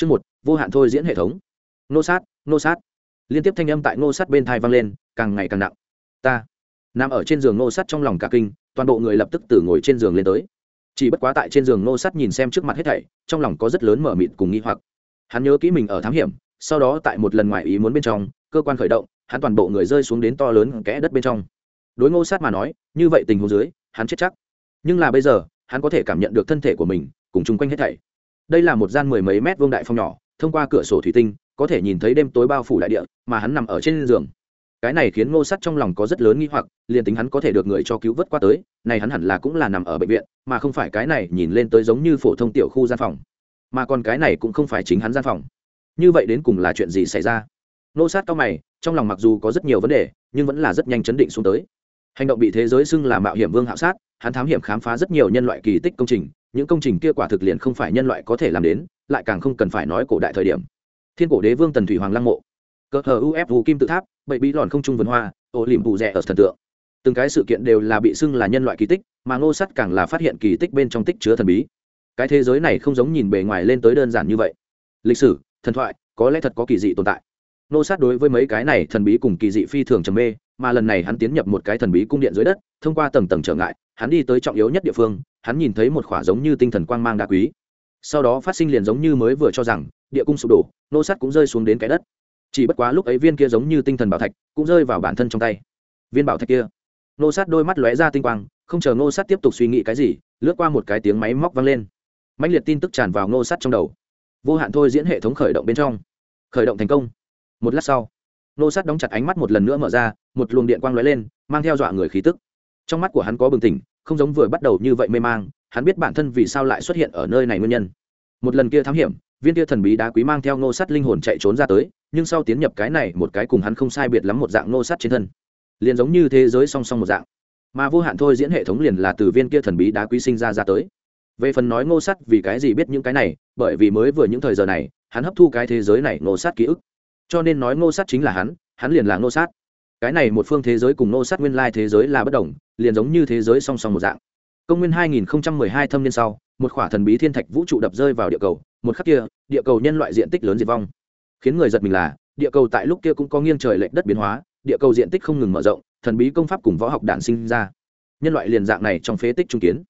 Chương một, vô hạn thôi diễn hệ thống. Nô sát, nô sát. Liên tiếp thanh âm tại nô sát bên thai vang lên, càng ngày càng nặng. Ta nằm ở trên giường nô sát trong lòng cả kinh, toàn bộ người lập tức từ ngồi trên giường lên tới. Chỉ bất quá tại trên giường nô sát nhìn xem trước mặt hết thảy, trong lòng có rất lớn mở mịt cùng nghi hoặc. Hắn nhớ kỹ mình ở thám hiểm, sau đó tại một lần ngoài ý muốn bên trong, cơ quan khởi động, hắn toàn bộ người rơi xuống đến to lớn kẽ đất bên trong. Đối Ngô Sát mà nói, như vậy tình huống dưới, hắn chết chắc. Nhưng là bây giờ, hắn có thể cảm nhận được thân thể của mình, cùng chung quanh hết thảy đây là một gian mười mấy mét vuông đại phòng nhỏ, thông qua cửa sổ thủy tinh, có thể nhìn thấy đêm tối bao phủ đại địa, mà hắn nằm ở trên giường. Cái này khiến ngô sắt trong lòng có rất lớn nghi hoặc, liền tính hắn có thể được người cho cứu vớt qua tới, này hắn hẳn là cũng là nằm ở bệnh viện, mà không phải cái này nhìn lên tới giống như phổ thông tiểu khu gian phòng. Mà còn cái này cũng không phải chính hắn gian phòng. Như vậy đến cùng là chuyện gì xảy ra? Ngô sát cao mày, trong lòng mặc dù có rất nhiều vấn đề, nhưng vẫn là rất nhanh chấn định xuống tới. Hành động bị thế giới xưng là mạo hiểm vương hạo sát, hắn thám hiểm khám phá rất nhiều nhân loại kỳ tích công trình những công trình kia quả thực liền không phải nhân loại có thể làm đến, lại càng không cần phải nói cổ đại thời điểm. Thiên cổ đế vương tần thủy hoàng lăng mộ. Cờ hờ ufu kim tự tháp bậy bí lòn không trung vườn hoa ổ liềm bù rẻ ở thần tượng. Từng cái sự kiện đều là bị xưng là nhân loại kỳ tích, mà ngô sắt càng là phát hiện kỳ tích bên trong tích chứa thần bí. Cái thế giới này không giống nhìn bề ngoài lên tới đơn giản như vậy. Lịch sử, thần thoại, có lẽ thật có kỳ dị tồn tại. Ngô sát đối với mấy cái này thần bí cùng kỳ dị phi thường trầm mê, mà lần này hắn tiến nhập một cái thần bí cung điện dưới đất, thông qua tầng tầng trở ngại, hắn đi tới trọng yếu nhất địa phương hắn nhìn thấy một khỏa giống như tinh thần quang mang đá quý. Sau đó phát sinh liền giống như mới vừa cho rằng, địa cung sụp đổ, nô sắt cũng rơi xuống đến cái đất. Chỉ bất quá lúc ấy viên kia giống như tinh thần bảo thạch cũng rơi vào bản thân trong tay. Viên bảo thạch kia, nô sát đôi mắt lóe ra tinh quang, không chờ nô sát tiếp tục suy nghĩ cái gì, lướt qua một cái tiếng máy móc vang lên. Mạnh liệt tin tức tràn vào nô sát trong đầu. Vô hạn thôi diễn hệ thống khởi động bên trong. Khởi động thành công. Một lát sau, nô sát đóng chặt ánh mắt một lần nữa mở ra, một luồng điện quang lóe lên, mang theo dọa người khí tức. Trong mắt của hắn có bừng tỉnh không giống vừa bắt đầu như vậy mê mang, hắn biết bản thân vì sao lại xuất hiện ở nơi này nguyên nhân. Một lần kia thám hiểm, viên kia thần bí đá quý mang theo ngô sắt linh hồn chạy trốn ra tới, nhưng sau tiến nhập cái này, một cái cùng hắn không sai biệt lắm một dạng ngô sắt trên thân. Liền giống như thế giới song song một dạng. Mà vô hạn thôi diễn hệ thống liền là từ viên kia thần bí đá quý sinh ra ra tới. Về phần nói ngô sắt vì cái gì biết những cái này, bởi vì mới vừa những thời giờ này, hắn hấp thu cái thế giới này ngô sắt ký ức. Cho nên nói ngô sắt chính là hắn hắn liền là ngô sát cái này một phương thế giới cùng nô sát nguyên lai thế giới là bất đồng, liền giống như thế giới song song một dạng. Công nguyên 2012 thâm niên sau, một khỏa thần bí thiên thạch vũ trụ đập rơi vào địa cầu, một khắc kia, địa cầu nhân loại diện tích lớn diệt vong. Khiến người giật mình là, địa cầu tại lúc kia cũng có nghiêng trời lệch đất biến hóa, địa cầu diện tích không ngừng mở rộng, thần bí công pháp cùng võ học đản sinh ra. Nhân loại liền dạng này trong phế tích trung kiến.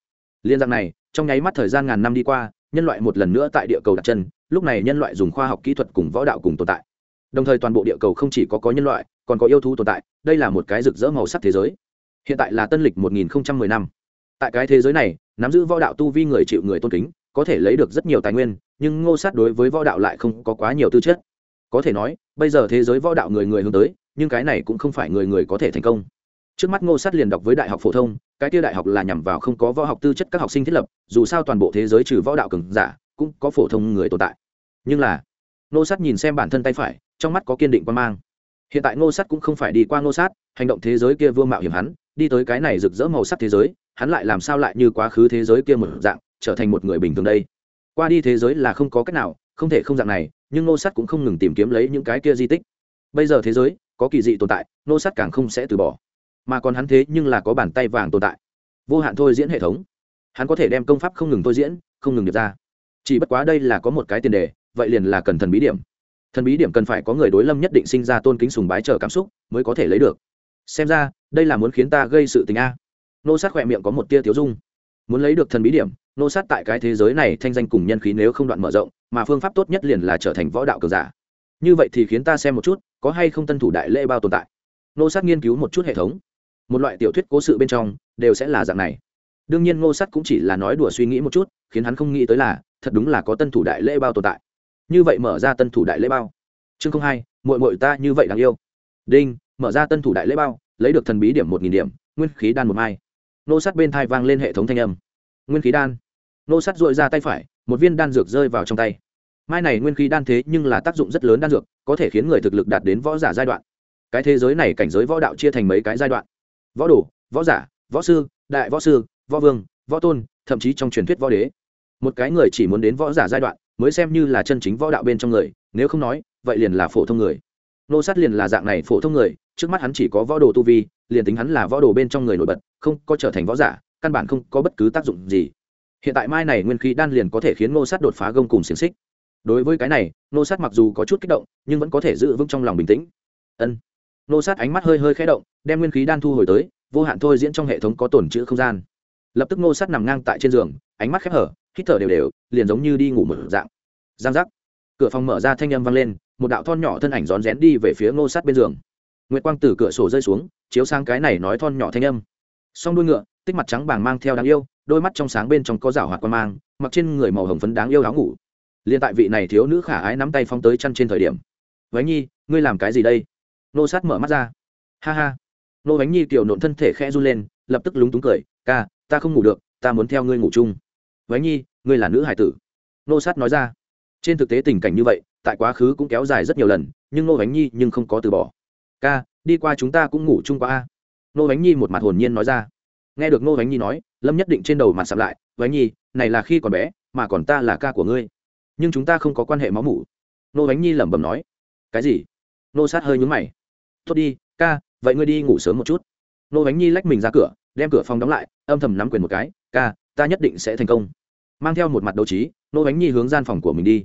Liên dạng này, trong nháy mắt thời gian ngàn năm đi qua, nhân loại một lần nữa tại địa cầu đặt chân, lúc này nhân loại dùng khoa học kỹ thuật cùng võ đạo cùng tồn tại đồng thời toàn bộ địa cầu không chỉ có có nhân loại, còn có yêu thú tồn tại, đây là một cái rực rỡ màu sắc thế giới. Hiện tại là tân lịch 1010 năm. Tại cái thế giới này, nắm giữ võ đạo tu vi người chịu người tôn kính, có thể lấy được rất nhiều tài nguyên, nhưng ngô sát đối với võ đạo lại không có quá nhiều tư chất. Có thể nói, bây giờ thế giới võ đạo người người hướng tới, nhưng cái này cũng không phải người người có thể thành công. Trước mắt ngô sát liền đọc với đại học phổ thông, cái tiêu đại học là nhằm vào không có võ học tư chất các học sinh thiết lập, dù sao toàn bộ thế giới trừ võ đạo cường giả, cũng có phổ thông người tồn tại. Nhưng là, ngô sát nhìn xem bản thân tay phải trong mắt có kiên định quan mang. Hiện tại ngô sát cũng không phải đi qua ngô sát, hành động thế giới kia vương mạo hiểm hắn, đi tới cái này rực rỡ màu sắc thế giới, hắn lại làm sao lại như quá khứ thế giới kia một dạng, trở thành một người bình thường đây? Qua đi thế giới là không có cách nào, không thể không dạng này, nhưng Ngô Sát cũng không ngừng tìm kiếm lấy những cái kia di tích. Bây giờ thế giới, có kỳ dị tồn tại, Ngô Sát càng không sẽ từ bỏ. Mà còn hắn thế nhưng là có bàn tay vàng tồn tại. Vô hạn thôi diễn hệ thống. Hắn có thể đem công pháp không ngừng thôi diễn, không ngừng được ra. Chỉ bất quá đây là có một cái tiền đề, vậy liền là cần thần bí điểm thần bí điểm cần phải có người đối lâm nhất định sinh ra tôn kính sùng bái chờ cảm xúc mới có thể lấy được. Xem ra, đây là muốn khiến ta gây sự tình a. Nô sát khỏe miệng có một tia tiếu dung. Muốn lấy được thần bí điểm, nô sát tại cái thế giới này thanh danh cùng nhân khí nếu không đoạn mở rộng, mà phương pháp tốt nhất liền là trở thành võ đạo cường giả. Như vậy thì khiến ta xem một chút, có hay không tân thủ đại lễ bao tồn tại. Nô sát nghiên cứu một chút hệ thống. Một loại tiểu thuyết cố sự bên trong, đều sẽ là dạng này. Đương nhiên ngô sát cũng chỉ là nói đùa suy nghĩ một chút, khiến hắn không nghĩ tới là, thật đúng là có tân thủ đại lễ bao tồn tại. Như vậy mở ra tân thủ đại lễ bao chương không hai mội mội ta như vậy đáng yêu. Đinh, mở ra tân thủ đại lễ bao, lấy được thần bí điểm một nghìn điểm, nguyên khí đan một mai. Nô sát bên thai vang lên hệ thống thanh âm. Nguyên khí đan. Nô sát dội ra tay phải, một viên đan dược rơi vào trong tay. Mai này nguyên khí đan thế nhưng là tác dụng rất lớn đan dược, có thể khiến người thực lực đạt đến võ giả giai đoạn. Cái thế giới này cảnh giới võ đạo chia thành mấy cái giai đoạn. Võ đồ, võ giả, võ sư, đại võ sư, võ vương, võ tôn, thậm chí trong truyền thuyết võ đế. Một cái người chỉ muốn đến võ giả giai đoạn, mới xem như là chân chính võ đạo bên trong người, nếu không nói vậy liền là phổ thông người. Nô sát liền là dạng này phổ thông người, trước mắt hắn chỉ có võ đồ tu vi, liền tính hắn là võ đồ bên trong người nổi bật, không có trở thành võ giả, căn bản không có bất cứ tác dụng gì. Hiện tại mai này nguyên khí đan liền có thể khiến ngô sát đột phá gông cùng xiềng xích. Đối với cái này, nô sát mặc dù có chút kích động, nhưng vẫn có thể giữ vững trong lòng bình tĩnh. Ân. Nô sát ánh mắt hơi hơi khẽ động, đem nguyên khí đan thu hồi tới, vô hạn thôi diễn trong hệ thống có tổn chữ không gian. Lập tức nô sát nằm ngang tại trên giường, ánh mắt khép hở, hít thở đều đều, liền giống như đi ngủ một dạng. Giang giác. Cửa phòng mở ra thanh âm vang lên một đạo thon nhỏ thân ảnh rón rén đi về phía ngô sát bên giường. Nguyệt quang từ cửa sổ rơi xuống, chiếu sang cái này nói thon nhỏ thanh âm. Song đuôi ngựa, tích mặt trắng bàng mang theo đáng yêu, đôi mắt trong sáng bên trong có rảo hoạt quan mang, mặc trên người màu hồng phấn đáng yêu áo ngủ. Liền tại vị này thiếu nữ khả ái nắm tay phong tới chăn trên thời điểm. Vánh nhi, ngươi làm cái gì đây? Nô sát mở mắt ra. Ha ha. Nô vánh nhi kiểu nộn thân thể khẽ run lên, lập tức lúng túng cười. Ca, ta không ngủ được, ta muốn theo ngươi ngủ chung. Vánh nhi, ngươi là nữ hải tử. Nô sát nói ra. Trên thực tế tình cảnh như vậy tại quá khứ cũng kéo dài rất nhiều lần, nhưng nô vánh nhi nhưng không có từ bỏ. Ca, đi qua chúng ta cũng ngủ chung qua a. Nô vánh nhi một mặt hồn nhiên nói ra. Nghe được nô vánh nhi nói, lâm nhất định trên đầu mặt sạp lại vánh nhi, này là khi còn bé, mà còn ta là ca của ngươi, nhưng chúng ta không có quan hệ máu mủ. Nô vánh nhi lẩm bẩm nói. Cái gì? Nô sát hơi nhúng mày. Tốt đi, ca, vậy ngươi đi ngủ sớm một chút. Nô vánh nhi lách mình ra cửa, đem cửa phòng đóng lại, âm thầm nắm quyền một cái. Ca, ta nhất định sẽ thành công. Mang theo một mặt đấu trí nô bánh nhi hướng gian phòng của mình đi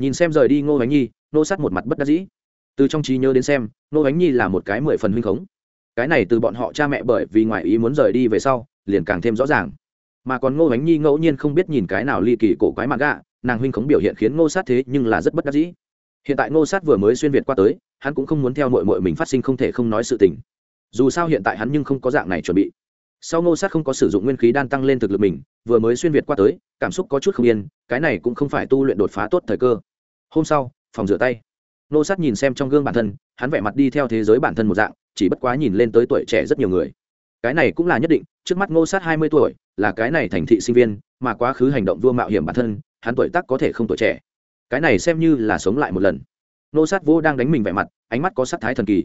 nhìn xem rời đi ngô bánh nhi, nô sát một mặt bất đắc dĩ. Từ trong trí nhớ đến xem, Ngô bánh nhi là một cái mười phần huynh khống. Cái này từ bọn họ cha mẹ bởi vì ngoại ý muốn rời đi về sau, liền càng thêm rõ ràng. Mà còn ngô bánh nhi ngẫu nhiên không biết nhìn cái nào ly kỳ cổ quái mặt gạ, nàng huynh khống biểu hiện khiến ngô sát thế nhưng là rất bất đắc dĩ. Hiện tại ngô sát vừa mới xuyên việt qua tới, hắn cũng không muốn theo mội mội mình phát sinh không thể không nói sự tình. Dù sao hiện tại hắn nhưng không có dạng này chuẩn bị. Sau ngô sát không có sử dụng nguyên khí đan tăng lên thực lực mình, vừa mới xuyên việt qua tới, cảm xúc có chút không yên, cái này cũng không phải tu luyện đột phá tốt thời cơ hôm sau, phòng rửa tay. Ngô sát nhìn xem trong gương bản thân, hắn vẻ mặt đi theo thế giới bản thân một dạng, chỉ bất quá nhìn lên tới tuổi trẻ rất nhiều người. Cái này cũng là nhất định, trước mắt ngô sát hai mươi tuổi, là cái này thành thị sinh viên, mà quá khứ hành động vua mạo hiểm bản thân, hắn tuổi tác có thể không tuổi trẻ. Cái này xem như là sống lại một lần. Ngô sát vô đang đánh mình vẻ mặt, ánh mắt có sắc thái thần kỳ.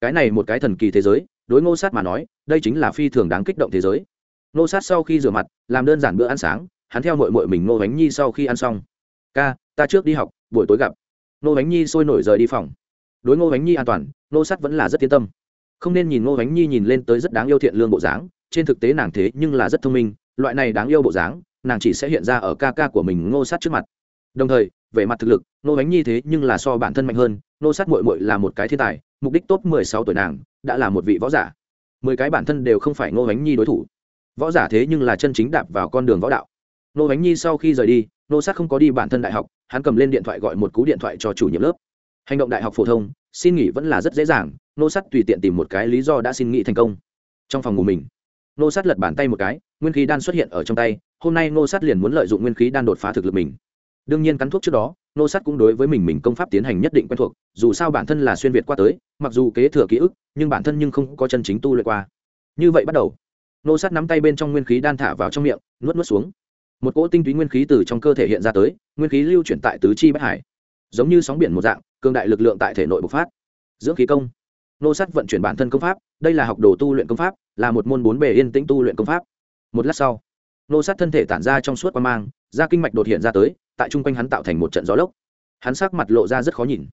Cái này một cái thần kỳ thế giới, đối ngô sát mà nói, đây chính là phi thường đáng kích động thế giới. Ngô sát sau khi rửa mặt, làm đơn giản bữa ăn sáng, hắn theo mội mội mình ngô bánh nhi sau khi ăn xong. Ca, ta trước đi học buổi tối gặp. Ngô bánh nhi sôi nổi rời đi phòng. Đối ngô bánh nhi an toàn, ngô Sắt vẫn là rất yên tâm. Không nên nhìn ngô bánh nhi nhìn lên tới rất đáng yêu thiện lương bộ dáng, trên thực tế nàng thế nhưng là rất thông minh, loại này đáng yêu bộ dáng, nàng chỉ sẽ hiện ra ở ca ca của mình ngô sát trước mặt. Đồng thời, về mặt thực lực, ngô bánh nhi thế nhưng là so bản thân mạnh hơn, ngô sát mội mội là một cái thiên tài, mục đích top mười sáu tuổi nàng, đã là một vị võ giả. Mười cái bản thân đều không phải ngô bánh nhi đối thủ. Võ giả thế nhưng là chân chính đạp vào con đường võ đạo. Ngô bánh nhi sau khi rời đi nô sát không có đi bản thân đại học hắn cầm lên điện thoại gọi một cú điện thoại cho chủ nhiệm lớp. Hành động đại học phổ thông, xin nghỉ vẫn là rất dễ dàng, nô Sắt tùy tiện tìm một cái lý do đã xin nghỉ thành công. Trong phòng ngủ mình, nô Sắt lật bàn tay một cái, nguyên khí đan xuất hiện ở trong tay, hôm nay nô Sắt liền muốn lợi dụng nguyên khí đan đột phá thực lực mình. Đương nhiên cắn thuốc trước đó, nô Sắt cũng đối với mình mình công pháp tiến hành nhất định quen thuộc, dù sao bản thân là xuyên việt qua tới, mặc dù kế thừa ký ức, nhưng bản thân nhưng không có chân chính tu luyện qua. Như vậy bắt đầu, nô Sắt nắm tay bên trong nguyên khí đan thả vào trong miệng, nuốt nuốt xuống một cỗ tinh túy nguyên khí từ trong cơ thể hiện ra tới, nguyên khí lưu chuyển tại tứ chi bách hải, giống như sóng biển một dạng cương đại lực lượng tại thể nội bộc phát. Dưỡng khí công. Nô sát vận chuyển bản thân công pháp, đây là học đồ tu luyện công pháp, là một môn bốn bề yên tĩnh tu luyện công pháp. Một lát sau, nô sát thân thể tản ra trong suốt quan mang, da kinh mạch đột hiện ra tới, tại chung quanh hắn tạo thành một trận gió lốc. Hắn sắc mặt lộ ra rất khó nhìn.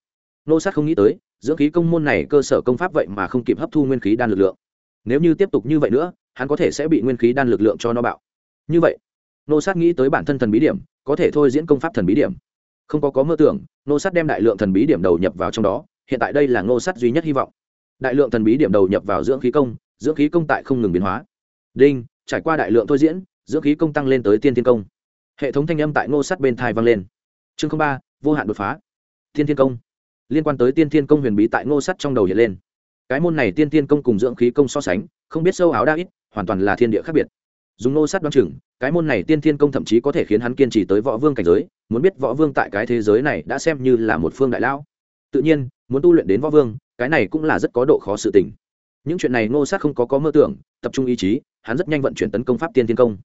Nô sát không nghĩ tới, dưỡng khí công môn này cơ sở công pháp vậy mà không kịp hấp thu nguyên khí đan lực lượng. Nếu như tiếp tục như vậy nữa, hắn có thể sẽ bị nguyên khí đan lực lượng cho nó bạo. Như vậy nô sát nghĩ tới bản thân thần bí điểm, có thể thôi diễn công pháp thần bí điểm. Không có có mơ tưởng, nô sát đem đại lượng thần bí điểm đầu nhập vào trong đó, hiện tại đây là nô sát duy nhất hy vọng. Đại lượng thần bí điểm đầu nhập vào dưỡng khí công, dưỡng khí công tại không ngừng biến hóa. Đinh, trải qua đại lượng thôi diễn, dưỡng khí công tăng lên tới tiên tiên công. Hệ thống thanh âm tại ngô sát bên thai vang lên. Chương ba, vô hạn đột phá. Tiên thiên công. Liên quan tới tiên thiên công huyền bí tại ngô Sát trong đầu hiện lên. Cái môn này tiên thiên công cùng dưỡng khí công so sánh, không biết sâu áo đa ít, hoàn toàn là thiên địa khác biệt dùng Nô sát đoán chừng, cái môn này tiên thiên công thậm chí có thể khiến hắn kiên trì tới võ vương cảnh giới, muốn biết võ vương tại cái thế giới này đã xem như là một phương đại lão. Tự nhiên, muốn tu luyện đến võ vương, cái này cũng là rất có độ khó sự tình. Những chuyện này ngô sát không có có mơ tưởng, tập trung ý chí, hắn rất nhanh vận chuyển tấn công pháp tiên thiên công.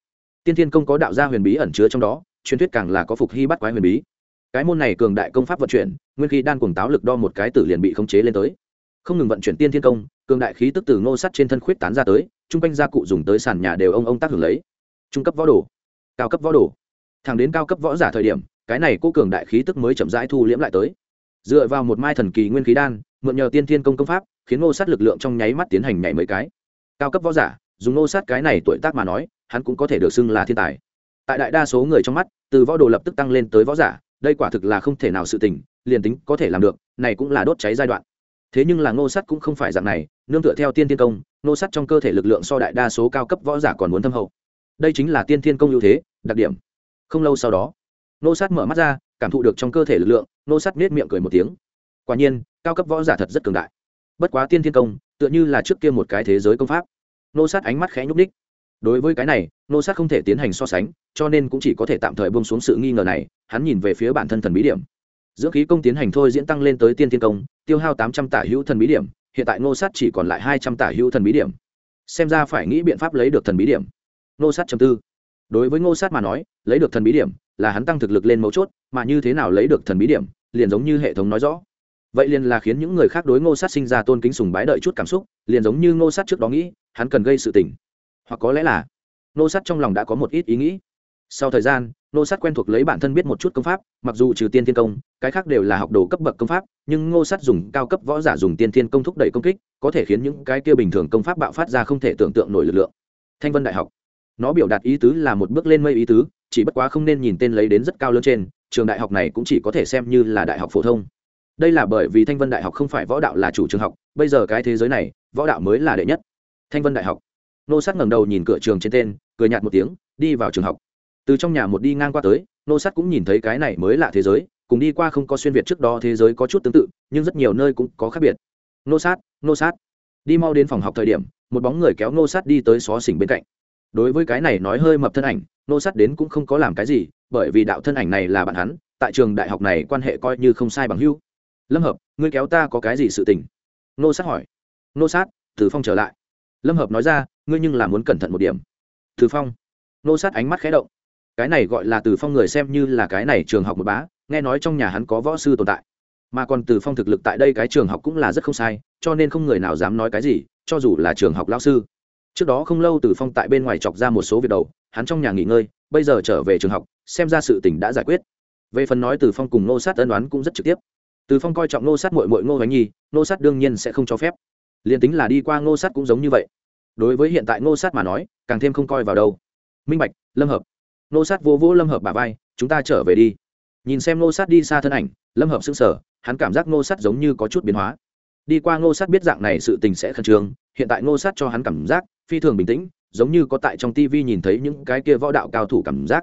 Tiên thiên công có đạo gia huyền bí ẩn chứa trong đó, truyền thuyết càng là có phục hy bắt quái huyền bí. Cái môn này cường đại công pháp vận chuyển, nguyên khí đan cuồng táo lực đo một cái tử liền bị khống chế lên tới không ngừng vận chuyển tiên thiên công, cường đại khí tức từ ngô sắt trên thân khuyết tán ra tới, chung quanh gia cụ dùng tới sàn nhà đều ông ông tác hưởng lấy. Trung cấp võ đồ, cao cấp võ đồ. Thẳng đến cao cấp võ giả thời điểm, cái này cô cường đại khí tức mới chậm rãi thu liễm lại tới. Dựa vào một mai thần kỳ nguyên khí đan, mượn nhờ tiên thiên công công pháp, khiến ngô sát lực lượng trong nháy mắt tiến hành nhảy mấy cái. Cao cấp võ giả, dùng ngô sát cái này tuổi tác mà nói, hắn cũng có thể được xưng là thiên tài. Tại đại đa số người trong mắt, từ võ đồ lập tức tăng lên tới võ giả, đây quả thực là không thể nào sự tình, liền tính có thể làm được, này cũng là đốt cháy giai đoạn thế nhưng là ngô sắt cũng không phải dạng này, nương tựa theo tiên thiên công, ngô sắt trong cơ thể lực lượng so đại đa số cao cấp võ giả còn muốn thâm hậu. Đây chính là tiên thiên công ưu thế, đặc điểm. Không lâu sau đó, ngô sắt mở mắt ra, cảm thụ được trong cơ thể lực lượng, ngô sắt nết miệng cười một tiếng. Quả nhiên, cao cấp võ giả thật rất cường đại. Bất quá tiên thiên công, tựa như là trước kia một cái thế giới công pháp. Ngô sắt ánh mắt khẽ nhúc ních đối với cái này, ngô sắt không thể tiến hành so sánh, cho nên cũng chỉ có thể tạm thời bông xuống sự nghi ngờ này, hắn nhìn về phía bản thân thần bí điểm dưỡng khí công tiến hành thôi diễn tăng lên tới tiên thiên công, tiêu hao tám trăm tả hữu thần bí điểm, hiện tại ngô sát chỉ còn lại hai trăm tả hữu thần bí điểm. Xem ra phải nghĩ biện pháp lấy được thần bí điểm. Ngô sát chấm tư. Đối với ngô sát mà nói, lấy được thần bí điểm là hắn tăng thực lực lên mấu chốt, mà như thế nào lấy được thần bí điểm, liền giống như hệ thống nói rõ. Vậy liền là khiến những người khác đối ngô sát sinh ra tôn kính sùng bái đợi chút cảm xúc, liền giống như ngô sát trước đó nghĩ, hắn cần gây sự tỉnh hoặc có lẽ là ngô sát trong lòng đã có một ít ý nghĩ. Sau thời gian ngô sát quen thuộc lấy bản thân biết một chút công pháp, mặc dù trừ tiên thiên công, cái khác đều là học đồ cấp bậc công pháp, nhưng ngô sát dùng cao cấp võ giả dùng tiên thiên công thúc đẩy công kích, có thể khiến những cái kia bình thường công pháp bạo phát ra không thể tưởng tượng nổi lực lượng. Thanh vân đại học. Nó biểu đạt ý tứ là một bước lên mây ý tứ, chỉ bất quá không nên nhìn tên lấy đến rất cao lớn trên, trường đại học này cũng chỉ có thể xem như là đại học phổ thông. Đây là bởi vì thanh vân đại học không phải võ đạo là chủ trường học, bây giờ cái thế giới này, võ đạo mới là đệ nhất. Thanh vân đại học. Nô sát ngẩng đầu nhìn cửa trường trên tên, cười nhạt một tiếng, đi vào trường học từ trong nhà một đi ngang qua tới, nô sát cũng nhìn thấy cái này mới lạ thế giới, cùng đi qua không có xuyên việt trước đó thế giới có chút tương tự, nhưng rất nhiều nơi cũng có khác biệt. Nô sát nô sát. Đi mau đến phòng học thời điểm, một bóng người kéo nô sát đi tới xó xỉnh bên cạnh. Đối với cái này nói hơi mập thân ảnh, nô sát đến cũng không có làm cái gì, bởi vì đạo thân ảnh này là bạn hắn, tại trường đại học này quan hệ coi như không sai bằng hưu lâm hợp, ngươi kéo ta có cái gì sự tình? Nô sát hỏi. Nô sát, từ phong trở lại. Lâm hợp nói ra, ngươi nhưng là muốn cẩn thận một điểm. Từ phong. Nô sát ánh mắt khé động cái này gọi là từ phong người xem như là cái này trường học một bá, nghe nói trong nhà hắn có võ sư tồn tại. Mà còn từ phong thực lực tại đây cái trường học cũng là rất không sai, cho nên không người nào dám nói cái gì, cho dù là trường học lao sư. Trước đó không lâu từ phong tại bên ngoài chọc ra một số việc đầu, hắn trong nhà nghỉ ngơi, bây giờ trở về trường học, xem ra sự tỉnh đã giải quyết. Về phần nói từ phong cùng nô sát ân đoán cũng rất trực tiếp. Từ phong coi trọng nô sát mội mội ngô bánh nhi nô sát đương nhiên sẽ không cho phép. Liền tính là đi qua ngô sát cũng giống như vậy. Đối với hiện tại ngô sát mà nói, càng thêm không coi vào đâu. Minh bạch, lâm hợp. Nô sát vô vô lâm hợp bà vai, chúng ta trở về đi. Nhìn xem Nô sát đi xa thân ảnh, lâm hợp s ư n g sở hắn cảm giác Nô sát giống như có chút biến hóa. Đi qua Nô sát biết dạng này sự tình sẽ khẩn trương, hiện tại Nô sát cho hắn cảm giác phi thường bình tĩnh, giống như có tại trong tv nhìn thấy những cái kia võ đạo cao thủ cảm giác.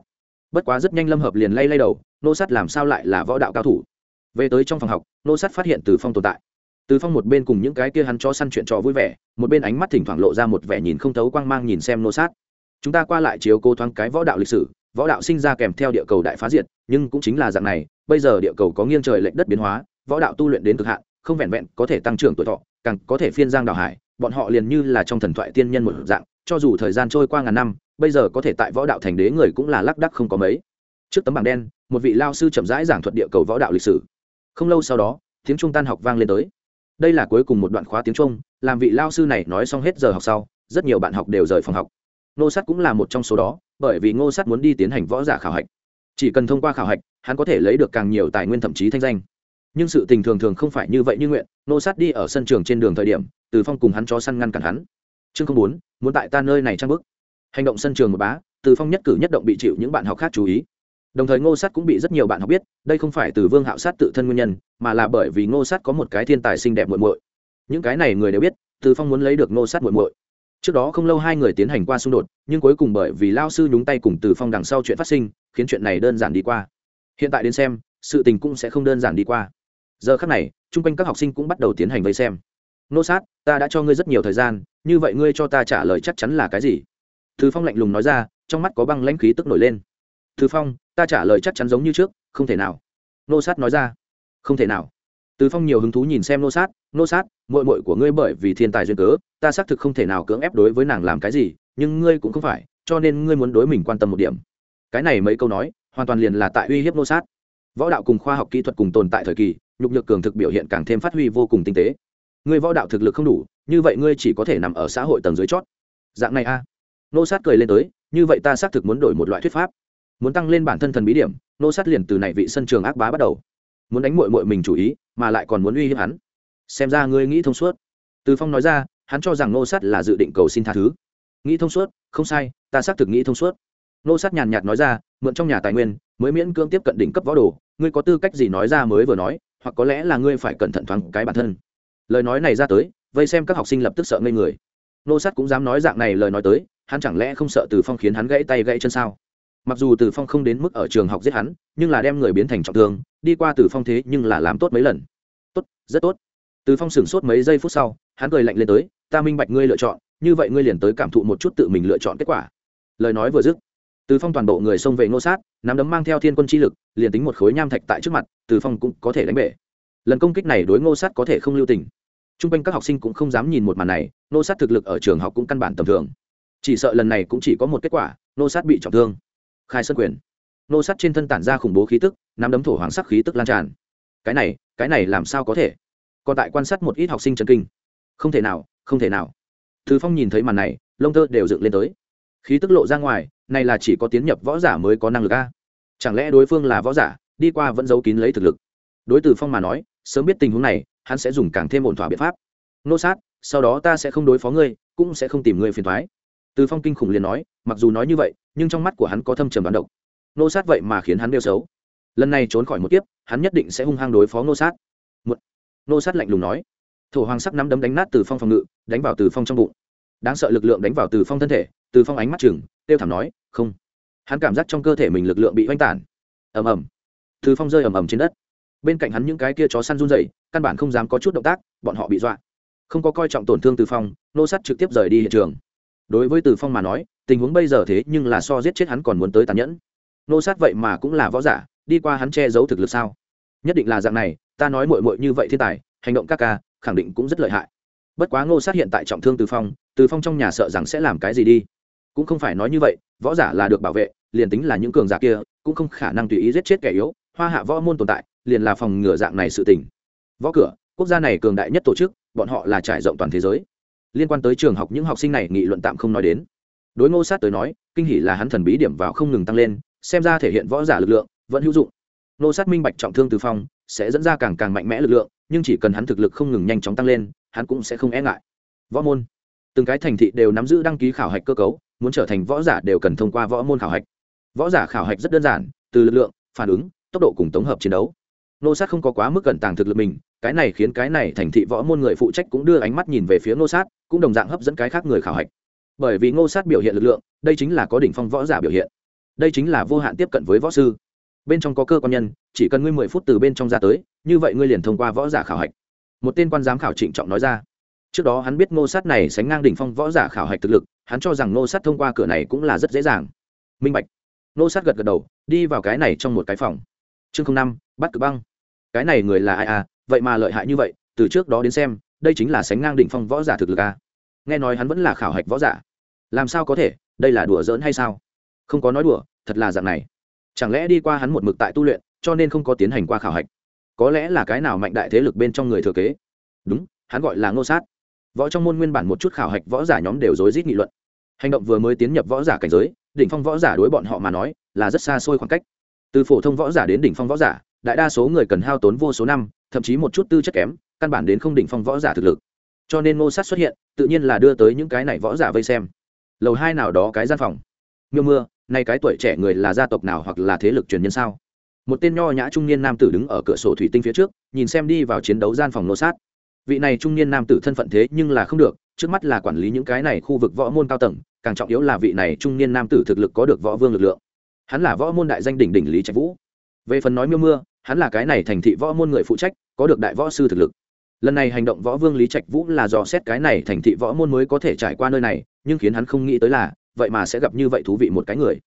Bất quá rất nhanh lâm hợp liền lay lay đầu, Nô sát làm sao lại là võ đạo cao thủ? Về tới trong phòng học, Nô sát phát hiện từ phong tồn tại. Từ phong một bên cùng những cái kia hắn cho săn chuyện trò vui vẻ, một bên ánh mắt thỉnh thoảng lộ ra một vẻ nhìn không thấu quang mang nhìn xem nô sát chúng ta qua lại chiếu cố thoáng cái võ đạo lịch sử, võ đạo sinh ra kèm theo địa cầu đại phá diệt, nhưng cũng chính là dạng này, bây giờ địa cầu có nghiêng trời lệch đất biến hóa, võ đạo tu luyện đến cực hạn, không vẹn vẹn có thể tăng trưởng tuổi thọ, càng có thể phiên giang đào hải, bọn họ liền như là trong thần thoại tiên nhân một dạng, cho dù thời gian trôi qua ngàn năm, bây giờ có thể tại võ đạo thành đế người cũng là lác đắc không có mấy. Trước tấm bảng đen, một vị lao sư chậm rãi giảng thuật địa cầu võ đạo lịch sử. Không lâu sau đó, tiếng trung tan học vang lên tới. Đây là cuối cùng một đoạn khóa tiếng trung, làm vị lao sư này nói xong hết giờ học sau, rất nhiều bạn học đều rời phòng học ngô Sát cũng là một trong số đó, bởi vì ngô Sát muốn đi tiến hành võ giả khảo hạch. Chỉ cần thông qua khảo hạch, hắn có thể lấy được càng nhiều tài nguyên thậm chí thanh danh. Nhưng sự tình thường thường không phải như vậy như nguyện, ngô Sát đi ở sân trường trên đường thời điểm, từ phong cùng hắn chó săn ngăn cản hắn. Chương không muốn muốn tại ta nơi này trang bức. Hành động sân trường một bá, từ phong nhất cử nhất động bị chịu những bạn học khác chú ý. Đồng thời ngô sát cũng bị rất nhiều bạn học biết, đây không phải từ vương hạo sát tự thân nguyên nhân, mà là bởi vì ngô sát có một cái thiên tài xinh đẹp muội muội. Những cái này người đều biết, từ phong muốn lấy được ngô sát muội muội trước đó không lâu hai người tiến hành qua xung đột, nhưng cuối cùng bởi vì lao sư nhúng tay cùng từ phong đằng sau chuyện phát sinh, khiến chuyện này đơn giản đi qua. Hiện tại đến xem, sự tình cũng sẽ không đơn giản đi qua. Giờ khác này, chung quanh các học sinh cũng bắt đầu tiến hành vây xem. Nô sát, ta đã cho ngươi rất nhiều thời gian, như vậy ngươi cho ta trả lời chắc chắn là cái gì? Từ phong lạnh lùng nói ra, trong mắt có băng lãnh khí tức nổi lên. Từ phong, ta trả lời chắc chắn giống như trước, không thể nào. Nô sát nói ra. Không thể nào từ phong nhiều hứng thú nhìn xem nô sát nô sát mội mội của ngươi bởi vì thiên tài duyên cớ, ta xác thực không thể nào cưỡng ép đối với nàng làm cái gì, nhưng ngươi cũng không phải, cho nên ngươi muốn đối mình quan tâm một điểm. Cái này mấy câu nói, hoàn toàn liền là tại uy hiếp nô sát. Võ đạo cùng khoa học kỹ thuật cùng tồn tại thời kỳ, nhục nhược cường thực biểu hiện càng thêm phát huy vô cùng tinh tế. Ngươi võ đạo thực lực không đủ, như vậy ngươi chỉ có thể nằm ở xã hội tầng dưới chót. Dạng này a. À. nô sát cười lên tới, như vậy ta xác thực muốn đổi một loại thuyết pháp. Muốn tăng lên bản thân thần bí điểm, nô sát liền từ này vị sân trường ác bá bắt đầu muốn đánh mội mội mình chủ ý, mà lại còn muốn uy hiếp hắn. Xem ra ngươi nghĩ thông suốt. Từ phong nói ra, hắn cho rằng nô sát là dự định cầu xin tha thứ. Nghĩ thông suốt, không sai, ta xác thực nghĩ thông suốt. Nô sát nhàn nhạt nói ra, mượn trong nhà tài nguyên, mới miễn cưỡng tiếp cận đỉnh cấp võ đồ, ngươi có tư cách gì nói ra mới vừa nói, hoặc có lẽ là ngươi phải cẩn thận thoáng cái bản thân. Lời nói này ra tới, vây xem các học sinh lập tức sợ ngây người. Nô sát cũng dám nói dạng này lời nói tới, hắn chẳng lẽ không sợ từ phong khiến hắn gãy tay gãy chân sao? Mặc dù từ phong không đến mức ở trường học giết hắn, nhưng là đem người biến thành trọng thương đi qua từ phong thế nhưng là làm tốt mấy lần. Tốt, rất tốt. Từ phong sửng sốt mấy giây phút sau, hắn cười lạnh lên tới, ta minh bạch ngươi lựa chọn, như vậy ngươi liền tới cảm thụ một chút tự mình lựa chọn kết quả. Lời nói vừa dứt, từ phong toàn bộ người xông về ngô sát, nắm đấm mang theo thiên quân chi lực, liền tính một khối nham thạch tại trước mặt, từ phong cũng có thể đánh bể. Lần công kích này đối ngô sát có thể không lưu tình. T r u n g quanh các học sinh cũng không dám nhìn một màn này, ngô sát thực lực ở trường học cũng căn bản tầm thường. Chỉ sợ lần này cũng chỉ có một kết quả, ngô sát bị trọng thương. Khai sơn quyền. Ngô sát trên thân tản ra khủng bố khí tức nắm đấm thổ hoàng sắc khí tức lan tràn. Cái này cái này làm sao có thể? Còn tại quan sát một ít học sinh chân kinh. Không thể nào, không thể nào. Thứ phong nhìn thấy màn này, lông tơ đều dựng lên tới. Khí tức lộ ra ngoài, này là chỉ có tiến nhập võ giả mới có năng lực a. Chẳng lẽ đối phương là võ giả, đi qua vẫn giấu kín lấy thực lực? Đối từ phong mà nói, sớm biết tình huống này, hắn sẽ dùng càng thêm ổn thỏa biện pháp. Nô sát, sau đó ta sẽ không đối phó ngươi, cũng sẽ không tìm ngươi phiền thoái từ phong kinh khủng liền nói, mặc dù nói như vậy, nhưng trong mắt của hắn có thâm trầm đoán độc. Nô sát vậy mà khiến hắn đeo xấu lần này trốn khỏi một kiếp, hắn nhất định sẽ hung hăng đối phó nô sát. Một nô sát lạnh lùng nói. Thổ hoàng sắc nắm đấm đánh nát từ phong phòng ngự, đánh vào từ phong trong bụng. Đáng sợ lực lượng đánh vào từ phong thân thể, từ phong ánh mắt chừng tiêu thảm nói, không. Hắn cảm giác trong cơ thể mình lực lượng bị oanh tản. Ầm ầm. Từ phong rơi ầm ầm trên đất. Bên cạnh hắn những cái kia chó săn run rẩy, căn bản không dám có chút động tác, bọn họ bị dọa. Không có coi trọng tổn thương từ phong nô sát trực tiếp rời đi hiện trường. Đối với từ phong mà nói, tình huống bây giờ thế nhưng là so giết chết hắn còn muốn tới tàn nhẫn. Nô sát vậy mà cũng là võ giả đi qua hắn che giấu thực lực sao? Nhất định là dạng này, ta nói mội mội như vậy thiên tài, hành động các ca, khẳng định cũng rất lợi hại. Bất quá ngô sát hiện tại trọng thương từ phong từ phong trong nhà sợ rằng sẽ làm cái gì đi. Cũng không phải nói như vậy, võ giả là được bảo vệ, liền tính là những cường giả kia, cũng không khả năng tùy ý giết chết kẻ yếu, hoa hạ võ môn tồn tại, liền là phòng ngừa dạng này sự tình. Võ cửa, quốc gia này cường đại nhất tổ chức, bọn họ là trải rộng toàn thế giới. Liên quan tới trường học, những học sinh này nghị luận tạm không nói đến. Đối ngô sát tới nói, kinh hỉ là hắn thần bí điểm vào không ngừng tăng lên, xem ra thể hiện võ giả lực lượng vẫn hữu dụng. Ngô sát minh bạch trọng thương từ phong, sẽ dẫn ra càng càng mạnh mẽ lực lượng, nhưng chỉ cần hắn thực lực không ngừng nhanh chóng tăng lên, hắn cũng sẽ không e ngại. Võ môn. Từng cái thành thị đều nắm giữ đăng ký khảo hạch cơ cấu, muốn trở thành võ giả đều cần thông qua võ môn khảo hạch. Võ giả khảo hạch rất đơn giản, từ lực lượng, phản ứng, tốc độ cùng tổng hợp chiến đấu. Nô sát không có quá mức cẩn tàng thực lực mình, cái này khiến cái này thành thị võ môn người phụ trách cũng đưa ánh mắt nhìn về phía nô sát, cũng đồng dạng hấp dẫn cái khác người khảo hạch. Bởi vì ngô sát biểu hiện lực lượng, đây chính là có đỉnh phong võ giả biểu hiện. Đây chính là vô hạn tiếp cận với võ sư bên trong có cơ quan nhân, chỉ cần ngươi mười phút từ bên trong ra tới, như vậy ngươi liền thông qua võ giả khảo hạch. Một tên quan giám khảo trịnh trọng nói ra. Trước đó hắn biết ngô sát này sánh ngang đỉnh phong võ giả khảo hạch thực lực, hắn cho rằng ngô sát thông qua cửa này cũng là rất dễ dàng. Minh bạch. Ngô sát gật gật đầu, đi vào cái này trong một cái phòng. Chương năm, bắt cực băng. Cái này người là ai à? Vậy mà lợi hại như vậy, từ trước đó đến xem, đây chính là sánh ngang đỉnh phong võ giả thực lực à. nghe nói hắn vẫn là khảo hạch võ giả. Làm sao có thể? Đây là đùa giỡn hay sao? Không có nói đùa, thật là dạng này chẳng lẽ đi qua hắn một mực tại tu luyện, cho nên không có tiến hành qua khảo hạch? Có lẽ là cái nào mạnh đại thế lực bên trong người thừa kế? Đúng, hắn gọi là ngô sát. Võ trong môn nguyên bản một chút khảo hạch võ giả nhóm đều rối rít nghị luận. Hành động vừa mới tiến nhập võ giả cảnh giới, đỉnh phong võ giả đối bọn họ mà nói, là rất xa xôi khoảng cách. Từ phổ thông võ giả đến đỉnh phong võ giả, đại đa số người cần hao tốn vô số năm, thậm chí một chút tư chất kém, căn bản đến không đỉnh phong võ giả thực lực. Cho nên ngô sát xuất hiện, tự nhiên là đưa tới những cái này võ giả vây xem. Lầu hai nào đó cái gian phòng. Miêu mưa nay cái tuổi trẻ người là gia tộc nào hoặc là thế lực truyền nhân sao? Một tên nho nhã trung niên nam tử đứng ở cửa sổ thủy tinh phía trước, nhìn xem đi vào chiến đấu gian phòng nô sát. Vị này trung niên nam tử thân phận thế nhưng là không được, trước mắt là quản lý những cái này khu vực võ môn cao tầng, càng trọng yếu là vị này trung niên nam tử thực lực có được võ vương lực lượng. Hắn là võ môn đại danh đỉnh đỉnh lý trạch vũ. Về phần nói miêu mưa, hắn là cái này thành thị võ môn người phụ trách, có được đại võ sư thực lực. Lần này hành động võ vương lý trạch vũ là dò xét cái này thành thị võ môn mới có thể trải qua nơi này, nhưng khiến hắn không nghĩ tới là vậy mà sẽ gặp như vậy thú vị một cái người.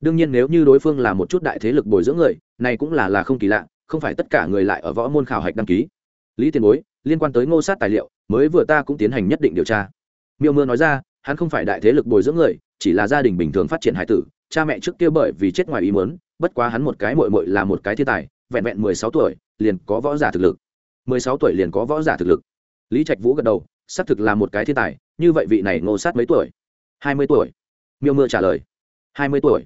Đương nhiên nếu như đối phương là một chút đại thế lực bồi dưỡng người, này cũng là là không kỳ lạ, không phải tất cả người lại ở võ môn khảo hạch đăng ký. Lý tiền bối, liên quan tới ngô sát tài liệu, mới vừa ta cũng tiến hành nhất định điều tra. Miêu mưa nói ra, hắn không phải đại thế lực bồi dưỡng người, chỉ là gia đình bình thường phát triển hải tử, cha mẹ trước kia bởi vì chết ngoài ý muốn, bất quá hắn một cái mội mội là một cái thiên tài, vẹn vẹn mười sáu tuổi, liền có võ giả thực lực. Mười sáu tuổi liền có võ giả thực lực. Lý trạch vũ gật đầu, xác thực là một cái thiên tài, như vậy vị này ngô sát mấy tuổi? Hai mươi tuổi miêu mưa trả lời. Hai mươi tuổi.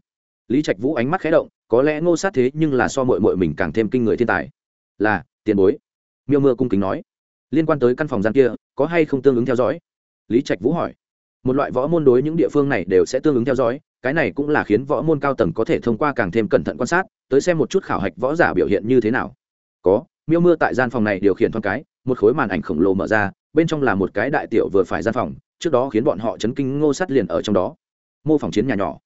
Lý trạch vũ ánh mắt khé động, có lẽ ngô sát thế nhưng là so mội mội mình càng thêm kinh người thiên tài. Là, tiền bối. Miêu mưa cung kính nói. Liên quan tới căn phòng gian kia, có hay không tương ứng theo dõi? Lý trạch vũ hỏi. Một loại võ môn đối những địa phương này đều sẽ tương ứng theo dõi, cái này cũng là khiến võ môn cao tầng có thể thông qua càng thêm cẩn thận quan sát, tới xem một chút khảo hạch võ giả biểu hiện như thế nào. Có, miêu mưa tại gian phòng này điều khiển thoáng cái, một khối màn ảnh khổng lồ mở ra, bên trong là một cái đại tiểu vừa phải gian phòng, trước đó khiến bọn họ chấn kinh ngô sắt liền ở trong đó mô phỏng chiến nhà nhỏ.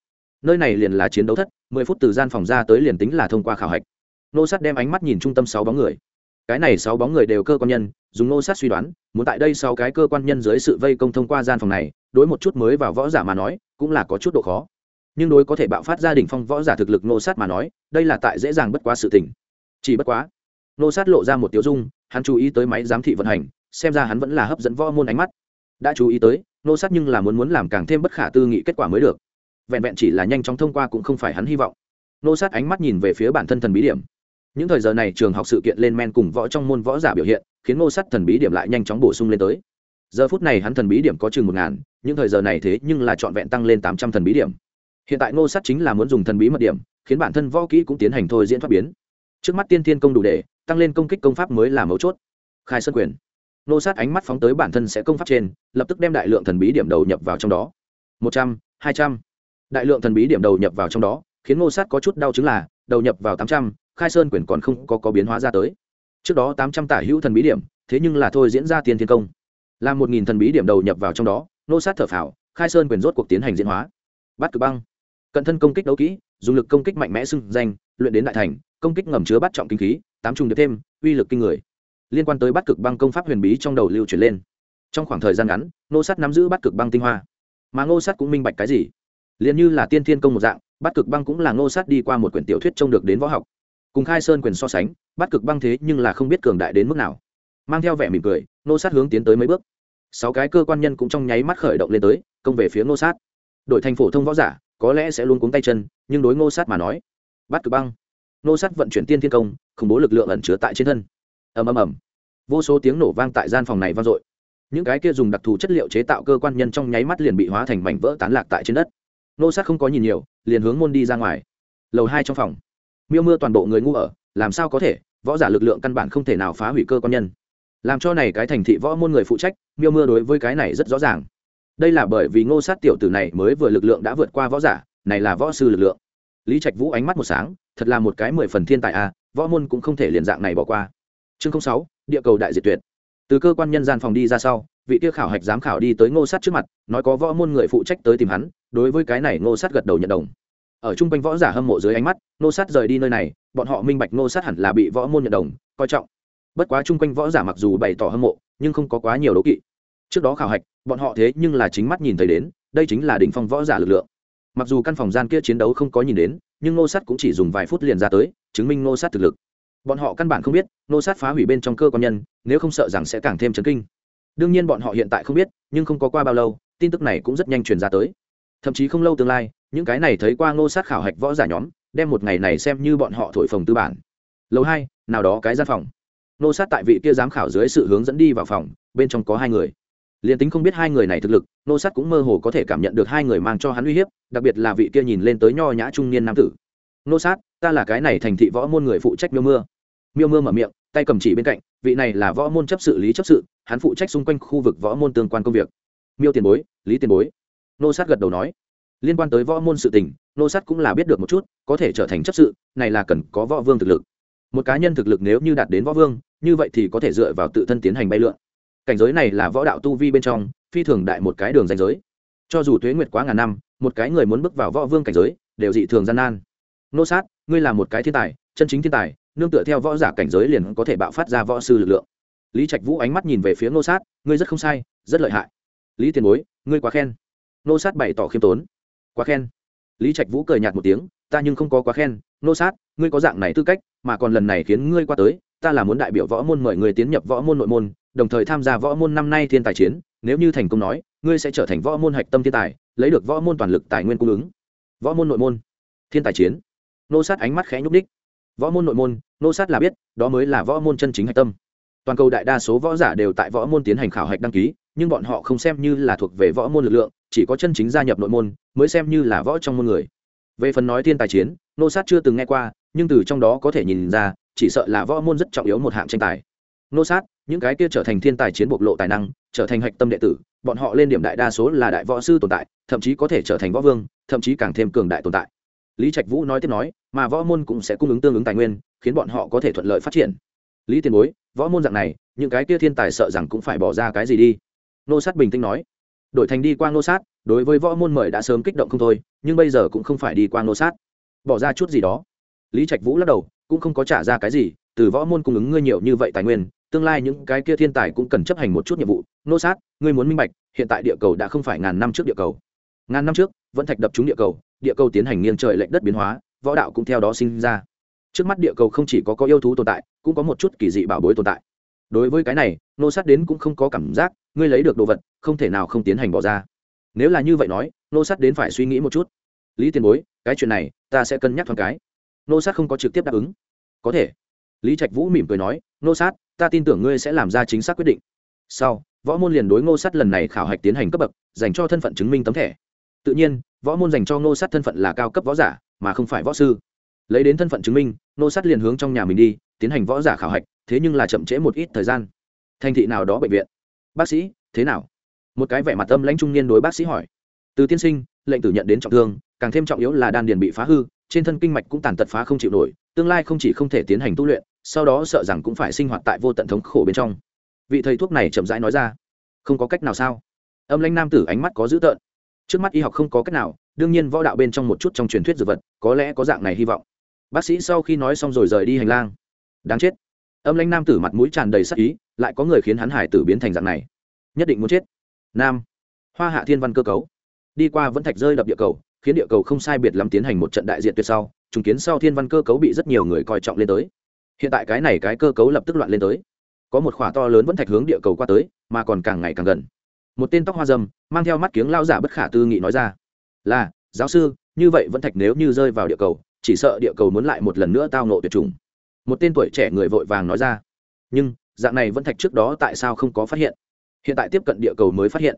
Nơi này liền là chiến đấu thất, mười phút từ gian phòng ra tới liền tính là thông qua khảo hạch. Nô sát đem ánh mắt nhìn trung tâm sáu bóng người. Cái này sáu bóng người đều cơ quan nhân, dùng nô sát suy đoán, muốn tại đây sáu cái cơ quan nhân dưới sự vây công thông qua gian phòng này, đối một chút mới vào võ giả mà nói, cũng là có chút độ khó. Nhưng đối có thể bạo phát gia đình phong võ giả thực lực nô sát mà nói, đây là tại dễ dàng bất quá sự tình. Chỉ bất quá, nô sát lộ ra một tiếu dung, hắn chú ý tới máy giám thị vận hành, xem ra hắn vẫn là hấp dẫn võ môn ánh mắt. Đã chú ý tới nô sát nhưng là muốn muốn làm càng thêm bất khả tư nghị kết quả mới được. Vẹn vẹn chỉ là nhanh chóng thông qua cũng không phải hắn hy vọng. Nô sát ánh mắt nhìn về phía bản thân thần bí điểm. Những thời giờ này trường học sự kiện lên men cùng võ trong môn võ giả biểu hiện, khiến nô sát thần bí điểm lại nhanh chóng bổ sung lên tới. Giờ phút này hắn thần bí điểm có chừng một ngàn, những thời giờ này thế nhưng là trọn vẹn tăng lên tám trăm thần bí điểm. Hiện tại nô sát chính là muốn dùng thần bí mật điểm, khiến bản thân võ kỹ cũng tiến hành thôi diễn thoát biến. Trước mắt tiên thiên công đủ để, tăng lên công kích công pháp mới là mấu chốt. Khai sơn quyền nô sát ánh mắt phóng tới bản thân sẽ công pháp trên lập tức đem đại lượng thần bí điểm đầu nhập vào trong đó. Một trăm hai trăm. Đại lượng thần bí điểm đầu nhập vào trong đó khiến nô sát có chút đau chứng là đầu nhập vào tám trăm khai sơn quyền còn không có, có biến hóa ra tới. Trước đó tám trăm tả hữu thần bí điểm thế nhưng là thôi diễn ra tiên thiên công. Là một nghìn thần bí điểm đầu nhập vào trong đó nô sát thở phào khai sơn quyền rốt cuộc tiến hành diễn hóa. Bắt cực băng. Cận thân công kích đấu kỹ dùng lực công kích mạnh mẽ xưng danh luyện đến đại thành công kích ngầm chứa bắt trọng kinh khí tám trùng được thêm uy lực kinh người liên quan tới bắt cực băng công pháp huyền bí trong đầu lưu chuyển lên. Trong khoảng thời gian ngắn nô sát nắm giữ bắt cực băng tinh hoa. Mà ngô sát cũng minh bạch cái gì? Liền như là tiên thiên công một dạng, bắt cực băng cũng là ngô sát đi qua một quyển tiểu thuyết trông được đến võ học. Cùng khai sơn quyền so sánh, bắt cực băng thế nhưng là không biết cường đại đến mức nào. Mang theo vẻ mỉm cười, ngô sát hướng tiến tới mấy bước. Sáu cái cơ quan nhân cũng trong nháy mắt khởi động lên tới, công về phía ngô sát. Đội thành phổ thông võ giả, có lẽ sẽ luôn cuống tay chân, nhưng đối ngô sát mà nói, bắt cực băng. Ngô sát vận chuyển tiên thiên công, khủng bố lực lượng ẩn chứa tại trên thân ầm ầm ầm. Vô số tiếng nổ vang tại gian phòng này vang dội. Những cái kia dùng đặc thù chất liệu chế tạo cơ quan nhân trong nháy mắt liền bị hóa thành mảnh vỡ tán lạc tại trên đất. Nô sát không có nhìn nhiều, liền hướng môn đi ra ngoài. Lầu hai trong phòng. Miêu mưa toàn bộ người ngu ở, làm sao có thể? Võ giả lực lượng căn bản không thể nào phá hủy cơ quan nhân. Làm cho này cái thành thị võ môn người phụ trách, miêu mưa đối với cái này rất rõ ràng. Đây là bởi vì ngô sát tiểu tử này mới vừa lực lượng đã vượt qua võ giả, này là võ sư lực lượng. Lý trạch vũ ánh mắt một sáng, thật là một cái mười phần thiên tài à võ môn cũng không thể liền dạng này bỏ qua chương sáu, địa cầu đại diệt tuyệt. Từ cơ quan nhân gian phòng đi ra sau, vị tiêu khảo hạch giám khảo đi tới ngô sát trước mặt, nói có võ môn người phụ trách tới tìm hắn, đối với cái này ngô sát gật đầu nhận đồng. Ở chung quanh võ giả hâm mộ dưới ánh mắt, ngô sát rời đi nơi này, bọn họ minh bạch ngô sát hẳn là bị võ môn nhận đồng, coi trọng. Bất quá chung quanh võ giả mặc dù bày tỏ hâm mộ, nhưng không có quá nhiều đấu kỵ. Trước đó khảo hạch, bọn họ thế nhưng là chính mắt nhìn thấy đến, đây chính là đỉnh phong võ giả lực lượng. Mặc dù căn phòng gian kia chiến đấu không có nhìn đến, nhưng ngô sát cũng chỉ dùng vài phút liền ra tới, chứng minh ngô sát thực lực bọn họ căn bản không biết, Nô sát phá hủy bên trong cơ quan nhân, nếu không sợ rằng sẽ càng thêm chấn kinh. Đương nhiên bọn họ hiện tại không biết, nhưng không có qua bao lâu, tin tức này cũng rất nhanh truyền ra tới. Thậm chí không lâu tương lai, những cái này thấy qua ngô sát khảo hạch võ giả nhóm, đem một ngày này xem như bọn họ thổi phồng tư bản. Lâu hai, nào đó cái gian phòng. Ngô sát tại vị kia giám khảo dưới sự hướng dẫn đi vào phòng, bên trong có hai người. Liền tính không biết hai người này thực lực ngô sát cũng mơ hồ có thể cảm nhận được hai người mang cho hắn uy hiếp, đặc biệt là vị kia nhìn lên tới nho nhã trung niên nam tử. Ngô sát ta là cái này thành thị võ môn người phụ trách miêu mưa. Miêu mưa mở miệng, tay cầm chỉ bên cạnh, vị này là võ môn chấp sự lý chấp sự, hắn phụ trách xung quanh khu vực võ môn tương quan công việc. Miêu tiền bối, lý tiền bối. Nô sát gật đầu nói. Liên quan tới võ môn sự tình, nô sát cũng là biết được một chút, có thể trở thành chấp sự, này là cần có võ vương thực lực. Một cá nhân thực lực nếu như đạt đến võ vương, như vậy thì có thể dựa vào tự thân tiến hành bay lượn. Cảnh giới này là võ đạo tu vi bên trong, phi thường đại một cái đường danh giới. Cho dù tuế nguyệt quá ngàn năm, một cái người muốn bước vào võ vương cảnh giới, đều dị thường gian nan. Nô sát ngươi là một cái thiên tài, chân chính thiên tài, nương tựa theo võ giả cảnh giới liền có thể bạo phát ra võ sư lực lượng. Lý trạch vũ ánh mắt nhìn về phía ngô sát, ngươi rất không sai, rất lợi hại. Lý tiền bối, ngươi quá khen. Ngô sát bày tỏ khiêm tốn. Quá khen. Lý trạch vũ cười nhạt một tiếng, ta nhưng không có quá khen. Ngô sát, ngươi có dạng này tư cách, mà còn lần này khiến ngươi qua tới, ta là muốn đại biểu võ môn mời người tiến nhập võ môn nội môn, đồng thời tham gia võ môn năm nay thiên tài chiến, nếu như thành công nói, ngươi sẽ trở thành võ môn hạch tâm thiên tài, lấy được võ môn toàn lực tài nguyên cung ứng. Võ môn nội môn. Thiên tài chiến nô sát ánh mắt khẽ nhúc đích võ môn nội môn, nô sát là biết, đó mới là võ môn chân chính hạch tâm. Toàn cầu đại đa số võ giả đều tại võ môn tiến hành khảo hạch đăng ký, nhưng bọn họ không xem như là thuộc về võ môn lực lượng, chỉ có chân chính gia nhập nội môn, mới xem như là võ trong môn người. Về phần nói thiên tài chiến, nô sát chưa từng nghe qua, nhưng từ trong đó có thể nhìn ra, chỉ sợ là võ môn rất trọng yếu một hạng tranh tài. Nô sát, những cái kia trở thành thiên tài chiến bộc lộ tài năng, trở thành hạch tâm đệ tử, bọn họ lên điểm đại đa số là đại võ sư tồn tại, thậm chí có thể trở thành võ vương, thậm chí càng thêm cường đại tồn tại lý trạch vũ nói tiếp nói, mà võ môn cũng sẽ cung ứng tương ứng tài nguyên, khiến bọn họ có thể thuận lợi phát triển. Lý tiền bối, võ môn dạng này, những cái kia thiên tài sợ rằng cũng phải bỏ ra cái gì đi. Nô sát bình tĩnh nói, đổi thành đi qua nô sát, đối với võ môn mời đã sớm kích động không thôi, nhưng bây giờ cũng không phải đi qua nô sát. Bỏ ra chút gì đó. Lý trạch vũ lắc đầu, cũng không có trả ra cái gì, từ võ môn cung ứng ngươi nhiều như vậy tài nguyên, tương lai những cái kia thiên tài cũng cần chấp hành một chút nhiệm vụ. Nô sát, ngươi muốn minh bạch, hiện tại địa cầu đã không phải ngàn năm trước địa cầu. Ngàn năm trước, vẫn thạch đập trúng địa cầu địa cầu tiến hành nghiêng trời lệnh đất biến hóa, võ đạo cũng theo đó sinh ra. Trước mắt địa cầu không chỉ có có yêu thú tồn tại, cũng có một chút kỳ dị bảo bối tồn tại. Đối với cái này, nô sát đến cũng không có cảm giác, ngươi lấy được đồ vật, không thể nào không tiến hành bỏ ra. Nếu là như vậy nói, nô sát đến phải suy nghĩ một chút. Lý tiền bối, cái chuyện này, ta sẽ cân nhắc thoáng cái. Nô sát không có trực tiếp đáp ứng. Có thể. Lý trạch vũ mỉm cười nói, nô sát, ta tin tưởng ngươi sẽ làm ra chính xác quyết định. Sau, võ môn liền đối ngô sát lần này khảo hạch tiến hành cấp bậc, dành cho thân phận chứng minh tấm thẻ. Tự nhiên võ môn dành cho ngô sát thân phận là cao cấp võ giả, mà không phải võ sư. Lấy đến thân phận chứng minh, ngô sát liền hướng trong nhà mình đi, tiến hành võ giả khảo hạch, thế nhưng là chậm trễ một ít thời gian. Thành thị nào đó bệnh viện. Bác sĩ, thế nào? Một cái vẻ mặt âm lãnh trung niên đối bác sĩ hỏi. Từ tiên sinh, lệnh tử nhận đến trọng thương, càng thêm trọng yếu là đan điền bị phá hư, trên thân kinh mạch cũng tàn tật phá không chịu nổi, tương lai không chỉ không thể tiến hành tu luyện, sau đó sợ rằng cũng phải sinh hoạt tại vô tận thống khổ bên trong. Vị thầy thuốc này chậm rãi nói ra. Không có cách nào sao? Âm lãnh nam tử ánh mắt có dữ tợn trước mắt y học không có cách nào, đương nhiên võ đạo bên trong một chút trong truyền thuyết dược vật, có lẽ có dạng này hy vọng. Bác sĩ sau khi nói xong rồi rời đi hành lang. Đáng chết. Âm lãnh nam tử mặt mũi tràn đầy sắc ý, lại có người khiến hắn hải tử biến thành dạng này. Nhất định muốn chết. Nam. Hoa hạ thiên văn cơ cấu. Đi qua vẫn thạch rơi đập địa cầu, khiến địa cầu không sai biệt lắm tiến hành một trận đại diện tuyệt sau, trùng kiến sau thiên văn cơ cấu bị rất nhiều người coi trọng lên tới. Hiện tại cái này cái cơ cấu lập tức loạn lên tới. Có một khỏa to lớn vẫn thạch hướng địa cầu qua tới, mà còn càng ngày càng gần một tên tóc hoa dâm, mang theo mắt kiếng lao giả bất khả tư nghị nói ra, là, giáo sư, như vậy vẫn thạch nếu như rơi vào địa cầu, chỉ sợ địa cầu muốn lại một lần nữa tao nộ tuyệt chủng. Một tên tuổi trẻ người vội vàng nói ra, nhưng, dạng này vẫn thạch trước đó tại sao không có phát hiện? Hiện tại tiếp cận địa cầu mới phát hiện.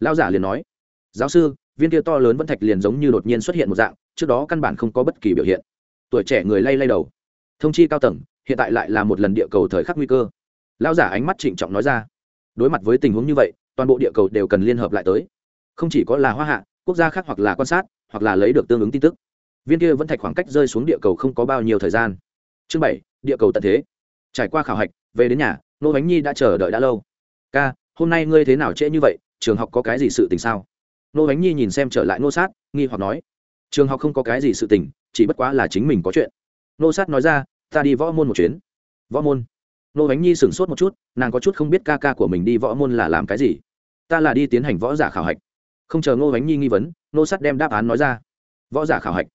Lao giả liền nói, giáo sư, viên kia to lớn vẫn thạch liền giống như đột nhiên xuất hiện một dạng, trước đó căn bản không có bất kỳ biểu hiện. Tuổi trẻ người lay lay đầu, thông chi cao tầng, hiện tại lại là một lần địa cầu thời khắc nguy cơ. Lao giả ánh mắt trịnh trọng nói ra, đối mặt với tình huống như vậy toàn bộ địa cầu đều cần liên hợp lại tới. Không chỉ có là hoa hạ, quốc gia khác hoặc là quan sát, hoặc là lấy được tương ứng tin tức. Viên kia vẫn thạch khoảng cách rơi xuống địa cầu không có bao nhiêu thời gian. Chương bảy, địa cầu tận thế. Trải qua khảo hạch, về đến nhà nô bánh nhi đã chờ đợi đã lâu. Ca, hôm nay ngươi thế nào trễ như vậy? Trường học có cái gì sự tình sao? Nô bánh nhi nhìn xem trở lại nô sát, nghi hoặc nói, trường học không có cái gì sự tình, chỉ bất quá là chính mình có chuyện. Nô sát nói ra, ta đi võ môn một chuyến. Võ môn? Nô bánh nhi sửng sốt một chút, nàng có chút không biết ca ca của mình đi võ môn là làm cái gì ta là đi tiến hành võ giả khảo hạch. Không chờ ngô bánh nhi nghi vấn, nô sắt đem đáp án nói ra. Võ giả khảo hạch.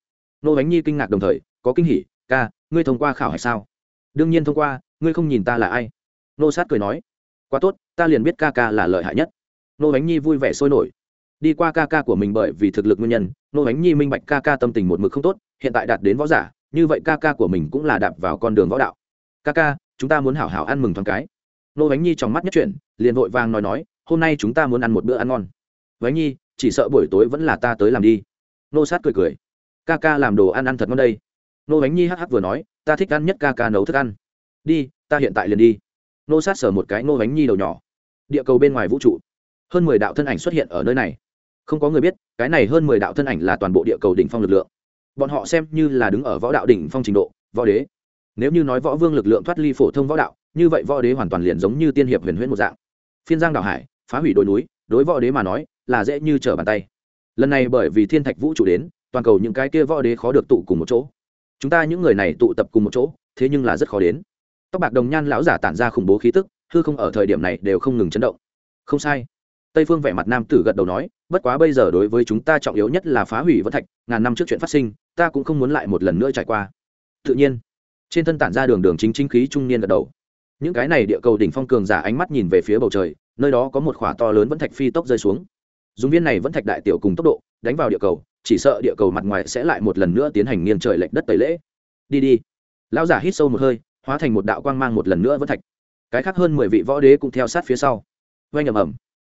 Nô bánh nhi kinh ngạc đồng thời, có kinh hỉ, ca, ngươi thông qua khảo hạch sao? Đương nhiên thông qua, ngươi không nhìn ta là ai? Nô sát cười nói. Quá tốt, ta liền biết ca ca là lợi hại nhất. Nô bánh nhi vui vẻ sôi nổi. Đi qua ca ca của mình bởi vì thực lực nguyên nhân nô bánh nhi minh bạch ca ca tâm tình một mực không tốt, hiện tại đạt đến võ giả, như vậy ca ca của mình cũng là đạp vào con đường võ đạo. Ca ca, chúng ta muốn hảo hảo ăn mừng thoáng cái. Nô bánh nhi trong mắt nhất chuyển, liền vội vàng nói nói hôm nay chúng ta muốn ăn một bữa ăn ngon. Bánh nhi, chỉ sợ buổi tối vẫn là ta tới làm đi. Nô sát cười cười. Ca ca làm đồ ăn ăn thật ngon đây. Nô bánh nhi hắc hắc vừa nói, ta thích ăn nhất ca ca nấu thức ăn. Đi, ta hiện tại liền đi. Nô sát sờ một cái nô bánh nhi đầu nhỏ. Địa cầu bên ngoài vũ trụ. Hơn mười đạo thân ảnh xuất hiện ở nơi này. Không có người biết, cái này hơn mười đạo thân ảnh là toàn bộ địa cầu đỉnh phong lực lượng. Bọn họ xem như là đứng ở võ đạo đỉnh phong trình độ, võ đế. Nếu như nói võ vương lực lượng thoát ly phổ thông võ đạo, như vậy võ đế hoàn toàn liền giống như tiên hiệp huyền huyễn một dạng. Phiên giang đảo hải phá hủy đồi núi, đối võ đế mà nói, là dễ như trở bàn tay. Lần này bởi vì thiên thạch vũ trụ đến, toàn cầu những cái kia võ đế khó được tụ cùng một chỗ. Chúng ta những người này tụ tập cùng một chỗ, thế nhưng là rất khó đến. Tóc bạc đồng nhan lão giả tản ra khủng bố khí tức, hư không ở thời điểm này đều không ngừng chấn động. Không sai. Tây phương vẻ mặt nam tử gật đầu nói, bất quá bây giờ đối với chúng ta trọng yếu nhất là phá hủy vân thạch, ngàn năm trước chuyện phát sinh, ta cũng không muốn lại một lần nữa trải qua. Tự nhiên, trên thân tản ra đường đường chính chính khí trung niên gật đầu. Những cái này địa cầu đỉnh phong cường giả ánh mắt nhìn về phía bầu trời nơi đó có một khỏa to lớn vẫn thạch phi tốc rơi xuống. Dùng viên này vẫn thạch đại tiểu cùng tốc độ, đánh vào địa cầu, chỉ sợ địa cầu mặt ngoài sẽ lại một lần nữa tiến hành nghiêng trời lệch đất tẩy lễ. Đi đi. Lão giả hít sâu một hơi, hóa thành một đạo quang mang một lần nữa vẫn thạch. Cái khác hơn mười vị võ đế cũng theo sát phía sau. Oanh ầm ầm.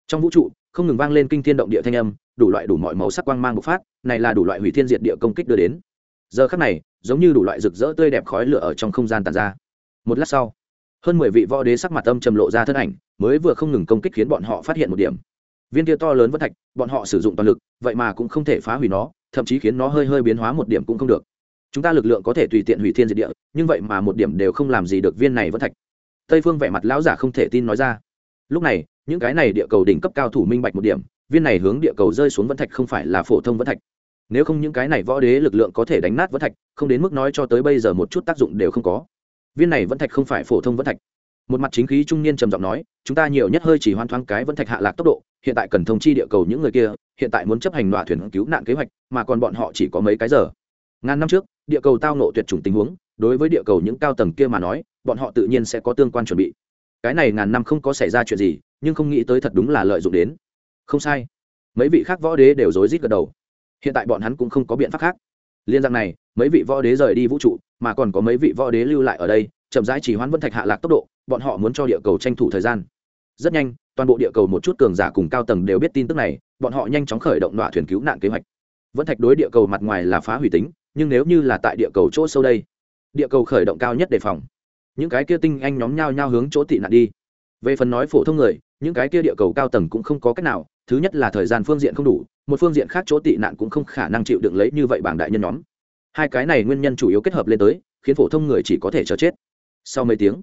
Trong vũ trụ, không ngừng vang lên kinh thiên động địa thanh âm, đủ loại đủ mọi màu sắc quang mang bộc phát, này là đủ loại hủy thiên diệt địa công kích đưa đến. Giờ khắc này, giống như đủ loại rực rỡ tươi đẹp khói lửa ở trong không gian tàn ra. Một lát sau hơn mười vị võ đế sắc mặt âm trầm lộ ra thân ảnh, mới vừa không ngừng công kích khiến bọn họ phát hiện một điểm. Viên kia to lớn vẫn thạch, bọn họ sử dụng toàn lực, vậy mà cũng không thể phá hủy nó, thậm chí khiến nó hơi hơi biến hóa một điểm cũng không được. Chúng ta lực lượng có thể tùy tiện hủy thiên diệt địa, nhưng vậy mà một điểm đều không làm gì được viên này vẫn thạch. Tây phương vẻ mặt lão giả không thể tin nói ra. Lúc này, những cái này địa cầu đỉnh cấp cao thủ minh bạch một điểm, viên này hướng địa cầu rơi xuống vẫn thạch không phải là phổ thông vẫn thạch. Nếu không những cái này võ đế lực lượng có thể đánh nát vẫn thạch, không đến mức nói cho tới bây giờ một chút tác dụng đều không có viên này vẫn thạch không phải phổ thông vẫn thạch. Một mặt chính khí trung niên trầm giọng nói, chúng ta nhiều nhất hơi chỉ hoan thoáng cái vẫn thạch hạ lạc tốc độ, hiện tại cần thông chi địa cầu những người kia, hiện tại muốn chấp hành nọa thuyền cứu nạn kế hoạch, mà còn bọn họ chỉ có mấy cái giờ. Ngàn năm trước, địa cầu tao nộ tuyệt chủng tình huống, đối với địa cầu những cao tầng kia mà nói, bọn họ tự nhiên sẽ có tương quan chuẩn bị. Cái này ngàn năm không có xảy ra chuyện gì, nhưng không nghĩ tới thật đúng là lợi dụng đến. Không sai. Mấy vị khác võ đế đều rối rít gật đầu. Hiện tại bọn hắn cũng không có biện pháp khác. Liên rằng này mấy vị võ đế rời đi vũ trụ, mà còn có mấy vị võ đế lưu lại ở đây, chậm rãi chỉ hoãn vân thạch hạ lạc tốc độ, bọn họ muốn cho địa cầu tranh thủ thời gian. Rất nhanh, toàn bộ địa cầu một chút cường giả cùng cao tầng đều biết tin tức này, bọn họ nhanh chóng khởi động đoạn thuyền cứu nạn kế hoạch. Vân thạch đối địa cầu mặt ngoài là phá hủy tính, nhưng nếu như là tại địa cầu chỗ sâu đây, địa cầu khởi động cao nhất đề phòng. Những cái kia tinh anh nhóm nhau nhau hướng chỗ tị nạn đi. Về phần nói phổ thông người, những cái kia địa cầu cao tầng cũng không có cách nào, thứ nhất là thời gian phương diện không đủ, một phương diện khác chỗ tị nạn cũng không khả năng chịu đựng lấy như vậy bảng đại nhân nhóm hai cái này nguyên nhân chủ yếu kết hợp lên tới, khiến phổ thông người chỉ có thể chờ chết. Sau mấy tiếng,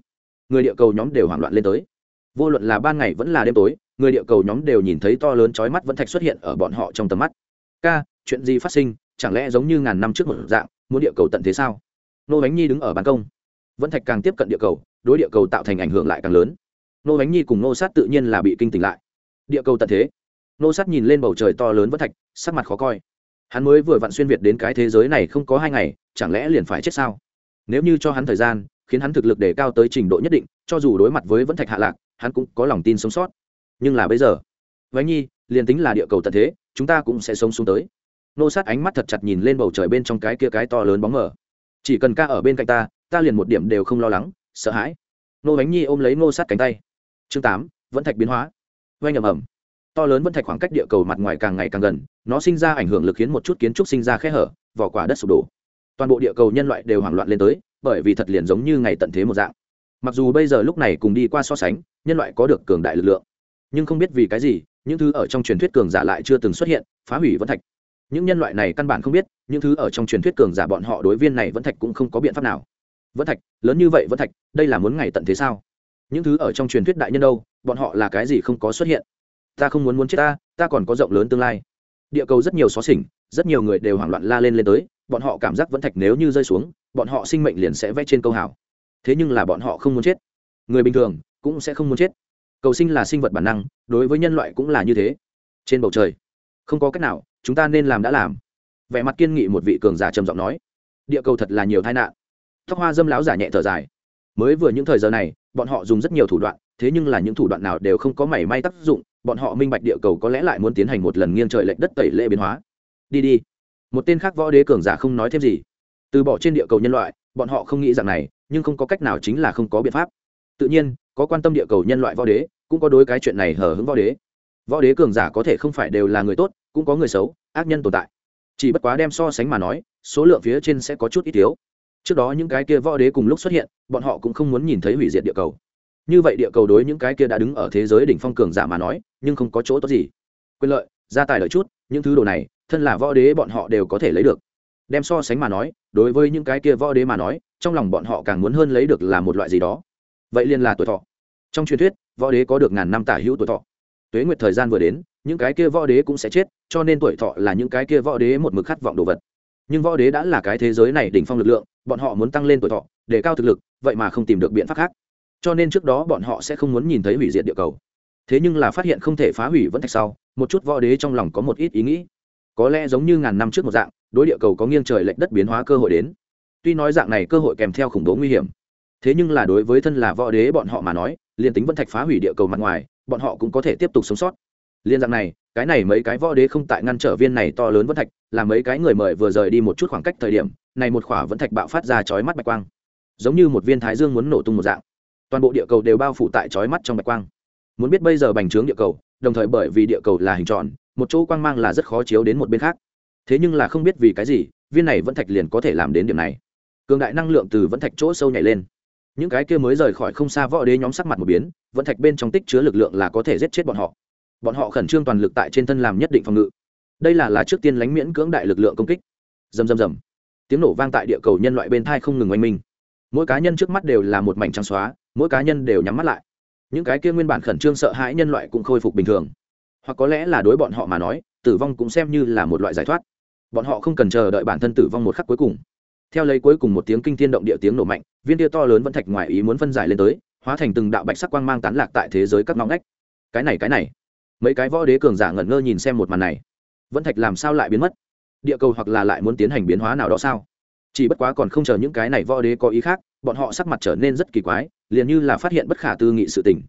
người địa cầu nhóm đều hoảng loạn lên tới. Vô luận là ban ngày vẫn là đêm tối, người địa cầu nhóm đều nhìn thấy to lớn chói mắt vẫn thạch xuất hiện ở bọn họ trong tầm mắt. Ca, chuyện gì phát sinh? Chẳng lẽ giống như ngàn năm trước một dạng, muốn địa cầu tận thế sao? Nô bánh nhi đứng ở ban công. Vẫn thạch càng tiếp cận địa cầu, đối địa cầu tạo thành ảnh hưởng lại càng lớn. Nô bánh nhi cùng nô sát tự nhiên là bị kinh tỉnh lại. Địa cầu tận thế. Nô sát nhìn lên bầu trời to lớn vẫn thạch, sắc mặt khó coi hắn mới vừa vặn xuyên việt đến cái thế giới này không có hai ngày, chẳng lẽ liền phải chết sao? Nếu như cho hắn thời gian, khiến hắn thực lực đề cao tới trình độ nhất định, cho dù đối mặt với vẫn thạch hạ lạc, hắn cũng có lòng tin sống sót. Nhưng là bây giờ, vánh nhi, liền tính là địa cầu tận thế, chúng ta cũng sẽ sống xuống tới. Nô sát ánh mắt thật chặt nhìn lên bầu trời bên trong cái kia cái to lớn bóng mờ. Chỉ cần ca ở bên cạnh ta ta liền một điểm đều không lo lắng, sợ hãi. Nô bánh nhi ôm lấy nô sát cánh tay. Chương tám, vẫn thạch biến hóa. Oanh ầm ầm to lớn vẫn thạch khoảng cách địa cầu mặt ngoài càng ngày càng gần, nó sinh ra ảnh hưởng lực khiến một chút kiến trúc sinh ra khe hở, vỏ quả đất sụp đổ. Toàn bộ địa cầu nhân loại đều hoảng loạn lên tới, bởi vì thật liền giống như ngày tận thế một dạng. Mặc dù bây giờ lúc này cùng đi qua so sánh, nhân loại có được cường đại lực lượng, nhưng không biết vì cái gì, những thứ ở trong truyền thuyết cường giả lại chưa từng xuất hiện, phá hủy vẫn thạch. Những nhân loại này căn bản không biết, những thứ ở trong truyền thuyết cường giả bọn họ đối viên này vẫn thạch cũng không có biện pháp nào. Vẫn thạch, lớn như vậy vẫn thạch, đây là muốn ngày tận thế sao? Những thứ ở trong truyền thuyết đại nhân đâu, bọn họ là cái gì không có xuất hiện? Ta không muốn muốn chết ta ta còn có rộng lớn tương lai. Địa cầu rất nhiều xó xỉnh, rất nhiều người đều hoảng loạn la lên lên tới, bọn họ cảm giác vẫn thạch nếu như rơi xuống, bọn họ sinh mệnh liền sẽ vẽ trên câu hảo thế nhưng là bọn họ không muốn chết. Người bình thường cũng sẽ không muốn chết. Cầu sinh là sinh vật bản năng, đối với nhân loại cũng là như thế. Trên bầu trời, không có cách nào, chúng ta nên làm đã làm. Vẻ mặt kiên nghị một vị cường giả trầm giọng nói. Địa cầu thật là nhiều tai nạn. Tóc hoa dâm láo giả nhẹ thở dài. Mới vừa những thời giờ này, bọn họ dùng rất nhiều thủ đoạn thế nhưng là những thủ đoạn nào đều không có mảy may tác dụng, bọn họ minh bạch địa cầu có lẽ lại muốn tiến hành một lần nghiêng trời lệch đất tẩy lệ biến hóa. Đi đi. Một tên khác võ đế cường giả không nói thêm gì. Từ bỏ trên địa cầu nhân loại, bọn họ không nghĩ rằng này, nhưng không có cách nào chính là không có biện pháp. Tự nhiên, có quan tâm địa cầu nhân loại võ đế, cũng có đối cái chuyện này hở hứng võ đế. Võ đế cường giả có thể không phải đều là người tốt, cũng có người xấu, ác nhân tồn tại. Chỉ bất quá đem so sánh mà nói, số lượng phía trên sẽ có chút ít thiếu. Trước đó những cái kia võ đế cùng lúc xuất hiện, bọn họ cũng không muốn nhìn thấy hủy diệt địa cầu như vậy địa cầu đối những cái kia đã đứng ở thế giới đỉnh phong cường giả mà nói, nhưng không có chỗ tốt gì. Quyền lợi, gia tài lợi chút, những thứ đồ này, thân là võ đế bọn họ đều có thể lấy được. Đem so sánh mà nói, đối với những cái kia võ đế mà nói, trong lòng bọn họ càng muốn hơn lấy được là một loại gì đó. Vậy liền là tuổi thọ. Trong truyền thuyết, võ đế có được ngàn năm tả hữu tuổi thọ. Tuế nguyệt thời gian vừa đến, những cái kia võ đế cũng sẽ chết, cho nên tuổi thọ là những cái kia võ đế một mực khát vọng đồ vật. Nhưng võ đế đã là cái thế giới này đỉnh phong lực lượng, bọn họ muốn tăng lên tuổi thọ, để cao thực lực, vậy mà không tìm được biện pháp khác cho nên trước đó bọn họ sẽ không muốn nhìn thấy hủy diệt địa cầu. Thế nhưng là phát hiện không thể phá hủy vẫn thạch sau, một chút võ đế trong lòng có một ít ý nghĩ. Có lẽ giống như ngàn năm trước một dạng, đối địa cầu có nghiêng trời lệch đất biến hóa cơ hội đến. Tuy nói dạng này cơ hội kèm theo khủng bố nguy hiểm, thế nhưng là đối với thân là võ đế bọn họ mà nói, liền tính vẫn thạch phá hủy địa cầu mặt ngoài, bọn họ cũng có thể tiếp tục sống sót. Liên dạng này, cái này mấy cái võ đế không tại ngăn trở viên này to lớn vẫn thạch, là mấy cái người mời vừa rời đi một chút khoảng cách thời điểm, này một khỏa vẫn thạch bạo phát ra chói mắt bạch quang. Giống như một viên thái dương muốn nổ tung một dạng toàn bộ địa cầu đều bao phủ tại chói mắt trong bạch quang. Muốn biết bây giờ bành trướng địa cầu, đồng thời bởi vì địa cầu là hình tròn, một chỗ quang mang là rất khó chiếu đến một bên khác. Thế nhưng là không biết vì cái gì, viên này vẫn thạch liền có thể làm đến điểm này. Cường đại năng lượng từ vẫn thạch chỗ sâu nhảy lên. Những cái kia mới rời khỏi không xa võ đế nhóm sắc mặt một biến, vẫn thạch bên trong tích chứa lực lượng là có thể giết chết bọn họ. Bọn họ khẩn trương toàn lực tại trên thân làm nhất định phòng ngự. Đây là là trước tiên lánh miễn cưỡng đại lực lượng công kích. Dầm dầm dầm tiếng nổ vang tại địa cầu nhân loại bên thai không ngừng oanh minh. Mỗi cá nhân trước mắt đều là một mảnh trắng xóa mỗi cá nhân đều nhắm mắt lại. Những cái kia nguyên bản khẩn trương sợ hãi nhân loại cũng khôi phục bình thường. Hoặc có lẽ là đối bọn họ mà nói, tử vong cũng xem như là một loại giải thoát. Bọn họ không cần chờ đợi bản thân tử vong một khắc cuối cùng. Theo lấy cuối cùng một tiếng kinh thiên động địa tiếng nổ mạnh, viên tia to lớn vẫn thạch ngoài ý muốn phân giải lên tới, hóa thành từng đạo bạch sắc quang mang tán lạc tại thế giới các ngõ ngách. Cái này cái này. Mấy cái võ đế cường giả ngẩn ngơ nhìn xem một màn này. Vẫn thạch làm sao lại biến mất? Địa cầu hoặc là lại muốn tiến hành biến hóa nào đó sao? Chỉ bất quá còn không chờ những cái này võ đế có ý khác bọn họ sắc mặt trở nên rất kỳ quái, liền như là phát hiện bất khả tư nghị sự tình.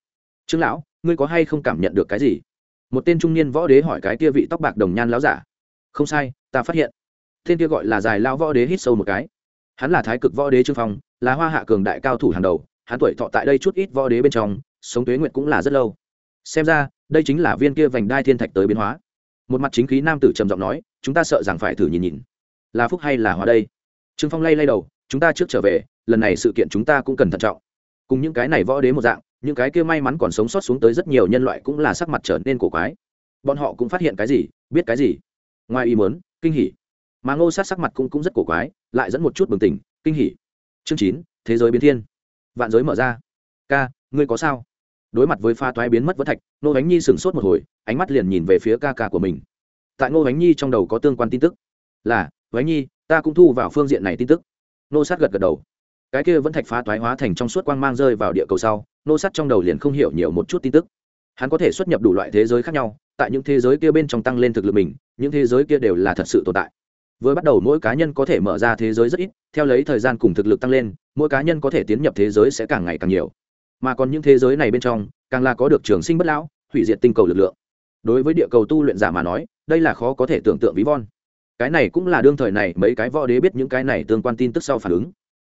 Trương lão, ngươi có hay không cảm nhận được cái gì? Một tên trung niên võ đế hỏi cái kia vị tóc bạc đồng nhan lão giả. Không sai, ta phát hiện. Tên kia gọi là dài lao võ đế hít sâu một cái. Hắn là thái cực võ đế trương phong, là hoa hạ cường đại cao thủ hàng đầu, hắn tuổi thọ tại đây chút ít võ đế bên trong, sống tuế nguyện cũng là rất lâu. Xem ra, đây chính là viên kia vành đai thiên thạch tới biến hóa. Một mặt chính khí nam tử trầm giọng nói, chúng ta sợ rằng phải thử nhìn nhìn. Là phúc hay là hóa đây? Trương phong lay lay đầu, chúng ta trước trở về lần này sự kiện chúng ta cũng cần thận trọng. Cùng những cái này võ đế một dạng những cái kia may mắn còn sống sót xuống tới rất nhiều nhân loại cũng là sắc mặt trở nên cổ quái. Bọn họ cũng phát hiện cái gì biết cái gì? Ngoài ý muốn kinh hỉ. Mà ngô sát sắc mặt cũng, cũng rất cổ quái lại dẫn một chút bừng tỉnh kinh hỉ. Chương chín thế giới biến thiên. Vạn giới mở ra. Ca ngươi có sao? Đối mặt với pha toái biến mất vỡ thạch ngô bánh nhi sửng sốt một hồi ánh mắt liền nhìn về phía ca ca của mình. Tại ngô bánh nhi trong đầu có tương quan tin tức. Là bánh nhi ta cũng thu vào phương diện này tin tức. Nô sát gật gật đầu cái kia vẫn thạch phá toái hóa thành trong suốt quang mang rơi vào địa cầu sau, nô sát trong đầu liền không hiểu nhiều một chút tin tức. Hắn có thể xuất nhập đủ loại thế giới khác nhau, tại những thế giới kia bên trong tăng lên thực lực mình, những thế giới kia đều là thật sự tồn tại. Vừa bắt đầu mỗi cá nhân có thể mở ra thế giới rất ít, theo lấy thời gian cùng thực lực tăng lên, mỗi cá nhân có thể tiến nhập thế giới sẽ càng ngày càng nhiều. Mà còn những thế giới này bên trong, càng là có được trường sinh bất lão, hủy diệt tinh cầu lực lượng. Đối với địa cầu tu luyện giả mà nói, đây là khó có thể tưởng tượng ví von. Cái này cũng là đương thời này mấy cái võ đế biết những cái này tương quan tin tức sau phản ứng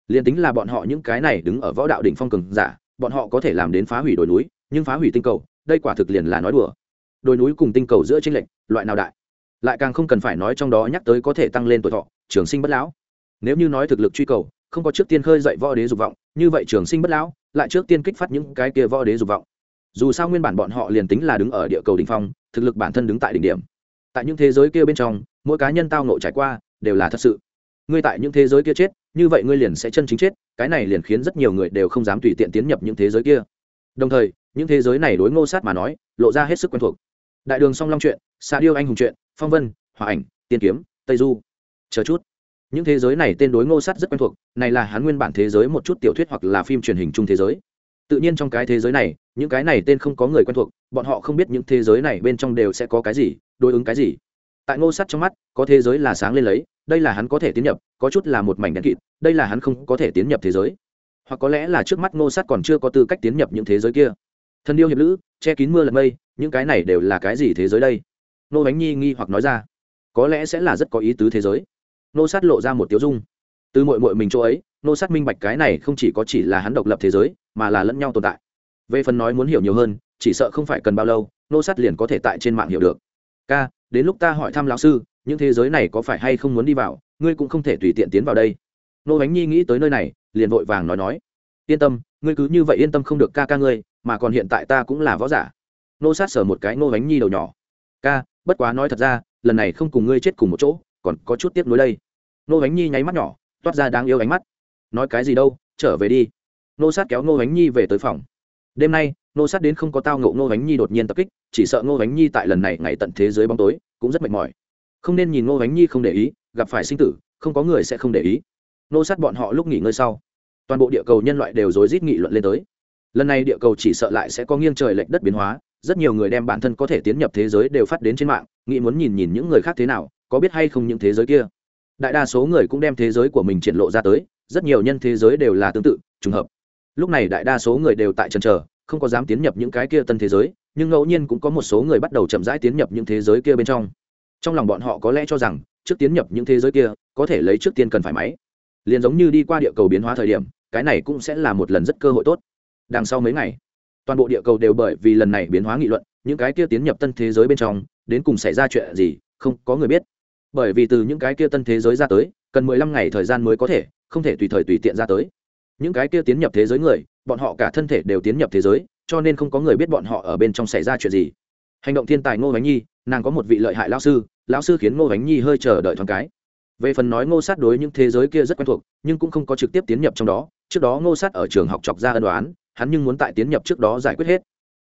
liền tính là bọn họ những cái này đứng ở võ đạo đỉnh phong cường giả, bọn họ có thể làm đến phá hủy đồi núi, nhưng phá hủy tinh cầu, đây quả thực liền là nói đùa. Đồi núi cùng tinh cầu giữa tranh lệch, loại nào đại? Lại càng không cần phải nói trong đó nhắc tới có thể tăng lên tuổi thọ, trường sinh bất lão. Nếu như nói thực lực truy cầu, không có trước tiên khơi dậy võ đế dục vọng, như vậy trường sinh bất lão, lại trước tiên kích phát những cái kia võ đế dục vọng. Dù sao nguyên bản bọn họ liền tính là đứng ở địa cầu đỉnh phong, thực lực bản thân đứng tại đỉnh điểm. Tại những thế giới kia bên trong, mỗi cá nhân tao nộ trải qua, đều là thật sự. Ngươi tại những thế giới kia chết như vậy ngươi liền sẽ chân chính chết, cái này liền khiến rất nhiều người đều không dám tùy tiện tiến nhập những thế giới kia. Đồng thời, những thế giới này đối ngô sát mà nói, lộ ra hết sức quen thuộc. Đại đường song long chuyện xa điêu anh hùng chuyện, phong vân hòa ảnh, tiên kiếm, tây du. Chờ chút. Những thế giới này tên đối ngô sát rất quen thuộc, này là hắn nguyên bản thế giới một chút tiểu thuyết hoặc là phim truyền hình chung thế giới. Tự nhiên trong cái thế giới này, những cái này tên không có người quen thuộc, bọn họ không biết những thế giới này bên trong đều sẽ có cái gì, đối ứng cái gì. Tại ngô Sát trong mắt, có thế giới là sáng lên lấy đây là hắn có thể tiến nhập, có chút là một mảnh đen kịt, đây là hắn không có thể tiến nhập thế giới. Hoặc có lẽ là trước mắt ngô Sát còn chưa có tư cách tiến nhập những thế giới kia. Thân điêu hiệp lữ, che kín mưa lật mây, những cái này đều là cái gì thế giới đây? Nô bánh nhi nghi hoặc nói ra. Có lẽ sẽ là rất có ý tứ thế giới. Nô sát lộ ra một tiếu dung. Từ mội mội mình chỗ ấy nô sát minh bạch cái này không chỉ có chỉ là hắn độc lập thế giới, mà là lẫn nhau tồn tại. Về phần nói muốn hiểu nhiều hơn, chỉ sợ không phải cần bao lâu nô sát liền có thể tại trên mạng hiểu được. Ca, đến lúc ta hỏi thăm lão sư những thế giới này có phải hay không muốn đi vào, ngươi cũng không thể tùy tiện tiến vào đây. Nô bánh nhi nghĩ tới nơi này, liền vội vàng nói nói. Yên tâm, ngươi cứ như vậy yên tâm không được ca ca ngươi, mà còn hiện tại ta cũng là võ giả. Nô sát sở một cái nô bánh nhi đầu nhỏ. Ca, bất quá nói thật ra, lần này không cùng ngươi chết cùng một chỗ, còn có chút tiếp nối đây. Nô bánh nhi nháy mắt nhỏ, toát ra đáng yêu ánh mắt. Nói cái gì đâu, trở về đi. Nô sát kéo nô bánh nhi về tới phòng. Đêm nay, nô sát đến không có tao ngộ nô bánh nhi đột nhiên tập kích, chỉ sợ nô bánh nhi tại lần này ngày tận thế giới bóng tối, cũng rất mệt mỏi không nên nhìn ngô bánh nhi không để ý, gặp phải sinh tử, không có người sẽ không để ý. Nô sát bọn họ lúc nghỉ ngơi sau, toàn bộ địa cầu nhân loại đều rối rít nghị luận lên tới. Lần này địa cầu chỉ sợ lại sẽ có nghiêng trời lệch đất biến hóa, rất nhiều người đem bản thân có thể tiến nhập thế giới đều phát đến trên mạng, nghĩ muốn nhìn nhìn những người khác thế nào, có biết hay không những thế giới kia. Đại đa số người cũng đem thế giới của mình triển lộ ra tới, rất nhiều nhân thế giới đều là tương tự, trùng hợp. Lúc này đại đa số người đều tại trần trờ không có dám tiến nhập những cái kia tân thế giới, nhưng ngẫu nhiên cũng có một số người bắt đầu chậm rãi tiến nhập những thế giới kia bên trong trong lòng bọn họ có lẽ cho rằng, trước tiến nhập những thế giới kia, có thể lấy trước tiên cần phải máy. Liền giống như đi qua địa cầu biến hóa thời điểm, cái này cũng sẽ là một lần rất cơ hội tốt. Đằng sau mấy ngày, toàn bộ địa cầu đều bởi vì lần này biến hóa nghị luận, những cái kia tiến nhập tân thế giới bên trong, đến cùng xảy ra chuyện gì, không có người biết. Bởi vì từ những cái kia tân thế giới ra tới, cần mười lăm ngày thời gian mới có thể, không thể tùy thời tùy tiện ra tới. Những cái kia tiến nhập thế giới người, bọn họ cả thân thể đều tiến nhập thế giới, cho nên không có người biết bọn họ ở bên trong xảy ra chuyện gì. Hành động thiên tài ngô bánh nhi, nàng có một vị lợi hại lao sư lão sư khiến ngô bánh nhi hơi chờ đợi thoáng cái. Về phần nói ngô sát đối những thế giới kia rất quen thuộc, nhưng cũng không có trực tiếp tiến nhập trong đó. Trước đó ngô sát ở trường học chọc ra ân đoán hắn nhưng muốn tại tiến nhập trước đó giải quyết hết.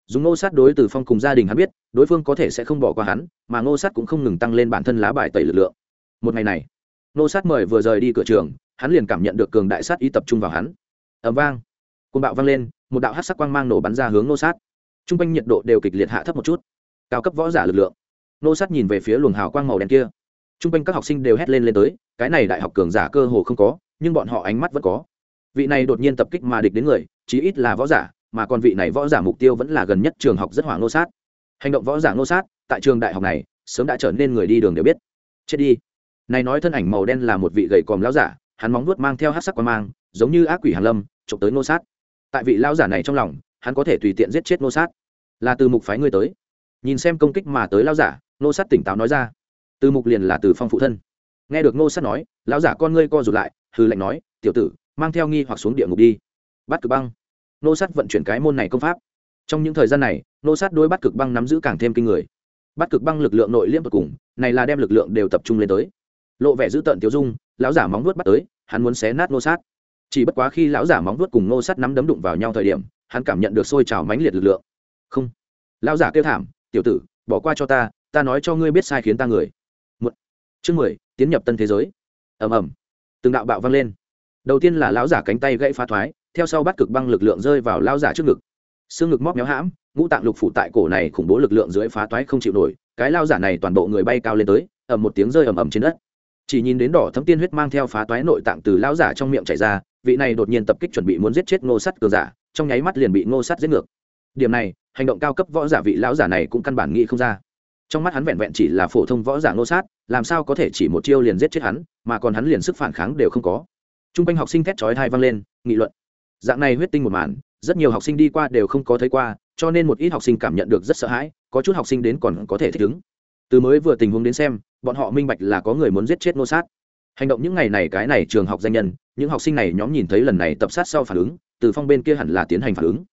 Dùng ngô sát đối từ phong cùng gia đình hắn biết, đối phương có thể sẽ không bỏ qua hắn, mà ngô sát cũng không ngừng tăng lên bản thân lá bài tẩy lực lượng. Một ngày này, ngô sát mời vừa rời đi cửa trường, hắn liền cảm nhận được cường đại sát ý tập trung vào hắn. Ẩm vang côn bạo vang lên, một đạo hát sắc quang mang nổ bắn ra hướng ngô sát. T r u n g quanh nhiệt độ đều kịch liệt hạ thấp một chút. Cao cấp võ giả lực lượng. Nô sát nhìn về phía luồng hào quang màu đen kia. T r u n g quanh các học sinh đều hét lên lên tới, cái này đại học cường giả cơ hồ không có, nhưng bọn họ ánh mắt vẫn có. Vị này đột nhiên tập kích mà địch đến người, chí ít là võ giả, mà còn vị này võ giả mục tiêu vẫn là gần nhất trường học rất hỏa Nô sát. Hành động võ giả Nô sát, tại trường đại học này, sớm đã trở nên người đi đường đều biết. Chết đi. Này nói thân ảnh màu đen là một vị gầy còm lão giả, hắn móng vuốt mang theo hát sắc quan mang, giống như ác quỷ hàn lâm trộm tới nô sát. Tại vị lão giả này trong lòng, hắn có thể tùy tiện giết chết nô sát. Là từ mục phái ngươi tới. Nhìn xem công kích mà tới lão giả nô sát tỉnh táo nói ra. Từ mục liền là từ phong phụ thân. Nghe được nô sát nói, lão giả con ngươi co rụt lại hư lệnh nói, tiểu tử, mang theo nghi hoặc xuống địa ngục đi. Bắt cực băng. Nô sát vận chuyển cái môn này công pháp. Trong những thời gian này nô sát đối bắt cực băng nắm giữ càng thêm kinh người. Bắt cực băng lực lượng nội liêm tột cùng, này là đem lực lượng đều tập trung lên tới. Lộ vẻ dữ tợn tiêu dung, lão giả móng vuốt bắt tới, hắn muốn xé nát nô sát. Chỉ bất quá khi lão giả móng vuốt cùng nô sát nắm đấm đụng vào nhau thời điểm, hắn cảm nhận được sôi trào mãnh liệt lực lượng. Không. Lão giả kêu thảm, tiểu tử, bỏ qua cho ta ta nói cho ngươi biết sai khiến ta người. Một. Chương mười, tiến nhập tân thế giới. Ầm ầm. Từng đạo bạo vang lên. Đầu tiên là lão giả cánh tay gãy phá thoái, theo sau bắt cực băng lực lượng rơi vào lão giả trước ngực. Xương ngực móc méo hãm, ngũ tạng lục phủ tại cổ này khủng bố lực lượng dưới phá toái không chịu nổi, cái lao giả này toàn bộ người bay cao lên tới, ầm một tiếng rơi ầm ầm trên đất. Chỉ nhìn đến đỏ thấm tiên huyết mang theo phá toái nội tạng từ lão giả trong miệng chảy ra, vị này đột nhiên tập kích chuẩn bị muốn giết chết ngô sắt cường giả, trong nháy mắt liền bị ngô sắt giết ngược. Điểm này, hành động cao cấp võ giả vị lão giả này cũng căn bản nghĩ không ra trong mắt hắn vẹn vẹn chỉ là phổ thông võ giả ngô sát, làm sao có thể chỉ một chiêu liền giết chết hắn, mà còn hắn liền sức phản kháng đều không có. T r u n g quanh học sinh thét chói hai vang lên, nghị luận. Dạng này huyết tinh một màn, rất nhiều học sinh đi qua đều không có thấy qua, cho nên một ít học sinh cảm nhận được rất sợ hãi, có chút học sinh đến còn có thể thích ứng. Từ mới vừa tình huống đến xem, bọn họ minh bạch là có người muốn giết chết nô sát. Hành động những ngày này cái này trường học danh nhân, những học sinh này nhóm nhìn thấy lần này tập sát sau phản ứng, từ phong bên kia hẳn là tiến hành phản ứng.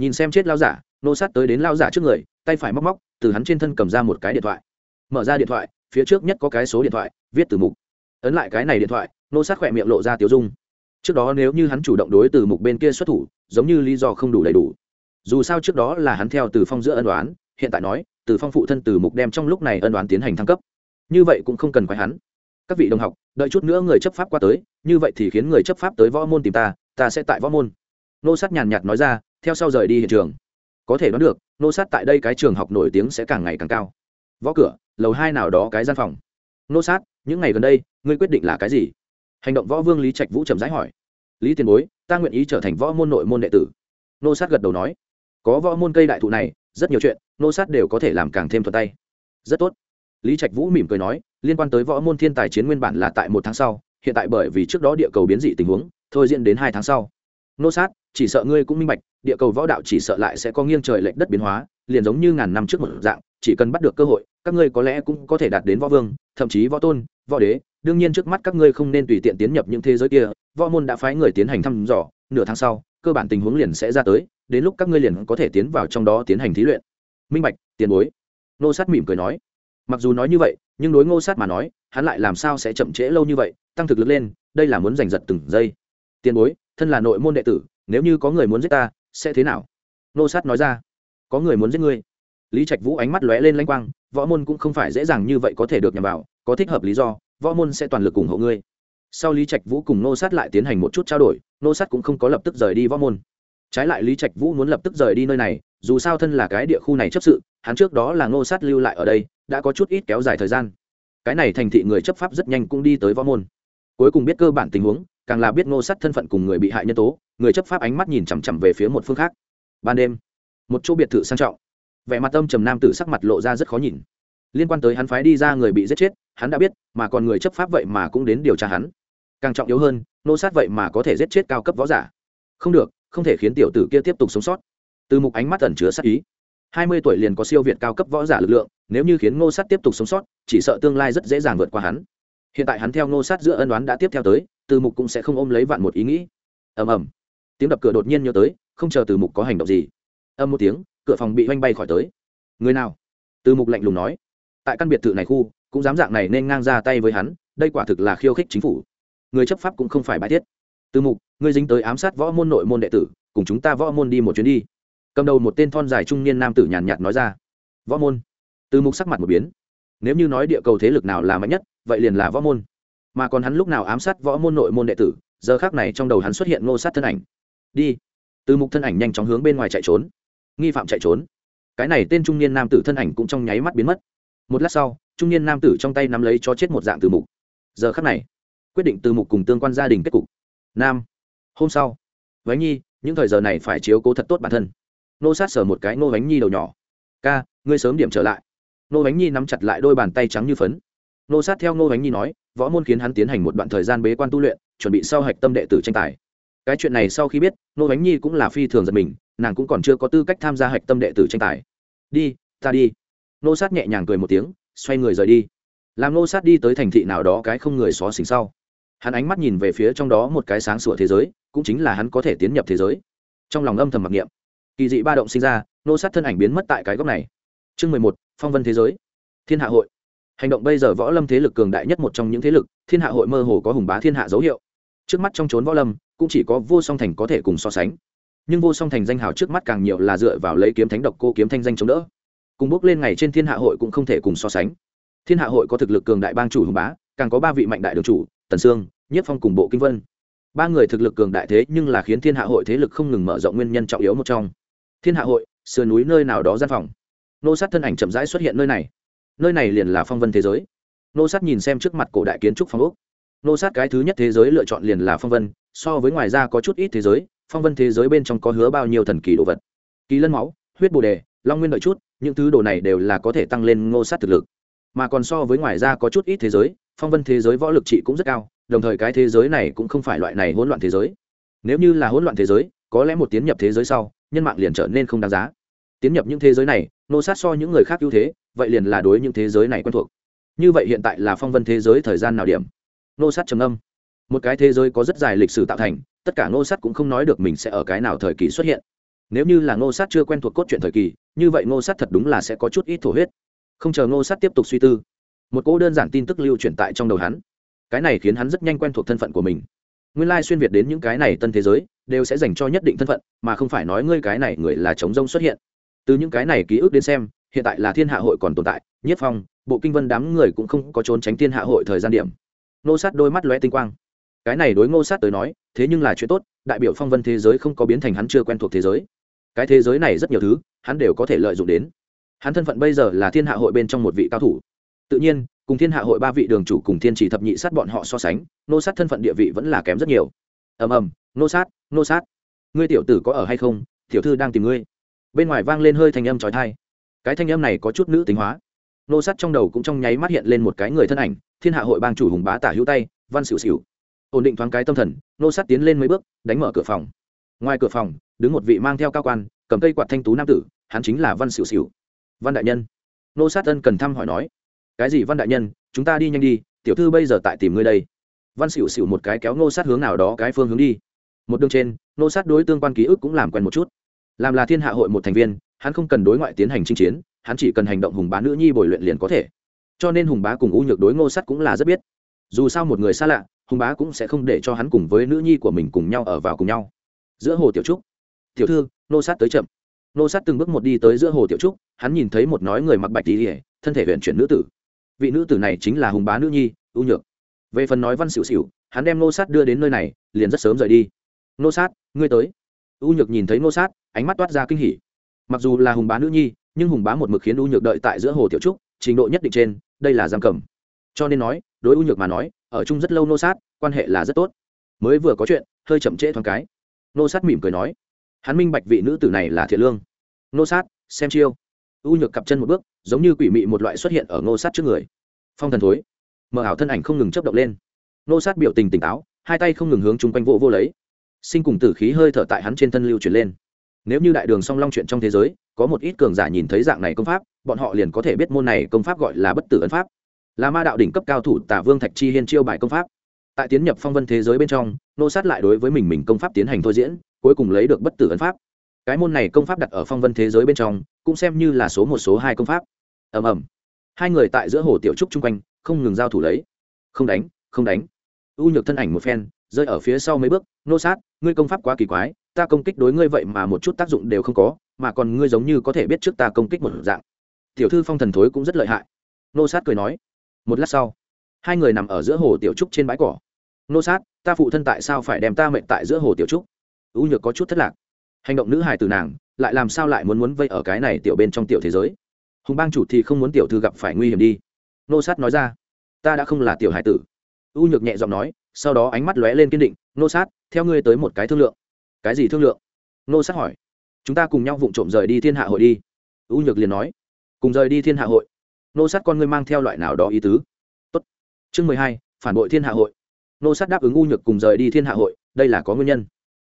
Nhìn xem chết lao giả nô sát tới đến lao giả trước người, tay phải móc móc từ hắn trên thân cầm ra một cái điện thoại. Mở ra điện thoại, phía trước nhất có cái số điện thoại, viết từ mục. Ấn lại cái này điện thoại, nô sát khỏe miệng lộ ra tiểu dung. Trước đó nếu như hắn chủ động đối từ mục bên kia xuất thủ, giống như lý do không đủ đầy đủ. Dù sao trước đó là hắn theo từ phong giữa ân đoán hiện tại nói, từ phong phụ thân từ mục đem trong lúc này ân đoán tiến hành thăng cấp. Như vậy cũng không cần quái hắn. Các vị đồng học, đợi chút nữa người chấp pháp qua tới, như vậy thì khiến người chấp pháp tới võ môn tìm ta ta sẽ tại võ môn. Nô sát nhàn nhạt nói ra, theo sau rời đi hiện trường có thể đoán được, nô sát tại đây cái trường học nổi tiếng sẽ càng ngày càng cao. Võ cửa, lầu hai nào đó cái gian phòng. Nô sát, những ngày gần đây, ngươi quyết định là cái gì? Hành động võ vương lý trạch vũ trầm rãi hỏi. Lý tiền bối, ta nguyện ý trở thành võ môn nội môn đệ tử. Nô sát gật đầu nói. Có võ môn cây đại thụ này, rất nhiều chuyện, nô sát đều có thể làm càng thêm thuật tay. Rất tốt. Lý trạch vũ mỉm cười nói, liên quan tới võ môn thiên tài chiến nguyên bản là tại một tháng sau, hiện tại bởi vì trước đó địa cầu biến dị tình huống, thôi diễn đến hai tháng sau nô sát, chỉ sợ ngươi cũng minh bạch, địa cầu võ đạo chỉ sợ lại sẽ có nghiêng trời lệch đất biến hóa, liền giống như ngàn năm trước một dạng, chỉ cần bắt được cơ hội, các ngươi có lẽ cũng có thể đạt đến võ vương, thậm chí võ tôn, võ đế. Đương nhiên trước mắt các ngươi không nên tùy tiện tiến nhập những thế giới kia, võ môn đã phái người tiến hành thăm dò, nửa tháng sau, cơ bản tình huống liền sẽ ra tới, đến lúc các ngươi liền có thể tiến vào trong đó tiến hành thí luyện. Minh bạch, tiền bối. Nô sát mỉm cười nói. Mặc dù nói như vậy, nhưng đối ngô sát mà nói, hắn lại làm sao sẽ chậm trễ lâu như vậy, tăng thực lực lên, đây là muốn giành giật từng giây. Tiền bối thân là nội môn đệ tử, nếu như có người muốn giết ta, sẽ thế nào? Nô sát nói ra. Có người muốn giết ngươi. Lý trạch vũ ánh mắt lóe lên lanh quang, võ môn cũng không phải dễ dàng như vậy có thể được nhằm vào, có thích hợp lý do, võ môn sẽ toàn lực ủng hộ ngươi. Sau lý trạch vũ cùng nô sát lại tiến hành một chút trao đổi, nô sát cũng không có lập tức rời đi võ môn. Trái lại lý trạch vũ muốn lập tức rời đi nơi này, dù sao thân là cái địa khu này chấp sự, hắn trước đó là Nô sát lưu lại ở đây, đã có chút ít kéo dài thời gian. Cái này thành thị người chấp pháp rất nhanh cũng đi tới võ môn. Cuối cùng biết cơ bản tình huống càng là biết ngô sát thân phận cùng người bị hại nhân tố, người chấp pháp ánh mắt nhìn chằm chằm về phía một phương khác. Ban đêm, một chỗ biệt thự sang trọng. Vẻ mặt âm trầm nam tử sắc mặt lộ ra rất khó nhìn. Liên quan tới hắn phái đi ra người bị giết chết, hắn đã biết, mà còn người chấp pháp vậy mà cũng đến điều tra hắn. Càng trọng yếu hơn nô sát vậy mà có thể giết chết cao cấp võ giả. Không được, không thể khiến tiểu tử kia tiếp tục sống sót. Từ mục ánh mắt ẩn chứa sát ý. Hai mươi tuổi liền có siêu việt cao cấp võ giả lực lượng, nếu như khiến ngô sát tiếp tục sống sót, chỉ sợ tương lai rất dễ dàng vượt qua hắn. Hiện tại hắn theo ngô sát giữa ân đoán đã tiếp theo tới từ mục cũng sẽ không ôm lấy vạn một ý nghĩ. Ầm ầm. Tiếng đập cửa đột nhiên nhớ tới, không chờ từ mục có hành động gì. Âm một tiếng, cửa phòng bị oanh bay khỏi tới. Người nào? Từ mục lạnh lùng nói. Tại căn biệt thự này khu, cũng dám dạng này nên ngang ra tay với hắn, đây quả thực là khiêu khích chính phủ. Người chấp pháp cũng không phải bài thiết từ mục, ngươi dính tới ám sát võ môn nội môn đệ tử, cùng chúng ta võ môn đi một chuyến đi. Cầm đầu một tên thon dài trung niên nam tử nhàn nhạt nói ra. Võ môn. Từ mục sắc mặt một biến. Nếu như nói địa cầu thế lực nào là mạnh nhất, vậy liền là võ môn mà còn hắn lúc nào ám sát võ môn nội môn đệ tử, giờ khác này trong đầu hắn xuất hiện ngô sát thân ảnh. Đi. Từ mục thân ảnh nhanh chóng hướng bên ngoài chạy trốn. Nghi phạm chạy trốn. Cái này tên trung niên nam tử thân ảnh cũng trong nháy mắt biến mất. Một lát sau, trung niên nam tử trong tay nắm lấy cho chết một dạng từ mục. Giờ khắc này, quyết định từ mục cùng tương quan gia đình kết cục. Nam. Hôm sau. Vánh nhi, những thời giờ này phải chiếu cố thật tốt bản thân. Nô sát sở một cái nô vánh nhi đầu nhỏ. Ca, ngươi sớm điểm trở lại. Nô vánh nhi nắm chặt lại đôi bàn tay trắng như phấn. Nô sát theo nô vánh nhi nói võ môn khiến hắn tiến hành một đoạn thời gian bế quan tu luyện, chuẩn bị sau hạch tâm đệ tử tranh tài. Cái chuyện này sau khi biết, nô bánh nhi cũng là phi thường giật mình, nàng cũng còn chưa có tư cách tham gia hạch tâm đệ tử tranh tài. Đi, ta đi. Nô sát nhẹ nhàng cười một tiếng, xoay người rời đi. Làm nô sát đi tới thành thị nào đó cái không người xó xỉnh sau. Hắn ánh mắt nhìn về phía trong đó một cái sáng sủa thế giới, cũng chính là hắn có thể tiến nhập thế giới. Trong lòng âm thầm mặc niệm. Kỳ dị ba động sinh ra, nô sát thân ảnh biến mất tại cái góc này. Chương mười một, phong vân thế giới. Thiên hạ hội hành động bây giờ võ lâm thế lực cường đại nhất một trong những thế lực, thiên hạ hội mơ hồ có hùng bá thiên hạ dấu hiệu. Trước mắt trong trốn võ lâm, cũng chỉ có vô song thành có thể cùng so sánh. Nhưng vô song thành danh hào trước mắt càng nhiều là dựa vào lấy kiếm thánh độc cô kiếm thanh danh chống đỡ. Cùng bước lên ngày trên thiên hạ hội cũng không thể cùng so sánh. Thiên hạ hội có thực lực cường đại bang chủ hùng bá, càng có ba vị mạnh đại đường chủ, tần sương, nhất phong cùng bộ kinh vân. Ba người thực lực cường đại thế nhưng là khiến thiên hạ hội thế lực không ngừng mở rộng nguyên nhân trọng yếu một trong. Thiên hạ hội, sườn núi nơi nào đó gian phòng. Nô sát thân ảnh chậm rãi xuất hiện nơi này nơi này liền là phong vân thế giới. Nô sát nhìn xem trước mặt cổ đại kiến trúc phong ốc. Nô sát cái thứ nhất thế giới lựa chọn liền là phong vân, so với ngoài ra có chút ít thế giới, phong vân thế giới bên trong có hứa bao nhiêu thần kỳ đồ vật. Kỳ lân máu, huyết bồ đề, long nguyên đợi chút, những thứ đồ này đều là có thể tăng lên ngô sát thực lực. Mà còn so với ngoài ra có chút ít thế giới, phong vân thế giới võ lực trị cũng rất cao, đồng thời cái thế giới này cũng không phải loại này hỗn loạn thế giới. Nếu như là hỗn loạn thế giới, có lẽ một tiến nhập thế giới sau, nhân mạng liền trở nên không đáng giá. Tiến nhập những thế giới này nô sát so những người khác ưu thế, vậy liền là đối những thế giới này quen thuộc. Như vậy hiện tại là phong vân thế giới thời gian nào điểm? Nô sát trầm âm một cái thế giới có rất dài lịch sử tạo thành, tất cả nô sát cũng không nói được mình sẽ ở cái nào thời kỳ xuất hiện. Nếu như là nô sát chưa quen thuộc cốt truyện thời kỳ, như vậy nô sát thật đúng là sẽ có chút ít thổ huyết. Không chờ nô sát tiếp tục suy tư, một cỗ đơn giản tin tức lưu truyền tại trong đầu hắn. Cái này khiến hắn rất nhanh quen thuộc thân phận của mình. Nguyên lai xuyên việt đến những cái này tân thế giới, đều sẽ dành cho nhất định thân phận, mà không phải nói ngươi cái này người là chống rông xuất hiện từ những cái này ký ức đến xem, hiện tại là thiên hạ hội còn tồn tại, nhất phong, bộ kinh vân đám người cũng không có trốn tránh thiên hạ hội thời gian điểm. Nô sát đôi mắt lóe tinh quang. Cái này đối ngô sát tới nói, thế nhưng là chuyện tốt, đại biểu phong vân thế giới không có biến thành hắn chưa quen thuộc thế giới. Cái thế giới này rất nhiều thứ, hắn đều có thể lợi dụng đến. Hắn thân phận bây giờ là thiên hạ hội bên trong một vị cao thủ. Tự nhiên, cùng thiên hạ hội ba vị đường chủ cùng thiên chỉ thập nhị sát bọn họ so sánh nô sát thân phận địa vị vẫn là kém rất nhiều. Ầm ầm nô sát nô sát, ngươi tiểu tử có ở hay không? Tiểu thư đang tìm ngươi bên ngoài vang lên hơi thanh âm trói thai cái thanh âm này có chút nữ tính hóa. Nô sát trong đầu cũng trong nháy mắt hiện lên một cái người thân ảnh, thiên hạ hội bang chủ hùng bá tả hữu tay, văn xỉu xỉu ổn định thoáng cái tâm thần, nô sát tiến lên mấy bước, đánh mở cửa phòng. Ngoài cửa phòng, đứng một vị mang theo cao quan, cầm cây quạt thanh tú nam tử, hắn chính là văn xỉu xỉu văn đại nhân. Nô sát ân cần thăm hỏi nói. Cái gì văn đại nhân, chúng ta đi nhanh đi, tiểu thư bây giờ tại tìm ngươi đây. Văn xỉu xỉu một cái kéo nô sát hướng nào đó cái phương hướng đi. Một đường trên, nô sát đối tương quan ký ức cũng làm quen một chút làm là thiên hạ hội một thành viên, hắn không cần đối ngoại tiến hành chinh chiến, hắn chỉ cần hành động hùng bá nữ nhi bồi luyện liền có thể. Cho nên hùng bá cùng u nhược đối ngô sắt cũng là rất biết. Dù sao một người xa lạ, hùng bá cũng sẽ không để cho hắn cùng với nữ nhi của mình cùng nhau ở vào cùng nhau. Giữa hồ tiểu trúc, tiểu thư nô sát tới chậm. Nô sát từng bước một đi tới giữa hồ tiểu trúc, hắn nhìn thấy một nói người mặc bạch tỉ thân thể huyện chuyển nữ tử. Vị nữ tử này chính là hùng bá nữ nhi, u nhược. Về phần nói văn xỉu xỉu, hắn đem nô sát đưa đến nơi này, liền rất sớm rời đi. Nô sát, ngươi tới u nhược nhìn thấy nô sát, ánh mắt toát ra kinh hỉ. Mặc dù là hùng bá nữ nhi, nhưng hùng bá một mực khiến u nhược đợi tại giữa hồ tiểu trúc, trình độ nhất định trên, đây là giam cầm. Cho nên nói, đối u nhược mà nói, ở chung rất lâu nô sát, quan hệ là rất tốt. Mới vừa có chuyện, hơi chậm trễ thoáng cái. Nô sát mỉm cười nói, hắn minh bạch vị nữ tử này là thiện lương. Nô sát, xem chiêu. U nhược cặp chân một bước, giống như quỷ mị một loại xuất hiện ở nô sát trước người. Phong thần thối, mở ảo thân ảnh không ngừng chấp động lên. Nô sát biểu tình tỉnh táo, hai tay không ngừng hướng chung quanh vô vô lấy sinh cùng tử khí hơi thở tại hắn trên thân lưu chuyển lên. Nếu như đại đường song long chuyện trong thế giới, có một ít cường giả nhìn thấy dạng này công pháp, bọn họ liền có thể biết môn này công pháp gọi là bất tử ấn pháp. Là ma đạo đỉnh cấp cao thủ tả vương thạch chi hiên chiêu bài công pháp. Tại tiến nhập phong vân thế giới bên trong, nô sát lại đối với mình mình công pháp tiến hành thôi diễn, cuối cùng lấy được bất tử ấn pháp. Cái môn này công pháp đặt ở phong vân thế giới bên trong, cũng xem như là số một, số hai công pháp. Ầm ầm. Hai người tại giữa hồ tiểu trúc chung quanh, không ngừng giao thủ lấy. Không đánh không đánh. U nhược thân ảnh một phen rơi ở phía sau mấy bước, nô sát, ngươi công pháp quá kỳ quái, ta công kích đối ngươi vậy mà một chút tác dụng đều không có, mà còn ngươi giống như có thể biết trước ta công kích một dạng. Tiểu thư phong thần thối cũng rất lợi hại. Nô sát cười nói. Một lát sau, hai người nằm ở giữa hồ tiểu trúc trên bãi cỏ. Nô sát, ta phụ thân tại sao phải đem ta mệnh tại giữa hồ tiểu trúc? U nhược có chút thất lạc. Hành động nữ hài từ nàng, lại làm sao lại muốn muốn vây ở cái này tiểu bên trong tiểu thế giới? Hùng bang chủ thì không muốn tiểu thư gặp phải nguy hiểm đi. Nô sát nói ra, ta đã không là tiểu hải tử. U nhược nhẹ giọng nói sau đó ánh mắt lóe lên kiên định, nô sát, theo ngươi tới một cái thương lượng. Cái gì thương lượng? Nô sát hỏi. Chúng ta cùng nhau vụng trộm rời đi thiên hạ hội đi. U nhược liền nói. Cùng rời đi thiên hạ hội? Nô sát con ngươi mang theo loại nào đó ý tứ. Tốt. chương mười hai, phản bội thiên hạ hội. Nô sát đáp ứng u nhược cùng rời đi thiên hạ hội, đây là có nguyên nhân.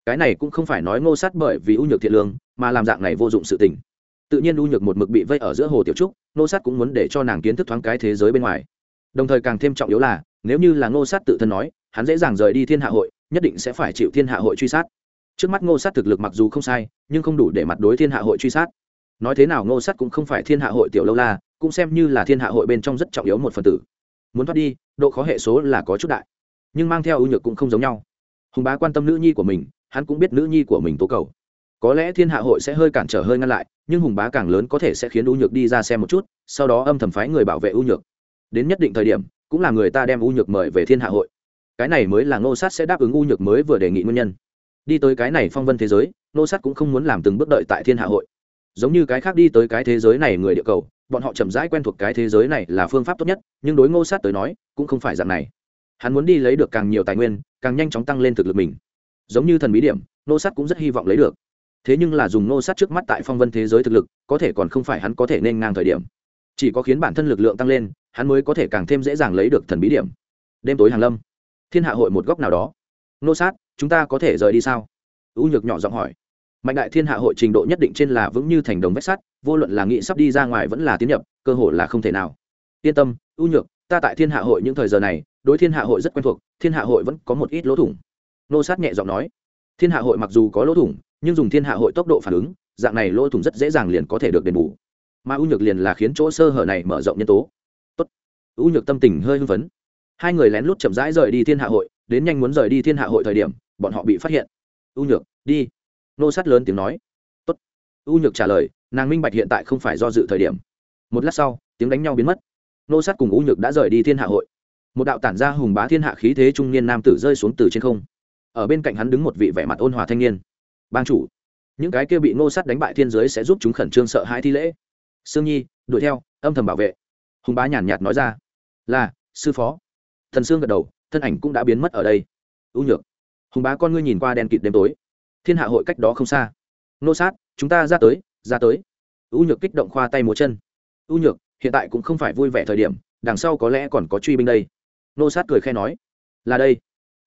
Cái này cũng không phải nói ngô sát bởi vì u nhược thiện lương, mà làm dạng này vô dụng sự tình. Tự nhiên u nhược một mực bị vây ở giữa hồ tiểu trúc, ngô sát cũng muốn để cho nàng kiến thức thoáng cái thế giới bên ngoài. Đồng thời càng thêm trọng yếu là, nếu như là ngô sát tự thân nói hắn dễ dàng rời đi thiên hạ hội, nhất định sẽ phải chịu thiên hạ hội truy sát. Trước mắt ngô sát thực lực mặc dù không sai, nhưng không đủ để mặt đối thiên hạ hội truy sát. Nói thế nào ngô sát cũng không phải thiên hạ hội tiểu lâu la, cũng xem như là thiên hạ hội bên trong rất trọng yếu một phần tử. Muốn thoát đi, độ khó hệ số là có chút đại, nhưng mang theo ưu nhược cũng không giống nhau. Hùng bá quan tâm nữ nhi của mình, hắn cũng biết nữ nhi của mình tố cầu. Có lẽ thiên hạ hội sẽ hơi cản trở hơi ngăn lại, nhưng hùng bá càng lớn có thể sẽ khiến ưu nhược đi ra xem một chút, sau đó âm thầm phái người bảo vệ ưu nhược. Đến nhất định thời điểm, cũng là người ta đem ưu nhược mời về thiên hạ hội cái này mới là ngô sát sẽ đáp ứng u nhược mới vừa đề nghị nguyên nhân. Đi tới cái này phong vân thế giới, ngô sát cũng không muốn làm từng bước đợi tại thiên hạ hội. Giống như cái khác đi tới cái thế giới này người địa cầu, bọn họ chậm rãi quen thuộc cái thế giới này là phương pháp tốt nhất, nhưng đối ngô sát tới nói, cũng không phải dạng này. Hắn muốn đi lấy được càng nhiều tài nguyên, càng nhanh chóng tăng lên thực lực mình. Giống như thần bí điểm nô sát cũng rất hy vọng lấy được. Thế nhưng là dùng nô sát trước mắt tại phong vân thế giới thực lực, có thể còn không phải hắn có thể nên ngang thời điểm. Chỉ có khiến bản thân lực lượng tăng lên, hắn mới có thể càng thêm dễ dàng lấy được thần bí điểm. Đêm tối hàng lâm thiên hạ hội một góc nào đó. Nô sát, chúng ta có thể rời đi sao? U nhược nhỏ giọng hỏi. Mạnh đại thiên hạ hội trình độ nhất định trên là vững như thành đồng vách sắt, vô luận là nghị sắp đi ra ngoài vẫn là tiến nhập, cơ hội là không thể nào. Yên tâm, u nhược, ta tại thiên hạ hội những thời giờ này, đối thiên hạ hội rất quen thuộc, thiên hạ hội vẫn có một ít lỗ thủng. Nô sát nhẹ giọng nói. Thiên hạ hội mặc dù có lỗ thủng, nhưng dùng thiên hạ hội tốc độ phản ứng, dạng này lỗ thủng rất dễ dàng liền có thể được đền bù. Mà ưu nhược liền là khiến chỗ sơ hở này mở rộng nhân tố. Tốt. Ưu nhược tâm tình hơi hưng phấn hai người lén lút chậm rãi rời đi thiên hạ hội, đến nhanh muốn rời đi thiên hạ hội thời điểm, bọn họ bị phát hiện. U nhược, đi. Nô sát lớn tiếng nói. Tốt. U nhược trả lời, nàng minh bạch hiện tại không phải do dự thời điểm. Một lát sau, tiếng đánh nhau biến mất. Nô sát cùng U nhược đã rời đi thiên hạ hội. Một đạo tản ra hùng bá thiên hạ khí thế trung niên nam tử rơi xuống từ trên không. Ở bên cạnh hắn đứng một vị vẻ mặt ôn hòa thanh niên. Bang chủ. Những cái kia bị ngô Sát đánh bại thiên giới sẽ giúp chúng khẩn trương sợ hãi thi lễ. Sương nhi, đuổi theo, âm thầm bảo vệ. Hùng bá nhàn nhạt nói ra. Là, sư phó thần sương gật đầu, thân ảnh cũng đã biến mất ở đây. Ưu nhược, hùng bá con ngươi nhìn qua đèn kịt đêm tối. Thiên hạ hội cách đó không xa. Nô sát, chúng ta ra tới ra tới. Ưu nhược kích động khoa tay múa chân. Ưu nhược, hiện tại cũng không phải vui vẻ thời điểm, đằng sau có lẽ còn có truy binh đây. Nô sát cười khe nói. Là đây.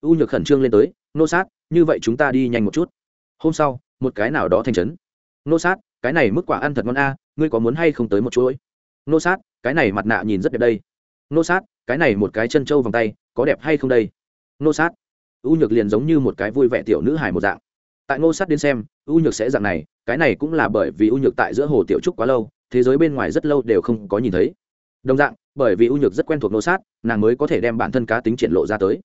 Ưu nhược khẩn trương lên tới. Nô sát, như vậy chúng ta đi nhanh một chút. Hôm sau, một cái nào đó thành trấn. Nô sát, cái này mức quả ăn thật ngon a, ngươi có muốn hay không tới một chuỗi nô sát, cái này mặt nạ nhìn rất đẹp đây. Nô sát cái này một cái chân trâu vòng tay, có đẹp hay không đây? Nô sát. U nhược liền giống như một cái vui vẻ tiểu nữ hài một dạng. Tại nô sát đến xem, u nhược sẽ dạng này, cái này cũng là bởi vì u nhược tại giữa hồ tiểu trúc quá lâu, thế giới bên ngoài rất lâu đều không có nhìn thấy. Đồng dạng, bởi vì u nhược rất quen thuộc nô sát, nàng mới có thể đem bản thân cá tính triển lộ ra tới.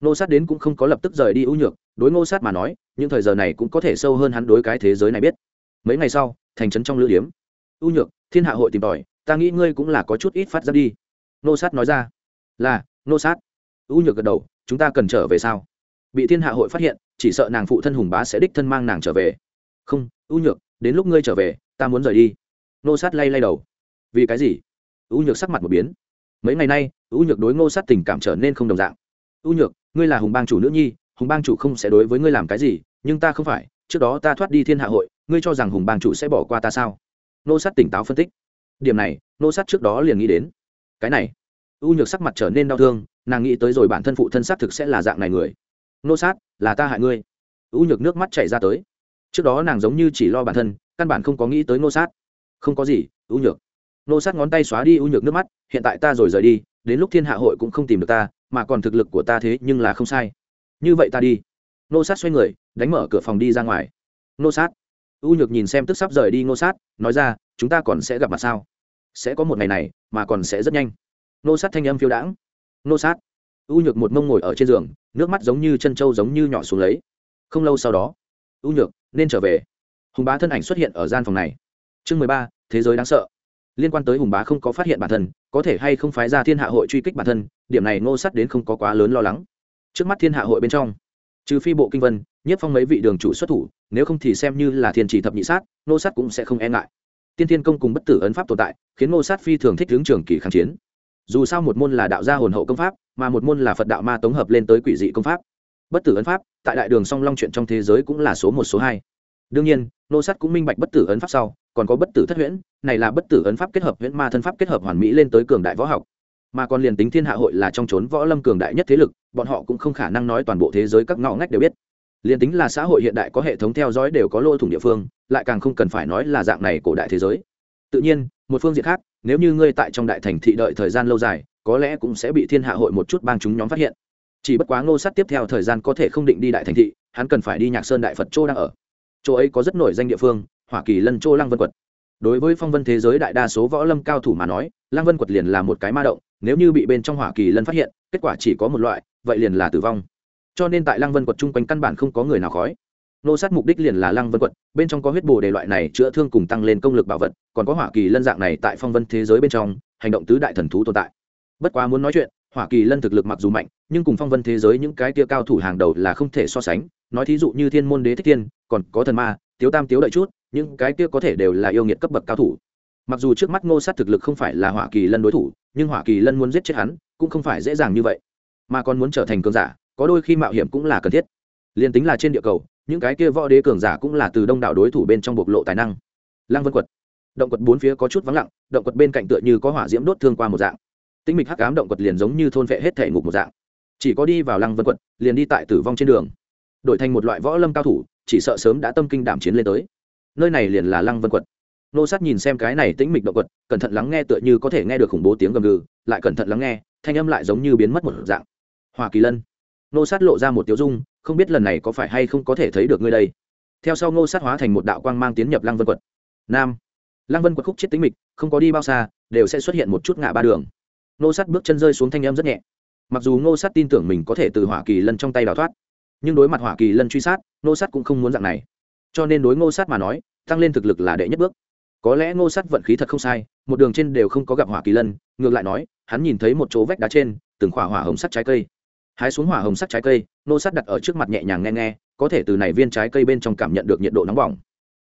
Nô sát đến cũng không có lập tức rời đi U nhược, đối ngô sát mà nói, những thời giờ này cũng có thể sâu hơn hắn đối cái thế giới này biết. Mấy ngày sau, thành trấn trong lữ điếm. U nhược, thiên hạ hội tìm tòi, ta nghĩ ngươi cũng là có chút ít phát ra đi. Nô sát nói ra là, nô sát. Ưu nhược gật đầu, chúng ta cần trở về sao? Bị thiên hạ hội phát hiện, chỉ sợ nàng phụ thân hùng bá sẽ đích thân mang nàng trở về. Không ưu nhược, đến lúc ngươi trở về, ta muốn rời đi. Nô sát lay lay đầu. Vì cái gì? Ưu nhược sắc mặt một biến. Mấy ngày nay ưu nhược đối ngô sát tình cảm trở nên không đồng dạng. Ưu nhược, ngươi là hùng bang chủ nữ nhi, hùng bang chủ không sẽ đối với ngươi làm cái gì, nhưng ta không phải, trước đó ta thoát đi thiên hạ hội, ngươi cho rằng hùng bang chủ sẽ bỏ qua ta sao? Nô sát tỉnh táo phân tích. Điểm này, nô sát trước đó liền nghĩ đến. Cái này u nhược sắc mặt trở nên đau thương, nàng nghĩ tới rồi bản thân phụ thân xác thực sẽ là dạng này người. Nô sát, là ta hại ngươi. U nhược nước mắt chảy ra tới. Trước đó nàng giống như chỉ lo bản thân, căn bản không có nghĩ tới nô sát. Không có gì, u nhược. Nô sát ngón tay xóa đi u nhược nước mắt, hiện tại ta rồi rời đi, đến lúc thiên hạ hội cũng không tìm được ta, mà còn thực lực của ta thế nhưng là không sai. Như vậy ta đi. Nô sát xoay người, đánh mở cửa phòng đi ra ngoài. Nô sát. U nhược nhìn xem tức sắp rời đi nô sát, nói ra, chúng ta còn sẽ gặp mặt sao? Sẽ có một ngày này, mà còn sẽ rất nhanh nô sát thanh âm phiêu đãng. Nô sát. U nhược một mông ngồi ở trên giường, nước mắt giống như chân trâu giống như nhỏ xuống lấy. Không lâu sau đó, u nhược, nên trở về. Hùng bá thân ảnh xuất hiện ở gian phòng này. Chương mười ba, thế giới đáng sợ. Liên quan tới hùng bá không có phát hiện bản thân, có thể hay không phái ra thiên hạ hội truy kích bản thân, điểm này ngô sát đến không có quá lớn lo lắng. Trước mắt thiên hạ hội bên trong, trừ phi bộ kinh vân, nhất phong mấy vị đường chủ xuất thủ, nếu không thì xem như là thiên chỉ thập nhị sát, ngô sát cũng sẽ không e ngại. Tiên thiên công cùng bất tử ấn pháp tồn tại, khiến ngô sát phi thường thích hướng trường kỳ kháng chiến dù sao một môn là đạo gia hồn hậu công pháp, mà một môn là phật đạo ma tống hợp lên tới quỷ dị công pháp. Bất tử ấn pháp, tại đại đường song long chuyện trong thế giới cũng là số một, số hai. Đương nhiên, nô sắt cũng minh bạch bất tử ấn pháp sau, còn có bất tử thất huyễn, này là bất tử ấn pháp kết hợp huyễn ma thân pháp kết hợp hoàn mỹ lên tới cường đại võ học. Mà còn liền tính thiên hạ hội là trong trốn võ lâm cường đại nhất thế lực, bọn họ cũng không khả năng nói toàn bộ thế giới các ngõ ngách đều biết. Liền tính là xã hội hiện đại có hệ thống theo dõi đều có lỗ thủng địa phương, lại càng không cần phải nói là dạng này cổ đại thế giới. Tự nhiên một phương diện khác, nếu như ngươi tại trong đại thành thị đợi thời gian lâu dài, có lẽ cũng sẽ bị thiên hạ hội một chút bang chúng nhóm phát hiện. Chỉ bất quá ngô sát tiếp theo thời gian có thể không định đi đại thành thị, hắn cần phải đi nhạc sơn đại phật châu đang ở. Chỗ ấy có rất nổi danh địa phương hoa kỳ lân châu lăng vân quật. Đối với phong vân thế giới đại đa số võ lâm cao thủ mà nói, lăng vân quật liền là một cái ma động, nếu như bị bên trong hoa kỳ lân phát hiện, kết quả chỉ có một loại, vậy liền là tử vong. Cho nên tại lăng vân quật chung quanh căn bản không có người nào khói nô sát mục đích liền là lăng vân quật, bên trong có huyết bồ đề loại này chữa thương cùng tăng lên công lực bảo vật, còn có hỏa kỳ lân dạng này tại phong vân thế giới bên trong, hành động tứ đại thần thú tồn tại. Bất quá muốn nói chuyện, hỏa kỳ lân thực lực mặc dù mạnh, nhưng cùng phong vân thế giới những cái tia cao thủ hàng đầu là không thể so sánh. Nói thí dụ như thiên môn đế thích tiên còn có thần ma, tiếu tam tiếu đợi chút, những cái tia có thể đều là yêu nghiệt cấp bậc cao thủ. Mặc dù trước mắt ngô sát thực lực không phải là hỏa kỳ lân đối thủ, nhưng hỏa kỳ lân muốn giết chết hắn, cũng không phải dễ dàng như vậy. Mà còn muốn trở thành cường giả, có đôi khi mạo hiểm cũng là cần thiết. Liền tính là trên địa cầu những cái kia võ đế cường giả cũng là từ đông đảo đối thủ bên trong bộc lộ tài năng. Lăng vân quật. Động quật bốn phía có chút vắng lặng, động quật bên cạnh tựa như có hỏa diễm đốt thương qua một dạng. Tinh mịch hắc ám động quật liền giống như thôn vệ hết thể ngục một dạng. Chỉ có đi vào lăng vân quật, liền đi tại tử vong trên đường. Đổi thành một loại võ lâm cao thủ, chỉ sợ sớm đã tâm kinh đảm chiến lên tới. Nơi này liền là lăng vân quật. Nô sát nhìn xem cái này tĩnh mịch động quật, cẩn thận lắng nghe tựa như có thể nghe được khủng bố tiếng gầm gừ, lại cẩn thận lắng nghe, thanh âm lại giống như biến mất một dạng. Hoa kỳ lân. Nô sát lộ ra một tiếu dung không biết lần này có phải hay không có thể thấy được ngươi đây. Theo sau Ngô sát hóa thành một đạo quang mang tiến nhập lăng vân quật. Nam. Lăng vân quật khúc chết tính mịch, không có đi bao xa, đều sẽ xuất hiện một chút ngã ba đường. Ngô sát bước chân rơi xuống thanh âm rất nhẹ. Mặc dù Ngô sát tin tưởng mình có thể từ hỏa kỳ lân trong tay đào thoát, nhưng đối mặt hỏa kỳ lân truy sát, Ngô sát cũng không muốn dạng này. Cho nên đối ngô sát mà nói, tăng lên thực lực là đệ nhất bước. Có lẽ ngô sát vận khí thật không sai, một đường trên đều không có gặp hỏa kỳ lân, ngược lại nói, hắn nhìn thấy một chỗ vách đá trên, từng khỏa hỏa hồng sắt trái cây hái xuống hỏa hồng sắc trái cây, nô sát đặt ở trước mặt nhẹ nhàng nghe nghe, có thể từ này viên trái cây bên trong cảm nhận được nhiệt độ nóng bỏng.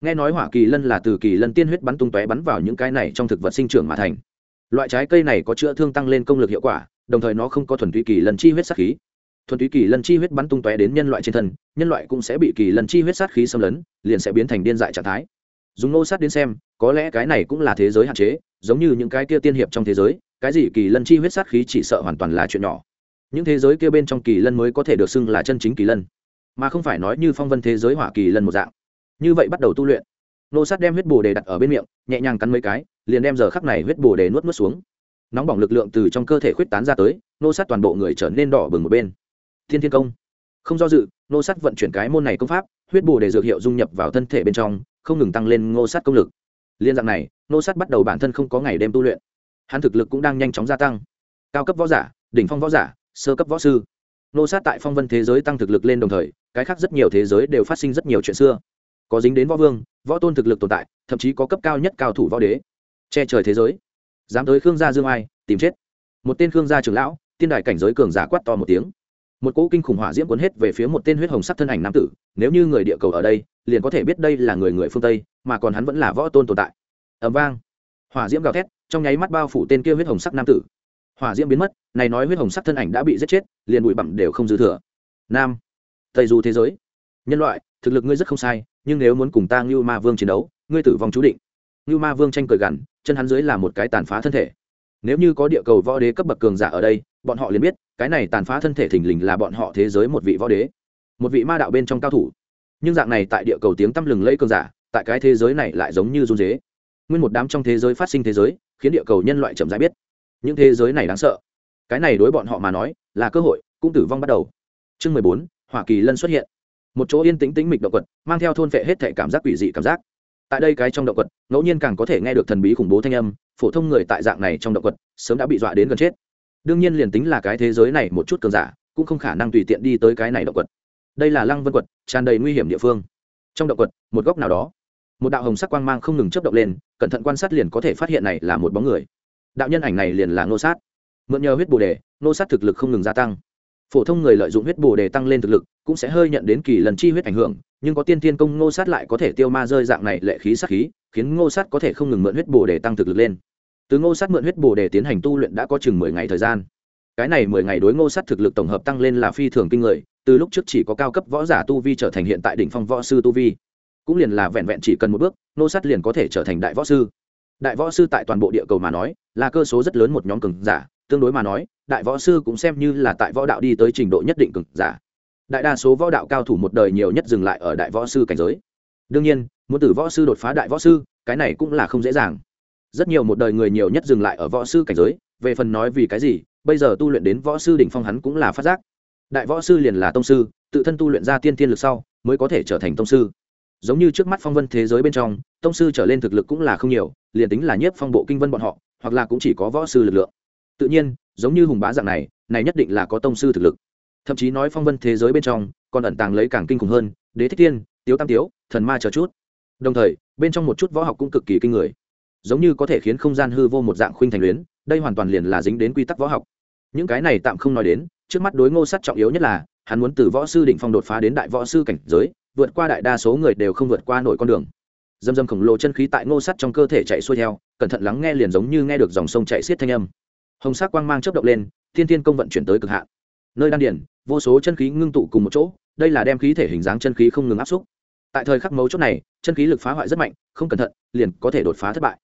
Nghe nói hỏa kỳ lân là từ kỳ lân tiên huyết bắn tung tóe bắn vào những cái này trong thực vật sinh trưởng mà thành. Loại trái cây này có chữa thương tăng lên công lực hiệu quả, đồng thời nó không có thuần túy kỳ lân chi huyết sát khí. Thuần túy kỳ lân chi huyết bắn tung tóe đến nhân loại trên thân, nhân loại cũng sẽ bị kỳ lân chi huyết sát khí xâm lấn, liền sẽ biến thành điên dại trạng thái. Dùng nô sát đến xem, có lẽ cái này cũng là thế giới hạn chế, giống như những cái kia tiên hiệp trong thế giới, cái gì kỳ lân chi huyết sát khí chỉ sợ hoàn toàn là chuyện nhỏ những thế giới kia bên trong kỳ lân mới có thể được xưng là chân chính kỳ lân, mà không phải nói như phong vân thế giới hỏa kỳ lân một dạng. Như vậy bắt đầu tu luyện. Nô sát đem huyết bồ đề đặt ở bên miệng, nhẹ nhàng cắn mấy cái, liền đem giờ khắc này huyết bồ đề nuốt nuốt xuống. Nóng bỏng lực lượng từ trong cơ thể khuyết tán ra tới, nô sát toàn bộ người trở nên đỏ bừng một bên. Thiên thiên công. Không do dự, nô sát vận chuyển cái môn này công pháp, huyết bồ đề dược hiệu dung nhập vào thân thể bên trong, không ngừng tăng lên ngô sát công lực. Liên dạng này, nô sát bắt đầu bản thân không có ngày đêm tu luyện. Hắn thực lực cũng đang nhanh chóng gia tăng. Cao cấp võ giả, đỉnh phong võ giả sơ cấp võ sư. Nô sát tại phong vân thế giới tăng thực lực lên đồng thời, cái khác rất nhiều thế giới đều phát sinh rất nhiều chuyện xưa. Có dính đến võ vương, võ tôn thực lực tồn tại, thậm chí có cấp cao nhất cao thủ võ đế. Che trời thế giới. Dám tới khương gia dương ai, tìm chết. Một tên khương gia trưởng lão, tiên đại cảnh giới cường giả quát to một tiếng. Một cỗ kinh khủng hỏa diễm cuốn hết về phía một tên huyết hồng sắc thân ảnh nam tử, nếu như người địa cầu ở đây, liền có thể biết đây là người người phương tây, mà còn hắn vẫn là võ tôn tồn tại. Ẩm vang. Hỏa diễm gào thét, trong nháy mắt bao phủ tên kia huyết hồng sắc nam tử hỏa diễm biến mất, này nói huyết hồng sắc thân ảnh đã bị giết chết, liền bụi bặm đều không dư thừa. Nam, tây du thế giới. Nhân loại, thực lực ngươi rất không sai, nhưng nếu muốn cùng ta ngưu ma vương chiến đấu, ngươi tử vong chú định. Ngưu ma vương tranh cười gằn, chân hắn dưới là một cái tàn phá thân thể. Nếu như có địa cầu võ đế cấp bậc cường giả ở đây, bọn họ liền biết, cái này tàn phá thân thể thình lình là bọn họ thế giới một vị võ đế. Một vị ma đạo bên trong cao thủ. Nhưng dạng này tại địa cầu tiếng tăm lừng lẫy cường giả, tại cái thế giới này lại giống như run dế nguyên một đám trong thế giới phát sinh thế giới, khiến địa cầu nhân loại chậm rãi biết những thế giới này đáng sợ. Cái này đối bọn họ mà nói, là cơ hội, cũng tử vong bắt đầu. Chương mười bốn hoa kỳ lân xuất hiện. Một chỗ yên tĩnh tĩnh mịch động quật, mang theo thôn phệ hết thể cảm giác quỷ dị cảm giác. Tại đây cái trong động quật, ngẫu nhiên càng có thể nghe được thần bí khủng bố thanh âm, phổ thông người tại dạng này trong động quật, sớm đã bị dọa đến gần chết. Đương nhiên liền tính là cái thế giới này một chút cường giả, cũng không khả năng tùy tiện đi tới cái này động quật. Đây là lăng vân quật, tràn đầy nguy hiểm địa phương. Trong động quật, một góc nào đó, một đạo hồng sắc quang mang không ngừng chấp động lên, cẩn thận quan sát liền có thể phát hiện này là một bóng người đạo nhân ảnh này liền là ngô sát. Mượn nhờ huyết bồ đề, ngô sát thực lực không ngừng gia tăng. Phổ thông người lợi dụng huyết bồ đề tăng lên thực lực, cũng sẽ hơi nhận đến kỳ lần chi huyết ảnh hưởng, nhưng có tiên tiên công ngô sát lại có thể tiêu ma rơi dạng này lệ khí sát khí, khiến ngô sát có thể không ngừng mượn huyết bồ đề tăng thực lực lên. Từ ngô sát mượn huyết bồ đề tiến hành tu luyện đã có chừng mười ngày thời gian. Cái này mười ngày đối ngô sát thực lực tổng hợp tăng lên là phi thường kinh người, từ lúc trước chỉ có cao cấp võ giả tu vi trở thành hiện tại đỉnh phong võ sư tu vi. Cũng liền là vẹn vẹn chỉ cần một bước, ngô sát liền có thể trở thành đại võ sư đại võ sư tại toàn bộ địa cầu mà nói, là cơ số rất lớn một nhóm cường giả, tương đối mà nói, đại võ sư cũng xem như là tại võ đạo đi tới trình độ nhất định cường giả. Đại đa số võ đạo cao thủ một đời nhiều nhất dừng lại ở đại võ sư cảnh giới. Đương nhiên, muốn từ võ sư đột phá đại võ sư, cái này cũng là không dễ dàng. Rất nhiều một đời người nhiều nhất dừng lại ở võ sư cảnh giới, về phần nói vì cái gì, bây giờ tu luyện đến võ sư đỉnh phong hắn cũng là phát giác. Đại võ sư liền là tông sư, tự thân tu luyện ra tiên thiên lực sau, mới có thể trở thành tông sư giống như trước mắt phong vân thế giới bên trong, tông sư trở lên thực lực cũng là không nhiều, liền tính là nhiếp phong bộ kinh vân bọn họ, hoặc là cũng chỉ có võ sư lực lượng. Tự nhiên, giống như hùng bá dạng này này nhất định là có tông sư thực lực. Thậm chí nói phong vân thế giới bên trong, còn ẩn tàng lấy càng kinh khủng hơn, đế thích tiên tiếu tam tiếu, thần ma chờ chút. Đồng thời, bên trong một chút võ học cũng cực kỳ kinh người. Giống như có thể khiến không gian hư vô một dạng khuynh thành luyến, đây hoàn toàn liền là dính đến quy tắc võ học. Những cái này tạm không nói đến, trước mắt đối ngô sát trọng yếu nhất là, hắn muốn từ võ sư đỉnh phong đột phá đến đại võ sư cảnh giới vượt qua đại đa số người đều không vượt qua nổi con đường. Dâm dâm khổng lồ chân khí tại ngô sắt trong cơ thể chạy xuôi theo, cẩn thận lắng nghe liền giống như nghe được dòng sông chạy xiết thanh âm. Hồng sắc quang mang chớp động lên, thiên thiên công vận chuyển tới cực hạn. Nơi đan điển vô số chân khí ngưng tụ cùng một chỗ, đây là đem khí thể hình dáng chân khí không ngừng áp xúc. Tại thời khắc mấu chốt này, chân khí lực phá hoại rất mạnh, không cẩn thận, liền có thể đột phá thất bại.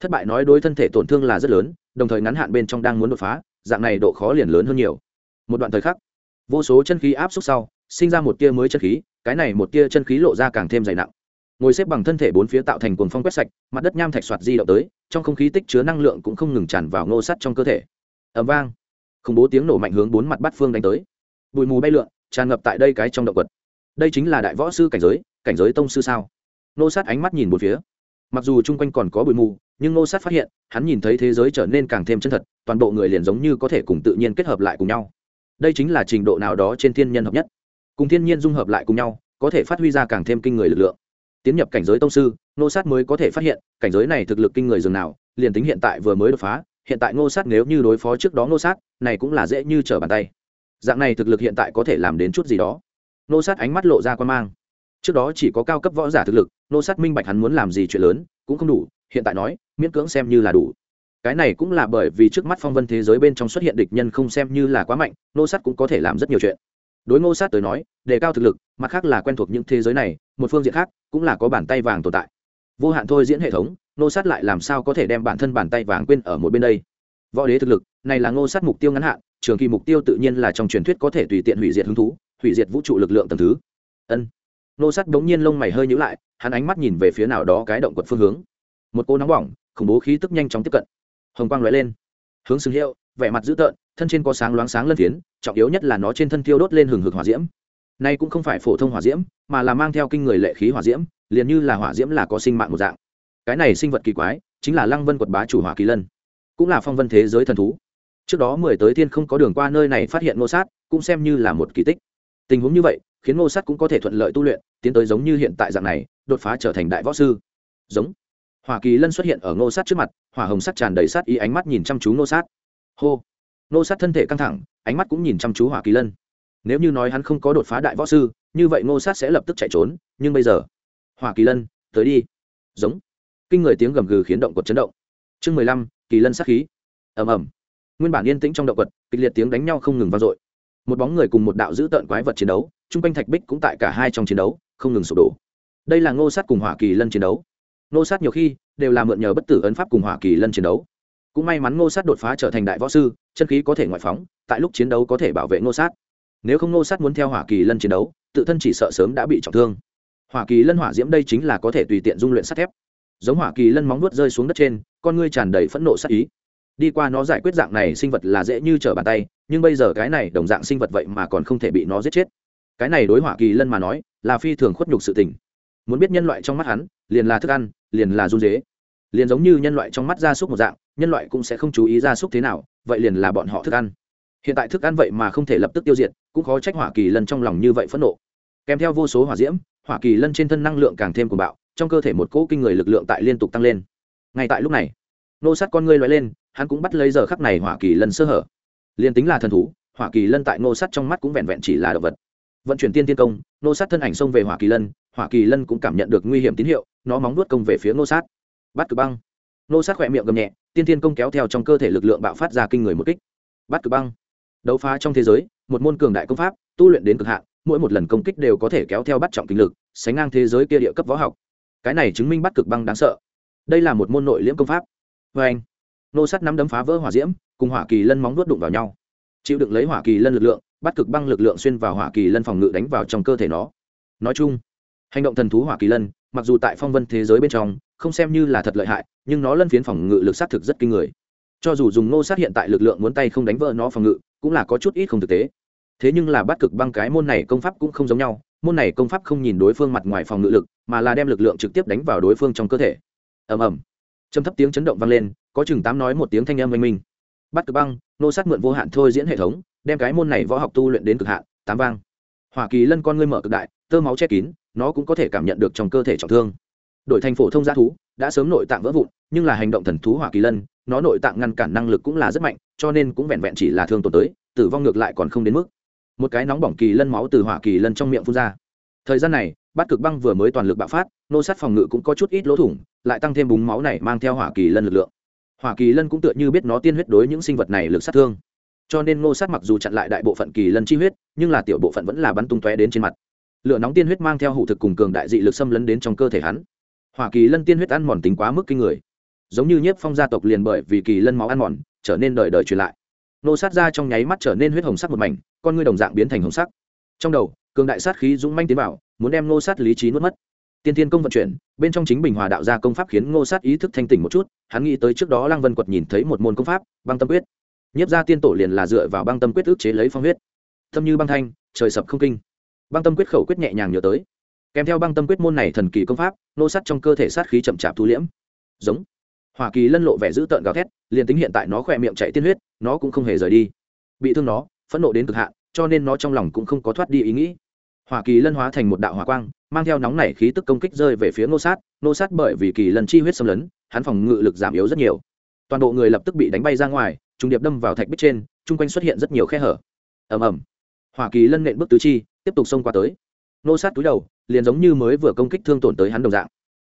Thất bại nói đối thân thể tổn thương là rất lớn, đồng thời ngắn hạn bên trong đang muốn đột phá, dạng này độ khó liền lớn hơn nhiều. Một đoạn thời khắc, vô số chân khí áp xúc sau, sinh ra một tia mới chân khí cái này một tia chân khí lộ ra càng thêm dày nặng. Ngồi xếp bằng thân thể bốn phía tạo thành cuồng phong quét sạch, mặt đất nham thạch soạt di động tới, trong không khí tích chứa năng lượng cũng không ngừng tràn vào ngô sắt trong cơ thể. Ẩm vang. Khủng bố tiếng nổ mạnh hướng bốn mặt bát phương đánh tới. Bụi mù bay lượn, tràn ngập tại đây cái trong động vật. đây chính là đại võ sư cảnh giới cảnh giới tông sư sao? Nô sát ánh mắt nhìn một phía. Mặc dù chung quanh còn có bụi mù, nhưng nô sát phát hiện, hắn nhìn thấy thế giới trở nên càng thêm chân thật, toàn bộ người liền giống như có thể cùng tự nhiên kết hợp lại cùng nhau. Đây chính là trình độ nào đó trên thiên nhân hợp nhất cùng thiên nhiên dung hợp lại cùng nhau, có thể phát huy ra càng thêm kinh người lực lượng. Tiến nhập cảnh giới tông sư nô sát mới có thể phát hiện, cảnh giới này thực lực kinh người dường nào, liền tính hiện tại vừa mới đột phá, hiện tại ngô sát nếu như đối phó trước đó ngô sát, này cũng là dễ như trở bàn tay. Dạng này thực lực hiện tại có thể làm đến chút gì đó. Nô sát ánh mắt lộ ra quan mang. Trước đó chỉ có cao cấp võ giả thực lực nô sát minh bạch hắn muốn làm gì chuyện lớn, cũng không đủ, hiện tại nói, miễn cưỡng xem như là đủ. Cái này cũng là bởi vì trước mắt phong vân thế giới bên trong xuất hiện địch nhân không xem như là quá mạnh nô sát cũng có thể làm rất nhiều chuyện đối ngô sát tới nói, đề cao thực lực, mặt khác là quen thuộc những thế giới này, một phương diện khác cũng là có bàn tay vàng tồn tại. Vô hạn thôi diễn hệ thống, ngô sát lại làm sao có thể đem bản thân bàn tay vàng quên ở một bên đây? Võ đế thực lực, này là ngô sát mục tiêu ngắn hạn, trường kỳ mục tiêu tự nhiên là trong truyền thuyết có thể tùy tiện hủy diệt hứng thú, hủy diệt vũ trụ lực lượng tầm thứ. Ân. Ngô sát bỗng nhiên lông mày hơi nhữ lại, hắn ánh mắt nhìn về phía nào đó cái động quật phương hướng. Một cô nóng bỏng, khủng bố khí tức nhanh chóng tiếp cận. Hồng quang lóe lên. Hướng xứng hiệu vẻ mặt dữ tợn, thân trên có sáng loáng sáng lân phiến, trọng yếu nhất là nó trên thân tiêu đốt lên hừng hực hỏa diễm. Nay cũng không phải phổ thông hỏa diễm, mà là mang theo kinh người lệ khí hỏa diễm, liền như là hỏa diễm là có sinh mạng một dạng. Cái này sinh vật kỳ quái, chính là lăng vân quật bá chủ hỏa kỳ lân, cũng là phong vân thế giới thần thú. Trước đó mười tới thiên không có đường qua nơi này phát hiện ngô sát, cũng xem như là một kỳ tích. Tình huống như vậy, khiến ngô sát cũng có thể thuận lợi tu luyện, tiến tới giống như hiện tại dạng này, đột phá trở thành đại võ sư. Giống. Hỏa kỳ lân xuất hiện ở ngô sát trước mặt, hỏa hồng sắt tràn đầy sát ý ánh mắt nhìn chăm chú ngô sát hô. Ngô sát thân thể căng thẳng, ánh mắt cũng nhìn chăm chú hỏa kỳ lân. Nếu như nói hắn không có đột phá đại võ sư, như vậy ngô sát sẽ lập tức chạy trốn, nhưng bây giờ, hỏa kỳ lân, tới đi. Giống. Kinh người tiếng gầm gừ khiến động quật chấn động. Chương mười lăm, kỳ lân sát khí. Ầm ầm. Nguyên bản yên tĩnh trong động quật, kịch liệt tiếng đánh nhau không ngừng vang dội. Một bóng người cùng một đạo dữ tợn quái vật chiến đấu, chung quanh thạch bích cũng tại cả hai trong chiến đấu, không ngừng sụp đổ. Đây là ngô sát cùng hỏa kỳ lân chiến đấu. Ngô sát nhiều khi đều là mượn nhờ bất tử ấn pháp cùng hỏa kỳ lân chiến đấu cũng may mắn ngô sát đột phá trở thành đại võ sư, chân khí có thể ngoại phóng, tại lúc chiến đấu có thể bảo vệ ngô sát. Nếu không ngô sát muốn theo hỏa kỳ lân chiến đấu, tự thân chỉ sợ sớm đã bị trọng thương. Hỏa kỳ lân hỏa diễm đây chính là có thể tùy tiện dung luyện sắt thép. Giống hỏa kỳ lân móng nuốt rơi xuống đất trên, con ngươi tràn đầy phẫn nộ sát ý. Đi qua nó giải quyết dạng này sinh vật là dễ như trở bàn tay, nhưng bây giờ cái này đồng dạng sinh vật vậy mà còn không thể bị nó giết chết. Cái này đối hỏa kỳ lân mà nói, là phi thường khuất nhục sự tình. Muốn biết nhân loại trong mắt hắn, liền là thức ăn, liền là run dế liền giống như nhân loại trong mắt gia súc một dạng, nhân loại cũng sẽ không chú ý gia súc thế nào, vậy liền là bọn họ thức ăn. Hiện tại thức ăn vậy mà không thể lập tức tiêu diệt, cũng khó trách hỏa kỳ lân trong lòng như vậy phẫn nộ. Kèm theo vô số hỏa diễm, hỏa kỳ lân trên thân năng lượng càng thêm cuồng bạo, trong cơ thể một cỗ kinh người lực lượng tại liên tục tăng lên. Ngay tại lúc này, nô sát con ngươi loại lên, hắn cũng bắt lấy giờ khắc này hỏa kỳ lân sơ hở. Liền tính là thần thú, hỏa kỳ lân tại nô sát trong mắt cũng vẹn vẹn chỉ là động vật. Vận chuyển tiên tiên công, nô sát thân ảnh xông về hỏa kỳ lân, hỏa kỳ lân cũng cảm nhận được nguy hiểm tín hiệu, nó móng nuốt công về phía nô sát bắt cực băng. Nô sát khỏe miệng gầm nhẹ, tiên tiên công kéo theo trong cơ thể lực lượng bạo phát ra kinh người một kích. Bắt cực băng. Đấu phá trong thế giới, một môn cường đại công pháp, tu luyện đến cực hạn, mỗi một lần công kích đều có thể kéo theo bắt trọng kinh lực, sánh ngang thế giới kia địa cấp võ học. Cái này chứng minh bắt cực băng đáng sợ. Đây là một môn nội liễm công pháp. Vê anh, nô Sát nắm đấm phá vỡ hỏa diễm, cùng hỏa kỳ lân móng nuốt đụng vào nhau. Chịu đựng lấy hỏa kỳ lân lực lượng, bắt cực băng lực lượng xuyên vào hỏa kỳ lân phòng ngự đánh vào trong cơ thể nó. Nói chung, hành động thần thú hỏa kỳ lân, mặc dù tại phong vân thế giới bên trong không xem như là thật lợi hại, nhưng nó lân phiến phòng ngự lực sát thực rất kinh người. Cho dù dùng nô sát hiện tại lực lượng muốn tay không đánh vỡ nó phòng ngự, cũng là có chút ít không thực tế. Thế nhưng là bắt cực băng cái môn này công pháp cũng không giống nhau, môn này công pháp không nhìn đối phương mặt ngoài phòng ngự lực, mà là đem lực lượng trực tiếp đánh vào đối phương trong cơ thể. Ầm ầm. Trầm thấp tiếng chấn động vang lên, có chừng tám nói một tiếng thanh âm oanh minh. Bắt cực băng, nô sát mượn vô hạn thôi diễn hệ thống, đem cái môn này võ học tu luyện đến cực hạn, tám vang. Hoa kỳ lân con ngươi mở cực đại, tơ máu che kín, nó cũng có thể cảm nhận được trong cơ thể trọng thương đội thành phổ thông g thú, đã sớm nội tạng vỡ vụn, nhưng là hành động thần thú hỏa kỳ lân, nó nội tạng ngăn cản năng lực cũng là rất mạnh, cho nên cũng vẹn vẹn chỉ là thương tổn tới, tử vong ngược lại còn không đến mức. Một cái nóng bỏng kỳ lân máu từ hỏa kỳ lân trong miệng phun ra. Thời gian này, bát cực băng vừa mới toàn lực bạo phát, nô sát phòng ngự cũng có chút ít lỗ thủng, lại tăng thêm búng máu này mang theo hỏa kỳ lân lực lượng. Hỏa kỳ lân cũng tựa như biết nó tiên huyết đối những sinh vật này lực sát thương. Cho nên nô sát mặc dù chặn lại đại bộ phận kỳ lân chi huyết, nhưng là tiểu bộ phận vẫn là bắn tung tóe đến trên mặt. Lửa nóng tiên huyết mang theo hủ thực cùng cường đại dị lực xâm lấn đến trong cơ thể hắn hỏa kỳ lân tiên huyết ăn mòn tính quá mức kinh người. Giống như nhiếp phong gia tộc liền bởi vì kỳ lân máu ăn mòn, trở nên đời đời truyền lại. Nô sát ra trong nháy mắt trở nên huyết hồng sắc một mảnh, con ngươi đồng dạng biến thành hồng sắc. Trong đầu, cường đại sát khí dũng manh tiến vào, muốn đem nô sát lý trí nuốt mất. Tiên tiên công vận chuyển, bên trong chính bình hòa đạo gia công pháp khiến ngô sát ý thức thanh tỉnh một chút, hắn nghĩ tới trước đó lăng vân quật nhìn thấy một môn công pháp, băng tâm quyết. Nhiếp ra tiên tổ liền là dựa vào băng tâm quyết ức chế lấy phong huyết. Thâm như băng thanh, trời sập không kinh. Băng tâm quyết khẩu quyết nhẹ nhàng nhớ tới kèm theo băng tâm quyết môn này thần kỳ công pháp, nô sát trong cơ thể sát khí chậm chạp thu liễm. Giống. Hoa kỳ lân lộ vẻ dữ tợn gào thét, liền tính hiện tại nó khỏe miệng chạy tiên huyết, nó cũng không hề rời đi. Bị thương nó, phẫn nộ đến cực hạn, cho nên nó trong lòng cũng không có thoát đi ý nghĩ. Hoa kỳ lân hóa thành một đạo hỏa quang, mang theo nóng nảy khí tức công kích rơi về phía nô sát nô sát bởi vì kỳ lân chi huyết xâm lấn, hắn phòng ngự lực giảm yếu rất nhiều. Toàn bộ người lập tức bị đánh bay ra ngoài, trung điệp đâm vào thạch bích trên, chung quanh xuất hiện rất nhiều khe hở. Ầm ầm. Hoa kỳ lân nện bước tứ chi, tiếp tục xông qua tới. Nô sát túi đầu liền giống như mới vừa công kích thương tổn tới hắn đồng dạng.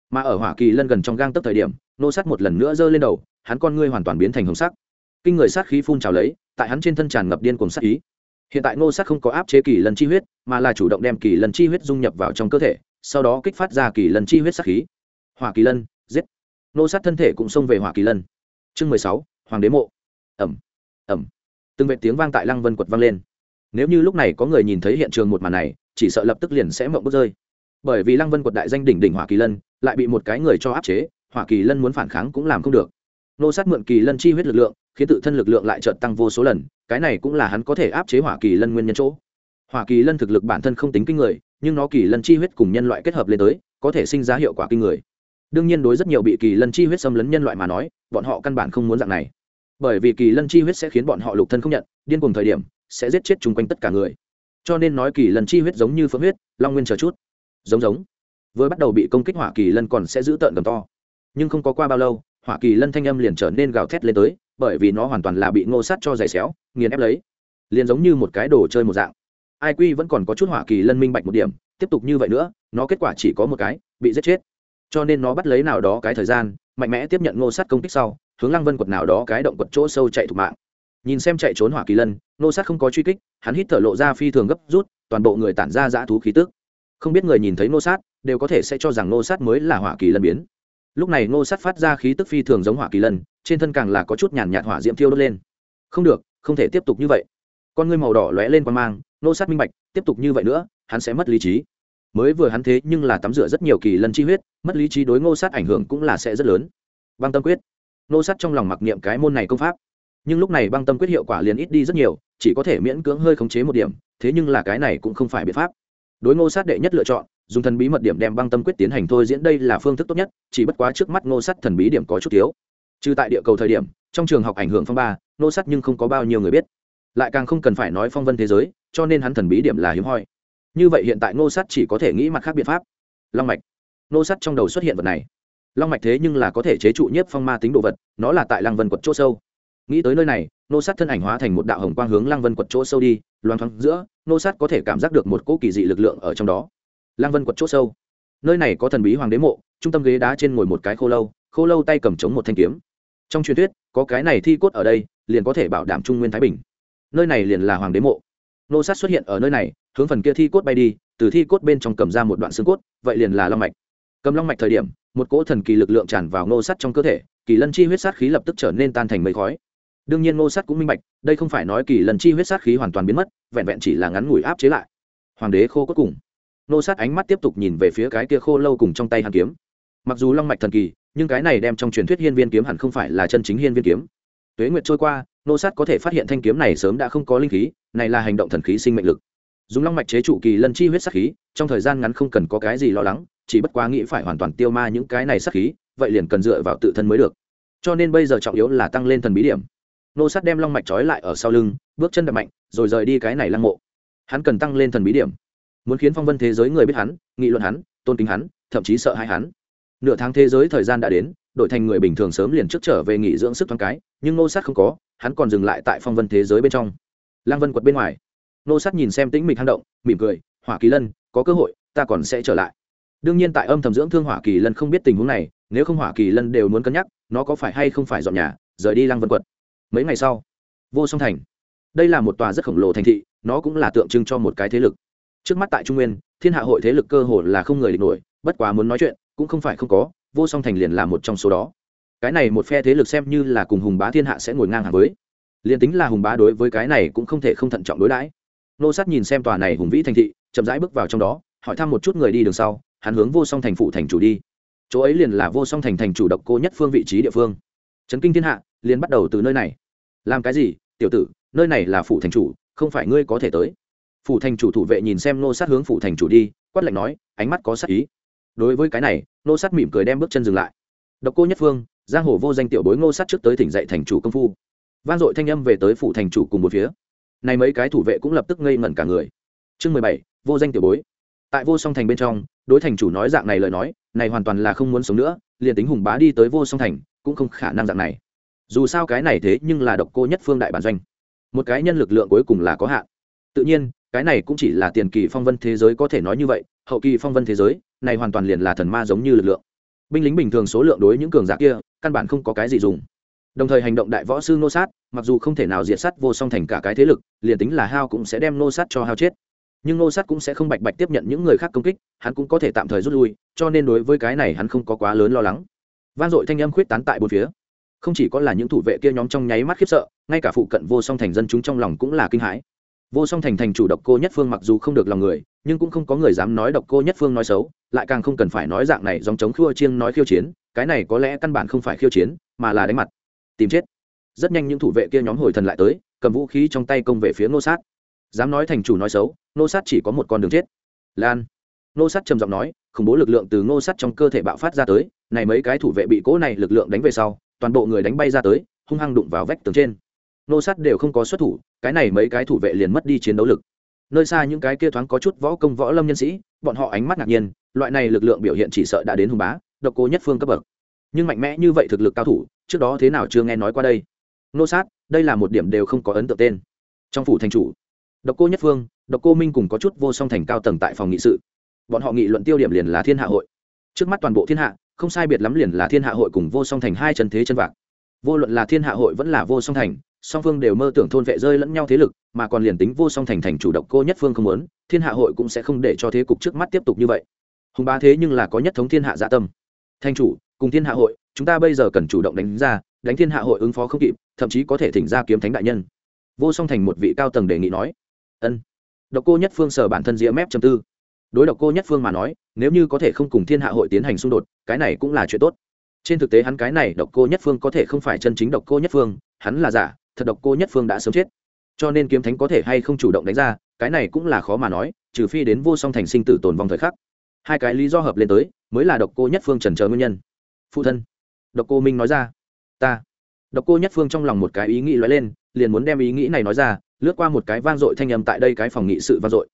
Mà ở hỏa kỳ lân gần trong gang tấp thời điểm, nô sát một lần nữa giơ lên đầu, hắn con ngươi hoàn toàn biến thành hồng sắc. Kinh người sát khí phun trào lấy, tại hắn trên thân tràn ngập điên cùng sát ý. Hiện tại nô sát không có áp chế kỳ lân chi huyết, mà là chủ động đem kỳ lân chi huyết dung nhập vào trong cơ thể, sau đó kích phát ra kỳ lân chi huyết sát khí. Hỏa kỳ lân, giết! Nô sát thân thể cũng xông về hỏa kỳ lân. Chương mười sáu, hoàng đế mộ. Ẩm ẩm từng vệ tiếng vang tại lăng vân quật vang lên. Nếu như lúc này có người nhìn thấy hiện trường một màn này, chỉ sợ lập tức liền sẽ mộng bước rơi bởi vì lăng vân quật đại danh đỉnh đỉnh hỏa kỳ lân, lại bị một cái người cho áp chế, hỏa kỳ lân muốn phản kháng cũng làm không được. Nô sát mượn kỳ lân chi huyết lực lượng, khiến tự thân lực lượng lại chợt tăng vô số lần, cái này cũng là hắn có thể áp chế hỏa kỳ lân nguyên nhân chỗ. Hỏa kỳ lân thực lực bản thân không tính kinh người, nhưng nó kỳ lân chi huyết cùng nhân loại kết hợp lên tới, có thể sinh ra hiệu quả kinh người. Đương nhiên đối rất nhiều bị kỳ lân chi huyết xâm lấn nhân loại mà nói, bọn họ căn bản không muốn dạng này. Bởi vì kỳ lân chi huyết sẽ khiến bọn họ lục thân không nhận, điên cùng thời điểm, sẽ giết chết chung quanh tất cả người. Cho nên nói kỳ lân chi huyết giống như phượng huyết, long nguyên chờ chút giống giống. Vừa bắt đầu bị công kích hỏa kỳ lân còn sẽ giữ tợn cầm to. Nhưng không có qua bao lâu, hỏa kỳ lân thanh âm liền trở nên gào thét lên tới, bởi vì nó hoàn toàn là bị ngô sát cho giày xéo, nghiền ép lấy. Liền giống như một cái đồ chơi một dạng. Ai quy vẫn còn có chút hỏa kỳ lân minh bạch một điểm, tiếp tục như vậy nữa, nó kết quả chỉ có một cái, bị giết chết. Cho nên nó bắt lấy nào đó cái thời gian, mạnh mẽ tiếp nhận ngô sát công kích sau, hướng lăng vân quật nào đó cái động quật chỗ sâu chạy thục mạng. Nhìn xem chạy trốn hỏa kỳ lân, ngô sát không có truy kích, hắn hít thở lộ ra phi thường gấp rút, toàn bộ người tản ra dã thú khí tức không biết người nhìn thấy ngô sát, đều có thể sẽ cho rằng ngô sát mới là hỏa kỳ lân biến. Lúc này ngô sát phát ra khí tức phi thường giống hỏa kỳ lân, trên thân càng là có chút nhàn nhạt hỏa diễm thiêu đốt lên. Không được, không thể tiếp tục như vậy. Con ngươi màu đỏ lóe lên quan mang, ngô sát minh bạch, tiếp tục như vậy nữa, hắn sẽ mất lý trí. Mới vừa hắn thế nhưng là tắm rửa rất nhiều kỳ lân chi huyết, mất lý trí đối ngô sát ảnh hưởng cũng là sẽ rất lớn. Băng tâm quyết. Ngô sát trong lòng mặc niệm cái môn này công pháp. Nhưng lúc này băng tâm quyết hiệu quả liền ít đi rất nhiều, chỉ có thể miễn cưỡng hơi khống chế một điểm, thế nhưng là cái này cũng không phải biện pháp đối ngô sát đệ nhất lựa chọn, dùng thần bí mật điểm đem băng tâm quyết tiến hành thôi diễn đây là phương thức tốt nhất, chỉ bất quá trước mắt ngô Sát thần bí điểm có chút thiếu. Trừ tại địa cầu thời điểm, trong trường học ảnh hưởng phong ba, ngô Sát nhưng không có bao nhiêu người biết. Lại càng không cần phải nói phong vân thế giới, cho nên hắn thần bí điểm là hiếm hoi. Như vậy hiện tại ngô Sát chỉ có thể nghĩ mặt khác biện pháp. Long mạch. Ngô Sát trong đầu xuất hiện vật này. Long mạch thế nhưng là có thể chế trụ nhiếp phong ma tính đồ vật, nó là tại lăng vân quật chỗ sâu nghĩ tới nơi này, nô sát thân ảnh hóa thành một đạo hồng quang hướng lăng vân quật chỗ sâu đi, loang thoáng giữa, nô sát có thể cảm giác được một cỗ kỳ dị lực lượng ở trong đó. Lăng vân quật chỗ sâu. Nơi này có thần bí hoàng đế mộ, trung tâm ghế đá trên ngồi một cái khô lâu khô lâu tay cầm chống một thanh kiếm. Trong truyền thuyết, có cái này thi cốt ở đây, liền có thể bảo đảm trung nguyên thái bình. Nơi này liền là hoàng đế mộ. Nô sát xuất hiện ở nơi này, hướng phần kia thi cốt bay đi, từ thi cốt bên trong cầm ra một đoạn xương cốt, vậy liền là long mạch. Cầm long mạch thời điểm, một cỗ thần kỳ lực lượng tràn vào nô sát trong cơ thể, kỳ lân chi huyết sát khí lập tức trở nên tan thành mây khói đương nhiên nô sát cũng minh bạch, đây không phải nói kỳ lần chi huyết sát khí hoàn toàn biến mất, vẹn vẹn chỉ là ngắn ngủi áp chế lại. Hoàng đế khô cốt cùng. Nô sát ánh mắt tiếp tục nhìn về phía cái kia khô lâu cùng trong tay hàn kiếm. Mặc dù long mạch thần kỳ, nhưng cái này đem trong truyền thuyết hiên viên kiếm hẳn không phải là chân chính hiên viên kiếm. Tuế nguyệt trôi qua nô sát có thể phát hiện thanh kiếm này sớm đã không có linh khí, này là hành động thần khí sinh mệnh lực. Dùng long mạch chế trụ kỳ lân chi huyết sát khí, trong thời gian ngắn không cần có cái gì lo lắng, chỉ bất quá nghĩ phải hoàn toàn tiêu ma những cái này sát khí, vậy liền cần dựa vào tự thân mới được. Cho nên bây giờ trọng yếu là tăng lên thần bí điểm nô sát đem long mạch trói lại ở sau lưng, bước chân đập mạnh, rồi rời đi cái này lăng mộ. Hắn cần tăng lên thần bí điểm. Muốn khiến phong vân thế giới người biết hắn, nghị luận hắn, tôn kính hắn, thậm chí sợ hãi hắn. Nửa tháng thế giới thời gian đã đến, đổi thành người bình thường sớm liền trước trở về nghỉ dưỡng sức thoáng cái, nhưng nô sát không có, hắn còn dừng lại tại phong vân thế giới bên trong. Lăng vân quật bên ngoài. Nô sát nhìn xem tĩnh mịch hang động, mỉm cười, hỏa kỳ lân, có cơ hội, ta còn sẽ trở lại. Đương nhiên tại âm thầm dưỡng thương hỏa kỳ lân không biết tình huống này, nếu không hỏa kỳ lân đều muốn cân nhắc, nó có phải hay không phải dọn nhà, rời đi lăng vân quật mấy ngày sau, vô song thành. Đây là một tòa rất khổng lồ thành thị, nó cũng là tượng trưng cho một cái thế lực. Trước mắt tại trung nguyên, thiên hạ hội thế lực cơ hồ là không người địch nổi, bất quá muốn nói chuyện, cũng không phải không có, vô song thành liền là một trong số đó. Cái này một phe thế lực xem như là cùng hùng bá thiên hạ sẽ ngồi ngang hàng với. Liền tính là hùng bá đối với cái này cũng không thể không thận trọng đối đãi. Nô sát nhìn xem tòa này hùng vĩ thành thị, chậm rãi bước vào trong đó, hỏi thăm một chút người đi đường sau, hắn hướng vô song thành phụ thành chủ đi. Chỗ ấy liền là vô song thành thành chủ độc cô nhất phương vị trí địa phương. Trấn kinh thiên hạ, liền bắt đầu từ nơi này làm cái gì? Tiểu tử, nơi này là phủ thành chủ, không phải ngươi có thể tới. Phủ thành chủ thủ vệ nhìn xem nô sát hướng phủ thành chủ đi, quát lạnh nói, ánh mắt có sát ý. Đối với cái này, nô sát mỉm cười đem bước chân dừng lại. Độc cô nhất phương, giang hồ vô danh tiểu bối ngô sát trước tới thỉnh dạy thành chủ công phu. Vang dội thanh âm về tới phủ thành chủ cùng một phía. Này mấy cái thủ vệ cũng lập tức ngây ngẩn cả người. Chương mười bảy, vô danh tiểu bối. Tại vô song thành bên trong, đối thành chủ nói dạng này lời nói, này hoàn toàn là không muốn sống nữa, liền tính hùng bá đi tới vô song thành, cũng không khả năng dạng này dù sao cái này thế nhưng là độc cô nhất phương đại bản doanh. Một cái nhân lực lượng cuối cùng là có hạn. Tự nhiên, cái này cũng chỉ là tiền kỳ phong vân thế giới có thể nói như vậy, hậu kỳ phong vân thế giới, này hoàn toàn liền là thần ma giống như lực lượng. Binh lính bình thường số lượng đối những cường giả kia, căn bản không có cái gì dùng. Đồng thời hành động đại võ sư nô sát, mặc dù không thể nào diệt sát vô song thành cả cái thế lực, liền tính là hao cũng sẽ đem nô sát cho hao chết. Nhưng nô sát cũng sẽ không bạch bạch tiếp nhận những người khác công kích, hắn cũng có thể tạm thời rút lui, cho nên đối với cái này hắn không có quá lớn lo lắng. Vang dội thanh âm khuyết tán tại bốn phía không chỉ có là những thủ vệ kia nhóm trong nháy mắt khiếp sợ, ngay cả phụ cận vô song thành dân chúng trong lòng cũng là kinh hãi. Vô song thành thành chủ độc cô nhất phương mặc dù không được lòng người, nhưng cũng không có người dám nói độc cô nhất phương nói xấu, lại càng không cần phải nói dạng này dòng chống khua chiêng nói khiêu chiến, cái này có lẽ căn bản không phải khiêu chiến, mà là đánh mặt. Tìm chết. Rất nhanh những thủ vệ kia nhóm hồi thần lại tới, cầm vũ khí trong tay công về phía nô sát. Dám nói thành chủ nói xấu nô sát chỉ có một con đường chết. Lan. Nô sát trầm giọng nói, khủng bố lực lượng từ nô sát trong cơ thể bạo phát ra tới, này mấy cái thủ vệ bị cỗ này lực lượng đánh về sau toàn bộ người đánh bay ra tới, hung hăng đụng vào vách tường trên. Nô sát đều không có xuất thủ, cái này mấy cái thủ vệ liền mất đi chiến đấu lực. Nơi xa những cái kia thoáng có chút võ công võ lâm nhân sĩ, bọn họ ánh mắt ngạc nhiên, loại này lực lượng biểu hiện chỉ sợ đã đến hùng bá, độc cô nhất phương cấp bậc. Nhưng mạnh mẽ như vậy thực lực cao thủ, trước đó thế nào chưa nghe nói qua đây? Nô sát, đây là một điểm đều không có ấn tượng tên. Trong phủ thành chủ, độc cô nhất phương, độc cô minh cùng có chút vô song thành cao tầng tại phòng nghị sự. Bọn họ nghị luận tiêu điểm liền là thiên hạ hội. Trước mắt toàn bộ thiên hạ không sai biệt lắm liền là thiên hạ hội cùng vô song thành hai chân thế chân vạc. Vô luận là thiên hạ hội vẫn là vô song thành, song phương đều mơ tưởng thôn vệ rơi lẫn nhau thế lực, mà còn liền tính vô song thành thành chủ động cô nhất phương không muốn, thiên hạ hội cũng sẽ không để cho thế cục trước mắt tiếp tục như vậy. Hùng bá thế nhưng là có nhất thống thiên hạ dạ tâm. Thanh chủ, cùng thiên hạ hội, chúng ta bây giờ cần chủ động đánh ra, đánh thiên hạ hội ứng phó không kịp, thậm chí có thể thỉnh ra kiếm thánh đại nhân. Vô song thành một vị cao tầng đề nghị nói, ân. Độc cô nhất phương sở bản thân dĩa mép chầm tư đối độc cô nhất phương mà nói, nếu như có thể không cùng thiên hạ hội tiến hành xung đột, cái này cũng là chuyện tốt. Trên thực tế hắn cái này độc cô nhất phương có thể không phải chân chính độc cô nhất phương, hắn là giả, thật độc cô nhất phương đã sớm chết. Cho nên kiếm thánh có thể hay không chủ động đánh ra, cái này cũng là khó mà nói, trừ phi đến vô song thành sinh tử tồn vong thời khắc. Hai cái lý do hợp lên tới, mới là độc cô nhất phương trần chờ nguyên nhân. Phụ thân, độc cô minh nói ra, ta. Độc cô nhất phương trong lòng một cái ý nghĩ lóe lên, liền muốn đem ý nghĩ này nói ra, lướt qua một cái vang dội thanh âm tại đây cái phòng nghị sự vang dội.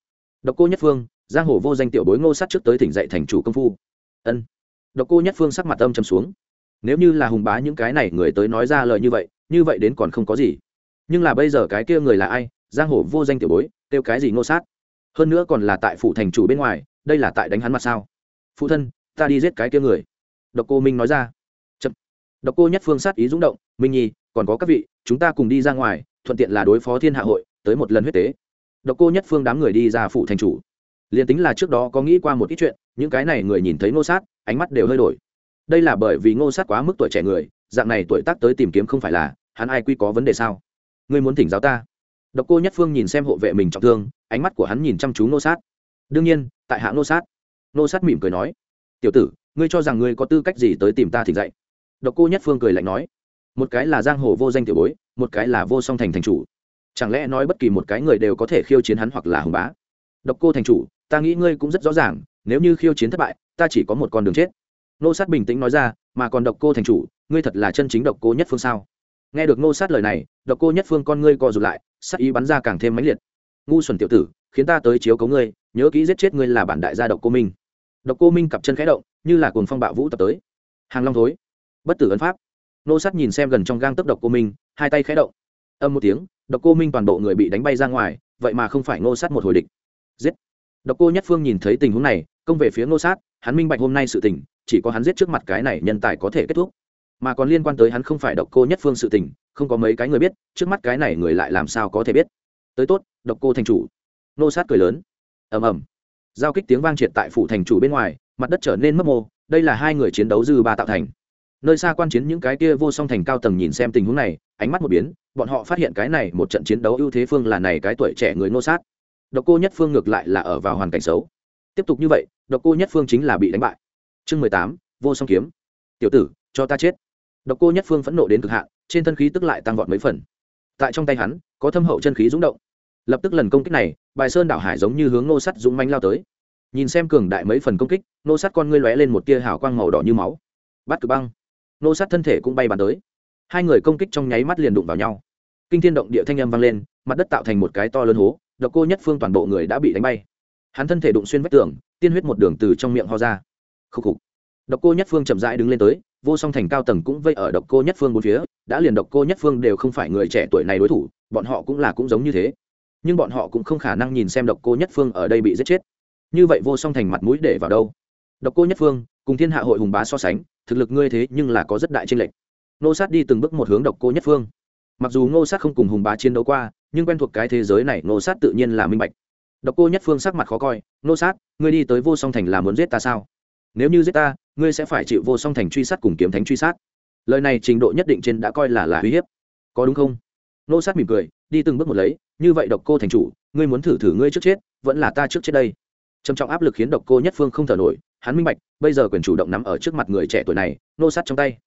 Độc cô nhất phương giang hồ vô danh tiểu bối ngô sát trước tới thỉnh dạy thành chủ công phu. Ân. Độc cô nhất phương sắc mặt âm chầm xuống. Nếu như là hùng bá những cái này người tới nói ra lời như vậy như vậy đến còn không có gì. Nhưng là bây giờ cái kia người là ai? Giang hồ vô danh tiểu bối, kêu cái gì ngô sát? Hơn nữa còn là tại phủ thành chủ bên ngoài, đây là tại đánh hắn mặt sao? Phụ thân, ta đi giết cái kia người. Độc cô minh nói ra. Chậm. độc cô nhất phương sát ý dũng động. Minh nhi, còn có các vị, chúng ta cùng đi ra ngoài, thuận tiện là đối phó thiên hạ hội, tới một lần huyết tế. Độc cô nhất phương đám người đi ra phủ thành chủ liền tính là trước đó có nghĩ qua một ít chuyện, những cái này người nhìn thấy ngô sát, ánh mắt đều hơi đổi. Đây là bởi vì ngô sát quá mức tuổi trẻ người, dạng này tuổi tác tới tìm kiếm không phải là, hắn ai quy có vấn đề sao? Ngươi muốn thỉnh giáo ta? Độc cô nhất phương nhìn xem hộ vệ mình trọng thương, ánh mắt của hắn nhìn chăm chú ngô sát. Đương nhiên, tại hạ ngô sát. Ngô sát mỉm cười nói, tiểu tử, ngươi cho rằng ngươi có tư cách gì tới tìm ta thỉnh dạy? Độc cô nhất phương cười lạnh nói, một cái là giang hồ vô danh tiểu bối, một cái là vô song thành thành chủ. Chẳng lẽ nói bất kỳ một cái người đều có thể khiêu chiến hắn hoặc là hùng bá? Độc cô thành chủ ta nghĩ ngươi cũng rất rõ ràng, nếu như khiêu chiến thất bại, ta chỉ có một con đường chết. Nô sát bình tĩnh nói ra, mà còn độc cô thành chủ, ngươi thật là chân chính độc cô nhất phương sao? Nghe được nô sát lời này, độc cô nhất phương con ngươi co rụt lại sát ý bắn ra càng thêm mãnh liệt. Ngu xuẩn tiểu tử, khiến ta tới chiếu cấu ngươi, nhớ kỹ giết chết ngươi là bản đại gia độc cô minh. Độc cô minh cặp chân khẽ động, như là cồn phong bạo vũ tập tới. Hàng long thối, bất tử ấn pháp. Nô sát nhìn xem gần trong gang tấp độc cô minh, hai tay khẽ động. Âm một tiếng, độc cô minh toàn bộ người bị đánh bay ra ngoài, vậy mà không phải nô sát một hồi địch. Giết! Độc cô nhất phương nhìn thấy tình huống này, công về phía nô sát, hắn minh bạch hôm nay sự tình, chỉ có hắn giết trước mặt cái này nhân tài có thể kết thúc. Mà còn liên quan tới hắn không phải độc cô nhất phương sự tình, không có mấy cái người biết, trước mắt cái này người lại làm sao có thể biết. Tới tốt, độc cô thành chủ. Nô sát cười lớn. Ầm ầm. Giao kích tiếng vang triệt tại phủ thành chủ bên ngoài, mặt đất trở nên mấp mô, đây là hai người chiến đấu dư ba tạo thành. Nơi xa quan chiến những cái kia vô song thành cao tầng nhìn xem tình huống này, ánh mắt một biến, bọn họ phát hiện cái này một trận chiến đấu ưu thế phương là này cái tuổi trẻ người nô sát độc cô nhất phương ngược lại là ở vào hoàn cảnh xấu. Tiếp tục như vậy, độc cô nhất phương chính là bị đánh bại. Chương mười tám, vô song kiếm. Tiểu tử, cho ta chết. Độc cô nhất phương phẫn nộ đến cực hạn, trên thân khí tức lại tăng vọt mấy phần. Tại trong tay hắn, có thâm hậu chân khí rúng động. Lập tức lần công kích này, bài sơn đảo hải giống như hướng nô sắt dũng manh lao tới. Nhìn xem cường đại mấy phần công kích, nô sắt con ngươi lóe lên một tia hào quang màu đỏ như máu. Bắt cực băng. Nô sắt thân thể cũng bay bàn tới. Hai người công kích trong nháy mắt liền đụng vào nhau. Kinh thiên động địa thanh âm vang lên, mặt đất tạo thành một cái to lớn hố độc cô nhất phương toàn bộ người đã bị đánh bay. Hắn thân thể đụng xuyên vách tường, tiên huyết một đường từ trong miệng ho ra. Khúc khục. Độc cô nhất phương chậm rãi đứng lên tới, vô song thành cao tầng cũng vây ở độc cô nhất phương bốn phía, đã liền độc cô nhất phương đều không phải người trẻ tuổi này đối thủ, bọn họ cũng là cũng giống như thế. Nhưng bọn họ cũng không khả năng nhìn xem độc cô nhất phương ở đây bị giết chết. Như vậy vô song thành mặt mũi để vào đâu? Độc cô nhất phương, cùng thiên hạ hội hùng bá so sánh, thực lực ngươi thế nhưng là có rất đại tranh lệch. Nô sát đi từng bước một hướng độc cô nhất phương mặc dù ngô sát không cùng hùng bá chiến đấu qua, nhưng quen thuộc cái thế giới này, ngô sát tự nhiên là minh bạch. Độc cô nhất phương sắc mặt khó coi, ngô sát, ngươi đi tới vô song thành là muốn giết ta sao? Nếu như giết ta, ngươi sẽ phải chịu vô song thành truy sát cùng kiếm thánh truy sát. Lời này trình độ nhất định trên đã coi là là uy hiếp. Có đúng không? Ngô sát mỉm cười, đi từng bước một lấy, như vậy độc cô thành chủ, ngươi muốn thử thử ngươi trước chết, vẫn là ta trước chết đây. Trầm trọng áp lực khiến độc cô nhất phương không thở nổi, hắn minh bạch, bây giờ quyền chủ động nắm ở trước mặt người trẻ tuổi này nô sát trong tay.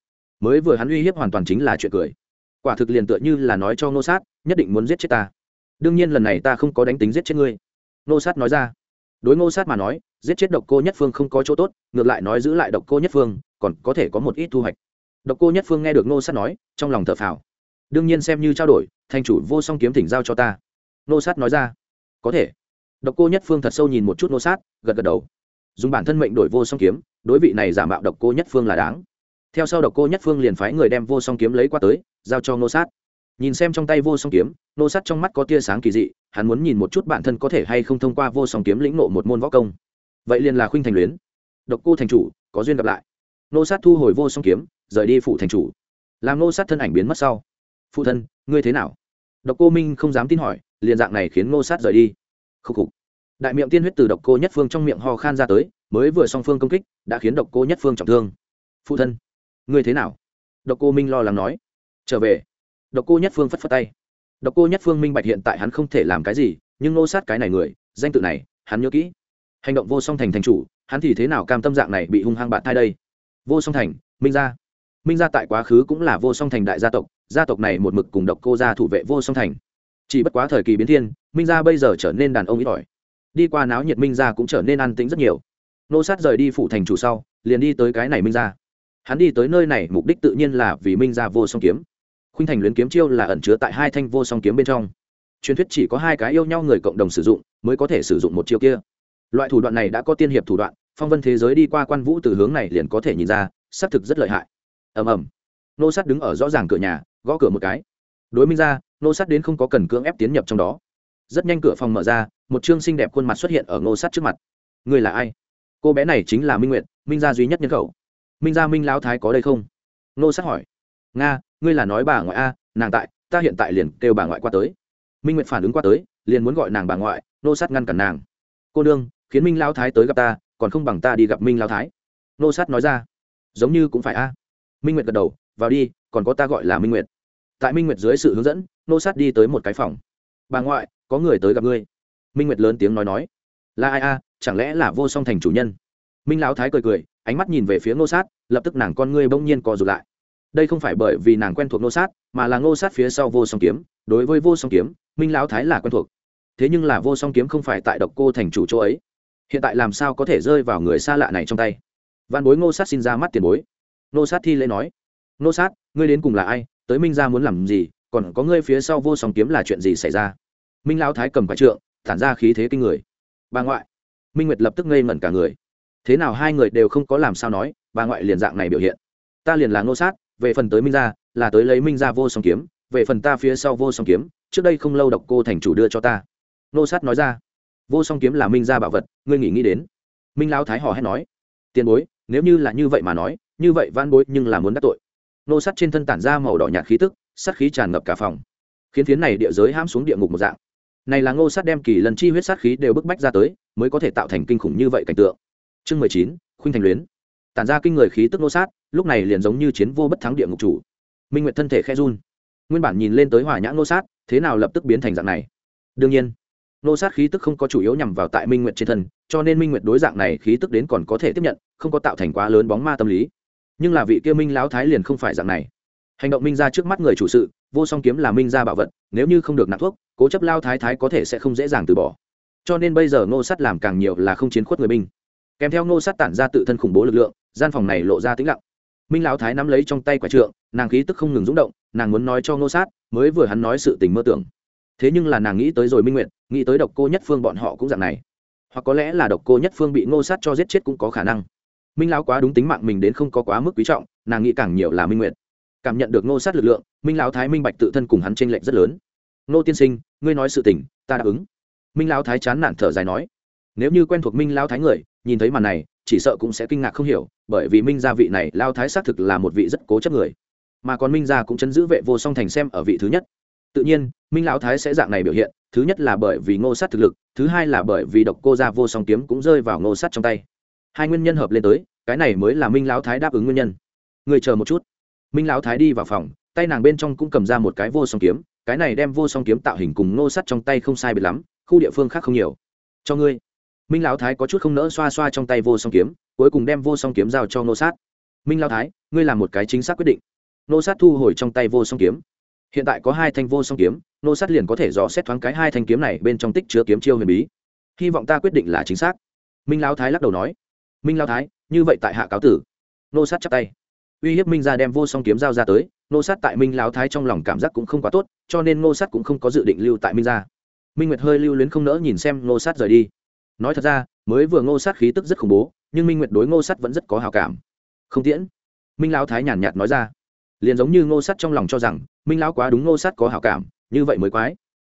Mới vừa hắn uy hiếp hoàn toàn chính là chuyện cười quả thực liền tựa như là nói cho nô sát, nhất định muốn giết chết ta. Đương nhiên lần này ta không có đánh tính giết chết ngươi. Nô sát nói ra. Đối ngô sát mà nói, giết chết độc cô nhất phương không có chỗ tốt, ngược lại nói giữ lại độc cô nhất phương, còn có thể có một ít thu hoạch. Độc cô nhất phương nghe được ngô sát nói, trong lòng thở phào. Đương nhiên xem như trao đổi, thành chủ vô song kiếm thỉnh giao cho ta. Ngô sát nói ra. Có thể. Độc cô nhất phương thật sâu nhìn một chút ngô sát, gật gật đầu. Dùng bản thân mệnh đổi vô song kiếm, đối vị này giả mạo độc cô nhất phương là đáng. Theo sau độc cô nhất phương liền phái người đem vô song kiếm lấy qua tới giao cho Nô sát. Nhìn xem trong tay vô song kiếm, nô sát trong mắt có tia sáng kỳ dị, hắn muốn nhìn một chút bản thân có thể hay không thông qua vô song kiếm lĩnh nộ một môn võ công. Vậy liền là khuynh thành luyến. Độc cô thành chủ, có duyên gặp lại. Nô sát thu hồi vô song kiếm, rời đi phụ thành chủ. Làm nô sát thân ảnh biến mất sau, phụ thân, ngươi thế nào? Độc cô minh không dám tin hỏi, liền dạng này khiến nô sát rời đi. Khúc khục. Đại miệng tiên huyết từ độc cô nhất phương trong miệng ho khan ra tới, mới vừa song phương công kích, đã khiến độc cô nhất phương trọng thương. Phụ thân, ngươi thế nào? Độc cô minh lo lắng nói trở về. Độc cô nhất phương phất phất tay. Độc cô nhất phương minh bạch hiện tại hắn không thể làm cái gì nhưng nô sát cái này người danh tự này hắn nhớ kỹ. Hành động vô song thành thành chủ hắn thì thế nào cam tâm dạng này bị hung hăng bạn thai đây? Vô song thành minh gia. Minh gia tại quá khứ cũng là vô song thành đại gia tộc gia tộc này một mực cùng độc cô gia thủ vệ vô song thành. Chỉ bất quá thời kỳ biến thiên minh gia bây giờ trở nên đàn ông ít ỏi. Đi qua náo nhiệt minh gia cũng trở nên an tĩnh rất nhiều. Nô sát rời đi phủ thành chủ sau liền đi tới cái này minh Gia, hắn đi tới nơi này mục đích tự nhiên là vì minh Gia vô song kiếm khuynh thành luyến kiếm chiêu là ẩn chứa tại hai thanh vô song kiếm bên trong. Truyền thuyết chỉ có hai cái yêu nhau người cộng đồng sử dụng, mới có thể sử dụng một chiêu kia. Loại thủ đoạn này đã có tiên hiệp thủ đoạn, phong vân thế giới đi qua quan vũ từ hướng này liền có thể nhìn ra, xác thực rất lợi hại. Ầm ầm. Nô sát đứng ở rõ ràng cửa nhà, gõ cửa một cái. Đối minh ra, nô sát đến không có cần cưỡng ép tiến nhập trong đó. Rất nhanh cửa phòng mở ra, một chương xinh đẹp khuôn mặt xuất hiện ở nô sát trước mặt. Người là ai? Cô bé này chính là minh nguyệt, minh gia duy nhất nhân khẩu. Minh gia minh lão thái có đây không? Nô sát hỏi. Nga ngươi là nói bà ngoại a, nàng tại, ta hiện tại liền kêu bà ngoại qua tới. Minh nguyệt phản ứng qua tới, liền muốn gọi nàng bà ngoại, nô sát ngăn cản nàng. Cô nương, khiến minh lão thái tới gặp ta, còn không bằng ta đi gặp minh lão thái. Nô sát nói ra. Giống như cũng phải a. Minh nguyệt gật đầu, vào đi, còn có ta gọi là minh nguyệt. Tại minh nguyệt dưới sự hướng dẫn, nô sát đi tới một cái phòng. Bà ngoại, có người tới gặp ngươi. Minh nguyệt lớn tiếng nói nói. Là ai a, chẳng lẽ là vô song thành chủ nhân? Minh lão thái cười cười, ánh mắt nhìn về phía nô sát, lập tức nàng con ngươi bỗng nhiên co rụt lại đây không phải bởi vì nàng quen thuộc nô sát, mà là nô sát phía sau vô song kiếm. Đối với vô song kiếm, minh lão thái là quen thuộc. Thế nhưng là vô song kiếm không phải tại độc cô thành chủ chỗ ấy. Hiện tại làm sao có thể rơi vào người xa lạ này trong tay? Văn bối ngô sát xin ra mắt tiền bối. Nô sát thi lễ nói nô sát, ngươi đến cùng là ai? Tới minh ra muốn làm gì? Còn có ngươi phía sau vô song kiếm là chuyện gì xảy ra? Minh lão thái cầm quả trượng thản ra khí thế kinh người. Bà ngoại. Minh nguyệt lập tức ngây ngẩn cả người. Thế nào hai người đều không có làm sao nói, bà ngoại liền dạng này biểu hiện? Ta liền là nô sát về phần tới minh gia, là tới lấy minh gia vô song kiếm, về phần ta phía sau vô song kiếm, trước đây không lâu độc cô thành chủ đưa cho ta. Nô sát nói ra, vô song kiếm là minh gia bảo vật, ngươi nghĩ nghĩ đến. Minh lão thái hò hét nói, tiền bối, nếu như là như vậy mà nói, như vậy van bối nhưng là muốn đắc tội. Nô sát trên thân tản ra màu đỏ nhạt khí tức, sát khí tràn ngập cả phòng. Khiến phiến này địa giới hãm xuống địa ngục một dạng. Này là ngô sát đem kỳ lần chi huyết sát khí đều bức bách ra tới, mới có thể tạo thành kinh khủng như vậy cảnh tượng. Chương mười chín, khuynh thành luyến tản ra kinh người khí tức nô sát, lúc này liền giống như chiến vô bất thắng địa ngục chủ. Minh nguyệt thân thể khe run. Nguyên bản nhìn lên tới hỏa nhã nô sát, thế nào lập tức biến thành dạng này? Đương nhiên, nô sát khí tức không có chủ yếu nhằm vào tại minh nguyệt trên thân, cho nên minh nguyệt đối dạng này khí tức đến còn có thể tiếp nhận, không có tạo thành quá lớn bóng ma tâm lý. Nhưng là vị kia minh lão thái liền không phải dạng này. Hành động minh ra trước mắt người chủ sự, vô song kiếm là minh ra bảo vật, nếu như không được nạp thuốc, cố chấp lao thái thái có thể sẽ không dễ dàng từ bỏ. Cho nên bây giờ ngô sắt làm càng nhiều là không chiến khuất người binh kèm theo ngô sắt tản ra tự thân khủng bố lực lượng gian phòng này lộ ra tĩnh lặng. Minh lão thái nắm lấy trong tay quả trượng, nàng khí tức không ngừng rúng động, nàng muốn nói cho ngô sát, mới vừa hắn nói sự tình mơ tưởng. Thế nhưng là nàng nghĩ tới rồi minh nguyện nghĩ tới độc cô nhất phương bọn họ cũng dạng này. Hoặc có lẽ là độc cô nhất phương bị ngô sát cho giết chết cũng có khả năng. Minh lão quá đúng tính mạng mình đến không có quá mức quý trọng, nàng nghĩ càng nhiều là minh nguyện cảm nhận được ngô sát lực lượng, minh lão thái minh bạch tự thân cùng hắn tranh lệch rất lớn. Ngô tiên sinh, ngươi nói sự tình, ta đáp ứng. Minh lão thái chán nản thở dài nói. Nếu như quen thuộc minh lão thái người nhìn thấy màn này, chỉ sợ cũng sẽ kinh ngạc không hiểu, bởi vì minh gia vị này, lao thái xác thực là một vị rất cố chấp người. Mà còn minh gia cũng chấn giữ vệ vô song thành xem ở vị thứ nhất. Tự nhiên, minh lão thái sẽ dạng này biểu hiện, thứ nhất là bởi vì ngô sát thực lực, thứ hai là bởi vì độc cô gia vô song kiếm cũng rơi vào ngô sát trong tay. Hai nguyên nhân hợp lên tới, cái này mới là minh lão thái đáp ứng nguyên nhân. Người chờ một chút. Minh lão thái đi vào phòng, tay nàng bên trong cũng cầm ra một cái vô song kiếm, cái này đem vô song kiếm tạo hình cùng ngô sắt trong tay không sai biệt lắm, khu địa phương khác không nhiều. Cho ngươi minh lão thái có chút không nỡ xoa xoa trong tay vô song kiếm, cuối cùng đem vô song kiếm giao cho Nô sát. Minh lão thái, ngươi làm một cái chính xác quyết định. Nô sát thu hồi trong tay vô song kiếm. Hiện tại có hai thanh vô song kiếm Nô sát liền có thể dò xét thoáng cái hai thanh kiếm này bên trong tích chứa kiếm chiêu huyền bí. Hy vọng ta quyết định là chính xác. Minh lão thái lắc đầu nói. Minh lão thái, như vậy tại hạ cáo tử. Nô sát chắp tay. Uy hiếp minh ra đem vô song kiếm giao ra tới nô sát tại minh lão thái trong lòng cảm giác cũng không quá tốt, cho nên nô sát cũng không có dự định lưu tại minh gia minh nguyệt hơi lưu luyến không nỡ nhìn xem nô sát rời đi nói thật ra mới vừa ngô sát khí tức rất khủng bố nhưng minh nguyệt đối ngô sát vẫn rất có hào cảm. Không tiễn. Minh lão thái nhàn nhạt nói ra. Liền giống như ngô sát trong lòng cho rằng minh lão quá đúng ngô sát có hào cảm như vậy mới quái.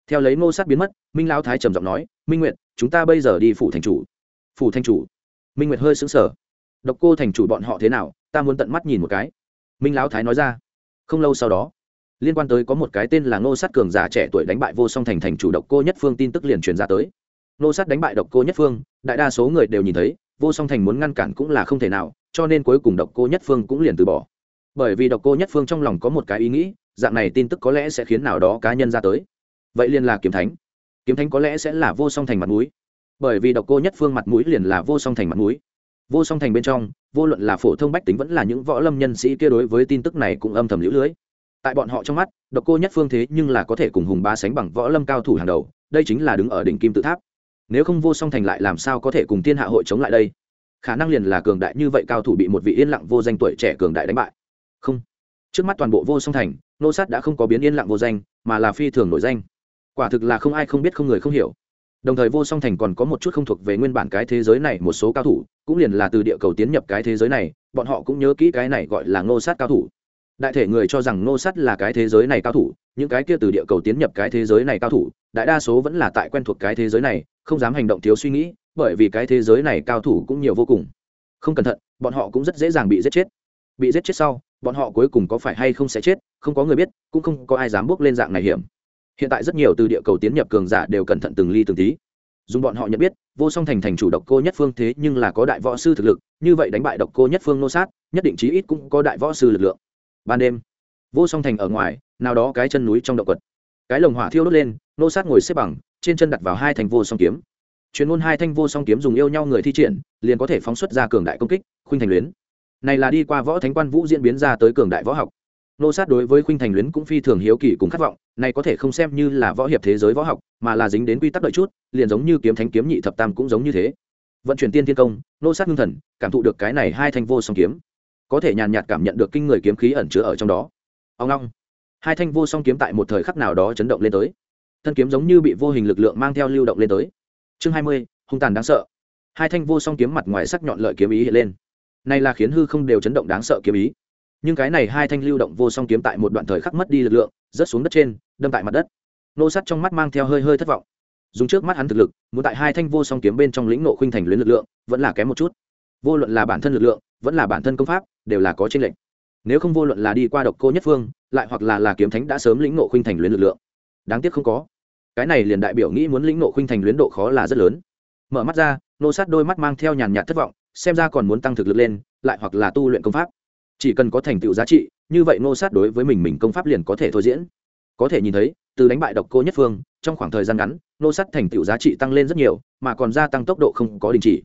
Theo lấy ngô sát biến mất minh lão thái trầm giọng nói minh nguyệt chúng ta bây giờ đi phủ thành chủ. Phủ thành chủ? Minh nguyệt hơi sững sờ, độc cô thành chủ bọn họ thế nào? Ta muốn tận mắt nhìn một cái. Minh lão thái nói ra. Không lâu sau đó liên quan tới có một cái tên là ngô sát cường giả trẻ tuổi đánh bại vô song thành thành chủ độc cô nhất phương tin tức liền truyền ra tới. Nô sát đánh bại độc cô nhất phương, đại đa số người đều nhìn thấy, vô song thành muốn ngăn cản cũng là không thể nào, cho nên cuối cùng độc cô nhất phương cũng liền từ bỏ. Bởi vì độc cô nhất phương trong lòng có một cái ý nghĩ, dạng này tin tức có lẽ sẽ khiến nào đó cá nhân ra tới. Vậy liền là kiếm thánh. Kiếm thánh có lẽ sẽ là vô song thành mặt mũi. Bởi vì độc cô nhất phương mặt mũi liền là vô song thành mặt mũi. Vô song thành bên trong, vô luận là phổ thông bách tính vẫn là những võ lâm nhân sĩ kia đối với tin tức này cũng âm thầm lũ lưới. Tại bọn họ trong mắt, độc cô nhất phương thế nhưng là có thể cùng hùng ba sánh bằng võ lâm cao thủ hàng đầu, đây chính là đứng ở đỉnh kim tự tháp nếu không vô song thành lại làm sao có thể cùng thiên hạ hội chống lại đây? Khả năng liền là cường đại như vậy cao thủ bị một vị yên lặng vô danh tuổi trẻ cường đại đánh bại. Không. Trước mắt toàn bộ vô song thành, nô sát đã không có biến yên lặng vô danh, mà là phi thường nổi danh. Quả thực là không ai không biết không người không hiểu. Đồng thời vô song thành còn có một chút không thuộc về nguyên bản cái thế giới này một số cao thủ, cũng liền là từ địa cầu tiến nhập cái thế giới này, bọn họ cũng nhớ kỹ cái này gọi là ngô sát cao thủ. Đại thể người cho rằng ngô sát là cái thế giới này cao thủ những cái kia từ địa cầu tiến nhập cái thế giới này cao thủ, đại đa số vẫn là tại quen thuộc cái thế giới này, không dám hành động thiếu suy nghĩ, bởi vì cái thế giới này cao thủ cũng nhiều vô cùng. Không cẩn thận, bọn họ cũng rất dễ dàng bị giết chết. Bị giết chết sau, bọn họ cuối cùng có phải hay không sẽ chết, không có người biết, cũng không có ai dám bước lên dạng này hiểm. Hiện tại rất nhiều từ địa cầu tiến nhập cường giả đều cẩn thận từng ly từng tí. Dùng bọn họ nhận biết, vô song thành thành chủ độc cô nhất phương thế nhưng là có đại võ sư thực lực, như vậy đánh bại độc cô nhất phương nô sát, nhất định chí ít cũng có đại võ sư lực lượng. Ban đêm vô song thành ở ngoài, nào đó cái chân núi trong động quật. Cái lồng hỏa thiêu đốt lên, nô sát ngồi xếp bằng, trên chân đặt vào hai thành vô song kiếm. Chuyên môn hai thanh vô song kiếm dùng yêu nhau người thi triển, liền có thể phóng xuất ra cường đại công kích, khuynh thành luyến. Này là đi qua võ thánh quan vũ diễn biến ra tới cường đại võ học. Nô sát đối với khuynh thành luyến cũng phi thường hiếu kỳ cùng khát vọng, này có thể không xem như là võ hiệp thế giới võ học, mà là dính đến quy tắc đợi chút, liền giống như kiếm thánh kiếm nhị thập tam cũng giống như thế. Vận chuyển tiên thiên công, nô sát ngưng thần, cảm thụ được cái này hai thanh vô song kiếm. Có thể nhàn nhạt cảm nhận được kinh người kiếm khí ẩn chứa ở trong đó ông long hai thanh vô song kiếm tại một thời khắc nào đó chấn động lên tới. Thân kiếm giống như bị vô hình lực lượng mang theo lưu động lên tới. Chương hai mươi, hung tàn đáng sợ. Hai thanh vô song kiếm mặt ngoài sắc nhọn lợi kiếm ý hiện lên. Này là khiến hư không đều chấn động đáng sợ kiếm ý. Nhưng cái này hai thanh lưu động vô song kiếm tại một đoạn thời khắc mất đi lực lượng, rớt xuống đất trên, đâm tại mặt đất. Nô sắt trong mắt mang theo hơi hơi thất vọng. Dùng trước mắt hắn thực lực, muốn tại hai thanh vô song kiếm bên trong lĩnh nộ khuynh thành luyến lực lượng, vẫn là kém một chút. Vô luận là bản thân lực lượng, vẫn là bản thân công pháp, đều là có trên lệnh nếu không vô luận là đi qua độc cô nhất phương, lại hoặc là là kiếm thánh đã sớm lĩnh nộ khuynh thành luyến lực lượng. Đáng tiếc không có. Cái này liền đại biểu nghĩ muốn lĩnh nộ khuynh thành luyến độ khó là rất lớn. Mở mắt ra, nô sát đôi mắt mang theo nhàn nhạt thất vọng, xem ra còn muốn tăng thực lực lên, lại hoặc là tu luyện công pháp. Chỉ cần có thành tựu giá trị, như vậy nô sát đối với mình mình công pháp liền có thể thôi diễn. Có thể nhìn thấy, từ đánh bại độc cô nhất phương, trong khoảng thời gian ngắn, nô sát thành tựu giá trị tăng lên rất nhiều, mà còn gia tăng tốc độ không có đình chỉ.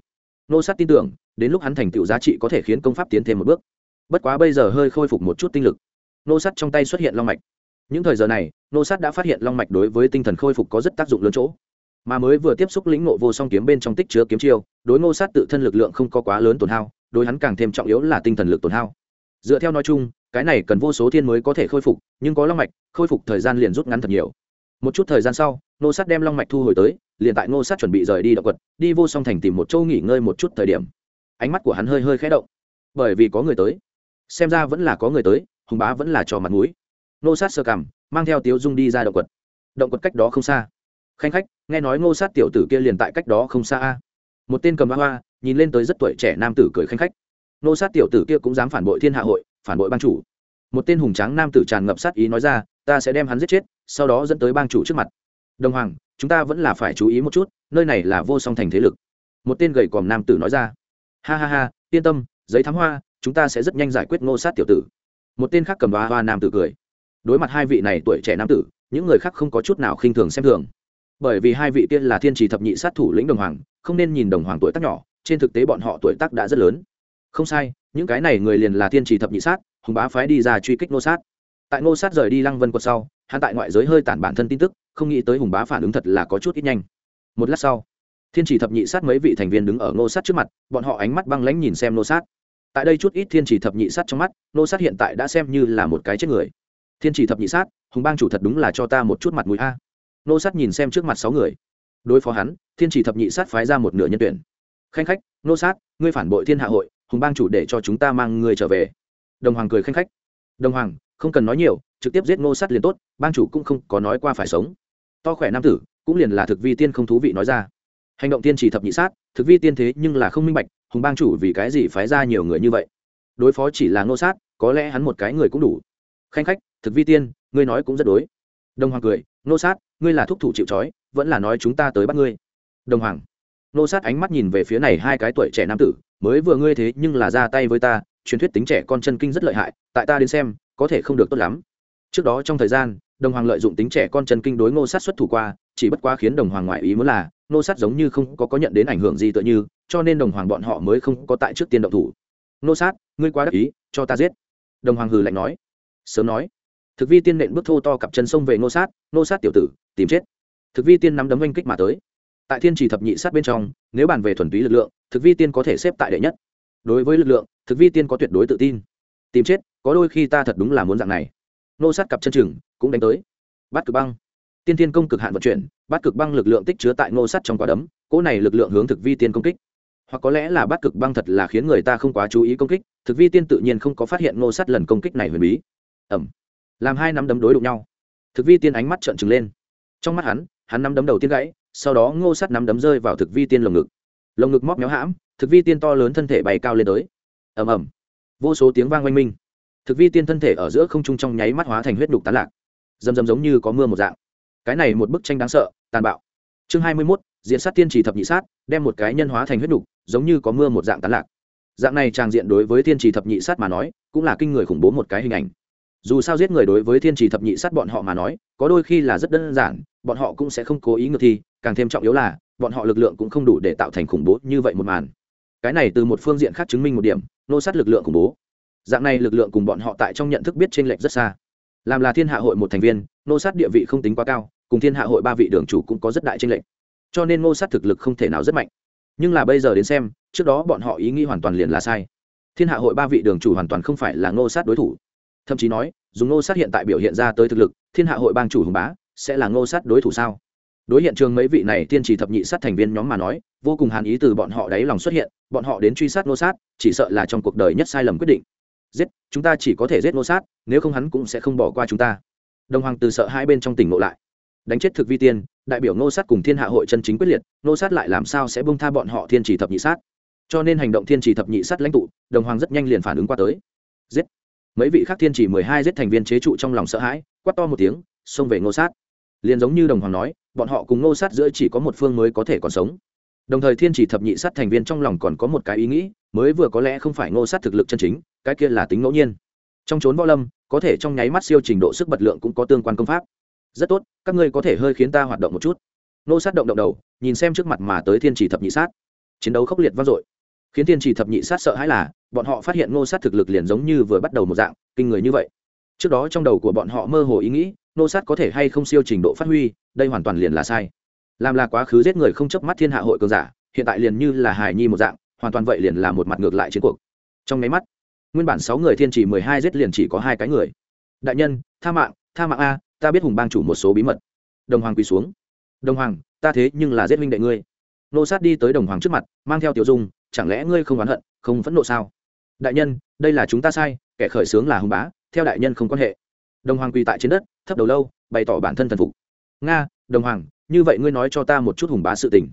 Nô sát tin tưởng, đến lúc hắn thành tựu giá trị có thể khiến công pháp tiến thêm một bước bất quá bây giờ hơi khôi phục một chút tinh lực. Nô sát trong tay xuất hiện long mạch. Những thời giờ này, nô sát đã phát hiện long mạch đối với tinh thần khôi phục có rất tác dụng lớn chỗ. Mà mới vừa tiếp xúc lĩnh ngộ vô song kiếm bên trong tích chứa kiếm chiêu, đối ngô sát tự thân lực lượng không có quá lớn tổn hao, đối hắn càng thêm trọng yếu là tinh thần lực tổn hao. Dựa theo nói chung, cái này cần vô số thiên mới có thể khôi phục, nhưng có long mạch, khôi phục thời gian liền rút ngắn thật nhiều. Một chút thời gian sau ngô sát đem long mạch thu hồi tới, liền tại ngô sát chuẩn bị rời đi động quật, đi vô song thành tìm một châu nghỉ ngơi một chút thời điểm. Ánh mắt của hắn hơi hơi khẽ động. Bởi vì có người tới xem ra vẫn là có người tới, hùng bá vẫn là trò mặt mũi. Nô sát sơ cằm, mang theo tiếu dung đi ra động quật. Động quật cách đó không xa. Khanh khách, nghe nói ngô sát tiểu tử kia liền tại cách đó không xa a. Một tên cầm hoa hoa, nhìn lên tới rất tuổi trẻ nam tử cười khanh khách. Ngô sát tiểu tử kia cũng dám phản bội thiên hạ hội, phản bội bang chủ. Một tên hùng tráng nam tử tràn ngập sát ý nói ra, ta sẽ đem hắn giết chết, sau đó dẫn tới bang chủ trước mặt. Đồng hoàng, chúng ta vẫn là phải chú ý một chút, nơi này là vô song thành thế lực. Một tên gầy còm nam tử nói ra. Ha ha ha, yên tâm, giấy thám hoa chúng ta sẽ rất nhanh giải quyết ngô sát tiểu tử. Một tên khác cầm hoa hoa nam tử cười. Đối mặt hai vị này tuổi trẻ nam tử, những người khác không có chút nào khinh thường xem thường. Bởi vì hai vị tiên là thiên trì thập nhị sát thủ lĩnh đồng hoàng, không nên nhìn đồng hoàng tuổi tác nhỏ, trên thực tế bọn họ tuổi tác đã rất lớn. Không sai, những cái này người liền là thiên trì thập nhị sát, hùng bá phái đi ra truy kích Ngô sát. Tại Ngô sát rời đi lăng vân quật sau, hắn tại ngoại giới hơi tản bản thân tin tức, không nghĩ tới hùng bá phản ứng thật là có chút ít nhanh. Một lát sau, thiên trì thập nhị sát mấy vị thành viên đứng ở Ngô sát trước mặt, bọn họ ánh mắt băng lãnh nhìn xem Ngô sát tại đây chút ít thiên chỉ thập nhị sát trong mắt, nô sát hiện tại đã xem như là một cái chết người. Thiên chỉ thập nhị sát, hùng bang chủ thật đúng là cho ta một chút mặt mũi a. Nô sát nhìn xem trước mặt sáu người. Đối phó hắn, thiên chỉ thập nhị sát phái ra một nửa nhân tuyển. Khanh khách, nô sát, ngươi phản bội thiên hạ hội, hùng bang chủ để cho chúng ta mang người trở về. Đồng hoàng cười khanh khách. Đồng hoàng, không cần nói nhiều, trực tiếp giết nô sát liền tốt, bang chủ cũng không có nói qua phải sống. To khỏe nam tử, cũng liền là thực vi tiên không thú vị nói ra. Hành động tiên chỉ thập nhị sát, thực vi tiên thế nhưng là không minh bạch hùng bang chủ vì cái gì phái ra nhiều người như vậy? Đối phó chỉ là Ngô sát, có lẽ hắn một cái người cũng đủ. Khanh khách, thực vi tiên, ngươi nói cũng rất đối. Đồng hoàng cười, Ngô sát, ngươi là thúc thủ chịu trói, vẫn là nói chúng ta tới bắt ngươi. Đồng hoàng. Ngô sát ánh mắt nhìn về phía này hai cái tuổi trẻ nam tử, mới vừa ngươi thế nhưng là ra tay với ta, truyền thuyết tính trẻ con chân kinh rất lợi hại, tại ta đến xem, có thể không được tốt lắm. Trước đó trong thời gian, đồng hoàng lợi dụng tính trẻ con chân kinh đối ngô sát xuất thủ qua, chỉ bất quá khiến đồng hoàng ngoại ý muốn là, ngô sát giống như không có có nhận đến ảnh hưởng gì tựa như cho nên đồng hoàng bọn họ mới không có tại trước tiên động thủ. Ngô sát, ngươi quá đắc ý, cho ta giết. Đồng hoàng hừ lạnh nói. Sớm nói. Thực vi tiên nện bước thô to cặp chân sông về nô sát nô sát tiểu tử, tìm chết. Thực vi tiên nắm đấm oanh kích mà tới. Tại thiên trì thập nhị sát bên trong, nếu bàn về thuần túy lực lượng, thực vi tiên có thể xếp tại đệ nhất. Đối với lực lượng, thực vi tiên có tuyệt đối tự tin. Tìm chết, có đôi khi ta thật đúng là muốn dạng này. Nô sát cặp chân chừng, cũng đánh tới. Bắt cực băng. Tiên tiên công cực hạn vận chuyển bắt cực băng lực lượng tích chứa tại nô sát trong quả đấm, cỗ này lực lượng hướng thực vi tiên công kích hoặc có lẽ là bắt cực băng thật là khiến người ta không quá chú ý công kích, thực vi tiên tự nhiên không có phát hiện ngô sát lần công kích này huyền bí. Ẩm. Làm hai nắm đấm đối đụng nhau. Thực vi tiên ánh mắt trợn trừng lên. Trong mắt hắn hắn nắm đấm đầu tiên gãy, sau đó ngô sát nắm đấm rơi vào thực vi tiên lồng ngực. Lồng ngực móc méo hãm, thực vi tiên to lớn thân thể bay cao lên tới. Ầm ầm vô số tiếng vang oanh minh. Thực vi tiên thân thể ở giữa không trung trong nháy mắt hóa thành huyết đục tán lạc. Dầm dầm giống như có mưa một dạng. Cái này một bức tranh đáng sợ, tàn bạo. Chương hai mươi mốt diện sát tiên trì thập nhị sát, đem một cái nhân hóa thành huyết đục giống như có mưa một dạng tán lạc. Dạng này tràng diện đối với tiên trì thập nhị sát mà nói, cũng là kinh người khủng bố một cái hình ảnh. Dù sao giết người đối với thiên trì thập nhị sát bọn họ mà nói, có đôi khi là rất đơn giản, bọn họ cũng sẽ không cố ý ngược thi, càng thêm trọng yếu là, bọn họ lực lượng cũng không đủ để tạo thành khủng bố như vậy một màn. Cái này từ một phương diện khác chứng minh một điểm, nô sát lực lượng khủng bố. Dạng này lực lượng cùng bọn họ tại trong nhận thức biết t r ê n lệch rất xa. Làm là thiên hạ hội một thành viên, nô sát địa vị không tính quá cao, cùng thiên hạ hội ba vị đường chủ cũng có rất đại t r ê n lệch cho nên Ngô sát thực lực không thể nào rất mạnh. Nhưng là bây giờ đến xem, trước đó bọn họ ý nghĩ hoàn toàn liền là sai. Thiên hạ hội ba vị đường chủ hoàn toàn không phải là Ngô sát đối thủ. Thậm chí nói, dùng Ngô sát hiện tại biểu hiện ra tới thực lực, thiên hạ hội bang chủ hùng bá sẽ là Ngô sát đối thủ sao? Đối hiện trường mấy vị này tiên trì thập nhị sát thành viên nhóm mà nói, vô cùng hàn ý từ bọn họ đáy lòng xuất hiện, bọn họ đến truy sát Ngô sát, chỉ sợ là trong cuộc đời nhất sai lầm quyết định. Giết, chúng ta chỉ có thể giết Ngô sát, nếu không hắn cũng sẽ không bỏ qua chúng ta. Đồng hoàng từ sợ hai bên trong tỉnh ngộ lại. Đánh chết thực vi tiên đại biểu nô sát cùng thiên hạ hội chân chính quyết liệt nô sát lại làm sao sẽ bông tha bọn họ thiên trì thập nhị sát? Cho nên hành động thiên trì thập nhị sát lãnh tụ, đồng hoàng rất nhanh liền phản ứng qua tới. Giết! Mấy vị khác thiên trì mười hai giết thành viên chế trụ trong lòng sợ hãi, quát to một tiếng, xông về nô sát. Liền giống như đồng hoàng nói, bọn họ cùng ngô sát giữa chỉ có một phương mới có thể còn sống. Đồng thời thiên chỉ thập nhị sát thành viên trong lòng còn có một cái ý nghĩ, mới vừa có lẽ không phải ngô sát thực lực chân chính, cái kia là tính ngẫu nhiên. Trong trốn võ lâm, có thể trong nháy mắt siêu trình độ sức bật lượng cũng có tương quan công pháp rất tốt, các ngươi có thể hơi khiến ta hoạt động một chút. Nô sát động động đầu, nhìn xem trước mặt mà tới thiên chỉ thập nhị sát. Chiến đấu khốc liệt vang dội. Khiến thiên chỉ thập nhị sát sợ hãi là, bọn họ phát hiện Nô sát thực lực liền giống như vừa bắt đầu một dạng, kinh người như vậy. Trước đó trong đầu của bọn họ mơ hồ ý nghĩ, nô sát có thể hay không siêu trình độ phát huy, đây hoàn toàn liền là sai. Làm là quá khứ giết người không chớp mắt thiên hạ hội cường giả, hiện tại liền như là hài nhi một dạng, hoàn toàn vậy liền là một mặt ngược lại chiến cuộc. Trong máy mắt, nguyên bản sáu người thiên chỉ mười hai giết liền chỉ có hai cái người. Đại nhân, tha mạng tha mạng a ta biết hùng bang chủ một số bí mật. Đồng hoàng quỳ xuống. Đồng hoàng, ta thế nhưng là giết minh đệ ngươi. Nô sát đi tới đồng hoàng trước mặt, mang theo tiểu dung, chẳng lẽ ngươi không oán hận, không phẫn nộ sao? Đại nhân, đây là chúng ta sai, kẻ khởi xướng là hùng bá, theo đại nhân không quan hệ. Đồng hoàng quỳ tại trên đất, thấp đầu lâu, bày tỏ bản thân thần phục. Nga, đồng hoàng, như vậy ngươi nói cho ta một chút hùng bá sự tình.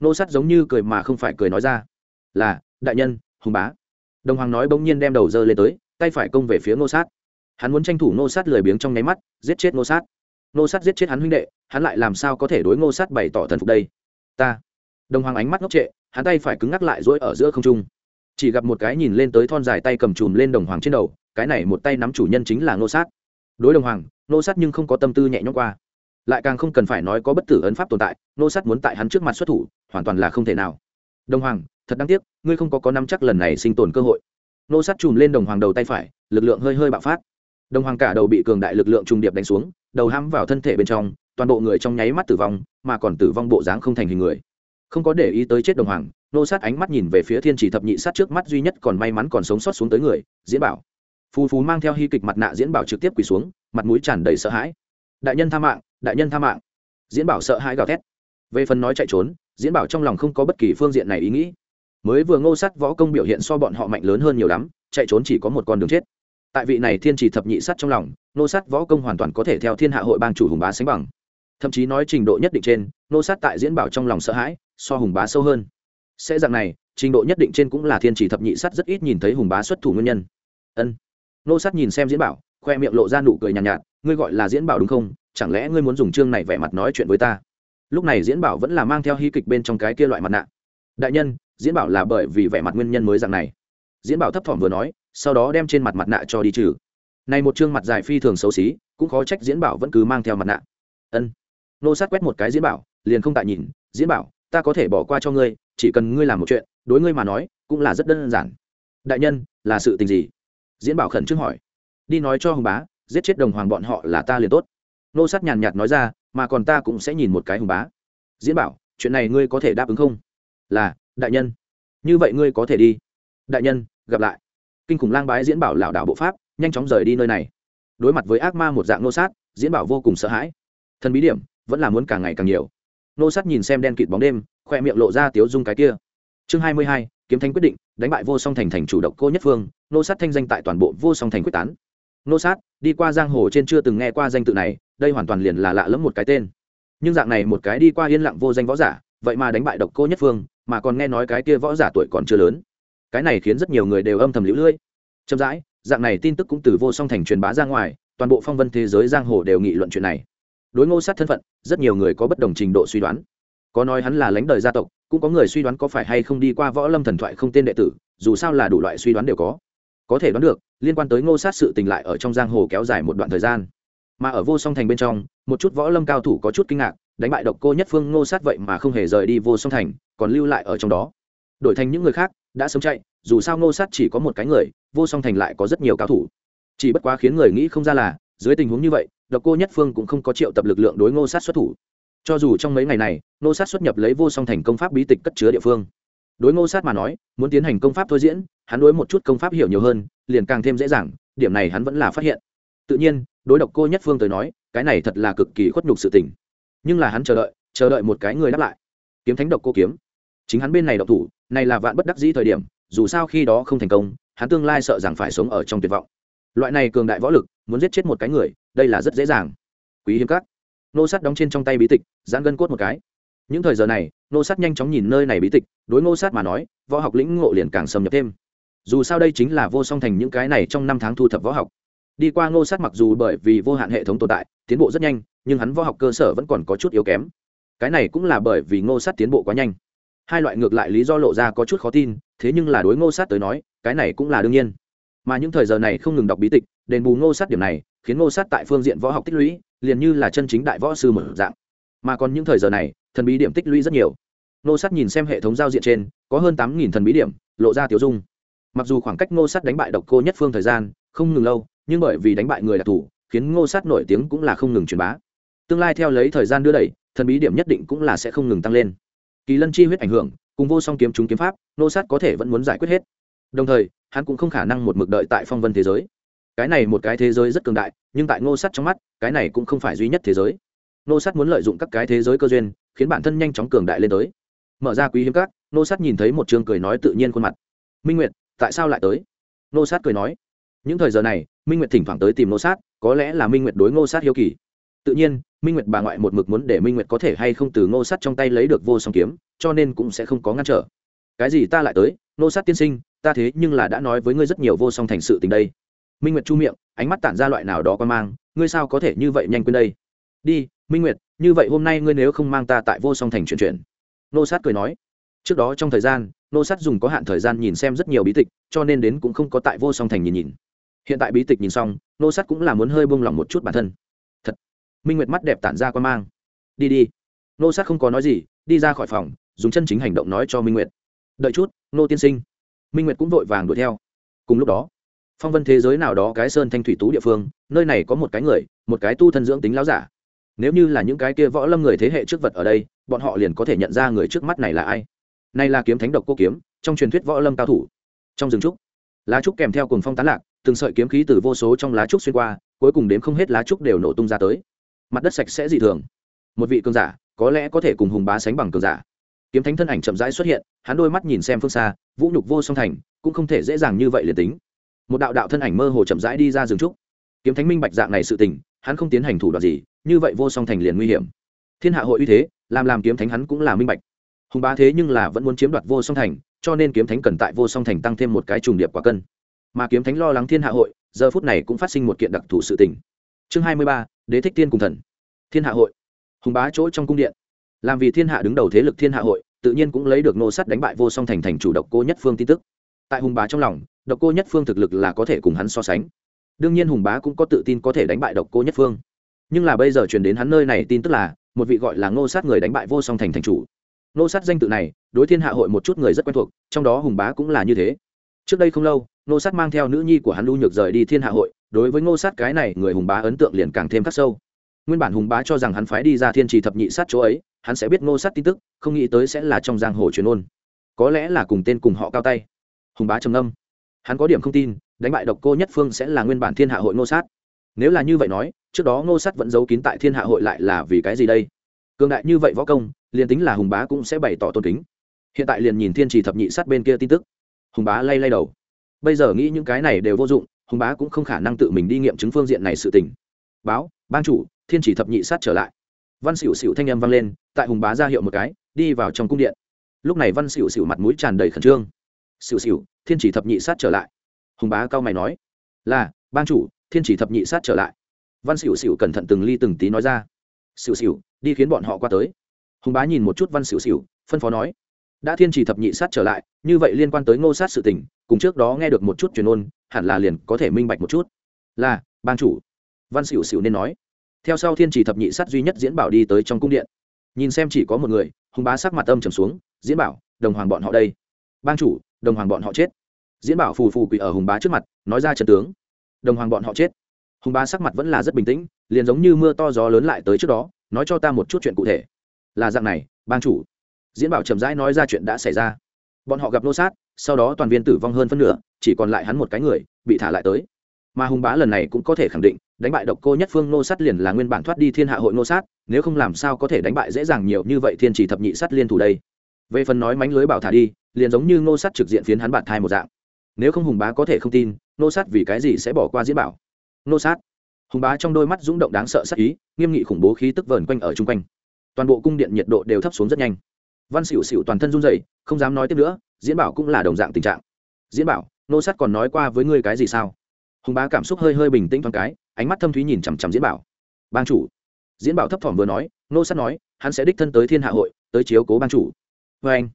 Nô Sát giống như cười mà không phải cười nói ra. Là, đại nhân, hùng bá. Đồng hoàng nói bỗng nhiên đem đầu dơ lên tới, tay phải công về phía nô sát hắn muốn tranh thủ nô sát lười biếng trong nháy mắt, giết chết nô sát. Nô sát giết chết hắn huynh đệ, hắn lại làm sao có thể đối Ngô sát bày tỏ thần phục đây? Ta. Đồng hoàng ánh mắt ngốc trệ, hắn tay phải cứng ngắc lại rỗi ở giữa không trung. Chỉ gặp một cái nhìn lên tới thon dài tay cầm chùm lên đồng hoàng trên đầu, cái này một tay nắm chủ nhân chính là Ngô sát. Đối đồng hoàng, Ngô sát nhưng không có tâm tư nhẹ nhõm qua. Lại càng không cần phải nói có bất tử ấn pháp tồn tại, Ngô sát muốn tại hắn trước mặt xuất thủ, hoàn toàn là không thể nào. Đồng hoàng, thật đáng tiếc, ngươi không có có năm chắc lần này sinh tồn cơ hội. Ngô sát chùm lên đồng hoàng đầu tay phải, lực lượng hơi hơi bạo phát đồng hoàng cả đầu bị cường đại lực lượng trung điệp đánh xuống, đầu hãm vào thân thể bên trong, toàn bộ người trong nháy mắt tử vong, mà còn tử vong bộ dáng không thành hình người. Không có để ý tới chết đồng hoàng, nô sát ánh mắt nhìn về phía thiên chỉ thập nhị sát trước mắt duy nhất còn may mắn còn sống sót xuống tới người, diễn bảo. Phù phù mang theo hy kịch mặt nạ diễn bảo trực tiếp quỳ xuống, mặt mũi tràn đầy sợ hãi. Đại nhân tha mạng, đại nhân tha mạng. Diễn bảo sợ hãi gào thét. Về phần nói chạy trốn, diễn bảo trong lòng không có bất kỳ phương diện này ý nghĩ. Mới vừa ngô Sát võ công biểu hiện so bọn họ mạnh lớn hơn nhiều lắm, chạy trốn chỉ có một con đường chết tại vị này thiên trì thập nhị sát trong lòng nô sát võ công hoàn toàn có thể theo thiên hạ hội bang chủ hùng bá sánh bằng. Thậm chí nói trình độ nhất định trên nô sát tại diễn bảo trong lòng sợ hãi so hùng bá sâu hơn. Sẽ dạng này trình độ nhất định trên cũng là thiên trì thập nhị sát rất ít nhìn thấy hùng bá xuất thủ nguyên nhân. Ân. Nô sát nhìn xem diễn bảo khoe miệng lộ ra nụ cười nhàn nhạt, nhạt ngươi gọi là diễn bảo đúng không? Chẳng lẽ ngươi muốn dùng chương này vẻ mặt nói chuyện với ta? Lúc này diễn bảo vẫn là mang theo hy kịch bên trong cái kia loại mặt nạ. Đại nhân diễn bảo là bởi vì vẻ mặt nguyên nhân mới dạng này diễn bảo thấp thỏm vừa nói, sau đó đem trên mặt mặt nạ cho đi trừ. Này một chương mặt dài phi thường xấu xí, cũng khó trách diễn bảo vẫn cứ mang theo mặt nạ. Ân. Nô sát quét một cái diễn bảo, liền không tại nhìn, diễn bảo, ta có thể bỏ qua cho ngươi, chỉ cần ngươi làm một chuyện, đối ngươi mà nói, cũng là rất đơn giản. Đại nhân, là sự tình gì? Diễn bảo khẩn trương hỏi. Đi nói cho hùng bá, giết chết đồng hoàng bọn họ là ta liền tốt. Nô sát nhàn nhạt nói ra, mà còn ta cũng sẽ nhìn một cái hùng bá. Diễn bảo, chuyện này ngươi có thể đáp ứng không? Là, đại nhân. Như vậy ngươi có thể đi. Đại nhân gặp lại. Kinh khủng lang bái diễn bảo lảo đảo bộ pháp, nhanh chóng rời đi nơi này. Đối mặt với ác ma một dạng nô sát, diễn bảo vô cùng sợ hãi. Thần bí điểm, vẫn là muốn càng ngày càng nhiều. Nô sát nhìn xem đen kịt bóng đêm, khoe miệng lộ ra tiếu dung cái kia. Chương hai mươi hai, kiếm thanh quyết định, đánh bại vô song thành thành chủ động cô nhất phương, nô sát thanh danh tại toàn bộ vô song thành quyết tán. Nô sát, đi qua giang hồ trên chưa từng nghe qua danh tự này, đây hoàn toàn liền là lạ lẫm một cái tên. Nhưng dạng này một cái đi qua yên lặng vô danh võ giả, vậy mà đánh bại độc cô nhất phương, mà còn nghe nói cái kia võ giả tuổi còn chưa lớn cái này khiến rất nhiều người đều âm thầm lũ lưỡi. Chậm rãi, dạng này tin tức cũng từ vô song thành truyền bá ra ngoài, toàn bộ phong vân thế giới giang hồ đều nghị luận chuyện này. Đối ngô sát thân phận, rất nhiều người có bất đồng trình độ suy đoán. Có nói hắn là lãnh đời gia tộc, cũng có người suy đoán có phải hay không đi qua võ lâm thần thoại không tên đệ tử, dù sao là đủ loại suy đoán đều có. Có thể đoán được, liên quan tới ngô sát sự tình lại ở trong giang hồ kéo dài một đoạn thời gian. Mà ở vô song thành bên trong, một chút võ lâm cao thủ có chút kinh ngạc, đánh bại độc cô nhất phương ngô sát vậy mà không hề rời đi vô song thành, còn lưu lại ở trong đó đổi thành những người khác, đã sớm chạy, dù sao ngô sát chỉ có một cái người, vô song thành lại có rất nhiều cao thủ. Chỉ bất quá khiến người nghĩ không ra là, dưới tình huống như vậy, độc cô nhất phương cũng không có triệu tập lực lượng đối ngô sát xuất thủ. Cho dù trong mấy ngày này, ngô sát xuất nhập lấy vô song thành công pháp bí tịch cất chứa địa phương. Đối ngô sát mà nói, muốn tiến hành công pháp thôi diễn, hắn đối một chút công pháp hiểu nhiều hơn, liền càng thêm dễ dàng, điểm này hắn vẫn là phát hiện. Tự nhiên, đối độc cô nhất phương tới nói, cái này thật là cực kỳ khuất nhục sự tình. Nhưng là hắn chờ đợi chờ đợi một cái người đáp lại. Kiếm thánh độc cô kiếm chính hắn bên này độc thủ, này là vạn bất đắc dĩ thời điểm, dù sao khi đó không thành công, hắn tương lai sợ rằng phải sống ở trong tuyệt vọng. Loại này cường đại võ lực, muốn giết chết một cái người, đây là rất dễ dàng. Quý hiếm các. Nô sắt đóng trên trong tay bí tịch, giãn gân cốt một cái. Những thời giờ này, nô sát nhanh chóng nhìn nơi này bí tịch, đối ngô sát mà nói, võ học lĩnh ngộ liền càng xâm nhập thêm. Dù sao đây chính là vô song thành những cái này trong năm tháng thu thập võ học. Đi qua ngô sát mặc dù bởi vì vô hạn hệ thống tồn tại, tiến bộ rất nhanh, nhưng hắn võ học cơ sở vẫn còn có chút yếu kém. Cái này cũng là bởi vì ngô sát tiến bộ quá nhanh hai loại ngược lại lý do lộ ra có chút khó tin, thế nhưng là đối ngô sát tới nói, cái này cũng là đương nhiên. Mà những thời giờ này không ngừng đọc bí tịch, đền bù ngô sát điểm này, khiến ngô sát tại phương diện võ học tích lũy, liền như là chân chính đại võ sư mở dạng. Mà còn những thời giờ này, thần bí điểm tích lũy rất nhiều. Ngô sát nhìn xem hệ thống giao diện trên, có hơn tám nghìn thần bí điểm, lộ ra tiểu dung. Mặc dù khoảng cách ngô sát đánh bại độc cô nhất phương thời gian, không ngừng lâu, nhưng bởi vì đánh bại người đặc thù, khiến ngô sát nổi tiếng cũng là không ngừng truyền bá. Tương lai theo lấy thời gian đưa đẩy, thần bí điểm nhất định cũng là sẽ không ngừng tăng lên kỳ lân chi huyết ảnh hưởng, cùng vô song kiếm chúng kiếm pháp, nô sát có thể vẫn muốn giải quyết hết. Đồng thời, hắn cũng không khả năng một mực đợi tại phong vân thế giới. Cái này một cái thế giới rất cường đại, nhưng tại ngô Sát trong mắt, cái này cũng không phải duy nhất thế giới. Ngô Sát muốn lợi dụng các cái thế giới cơ duyên, khiến bản thân nhanh chóng cường đại lên tới. Mở ra quý hiếm các ngô Sát nhìn thấy một trường cười nói tự nhiên khuôn mặt. Minh nguyệt, tại sao lại tới? Ngô sát cười nói. Những thời giờ này, minh nguyệt thỉnh thoảng tới tìm ngô sát, có lẽ là minh nguyệt đối ngô sát hiếu kỳ tự nhiên, minh nguyệt bà ngoại một mực muốn để minh nguyệt có thể hay không từ ngô Sắt trong tay lấy được vô song kiếm, cho nên cũng sẽ không có ngăn trở. Cái gì ta lại tới? Ngô Sắt tiên sinh, ta thế nhưng là đã nói với ngươi rất nhiều vô song thành sự tình đây. Minh nguyệt chu miệng, ánh mắt tản ra loại nào đó quan mang, ngươi sao có thể như vậy nhanh quên đây? Đi, minh nguyệt, như vậy hôm nay ngươi nếu không mang ta tại vô song thành chuyển chuyển nô sát cười nói. Trước đó trong thời gian nô sát dùng có hạn thời gian nhìn xem rất nhiều bí tịch, cho nên đến cũng không có tại vô song thành nhìn nhìn. Hiện tại bí tịch nhìn xong nô sát cũng là muốn hơi bông lòng một chút bản thân minh nguyệt mắt đẹp tản ra quan mang. Đi đi. Nô sát không có nói gì, đi ra khỏi phòng, dùng chân chính hành động nói cho minh nguyệt. Đợi chút, nô tiên sinh. Minh nguyệt cũng vội vàng đuổi theo. Cùng lúc đó, phong vân thế giới nào đó cái sơn thanh thủy tú địa phương, nơi này có một cái người, một cái tu thân dưỡng tính láo giả. Nếu như là những cái kia võ lâm người thế hệ trước vật ở đây, bọn họ liền có thể nhận ra người trước mắt này là ai. Này là kiếm thánh độc cô kiếm, trong truyền thuyết võ lâm cao thủ. Trong rừng trúc, lá trúc kèm theo cùng phong tán lạc, từng sợi kiếm khí từ vô số trong lá trúc xuyên qua, cuối cùng đếm không hết lá trúc đều nổ tung ra tới mặt đất sạch sẽ dị thường. Một vị cường giả, có lẽ có thể cùng hùng bá sánh bằng cường giả. Kiếm thánh thân ảnh chậm rãi xuất hiện, hắn đôi mắt nhìn xem phương xa, vũ nhục vô song thành, cũng không thể dễ dàng như vậy liền tính. Một đạo đạo thân ảnh mơ hồ chậm rãi đi ra rừng trúc. Kiếm thánh minh bạch dạng này sự tình, hắn không tiến hành thủ đoạn gì, như vậy vô song thành liền nguy hiểm. Thiên hạ hội uy thế, làm làm kiếm thánh hắn cũng là minh bạch. Hùng bá thế nhưng là vẫn muốn chiếm đoạt vô song thành, cho nên kiếm thánh cần tại vô song thành tăng thêm một cái trùng điệp quả cân. Mà kiếm thánh lo lắng thiên hạ hội, giờ phút này cũng phát sinh một kiện đặc thù sự tình. Chương hai mươi ba đế thích tiên cùng thần, thiên hạ hội, hùng bá chỗ trong cung điện. Làm vì thiên hạ đứng đầu thế lực thiên hạ hội, tự nhiên cũng lấy được nô sắt đánh bại vô song thành thành chủ độc cô nhất phương tin tức. Tại hùng bá trong lòng, độc cô nhất phương thực lực là có thể cùng hắn so sánh. Đương nhiên hùng bá cũng có tự tin có thể đánh bại độc cô nhất phương. Nhưng là bây giờ truyền đến hắn nơi này tin tức là, một vị gọi là ngô sát người đánh bại vô song thành thành chủ. Ngô sát danh tự này, đối thiên hạ hội một chút người rất quen thuộc, trong đó hùng bá cũng là như thế. Trước đây không lâu ngô sát mang theo nữ nhi của hắn lưu nhược rời đi thiên hạ hội đối với ngô sát cái này, người hùng bá ấn tượng liền càng thêm khắc sâu. Nguyên bản hùng bá cho rằng hắn phái đi ra thiên trì thập nhị sát chỗ ấy, hắn sẽ biết ngô sát tin tức, không nghĩ tới sẽ là trong giang hồ truyền ôn. Có lẽ là cùng tên cùng họ cao tay. Hùng bá trầm âm hắn có điểm không tin, đánh bại độc cô nhất phương sẽ là nguyên bản thiên hạ hội ngô sát. Nếu là như vậy nói, trước đó ngô sát vẫn giấu kín tại thiên hạ hội lại là vì cái gì đây? Cường đại như vậy võ công, liền tính là hùng bá cũng sẽ bày tỏ tôn kính. Hiện tại liền nhìn thiên trì thập nhị sát bên kia tin tức. Hùng bá lay lay đầu. Bây giờ nghĩ những cái này đều vô dụng hùng bá cũng không khả năng tự mình đi nghiệm chứng phương diện này sự tình. Báo, ban chủ, thiên chỉ thập nhị sát trở lại. Văn xỉu xỉu thanh âm vang lên, tại hùng bá ra hiệu một cái, đi vào trong cung điện. Lúc này văn xỉu xỉu mặt mũi tràn đầy khẩn trương. Xỉu xỉu thiên chỉ thập nhị sát trở lại. Hùng bá cao mày nói. Là, ban chủ, thiên chỉ thập nhị sát trở lại. Văn xỉu xỉu cẩn thận từng ly từng tí nói ra. Xỉu xỉu đi khiến bọn họ qua tới. Hùng bá nhìn một chút văn xỉu xỉu phân phó nói. Đã thiên chỉ thập nhị sát trở lại, như vậy liên quan tới ngô sát sự tình, cùng trước đó nghe được một chút truyền ôn hẳn là liền có thể minh bạch một chút. Là ban chủ. Văn xỉu xỉu nên nói. Theo sau thiên chỉ thập nhị sát duy nhất diễn bảo đi tới trong cung điện. Nhìn xem chỉ có một người hùng bá sắc mặt âm trầm xuống, diễn bảo, đồng hoàng bọn họ đây. Ban chủ, đồng hoàng bọn họ chết. Diễn bảo phù phù quỳ ở hùng bá trước mặt, nói ra trận tướng. Đồng hoàng bọn họ chết. Hùng bá sắc mặt vẫn là rất bình tĩnh, liền giống như mưa to gió lớn lại tới trước đó, nói cho ta một chút chuyện cụ thể. Là dạng này ban chủ. Diễn bảo chậm rãi nói ra chuyện đã xảy ra. Bọn họ gặp nô sát sau đó toàn viên tử vong hơn phân nửa, chỉ còn lại hắn một cái người, bị thả lại tới. Mà hùng bá lần này cũng có thể khẳng định, đánh bại độc cô nhất phương nô sát liền là nguyên bản thoát đi thiên hạ hội nô sát, nếu không làm sao có thể đánh bại dễ dàng nhiều như vậy thiên chỉ thập nhị sát liên thủ đây. Về phần nói mánh lưới bảo thả đi, liền giống như nô sát trực diện phiến hắn bạn thai một dạng. Nếu không hùng bá có thể không tin, nô sát vì cái gì sẽ bỏ qua diễn bảo? Nô sát. Hùng bá trong đôi mắt rúng động đáng sợ sắc ý, nghiêm nghị khủng bố khí tức vờn quanh ở chung quanh. Toàn bộ cung điện nhiệt độ đều thấp xuống rất nhanh văn xỉu xỉu toàn thân run rẩy, không dám nói tiếp nữa, diễn bảo cũng là đồng dạng tình trạng. Diễn bảo, nô sát còn nói qua với ngươi cái gì sao? Hùng bá cảm xúc hơi hơi bình tĩnh thoáng cái, ánh mắt thâm thúy nhìn chằm chằm diễn bảo. Ban chủ. Diễn bảo thấp thỏm vừa nói, nô sát nói, hắn sẽ đích thân tới thiên hạ hội, tới chiếu cố ban chủ. Vê anh,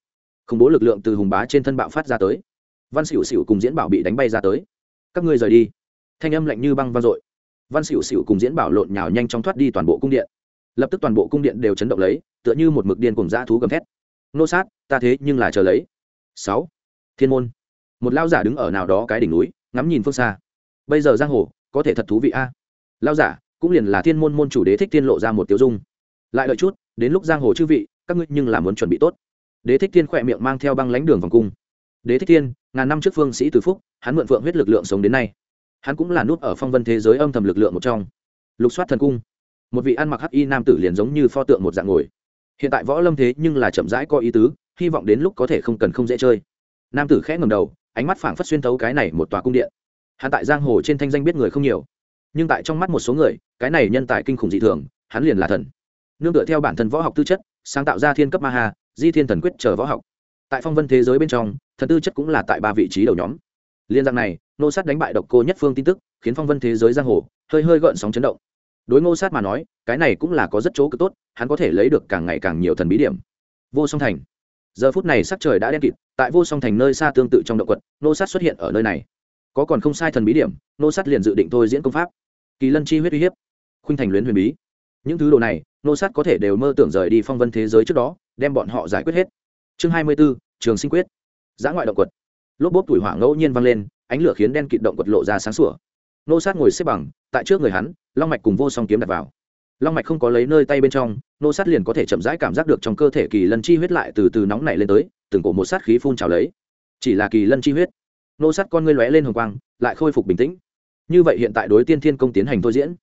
khủng bố lực lượng từ hùng bá trên thân bạo phát ra tới. Văn xỉu xỉu cùng diễn bảo bị đánh bay ra tới. Các ngươi rời đi. Thanh âm lạnh như băng vang dội. Văn xỉu xỉu cùng diễn bảo lộn nhào nhanh chóng thoát đi toàn bộ cung điện. Lập tức toàn bộ cung điện đều chấn động lấy, tựa như một mực điên cùng dã thú gầm thét nô sát, ta thế nhưng là chờ lấy. Sáu, thiên môn. Một lao giả đứng ở nào đó cái đỉnh núi, ngắm nhìn phương xa. Bây giờ giang hồ, có thể thật thú vị a. Lao giả, cũng liền là thiên môn môn chủ đế thích thiên lộ ra một tiêu dung. Lại đợi chút, đến lúc giang hồ chư vị, các ngươi nhưng là muốn chuẩn bị tốt. Đế thích thiên khỏe miệng mang theo băng lánh đường vòng cung. Đế thích thiên, ngàn năm trước phương sĩ từ phúc, hắn mượn phượng huyết lực lượng sống đến nay. Hắn cũng là nút ở phong vân thế giới âm thầm lực lượng một trong. Lục soát thần cung. Một vị ăn mặc hắc y nam tử liền giống như pho tượng một dạng ngồi hiện tại võ lâm thế nhưng là chậm rãi có ý tứ, hy vọng đến lúc có thể không cần không dễ chơi. Nam tử khẽ ngầm đầu, ánh mắt phảng phất xuyên thấu cái này một tòa cung điện. Hắn tại giang hồ trên thanh danh biết người không nhiều, nhưng tại trong mắt một số người, cái này nhân tài kinh khủng dị thường, hắn liền là thần. Nương tựa theo bản thân võ học tư chất, sáng tạo ra thiên cấp ma hà, di thiên thần quyết chờ võ học. Tại phong vân thế giới bên trong, thần tư chất cũng là tại ba vị trí đầu nhóm. Liên rằng này, nô sát đánh bại độc cô nhất phương tin tức, khiến phong vân thế giới giang hồ, hơi hơi gợn sóng chấn động đối ngô sát mà nói, cái này cũng là có rất chỗ cực tốt, hắn có thể lấy được càng ngày càng nhiều thần bí điểm. Vô song thành. Giờ phút này sắc trời đã đen kịt, tại vô song thành nơi xa tương tự trong động quật, Ngô sát xuất hiện ở nơi này. Có còn không sai thần bí điểm, Ngô sát liền dự định thôi diễn công pháp. Kỳ lân chi huyết uy hiếp, khuynh thành luyến huyền bí. Những thứ đồ này, Ngô sát có thể đều mơ tưởng rời đi phong vân thế giới trước đó, đem bọn họ giải quyết hết. Chương hai mươi b ố trường sinh quyết. Giã ngoại động quật. Lốp bốp tuổi hỏa ngẫu nhiên vang lên, ánh lửa khiến đen kịt động quật lộ ra sáng sủa. Nô sát ngồi xếp bằng, tại trước người hắn long mạch cùng vô song kiếm đặt vào. Long mạch không có lấy nơi tay bên trong, nô sát liền có thể chậm rãi cảm giác được trong cơ thể kỳ lân chi huyết lại từ từ nóng nảy lên tới, từng cổ một sát khí phun trào lấy. Chỉ là kỳ lân chi huyết, nô sát con ngươi lóe lên hồng quang, lại khôi phục bình tĩnh. Như vậy hiện tại đối tiên thiên công tiến hành thôi diễn.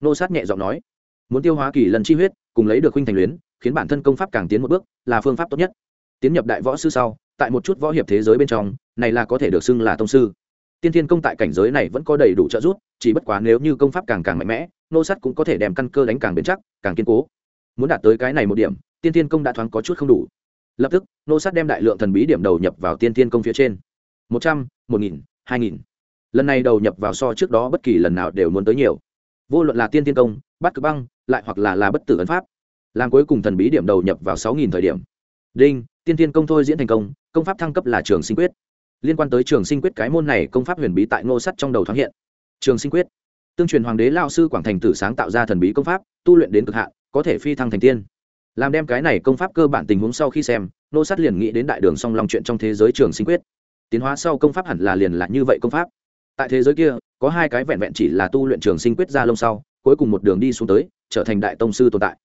Nô sát nhẹ giọng nói, muốn tiêu hóa kỳ lân chi huyết, cùng lấy được huynh thành luyến, khiến bản thân công pháp càng tiến một bước, là phương pháp tốt nhất. Tiến nhập đại võ sư sau, tại một chút võ hiệp thế giới bên trong, này là có thể được xưng là tông sư tiên thiên công tại cảnh giới này vẫn có đầy đủ trợ giúp, chỉ bất quá nếu như công pháp càng càng mạnh mẽ, nô sắt cũng có thể đem căn cơ đánh càng bền chắc, càng kiên cố. Muốn đạt tới cái này một điểm, tiên thiên công đã thoáng có chút không đủ. Lập tức, nô sắt đem đại lượng thần bí điểm đầu nhập vào tiên thiên công phía trên. Một trăm, một nghìn, hai nghìn. Lần này đầu nhập vào so trước đó bất kỳ lần nào đều muốn tới nhiều. Vô luận là tiên thiên công bắt cực băng, lại hoặc là là bất tử ấn pháp, làm cuối cùng thần bí điểm đầu nhập vào sáu nghìn thời điểm. Đinh, tiên thiên công thôi diễn thành công công pháp thăng cấp là trường sinh quyết liên quan tới trường sinh quyết cái môn này công pháp huyền bí tại ngô sắt trong đầu thoáng hiện. Trường sinh quyết. Tương truyền hoàng đế lao sư quảng thành tử sáng tạo ra thần bí công pháp, tu luyện đến cực hạn, có thể phi thăng thành tiên. Làm đem cái này công pháp cơ bản tình huống sau khi xem, Ngô Sắt liền nghĩ đến đại đường song long chuyện trong thế giới trường sinh quyết. Tiến hóa sau công pháp hẳn là liền là như vậy công pháp. Tại thế giới kia, có hai cái vẹn vẹn chỉ là tu luyện trường sinh quyết ra lông sau, cuối cùng một đường đi xuống tới, trở thành đại tông sư tồn tại.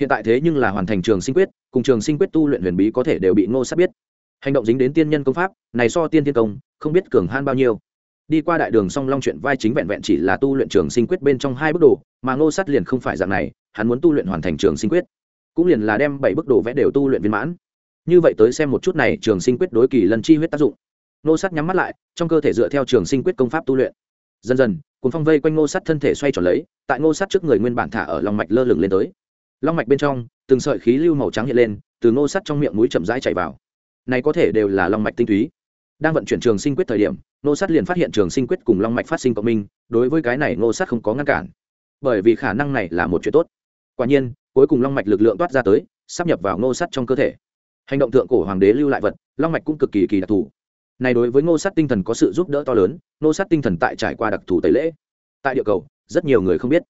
Hiện tại thế nhưng là hoàn thành trường sinh quyết, cùng trường sinh quyết tu luyện huyền bí có thể đều bị ngô sát biết hành động dính đến tiên nhân công pháp, này so tiên tiên công, không biết cường han bao nhiêu. Đi qua đại đường song long chuyện vai chính vẹn vẹn chỉ là tu luyện trường sinh quyết bên trong hai bước đồ, mà ngô sát liền không phải dạng này, hắn muốn tu luyện hoàn thành trường sinh quyết. Cũng liền là đem bảy bước đồ vẽ đều tu luyện viên mãn. Như vậy tới xem một chút này, trường sinh quyết đối kỳ lần chi huyết tác dụng. Ngô sát nhắm mắt lại, trong cơ thể dựa theo trường sinh quyết công pháp tu luyện. Dần dần, cuốn phong vây quanh ngô sát thân thể xoay tròn lấy, tại ngô sát trước người nguyên bản thả ở lòng mạch lơ lửng lên tới. Long mạch bên trong, từng sợi khí lưu màu trắng hiện lên, từ ngô sắt trong miệng mũi chậm rãi chạy vào này có thể đều là long mạch tinh túy. Đang vận chuyển trường sinh quyết thời điểm, ngô Sát liền phát hiện trường sinh quyết cùng long mạch phát sinh cộng minh, đối với cái này ngô Sát không có ngăn cản. Bởi vì khả năng này là một chuyện tốt. Quả nhiên, cuối cùng long mạch lực lượng toát ra tới, sắp nhập vào ngô Sát trong cơ thể. Hành động thượng cổ hoàng đế lưu lại vật, long mạch cũng cực kỳ kỳ đặc thù. Này đối với ngô Sát tinh thần có sự giúp đỡ to lớn, ngô Sát tinh thần tại trải qua đặc thù tẩy lễ. Tại địa cầu, rất nhiều người không biết.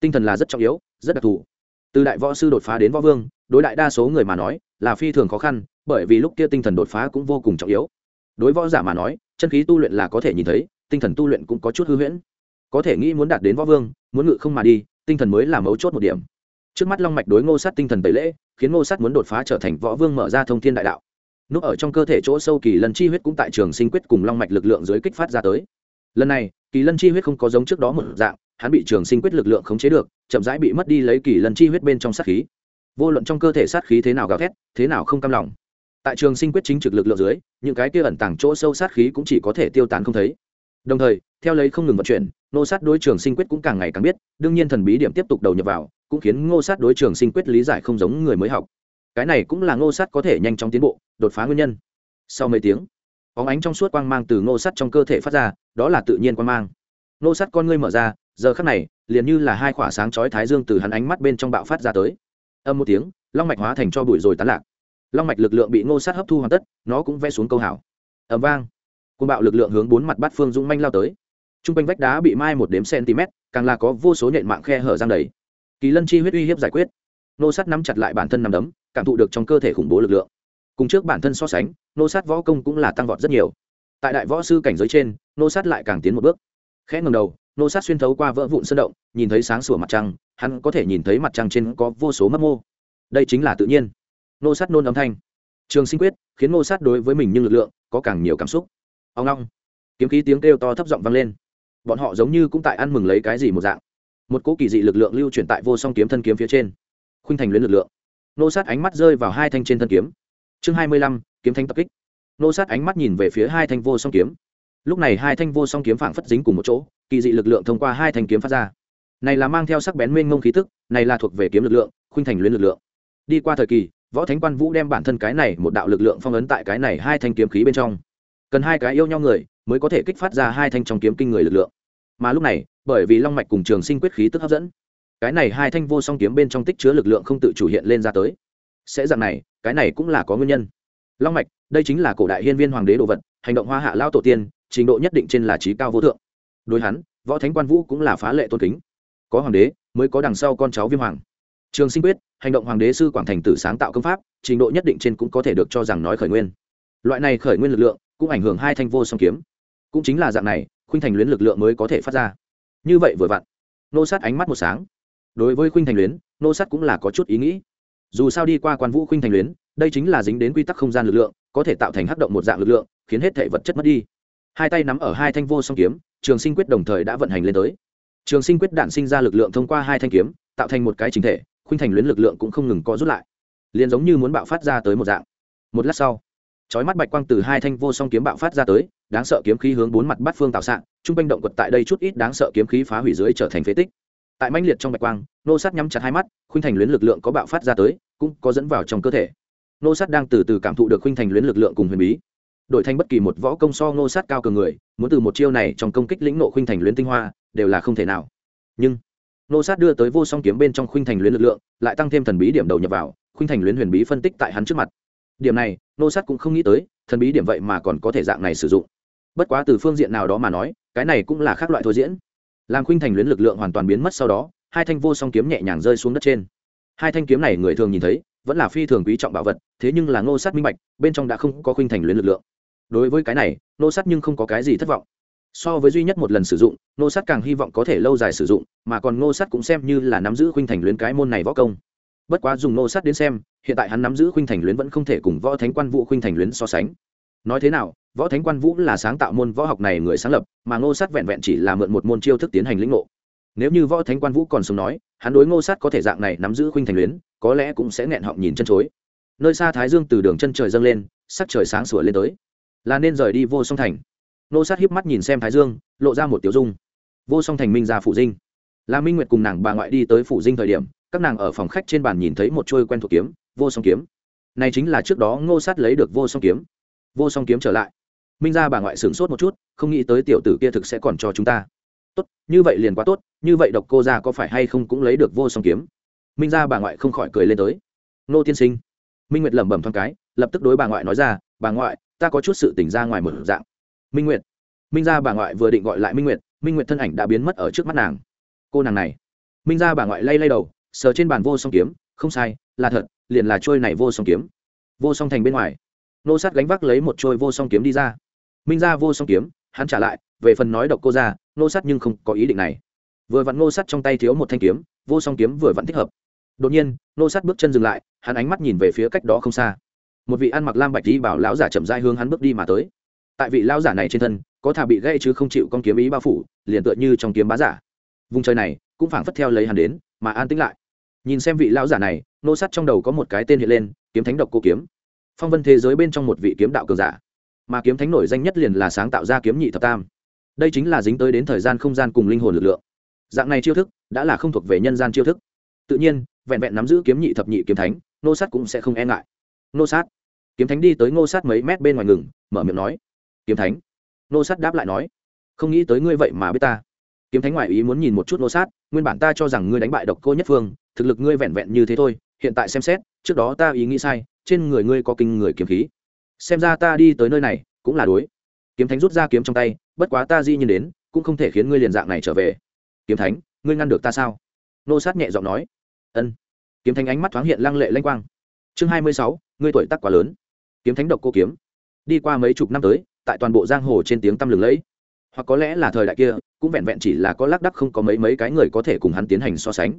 Tinh thần là rất trọng yếu, rất đặc thù. Từ đại võ sư đột phá đến võ vương, đối đại đa số người mà nói, là phi thường khó khăn bởi vì lúc kia tinh thần đột phá cũng vô cùng trọng yếu. Đối võ giả mà nói, chân khí tu luyện là có thể nhìn thấy, tinh thần tu luyện cũng có chút hư huyễn. Có thể nghĩ muốn đạt đến võ vương, muốn ngự không mà đi, tinh thần mới là mấu chốt một điểm. Trước mắt long mạch đối ngô sát tinh thần tẩy lễ, khiến ngô sát muốn đột phá trở thành võ vương mở ra thông thiên đại đạo. Núp ở trong cơ thể chỗ sâu kỳ lân chi huyết cũng tại trường sinh quyết cùng long mạch lực lượng dưới kích phát ra tới. Lần này, kỳ lân chi huyết không có giống trước đó một dạng, hắn bị trường sinh quyết lực lượng khống chế được, chậm rãi bị mất đi lấy kỳ lân chi huyết bên trong sát khí. Vô luận trong cơ thể sát khí thế nào gào thét, thế nào không cam lòng tại trường sinh quyết chính trực lực lượng dưới, những cái kia ẩn tàng chỗ sâu sát khí cũng chỉ có thể tiêu tán không thấy. Đồng thời, theo lấy không ngừng vận chuyển nô sát đối trường sinh quyết cũng càng ngày càng biết, đương nhiên thần bí điểm tiếp tục đầu nhập vào, cũng khiến ngô sát đối trường sinh quyết lý giải không giống người mới học. Cái này cũng là ngô sát có thể nhanh chóng tiến bộ, đột phá nguyên nhân. Sau mấy tiếng óng ánh trong suốt quang mang từ ngô sắt trong cơ thể phát ra, đó là tự nhiên quang mang. Ngô sắt con ngươi mở ra, giờ khắc này, liền như là hai khỏa sáng chói thái dương từ hắn ánh mắt bên trong bạo phát ra tới. Âm một tiếng, long mạch hóa thành cho bụi rồi tán lạc long mạch lực lượng bị ngô sát hấp thu hoàn tất, nó cũng vẽ xuống câu hảo. Ẩm vang. Côn bạo lực lượng hướng bốn mặt bát phương dũng manh lao tới. T r u n g quanh vách đá bị mai một đếm cm càng là có vô số nhện mạng khe hở giang đầy. Kỳ lân chi huyết uy hiếp giải quyết. Nô sát nắm chặt lại bản thân nằm đấm, cảm thụ được trong cơ thể khủng bố lực lượng. Cùng trước bản thân so sánh nô sát võ công cũng là tăng vọt rất nhiều. Tại đại võ sư cảnh giới trên nô sát lại càng tiến một bước. Khẽ ngầm đầu nô sát xuyên thấu qua vỡ vụn sơn động, nhìn thấy sáng sủa mặt trăng, hắn có thể nhìn thấy mặt trăng trên có vô số mấp mô. Đây chính là tự nhiên nô sát nôn âm thanh. Trường sinh quyết khiến nô sát đối với mình nhưng lực lượng có càng nhiều cảm xúc. Ông long, kiếm khí tiếng kêu to thấp giọng vang lên. Bọn họ giống như cũng tại ăn mừng lấy cái gì một dạng. Một cỗ kỳ dị lực lượng lưu chuyển tại vô song kiếm thân kiếm phía trên. Khuynh thành luyến lực lượng. Nô sát ánh mắt rơi vào hai thanh trên thân kiếm. Chương hai mươi lăm, kiếm thanh tập kích. Nô sát ánh mắt nhìn về phía hai thanh vô song kiếm. Lúc này hai thanh vô song kiếm phảng phất dính cùng một chỗ, kỳ dị lực lượng thông qua hai thanh kiếm phát ra. Này là mang theo sắc bén mênh mông khí tức, này là thuộc về kiếm lực lượng, khuynh thành luyến lực lượng. Đi qua thời kỳ võ thánh quan vũ đem bản thân cái này một đạo lực lượng phong ấn tại cái này hai thanh kiếm khí bên trong. Cần hai cái yêu nhau người mới có thể kích phát ra hai thanh trong kiếm kinh người lực lượng. Mà lúc này, bởi vì long mạch cùng trường sinh quyết khí tức hấp dẫn, cái này hai thanh vô song kiếm bên trong tích chứa lực lượng không tự chủ hiện lên ra tới. Sẽ dạng này, cái này cũng là có nguyên nhân. Long mạch, đây chính là cổ đại hiên viên hoàng đế đồ vật, hành động hoa hạ lao tổ tiên, trình độ nhất định trên là trí cao vô thượng. Đối hắn, võ thánh quan vũ cũng là phá lệ tôn kính. Có hoàng đế, mới có đằng sau con cháu viêm hoàng trường sinh quyết, hành động hoàng đế sư quảng thành tử sáng tạo công pháp, trình độ nhất định trên cũng có thể được cho rằng nói khởi nguyên. Loại này khởi nguyên lực lượng cũng ảnh hưởng hai thanh vô song kiếm. Cũng chính là dạng này, khuynh thành luyến lực lượng mới có thể phát ra. Như vậy vừa vặn, nô sát ánh mắt một sáng. Đối với khuynh thành luyến, nô sát cũng là có chút ý nghĩ. Dù sao đi qua quan vũ khuynh thành luyến, đây chính là dính đến quy tắc không gian lực lượng, có thể tạo thành hắc động một dạng lực lượng, khiến hết thể vật chất mất đi. Hai tay nắm ở hai thanh vô song kiếm, trường sinh quyết đồng thời đã vận hành lên tới. Trường sinh quyết đạn sinh ra lực lượng thông qua hai thanh kiếm, tạo thành một cái chính thể khuynh thành luyến lực lượng cũng không ngừng co rút lại, liền giống như muốn bạo phát ra tới một dạng. Một lát sau, chói mắt bạch quang từ hai thanh vô song kiếm bạo phát ra tới, đáng sợ kiếm khí hướng bốn mặt bát phương tạo sạn trung quanh động quật tại đây chút ít đáng sợ kiếm khí phá hủy dưới trở thành phế tích. Tại mãnh liệt trong bạch quang, nô sát nhắm chặt hai mắt, khuynh thành luyến lực lượng có bạo phát ra tới, cũng có dẫn vào trong cơ thể. Nô sát đang từ từ cảm thụ được khuynh thành luyến lực lượng cùng huyền bí. Đổi thành bất kỳ một võ công so nô sát cao cường người, muốn từ một chiêu này trong công kích lĩnh nộ khuynh thành luyến tinh hoa, đều là không thể nào. Nhưng nô sát đưa tới vô song kiếm bên trong khuynh thành luyến lực lượng, lại tăng thêm thần bí điểm đầu nhập vào, khuynh thành luyến huyền bí phân tích tại hắn trước mặt. Điểm này, nô sát cũng không nghĩ tới, thần bí điểm vậy mà còn có thể dạng này sử dụng. Bất quá từ phương diện nào đó mà nói, cái này cũng là khác loại thôi diễn. Làm khuynh thành luyến lực lượng hoàn toàn biến mất sau đó, hai thanh vô song kiếm nhẹ nhàng rơi xuống đất trên. Hai thanh kiếm này người thường nhìn thấy, vẫn là phi thường quý trọng bảo vật, thế nhưng là ngô sát minh bạch, bên trong đã không có khuynh thành luyến lực lượng. Đối với cái này, nô sát nhưng không có cái gì thất vọng so với duy nhất một lần sử dụng nô sát càng hy vọng có thể lâu dài sử dụng, mà còn ngô sát cũng xem như là nắm giữ khuynh thành luyến cái môn này võ công. Bất quá dùng nô sát đến xem, hiện tại hắn nắm giữ khuynh thành luyến vẫn không thể cùng võ thánh quan vũ khuynh thành luyến so sánh. Nói thế nào, võ thánh quan vũ là sáng tạo môn võ học này người sáng lập, mà ngô sát vẹn vẹn chỉ là mượn một môn chiêu thức tiến hành lĩnh ngộ. Nếu như võ thánh quan vũ còn sống nói, hắn đối ngô sát có thể dạng này nắm giữ khuynh thành luyến, có lẽ cũng sẽ nghẹn họng nhìn chân chối. Nơi xa thái dương từ đường chân trời dâng lên, sắc trời sáng sủa lên tới. Là nên rời đi vô song thành. Nô sát hiếp mắt nhìn xem thái dương, lộ ra một tiểu dung. Vô song thành minh ra phủ dinh. Là minh nguyệt cùng nàng bà ngoại đi tới phủ dinh thời điểm, các nàng ở phòng khách trên bàn nhìn thấy một trôi quen thuộc kiếm, vô song kiếm. Này chính là trước đó ngô sát lấy được vô song kiếm. Vô song kiếm trở lại. Minh ra bà ngoại sửng sốt một chút, không nghĩ tới tiểu tử kia thực sẽ còn cho chúng ta. Tốt, như vậy liền quá tốt, như vậy độc cô ra có phải hay không cũng lấy được vô song kiếm? Minh ra bà ngoại không khỏi cười lên tới. Nô tiên sinh. Minh nguyệt lẩm bẩm thoáng cái, lập tức đối bà ngoại nói ra, bà ngoại, ta có chút sự tỉnh ra ngoài một dạng minh nguyệt. Minh Gia bà ngoại vừa định gọi lại minh nguyệt minh nguyệt thân ảnh đã biến mất ở trước mắt nàng. Cô nàng này. Minh Gia bà ngoại lay lay đầu, sờ trên bàn vô song kiếm, không sai, là thật, liền là trôi này vô song kiếm. Vô song thành bên ngoài. Nô sát gánh vác lấy một trôi vô song kiếm đi ra. Minh ra vô song kiếm, hắn trả lại, về phần nói độc cô ra nô sát nhưng không có ý định này. Vừa vặn nô sát trong tay thiếu một thanh kiếm, vô song kiếm vừa vặn thích hợp. Đột nhiên, nô sát bước chân dừng lại, hắn ánh mắt nhìn về phía cách đó không xa. Một vị ăn mặc lam bạch đi bảo lão giả chậm dai hướng hắn bước đi mà tới tại vị lão giả này trên thân, có thà bị gây chứ không chịu con kiếm ý bao phủ, liền tựa như trong kiếm bá giả. Vùng trời này, cũng phảng phất theo lấy hắn đến, mà an tĩnh lại. Nhìn xem vị lão giả này, nô sát trong đầu có một cái tên hiện lên, kiếm thánh độc cô kiếm. Phong vân thế giới bên trong một vị kiếm đạo cường giả. Mà kiếm thánh nổi danh nhất liền là sáng tạo ra kiếm nhị thập tam. Đây chính là dính tới đến thời gian không gian cùng linh hồn lực lượng. Dạng này chiêu thức, đã là không thuộc về nhân gian chiêu thức. Tự nhiên, vẹn vẹn nắm giữ kiếm nhị thập nhị kiếm thánh, nô sát cũng sẽ không e ngại. Nô sát. Kiếm thánh đi tới ngô sát mấy mét bên ngoài ngừng, mở miệng nói kiếm thánh. Nô sát đáp lại nói, không nghĩ tới ngươi vậy mà biết ta. Kiếm thánh ngoại ý muốn nhìn một chút nô sát, nguyên bản ta cho rằng ngươi đánh bại độc cô nhất phương, thực lực ngươi vẹn vẹn như thế thôi, hiện tại xem xét, trước đó ta ý nghĩ sai, trên người ngươi có kinh người kiếm khí. Xem ra ta đi tới nơi này cũng là đối. Kiếm thánh rút ra kiếm trong tay, bất quá ta di nhìn đến, cũng không thể khiến ngươi liền dạng này trở về. Kiếm thánh, ngươi ngăn được ta sao? Nô sát nhẹ giọng nói, ân. Kiếm thánh ánh mắt thoáng hiện lăng lệ lanh quang. Chương hai mươi sáu, ngươi tuổi tác quá lớn. Kiếm thánh độc cô kiếm. Đi qua mấy chục năm tới tại toàn bộ giang hồ trên tiếng tăm lừng lẫy. Hoặc có lẽ là thời đại kia, cũng vẹn vẹn chỉ là có lác đắc không có mấy mấy cái người có thể cùng hắn tiến hành so sánh.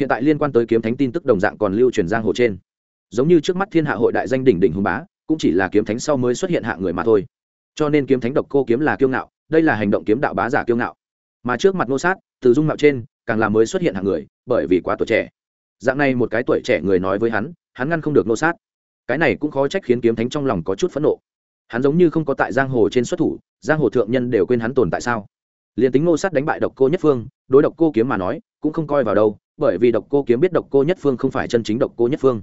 Hiện tại liên quan tới kiếm thánh tin tức đồng dạng còn lưu truyền giang hồ trên. Giống như trước mắt thiên hạ hội đại danh đỉnh đỉnh hùng bá, cũng chỉ là kiếm thánh sau mới xuất hiện hạ người mà thôi. Cho nên kiếm thánh độc cô kiếm là kiêu ngạo, đây là hành động kiếm đạo bá giả kiêu ngạo. Mà trước mặt nô sát, từ dung mạo trên, càng là mới xuất hiện hạng người, bởi vì quá tuổi trẻ. Dạng này một cái tuổi trẻ người nói với hắn hắn ngăn không được nô sát. Cái này cũng khó trách khiến kiếm thánh trong lòng có chút phẫn nộ hắn giống như không có tại giang hồ trên xuất thủ, giang hồ thượng nhân đều quên hắn tồn tại sao? Liền tính nô sát đánh bại độc cô nhất phương, đối độc cô kiếm mà nói, cũng không coi vào đâu, bởi vì độc cô kiếm biết độc cô nhất phương không phải chân chính độc cô nhất phương.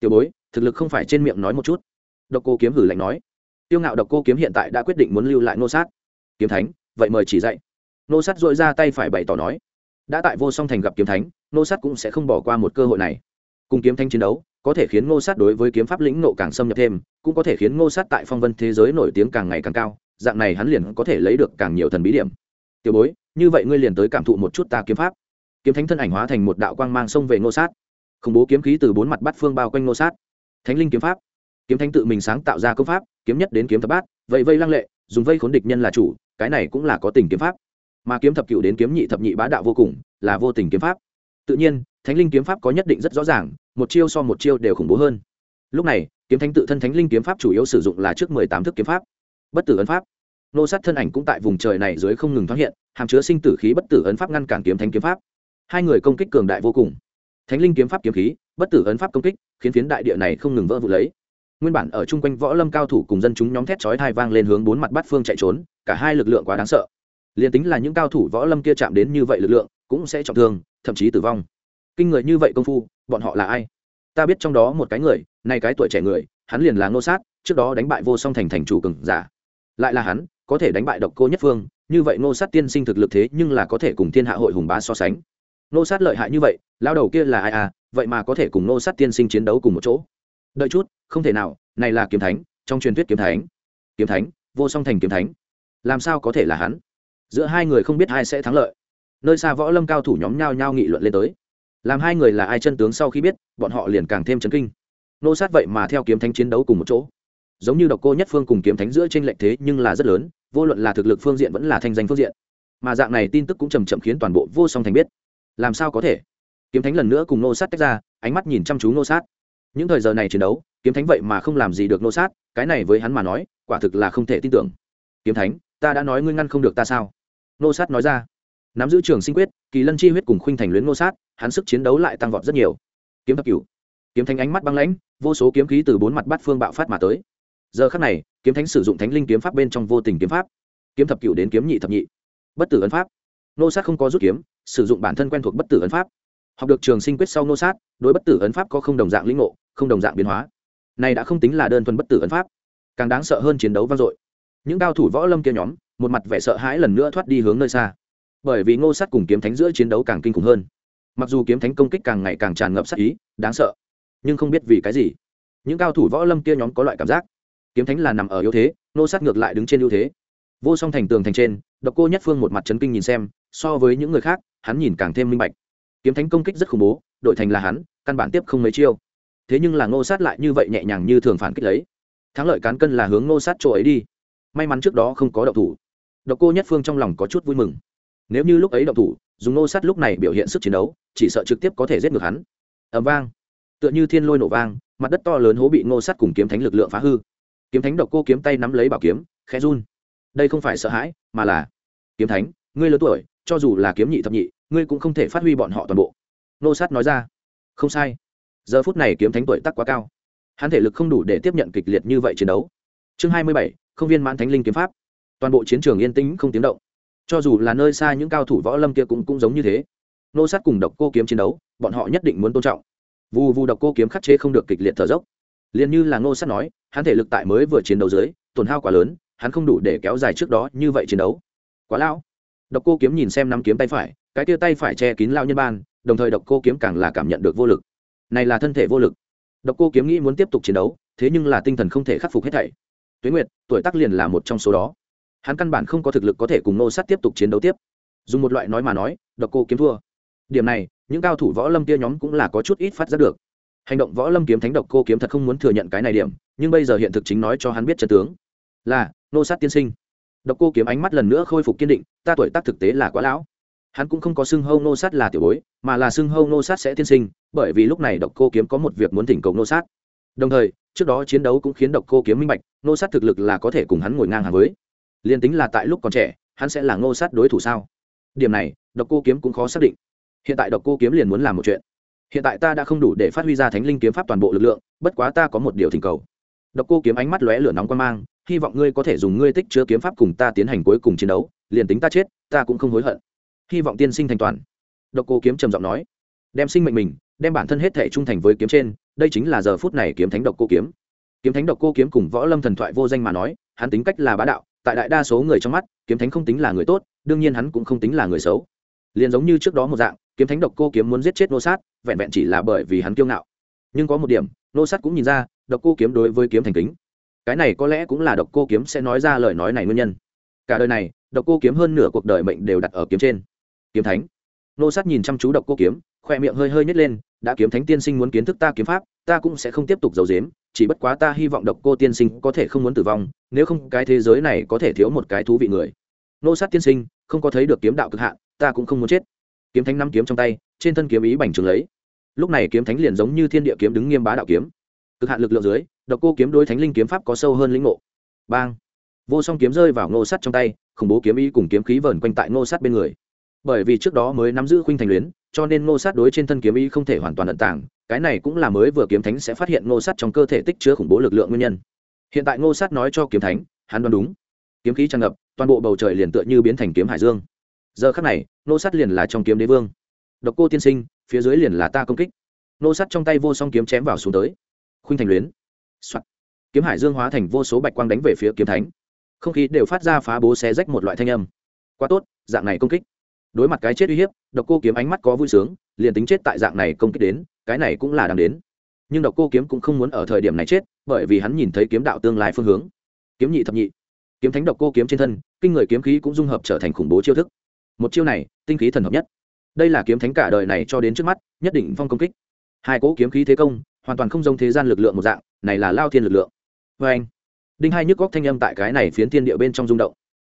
Tiểu bối, thực lực không phải trên miệng nói một chút. Độc cô kiếm hử lạnh nói. Tiêu ngạo độc cô kiếm hiện tại đã quyết định muốn lưu lại nô sát. Kiếm thánh, vậy mời chỉ dạy. Nô sát dội ra tay phải bày tỏ nói. Đã tại vô song thành gặp kiếm thánh nô sát cũng sẽ không bỏ qua một cơ hội này. Cùng kiếm thánh chiến đấu có thể khiến ngô sát đối với kiếm pháp lĩnh nộ càng xâm nhập thêm, cũng có thể khiến ngô sát tại phong vân thế giới nổi tiếng càng ngày càng cao, dạng này hắn liền có thể lấy được càng nhiều thần bí điểm. Tiểu bối, như vậy ngươi liền tới cảm thụ một chút ta kiếm pháp. Kiếm thánh thân ảnh hóa thành một đạo quang mang xông về ngô sát. Khủng bố kiếm khí từ bốn mặt bắt phương bao quanh ngô sát. Thánh linh kiếm pháp. Kiếm thánh tự mình sáng tạo ra công pháp, kiếm nhất đến kiếm thập bát vậy vây lăng lệ, dùng vây khốn địch nhân là chủ, cái này cũng là có tình kiếm pháp. Mà kiếm thập cựu đến kiếm nhị thập nhị bá đạo vô cùng, là vô tình kiếm pháp. Tự nhiên, thánh linh kiếm pháp có nhất định rất rõ ràng một chiêu so một chiêu đều khủng bố hơn. Lúc này, kiếm thánh tự thân thánh linh kiếm pháp chủ yếu sử dụng là trước mười tám thức kiếm pháp. Bất tử ấn pháp. Nô sát thân ảnh cũng tại vùng trời này dưới không ngừng thoát hiện, hàm chứa sinh tử khí bất tử ấn pháp ngăn cản kiếm thánh kiếm pháp. Hai người công kích cường đại vô cùng. Thánh linh kiếm pháp kiếm khí, bất tử ấn pháp công kích, khiến phiến đại địa này không ngừng vỡ vụ lấy. Nguyên bản ở chung quanh võ lâm cao thủ cùng dân chúng nhóm thét chói thai vang lên hướng bốn mặt bát phương chạy trốn, cả hai lực lượng quá đáng sợ. Liền tính là những cao thủ võ lâm kia chạm đến như vậy lực lượng, cũng sẽ trọng thương, thậm chí tử vong. Kinh người như vậy công phu bọn họ là ai? Ta biết trong đó một cái người, nay cái tuổi trẻ người, hắn liền là ngô sát, trước đó đánh bại vô song thành thành chủ cường giả. Lại là hắn, có thể đánh bại độc cô nhất phương, như vậy ngô sát tiên sinh thực lực thế nhưng là có thể cùng thiên hạ hội hùng bá so sánh. Ngô sát lợi hại như vậy lao đầu kia là ai à vậy mà có thể cùng ngô sát tiên sinh chiến đấu cùng một chỗ. Đợi chút, không thể nào, này là kiếm thánh, trong truyền thuyết kiếm thánh. Kiếm thánh, vô song thành kiếm thánh. Làm sao có thể là hắn? Giữa hai người không biết ai sẽ thắng lợi. Nơi xa võ lâm cao thủ nhóm nhao nhao nghị luận lên tới làm hai người là ai chân tướng sau khi biết, bọn họ liền càng thêm chấn kinh. Nô sát vậy mà theo kiếm thánh chiến đấu cùng một chỗ. Giống như độc cô nhất phương cùng kiếm thánh giữa t r ê n lệch thế nhưng là rất lớn, vô luận là thực lực phương diện vẫn là thanh danh phương diện. Mà dạng này tin tức cũng chầm chậm khiến toàn bộ vô song thành biết. Làm sao có thể? Kiếm thánh lần nữa cùng nô sát tách ra, ánh mắt nhìn chăm chú nô sát. Những thời giờ này chiến đấu, kiếm thánh vậy mà không làm gì được nô sát, cái này với hắn mà nói, quả thực là không thể tin tưởng. Kiếm thánh, ta đã nói ngươi ngăn không được ta sao? Nô sát nói ra. Nắm giữ trường sinh quyết, kỳ lân chi huyết cùng khuynh thành luyến nô sát hắn sức chiến đấu lại tăng vọt rất nhiều. Kiếm thập cửu. Kiếm thánh ánh mắt băng lãnh, vô số kiếm khí từ bốn mặt bát phương bạo phát mà tới. Giờ khắc này, kiếm thánh sử dụng thánh linh kiếm pháp bên trong vô tình kiếm pháp. Kiếm thập cửu đến kiếm nhị thập nhị. Bất tử ấn pháp. Nô sát không có rút kiếm, sử dụng bản thân quen thuộc bất tử ấn pháp. Học được trường sinh quyết sau nô sát, đối bất tử ấn pháp có không đồng dạng lĩnh ngộ, không đồng dạng biến hóa. Này đã không tính là đơn thuần bất tử ấn pháp. Càng đáng sợ hơn chiến đấu vang dội. Những cao thủ võ lâm kia nhóm, một mặt vẻ sợ hãi lần nữa thoát đi hướng nơi xa. Bởi vì ngô sát cùng kiếm thánh giữa chiến đấu càng kinh khủng hơn mặc dù kiếm thánh công kích càng ngày càng tràn ngập sát ý, đáng sợ, nhưng không biết vì cái gì. Những cao thủ võ lâm kia nhóm có loại cảm giác. Kiếm thánh là nằm ở yếu thế ngô sát ngược lại đứng trên ưu thế. Vô song thành tường thành trên, độc cô nhất phương một mặt trấn kinh nhìn xem, so với những người khác, hắn nhìn càng thêm minh bạch. Kiếm thánh công kích rất khủng bố, đội thành là hắn, căn bản tiếp không mấy chiêu. Thế nhưng là ngô sát lại như vậy nhẹ nhàng như thường phản kích lấy. Thắng lợi cán cân là hướng ngô sát chỗ ấy đi. May mắn trước đó không có độc thủ. Độc cô nhất phương trong lòng có chút vui mừng nếu như lúc ấy động thủ, dùng ngô sát lúc này biểu hiện sức chiến đấu, chỉ sợ trực tiếp có thể giết ngược hắn. Ẩm vang. Tựa như thiên lôi nổ vang, mặt đất to lớn hố bị ngô sát cùng kiếm thánh lực lượng phá hư. Kiếm thánh độc cô kiếm tay nắm lấy bảo kiếm, khẽ run. Đây không phải sợ hãi, mà là, kiếm thánh, ngươi lớn tuổi, cho dù là kiếm nhị thập nhị, ngươi cũng không thể phát huy bọn họ toàn bộ. Nô sát nói ra. Không sai. Giờ phút này kiếm thánh tuổi tắc quá cao. Hắn thể lực không đủ để tiếp nhận kịch liệt như vậy chiến đấu. Chương hai mươi bảy, không viên mãn thánh linh kiếm pháp. Toàn bộ chiến trường yên tĩnh không tiếng động cho dù là nơi xa những cao thủ võ lâm kia cũng cũng giống như thế. Nô sát cùng độc cô kiếm chiến đấu, bọn họ nhất định muốn tôn trọng. Vù vù độc cô kiếm khắc chế không được kịch liệt thở dốc. Liền như là nô sát nói, hắn thể lực tại mới vừa chiến đấu dưới, tổn hao quá lớn, hắn không đủ để kéo dài trước đó như vậy chiến đấu. Quá lão. Độc cô kiếm nhìn xem nắm kiếm tay phải, cái tia tay phải che kín lao nhân ban, đồng thời độc cô kiếm càng là cảm nhận được vô lực. Này là thân thể vô lực. Độc cô kiếm nghĩ muốn tiếp tục chiến đấu, thế nhưng là tinh thần không thể khắc phục hết thảy. Tuế nguyệt, tuổi tác liền là một trong số đó hắn căn bản không có thực lực có thể cùng nô sát tiếp tục chiến đấu tiếp. Dùng một loại nói mà nói, độc cô kiếm thua. Điểm này, những cao thủ võ lâm kia nhóm cũng là có chút ít phát giác được. Hành động võ lâm kiếm thánh độc cô kiếm thật không muốn thừa nhận cái này điểm, nhưng bây giờ hiện thực chính nói cho hắn biết chân tướng. Là nô sát tiên sinh. Độc cô kiếm ánh mắt lần nữa khôi phục kiên định, ta tuổi tác thực tế là quá lão. Hắn cũng không có xưng hâu nô sát là tiểu bối, mà là xưng hâu nô sát sẽ tiên sinh, bởi vì lúc này độc cô kiếm có một việc muốn thỉnh cầu nô sát. Đồng thời, trước đó chiến đấu cũng khiến độc cô kiếm minh bạch nô sát thực lực là có thể cùng hắn ngồi ngang hàng với liền tính là tại lúc còn trẻ, hắn sẽ là nô sát đối thủ sao? Điểm này, độc cô kiếm cũng khó xác định. Hiện tại độc cô kiếm liền muốn làm một chuyện. Hiện tại ta đã không đủ để phát huy ra thánh linh kiếm pháp toàn bộ lực lượng, bất quá ta có một điều thỉnh cầu. Độc cô kiếm ánh mắt lóe lửa nóng quan mang, hy vọng ngươi có thể dùng ngươi tích chứa kiếm pháp cùng ta tiến hành cuối cùng chiến đấu, liền tính ta chết, ta cũng không hối hận. Hy vọng tiên sinh thành toàn. Độc cô kiếm trầm giọng nói. Đem sinh mệnh mình, đem bản thân hết thể trung thành với kiếm trên, đây chính là giờ phút này kiếm thánh độc cô kiếm. Kiếm thánh độc cô kiếm cùng võ lâm thần thoại vô danh mà nói, hắn tính cách là bá đạo tại đại đa số người trong mắt, kiếm thánh không tính là người tốt, đương nhiên hắn cũng không tính là người xấu. Liền giống như trước đó một dạng, kiếm thánh độc cô kiếm muốn giết chết nô sát, vẹn vẹn chỉ là bởi vì hắn kiêu ngạo. Nhưng có một điểm, nô sát cũng nhìn ra, độc cô kiếm đối với kiếm thành kính. Cái này có lẽ cũng là độc cô kiếm sẽ nói ra lời nói này nguyên nhân. Cả đời này, độc cô kiếm hơn nửa cuộc đời mệnh đều đặt ở kiếm trên. Kiếm thánh. Nô sát nhìn chăm chú độc cô kiếm, khoe miệng hơi hơi nhét lên, đã kiếm thánh tiên sinh muốn kiến thức ta kiếm pháp, ta cũng sẽ không tiếp tục giấu dếm chỉ bất quá ta hy vọng độc cô tiên sinh có thể không muốn tử vong, nếu không cái thế giới này có thể thiếu một cái thú vị người. Nô sát tiên sinh, không có thấy được kiếm đạo cực hạn, ta cũng không muốn chết. Kiếm thánh nắm kiếm trong tay, trên thân kiếm ý bành trướng lấy. Lúc này kiếm thánh liền giống như thiên địa kiếm đứng nghiêm bá đạo kiếm. Cực hạn lực lượng dưới, độc cô kiếm đối thánh linh kiếm pháp có sâu hơn lĩnh ngộ. Bang! Vô song kiếm rơi vào ngô sắt trong tay, khủng bố kiếm ý cùng kiếm khí vờn quanh tại ngô sắt bên người. Bởi vì trước đó mới nắm giữ khuynh thành luyến cho nên ngô sát đối trên thân kiếm ý không thể hoàn toàn ẩn tàng, cái này cũng là mới vừa kiếm thánh sẽ phát hiện ngô sát trong cơ thể tích chứa khủng bố lực lượng nguyên nhân. Hiện tại ngô sát nói cho kiếm thánh, hắn đoán đúng. Kiếm khí tràn ngập, toàn bộ bầu trời liền tựa như biến thành kiếm hải dương. Giờ khắc này, ngô sát liền là trong kiếm đế vương. Độc cô tiên sinh, phía dưới liền là ta công kích. Ngô sát trong tay vô song kiếm chém vào xuống tới. Khuynh thành luyến、Soạn. kiếm hải dương hóa thành vô số bạch quang đánh về phía kiếm thánh. Không khí đều phát ra phá bố xé rách một loại thanh âm. Quá tốt, dạng này công kích đối mặt cái chết uy hiếp, độc cô kiếm ánh mắt có vui sướng, liền tính chết tại dạng này công kích đến, cái này cũng là đang đến. Nhưng độc cô kiếm cũng không muốn ở thời điểm này chết, bởi vì hắn nhìn thấy kiếm đạo tương lai phương hướng. Kiếm nhị thập nhị. Kiếm thánh độc cô kiếm trên thân, kinh người kiếm khí cũng dung hợp trở thành khủng bố chiêu thức. Một chiêu này, tinh khí thần hợp nhất. Đây là kiếm thánh cả đời này cho đến trước mắt, nhất định phong công kích. Hai cỗ kiếm khí thế công, hoàn toàn không giống thế gian lực lượng một dạng, này là lao thiên lực lượng. Vê anh đinh hai nhức góc thanh âm tại cái này phiến thiên địa bên trong rung động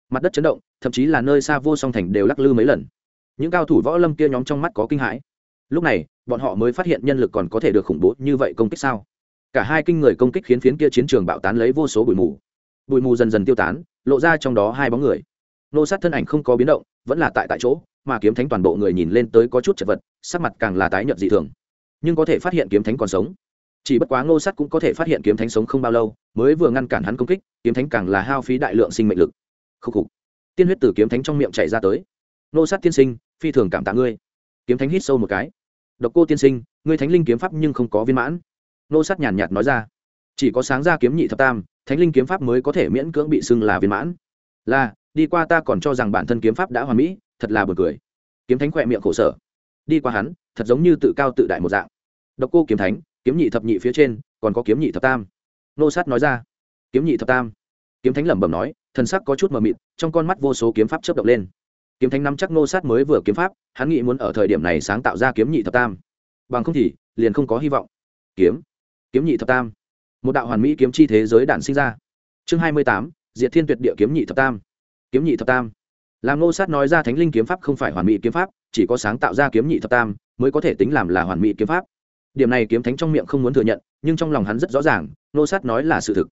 mặt đất chấn động, thậm chí là nơi xa vô song thành đều lắc lư mấy lần. Những cao thủ võ lâm kia nhóm trong mắt có kinh hãi. Lúc này, bọn họ mới phát hiện nhân lực còn có thể được khủng bố như vậy công kích sao? Cả hai kinh người công kích khiến phiến kia chiến trường bạo tán lấy vô số bụi mù. Bụi mù dần dần tiêu tán, lộ ra trong đó hai bóng người. Nô sát thân ảnh không có biến động, vẫn là tại tại chỗ, mà kiếm thánh toàn bộ người nhìn lên tới có chút chật vật, sắc mặt càng là tái nhợt dị thường. Nhưng có thể phát hiện kiếm thánh còn sống. Chỉ bất quá ngô sát cũng có thể phát hiện kiếm thánh sống không bao lâu, mới vừa ngăn cản hắn công kích, kiếm thánh càng là hao phí đại lượng sinh mệnh lực khúc khục. Tiên huyết từ kiếm thánh trong miệng chảy ra tới. Nô sát tiên sinh, phi thường cảm tạ ngươi. Kiếm thánh hít sâu một cái. Độc cô tiên sinh, ngươi thánh linh kiếm pháp nhưng không có viên mãn. Nô sát nhàn nhạt nói ra. Chỉ có sáng ra kiếm nhị thập tam, thánh linh kiếm pháp mới có thể miễn cưỡng bị xưng là viên mãn. Là, đi qua ta còn cho rằng bản thân kiếm pháp đã hoàn mỹ, thật là buồn cười. Kiếm thánh khỏe miệng khổ sở. Đi qua hắn, thật giống như tự cao tự đại một dạng. Độc cô kiếm thánh, kiếm nhị thập nhị phía trên, còn có kiếm nhị thập tam. Nô sát nói ra. Kiếm nhị thập tam. Kiếm thánh lẩm bẩm nói thần sắc có chút mờ mịt, trong con mắt vô số kiếm pháp chớp động lên. Kiếm thánh nắm chắc nô sát mới vừa kiếm pháp, hắn nghĩ muốn ở thời điểm này sáng tạo ra kiếm nhị thập tam. Bằng không thì, liền không có hy vọng. Kiếm. Kiếm nhị thập tam. Một đạo hoàn mỹ kiếm chi thế giới đản sinh ra. Chương hai mươi tám, diệt thiên tuyệt địa kiếm nhị thập tam. Kiếm nhị thập tam. Làm nô sát nói ra thánh linh kiếm pháp không phải hoàn mỹ kiếm pháp, chỉ có sáng tạo ra kiếm nhị thập tam mới có thể tính làm là hoàn mỹ kiếm pháp. Điểm này kiếm thánh trong miệng không muốn thừa nhận, nhưng trong lòng hắn rất rõ ràng nô sát nói là sự thực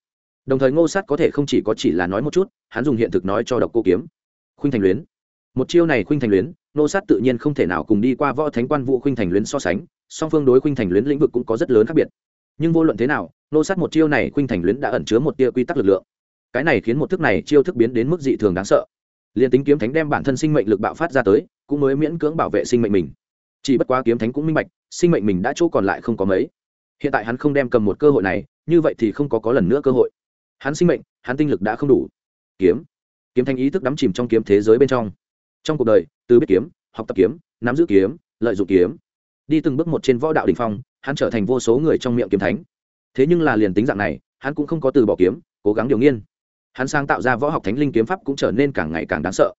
đồng thời ngô sát có thể không chỉ có chỉ là nói một chút, hắn dùng hiện thực nói cho độc cô kiếm. Khuynh thành luyến. Một chiêu này khuynh thành luyến, Ngô sát tự nhiên không thể nào cùng đi qua võ thánh quan vụ khuynh thành luyến so sánh, song phương đối khuynh thành luyến lĩnh vực cũng có rất lớn khác biệt. Nhưng vô luận thế nào, Ngô sát một chiêu này khuynh thành luyến đã ẩn chứa một tia quy tắc lực lượng. Cái này khiến một thức này chiêu thức biến đến mức dị thường đáng sợ. Liền tính kiếm thánh đem bản thân sinh mệnh lực bạo phát ra tới, cũng mới miễn cưỡng bảo vệ sinh mệnh mình. Chỉ bất quá kiếm thánh cũng minh bạch, sinh mệnh mình đã chỗ còn lại không có mấy. Hiện tại hắn không đem cầm một cơ hội này, như vậy thì không có có lần nữa cơ hội hắn sinh mệnh, hắn tinh lực đã không đủ. Kiếm. Kiếm thanh ý thức đắm chìm trong kiếm thế giới bên trong. Trong cuộc đời, từ biết kiếm, học tập kiếm, nắm giữ kiếm, lợi dụng kiếm. Đi từng bước một trên võ đạo đình phong, hắn trở thành vô số người trong miệng kiếm thánh. Thế nhưng là liền tính dạng này, hắn cũng không có từ bỏ kiếm, cố gắng điều nghiên. Hắn sáng tạo ra võ học thánh linh kiếm pháp cũng trở nên càng ngày càng đáng sợ.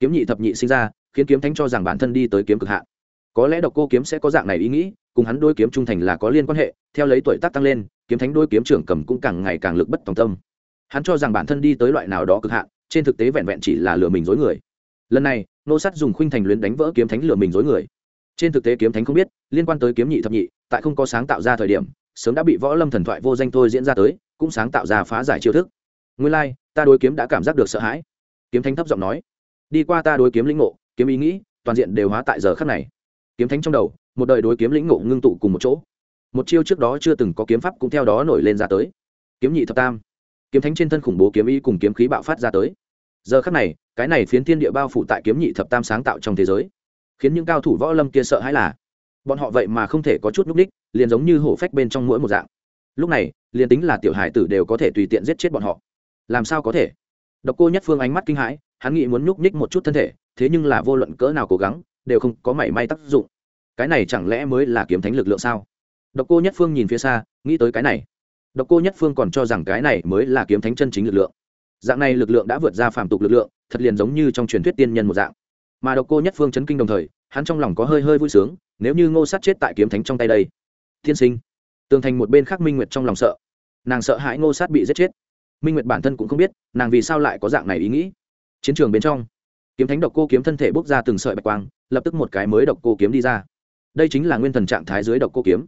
Kiếm nhị thập nhị sinh ra, khiến kiếm thánh cho rằng bản thân đi tới kiếm cực hạn. Có lẽ độc cô kiếm sẽ có dạng này ý nghĩ, cùng hắn đôi kiếm trung thành là có liên quan hệ, theo lấy tuổi tác tăng lên, kiếm thánh đôi kiếm trưởng cầm cũng càng ngày càng lực bất tòng tâm hắn cho rằng bản thân đi tới loại nào đó cực hạn trên thực tế vẹn vẹn chỉ là lừa mình dối người. Lần này nô sắt dùng khuynh thành luyến đánh vỡ kiếm thánh lừa mình dối người. Trên thực tế kiếm thánh không biết liên quan tới kiếm nhị thập nhị tại không có sáng tạo ra thời điểm sớm đã bị võ lâm thần thoại vô danh thôi diễn ra tới cũng sáng tạo ra phá giải chiêu thức. Nguyên lai、like, ta đối kiếm đã cảm giác được sợ hãi. Kiếm thánh thấp giọng nói đi qua ta đối kiếm lĩnh ngộ kiếm ý nghĩ toàn diện đều hóa tại giờ khắc này. Kiếm thánh trong đầu một đời đối kiếm lĩnh ngộ ngưng tụ cùng một chỗ. Một chiêu trước đó chưa từng có kiếm pháp cũng theo đó nổi lên ra tới. Kiếm nhị thập tam kiếm thánh trên thân khủng bố kiếm ý cùng kiếm khí bạo phát ra tới. Giờ khắc này, cái này phiến thiên địa bao phủ tại kiếm nhị thập tam sáng tạo trong thế giới, khiến những cao thủ võ lâm kia sợ hãi là, bọn họ vậy mà không thể có chút núp đích liền giống như hổ phách bên trong mỗi một dạng. Lúc này, liền tính là tiểu hải tử đều có thể tùy tiện giết chết bọn họ. Làm sao có thể? Độc cô nhất phương ánh mắt kinh hãi, hắn nghĩ muốn nhúc nhích một chút thân thể, thế nhưng là vô luận cỡ nào cố gắng, đều không có mảy may tác dụng. Cái này chẳng lẽ mới là kiếm thánh lực lượng sao? Độc cô nhất phương nhìn phía xa, nghĩ tới cái này độc cô nhất phương còn cho rằng cái này mới là kiếm thánh chân chính lực lượng. Dạng này lực lượng đã vượt ra phàm tục lực lượng, thật liền giống như trong truyền thuyết tiên nhân một dạng. Mà độc cô nhất phương chấn kinh đồng thời, hắn trong lòng có hơi hơi vui sướng, nếu như ngô sát chết tại kiếm thánh trong tay đây. Thiên sinh. Tường thành một bên khác minh nguyệt trong lòng sợ. Nàng sợ hãi ngô sát bị giết chết. Minh nguyệt bản thân cũng không biết, nàng vì sao lại có dạng này ý nghĩ. Chiến trường bên trong, kiếm thánh độc cô kiếm thân thể bốc ra từng sợi bạch quang, lập tức một cái mới độc cô kiếm đi ra. Đây chính là nguyên thần trạng thái dưới độc cô kiếm.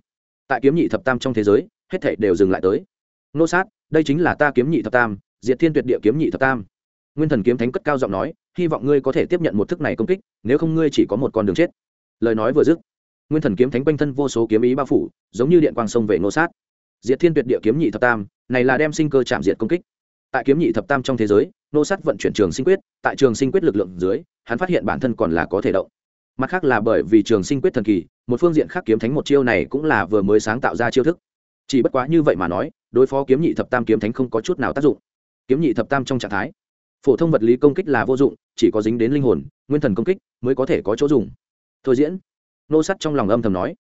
Tại kiếm nhị thập tam trong thế giới hết thể đều dừng lại tới. Nô sát, đây chính là ta kiếm nhị thập tam, diệt thiên tuyệt địa kiếm nhị thập tam. Nguyên thần kiếm thánh cất cao giọng nói, hy vọng ngươi có thể tiếp nhận một thức này công kích, nếu không ngươi chỉ có một con đường chết. Lời nói vừa dứt, nguyên thần kiếm thánh quanh thân vô số kiếm ý bao phủ, giống như điện quang sông về nô sát. Diệt thiên tuyệt địa kiếm nhị thập tam, này là đem sinh cơ chạm diệt công kích. Tại kiếm nhị thập tam trong thế giới, nô sát vận chuyển trường sinh quyết, tại trường sinh quyết lực lượng dưới, hắn phát hiện bản thân còn là có thể động. Mặt khác là bởi vì trường sinh quyết thần kỳ, một phương diện khác kiếm thánh một chiêu này cũng là vừa mới sáng tạo ra chiêu thức chỉ bất quá như vậy mà nói, đối phó kiếm nhị thập tam kiếm thánh không có chút nào tác dụng. Kiếm nhị thập tam trong trạng thái, phổ thông vật lý công kích là vô dụng, chỉ có dính đến linh hồn, nguyên thần công kích mới có thể có chỗ dùng. Thôi diễn, nô sắt trong lòng âm thầm nói,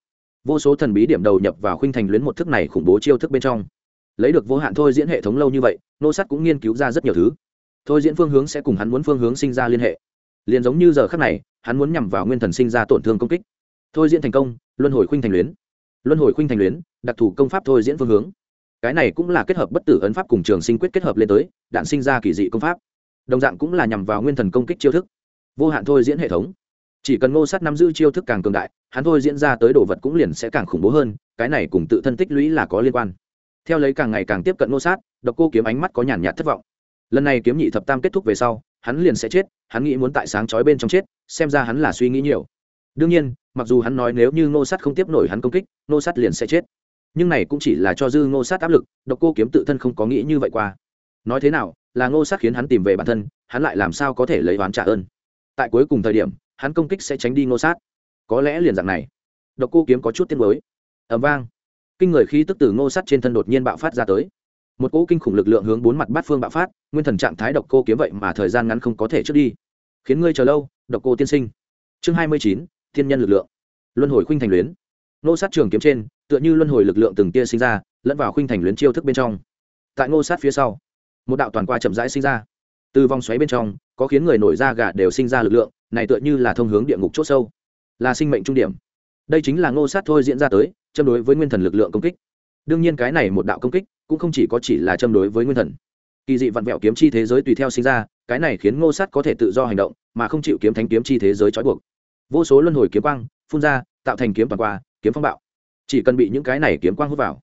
vô số thần bí điểm đầu nhập vào khuynh thành luyến một thức này khủng bố chiêu thức bên trong. Lấy được vô hạn thôi diễn hệ thống lâu như vậy, nô sắt cũng nghiên cứu ra rất nhiều thứ. Thôi diễn phương hướng sẽ cùng hắn muốn phương hướng sinh ra liên hệ. Liền giống như giờ khắc này, hắn muốn nhằm vào nguyên thần sinh ra tổn thương công kích. Thôi diễn thành công, luân hồi khuynh thành luyến luân hồi khuynh thành luyến, đặc thù công pháp thôi diễn phương hướng. Cái này cũng là kết hợp bất tử ấn pháp cùng trường sinh quyết kết hợp lên tới, đạn sinh ra kỳ dị công pháp. Đồng dạng cũng là nhằm vào nguyên thần công kích chiêu thức. Vô hạn thôi diễn hệ thống. Chỉ cần ngô sát nắm giữ chiêu thức càng cường đại, hắn thôi diễn ra tới đồ vật cũng liền sẽ càng khủng bố hơn, cái này cùng tự thân tích lũy là có liên quan. Theo lấy càng ngày càng tiếp cận ngô sát, độc cô kiếm ánh mắt có nhàn nhạt thất vọng. Lần này kiếm nhị thập tam kết thúc về sau, hắn liền sẽ chết, hắn nghĩ muốn tại sáng chói bên trong chết, xem ra hắn là suy nghĩ nhiều. Đương nhiên mặc dù hắn nói nếu như ngô sát không tiếp nổi hắn công kích, ngô sát liền sẽ chết. Nhưng này cũng chỉ là cho dư ngô sát áp lực, độc cô kiếm tự thân không có nghĩ như vậy qua. Nói thế nào, là ngô sát khiến hắn tìm về bản thân, hắn lại làm sao có thể lấy oán trả ơn? Tại cuối cùng thời điểm, hắn công kích sẽ tránh đi ngô sát. Có lẽ liền dạng này. Độc cô kiếm có chút tiết mới ẩm vang. Kinh người khí tức từ ngô sát trên thân đột nhiên bạo phát ra tới. Một cỗ kinh khủng lực lượng hướng bốn mặt bát phương bạo phát, nguyên thần trạng thái độc cô kiếm vậy mà thời gian ngắn không có thể trước đi. Khiến ngươi chờ lâu, độc cô tiên sinh. Chương hai mươi chín thiên nhân lực lượng. Luân hồi khuynh thành luyến. Ngô sát trường kiếm trên, tựa như luân hồi lực lượng từng tia sinh ra, lẫn vào khuynh thành luyến chiêu thức bên trong. Tại ngô sát phía sau, một đạo toàn qua chậm rãi sinh ra. Từ vòng xoáy bên trong, có khiến người nổi da gà đều sinh ra lực lượng, này tựa như là thông hướng địa ngục c h ỗ sâu, là sinh mệnh trung điểm. Đây chính là ngô sát thôi diễn ra tới, châm đối với nguyên thần lực lượng công kích. Đương nhiên cái này một đạo công kích, cũng không chỉ có chỉ là châm đối với nguyên thần. Kỳ dị vặn vẹo kiếm chi thế giới tùy theo sinh ra, cái này khiến ngô sát có thể tự do hành động, mà không chịu kiếm thánh kiếm chi thế giới trói buộc vô số luân hồi kiếm quang phun ra, tạo thành kiếm toàn qua, kiếm phong bạo. Chỉ cần bị những cái này kiếm quang hút vào,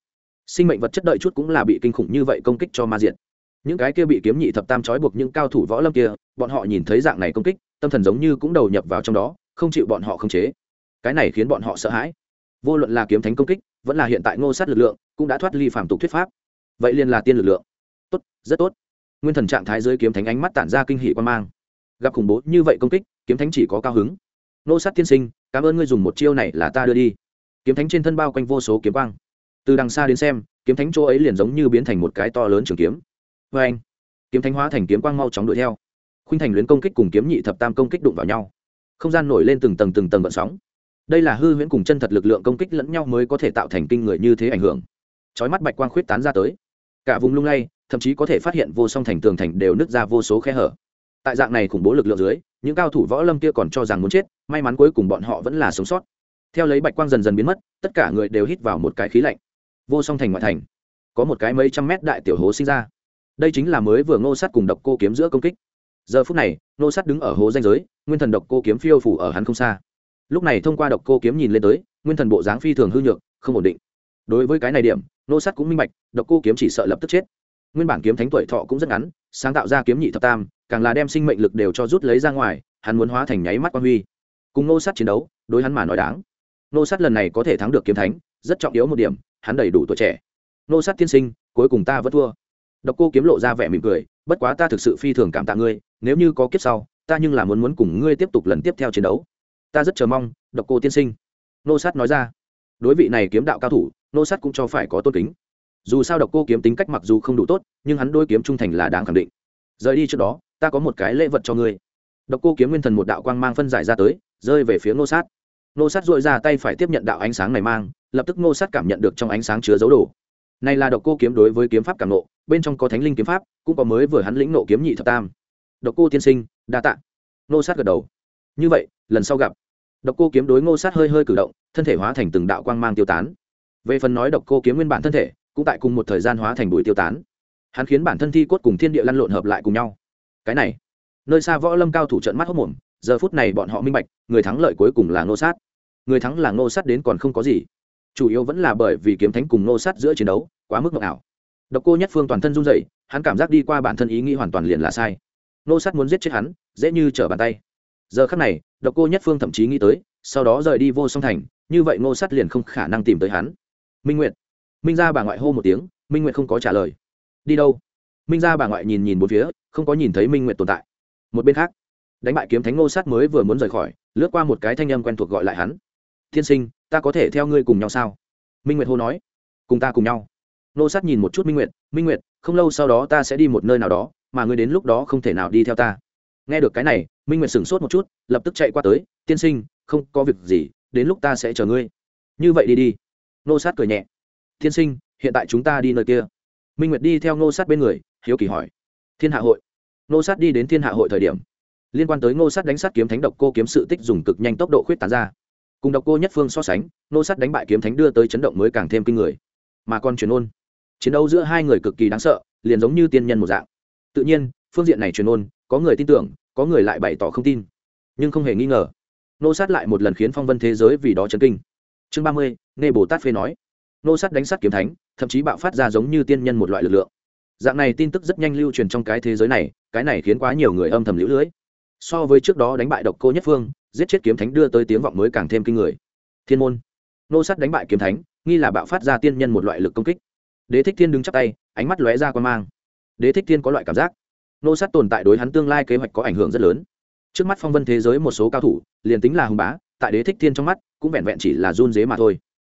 sinh mệnh vật chất đợi chút cũng là bị kinh khủng như vậy công kích cho ma diện những cái kia bị kiếm nhị thập tam trói buộc những cao thủ võ lâm kia, bọn họ nhìn thấy dạng này công kích, tâm thần giống như cũng đầu nhập vào trong đó, không chịu bọn họ khống chế. Cái này khiến bọn họ sợ hãi. Vô luận là kiếm thánh công kích, vẫn là hiện tại ngô sát lực lượng, cũng đã thoát ly phạm tục thuyết pháp. Vậy liền là tiên lực lượng. Tốt, rất tốt. Nguyên thần trạng thái dưới kiếm thánh ánh mắt tản ra kinh hỷ quan mang. Gặp khủng bố như vậy công kích, kiếm thánh chỉ có cao hứng nô sát tiên sinh, cảm ơn ngươi dùng một chiêu này là ta đưa đi. Kiếm thánh trên thân bao quanh vô số kiếm quang. Từ đằng xa đến xem, kiếm thánh chỗ ấy liền giống như biến thành một cái to lớn trường kiếm. Vê anh, kiếm thánh hóa thành kiếm quang mau chóng đuổi theo. Khuynh thành luyến công kích cùng kiếm nhị thập tam công kích đụng vào nhau. Không gian nổi lên từng tầng từng tầng vận sóng. Đây là hư huyễn cùng chân thật lực lượng công kích lẫn nhau mới có thể tạo thành kinh người như thế ảnh hưởng. Chói mắt bạch quang khuyết tán ra tới. Cả vùng lung lay, thậm chí có thể phát hiện vô song thành tường thành đều nứt ra vô số khe hở. Tại dạng này khủng bố lực lượng dưới những cao thủ võ lâm kia còn cho rằng muốn chết, may mắn cuối cùng bọn họ vẫn là sống sót. Theo lấy bạch quang dần dần biến mất, tất cả người đều hít vào một cái khí lạnh. Vô song thành ngoại thành. Có một cái mấy trăm mét đại tiểu hố sinh ra. Đây chính là mới vừa ngô sát cùng độc cô kiếm giữa công kích. Giờ phút này, ngô sát đứng ở hố danh giới, nguyên thần độc cô kiếm phiêu phủ ở hắn không xa. Lúc này thông qua độc cô kiếm nhìn lên tới, nguyên thần bộ dáng phi thường hư nhược, không ổn định. Đối với cái này điểm, ngô sát cũng minh bạch, độc cô kiếm chỉ sợ lập tức chết. Nguyên bản kiếm thánh tuổi thọ cũng rất ngắn, sáng tạo ra kiếm nhị thập tam càng là đem sinh mệnh lực đều cho rút lấy ra ngoài, hắn muốn hóa thành nháy mắt quan huy. Cùng ngô sát chiến đấu, đối hắn mà nói đáng. Ngô sát lần này có thể thắng được kiếm thánh, rất trọng yếu một điểm, hắn đầy đủ tuổi trẻ. Ngô sát tiên sinh, cuối cùng ta vẫn thua. Độc cô kiếm lộ ra vẻ mỉm cười, bất quá ta thực sự phi thường cảm tạ ngươi, nếu như có kiếp sau, ta nhưng là muốn muốn cùng ngươi tiếp tục lần tiếp theo chiến đấu. Ta rất chờ mong, độc cô tiên sinh. Nô sát nói ra. Đối vị này kiếm đạo cao thủ nô sát cũng cho phải có tôn kính. Dù sao độc cô kiếm tính cách mặc dù không đủ tốt, nhưng hắn đôi kiếm trung thành là đáng khẳng định rời đi trước đó, ta có một cái lễ vật cho ngươi. Độc cô kiếm nguyên thần một đạo quang mang phân giải ra tới, rơi về phía Ngô sát. Ngô sát dội ra tay phải tiếp nhận đạo ánh sáng này mang, lập tức Ngô sát cảm nhận được trong ánh sáng chứa dấu đồ. Này là độc cô kiếm đối với kiếm pháp cảm nộ bên trong có thánh linh kiếm pháp, cũng có mới vừa hắn lĩnh nộ kiếm nhị thập tam. Độc cô tiên sinh, đa tạ. Ngô sát gật đầu. Như vậy, lần sau gặp. Độc cô kiếm đối ngô sát hơi hơi cử động, thân thể hóa thành từng đạo quang mang tiêu tán. Về phần nói độc cô kiếm nguyên bản thân thể, cũng tại cùng một thời gian hóa thành bụi tiêu tán hắn khiến bản thân thi cốt cùng thiên địa lăn lộn hợp lại cùng nhau. Cái này, nơi xa võ lâm cao thủ trận mắt hốc mồm, giờ phút này bọn họ minh bạch, người thắng lợi cuối cùng là ngô sát. Người thắng là ngô sát đến còn không có gì. Chủ yếu vẫn là bởi vì kiếm thánh cùng ngô sát giữa chiến đấu, quá mức ngọc ảo. Độc cô nhất phương toàn thân run dậy hắn cảm giác đi qua bản thân ý nghĩ hoàn toàn liền là sai. Ngô sát muốn giết chết hắn, dễ như trở bàn tay. Giờ khắc này, độc cô nhất phương thậm chí nghĩ tới, sau đó rời đi vô song thành, như vậy ngô sát liền không khả năng tìm tới hắn. Minh nguyệt. Minh ra bà ngoại hô một tiếng, minh nguyệt không có trả lời đi đâu? Minh ra bà ngoại nhìn nhìn một phía, không có nhìn thấy minh nguyệt tồn tại. Một bên khác, đánh bại kiếm thánh ngô sát mới vừa muốn rời khỏi, lướt qua một cái thanh âm quen thuộc gọi lại hắn. Thiên sinh, ta có thể theo ngươi cùng nhau sao? Minh nguyệt hô nói. Cùng ta cùng nhau. Ngô sát nhìn một chút minh nguyệt minh nguyệt, không lâu sau đó ta sẽ đi một nơi nào đó, mà ngươi đến lúc đó không thể nào đi theo ta. Nghe được cái này, minh nguyệt sửng sốt một chút, lập tức chạy qua tới, tiên sinh, không có việc gì, đến lúc ta sẽ chờ ngươi. Như vậy đi đi. Nô sát cười nhẹ. Tiên sinh, hiện tại chúng ta đi nơi kia minh nguyệt đi theo Ngô sát bên người, hiếu kỳ hỏi. Thiên hạ hội. Ngô sát đi đến thiên hạ hội thời điểm, liên quan tới Ngô sát đánh sát kiếm thánh độc cô kiếm sự tích dùng cực nhanh tốc độ khuyết tán ra. Cùng độc cô nhất phương so sánh, Ngô sát đánh bại kiếm thánh đưa tới chấn động mới càng thêm kinh người. Mà còn truyền ôn, chiến đấu giữa hai người cực kỳ đáng sợ, liền giống như tiên nhân một dạng. Tự nhiên, phương diện này truyền ôn, có người tin tưởng, có người lại bày tỏ không tin. Nhưng không hề nghi ngờ nô sát lại một lần khiến phong vân thế giới vì đó chấn kinh. Chương ba mươi nghe bồ tát phê nói nô sát đánh sát kiếm thánh, thậm chí bạo phát ra giống như tiên nhân một loại lực lượng. Dạng này tin tức rất nhanh lưu truyền trong cái thế giới này, cái này khiến quá nhiều người âm thầm lũ lưỡi so với trước đó đánh bại độc cô nhất phương, giết chết kiếm thánh đưa tới tiếng vọng mới càng thêm kinh người. Thiên môn. Nô sát đánh bại kiếm thánh, nghi là bạo phát ra tiên nhân một loại lực công kích. Đế thích thiên đứng chắp tay, ánh mắt lóe ra quan mang. Đế thích thiên có loại cảm giác, nô sát tồn tại đối hắn tương lai kế hoạch có ảnh hưởng rất lớn. Trước mắt phong vân thế giới một số cao thủ, liền tính là hùng bá, tại đế thích thiên trong mắt, cũng vẹn vẹn chỉ là run dế mà thôi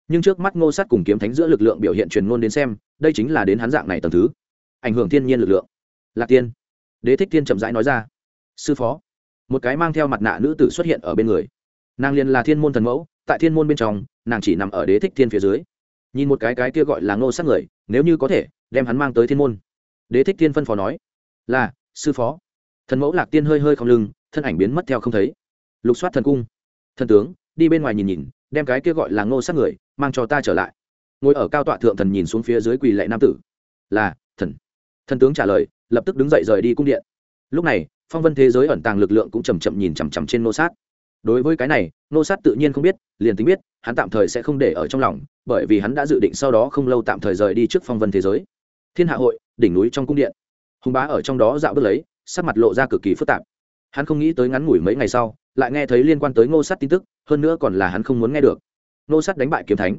nhưng trước mắt ngô sát cùng kiếm thánh giữa lực lượng biểu hiện truyền ngôn đến xem, đây chính là đến hắn dạng này tầm thứ. Ảnh hưởng thiên nhiên lực lượng. Lạc tiên. Đế thích thiên chậm rãi nói ra. Sư phó. Một cái mang theo mặt nạ nữ tử xuất hiện ở bên người. Nàng liền là thiên môn thần mẫu, tại thiên môn bên trong, nàng chỉ nằm ở đế thích thiên phía dưới. Nhìn một cái cái kia gọi là ngô sát người, nếu như có thể, đem hắn mang tới thiên môn. Đế thích thiên phân phó nói. Là, sư phó. Thần mẫu lạc tiên hơi hơi không lưng, thân ảnh biến mất theo không thấy. Lục soát thần cung. Thần tướng, đi bên ngoài nhìn nhìn, đem cái kia gọi là ngô sát người mang cho ta trở lại. Ngồi ở cao tọa thượng thần nhìn xuống phía dưới quỳ lệ nam tử. Là, thần. Thần tướng trả lời, lập tức đứng dậy rời đi cung điện. Lúc này, phong vân thế giới ẩn tàng lực lượng cũng chầm chậm nhìn chằm chằm trên nô sát. Đối với cái này, nô sát tự nhiên không biết, liền tính biết, hắn tạm thời sẽ không để ở trong lòng, bởi vì hắn đã dự định sau đó không lâu tạm thời rời đi trước phong vân thế giới. Thiên hạ hội, đỉnh núi trong cung điện. Hùng bá ở trong đó dạo bước lấy, sắc mặt lộ ra cực kỳ phức tạp. Hắn không nghĩ tới ngắn ngủi mấy ngày sau, lại nghe thấy liên quan tới ngô sát tin tức, hơn nữa còn là hắn không muốn nghe được ngô sát đánh bại kiếm thánh.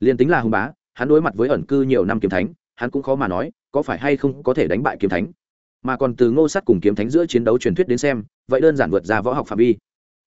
Liền tính là hùng bá, hắn đối mặt với ẩn cư nhiều năm kiếm thánh, hắn cũng khó mà nói, có phải hay không có thể đánh bại kiếm thánh. Mà còn từ ngô sát cùng kiếm thánh giữa chiến đấu truyền thuyết đến xem, vậy đơn giản vượt ra võ học phạm vi.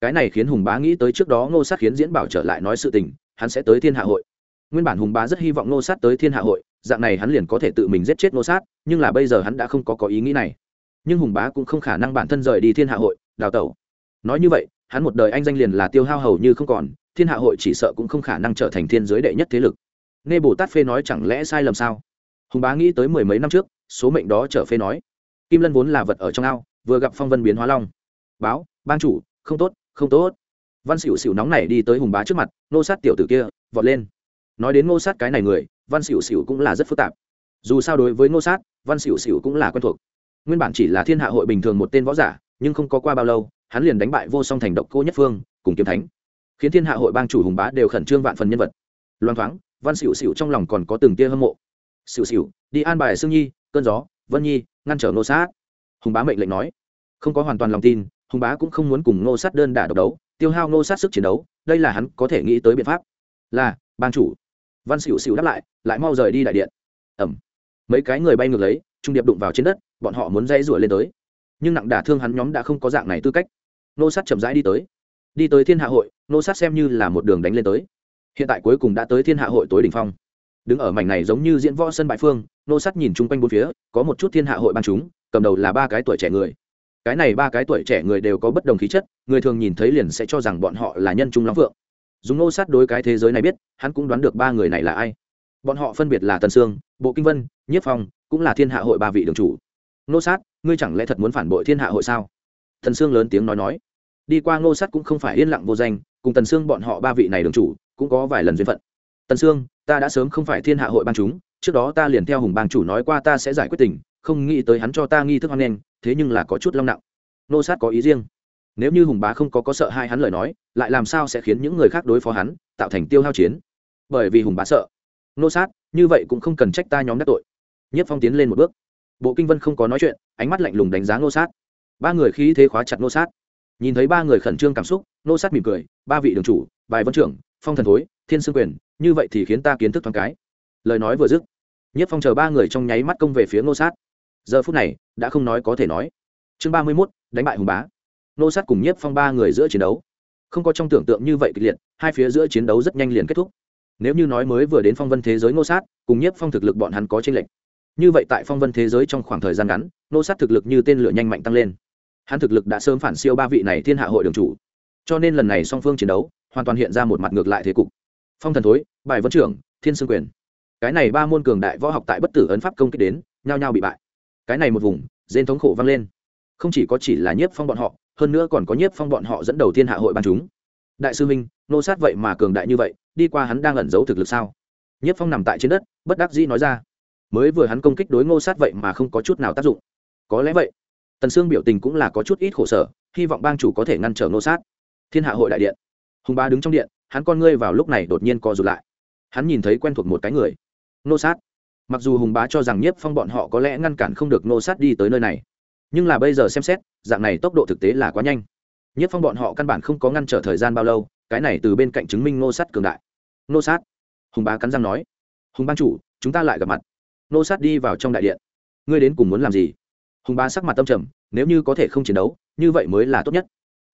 Cái này khiến hùng bá nghĩ tới trước đó ngô sát khiến diễn bảo trở lại nói sự tình, hắn sẽ tới thiên hạ hội. Nguyên bản hùng bá rất hy vọng ngô sát tới thiên hạ hội, dạng này hắn liền có thể tự mình giết chết ngô sát, nhưng là bây giờ hắn đã không có có ý nghĩ này. Nhưng hùng bá cũng không khả năng bản thân rời đi thiên hạ hội, đào tẩu. Nói như vậy, hắn một đời anh danh liền là tiêu hao hầu như không còn thiên hạ hội chỉ sợ cũng không khả năng trở thành thiên giới đệ nhất thế lực. Nghe bồ tát phê nói chẳng lẽ sai lầm sao? Hùng bá nghĩ tới mười mấy năm trước, số mệnh đó trở phê nói, kim lân vốn là vật ở trong ao, vừa gặp phong vân biến hóa long. Báo ban chủ, không tốt không tốt. Văn xỉu xỉu nóng này đi tới hùng bá trước mặt, nô sát tiểu tử kia, vọt lên. Nói đến ngô sát cái này người, văn xỉu xỉu cũng là rất phức tạp. Dù sao đối với ngô sát, văn xỉu xỉu cũng là quen thuộc. Nguyên bản chỉ là thiên hạ hội bình thường một tên võ giả, nhưng không có qua bao lâu, hắn liền đánh bại vô song thành độc cô nhất phương, cùng kiếm thánh khiến thiên hạ hội bang chủ hùng bá đều khẩn trương vạn phần nhân vật. Loan thoáng, văn xỉu xỉu trong lòng còn có từng tia hâm mộ. Xỉu xỉu đi an bài sương nhi, cơn gió, vân nhi, ngăn trở nô sát. Hùng bá mệnh lệnh nói. Không có hoàn toàn lòng tin, hùng bá cũng không muốn cùng nô sát đơn đả độc đấu, tiêu hao nô sát sức chiến đấu, đây là hắn có thể nghĩ tới biện pháp. Là ban chủ. Văn xỉu xỉu đáp lại lại mau rời đi đại điện. Ẩm. Mấy cái người bay ngược lấy, trung điệp đụng vào trên đất, bọn họ muốn dây rủa lên tới. Nhưng nặng đả thương hắn nhóm đã không có dạng này tư cách. Nô sát chậm rãi đi tới đi tới thiên hạ hội, nô sát xem như là một đường đánh lên tới. Hiện tại cuối cùng đã tới thiên hạ hội tối đỉnh phong. Đứng ở mảnh này giống như diễn võ sân bại phương, nô sát nhìn chung quanh bốn phía, có một chút thiên hạ hội ban chúng, cầm đầu là ba cái tuổi trẻ người. Cái này ba cái tuổi trẻ người đều có bất đồng khí chất, người thường nhìn thấy liền sẽ cho rằng bọn họ là nhân trung lắm vượng dùng nô sát đối cái thế giới này biết, hắn cũng đoán được ba người này là ai. Bọn họ phân biệt là tần sương, bộ kinh vân, nhiếp phong, cũng là thiên hạ hội ba vị đường chủ. Nô sát, ngươi chẳng lẽ thật muốn phản bội thiên hạ hội sao? Thần sương lớn tiếng nói nói đi qua ngô sát cũng không phải yên lặng vô danh, cùng tần sương bọn họ ba vị này đường chủ, cũng có vài lần duyên phận. Tần sương, ta đã sớm không phải thiên hạ hội ban chúng, trước đó ta liền theo hùng bang chủ nói qua ta sẽ giải quyết tình, không nghĩ tới hắn cho ta nghi thức hoan nghênh, thế nhưng là có chút long nặng. Nô sát có ý riêng. Nếu như hùng bá không có có sợ hai hắn lời nói, lại làm sao sẽ khiến những người khác đối phó hắn, tạo thành tiêu hao chiến? Bởi vì hùng bá sợ. Nô sát như vậy cũng không cần trách ta nhóm đắc tội. Nhất phong tiến lên một bước. Bộ kinh vân không có nói chuyện, ánh mắt lạnh lùng đánh giá nô sát ba người khí thế khóa chặt nô sát nhìn thấy ba người khẩn trương cảm xúc, nô sát mỉm cười, ba vị đường chủ, bài vân trưởng, phong thần thối, thiên sương quyền, như vậy thì khiến ta kiến thức thoáng cái. Lời nói vừa dứt, nhất phong chờ ba người trong nháy mắt công về phía nô sát. Giờ phút này, đã không nói có thể nói. Chương ba mươi mốt, đánh bại hùng bá. Nô sát cùng nhất phong ba người giữa chiến đấu. Không có trong tưởng tượng như vậy kịch liệt, hai phía giữa chiến đấu rất nhanh liền kết thúc. Nếu như nói mới vừa đến phong vân thế giới nô sát, cùng nhất phong thực lực bọn hắn có tranh lệch. Như vậy tại phong vân thế giới trong khoảng thời gian ngắn, nô sát thực lực như tên lửa nhanh mạnh tăng lên hắn thực lực đã sớm phản siêu ba vị này thiên hạ hội đường chủ. Cho nên lần này song phương chiến đấu, hoàn toàn hiện ra một mặt ngược lại thế cục. Phong thần thối, bài vấn trưởng, thiên sương quyền. Cái này ba môn cường đại võ học tại bất tử ấn pháp công kích đến, nhao nhao bị bại. Cái này một vùng dên thống khổ vang lên. Không chỉ có chỉ là nhiếp phong bọn họ, hơn nữa còn có nhiếp phong bọn họ dẫn đầu thiên hạ hội ban chúng. Đại sư minh, nô sát vậy mà cường đại như vậy, đi qua hắn đang ẩn giấu thực lực sao? Nhiếp phong nằm tại trên đất, bất đắc dĩ nói ra. Mới vừa hắn công kích đối ngô sát vậy mà không có chút nào tác dụng. Có lẽ vậy tần sương biểu tình cũng là có chút ít khổ sở, hy vọng bang chủ có thể ngăn trở Nô sát. Thiên hạ hội đại điện. Hùng bá đứng trong điện, hắn con ngươi vào lúc này đột nhiên co rụt lại. Hắn nhìn thấy quen thuộc một cái người. Nô sát. Mặc dù hùng bá cho rằng nhiếp phong bọn họ có lẽ ngăn cản không được nô sát đi tới nơi này, nhưng là bây giờ xem xét, dạng này tốc độ thực tế là quá nhanh. Nhiếp phong bọn họ căn bản không có ngăn trở thời gian bao lâu, cái này từ bên cạnh chứng minh nô sát cường đại. Nô sát. Hùng bá cắn răng nói. Hùng ban chủ, chúng ta lại gặp mặt. Nô sát đi vào trong đại điện. Ngươi đến cùng muốn làm gì? Hùng bá sắc mặt tâm trầm, nếu như có thể không chiến đấu, như vậy mới là tốt nhất.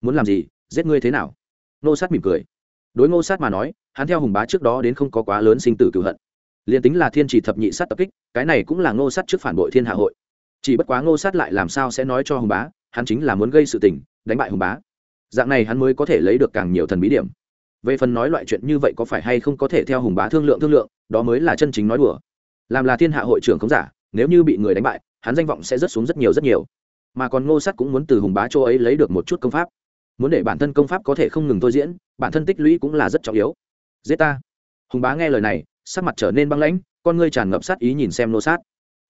Muốn làm gì, giết ngươi thế nào? Nô sát mỉm cười. Đối ngô sát mà nói, hắn theo hùng bá trước đó đến không có quá lớn sinh tử cựu hận. Liền tính là thiên chỉ thập nhị sát tập kích, cái này cũng là ngô sát trước phản bội thiên hạ hội. Chỉ bất quá ngô sát lại làm sao sẽ nói cho hùng bá, hắn chính là muốn gây sự tình, đánh bại hùng bá. Dạng này hắn mới có thể lấy được càng nhiều thần bí điểm. Về phần nói loại chuyện như vậy có phải hay không có thể theo hùng bá thương lượng thương lượng, đó mới là chân chính nói đùa. Làm là thiên hạ hội trưởng không giả, nếu như bị người đánh bại hắn danh vọng sẽ rất xuống rất nhiều rất nhiều. Mà còn ngô sát cũng muốn từ hùng bá châu ấy lấy được một chút công pháp. Muốn để bản thân công pháp có thể không ngừng tôi diễn, bản thân tích lũy cũng là rất trọng yếu. Giết ta. Hùng bá nghe lời này, sắc mặt trở nên băng lãnh, con ngươi tràn ngập sát ý nhìn xem Ngô sát.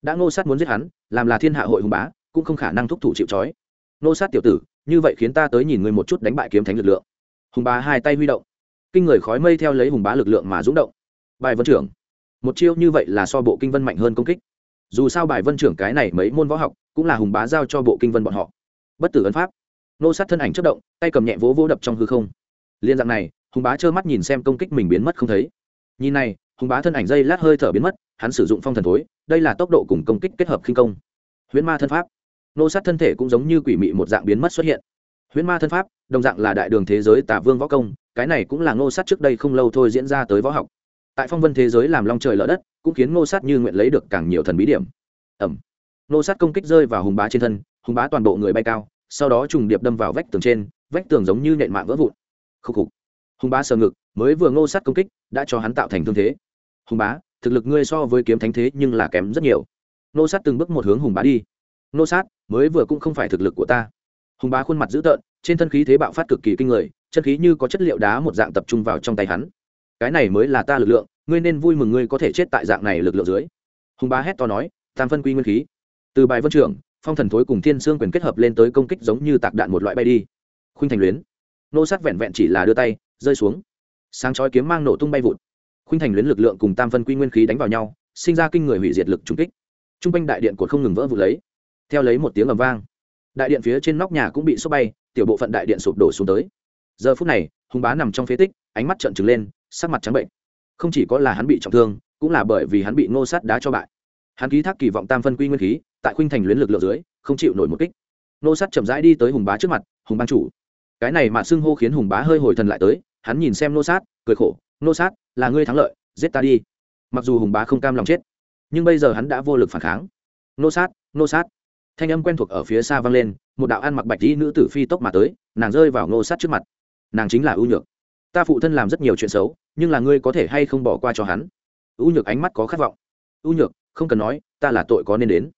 Đã Ngô sát muốn giết hắn, làm là thiên hạ hội hùng bá, cũng không khả năng thúc thủ chịu trói. Ngô sát tiểu tử, như vậy khiến ta tới nhìn ngươi một chút đánh bại kiếm thánh lực lượng. Hùng bá hai tay huy động. Kinh người khói mây theo lấy hùng bá lực lượng mà rúng động. Bài vân trưởng, một chiêu như vậy là so bộ kinh vân mạnh hơn công kích dù sao bài vân trưởng cái này mấy môn võ học cũng là hùng bá giao cho bộ kinh vân bọn họ. Bất tử ấn pháp. Nô sát thân ảnh chất động, tay cầm nhẹ vỗ vỗ đập trong hư không. Liên dạng này, hùng bá trơ mắt nhìn xem công kích mình biến mất không thấy. Nhìn này, hùng bá thân ảnh dây lát hơi thở biến mất, hắn sử dụng phong thần thối, đây là tốc độ cùng công kích kết hợp khinh công. Huyễn ma thân pháp. Nô sát thân thể cũng giống như quỷ mị một dạng biến mất xuất hiện. Huyễn ma thân pháp, đồng dạng là đại đường thế giới tả vương võ công, cái này cũng là nô sát trước đây không lâu thôi diễn ra tới võ học tại phong vân thế giới làm long trời lở đất, cũng khiến nô sát như nguyện lấy được càng nhiều thần bí điểm. Ẩm. Nô sát công kích rơi vào hùng bá trên thân, hùng bá toàn bộ người bay cao, sau đó trùng điệp đâm vào vách tường trên, vách tường giống như nện mạng vỡ vụn. Khúc khục. Hùng bá sờ ngực, mới vừa ngô sát công kích, đã cho hắn tạo thành thương thế. Hùng bá, thực lực ngươi so với kiếm thánh thế nhưng là kém rất nhiều. Nô sát từng bước một hướng hùng bá đi. Nô sát, mới vừa cũng không phải thực lực của ta. Hùng bá khuôn mặt dữ tợn, trên thân khí thế bạo phát cực kỳ kinh người, chân khí như có chất liệu đá một dạng tập trung vào trong tay hắn cái này mới là ta lực lượng, ngươi nên vui mừng ngươi có thể chết tại dạng này lực lượng dưới. Hùng bá hét to nói, tam phân quy nguyên khí. Từ bài vân trưởng, phong thần thối cùng thiên sương quyền kết hợp lên tới công kích giống như tạc đạn một loại bay đi. Khuynh thành luyến, nô sát vẹn vẹn chỉ là đưa tay, rơi xuống. Sáng chói kiếm mang nổ tung bay vụt. Khuynh thành luyến lực lượng cùng tam phân quy nguyên khí đánh vào nhau, sinh ra kinh người hủy diệt lực trung kích. T r u n g quanh đại điện cột không ngừng vỡ vụt lấy. Theo lấy một tiếng ầm vang, đại điện phía trên nóc nhà cũng bị sốc bay, tiểu bộ phận đại điện sụp đổ xuống tới. Giờ phút này, hùng bá nằm trong phế tích, ánh mắt trợn trừng lên sắc mặt trắng bệnh. Không chỉ có là hắn bị trọng thương, cũng là bởi vì hắn bị ngô sát đá cho bại. Hắn ký thác kỳ vọng tam phân quy nguyên khí, tại khuynh thành luyến lực lượng dưới, không chịu nổi một kích. Ngô sát chậm rãi đi tới hùng bá trước mặt, hùng ban chủ. Cái này mà xưng hô khiến hùng bá hơi hồi thần lại tới, hắn nhìn xem nô sát, cười khổ nô sát, là ngươi thắng lợi, giết ta đi. Mặc dù hùng bá không cam lòng chết, nhưng bây giờ hắn đã vô lực phản kháng. Nô sát nô sát. Thanh âm quen thuộc ở phía xa vang lên, một đạo ăn mặc bạch dĩ nữ tử phi tốc mà tới, nàng rơi vào nô sát trước mặt. Nàng chính là ưu nhược ta phụ thân làm rất nhiều chuyện xấu, nhưng là ngươi có thể hay không bỏ qua cho hắn? U nhược ánh mắt có khát vọng. U nhược, không cần nói, ta là tội có nên đến.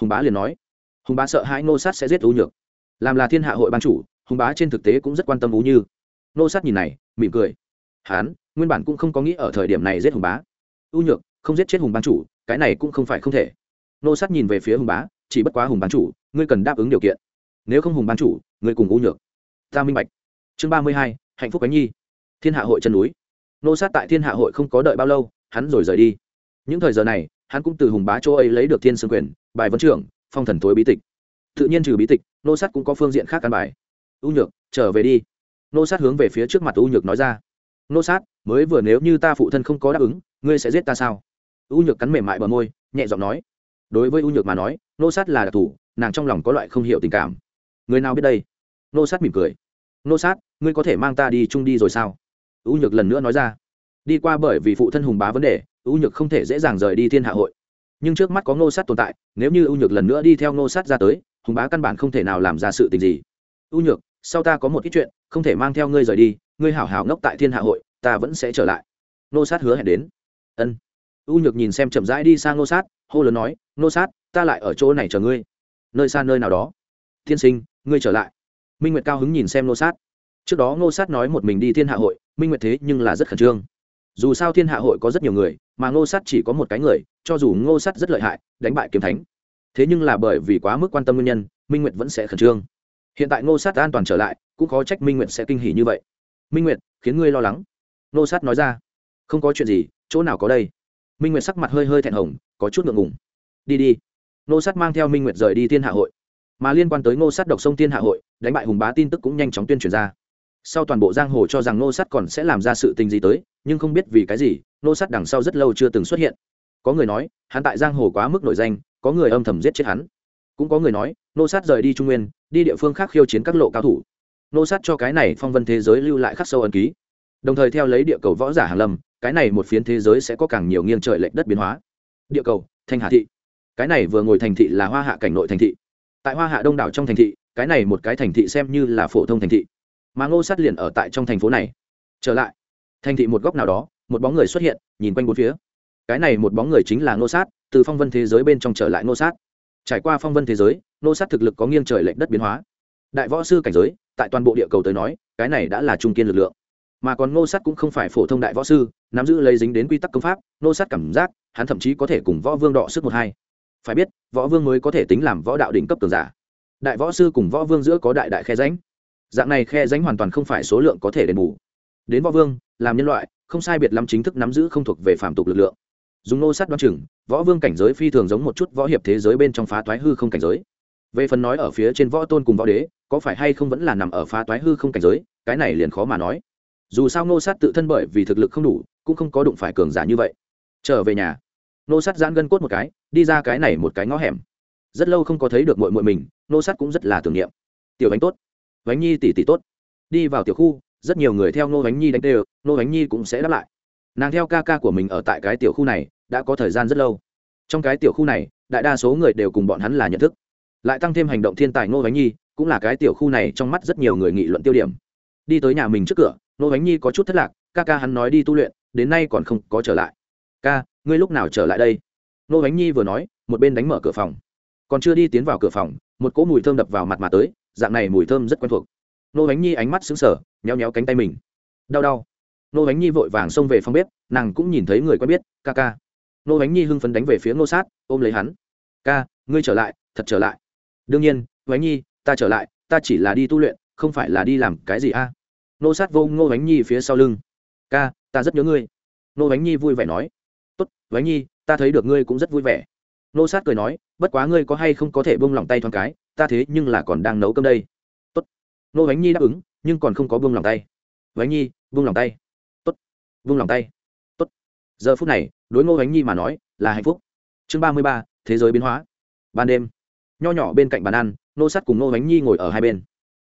Hùng bá liền nói. Hùng bá sợ hãi nô sát sẽ giết U nhược. Làm là thiên hạ hội ban chủ, hùng bá trên thực tế cũng rất quan tâm U như. Nô sát nhìn này, mỉm cười. Hán, nguyên bản cũng không có nghĩ ở thời điểm này giết hùng bá. U nhược, không giết chết hùng ban chủ, cái này cũng không phải không thể. Nô sát nhìn về phía hùng bá, chỉ bất quá hùng ban chủ, ngươi cần đáp ứng điều kiện. Nếu không hùng ban chủ, ngươi cùng U nhược. Ta minh bạch. Chương ba mươi hai, hạnh phúc cánh nhi thiên hạ hội chân núi. Nô sát tại thiên hạ hội không có đợi bao lâu, hắn rồi rời đi. Những thời giờ này, hắn cũng từ hùng bá châu ấy lấy được thiên sương quyền, bài vấn trưởng, phong thần tối bí tịch. Tự nhiên trừ bí tịch, nô sát cũng có phương diện khác căn bài. U nhược, trở về đi. Nô sát hướng về phía trước mặt u nhược nói ra. Nô sát, mới vừa nếu như ta phụ thân không có đáp ứng, ngươi sẽ giết ta sao? U nhược cắn mềm mại bờ môi, nhẹ giọng nói. Đối với u nhược mà nói, nô sát là đặc thủ, nàng trong lòng có loại không hiểu tình cảm. Người nào biết đây? Nô sát mỉm cười. Nô sát, ngươi có thể mang ta đi chung đi rồi sao? U nhược lần nữa nói ra. Đi qua bởi vì phụ thân hùng bá vấn đề, u nhược không thể dễ dàng rời đi thiên hạ hội. Nhưng trước mắt có ngô sát tồn tại, nếu như u nhược lần nữa đi theo ngô sát ra tới, hùng bá căn bản không thể nào làm ra sự tình gì. U nhược, sau ta có một ít chuyện, không thể mang theo ngươi rời đi, ngươi hảo hảo ngốc tại thiên hạ hội, ta vẫn sẽ trở lại. Nô sát hứa hẹn đến. Ân. U nhược nhìn xem chậm rãi đi sang nô sát, hô lớn nói nô sát, ta lại ở chỗ này chờ ngươi. Nơi xa nơi nào đó. Tiên sinh, ngươi trở lại. Minh nguyệt cao hứng nhìn xem nô sát trước đó Ngô sát nói một mình đi thiên hạ hội, minh nguyệt thế nhưng là rất khẩn trương. Dù sao thiên hạ hội có rất nhiều người, mà ngô sát chỉ có một cái người, cho dù ngô sát rất lợi hại, đánh bại kiếm thánh. Thế nhưng là bởi vì quá mức quan tâm nguyên nhân, minh nguyệt vẫn sẽ khẩn trương. Hiện tại ngô sát an toàn trở lại, cũng khó trách minh nguyệt sẽ kinh hỉ như vậy. Minh nguyệt, khiến ngươi lo lắng. Ngô sát nói ra. Không có chuyện gì, chỗ nào có đây? Minh nguyệt sắc mặt hơi hơi thẹn hồng, có chút ngượng ngùng. Đi đi. Ngô sát mang theo minh nguyệt rời đi thiên hạ hội. Mà liên quan tới ngô sát độc sông thiên hạ hội, đánh bại hùng bá tin tức cũng nhanh chóng tuyên truyền ra sau toàn bộ giang hồ cho rằng nô sát còn sẽ làm ra sự tình gì tới, nhưng không biết vì cái gì, nô sát đằng sau rất lâu chưa từng xuất hiện. Có người nói, hắn tại giang hồ quá mức nổi danh, có người âm thầm giết chết hắn. Cũng có người nói, nô sát rời đi trung nguyên, đi địa phương khác khiêu chiến các lộ cao thủ. Nô sát cho cái này phong vân thế giới lưu lại khắc sâu ấn ký. Đồng thời theo lấy địa cầu võ giả hàn lâm, cái này một phiến thế giới sẽ có càng nhiều nghiêng trời lệch đất biến hóa. Địa cầu, thanh hà thị. Cái này vừa ngồi thành thị là hoa hạ cảnh nội thành thị. Tại hoa hạ đông đảo trong thành thị, cái này một cái thành thị xem như là phổ thông thành thị mà ngô sát liền ở tại trong thành phố này. Trở lại, thành thị một góc nào đó, một bóng người xuất hiện, nhìn quanh bốn phía. Cái này một bóng người chính là ngô sát, từ phong vân thế giới bên trong trở lại ngô sát. Trải qua phong vân thế giới, ngô sát thực lực có nghiêng trời lệch đất biến hóa. Đại võ sư cảnh giới, tại toàn bộ địa cầu tới nói, cái này đã là trung kiên lực lượng. Mà còn ngô sát cũng không phải phổ thông đại võ sư, nắm giữ lấy dính đến quy tắc công pháp, ngô sát cảm giác, hắn thậm chí có thể cùng võ vương đọ sức một hai. Phải biết, võ vương mới có thể tính làm võ đạo đỉnh cấp tường giả. Đại võ sư cùng võ vương giữa có đại đại khe ránh dạng này khe danh hoàn toàn không phải số lượng có thể đền bù. Đến võ vương, làm nhân loại, không sai biệt lắm chính thức nắm giữ không thuộc về phạm tục lực lượng. Dùng nô sát đoan chừng, võ vương cảnh giới phi thường giống một chút võ hiệp thế giới bên trong phá toái hư không cảnh giới. Về phần nói ở phía trên võ tôn cùng võ đế, có phải hay không vẫn là nằm ở phá toái hư không cảnh giới, cái này liền khó mà nói. Dù sao nô sát tự thân bởi vì thực lực không đủ, cũng không có đụng phải cường giả như vậy. Trở về nhà, nô sát giãn gân cốt một cái, đi ra cái này một cái ngõ hẻm. Rất lâu không có thấy được mội mội mình, nô sát cũng rất là tưởng niệm. Tiểu bánh tốt vánh nhi tỷ tỷ tốt. Đi vào tiểu khu, rất nhiều người theo nô vánh nhi đánh tê nô vánh nhi cũng sẽ đáp lại. Nàng theo ca ca của mình ở tại cái tiểu khu này, đã có thời gian rất lâu. Trong cái tiểu khu này, đại đa số người đều cùng bọn hắn là nhận thức. Lại tăng thêm hành động thiên tài nô vánh nhi, cũng là cái tiểu khu này trong mắt rất nhiều người nghị luận tiêu điểm. Đi tới nhà mình trước cửa nô vánh nhi có chút thất lạc, ca ca hắn nói đi tu luyện, đến nay còn không có trở lại. Ca, ngươi lúc nào trở lại đây? Nô vánh nhi vừa nói, một bên đánh mở cửa phòng. Còn chưa đi tiến vào cửa phòng, một cỗ mùi thơm đập vào mặt mà tới dạng này mùi thơm rất quen thuộc. Nô bánh nhi ánh mắt xứng sở nhéo nhéo cánh tay mình. Đau đau. Nô bánh nhi vội vàng xông về phòng bếp, nàng cũng nhìn thấy người quen biết, ca ca. Nô bánh nhi hưng phấn đánh về phía nô sát, ôm lấy hắn. Ca, ngươi trở lại, thật trở lại. Đương nhiên bánh nhi, ta trở lại, ta chỉ là đi tu luyện, không phải là đi làm cái gì a? Nô sát vô ngô bánh nhi phía sau lưng. Ca, ta rất nhớ ngươi. Nô bánh nhi vui vẻ nói. Tốt bánh nhi, ta thấy được ngươi cũng rất vui vẻ. Nô sát cười nói, bất quá ngươi có hay không có thể buông lòng tay thoáng cái ta thế nhưng là còn đang nấu cơm đây. Tốt. Nô bánh nhi đáp ứng, nhưng còn không có buông lòng tay. Bánh nhi, buông lòng tay. Tốt. Buông lòng tay. Tốt. Giờ phút này, đối ngô bánh nhi mà nói, là hạnh phúc. Chương ba mươi ba, thế giới biến hóa. Ban đêm, nho nhỏ bên cạnh bàn ăn, nô sắt cùng nô bánh nhi ngồi ở hai bên.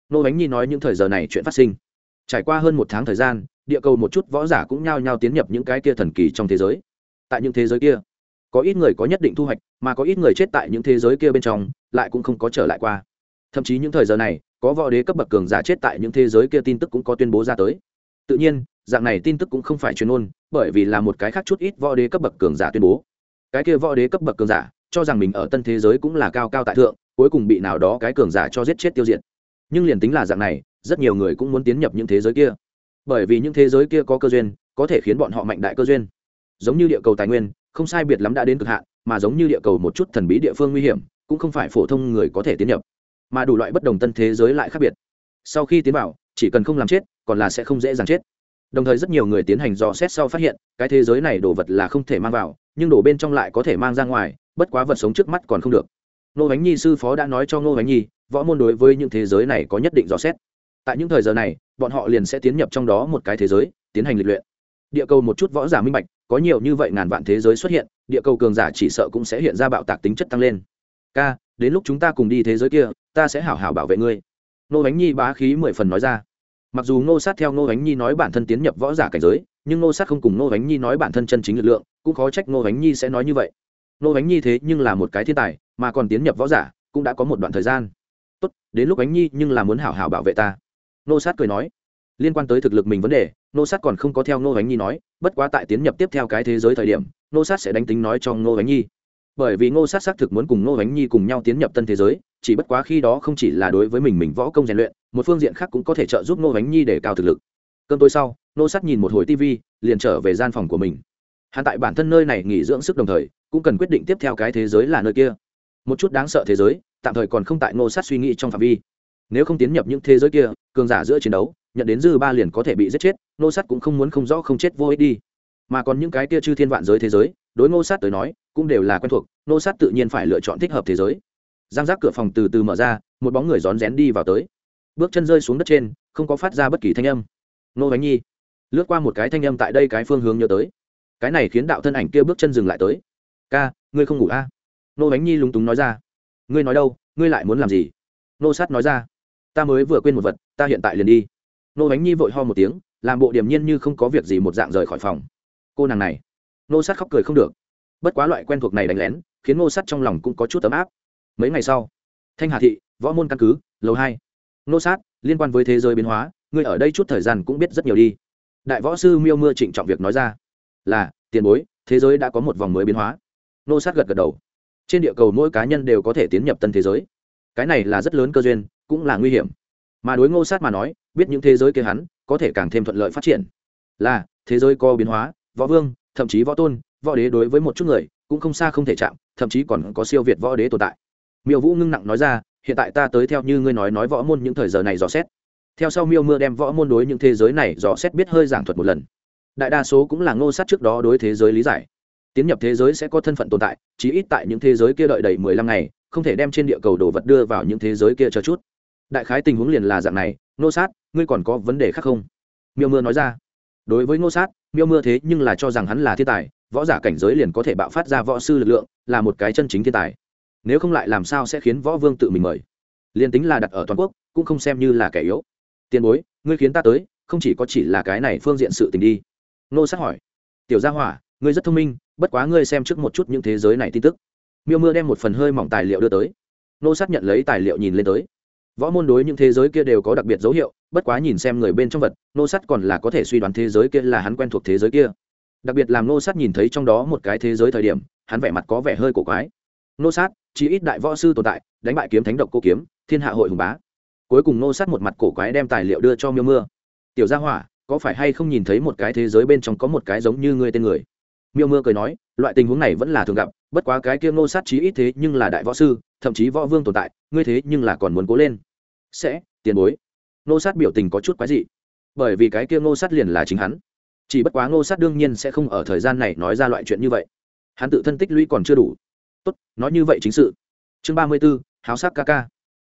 Nô bánh nhi nói những thời giờ này chuyện phát sinh. Trải qua hơn một tháng thời gian, địa cầu một chút võ giả cũng nhao nhao tiến nhập những cái kia thần kỳ trong thế giới. Tại những thế giới kia có ít người có nhất định thu hoạch, mà có ít người chết tại những thế giới kia bên trong, lại cũng không có trở lại qua. Thậm chí những thời giờ này, có võ đế cấp bậc cường giả chết tại những thế giới kia tin tức cũng có tuyên bố ra tới. Tự nhiên, dạng này tin tức cũng không phải chuyên môn bởi vì là một cái khác chút ít võ đế cấp bậc cường giả tuyên bố. Cái kia võ đế cấp bậc cường giả, cho rằng mình ở tân thế giới cũng là cao cao tại thượng, cuối cùng bị nào đó cái cường giả cho giết chết tiêu diệt. Nhưng liền tính là dạng này, rất nhiều người cũng muốn tiến nhập những thế giới kia. Bởi vì những thế giới kia có cơ duyên, có thể khiến bọn họ mạnh đại cơ duyên. Giống như địa cầu tài nguyên không sai biệt lắm đã đến cực hạn, mà giống như địa cầu một chút thần bí địa phương nguy hiểm, cũng không phải phổ thông người có thể tiến nhập. Mà đủ loại bất đồng tân thế giới lại khác biệt. Sau khi tiến vào, chỉ cần không làm chết, còn là sẽ không dễ dàng chết. Đồng thời rất nhiều người tiến hành dò xét sau phát hiện, cái thế giới này đồ vật là không thể mang vào, nhưng đồ bên trong lại có thể mang ra ngoài, bất quá vật sống trước mắt còn không được. Nô bánh nhi sư phó đã nói cho nô bánh nhi, võ môn đối với những thế giới này có nhất định dò xét. Tại những thời giờ này, bọn họ liền sẽ tiến nhập trong đó một cái thế giới, tiến hành lịch luyện địa cầu một chút võ giả minh bạch, có nhiều như vậy ngàn vạn thế giới xuất hiện, địa cầu cường giả chỉ sợ cũng sẽ hiện ra bạo tạc tính chất tăng lên. Ca, đến lúc chúng ta cùng đi thế giới kia, ta sẽ hảo hảo bảo vệ ngươi. Nô bánh nhi bá khí mười phần nói ra. Mặc dù nô sát theo nô bánh nhi nói bản thân tiến nhập võ giả cảnh giới, nhưng nô sát không cùng nô bánh nhi nói bản thân chân chính lực lượng, cũng khó trách nô bánh nhi sẽ nói như vậy. Nô bánh nhi thế nhưng là một cái thiên tài, mà còn tiến nhập võ giả, cũng đã có một đoạn thời gian. Tốt, đến lúc bánh nhi nhưng là muốn hảo hảo bảo vệ ta. Nô sát cười nói liên quan tới thực lực mình vấn đề nô sát còn không có theo nô bánh nhi nói, bất quá tại tiến nhập tiếp theo cái thế giới thời điểm nô sát sẽ đánh tính nói cho nô bánh nhi. Bởi vì ngô sát xác thực muốn cùng nô bánh nhi cùng nhau tiến nhập tân thế giới, chỉ bất quá khi đó không chỉ là đối với mình mình võ công rèn luyện, một phương diện khác cũng có thể trợ giúp nô bánh nhi để cao thực lực. Cơn tối sau nô sát nhìn một hồi tv liền trở về gian phòng của mình. Hắn tại bản thân nơi này nghỉ dưỡng sức đồng thời, cũng cần quyết định tiếp theo cái thế giới là nơi kia. Một chút đáng sợ thế giới, tạm thời còn không tại nô sát suy nghĩ trong phạm vi. Nếu không tiến nhập những thế giới kia, cường giả giữa chiến đấu nhận đến dư ba liền có thể bị giết chết nô sát cũng không muốn không rõ không chết vô ích đi. Mà còn những cái kia chư thiên vạn giới thế giới, đối ngô sát tới nói, cũng đều là quen thuộc nô sát tự nhiên phải lựa chọn thích hợp thế giới. Giang giác cửa phòng từ từ mở ra, một bóng người rón rén đi vào tới. Bước chân rơi xuống đất trên, không có phát ra bất kỳ thanh âm. Nô bánh nhi, lướt qua một cái thanh âm tại đây cái phương hướng nhớ tới. Cái này khiến đạo thân ảnh kia bước chân dừng lại tới. Ca, ngươi không ngủ a à? nô bánh nhi lúng túng nói ra. Ngươi nói đâu? Ngươi lại muốn làm gì? Nô sát nói ra. Ta mới vừa quên một vật, ta hiện tại liền đi nô bánh nhi vội ho một tiếng, làm bộ điềm nhiên như không có việc gì một dạng rời khỏi phòng. Cô nàng này, nô sát khóc cười không được. Bất quá loại quen thuộc này đánh lén, khiến nô sát trong lòng cũng có chút ấm áp. Mấy ngày sau, thanh hà thị, võ môn căn cứ, lầu hai. Nô sát, liên quan với thế giới biến hóa ngươi ở đây chút thời gian cũng biết rất nhiều đi. Đại võ sư miêu mưa trịnh trọng việc nói ra, là, tiền bối, thế giới đã có một vòng mới biến hóa. Nô sát gật gật đầu. Trên địa cầu mỗi cá nhân đều có thể tiến nhập tân thế giới. Cái này là rất lớn cơ duyên, cũng là nguy hiểm. Mà đối ngô sát mà nói biết những thế giới kia hắn có thể càng thêm thuận lợi phát triển. Là, thế giới có biến hóa, võ vương, thậm chí võ tôn, võ đế đối với một chút người cũng không xa không thể chạm, thậm chí còn có siêu việt võ đế tồn tại. Miêu vũ ngưng nặng nói ra, hiện tại ta tới theo như ngươi nói nói võ môn những thời giờ này dò xét. Theo sau miêu mưa đem võ môn đối những thế giới này dò xét biết hơi giảng thuật một lần. Đại đa số cũng là ngô sát trước đó đối thế giới lý giải. Tiến nhập thế giới sẽ có thân phận tồn tại, chí ít tại những thế giới kia đợi đầy mười lăm ngày, không thể đem trên địa cầu đồ vật đưa vào những thế giới kia cho chút. Đại khái tình huống liền là dạng này Nô sát, ngươi còn có vấn đề khác không? Miêu mưa nói ra. Đối với Nô sát, miêu mưa thế nhưng là cho rằng hắn là thiên tài, võ giả cảnh giới liền có thể bạo phát ra võ sư lực lượng, là một cái chân chính thiên tài. Nếu không lại làm sao sẽ khiến võ vương tự mình mời? Liền tính là đặt ở toàn quốc, cũng không xem như là kẻ yếu. Tiền bối, ngươi khiến ta tới, không chỉ có chỉ là cái này phương diện sự tình đi. Nô sát hỏi. Tiểu gia hỏa, ngươi rất thông minh, bất quá ngươi xem trước một chút những thế giới này tin tức. Miêu mưa đem một phần hơi mỏng tài liệu đưa tới. Nô sát nhận lấy tài liệu nhìn lên tới võ môn đối những thế giới kia đều có đặc biệt dấu hiệu, bất quá nhìn xem người bên trong vật, nô Sắt còn là có thể suy đoán thế giới kia là hắn quen thuộc thế giới kia. Đặc biệt làm nô sát nhìn thấy trong đó một cái thế giới thời điểm, hắn vẻ mặt có vẻ hơi cổ quái. Nô sát chỉ ít đại võ sư tồn tại, đánh bại kiếm thánh độc cô kiếm, thiên hạ hội hùng bá. Cuối cùng nô sát một mặt cổ quái đem tài liệu đưa cho miêu mưa. Tiểu gia hỏa, có phải hay không nhìn thấy một cái thế giới bên trong có một cái giống như ngươi tên người? Miêu mưa cười nói, loại tình huống này vẫn là thường gặp, bất quá cái kia Nô sát chí ít thế nhưng là đại võ sư thậm chí võ vương tồn tại, ngươi thế nhưng là còn muốn cố lên. Sẽ, tiền bối. Nô sát biểu tình có chút quái dị. Bởi vì cái kia nô sát liền là chính hắn. Chỉ bất quá nô sát đương nhiên sẽ không ở thời gian này nói ra loại chuyện như vậy. Hắn tự thân tích lũy còn chưa đủ. Tốt, nói như vậy chính sự. Chương ba mươi b ố háo sát ca ca.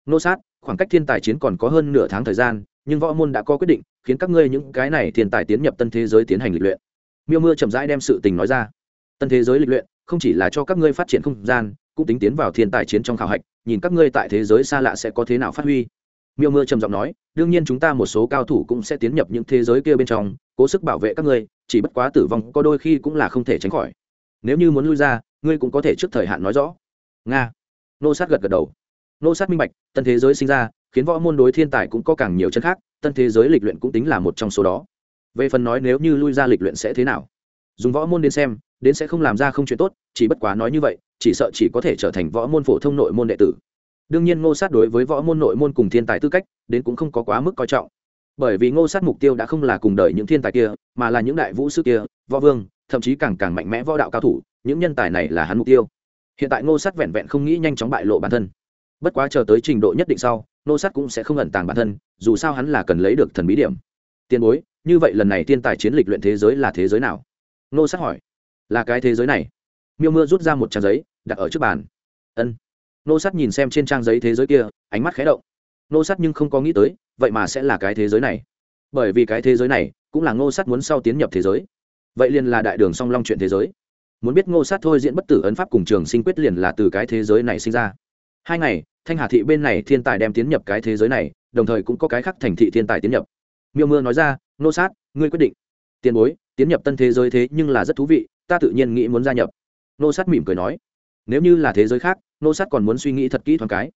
Nô sát, khoảng cách thiên tài chiến còn có hơn nửa tháng thời gian, nhưng võ môn đã có quyết định, khiến các ngươi những cái này thiên tài tiến nhập tân thế giới tiến hành lịch luyện. Miêu mưa chậm rãi đem sự tình nói ra. Tân thế giới lịch luyện không chỉ là cho các ngươi phát triển không gian cũng tính tiến vào thiên tài chiến trong khảo hạch, nhìn các ngươi tại thế giới xa lạ sẽ có thế nào phát huy. Miêu mưa trầm giọng nói, đương nhiên chúng ta một số cao thủ cũng sẽ tiến nhập những thế giới kia bên trong, cố sức bảo vệ các ngươi, chỉ bất quá tử vong có đôi khi cũng là không thể tránh khỏi. Nếu như muốn lui ra, ngươi cũng có thể trước thời hạn nói rõ. Nga. Nô sát gật gật đầu. Nô sát minh bạch, tân thế giới sinh ra, khiến võ môn đối thiên tài cũng có càng nhiều chân khác, tân thế giới lịch luyện cũng tính là một trong số đó. Về phần nói nếu như lui ra lịch luyện sẽ thế nào? Dùng võ môn đến xem đến sẽ không làm ra không chuyện tốt, chỉ bất quá nói như vậy, chỉ sợ chỉ có thể trở thành võ môn phổ thông nội môn đệ tử. Đương nhiên ngô sát đối với võ môn nội môn cùng thiên tài tư cách, đến cũng không có quá mức coi trọng. Bởi vì ngô sát mục tiêu đã không là cùng đợi những thiên tài kia, mà là những đại vũ sư kia, võ vương, thậm chí càng càng mạnh mẽ võ đạo cao thủ, những nhân tài này là hắn mục tiêu. Hiện tại ngô sát vẹn vẹn không nghĩ nhanh chóng bại lộ bản thân. Bất quá chờ tới trình độ nhất định sau, ngô sát cũng sẽ không ẩn tàng bản thân, dù sao hắn là cần lấy được thần bí điểm. Tiền bối, như vậy lần này thiên tài chiến lịch luyện thế giới là thế giới nào? Ngô sát hỏi là cái thế giới này. Miêu mưa rút ra một trang giấy, đặt ở trước bàn. Ân. Nô sát nhìn xem trên trang giấy thế giới kia, ánh mắt khé động. Nô sát nhưng không có nghĩ tới, vậy mà sẽ là cái thế giới này. Bởi vì cái thế giới này cũng là ngô sát muốn sau tiến nhập thế giới. Vậy liền là đại đường song long chuyện thế giới. Muốn biết ngô sát thôi diễn bất tử ấn pháp cùng trường sinh quyết liền là từ cái thế giới này sinh ra. Hai ngày, thanh hà thị bên này thiên tài đem tiến nhập cái thế giới này, đồng thời cũng có cái khác thành thị thiên tài tiến nhập. Miêu mưa nói ra, ngô sát, ngươi quyết định. Tiền bối, tiến nhập tân thế giới thế nhưng là rất thú vị ta tự nhiên nghĩ muốn gia nhập. Nô sát mỉm cười nói, nếu như là thế giới khác, nô sát còn muốn suy nghĩ thật kỹ thoáng cái.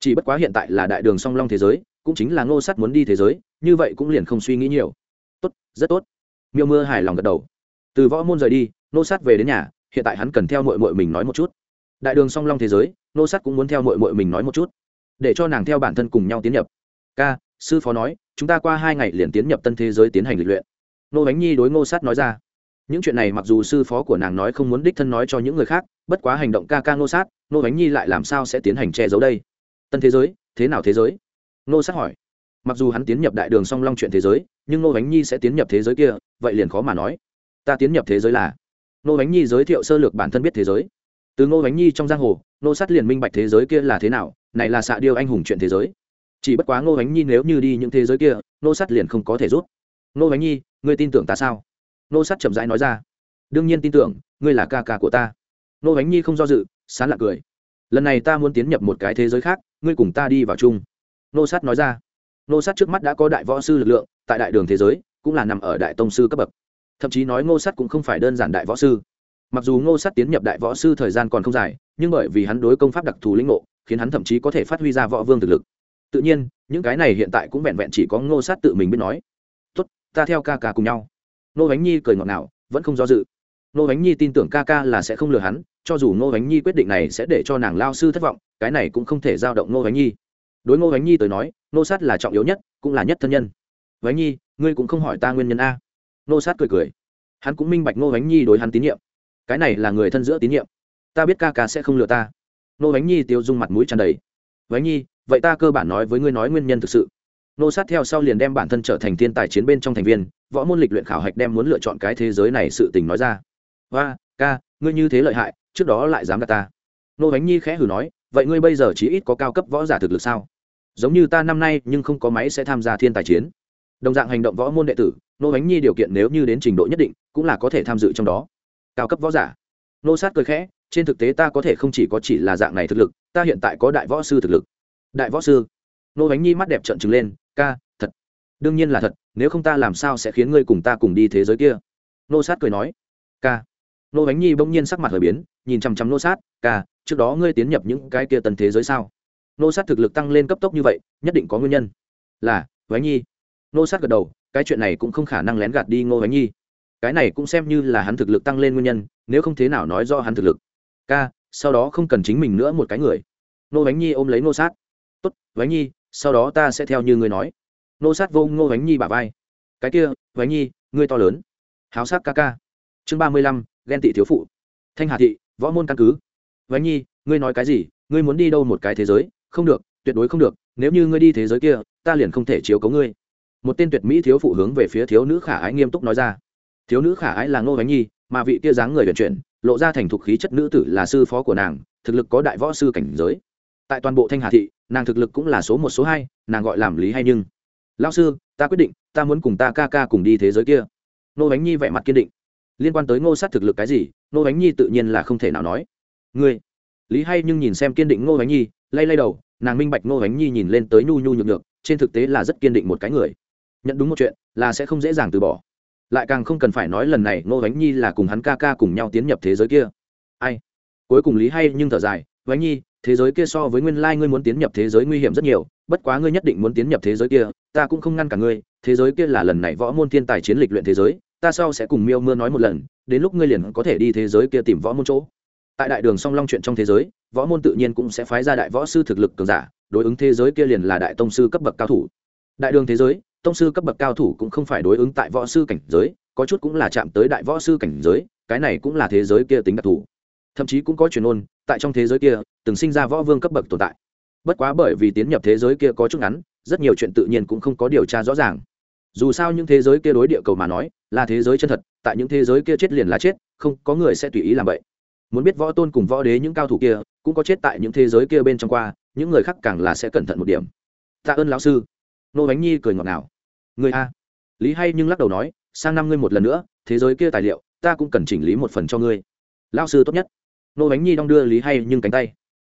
Chỉ bất quá hiện tại là đại đường song long thế giới, cũng chính là nô sát muốn đi thế giới, như vậy cũng liền không suy nghĩ nhiều. Tốt, rất tốt. Miêu mưa hài lòng gật đầu. Từ võ môn rời đi, nô sát về đến nhà, hiện tại hắn cần theo mội mội mình nói một chút. Đại đường song long thế giới, nô sát cũng muốn theo mội mội mình nói một chút, để cho nàng theo bản thân cùng nhau tiến nhập. Ca, sư phó nói, chúng ta qua hai ngày liền tiến nhập tân thế giới tiến hành lịch luyện. Nô bánh nhi đối ngô sát nói ra những chuyện này mặc dù sư phó của nàng nói không muốn đích thân nói cho những người khác, bất quá hành động ca ca ngô sát nô bánh nhi lại làm sao sẽ tiến hành che giấu đây? Tân thế giới, thế nào thế giới? Nô sát hỏi. Mặc dù hắn tiến nhập đại đường song long chuyện thế giới, nhưng nô bánh nhi sẽ tiến nhập thế giới kia, vậy liền khó mà nói. Ta tiến nhập thế giới là? Nô bánh nhi giới thiệu sơ lược bản thân biết thế giới. Từ ngô bánh nhi trong giang hồ nô sát liền minh bạch thế giới kia là thế nào, này là xạ điêu anh hùng chuyện thế giới. Chỉ bất quá ngô bánh nhi nếu như đi những thế giới kia nô sát liền không có thể rút ngô bánh nhi, ngươi tin tưởng ta sao? Nô sát chậm rãi nói ra. Đương nhiên tin tưởng, ngươi là ca ca của ta. Ngô bánh nhi không do dự, sán lạc cười. Lần này ta muốn tiến nhập một cái thế giới khác, ngươi cùng ta đi vào chung. Nô sát nói ra. Nô sát trước mắt đã có đại võ sư lực lượng, tại đại đường thế giới, cũng là nằm ở đại tông sư cấp bậc. Thậm chí nói ngô sát cũng không phải đơn giản đại võ sư. Mặc dù ngô sát tiến nhập đại võ sư thời gian còn không dài, nhưng bởi vì hắn đối công pháp đặc thù lĩnh ngộ, khiến hắn thậm chí có thể phát huy ra võ vương thực lực. Tự nhiên, những cái này hiện tại cũng vẹn vẹn chỉ có ngô sát tự mình biết nói. Tốt, ta theo ca ca cùng nhau. Nô bánh nhi cười ngọt ngào, vẫn không do dự. Nô bánh nhi tin tưởng ca ca là sẽ không lừa hắn, cho dù Nô bánh nhi quyết định này sẽ để cho nàng lao sư thất vọng, cái này cũng không thể giao động Nô bánh nhi. Đối ngô bánh nhi tới nói Nô sát là trọng yếu nhất, cũng là nhất thân nhân. Bánh nhi, ngươi cũng không hỏi ta nguyên nhân a. Nô sát cười cười. Hắn cũng minh bạch ngô bánh nhi đối hắn tín nhiệm. Cái này là người thân giữa tín nhiệm. Ta biết ca ca sẽ không lừa ta. Nô bánh nhi tiêu dung mặt mũi tràn đầy. Bánh nhi, vậy ta cơ bản nói với ngươi nói nguyên nhân thực sự nô sát theo sau liền đem bản thân trở thành thiên tài chiến bên trong thành viên, võ môn lịch luyện khảo hạch đem muốn lựa chọn cái thế giới này sự tình nói ra. Và ca, ngươi như thế lợi hại, trước đó lại dám gạt ta. Nô bánh nhi khẽ hử nói, vậy ngươi bây giờ chỉ ít có cao cấp võ giả thực lực sao? Giống như ta năm nay, nhưng không có máy sẽ tham gia thiên tài chiến. Đồng dạng hành động võ môn đệ tử, nô bánh nhi điều kiện nếu như đến trình độ nhất định, cũng là có thể tham dự trong đó. Cao cấp võ giả. Nô sát cười khẽ, trên thực tế ta có thể không chỉ có chỉ là dạng này thực lực, ta hiện tại có đại võ sư thực lực. Đại võ sư? Nô bánh nhi mắt đẹp trận trừng lên ca, thật. Đương nhiên là thật, nếu không ta làm sao sẽ khiến ngươi cùng ta cùng đi thế giới kia? Nô sát cười nói. Ca. Nô bánh nhi bỗng nhiên sắc mặt hời biến, nhìn chằm chằm nô sát. Ca, trước đó ngươi tiến nhập những cái kia tần thế giới sao? Nô sát thực lực tăng lên cấp tốc như vậy, nhất định có nguyên nhân. Là, bánh nhi. Nô sát gật đầu, cái chuyện này cũng không khả năng lén gạt đi ngô bánh nhi. Cái này cũng xem như là hắn thực lực tăng lên nguyên nhân, nếu không thế nào nói do hắn thực lực. Ca, sau đó không cần chính mình nữa một cái người. Nô bánh nhi ôm lấy nô sát. Tốt, bánh nhi sau đó ta sẽ theo như ngươi nói. Nô sát vô ngô bánh nhi bả vai. Cái kia bánh nhi, ngươi to lớn. Háo sát ca ca. Chương ba mươi lăm, ghen tị thiếu phụ. Thanh hà thị, võ môn căn cứ. Bánh nhi, ngươi nói cái gì? Ngươi muốn đi đâu một cái thế giới? Không được, tuyệt đối không được. Nếu như ngươi đi thế giới kia, ta liền không thể chiếu cấu ngươi. Một tên tuyệt mỹ thiếu phụ hướng về phía thiếu nữ khả ái nghiêm túc nói ra. Thiếu nữ khả ái là ngô bánh nhi, mà vị kia dáng người vận chuyển, lộ ra thành thục khí chất nữ tử là sư phó của nàng, thực lực có đại võ sư cảnh giới tại toàn bộ thanh hà thị, nàng thực lực cũng là số một, số hai, nàng gọi làm lý hay nhưng. Lao sư, ta quyết định, ta muốn cùng ta ca ca cùng đi thế giới kia. Nô bánh nhi vẻ mặt kiên định. Liên quan tới ngô sát thực lực cái gì, nô bánh nhi tự nhiên là không thể nào nói. Ngươi. Lý hay nhưng nhìn xem kiên định ngô bánh nhi, lay lay đầu, nàng minh bạch ngô bánh nhi nhìn lên tới nhu nhu nhược nhược, trên thực tế là rất kiên định một cái người. Nhận đúng một chuyện, là sẽ không dễ dàng từ bỏ. Lại càng không cần phải nói lần này ngô bánh nhi là cùng hắn ca ca cùng nhau tiến nhập thế giới kia. Ai? Cuối cùng lý hay nhưng thở dài, bánh nhi thế giới kia so với nguyên lai ngươi muốn tiến nhập thế giới nguy hiểm rất nhiều, bất quá ngươi nhất định muốn tiến nhập thế giới kia, ta cũng không ngăn cả ngươi, thế giới kia là lần này võ môn thiên tài chiến lịch luyện thế giới, ta sau sẽ cùng miêu mưa nói một lần, đến lúc ngươi liền có thể đi thế giới kia tìm võ môn chỗ. Tại đại đường song long chuyện trong thế giới, võ môn tự nhiên cũng sẽ phái ra đại võ sư thực lực cường giả, đối ứng thế giới kia liền là đại tông sư cấp bậc cao thủ. Đại đường thế giới, tông sư cấp bậc cao thủ cũng không phải đối ứng tại võ sư cảnh giới, có chút cũng là chạm tới đại võ sư cảnh giới, cái này cũng là thế giới kia tính đặc thù. Thậm chí cũng có truyền ôn tại trong thế giới kia, từng sinh ra võ vương cấp bậc tồn tại. Bất quá bởi vì tiến nhập thế giới kia có chút ngắn, rất nhiều chuyện tự nhiên cũng không có điều tra rõ ràng. Dù sao những thế giới kia đối địa cầu mà nói, là thế giới chân thật, tại những thế giới kia chết liền là chết, không có người sẽ tùy ý làm vậy. Muốn biết võ tôn cùng võ đế những cao thủ kia, cũng có chết tại những thế giới kia bên trong qua, những người khác càng là sẽ cẩn thận một điểm. Tạ ơn lão sư. Nô bánh nhi cười ngọt ngào. Người a. Lý hay nhưng lắc đầu nói, sang năm ngươi một lần nữa, thế giới kia tài liệu, ta cũng cần chỉnh lý một phần cho ngươi. Lão sư tốt nhất nô bánh nhi đong đưa lý hay nhưng cánh tay.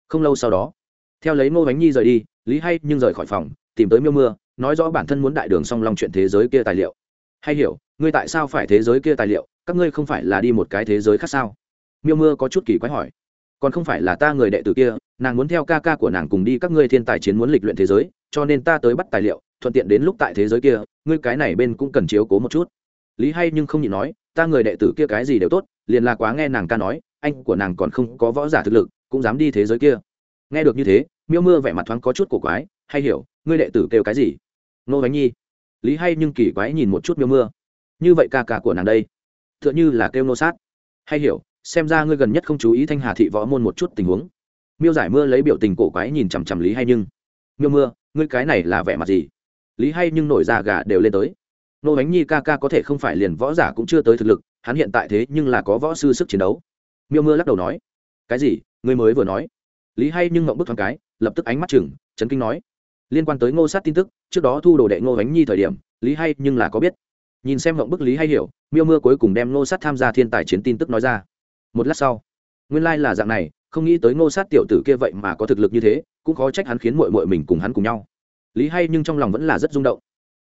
Không lâu sau đó, theo lấy nô bánh nhi rời đi, lý hay nhưng rời khỏi phòng, tìm tới miêu mưa, nói rõ bản thân muốn đại đường song long chuyện thế giới kia tài liệu. Hay hiểu, ngươi tại sao phải thế giới kia tài liệu? Các ngươi không phải là đi một cái thế giới khác sao? Miêu mưa có chút kỳ quái hỏi. Còn không phải là ta người đệ tử kia, nàng muốn theo ca ca của nàng cùng đi các ngươi thiên tài chiến muốn lịch luyện thế giới, cho nên ta tới bắt tài liệu, thuận tiện đến lúc tại thế giới kia, ngươi cái này bên cũng cần chiếu cố một chút. Lý hay nhưng không nhịn nói, ta người đệ tử kia cái gì đều tốt, liền là quá nghe nàng ca nói anh của nàng còn không có võ giả thực lực, cũng dám đi thế giới kia. Nghe được như thế, miêu mưa vẻ mặt thoáng có chút cổ quái, hay hiểu, ngươi đệ tử kêu cái gì? Nô bánh nhi. Lý hay nhưng kỳ quái nhìn một chút miêu mưa. Như vậy ca ca của nàng đây t h ư ợ n h ư là kêu nô sát. Hay hiểu, xem ra ngươi gần nhất không chú ý thanh hà thị võ môn một chút tình huống. Miêu giải mưa lấy biểu tình cổ quái nhìn chằm chằm lý hay nhưng. Miêu mưa, ngươi cái này là vẻ mặt gì? Lý hay nhưng nổi da gà đều lên tới. Nô bánh nhi ca ca có thể không phải liền võ giả cũng chưa tới thực lực, hắn hiện tại thế nhưng là có võ sư sức chiến đấu miêu mưa lắc đầu nói, cái gì? Ngươi mới vừa nói. Lý hay nhưng ngậm bức thoáng cái, lập tức ánh mắt chừng, chấn kinh nói, liên quan tới ngô sát tin tức, trước đó thu đồ đệ ngô bánh nhi thời điểm, lý hay nhưng là có biết. Nhìn xem ngậm bức lý hay hiểu, miêu mưa cuối cùng đem ngô sát tham gia thiên tài chiến tin tức nói ra. Một lát sau, nguyên lai、like、là dạng này, không nghĩ tới ngô sát tiểu tử kia vậy mà có thực lực như thế, cũng khó trách hắn khiến mội mội mình cùng hắn cùng nhau. Lý hay nhưng trong lòng vẫn là rất rung động.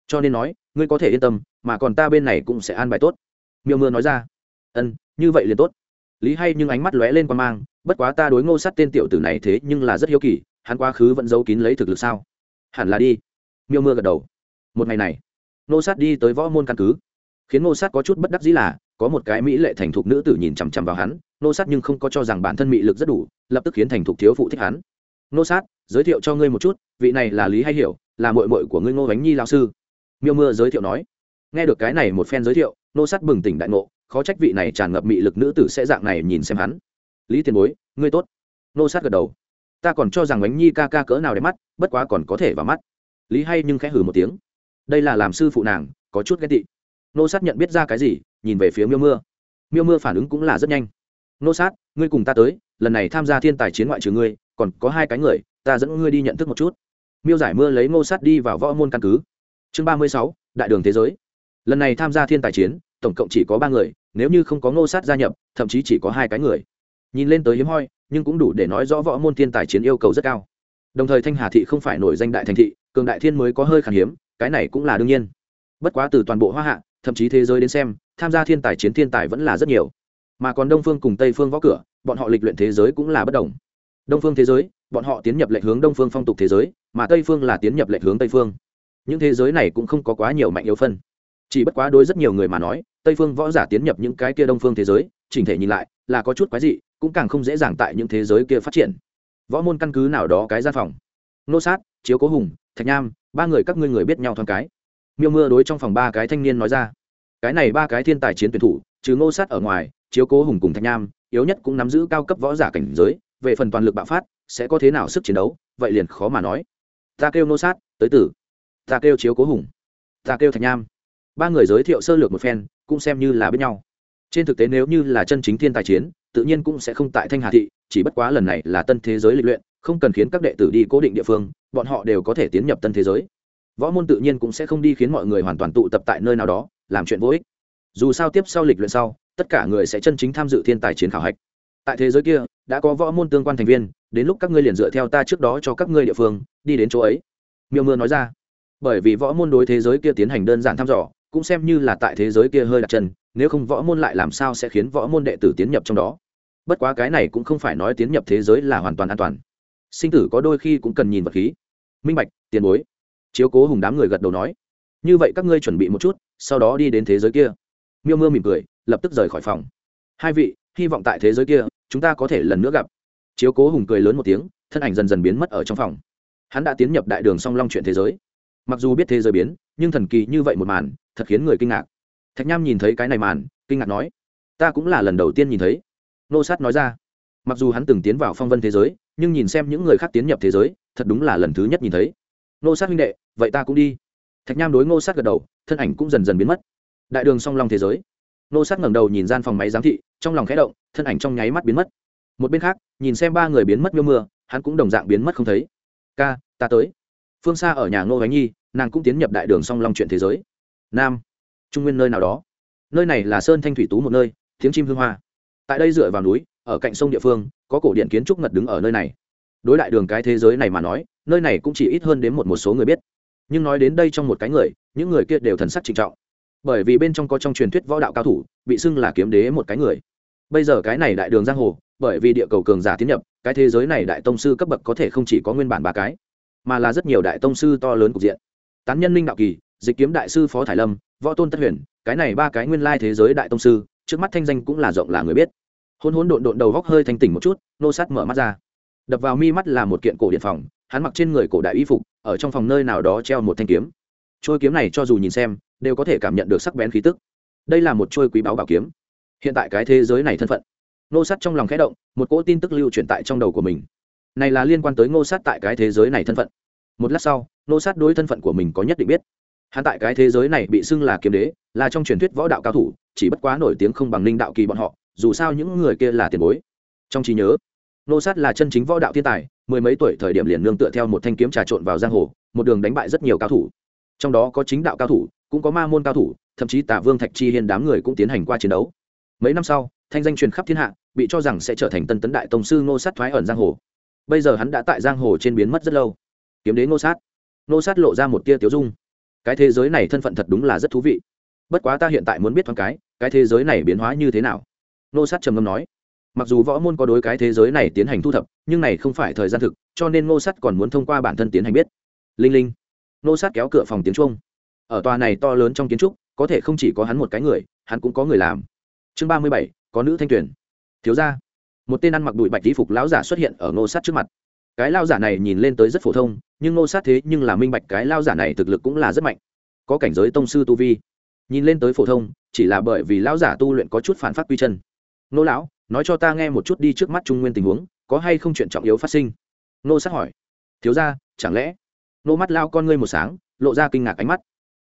Cho nên nói, ngươi có thể yên tâm, mà còn ta bên này cũng sẽ an bài tốt. Miêu mưa nói ra, ân, như vậy liền tốt lý hay nhưng ánh mắt lóe lên qua mang, bất quá ta đối ngô sát tên tiểu tử này thế nhưng là rất hiếu kỳ, hắn quá khứ vẫn giấu kín lấy thực lực sao? Hẳn là đi. Miêu mưa gật đầu. Một ngày này, ngô sát đi tới võ môn căn cứ. Khiến ngô sát có chút bất đắc dĩ là, có một cái mỹ lệ thành thục nữ tử nhìn chằm chằm vào hắn, ngô sát nhưng không có cho rằng bản thân mỹ lực rất đủ, lập tức khiến thành thục thiếu phụ thích hắn. Ngô sát, giới thiệu cho ngươi một chút, vị này là lý hay hiểu, là mội mội của ngươi ngô bánh nhi lao sư. Miêu mưa giới thiệu nói. Nghe được cái này một phen giới thiệu, Ngô sát bừng tỉnh đại ngộ khó trách vị này tràn ngập mị lực nữ tử sẽ dạng này nhìn xem hắn. Lý tiền bối, ngươi tốt. Nô sát gật đầu. Ta còn cho rằng bánh nhi ca ca cỡ nào đẹp mắt, bất quá còn có thể vào mắt. Lý hay nhưng khẽ hử một tiếng. Đây là làm sư phụ nàng, có chút ghét tị. Nô sát nhận biết ra cái gì, nhìn về phía miêu mưa. Miêu mưa phản ứng cũng là rất nhanh. Nô sát, ngươi cùng ta tới, lần này tham gia thiên tài chiến ngoại trừ ngươi, còn có hai cái người, ta dẫn ngươi đi nhận thức một chút. Miêu giải mưa lấy ngô sát đi vào võ môn căn cứ. Chương ba mươi sáu, đại đường thế giới. Lần này tham gia thiên tài chiến tổng cộng chỉ có ba người, nếu như không có ngô sát gia nhập, thậm chí chỉ có hai cái người. Nhìn lên tới hiếm hoi, nhưng cũng đủ để nói rõ võ môn thiên tài chiến yêu cầu rất cao. Đồng thời thanh hà thị không phải nổi danh đại thành thị, cường đại thiên mới có hơi khan hiếm, cái này cũng là đương nhiên. Bất quá từ toàn bộ hoa hạ, thậm chí thế giới đến xem, tham gia thiên tài chiến thiên tài vẫn là rất nhiều. Mà còn đông phương cùng tây phương võ cửa, bọn họ lịch luyện thế giới cũng là bất đồng. Đông phương thế giới, bọn họ tiến nhập lệnh hướng đông phương phong tục thế giới, mà tây phương là tiến nhập lệnh hướng tây phương. Những thế giới này cũng không có quá nhiều mạnh yếu phân chỉ bất quá đối rất nhiều người mà nói, tây phương võ giả tiến nhập những cái kia đông phương thế giới, chỉnh thể nhìn lại, là có chút quái dị, cũng càng không dễ dàng tại những thế giới kia phát triển. Võ môn căn cứ nào đó cái gian phòng. Nô sát, chiếu cố hùng, thạch nham, ba người các ngươi người biết nhau thoáng cái. Miêu mưa đối trong phòng ba cái thanh niên nói ra. Cái này ba cái thiên tài chiến tuyển thủ, trừ ngô sát ở ngoài, chiếu cố hùng cùng thạch nham, yếu nhất cũng nắm giữ cao cấp võ giả cảnh giới, về phần toàn lực bạo phát, sẽ có thế nào sức chiến đấu, vậy liền khó mà nói. Ta kêu nô sát, tới tử. Ta kêu chiếu cố hùng. Ta kêu thạch nham ba người giới thiệu sơ lược một phen, cũng xem như là biết nhau. Trên thực tế nếu như là chân chính thiên tài chiến, tự nhiên cũng sẽ không tại thanh hà thị, chỉ bất quá lần này là tân thế giới lịch luyện, không cần khiến các đệ tử đi cố định địa phương, bọn họ đều có thể tiến nhập tân thế giới. Võ môn tự nhiên cũng sẽ không đi khiến mọi người hoàn toàn tụ tập tại nơi nào đó, làm chuyện vô ích. Dù sao tiếp sau lịch luyện sau, tất cả người sẽ chân chính tham dự thiên tài chiến khảo hạch. Tại thế giới kia, đã có võ môn tương quan thành viên, đến lúc các ngươi liền dựa theo ta trước đó cho các ngươi địa phương, đi đến chỗ ấy. Miêu mưa nói ra. Bởi vì võ môn đối thế giới kia tiến hành đơn giản thăm dò cũng xem như là tại thế giới kia hơi đặt chân, nếu không võ môn lại làm sao sẽ khiến võ môn đệ tử tiến nhập trong đó? Bất quá cái này cũng không phải nói tiến nhập thế giới là hoàn toàn an toàn. Sinh tử có đôi khi cũng cần nhìn vật khí. Minh bạch, tiền bối. Chiếu cố hùng đám người gật đầu nói. Như vậy các ngươi chuẩn bị một chút, sau đó đi đến thế giới kia. Miêu mưa mỉm cười, lập tức rời khỏi phòng. Hai vị, hy vọng tại thế giới kia, chúng ta có thể lần nữa gặp. Chiếu cố hùng cười lớn một tiếng, thân ảnh dần dần biến mất ở trong phòng. Hắn đã tiến nhập đại đường song long chuyện thế giới. Mặc dù biết thế giới biến, nhưng thần kỳ như vậy một màn thật khiến người kinh ngạc. Thạch nham nhìn thấy cái này màn, kinh ngạc nói, ta cũng là lần đầu tiên nhìn thấy. Nô sát nói ra, mặc dù hắn từng tiến vào phong vân thế giới, nhưng nhìn xem những người khác tiến nhập thế giới, thật đúng là lần thứ nhất nhìn thấy. Nô sát huynh đệ, vậy ta cũng đi. Thạch nham đối ngô sát gật đầu, thân ảnh cũng dần dần biến mất. Đại đường song long thế giới. Nô sát ngẩng đầu nhìn gian phòng máy giám thị, trong lòng khẽ động, thân ảnh trong nháy mắt biến mất. Một bên khác, nhìn xem ba người biến mất miêu mưa, hắn cũng đồng dạng biến mất không thấy. Ca, ta tới. Phương xa ở nhà ngô gánh nhi, nàng cũng tiến nhập đại đường song long chuyện thế giới nam. Trung nguyên nơi nào đó. Nơi này là sơn thanh thủy tú một nơi, tiếng chim hương hoa. Tại đây dựa vào núi, ở cạnh sông địa phương, có cổ điện kiến trúc ngật đứng ở nơi này. Đối đại đường cái thế giới này mà nói, nơi này cũng chỉ ít hơn đến một một số người biết. Nhưng nói đến đây trong một cái người, những người kia đều thần sắc trịnh trọng. Bởi vì bên trong có trong truyền thuyết võ đạo cao thủ, bị xưng là kiếm đế một cái người. Bây giờ cái này đại đường giang hồ, bởi vì địa cầu cường giả tiến nhập, cái thế giới này đại tông sư cấp bậc có thể không chỉ có nguyên bản ba cái, mà là rất nhiều đại tông sư to lớn cục diện. Tán nhân minh đạo kỳ dịch kiếm đại sư phó thải lâm, võ tôn tất huyền, cái này ba cái nguyên lai thế giới đại tông sư, trước mắt thanh danh cũng là rộng là người biết. Hôn hôn độn độn đầu góc hơi thanh tỉnh một chút, nô sát mở mắt ra. Đập vào mi mắt là một kiện cổ điện phòng, hắn mặc trên người cổ đại y phục, ở trong phòng nơi nào đó treo một thanh kiếm. Trôi kiếm này cho dù nhìn xem, đều có thể cảm nhận được sắc bén khí tức. Đây là một trôi quý báu bảo kiếm. Hiện tại cái thế giới này thân phận. Nô sát trong lòng khẽ động, một cỗ tin tức lưu truyền tại trong đầu của mình. Này là liên quan tới ngô sát tại cái thế giới này thân phận. Một lát sau, nô sát đối thân phận của mình có nhất định biết hắn tại cái thế giới này bị xưng là kiếm đế, là trong truyền thuyết võ đạo cao thủ, chỉ bất quá nổi tiếng không bằng ninh đạo kỳ bọn họ, dù sao những người kia là tiền bối. Trong trí nhớ, nô sát là chân chính võ đạo thiên tài, mười mấy tuổi thời điểm liền nương tựa theo một thanh kiếm trà trộn vào giang hồ, một đường đánh bại rất nhiều cao thủ. Trong đó có chính đạo cao thủ, cũng có ma môn cao thủ, thậm chí tả vương thạch chi hiên đám người cũng tiến hành qua chiến đấu. Mấy năm sau, thanh danh truyền khắp thiên hạ, bị cho rằng sẽ trở thành tân tấn đại tổng sư ngô sát thoái ẩn giang hồ. Bây giờ hắn đã tại giang hồ trên biến mất rất lâu. Kiếm đến ngô sát. Ngô sát lộ ra một tia tiếu dung cái thế giới này thân phận thật đúng là rất thú vị. Bất quá ta hiện tại muốn biết thoáng cái cái thế giới này biến hóa như thế nào? Nô sát trầm ngâm nói. Mặc dù võ môn có đối cái thế giới này tiến hành thu thập, nhưng này không phải thời gian thực, cho nên nô sát còn muốn thông qua bản thân tiến hành biết. Linh linh. Nô sát kéo cửa phòng tiếng trung ở tòa này to lớn trong kiến trúc, có thể không chỉ có hắn một cái người, hắn cũng có người làm. Chương ba mươi bảy, có nữ thanh tuyển thiếu ra một tên ăn mặc bụi bạch tí phục lão giả xuất hiện ở nô sát trước mặt cái lao giả này nhìn lên tới rất phổ thông, nhưng ngô sát thế nhưng là minh bạch cái lao giả này thực lực cũng là rất mạnh. Có cảnh giới tông sư tu vi. Nhìn lên tới phổ thông, chỉ là bởi vì lao giả tu luyện có chút phản phát quy chân. Nô lão, nói cho ta nghe một chút đi trước mắt trung nguyên tình huống, có hay không chuyện trọng yếu phát sinh? Nô sát hỏi. Thiếu ra chẳng lẽ? Nô mắt lao con ngươi một sáng, lộ ra kinh ngạc ánh mắt.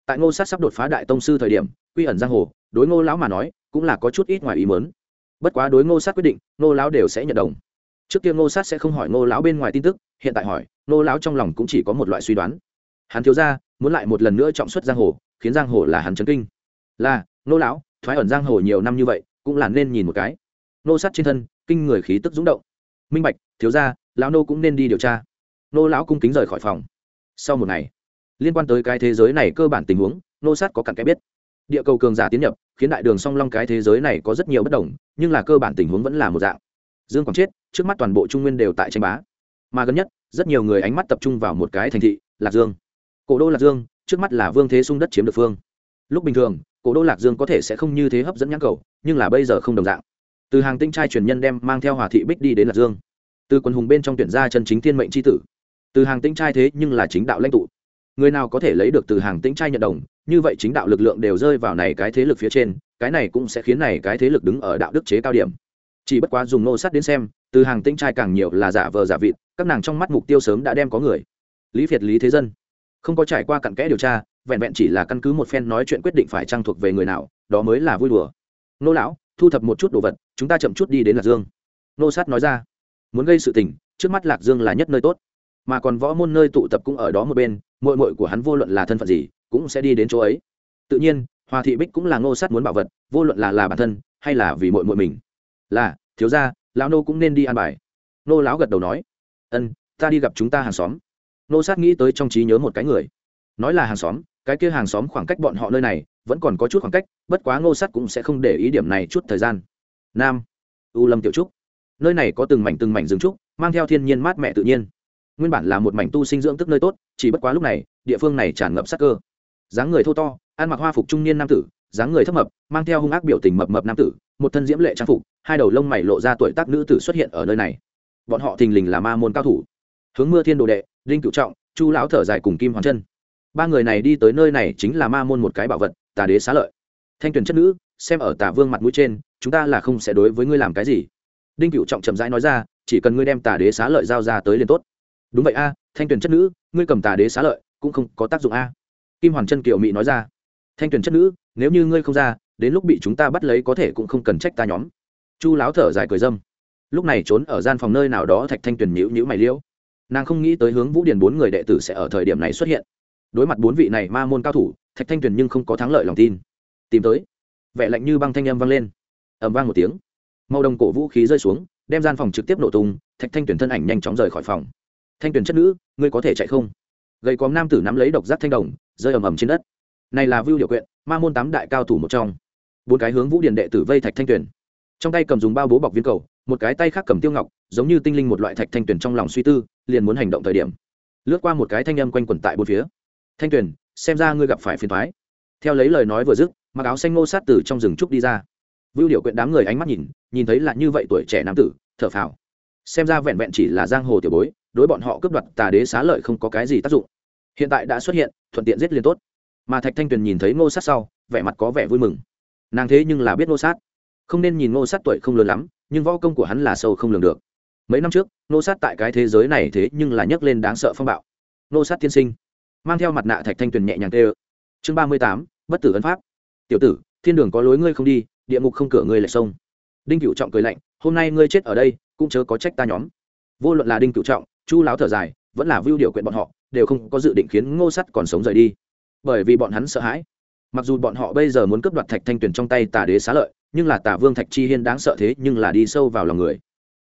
Tại ngô sát sắp đột phá đại tông sư thời điểm, quy ẩn giang hồ, đối ngô lão mà nói, cũng là có chút ít ngoài ý mớn bất quá đối ngô sát quyết định, ngô lão đều sẽ nhận đồng trước kia ngô sát sẽ không hỏi ngô lão bên ngoài tin tức, hiện tại hỏi, ngô lão trong lòng cũng chỉ có một loại suy đoán. Hắn thiếu ra muốn lại một lần nữa trọng xuất giang hồ, khiến giang hồ là hắn chấn kinh. Là, ngô lão, thoái ẩn giang hồ nhiều năm như vậy, cũng là nên nhìn một cái. Ngô sát trên thân, kinh người khí tức dũng động. Minh bạch, thiếu ra lão nô cũng nên đi điều tra. Ngô lão cung kính rời khỏi phòng. Sau một ngày, liên quan tới cái thế giới này cơ bản tình huống, Ngô sát có cặn cái biết. Địa cầu cường giả tiến nhập, khiến đại đường song long cái thế giới này có rất nhiều bất đồng, nhưng là cơ bản tình huống vẫn là một dạng dương quảng chết, trước mắt toàn bộ trung nguyên đều tại tranh bá. Mà gần nhất, rất nhiều người ánh mắt tập trung vào một cái thành thị, lạc dương. Cổ đô lạc dương, trước mắt là vương thế sung đất chiếm được phương. Lúc bình thường, cổ đô lạc dương có thể sẽ không như thế hấp dẫn nhãn cầu, nhưng là bây giờ không đồng dạng. Từ hàng tinh trai truyền nhân đem mang theo hòa thị bích đi đến lạc dương. Từ quần hùng bên trong tuyển ra chân chính thiên mệnh c tử. Từ hàng tinh trai thế nhưng là chính đạo lãnh tụ. Người nào có thể lấy được từ hàng tĩnh trai nhận đồng, như vậy chính đạo lực lượng đều rơi vào này cái thế lực phía trên, cái này cũng sẽ khiến này cái thế lực đứng ở đạo đức chế cao điểm chỉ bất quá dùng nô sát đến xem, từ hàng tinh trai càng nhiều là giả vờ giả vịt, các nàng trong mắt mục tiêu sớm đã đem có người. Lý việt, lý thế dân. Không có trải qua cặn kẽ điều tra, vẹn vẹn chỉ là căn cứ một phen nói chuyện quyết định phải trang thuộc về người nào, đó mới là vui đùa. Nô lão, thu thập một chút đồ vật, chúng ta chậm chút đi đến lạc dương. Nô sát nói ra. Muốn gây sự tình, trước mắt lạc dương là nhất nơi tốt. Mà còn võ môn nơi tụ tập cũng ở đó một bên mội mội của hắn vô luận là thân phận gì, cũng sẽ đi đến chỗ ấy. Tự nhiên, hòa thị bích cũng là ngô sát muốn bảo vật, vô luận là là bản thân, hay là vì mội mội mình là, thiếu ra lão nô cũng nên đi ăn bài. Nô lão gật đầu nói, ân, ta đi gặp chúng ta hàng xóm. Nô sát nghĩ tới trong trí nhớ một cái người. Nói là hàng xóm, cái kia hàng xóm khoảng cách bọn họ nơi này vẫn còn có chút khoảng cách, bất quá ngô sát cũng sẽ không để ý điểm này chút thời gian. Nam, u lâm tiểu trúc. Nơi này có từng mảnh từng mảnh rừng trúc, mang theo thiên nhiên mát mẻ tự nhiên. Nguyên bản là một mảnh tu sinh dưỡng tức nơi tốt, chỉ bất quá lúc này, địa phương này tràn ngập sắc cơ. Dáng người thô to, ăn mặc hoa phục trung niên nam tử dáng người thấp mập, mang theo hung ác biểu tình mập mập nam tử, một thân diễm lệ trang phục, hai đầu lông mày lộ ra tuổi tác nữ tử xuất hiện ở nơi này. Bọn họ thình lình là ma môn cao thủ. Hướng mưa thiên đồ đệ, đinh cựu trọng, chu lão thở dài cùng kim hoàng chân. Ba người này đi tới nơi này chính là ma môn một cái bảo vật, tà đế xá lợi. Thanh tuyển chất nữ, xem ở tà vương mặt mũi trên, chúng ta là không sẽ đối với ngươi làm cái gì. Đinh cựu trọng chậm rãi nói ra, chỉ cần ngươi đem tà đế xá lợi giao ra tới liền tốt. Đúng vậy a, thanh tuyển chất nữ, ngươi cầm tà đế xá lợi, cũng không có tác dụng a. Kim hoàn chân kiều mỹ nói ra. Thanh tuyển chất nữ nếu như ngươi không ra, đến lúc bị chúng ta bắt lấy có thể cũng không cần trách ta nhóm. Chu láo thở dài cười dâm. Lúc này trốn ở gian phòng nơi nào đó thạch thanh tuyền nhữ nhữ mày liễu nàng không nghĩ tới hướng vũ điền bốn người đệ tử sẽ ở thời điểm này xuất hiện. Đối mặt bốn vị này ma môn cao thủ, thạch thanh tuyền nhưng không có thắng lợi lòng tin. Tìm tới. Vẻ lạnh như băng thanh âm vang lên. Ầm vang một tiếng. Màu đồng cổ vũ khí rơi xuống, đem gian phòng trực tiếp nổ tung, thạch thanh tuyền thân ảnh nhanh chóng rời khỏi phòng. Thanh tuyền chất nữ, ngươi có thể chạy không? Gầy có nam tử nắm lấy độc giác thanh đồng, rơi ầm ầm trên đất này là vưu điều quyện, ma môn tám đại cao thủ một trong. Bốn cái hướng vũ điền đệ tử vây thạch thanh tuyền. Trong tay cầm dùng bao bố bọc viên cầu, một cái tay khác cầm tiêu ngọc, giống như tinh linh một loại thạch thanh tuyền trong lòng suy tư, liền muốn hành động thời điểm. Lướt qua một cái thanh âm quanh quẩn tại bốn phía. Thanh tuyền, xem ra ngươi gặp phải phiền thoái theo lấy lời nói vừa dứt, mặc áo xanh ngô sát từ trong rừng trúc đi ra. Vưu điều quyện đám người ánh mắt nhìn nhìn thấy là như vậy tuổi trẻ nam tử, thở phào. Xem ra vẹn vẹn chỉ là giang hồ tiểu bối, đối bọn họ cướp đoạt tà đế xá lợi không có cái gì tác dụng. Hiện tại đã xuất hiện, thuận tiện giết liền tốt mà thạch thanh tuyền nhìn thấy ngô sát sau, vẻ mặt có vẻ vui mừng. Nàng thế nhưng là biết ngô sát. Không nên nhìn ngô sát tuổi không lớn lắm, nhưng võ công của hắn là sâu không lường được. Mấy năm trước, ngô sát tại cái thế giới này thế nhưng là nhấc lên đáng sợ phong bạo. Ngô sát tiên sinh, mang theo mặt nạ thạch thanh tuyền nhẹ nhàng tê ơ chương ba mươi tám, bất tử ấn pháp. Tiểu tử, thiên đường có lối ngươi không đi, địa ngục không cửa ngươi lại sông đinh cựu trọng cười lạnh, hôm nay ngươi chết ở đây, cũng chớ có trách ta nhóm. Vô luận là đinh cựu trọng, chu láo thở dài, vẫn là vưu điều quyện bọn họ, đều không có dự định khiến ngô sắt còn sống rời đi bởi vì bọn hắn sợ hãi. Mặc dù bọn họ bây giờ muốn cướp đoạt thạch thanh tuyền trong tay tà đế xá lợi, nhưng là tà vương thạch chi hiên đáng sợ thế nhưng là đi sâu vào lòng người.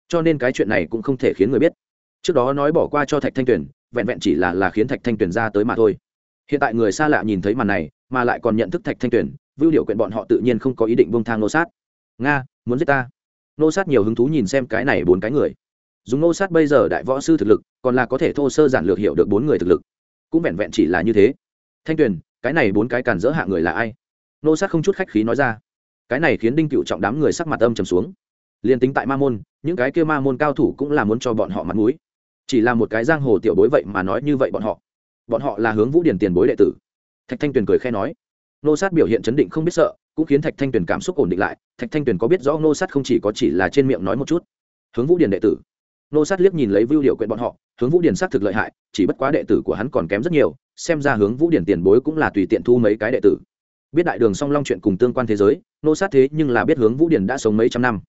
Cho nên cái chuyện này cũng không thể khiến người biết. Trước đó nói bỏ qua cho thạch thanh tuyền, vẹn vẹn chỉ là là khiến thạch thanh tuyền ra tới mà thôi. Hiện tại người xa lạ nhìn thấy màn này, mà lại còn nhận thức thạch thanh tuyền, vưu điều quyện bọn họ tự nhiên không có ý định bông thang nô sát. Nga, muốn giết ta? Nô sát nhiều hứng thú nhìn xem cái này bốn cái người. Dùng nô sát bây giờ đại võ sư thực lực, còn là có thể thô sơ giản lược hiểu được bốn người thực lực. Cũng vẹn vẹn chỉ là như thế thanh tuyền, cái này bốn cái cản dỡ hạ người là ai? Nô sát không chút khách khí nói ra. Cái này khiến đinh cựu trọng đám người sắc mặt âm trầm xuống. Liền tính tại ma môn, những cái kia ma môn cao thủ cũng là muốn cho bọn họ mặt mũi. Chỉ là một cái giang hồ tiểu bối vậy mà nói như vậy bọn họ. Bọn họ là hướng vũ điển tiền bối đệ tử. Thạch thanh tuyền cười khe nói. Nô sát biểu hiện chấn định không biết sợ, cũng khiến thạch thanh tuyền cảm xúc ổn định lại. Thạch thanh tuyền có biết rõ nô sát không chỉ có chỉ là trên miệng nói một chút. Hướng vũ điển đệ tử. Nô sát liếc nhìn lấy vưu điệu quyện bọn họ, hướng vũ điển sát thực lợi hại, chỉ bất quá đệ tử của hắn còn kém rất nhiều xem ra hướng vũ điển tiền bối cũng là tùy tiện thu mấy cái đệ tử. Biết đại đường song long chuyện cùng tương quan thế giới, nô sát thế nhưng là biết hướng vũ điển đã sống mấy trăm năm.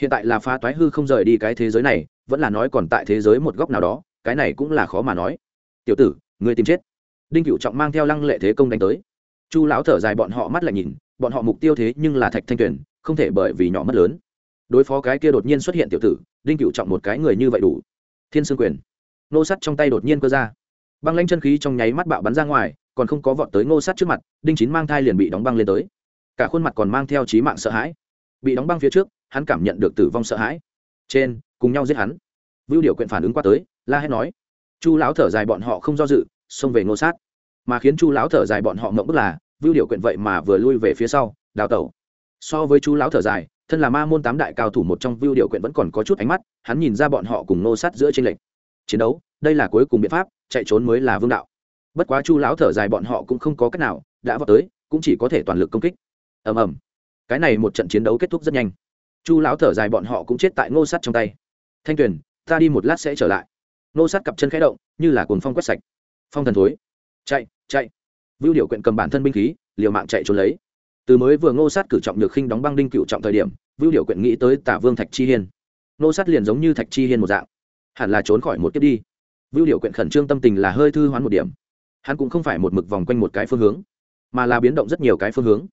Hiện tại là pha toái hư không rời đi cái thế giới này, vẫn là nói còn tại thế giới một góc nào đó, cái này cũng là khó mà nói. Tiểu tử người tìm chết. Đinh cựu trọng mang theo lăng lệ thế công đánh tới. Chu lão thở dài bọn họ mắt lại nhìn, bọn họ mục tiêu thế nhưng là thạch thanh tuyền, không thể bởi vì nhỏ mất lớn. Đối phó cái kia đột nhiên xuất hiện tiểu tử, đinh cựu trọng một cái người như vậy đủ. Thiên sương quyền. Nô sắt trong tay đột nhiên cơ ra băng lanh chân khí trong nháy mắt bạo bắn ra ngoài, còn không có vọt tới ngô sát trước mặt, đinh chín mang thai liền bị đóng băng lên tới. Cả khuôn mặt còn mang theo trí mạng sợ hãi. Bị đóng băng phía trước, hắn cảm nhận được tử vong sợ hãi. Trên, cùng nhau giết hắn. Vưu điều quyện phản ứng qua tới, la hét nói, chu lão thở dài bọn họ không do dự, xông về ngô sát. Mà khiến chu lão thở dài bọn họ mộng bức là, vưu điều quyện vậy mà vừa lui về phía sau, đào tẩu. So với chu lão thở dài, thân là ma môn tám đại cao thủ một trong vưu điều quyện vẫn còn có chút ánh mắt, hắn nhìn ra bọn họ cùng nô sát giữa tranh lệch. Chiến đấu, đây là cuối cùng biện pháp chạy trốn mới là vương đạo. Bất quá chu lão thở dài bọn họ cũng không có cách nào, đã vào tới, cũng chỉ có thể toàn lực công kích. Ầm ầm. Cái này một trận chiến đấu kết thúc rất nhanh. Chu lão thở dài bọn họ cũng chết tại ngô sắt trong tay. Thanh tuyền, ta đi một lát sẽ trở lại. Ngô sắt cặp chân khẽ động, như là cồn phong quét sạch. Phong thần thối, chạy chạy. Vưu điệu quyện cầm bản thân binh khí, liều mạng chạy trốn lấy. Từ mới vừa ngô sát cử trọng được khinh đóng băng đinh cựu trọng thời điểm, vưu điệu quyện nghĩ tới tả vương thạch chi hiên. Ngô sát liền giống như thạch chi hiên một dạng. Hẳn là trốn khỏi một kiếp đi vưu điệu quyện khẩn trương tâm tình là hơi thư hoán một điểm. Hắn cũng không phải một mực vòng quanh một cái phương hướng, mà là biến động rất nhiều cái phương hướng.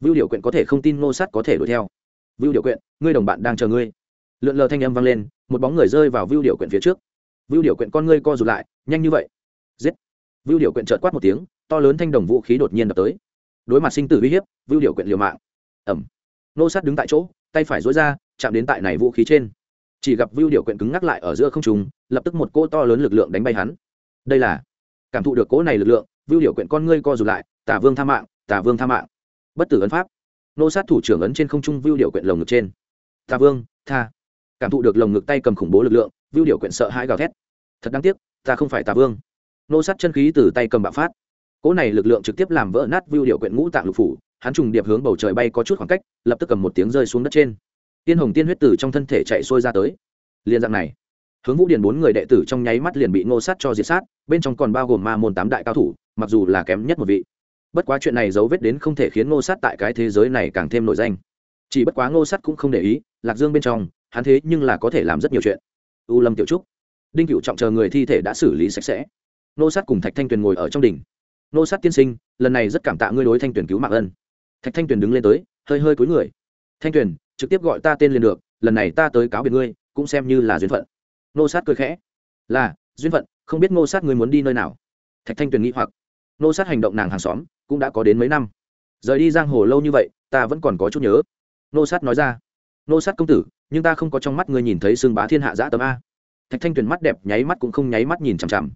Vưu điệu quyện có thể không tin ngô sát có thể đuổi theo. Vưu điệu quyện, ngươi đồng bạn đang chờ ngươi. Lượn lờ thanh âm vang lên, một bóng người rơi vào vưu điệu quyện phía trước. Vưu điệu quyện, con ngươi co rụt lại, nhanh như vậy. Giết. Vưu điệu quyện trợt quát một tiếng, to lớn thanh đồng vũ khí đột nhiên đập tới. Đối mặt sinh tử uy hiếp, vưu điệu quyện liều mạng. Ẩm nô sát đứng tại chỗ, tay phải dối ra, chạm đến tại này vũ khí trên chỉ gặp vưu điệu quyện cứng ngắc lại ở giữa không trùng lập tức một cỗ to lớn lực lượng đánh bay hắn. Đây là, cảm thụ được cỗ này lực lượng, vưu điệu quyện con ngươi co rụt lại, tả vương tha mạng, tả vương tha mạng. Bất tử ấn pháp. Nô sát thủ trưởng ấn trên không trung vưu điệu quyện lồng ngực trên. Tả vương, tha. Cảm thụ được lồng ngực tay cầm khủng bố lực lượng, vưu điệu quyện sợ hãi gào thét. Thật đáng tiếc, ta không phải Tả vương. Nô sát chân khí từ tay cầm bạo phát. Cỗ này lực lượng trực tiếp làm vỡ nát vưu điệu quyện ngũ tạng lục phủ, hắn trùng điệp hướng bầu trời bay có chút khoảng cách, lập tức cầm một tiếng rơi xuống đất trên tiên hồng tiên huyết tử trong thân thể chạy xuôi ra tới. Liên dạng này, hướng vũ điền bốn người đệ tử trong nháy mắt liền bị ngô sát cho diệt sát, bên trong còn bao gồm ma môn tám đại cao thủ, mặc dù là kém nhất một vị. Bất quá chuyện này dấu vết đến không thể khiến ngô sát tại cái thế giới này càng thêm nổi danh. Chỉ bất quá ngô sát cũng không để ý, lạc dương bên trong, hắn thế nhưng là có thể làm rất nhiều chuyện. U lâm tiểu trúc, đinh cựu trọng chờ người thi thể đã xử lý sạch sẽ. Ngô sát cùng thạch thanh tuyền ngồi ở trong đỉnh. Ngô sát tiên sinh, lần này rất cảm tạ ngươi đối thanh tuyền cứu mạng ân. Thạch thanh tuyền đứng lên tới, hơi hơi cúi người. Thanh tuyền trực tiếp gọi ta tên liền được, lần này ta tới cáo biệt ngươi, cũng xem như là duyên phận. Ngô sát cười khẽ. Là, duyên phận, không biết ngô sát ngươi muốn đi nơi nào. Thạch thanh tuyền nghĩ hoặc. Ngô sát hành động nàng hàng xóm, cũng đã có đến mấy năm. Rời đi giang hồ lâu như vậy, ta vẫn còn có chút nhớ. Nô sát nói ra. Nô sát công tử, nhưng ta không có trong mắt ngươi nhìn thấy xương bá thiên hạ giã tấm a. Thạch thanh tuyền mắt đẹp, nháy mắt cũng không nháy mắt nhìn chằm chằm.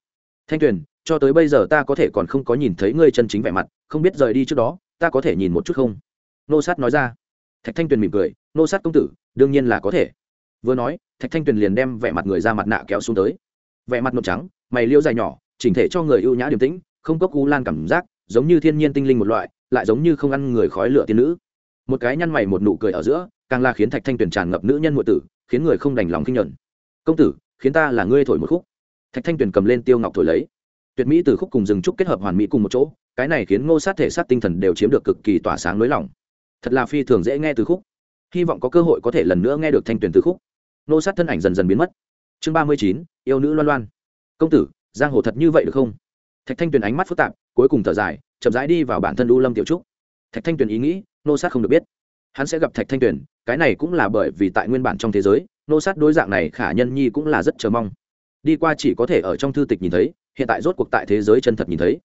Thanh tuyền, cho tới bây giờ ta có thể còn không có nhìn thấy ngươi chân chính vẻ mặt, không biết rời đi trước đó, ta có thể nhìn một chút không? Nô sát nói ra thạch thanh tuyền mỉm cười, nô sát công tử, đương nhiên là có thể. Vừa nói, thạch thanh tuyền liền đem vẻ mặt người ra mặt nạ kéo xuống tới. Vẻ mặt nộp trắng, mày liêu dài nhỏ, chỉnh thể cho người ưu nhã điềm tĩnh, không có cú lan cảm giác, giống như thiên nhiên tinh linh một loại, lại giống như không ăn người khói lửa tiên nữ. Một cái nhăn mày một nụ cười ở giữa, càng là khiến thạch thanh tuyền tràn ngập nữ nhân ngụy tử, khiến người không đành lòng kinh nhuận. Công tử, khiến ta là ngươi thổi một khúc. Thạch thanh tuyền cầm lên tiêu ngọc thổi lấy. Tuyệt mỹ từ khúc cùng rừng trúc kết hợp hoàn mỹ cùng một chỗ, cái này khiến ngô sát thể sát tinh thần đều chiếm được cực kỳ tỏa sáng nới lỏng thật là phi thường dễ nghe từ khúc. Hy vọng có cơ hội có thể lần nữa nghe được thanh tuyển từ khúc. Nô sát thân ảnh dần dần biến mất. Chương ba mươi chín, yêu nữ loan loan. Công tử, giang hồ thật như vậy được không? Thạch thanh tuyền ánh mắt phức tạp, cuối cùng thở dài, chậm rãi đi vào bản thân u lâm tiểu trúc. Thạch thanh tuyền ý nghĩ, nô sát không được biết. Hắn sẽ gặp thạch thanh tuyền, cái này cũng là bởi vì tại nguyên bản trong thế giới, nô sát đối dạng này khả nhân nhi cũng là rất chờ mong. Đi qua chỉ có thể ở trong thư tịch nhìn thấy, hiện tại rốt cuộc tại thế giới chân thật nhìn thấy.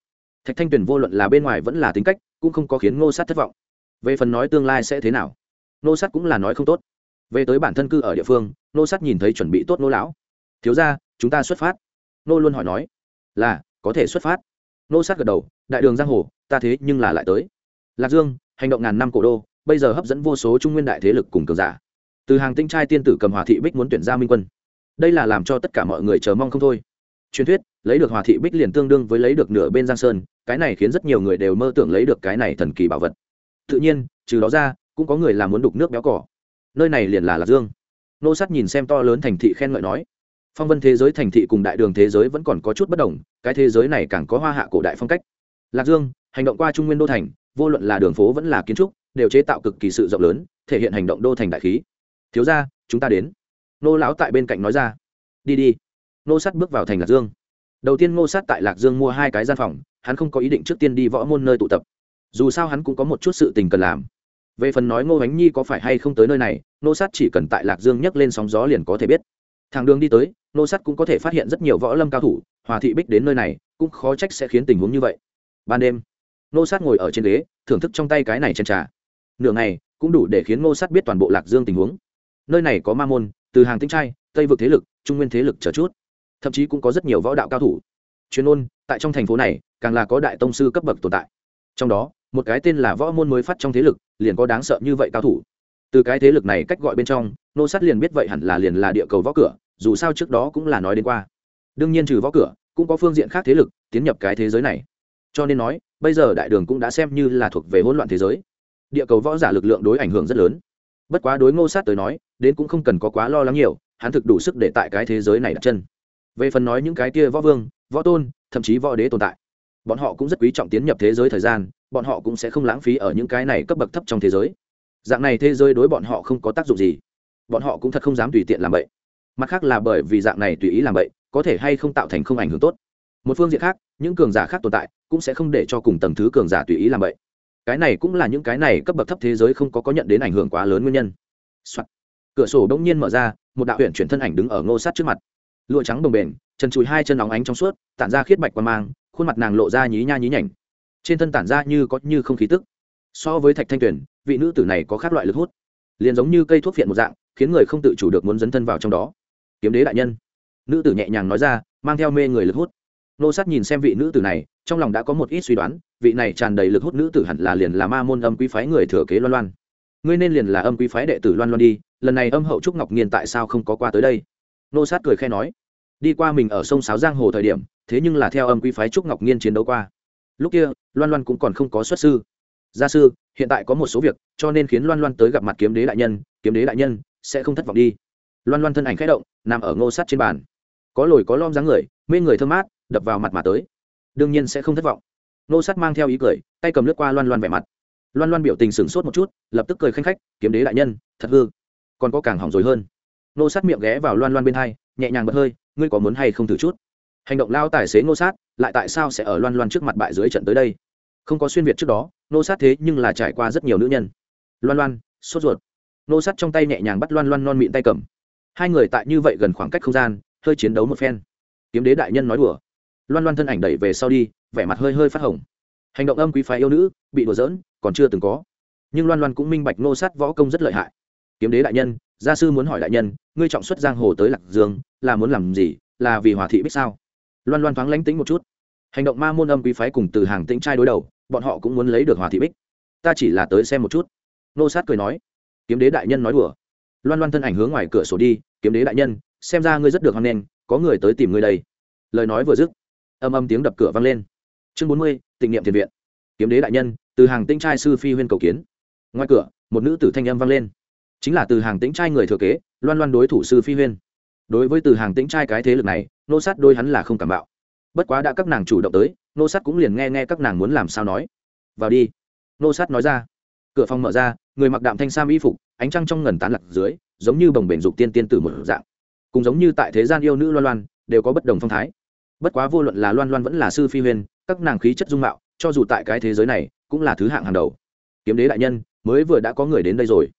Thạch thanh tuyền vô luận là bên ngoài vẫn là tính cách, cũng không có khiến ngô sát thất vọng về phần nói tương lai sẽ thế nào, nô sát cũng là nói không tốt. Về tới bản thân cư ở địa phương, nô sát nhìn thấy chuẩn bị tốt nô lão. Thiếu ra chúng ta xuất phát. Nô luôn hỏi nói. Là, có thể xuất phát. Nô sát gật đầu, đại đường giang hồ, ta thế nhưng là lại tới. Lạc dương, hành động ngàn năm cổ đô, bây giờ hấp dẫn vô số trung nguyên đại thế lực cùng cường giả. Từ hàng tinh trai tiên tử cầm hòa thị bích muốn tuyển ra minh quân. Đây là làm cho tất cả mọi người chờ mong không thôi. Truyền thuyết, lấy được hòa thị bích liền tương đương với lấy được nửa bên giang sơn, cái này khiến rất nhiều người đều mơ tưởng lấy được cái này thần kỳ bảo vật tự nhiên, trừ đó ra, cũng có người làm muốn đục nước béo cỏ. Nơi này liền là lạc dương. Nô sát nhìn xem to lớn thành thị khen ngợi nói, phong vân thế giới thành thị cùng đại đường thế giới vẫn còn có chút bất đồng, cái thế giới này càng có hoa hạ cổ đại phong cách. Lạc dương, hành động qua trung nguyên đô thành, vô luận là đường phố vẫn là kiến trúc, đều chế tạo cực kỳ sự rộng lớn, thể hiện hành động đô thành đại khí. Thiếu ra chúng ta đến. Nô lão tại bên cạnh nói ra. Đi đi. Nô sắt bước vào thành lạc dương. Đầu tiên ngô sát tại lạc dương mua hai cái gian phòng, hắn không có ý định trước tiên đi võ môn nơi tụ tập dù sao hắn cũng có một chút sự tình cần làm. Về phần nói ngô ánh nhi có phải hay không tới nơi này, nô sát chỉ cần tại lạc dương nhấc lên sóng gió liền có thể biết. Thằng đường đi tới, nô sát cũng có thể phát hiện rất nhiều võ lâm cao thủ, hòa thị bích đến nơi này, cũng khó trách sẽ khiến tình huống như vậy. Ban đêm, nô sát ngồi ở trên ghế, thưởng thức trong tay cái này chân trà. Nửa ngày, cũng đủ để khiến nô sát biết toàn bộ lạc dương tình huống. Nơi này có ma môn, từ hàng tinh trai, tây vực thế lực, trung nguyên thế lực chờ chút. Thậm chí cũng có rất nhiều võ đạo cao thủ. Chuyên ôn tại trong thành phố này, càng là có đại tông sư cấp bậc tồn tại. Trong đó một cái tên là võ môn mới phát trong thế lực, liền có đáng sợ như vậy cao thủ. Từ cái thế lực này cách gọi bên trong, nô sát liền biết vậy hẳn là liền là địa cầu võ cửa, dù sao trước đó cũng là nói đến qua. Đương nhiên trừ võ cửa, cũng có phương diện khác thế lực tiến nhập cái thế giới này. Cho nên nói, bây giờ đại đường cũng đã xem như là thuộc về hỗn loạn thế giới. Địa cầu võ giả lực lượng đối ảnh hưởng rất lớn. Bất quá đối ngô sát tới nói, đến cũng không cần có quá lo lắng nhiều, hắn thực đủ sức để tại cái thế giới này đặt chân. Về phần nói những cái kia võ vương, võ tôn, thậm chí võ đế tồn tại bọn họ cũng rất quý trọng tiến nhập thế giới thời gian bọn họ cũng sẽ không lãng phí ở những cái này cấp bậc thấp trong thế giới. Dạng này thế giới đối bọn họ không có tác dụng gì. Bọn họ cũng thật không dám tùy tiện làm vậy mặt khác là bởi vì dạng này tùy ý làm vậy có thể hay không tạo thành không ảnh hưởng tốt. Một phương diện khác những cường giả khác tồn tại cũng sẽ không để cho cùng tầng thứ cường giả tùy ý làm vậy cái này cũng là những cái này cấp bậc thấp thế giới không có có nhận đến ảnh hưởng quá lớn nguyên nhân、Soạn. cửa sổ đông nhiên mở ra một đạo huyện chuyển thân ảnh đứng ở ngô sát trước mặt. Lụa trắng bồng bềnh, chân chùi hai chân nóng ánh trong suốt tản ra khiết bạch quan mang khuôn mặt nàng lộ ra nhí nha nhí nhảnh. Trên thân tản ra như có như không khí tức. So với thạch thanh tuyền, vị nữ tử này có khác loại lực hút. Liền giống như cây thuốc phiện một dạng, khiến người không tự chủ được muốn dấn thân vào trong đó. Kiếm đế đại nhân. Nữ tử nhẹ nhàng nói ra, mang theo mê người lực hút. Nô sát nhìn xem vị nữ tử này, trong lòng đã có một ít suy đoán, vị này tràn đầy lực hút nữ tử hẳn là liền là ma môn âm quý phái người thừa kế loan loan. Ngươi nên liền là âm quý phái đệ tử loan loan đi, lần này âm hậu trúc ngọc nghiên tại sao không có qua tới đây? Nô sát cười khe nói đi qua mình ở sông sáo giang hồ thời điểm, thế nhưng là theo âm quy phái trúc ngọc nghiên chiến đấu qua. Lúc kia, loan loan cũng còn không có xuất sư. Gia sư, hiện tại có một số việc, cho nên khiến loan loan tới gặp mặt kiếm đế đại nhân, kiếm đế đại nhân sẽ không thất vọng đi. Loan loan thân ảnh khẽ động, nằm ở ngô sắt trên bàn. Có lồi có lom dáng người, mê người thơm mát, đập vào mặt mà tới. Đương nhiên sẽ không thất vọng. Ngô sắt mang theo ý cười, tay cầm lướt qua loan loan vẻ mặt. Loan loan biểu tình sửng sốt một chút, lập tức cười khanh khách, kiếm đế đại nhân, thật hư. Còn có càng hỏng rồi hơn. Ngô sắt miệng ghé vào loan loan bên hai, nhẹ nhàng bật hơi ngươi có muốn hay không thử chút? Hành động lao tài xế ngô sát, lại tại sao sẽ ở loan loan trước mặt bại dưới trận tới đây? Không có xuyên việt trước đó, ngô sát thế nhưng là trải qua rất nhiều nữ nhân. Loan loan, sốt ruột. Ngô sát trong tay nhẹ nhàng bắt loan loan non mịn tay cầm. Hai người tại như vậy gần khoảng cách không gian, hơi chiến đấu một phen. Kiếm đế đại nhân nói đùa. Loan loan thân ảnh đẩy về sau đi, vẻ mặt hơi hơi phát hồng. Hành động âm quý phái yêu nữ, bị đùa giỡn, còn chưa từng có. Nhưng loan loan cũng minh bạch Ngô sát võ công rất lợi hại. Kiếm đế đại nhân gia sư muốn hỏi đại nhân, ngươi trọng xuất giang hồ tới lạc dương, là muốn làm gì, là vì hòa thị biết sao? Loan loan thoáng lánh tính một chút. Hành động ma môn âm quý phái cùng từ hàng tĩnh trai đối đầu, bọn họ cũng muốn lấy được hòa thị bích. Ta chỉ là tới xem một chút. Nô sát cười nói. Kiếm đế đại nhân nói đùa. Loan loan thân ảnh hướng ngoài cửa sổ đi, kiếm đế đại nhân, xem ra ngươi rất được hoan nghênh, có người tới tìm ngươi đây. Lời nói vừa dứt, âm âm tiếng đập cửa vang lên. Chương bốn mươi, tịnh niệm thiền viện. Kiếm đế đại nhân, từ hàng tĩnh trai sư phi huyên cầu kiến. Ngoài cửa, một nữ tử thanh âm vang lên chính là từ hàng tĩnh trai người thừa kế, loan loan đối thủ sư phi huyên. Đối với từ hàng tĩnh trai cái thế lực này, nô sát đôi hắn là không cảm bạo. Bất quá đã các nàng chủ động tới, nô sát cũng liền nghe nghe các nàng muốn làm sao nói. Vào đi. Nô sát nói ra. Cửa phòng mở ra, người mặc đạm thanh sam y phục, ánh trăng trong ngần tán lặc dưới, giống như bồng bềnh dục tiên tiên tử một dạng. Cùng giống như tại thế gian yêu nữ loan loan, đều có bất đồng phong thái. Bất quá vô luận là loan loan vẫn là sư phi huyên, các nàng khí chất dung mạo, cho dù tại cái thế giới này, cũng là thứ hạng hàng đầu. Kiếm đế đại nhân, mới vừa đã có người đến đây rồi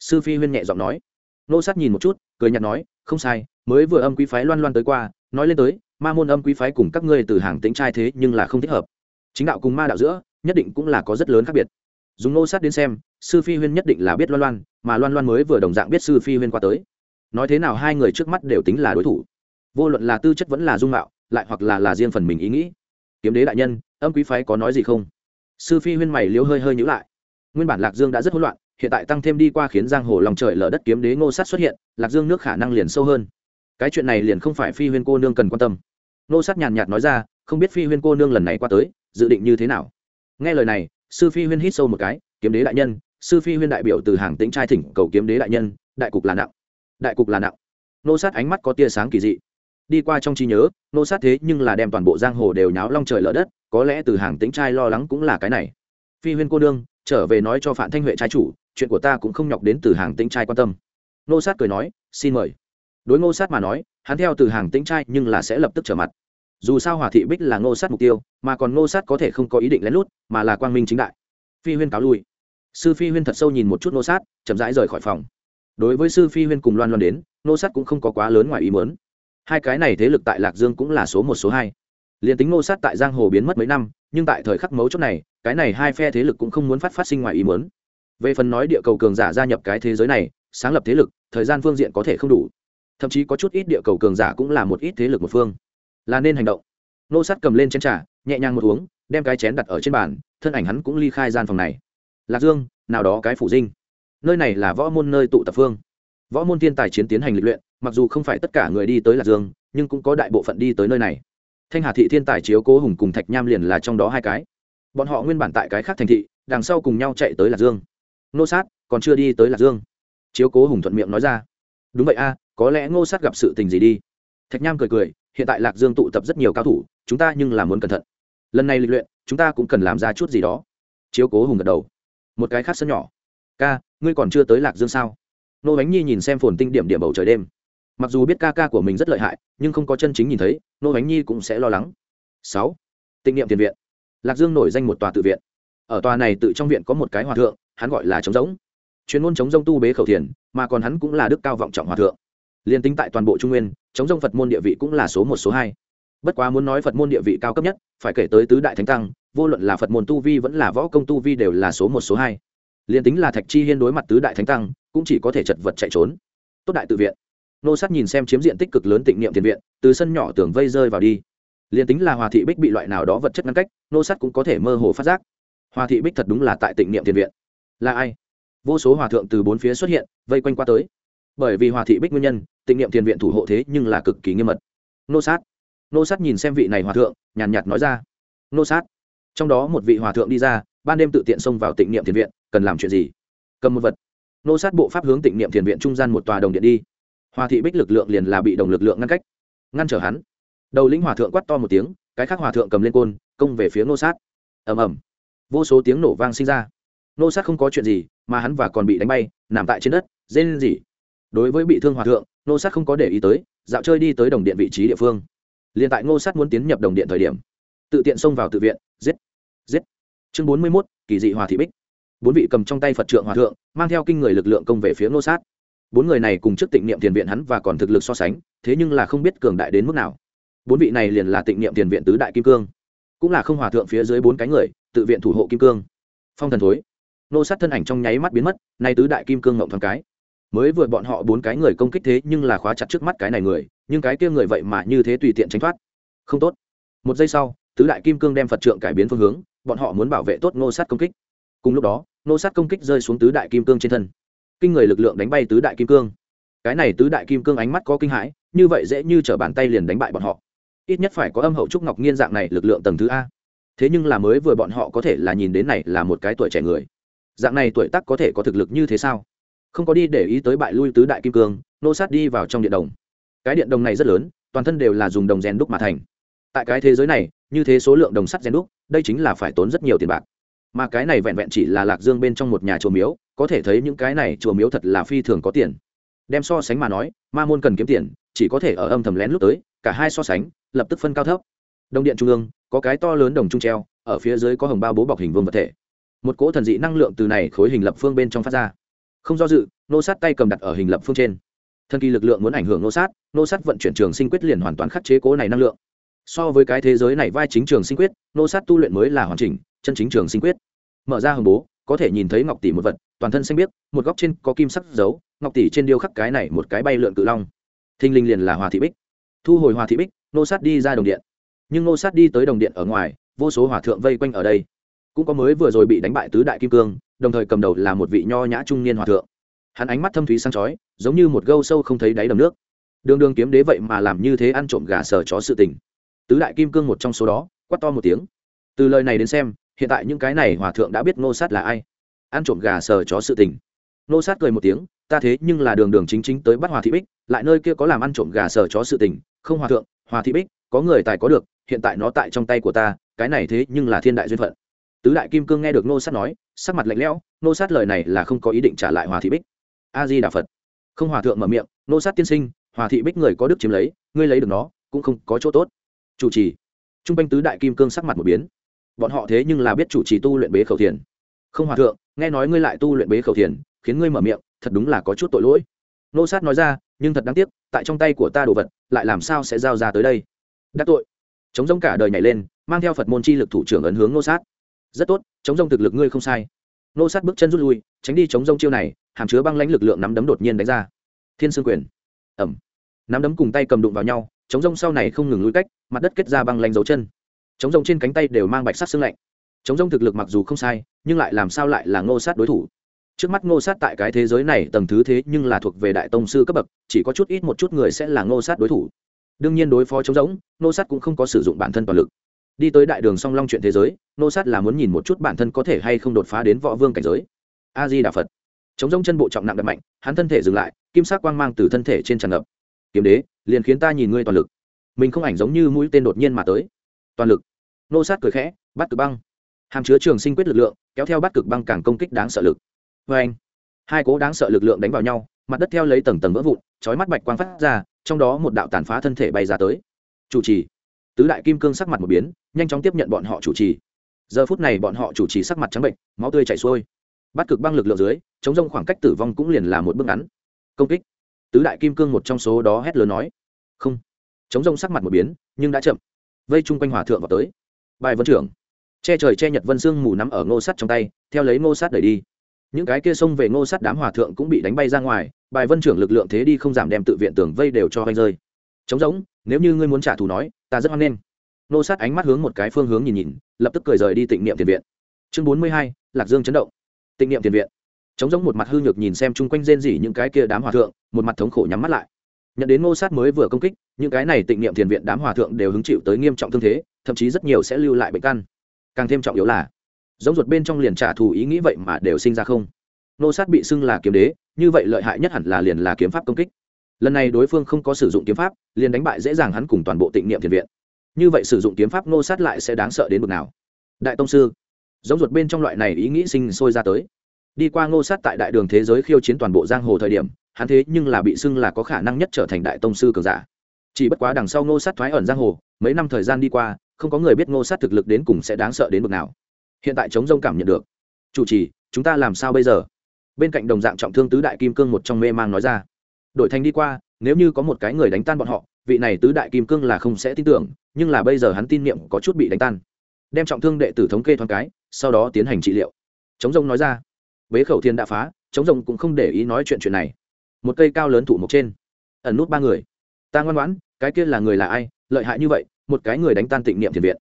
sư phi huyên nhẹ giọng nói. Nô sát nhìn một chút, cười nhạt nói, không sai, mới vừa âm quý phái loan loan tới qua, nói lên tới, ma môn âm quý phái cùng các ngươi từ hàng tính trai thế nhưng là không thích hợp. Chính đạo cùng ma đạo giữa, nhất định cũng là có rất lớn khác biệt. Dùng nô sát đến xem, sư phi huyên nhất định là biết loan loan, mà loan loan mới vừa đồng dạng biết sư phi huyên qua tới. Nói thế nào hai người trước mắt đều tính là đối thủ. Vô luận là tư chất vẫn là dung mạo, lại hoặc là là riêng phần mình ý nghĩ. Kiếm đế đại nhân, âm quý phái có nói gì không? Sư phi huyên mày liếu hơi hơi nhữ lại. Nguyên bản lạc dương đã rất hỗn loạn hiện tại tăng thêm đi qua khiến giang hồ lòng trời lở đất kiếm đế ngô sát xuất hiện, lạc dương nước khả năng liền sâu hơn. Cái chuyện này liền không phải phi huyên cô nương cần quan tâm. Ngô sát nhàn nhạt nói ra, không biết phi huyên cô nương lần này qua tới, dự định như thế nào? Nghe lời này, sư phi huyên hít sâu một cái, kiếm đế đại nhân, sư phi huyên đại biểu từ hàng tĩnh trai thỉnh cầu kiếm đế đại nhân, đại cục là nặng. Đại cục là nặng. Nô sát ánh mắt có tia sáng kỳ dị. Đi qua trong trí nhớ nô sát thế nhưng là đem toàn bộ giang hồ đều nháo long trời lở đất, có lẽ từ hàng tĩnh trai lo lắng cũng là cái này. Phi huyên cô nương, trở về nói cho phạm thanh huệ trai chủ chuyện của ta cũng không nhọc đến từ hàng tĩnh trai quan tâm. Nô sát cười nói, xin mời. Đối ngô sát mà nói, hắn theo từ hàng tĩnh trai nhưng là sẽ lập tức trở mặt. Dù sao hòa thị bích là ngô sát mục tiêu, mà còn ngô sát có thể không có ý định lén lút, mà là quang minh chính đại. Phi huyên cáo lui. Sư phi huyên thật sâu nhìn một chút ngô sát, chậm rãi rời khỏi phòng. Đối với sư phi huyên cùng loan loan đến, ngô sát cũng không có quá lớn ngoài ý mớn hai cái này thế lực tại lạc dương cũng là số một, số hai. Liền tính ngô sát tại giang hồ biến mất mấy năm, nhưng tại thời khắc mấu chốt này, cái này hai phe thế lực cũng không muốn phát phát sinh ngoài ý mớn về phần nói địa cầu cường giả gia nhập cái thế giới này, sáng lập thế lực, thời gian phương diện có thể không đủ. Thậm chí có chút ít địa cầu cường giả cũng là một ít thế lực một phương. Là nên hành động. Nô sát cầm lên chén trà, nhẹ nhàng một uống, đem cái chén đặt ở trên bàn, thân ảnh hắn cũng ly khai gian phòng này. Lạc dương, nào đó cái phủ dinh. Nơi này là võ môn nơi tụ tập phương. Võ môn thiên tài chiến tiến hành lịch luyện, mặc dù không phải tất cả người đi tới lạc dương, nhưng cũng có đại bộ phận đi tới nơi này. Thanh hà thị thiên tài chiếu cố hùng cùng thạch nham liền là trong đó hai cái. Bọn họ nguyên bản tại cái khác thành thị, đằng sau cùng nhau chạy tới lạc dương nô sát, còn chưa đi tới lạc dương. Chiếu cố hùng thuận miệng nói ra. Đúng vậy a, có lẽ ngô sát gặp sự tình gì đi. Thạch nham cười cười, hiện tại lạc dương tụ tập rất nhiều cao thủ, chúng ta nhưng là muốn cẩn thận. Lần này lịch luyện, chúng ta cũng cần làm ra chút gì đó. Chiếu cố hùng gật đầu. Một cái khác sân nhỏ. Ca, ngươi còn chưa tới lạc dương sao? Nô bánh nhi nhìn xem phồn tinh điểm điểm bầu trời đêm. Mặc dù biết ca ca của mình rất lợi hại, nhưng không có chân chính nhìn thấy, nô bánh nhi cũng sẽ lo lắng. Sáu, tịnh niệm tiền viện. Lạc dương nổi danh một tòa tự viện. Ở tòa này tự trong viện có một cái hòa thượng hắn gọi là trống rỗng, chuyên môn chống rông tu bế khẩu thiền mà còn hắn cũng là đức cao vọng trọng hòa thượng. Liên tính tại toàn bộ trung nguyên chống rông phật môn địa vị cũng là số một số hai. Bất quá muốn nói phật môn địa vị cao cấp nhất phải kể tới tứ đại thánh tăng vô luận là phật môn tu vi vẫn là võ công tu vi đều là số một số hai. Liên tính là thạch chi hiên đối mặt tứ đại thánh tăng cũng chỉ có thể chật vật chạy trốn. Tốt đại tự viện. Nô sát nhìn xem chiếm diện tích cực lớn tịnh niệm tiền viện từ sân nhỏ tường vây rơi vào đi. Liên tính là hòa thị bích bị loại nào đó vật chất ngăn cách nô sát cũng có thể mơ hồ phát giác. Hòa thị bích thật đúng là tại tịnh niệm tiền viện là ai? Vô số hòa thượng từ bốn phía xuất hiện, vây quanh qua tới. Bởi vì hòa thị bích nguyên nhân, tịnh niệm thiền viện thủ hộ thế nhưng là cực kỳ nghiêm mật. Nô sát. Nô sát nhìn xem vị này hòa thượng, nhàn nhạt nói ra. Nô sát. Trong đó một vị hòa thượng đi ra, ban đêm tự tiện xông vào tịnh niệm thiền viện, cần làm chuyện gì? Cầm một vật. Nô sát bộ pháp hướng tịnh niệm thiền viện trung gian một tòa đồng điện đi. Hòa thị bích lực lượng liền là bị đồng lực lượng ngăn cách. Ngăn trở hắn. Đầu lĩnh hòa thượng quát to một tiếng, cái khác hòa thượng cầm lên côn, công về phía nô sát. Ầm ầm. Vô số tiếng nổ vang sinh ra nô sát không có chuyện gì, mà hắn và còn bị đánh bay, nằm tại trên đất dê lên gì đối với bị thương hòa thượng, nô sát không có để ý tới, dạo chơi đi tới đồng điện vị trí địa phương. Liền tại ngô sát muốn tiến nhập đồng điện thời điểm, tự tiện xông vào tự viện, giết giết. Chương bốn mươi mốt, kỳ dị hòa thị bích. Bốn vị cầm trong tay phật trượng hòa thượng, mang theo kinh người lực lượng công về phía ngô sát. Bốn người này cùng trước tịnh niệm tiền viện hắn và còn thực lực so sánh, thế nhưng là không biết cường đại đến mức nào. Bốn vị này liền là tịnh niệm tiền viện tứ đại kim cương, cũng là không hòa thượng phía dưới bốn cái người, tự viện thủ hộ kim cương. Phong thần thối nô sát thân ảnh trong nháy mắt biến mất, nay tứ đại kim cương ngộng thoáng cái. Mới vừa bọn họ bốn cái người công kích thế nhưng là khóa chặt trước mắt cái này người, nhưng cái kia người vậy mà như thế tùy tiện tránh thoát. Không tốt. Một giây sau, tứ đại kim cương đem phật trượng cải biến phương hướng, bọn họ muốn bảo vệ tốt nô sát công kích. Cùng lúc đó, nô sát công kích rơi xuống tứ đại kim cương trên thân. Kinh người lực lượng đánh bay tứ đại kim cương. Cái này tứ đại kim cương ánh mắt có kinh hãi, như vậy dễ như t r ở bàn tay liền đánh bại bọn họ. Ít nhất phải có âm hậu trúc ngọc nghiên dạng này lực lượng tầng thứ a. Thế nhưng là mới vừa bọn họ có thể là nhìn đến này là một cái tuổi trẻ người dạng này tuổi tác có thể có thực lực như thế sao? Không có đi để ý tới bại lui tứ đại kim cương, nô sát đi vào trong điện đồng. Cái điện đồng này rất lớn, toàn thân đều là dùng đồng rèn đúc mà thành. Tại cái thế giới này, như thế số lượng đồng sắt rèn đúc, đây chính là phải tốn rất nhiều tiền bạc. Mà cái này vẹn vẹn chỉ là lạc dương bên trong một nhà chùa miếu, có thể thấy những cái này chùa miếu thật là phi thường có tiền. Đem so sánh mà nói, ma môn cần kiếm tiền, chỉ có thể ở âm thầm lén lúc tới, cả hai so sánh, lập tức phân cao thấp. Đồng điện trung ương, có cái to lớn đồng trung treo, ở phía dưới có hồng bao bố bọc hình vương vật thể một cỗ thần dị năng lượng từ này khối hình lập phương bên trong phát ra. Không do dự, nô sát tay cầm đặt ở hình lập phương trên. Thần kỳ lực lượng muốn ảnh hưởng nô sát nô sát vận chuyển trường sinh quyết liền hoàn toàn khắc chế cố này năng lượng. So với cái thế giới này vai chính trường sinh quyết, nô sát tu luyện mới là hoàn chỉnh, chân chính trường sinh quyết. Mở ra hồng bố, có thể nhìn thấy ngọc tỷ một vật, toàn thân xanh biếc, một góc trên có kim sắc dấu, ngọc tỷ trên điêu khắc cái này một cái bay lượn cự long. Thinh linh liền là hòa thị bích. Thu hồi hòa thị bích, nô sát đi ra đồng điện. Nhưng nô sát đi tới đồng điện ở ngoài, vô số hòa thượng vây quanh ở đây cũng có mới vừa rồi bị đánh bại tứ đại kim cương, đồng thời cầm đầu là một vị nho nhã trung niên hòa thượng. Hắn ánh mắt thâm thúy sáng chói, giống như một gâu sâu không thấy đáy đầm nước. Đường đường kiếm đế vậy mà làm như thế ăn trộm gà sờ chó sự tình. Tứ đại kim cương một trong số đó, quát to một tiếng. Từ lời này đến xem, hiện tại những cái này hòa thượng đã biết nô sát là ai. Ăn trộm gà sờ chó sự tình. Nô sát cười một tiếng, ta thế nhưng là đường đường chính chính tới bắt hòa thị bích, lại nơi kia có làm ăn trộm gà sờ chó sự tình, không hòa thượng, hòa thị bích, có người tài có được, hiện tại nó tại trong tay của ta, cái này thế nhưng là thiên đại duyên phận tứ đại kim cương nghe được nô sát nói, sắc mặt lạnh lẽo, nô sát lời này là không có ý định trả lại hòa thị bích. A di đà phật. Không hòa thượng mở miệng, nô sát tiên sinh, hòa thị bích người có đức chiếm lấy, ngươi lấy được nó, cũng không có chỗ tốt. Chủ trì. Trung quanh tứ đại kim cương sắc mặt một biến. Bọn họ thế nhưng là biết chủ trì tu luyện bế khẩu thiền. Không hòa thượng, nghe nói ngươi lại tu luyện bế khẩu thiền, khiến ngươi mở miệng, thật đúng là có chút tội lỗi. Nô sát nói ra, nhưng thật đáng tiếc, tại trong tay của ta đồ vật, lại làm sao sẽ giao ra tới đây? Đắc tội. Chống giống cả đời nhảy lên, mang theo phật môn chi lực thủ trưởng ấn hướng nô sát rất tốt, chống rông thực lực ngươi không sai. Nô sát bước chân rút lui, tránh đi chống rông chiêu này, hàm chứa băng lãnh lực lượng nắm đấm đột nhiên đánh ra. Thiên sương quyền. Ẩm nắm đấm cùng tay cầm đụng vào nhau, chống rông sau này không ngừng lui cách, mặt đất kết ra băng lãnh dấu chân. Chống rông trên cánh tay đều mang bạch sắc xương lạnh. Chống rông thực lực mặc dù không sai, nhưng lại làm sao lại là ngô sát đối thủ? Trước mắt ngô sát tại cái thế giới này tầng thứ thế nhưng là thuộc về đại tông sư cấp bậc, chỉ có chút ít một chút người sẽ là ngô sát đối thủ. Đương nhiên đối phó chống rỗng, ngô sát cũng không có sử dụng bản thân toàn lực đi tới đại đường song long chuyện thế giới, nô sát là muốn nhìn một chút bản thân có thể hay không đột phá đến võ vương cảnh giới. A di đà phật chống giống chân bộ trọng nặng đập mạnh, hắn thân thể dừng lại, kim sắc quang mang từ thân thể trên tràn ngập. Kiếm đế, liền khiến ta nhìn ngươi toàn lực. Mình không ảnh giống như mũi tên đột nhiên mà tới. Toàn lực. Nô sát cười khẽ, bắt cực băng. Hàm chứa trường sinh quyết lực lượng, kéo theo bắt cực băng càng công kích đáng sợ lực. Vê anh, hai cố đáng sợ lực lượng đánh vào nhau, mặt đất theo lấy tầng tầng vỡ vụn trói mắt bạch quang phát ra, trong đó một đạo tàn phá thân thể bay ra tới. Chủ trì. Tứ đại kim cương sắc mặt một biến nhanh chóng tiếp nhận bọn họ chủ trì. Giờ phút này bọn họ chủ trì sắc mặt trắng bệnh, máu tươi chảy xuôi. Bắt cực băng lực lượng dưới, chống rông khoảng cách tử vong cũng liền là một bước ngắn. Công kích. Tứ đại kim cương một trong số đó hét lớn nói. Không. Chống rông sắc mặt một biến, nhưng đã chậm. Vây chung quanh hòa thượng vào tới. Bài vân trưởng. Che trời che nhật vân sương mù nắm ở ngô sắt trong tay, theo lấy ngô sắt đẩy đi. Những cái kia xông về ngô sắt đám hòa thượng cũng bị đánh bay ra ngoài, bài vân trưởng lực lượng thế đi không giảm đem tự viện tường vây đều cho anh rơi. Chống giống nếu như ngươi muốn trả thù nói, ta rất hoan nghênh. Nô sát ánh mắt hướng một cái phương hướng nhìn nhìn, lập tức cười rời đi tịnh niệm tiền viện. Chương bốn mươi hai, lạc dương chấn động. Tịnh niệm tiền viện. Chống giống một mặt hư nhược nhìn xem chung quanh rên rỉ những cái kia đám hòa thượng, một mặt thống khổ nhắm mắt lại. Nhận đến ngô sát mới vừa công kích, những cái này tịnh niệm tiền viện đám hòa thượng đều hứng chịu tới nghiêm trọng thương thế, thậm chí rất nhiều sẽ lưu lại bệnh căn. Càng thêm trọng yếu là, giống ruột bên trong liền trả thù ý nghĩ vậy mà đều sinh ra không. Nô sát bị xưng là kiếm đế, như vậy lợi hại nhất hẳn là liền là kiếm pháp công kích. Lần này đối phương không có sử dụng kiếm pháp, liền đánh bại dễ dàng hắn cùng toàn bộ tịnh niệm thiền viện như vậy sử dụng kiếm pháp nô sát lại sẽ đáng sợ đến mức nào. Đại tông sư, giống ruột bên trong loại này ý nghĩ sinh sôi ra tới. Đi qua ngô sát tại đại đường thế giới khiêu chiến toàn bộ giang hồ thời điểm, hắn thế nhưng là bị xưng là có khả năng nhất trở thành đại tông sư cường giả. Chỉ bất quá đằng sau ngô sát thoái ẩn giang hồ, mấy năm thời gian đi qua, không có người biết ngô sát thực lực đến cùng sẽ đáng sợ đến mức nào. Hiện tại chống rông cảm nhận được. Chủ trì, chúng ta làm sao bây giờ? Bên cạnh đồng dạng trọng thương tứ đại kim cương một trong mê mang nói ra. Đổi thành đi qua, nếu như có một cái người đánh tan bọn họ, vị này tứ đại kim cương là không sẽ tin tưởng nhưng là bây giờ hắn tin niệm có chút bị đánh tan. Đem trọng thương đệ tử thống kê thoáng cái, sau đó tiến hành trị liệu. Chống rông nói ra. Bế khẩu thiên đã phá chống rông cũng không để ý nói chuyện chuyện này. Một cây cao lớn thụ mộc trên. Ẩn nút ba người. Ta ngoan ngoãn, cái kia là người là ai, lợi hại như vậy, một cái người đánh tan tịnh niệm thiền viện.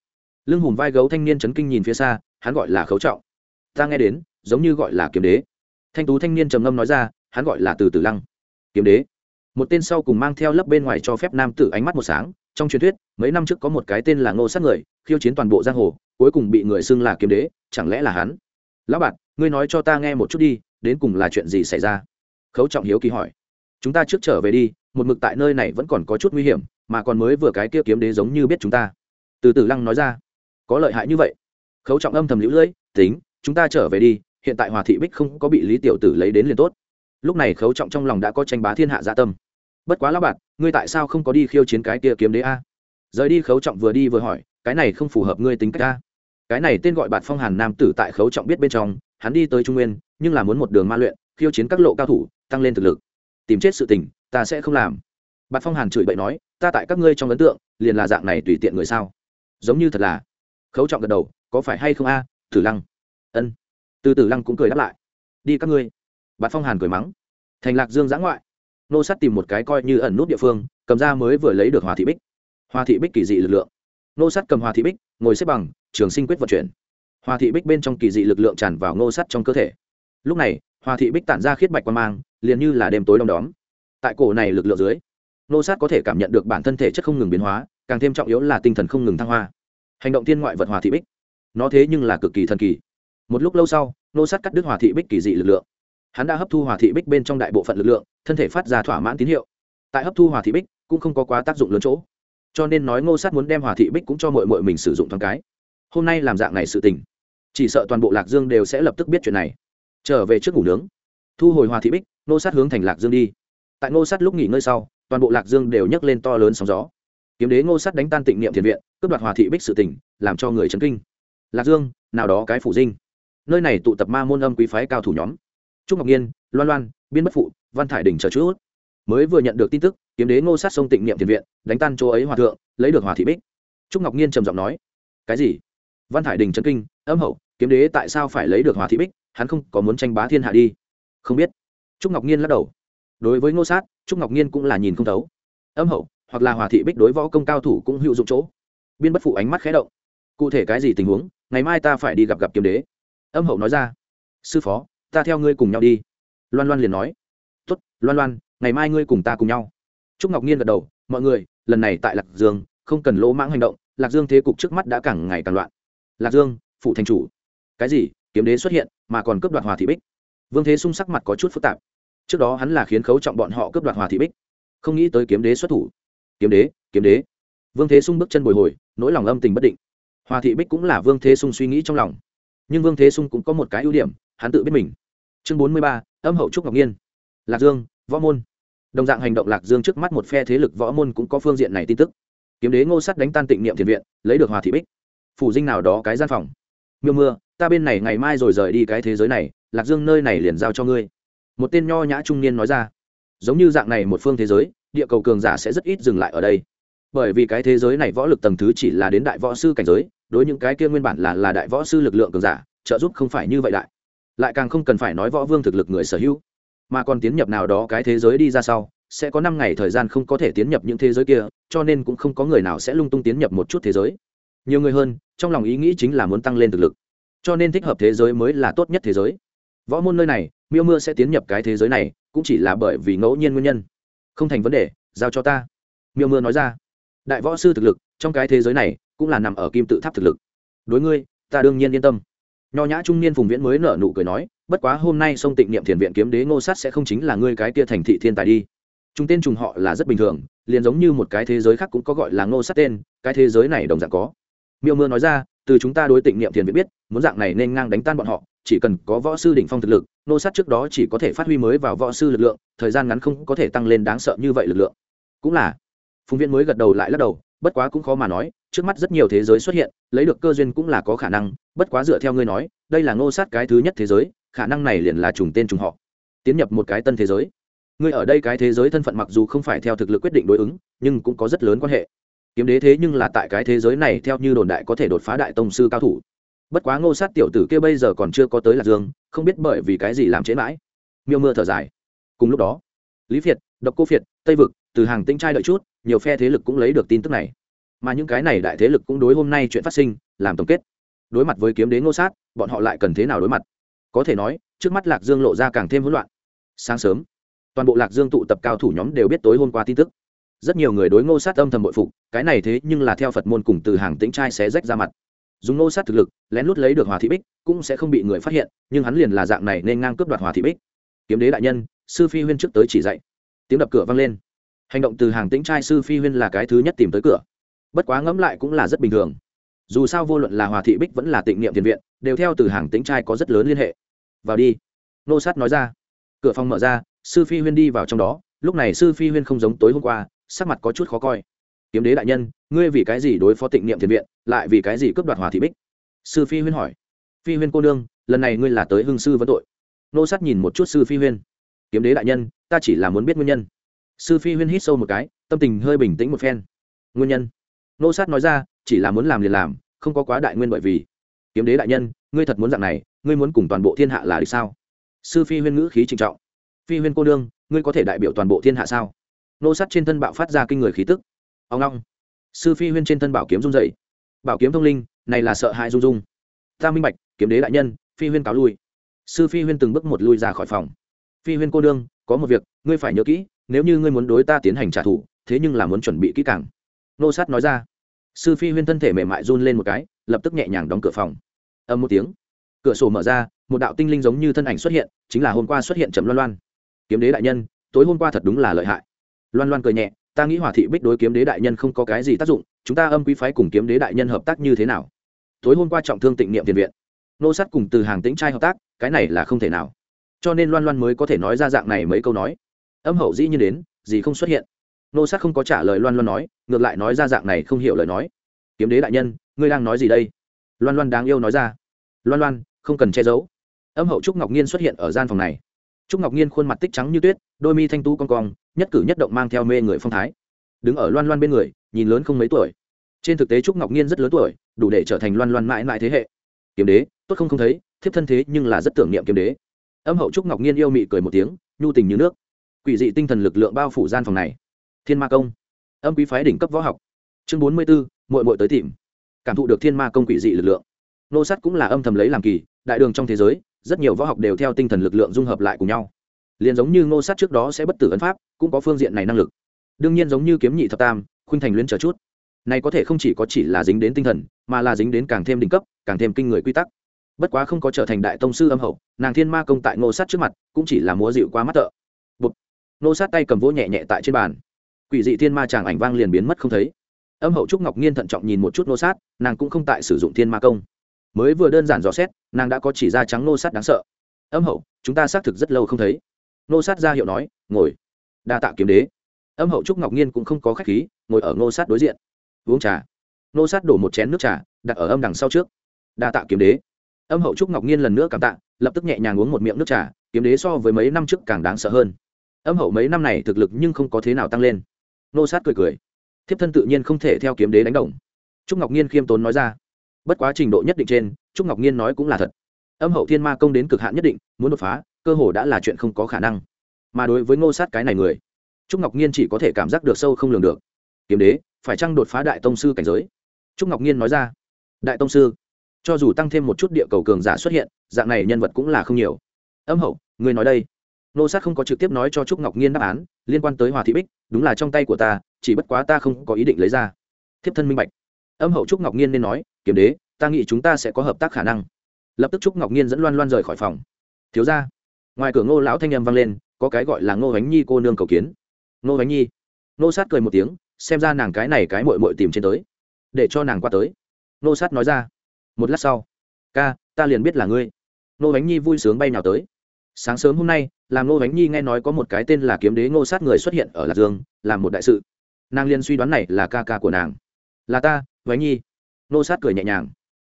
Lưng hùm vai gấu thanh niên chấn kinh nhìn phía xa, hắn gọi là khấu trọng. Ta nghe đến, giống như gọi là kiếm đế. Thanh tú thanh niên trầm ngâm nói ra, hắn gọi là từ tử lăng. Kiếm đế. Một tên sau cùng mang theo lớp bên ngoài cho phép nam tử ánh mắt một sáng trong truyền thuyết, mấy năm trước có một cái tên là ngô sát người, khiêu chiến toàn bộ giang hồ, cuối cùng bị người xưng là kiếm đế, chẳng lẽ là hắn? Lão bạn, ngươi nói cho ta nghe một chút đi, đến cùng là chuyện gì xảy ra? Khấu trọng hiếu kỳ hỏi. Chúng ta trước trở về đi, một mực tại nơi này vẫn còn có chút nguy hiểm, mà còn mới vừa cái kia kiếm đế giống như biết chúng ta. Từ từ lăng nói ra. Có lợi hại như vậy. Khấu trọng âm thầm lũ lưỡi, tính, chúng ta trở về đi, hiện tại hòa thị bích không có bị lý tiểu tử lấy đến liền tốt. Lúc này khấu trọng trong lòng đã có tranh bá thiên hạ dạ tâm bất quá lão bạn, ngươi tại sao không có đi khiêu chiến cái kia kiếm đế a? Rời đi khấu trọng vừa đi vừa hỏi, cái này không phù hợp ngươi tính cách a. Cái này tên gọi bạt phong hàn nam tử tại khấu trọng biết bên trong, hắn đi tới trung nguyên, nhưng là muốn một đường ma luyện, khiêu chiến các lộ cao thủ, tăng lên thực lực. Tìm chết sự tình, ta sẽ không làm. Bạt phong hàn chửi bậy nói, ta tại các ngươi trong ấn tượng, liền là dạng này tùy tiện người sao? Giống như thật là. Khấu trọng gật đầu, có phải hay không a, tử lăng? Ân. Từ tử lăng cũng cười đáp lại. Đi các ngươi. Bạt phong hàn cười mắng. Thành lạc dương giã ngoại nô sát tìm một cái coi như ẩn nút địa phương, cầm ra mới vừa lấy được hòa thị bích. Hòa thị bích kỳ dị lực lượng. Nô sát cầm hòa thị bích, ngồi xếp bằng, trường sinh quyết vận chuyển. Hòa thị bích bên trong kỳ dị lực lượng tràn vào nô sát trong cơ thể. Lúc này, hòa thị bích tản ra khiết bạch quan mang, liền như là đêm tối đom đóm. Tại cổ này lực lượng dưới, nô sát có thể cảm nhận được bản thân thể chất không ngừng biến hóa, càng thêm trọng yếu là tinh thần không ngừng thăng hoa. Hành động thiên ngoại vật hòa thị bích. Nó thế nhưng là cực kỳ thần kỳ. Một lúc lâu sau, nô sát cắt đứt hòa thị bích kỳ dị lực lượng hắn đã hấp thu hòa thị bích bên trong đại bộ phận lực lượng, thân thể phát ra thỏa mãn tín hiệu. Tại hấp thu hòa thị bích, cũng không có quá tác dụng lớn chỗ. Cho nên nói ngô sát muốn đem hòa thị bích cũng cho mội mội mình sử dụng thoáng cái. Hôm nay làm dạng này sự tình, chỉ sợ toàn bộ lạc dương đều sẽ lập tức biết chuyện này. Trở về trước ngủ nướng, thu hồi hòa thị bích, ngô sát hướng thành lạc dương đi. Tại ngô sát lúc nghỉ ngơi sau, toàn bộ lạc dương đều nhấc lên to lớn sóng gió. Kiếm đế ngô sát đánh tan tịnh niệm thiền viện, cướp đoạt hòa thị bích sự tỉnh làm cho người chấn kinh. Lạc dương, nào đó cái phủ dinh. Nơi này tụ tập ma môn âm quý phái cao thủ nhóm trúc ngọc nhiên, loan loan, biên bất phụ, văn thải đình chờ chút. Mới vừa nhận được tin tức, kiếm đế ngô sát sông tịnh niệm thiền viện, đánh tan chỗ ấy hòa thượng, lấy được hòa thị bích. Trúc ngọc nhiên trầm giọng nói, cái gì? Văn thải đình chấn kinh, âm hậu, kiếm đế tại sao phải lấy được hòa thị bích? Hắn không có muốn tranh bá thiên hạ đi. Không biết. Trúc ngọc nhiên lắc đầu. Đối với ngô sát, trúc ngọc nhiên cũng là nhìn không thấu. Âm hậu, hoặc là hòa thị bích đối võ công cao thủ cũng hữu dụng chỗ. Biên bất phụ ánh mắt khé động. Cụ thể cái gì tình huống? Ngày mai ta phải đi gặp gặp kiếm đế. Âm hậu nói ra. Sư phó ta theo ngươi cùng nhau đi. Loan loan liền nói. Tốt, loan loan, ngày mai ngươi cùng ta cùng nhau. Trúc ngọc nhiên gật đầu, mọi người, lần này tại lạc dương, không cần lỗ mãng hành động, lạc dương thế cục trước mắt đã càng ngày càng loạn. Lạc dương, phụ thành chủ. Cái gì? Kiếm đế xuất hiện, mà còn cướp đoạt hòa thị bích. Vương thế sung sắc mặt có chút phức tạp. Trước đó hắn là khiến khấu trọng bọn họ cướp đoạt hòa thị bích. Không nghĩ tới kiếm đế xuất thủ. Kiếm đế kiếm đế. Vương thế sung bước chân bồi hồi, nỗi lòng âm tình bất định. Hòa thị bích cũng là vương thế sung suy nghĩ trong lòng. Nhưng vương thế sung cũng có một cái ưu điểm hắn tự biết mình. Chương bốn mươi ba, âm hậu trúc ngọc nhiên. Lạc dương, võ môn. Đồng dạng hành động lạc dương trước mắt một phe thế lực võ môn cũng có phương diện này tin tức. Kiếm đế ngô sắt đánh tan tịnh niệm thiền viện, lấy được hòa thị bích. Phủ dinh nào đó cái gian phòng. Mưa mưa, ta bên này ngày mai rồi rời đi cái thế giới này, lạc dương nơi này liền giao cho ngươi. Một tên nho nhã trung niên nói ra. Giống như dạng này một phương thế giới, địa cầu cường giả sẽ rất ít dừng lại ở đây. Bởi vì cái thế giới này võ lực tầng thứ chỉ là đến đại võ sư cảnh giới, đối những cái kia nguyên bản là là đại võ sư lực lượng cường giả, trợ giúp không phải như vậy đại lại càng không cần phải nói võ vương thực lực người sở hữu. Mà còn tiến nhập nào đó cái thế giới đi ra sau, sẽ có năm ngày thời gian không có thể tiến nhập những thế giới kia, cho nên cũng không có người nào sẽ lung tung tiến nhập một chút thế giới. Nhiều người hơn, trong lòng ý nghĩ chính là muốn tăng lên thực lực. Cho nên thích hợp thế giới mới là tốt nhất thế giới. Võ môn nơi này, miêu mưa sẽ tiến nhập cái thế giới này, cũng chỉ là bởi vì ngẫu nhiên nguyên nhân. Không thành vấn đề, giao cho ta. Miêu mưa nói ra. Đại võ sư thực lực, trong cái thế giới này, cũng là nằm ở kim tự tháp thực lực. Đối ngươi, ta đương nhiên yên tâm nho nhã trung niên phùng viễn mới nở nụ cười nói, bất quá hôm nay sông tịnh niệm thiền viện kiếm đế ngô sát sẽ không chính là ngươi cái kia thành thị thiên tài đi. Chúng tên trùng họ là rất bình thường, liền giống như một cái thế giới khác cũng có gọi là ngô sát tên, cái thế giới này đồng dạng có. Miêu mưa nói ra, từ chúng ta đối tịnh niệm thiền viện biết, muốn dạng này nên ngang đánh tan bọn họ, chỉ cần có võ sư đỉnh phong thực lực nô sát trước đó chỉ có thể phát huy mới vào võ sư lực lượng, thời gian ngắn không có thể tăng lên đáng sợ như vậy lực lượng. Cũng là, phùng viễn mới gật đầu lại lắc đầu bất quá cũng khó mà nói, trước mắt rất nhiều thế giới xuất hiện, lấy được cơ duyên cũng là có khả năng, bất quá dựa theo ngươi nói, đây là ngô sát cái thứ nhất thế giới, khả năng này liền là trùng tên trùng họ. Tiến nhập một cái tân thế giới. Ngươi ở đây cái thế giới thân phận mặc dù không phải theo thực lực quyết định đối ứng, nhưng cũng có rất lớn quan hệ. Kiếm đế thế nhưng là tại cái thế giới này theo như đồn đại có thể đột phá đại tông sư cao thủ. Bất quá ngô sát tiểu tử kia bây giờ còn chưa có tới lạc dương, không biết bởi vì cái gì làm chế mãi. Miêu mưa thở dài. Cùng lúc đó, lý việt độc cô việt tây vực từ hàng tinh trai đợi chút, nhiều phe thế lực cũng lấy được tin tức này. Mà những cái này đại thế lực cũng đối hôm nay chuyện phát sinh, làm tổng kết. Đối mặt với kiếm đế ngô sát, bọn họ lại cần thế nào đối mặt? Có thể nói, trước mắt lạc dương lộ ra càng thêm hỗn loạn. Sáng sớm, toàn bộ lạc dương tụ tập cao thủ nhóm đều biết tối hôm qua tin tức. Rất nhiều người đối ngô sát âm thầm bội phục, cái này thế nhưng là theo phật môn cùng từ hàng tĩnh trai sẽ rách ra mặt. Dùng ngô sát thực lực, lén lút lấy được hòa thị bích, cũng sẽ không bị người phát hiện, nhưng hắn liền là dạng này nên ngang cướp đoạt hòa thị bích. Kiếm đế đại nhân, sư phi huyên trước tới chỉ dạy. Tiếng đập cửa vang lên hành động từ hàng tĩnh trai sư phi huyên là cái thứ nhất tìm tới cửa. Bất quá ngẫm lại cũng là rất bình thường. Dù sao vô luận là hòa thị bích vẫn là tịnh niệm tiền viện, đều theo từ hàng tĩnh trai có rất lớn liên hệ. Vào đi. Nô sát nói ra. Cửa phòng mở ra, sư phi huyên đi vào trong đó. Lúc này sư phi huyên không giống tối hôm qua, sắc mặt có chút khó coi. Kiếm đế đại nhân, ngươi vì cái gì đối phó tịnh niệm tiền viện, lại vì cái gì cướp đoạt hòa thị bích? Sư phi huyên hỏi. Phi huyên cô nương, lần này ngươi là tới hưng sư vẫn tội. Nô sát nhìn một chút sư phi huyên. Kiếm đế đại nhân, ta chỉ là muốn biết nguyên nhân sư phi huyên hít sâu một cái, tâm tình hơi bình tĩnh một phen. Nguyên nhân? Nô sát nói ra, chỉ là muốn làm liền làm, không có quá đại nguyên bởi vì. Kiếm đế đại nhân, ngươi thật muốn dạng này, ngươi muốn cùng toàn bộ thiên hạ là được sao? Sư phi huyên ngữ khí trinh trọng. Phi huyên cô nương, ngươi có thể đại biểu toàn bộ thiên hạ sao? Nô sát trên thân bạo phát ra kinh người khí tức. Ông long sư phi huyên trên thân bảo kiếm rung dậy. Bảo kiếm thông linh, này là sợ hãi rung rung. Ta minh bạch, kiếm đế đại nhân, phi huyên cáo lui. Sư phi huyên từng bước một lui ra khỏi phòng. Phi huyên cô đương có một việc, ngươi phải nhớ kỹ nếu như ngươi muốn đối ta tiến hành trả thù, thế nhưng là muốn chuẩn bị kỹ càng. Nô sát nói ra. Sư phi huyên thân thể mềm mại run lên một cái, lập tức nhẹ nhàng đóng cửa phòng. Âm một tiếng, cửa sổ mở ra, một đạo tinh linh giống như thân ảnh xuất hiện, chính là hôm qua xuất hiện trầm loan loan. Kiếm đế đại nhân, tối hôm qua thật đúng là lợi hại. Loan loan cười nhẹ, ta nghĩ hỏa thị bích đối kiếm đế đại nhân không có cái gì tác dụng, chúng ta âm quý phái cùng kiếm đế đại nhân hợp tác như thế nào? Tối hôm qua trọng thương tịnh niệm tiền viện. Nô sát cùng từ hàng tĩnh trai hợp tác, cái này là không thể nào. Cho nên loan loan mới có thể nói ra dạng này mấy câu nói âm hậu dĩ nhiên đến, gì không xuất hiện. Nô sát không có trả lời loan loan nói, ngược lại nói ra dạng này không hiểu lời nói. Kiếm đế đại nhân, ngươi đang nói gì đây? Loan loan đáng yêu nói ra. Loan loan, không cần che giấu. Âm hậu trúc ngọc nhiên xuất hiện ở gian phòng này. Trúc ngọc nhiên khuôn mặt tích trắng như tuyết, đôi mi thanh tú con cong, nhất cử nhất động mang theo mê người phong thái. Đứng ở loan loan bên người, nhìn lớn không mấy tuổi. Trên thực tế trúc ngọc nhiên rất lớn tuổi, đủ để trở thành loan loan mãi mãi thế hệ. Kiếm đế, tốt không không thấy, thiếp thân thế nhưng là rất tưởng niệm kiếm đế. Âm hậu trúc ngọc nhiên yêu mị cười một tiếng, nhu tình như nước quỷ dị tinh thần lực lượng bao phủ gian phòng này. Thiên ma công. Âm quý phái đỉnh cấp võ học. Chương bốn mươi bốn mội mội tới tìm. Cảm thụ được thiên ma công quỷ dị lực lượng. Nô sắt cũng là âm thầm lấy làm kỳ, đại đường trong thế giới, rất nhiều võ học đều theo tinh thần lực lượng dung hợp lại cùng nhau. Liền giống như ngô sát trước đó sẽ bất tử ấn pháp, cũng có phương diện này năng lực. Đương nhiên giống như kiếm nhị thập tam, khuynh thành luyến chờ chút. Này có thể không chỉ có chỉ là dính đến tinh thần, mà là dính đến càng thêm đỉnh cấp, càng thêm kinh người quy tắc. Bất quá không có trở thành đại tông sư âm hậu, nàng thiên ma công tại ngô sát trước mặt, cũng chỉ là múa dịu quá mắt tợ. Nô sát tay cầm vỗ nhẹ nhẹ tại trên bàn. Quỷ dị thiên ma chàng ảnh vang liền biến mất không thấy. Âm hậu trúc ngọc nhiên thận trọng nhìn một chút nô sát, nàng cũng không tại sử dụng thiên ma công. Mới vừa đơn giản dò xét, nàng đã có chỉ ra trắng nô sát đáng sợ. Âm hậu, chúng ta xác thực rất lâu không thấy. Nô sát ra hiệu nói, ngồi. Đa tạ kiếm đế. Âm hậu trúc ngọc nhiên cũng không có khách khí, ngồi ở nô sát đối diện. Uống trà. Nô sát đổ một chén nước trà, đặt ở âm đằng sau trước. Đa tạ kiếm đế. Âm hậu trúc ngọc nhiên lần nữa cảm tạ, lập tức nhẹ nhàng uống một miệng nước trà, kiếm đế so với mấy năm trước càng đáng sợ hơn âm hậu mấy năm này thực lực nhưng không có thế nào tăng lên. Nô sát cười cười. Thiếp thân tự nhiên không thể theo kiếm đế đánh đồng. Trúc ngọc nhiên khiêm tốn nói ra. Bất quá trình độ nhất định trên, trúc ngọc nhiên nói cũng là thật. Âm hậu thiên ma công đến cực hạn nhất định, muốn đột phá, cơ hồ đã là chuyện không có khả năng. Mà đối với ngô sát cái này người, trúc ngọc nhiên chỉ có thể cảm giác được sâu không lường được. Kiếm đế, phải chăng đột phá đại tông sư cảnh giới? Trúc ngọc nhiên nói ra. Đại tông sư, cho dù tăng thêm một chút địa cầu cường giả xuất hiện, dạng này nhân vật cũng là không nhiều. Âm hậu, người nói đây nô sát không có trực tiếp nói cho trúc ngọc nhiên đáp án, liên quan tới hòa thị bích, đúng là trong tay của ta, chỉ bất quá ta không có ý định lấy ra. Thiếp thân minh bạch. Âm hậu trúc ngọc nhiên nên nói, Kiểm đế, ta nghĩ chúng ta sẽ có hợp tác khả năng. Lập tức trúc ngọc nhiên dẫn loan loan rời khỏi phòng. Thiếu ra ngoài cửa ngô lão thanh â m vang lên, có cái gọi là ngô bánh nhi cô nương cầu kiến. Ngô bánh nhi. Nô sát cười một tiếng, xem ra nàng cái này cái mội mội tìm trên tới, để cho nàng qua tới. Nô sát nói ra, một lát sau, ca, ta liền biết là ngươi. Nô bánh nhi vui sướng bay nào tới sáng sớm hôm nay, làm ngô bánh nhi nghe nói có một cái tên là kiếm đế ngô sát người xuất hiện ở lạc dương, làm một đại sự. Nàng liên suy đoán này là ca ca của nàng. Là ta, bánh nhi. Ngô sát cười nhẹ nhàng.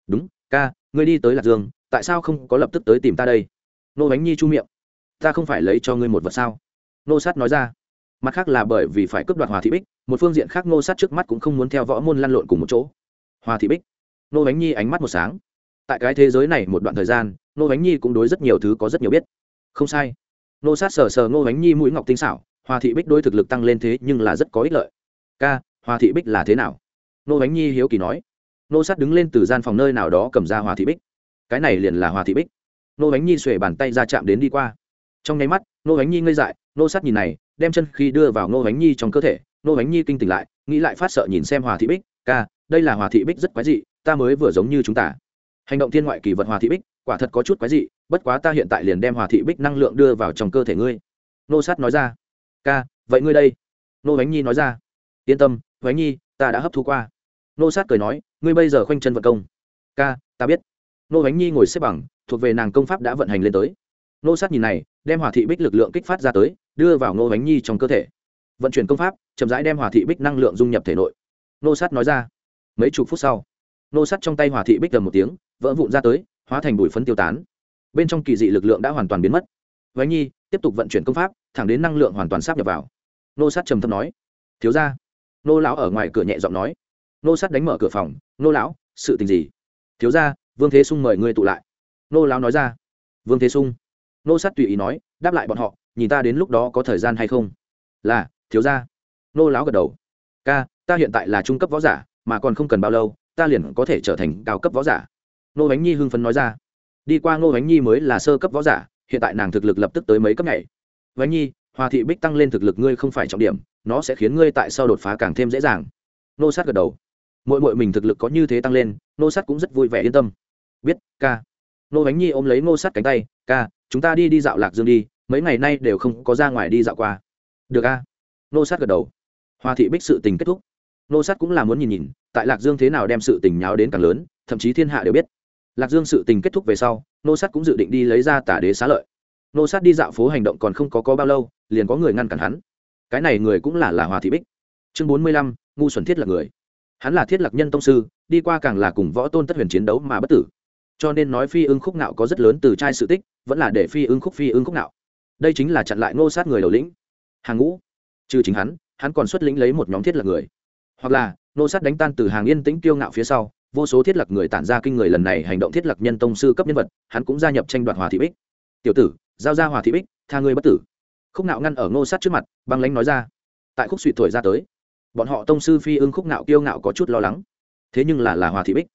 Đúng, ca, ngươi đi tới lạc dương, tại sao không có lập tức tới tìm ta đây? Ngô bánh nhi chu miệng. Ta không phải lấy cho ngươi một vật sao? Ngô sát nói ra. Mặt khác là bởi vì phải cướp đoạt hòa thị bích, một phương diện khác ngô sát trước mắt cũng không muốn theo võ môn lăn lộn cùng một chỗ. Hòa thị bích. Ngô bánh nhi ánh mắt một sáng. Tại cái thế giới này một đoạn thời gian, ngô bánh nhi cũng đối rất nhiều thứ có rất nhiều biết không sai. Nô sát sờ sờ ngô bánh nhi mũi ngọc tinh xảo hòa thị bích đôi thực lực tăng lên thế nhưng là rất có ích lợi. Ca hòa thị bích là thế nào? Nô bánh nhi hiếu kỳ nói. Nô sát đứng lên từ gian phòng nơi nào đó cầm ra hòa thị bích. Cái này liền là hòa thị bích. Nô bánh nhi xuề bàn tay ra chạm đến đi qua. Trong nháy mắt nô bánh nhi ngây dại, nô sát nhìn này, đem chân khi đưa vào nô bánh nhi trong cơ thể nô bánh nhi kinh tỉnh lại, nghĩ lại phát sợ nhìn xem hòa thị bích, ca, đây là hòa thị bích rất quái dị, ta mới vừa giống như chúng ta. Hành động thiên ngoại kỳ vật hòa thị bích quả thật có chút quái dị, bất quá ta hiện tại liền đem hòa thị bích năng lượng đưa vào trong cơ thể ngươi. Nô sát nói ra. Ca, vậy ngươi đây. Nô bánh nhi nói ra. Yên tâm bánh nhi, ta đã hấp thu qua. Nô sát cười nói, ngươi bây giờ khoanh chân vận công. Ca, ta biết. Nô bánh nhi ngồi xếp bằng, thuộc về nàng công pháp đã vận hành lên tới. Nô sát nhìn này, đem hòa thị bích lực lượng kích phát ra tới, đưa vào nô bánh nhi trong cơ thể. Vận chuyển công pháp, chậm rãi đem hòa thị bích năng lượng dung nhập thể nội. Nô sát nói ra. Mấy chục phút sau, nô sát trong tay hòa thị bích gần một tiếng, vỡ vụn ra tới hóa thành bụi phấn tiêu tán. Bên trong kỳ dị lực lượng đã hoàn toàn biến mất. Bánh nhi, tiếp tục vận chuyển công pháp, thẳng đến năng lượng hoàn toàn sắp nhập vào. Nô sát trầm thấp nói, thiếu ra nô lão ở ngoài cửa nhẹ giọng nói, nô sát đánh mở cửa phòng, nô lão, sự tình gì? Thiếu ra vương thế sung mời ngươi tụ lại. Nô lão nói ra, vương thế sung nô sát tùy ý nói, đáp lại bọn họ, nhìn ta đến lúc đó có thời gian hay không? Là, thiếu ra nô lão gật đầu, ca, ta hiện tại là trung cấp võ giả, mà còn không cần bao lâu, ta liền có thể trở thành cao cấp võ giả nô bánh nhi hưng phấn nói ra. Đi qua nô bánh nhi mới là sơ cấp võ giả, hiện tại nàng thực lực lập tức tới mấy cấp này bánh nhi, hòa thị bích tăng lên thực lực ngươi không phải trọng điểm, nó sẽ khiến ngươi tại sau đột phá càng thêm dễ dàng. Nô sát gật đầu. Mỗi mỗi mình thực lực có như thế tăng lên nô sát cũng rất vui vẻ yên tâm. Biết, ca. Nô bánh nhi ôm lấy nô sát cánh tay, ca, chúng ta đi đi dạo lạc dương đi, mấy ngày nay đều không có ra ngoài đi dạo qua. Được a. nô sát gật đầu. Hoa thị bích sự tình kết thúc. Nô sát cũng là muốn nhìn nhìn, tại lạc dương thế nào đem sự tình nháo đến càng lớn, thậm chí thiên hạ đều biết lạc dương sự tình kết thúc về sau, nô sát cũng dự định đi lấy ra tả đế xá lợi. Nô sát đi dạo phố hành động còn không có có bao lâu, liền có người ngăn cản hắn. Cái này người cũng là là hòa thị bích. Chương bốn mươi lăm, ngu xuẩn thiết là người. Hắn là thiết lạc nhân tông sư, đi qua càng là cùng võ tôn tất huyền chiến đấu mà bất tử. Cho nên nói phi ưng khúc nạo có rất lớn từ trai sự tích, vẫn là để phi ưng khúc phi ưng khúc nạo đây chính là chặn lại nô sát người đầu lĩnh. Hàng ngũ. Trừ chính hắn hắn còn xuất lĩnh lấy một nhóm thiết là người. Hoặc là, nô sát đánh tan từ hàng yên tĩnh kiêu ngạo phía sau vô số thiết lập người tản ra kinh người lần này hành động thiết lập nhân tông sư cấp nhân vật, hắn cũng gia nhập tranh đoạt hòa thị bích. Tiểu tử, giao ra hòa thị bích, tha ngươi bất tử. Khúc nạo ngăn ở ngô sát trước mặt, băng lãnh nói ra. Tại khúc suy thổi ra tới, bọn họ tông sư phi ưng khúc nạo kiêu ngạo có chút lo lắng. Thế nhưng là là hòa thị bích.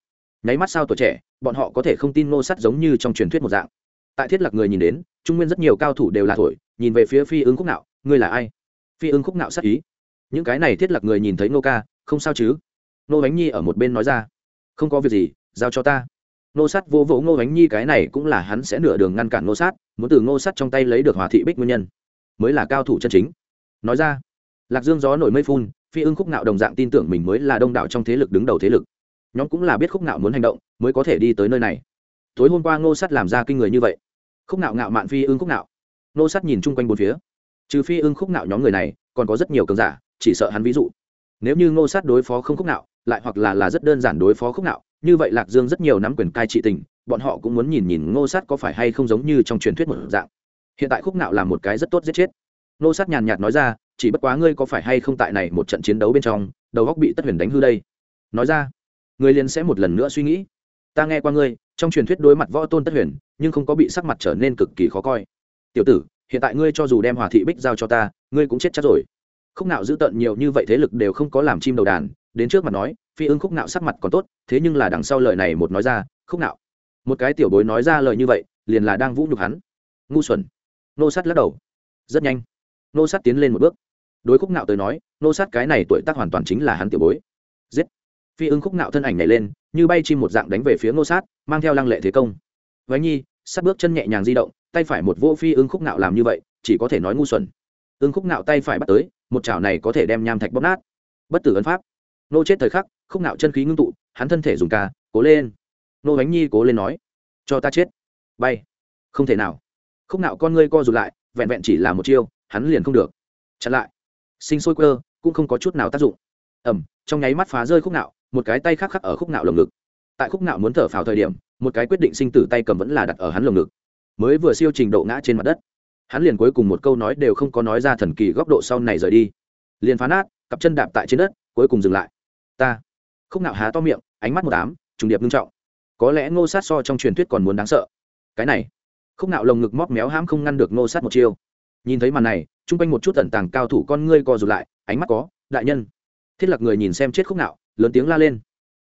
Nháy mắt sao tuổi trẻ, bọn họ có thể không tin ngô sát giống như trong truyền thuyết một dạng. Tại thiết lạc người nhìn đến, trung nguyên rất nhiều cao thủ đều là thổi, nhìn về phía phi ưng khúc nạo, ngươi là ai? Phi ưng khúc nạo sát ý. Những cái này thiết lạc người nhìn thấy Ngô ca, không sao chứ? Nô bánh nhi ở một bên nói ra không có việc gì, giao cho ta. Nô sát vô vỗ ngô bánh nhi cái này cũng là hắn sẽ nửa đường ngăn cản nô sát, muốn từ ngô sát trong tay lấy được hòa thị bích nguyên nhân. Mới là cao thủ chân chính. Nói ra, lạc dương gió nổi mây phun, phi ưng khúc nạo đồng dạng tin tưởng mình mới là đông đảo trong thế lực đứng đầu thế lực. Nhóm cũng là biết khúc nạo muốn hành động, mới có thể đi tới nơi này. Tối hôm qua ngô Sát làm ra kinh người như vậy. Khúc nạo ngạo mạn phi ưng khúc nạo ngô Sát nhìn chung quanh bốn phía. Trừ phi ưng khúc nạo nhóm người này, còn có rất nhiều cường giả, chỉ sợ hắn ví dụ. Nếu như ngô sát đối phó không khúc nạo lại hoặc là là rất đơn giản đối phó khúc nạo. Như vậy lạc dương rất nhiều nắm quyền cai trị tình, bọn họ cũng muốn nhìn nhìn ngô sát có phải hay không giống như trong truyền thuyết một dạng. Hiện tại khúc nạo là một cái rất tốt giết chết. Ngô sát nhàn nhạt nói ra, chỉ bất quá ngươi có phải hay không tại này một trận chiến đấu bên trong, đầu góc bị tất huyền đánh hư đây? Nói ra, ngươi liền sẽ một lần nữa suy nghĩ. Ta nghe qua ngươi, trong truyền thuyết đối mặt võ tôn tất huyền, nhưng không có bị sắc mặt trở nên cực kỳ khó coi. Tiểu tử, hiện tại ngươi cho dù đem hòa thị bích giao cho ta, ngươi cũng chết chắc rồi. Khúc nạo giữ tận nhiều như vậy thế lực đều không có làm chim đầu đàn đến trước mặt nói, phi ưng khúc nạo sắc mặt còn tốt, thế nhưng là đằng sau lời này một nói ra, khúc nạo. Một cái tiểu bối nói ra lời như vậy, liền là đang vũ nhục hắn. Ngu xuẩn. Nô sát lắc đầu. Rất nhanh. Nô sát tiến lên một bước. Đối khúc nạo tới nói, nô sát cái này tuổi tác hoàn toàn chính là hắn tiểu bối. Giết. Phi ưng khúc nạo thân ảnh này lên, như bay chim một dạng đánh về phía ngô sát, mang theo lăng lệ thế công. Váy nhi, sát bước chân nhẹ nhàng di động, tay phải một vô phi ưng khúc nạo làm như vậy, chỉ có thể nói ngu xuẩn. Ưng khúc nạo tay phải bắt tới, một chảo này có thể đem nham thạch bóp nát. Bất tử ấn pháp nô chết thời khắc, khúc nạo chân khí ngưng tụ, hắn thân thể dùng ca, cố lên. Nô bánh nhi cố lên nói, cho ta chết. Bay. Không thể nào. Khúc nạo con ngươi co rụt lại, vẹn vẹn chỉ là một chiêu, hắn liền không được. Chặn lại. Sinh sôi quơ, cũng không có chút nào tác dụng. Ẩm trong nháy mắt phá rơi khúc nạo một cái tay khắc khắc ở khúc nạo lồng ngực. Tại khúc nạo muốn thở phào thời điểm, một cái quyết định sinh tử tay cầm vẫn là đặt ở hắn lồng ngực. Mới vừa siêu trình độ ngã trên mặt đất, hắn liền cuối cùng một câu nói đều không có nói ra thần kỳ góc độ sau này rời đi. Liền phá nát, cặp chân đạp tại trên đất, cuối cùng dừng lại ta. Khúc nạo há to miệng, ánh mắt một đám, trùng điệp nghiêm trọng. Có lẽ ngô sát so trong truyền thuyết còn muốn đáng sợ. Cái này. Khúc nạo lồng ngực móc méo hãm không ngăn được ngô sát một chiêu. Nhìn thấy màn này, chung quanh một chút tận tàng cao thủ con ngươi co rụt lại, ánh mắt có, đại nhân. Thiết lập người nhìn xem chết khúc nạo, lớn tiếng la lên.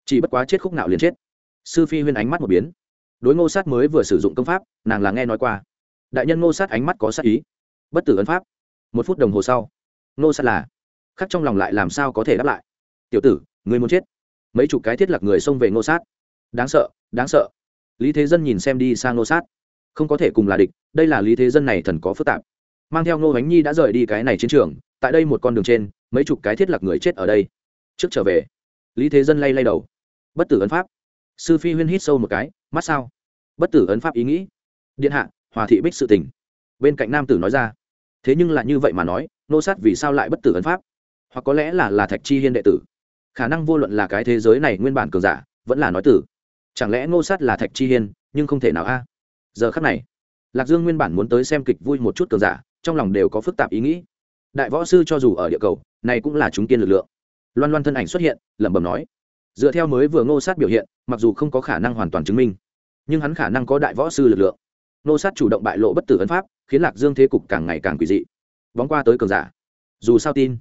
Chỉ bất quá chết khúc nạo liền chết. Sư phi huyên ánh mắt một biến. Đối ngô sát mới vừa sử dụng công pháp, nàng là nghe nói qua. Đại nhân ngô sát ánh mắt có sát ý. Bất tử ấn pháp. Một phút đồng hồ sau, ngô sát là. Khắc trong lòng lại làm sao có thể đáp lại. Tiểu tử người muốn chết. Mấy chục cái thiết lập người xông về ngô sát. Đáng sợ đáng sợ. Lý thế dân nhìn xem đi sang ngô sát. Không có thể cùng là địch, đây là lý thế dân này thần có phức tạp. Mang theo ngô bánh nhi đã rời đi cái này chiến trường, tại đây một con đường trên, mấy chục cái thiết lập người chết ở đây. Trước trở về, lý thế dân lay lay đầu. Bất tử ấn pháp. Sư phi huyên hít sâu một cái, mắt sao? Bất tử ấn pháp ý nghĩ. Điện hạ, hòa thị bích sự tình. Bên cạnh nam tử nói ra. Thế nhưng là như vậy mà nói nô sát vì sao lại bất tử ấn pháp? Hoặc có lẽ là là thạch chi hiên đệ tử khả năng vô luận là cái thế giới này nguyên bản cường giả, vẫn là nói tử. Chẳng lẽ Ngô sát là thạch chi hiên, nhưng không thể nào a? Giờ khắc này, lạc dương nguyên bản muốn tới xem kịch vui một chút cường giả, trong lòng đều có phức tạp ý nghĩ. Đại võ sư cho dù ở địa cầu, này cũng là chúng tiên lực lượng. Loan loan thân ảnh xuất hiện, lẩm bẩm nói. Dựa theo mới vừa ngô sát biểu hiện, mặc dù không có khả năng hoàn toàn chứng minh, nhưng hắn khả năng có đại võ sư lực lượng. Ngô sát chủ động bại lộ bất tử ấn pháp, khiến lạc dương thế cục càng ngày càng quỷ dị. Bóng qua tới cường giả. Dù sao tin.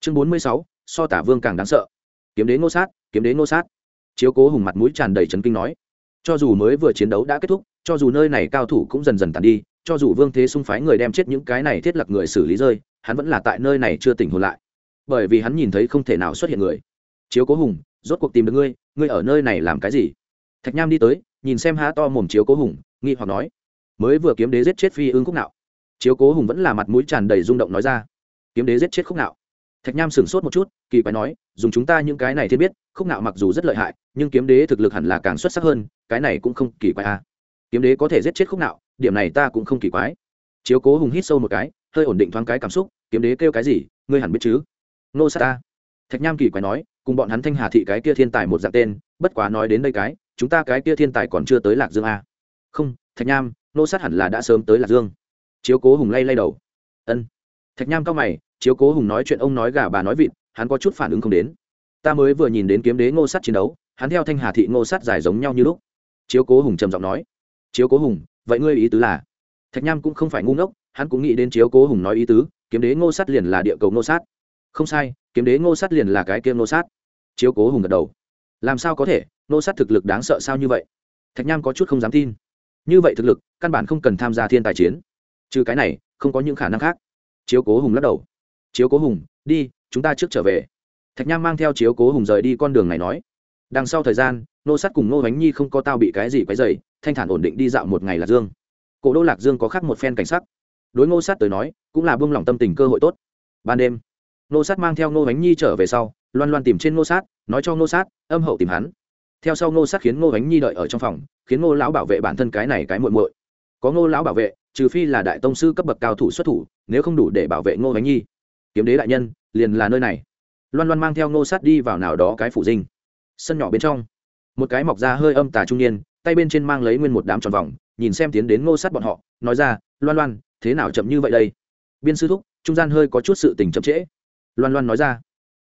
Chương bốn mươi sáu, so tả vương càng đáng sợ kiếm đế ngô sát, kiếm đế ngô sát. Chiếu cố hùng mặt mũi tràn đầy trấn kinh nói, cho dù mới vừa chiến đấu đã kết thúc, cho dù nơi này cao thủ cũng dần dần tàn đi, cho dù vương thế xung phái người đem chết những cái này thiết lập người xử lý rơi, hắn vẫn là tại nơi này chưa tỉnh hồn lại. Bởi vì hắn nhìn thấy không thể nào xuất hiện người. Chiếu cố hùng, rốt cuộc tìm được ngươi ngươi ở nơi này làm cái gì? Thạch nham đi tới, nhìn xem há to mồm chiếu cố hùng, nghi hoặc nói, mới vừa kiếm đế giết chết phi ương khúc nạo. Chiếu cố hùng vẫn là mặt mũi tràn đầy rung động nói ra, kiếm đế giết chết khúc nạo thạch nham sửng sốt một chút, kỳ quái nói, dùng chúng ta những cái này thiên biết, khúc nạo mặc dù rất lợi hại, nhưng kiếm đế thực lực hẳn là càng xuất sắc hơn, cái này cũng không kỳ quái à. kiếm đế có thể giết chết khúc nạo điểm này ta cũng không kỳ quái. Chiếu cố hùng hít sâu một cái, hơi ổn định thoáng cái cảm xúc, kiếm đế kêu cái gì, ngươi hẳn biết chứ? Nô sa ta. Thạch nham kỳ quái nói, cùng bọn hắn thanh hà thị cái kia thiên tài một dạng tên, bất quá nói đến đây cái, chúng ta cái kia thiên tài còn chưa tới lạc dương a không, thạch nham, nô sát hẳn là đã sớm tới lạc dương. Chiếu cố hùng lay lay đầu. Ân. Thạch nham cao mày chiếu cố hùng nói chuyện ông nói gà bà nói vịt, hắn có chút phản ứng không đến. Ta mới vừa nhìn đến kiếm đế ngô sát chiến đấu, hắn theo thanh hà thị ngô sát dài giống nhau như lúc. Chiếu cố hùng trầm giọng nói. Chiếu cố hùng, vậy ngươi ý tứ là? Thạch nham cũng không phải ngu ngốc, hắn cũng nghĩ đến chiếu cố hùng nói ý tứ, kiếm đế ngô sát liền là địa cầu ngô sát. Không sai, kiếm đế ngô sát liền là cái kia ngô sát. Chiếu cố hùng gật đầu. Làm sao có thể, ngô sát thực lực đáng sợ sao như vậy? Thạch nham có chút không dám tin. Như vậy thực lực, căn bản không cần tham gia thiên tài chiến. Trừ cái này, không có những khả năng khác. Chiếu cố hùng lắc đầu chiếu cố hùng, đi, chúng ta trước trở về. Thạch nham mang theo chiếu cố hùng rời đi con đường này nói. Đằng sau thời gian, nô sát cùng nô bánh nhi không có tao bị cái gì quấy dày thanh thản ổn định đi dạo một ngày lạc dương. Cổ đô lạc dương có khác một phen cảnh sắc. Đối ngô sát tới nói, cũng là buông lỏng tâm tình cơ hội tốt. Ban đêm, nô sát mang theo nô bánh nhi trở về sau, loan loan tìm trên nô sát, nói cho nô sát, âm hậu tìm hắn. Theo sau nô sát khiến nô bánh nhi đợi ở trong phòng, khiến nô lão bảo vệ bản thân cái này cái muội muội. Có nô lão bảo vệ, trừ phi là đại tông sư cấp bậc cao thủ xuất thủ, nếu không đủ để bảo vệ nô bánh nhi kiếm đế đại nhân, liền là nơi này. Loan loan mang theo ngô sát đi vào nào đó cái phủ dinh. Sân nhỏ bên trong, một cái mọc ra hơi âm tà trung niên, tay bên trên mang lấy nguyên một đám tròn vòng, nhìn xem tiến đến ngô sát bọn họ, nói ra, loan loan, thế nào chậm như vậy đây? Biên sư thúc, trung gian hơi có chút sự tình chậm trễ. Loan loan nói ra,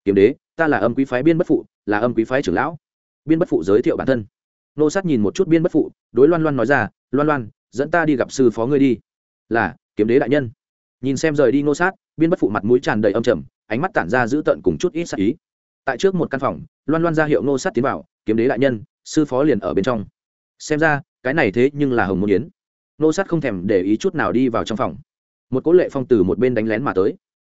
kiếm đế, ta là âm quý phái biên bất phụ, là âm quý phái trưởng lão. Biên bất phụ giới thiệu bản thân. Nô sát nhìn một chút biên bất phụ, đối loan loan nói ra, loan loan, dẫn ta đi gặp sư phó ngươi đi. Là, kiếm đế đại nhân. Nhìn xem rời đi nô sát biên bất phụ mặt mũi tràn đầy âm trầm, ánh mắt tản ra giữ tợn cùng chút ít sắc ý. Tại trước một căn phòng, loan loan ra hiệu nô sát tiến vào, kiếm đế đại nhân, sư phó liền ở bên trong. Xem ra, cái này thế nhưng là hồng môn yến. Nô sát không thèm để ý chút nào đi vào trong phòng. Một cố lệ phong từ một bên đánh lén mà tới.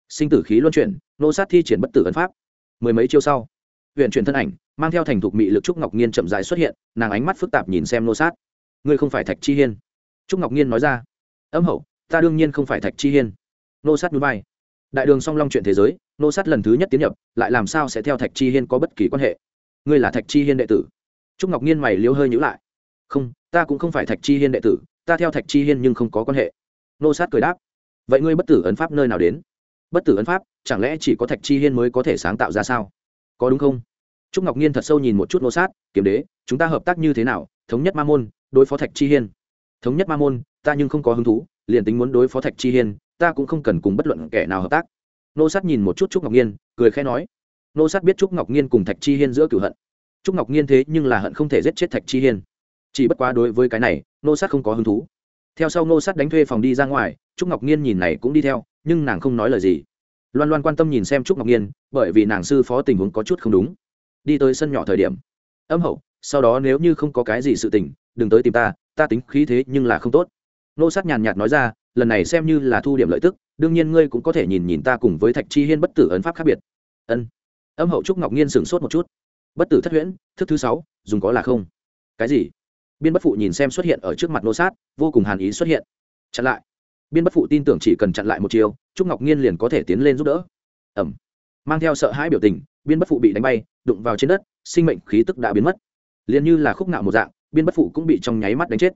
Sinh tử khí luân chuyển nô sát thi triển bất tử ấn pháp. Mười mấy chiêu sau huyện chuyển thân ảnh, mang theo thành thục mị lực trúc ngọc nhiên chậm dài xuất hiện, nàng ánh mắt phức tạp nhìn xem nô sát. Ngươi không phải thạch chi hiên. Trúc ngọc nhiên nói ra. Âm hậu, ta đương nhiên không phải thạch chi hiên. Nô sát núi bay đại đường song long chuyện thế giới, nô sát lần thứ nhất tiến nhập, lại làm sao sẽ theo thạch chi hiên có bất kỳ quan hệ? Ngươi là thạch chi hiên đệ tử. Trúc ngọc nhiên mày liêu hơi nhữ lại. Không, ta cũng không phải thạch chi hiên đệ tử, ta theo thạch chi hiên nhưng không có quan hệ. Nô sát cười đáp. Vậy ngươi bất tử ấn pháp nơi nào đến? Bất tử ấn pháp, chẳng lẽ chỉ có thạch chi hiên mới có thể sáng tạo ra sao? Có đúng không? Trúc ngọc nhiên thật sâu nhìn một chút nô sát kiếm đế, chúng ta hợp tác như thế nào? Thống nhất ma môn, đối phó thạch chi hiên. Thống nhất ma môn, ta nhưng không có hứng thú, liền tính muốn đối phó thạch chi hiên ta cũng không cần cùng bất luận kẻ nào hợp tác. Nô sát nhìn một chút trúc ngọc nhiên, cười khẽ nói, nô sát biết trúc ngọc nhiên cùng thạch chi hiên giữa cửu hận. Trúc ngọc nhiên thế nhưng là hận không thể giết chết thạch chi hiên. Chỉ bất quá đối với cái này, nô sát không có hứng thú. Theo sau nô sát đánh thuê phòng đi ra ngoài, trúc ngọc nhiên nhìn này cũng đi theo, nhưng nàng không nói lời gì. Loan loan quan tâm nhìn xem trúc ngọc nhiên, bởi vì nàng sư phó tình huống có chút không đúng. Đi tới sân nhỏ thời điểm, âm hậu, sau đó nếu như không có cái gì sự tình, đừng tới tìm ta ta tính khí thế nhưng là không tốt. Nô sát nhàn nhạt nói ra lần này xem như là thu điểm lợi tức, đương nhiên ngươi cũng có thể nhìn nhìn ta cùng với thạch chi hiên bất tử ấn pháp khác biệt. Ân. Âm hậu trúc ngọc nhiên sửng sốt một chút. Bất tử thất huyễn, thức thứ sáu, dùng có là không? Cái gì? Biên bất phụ nhìn xem xuất hiện ở trước mặt nô sát, vô cùng hàn ý xuất hiện. Chặn lại. Biên bất phụ tin tưởng chỉ cần chặn lại một chiều trúc ngọc nhiên liền có thể tiến lên giúp đỡ. Ẩm. Mang theo sợ hãi biểu tình, biên bất phụ bị đánh bay, đụng vào trên đất, sinh mệnh khí tức đã biến mất. Liền như là khúc nạo một dạng, biên bất phụ cũng bị trong nháy mắt đánh chết.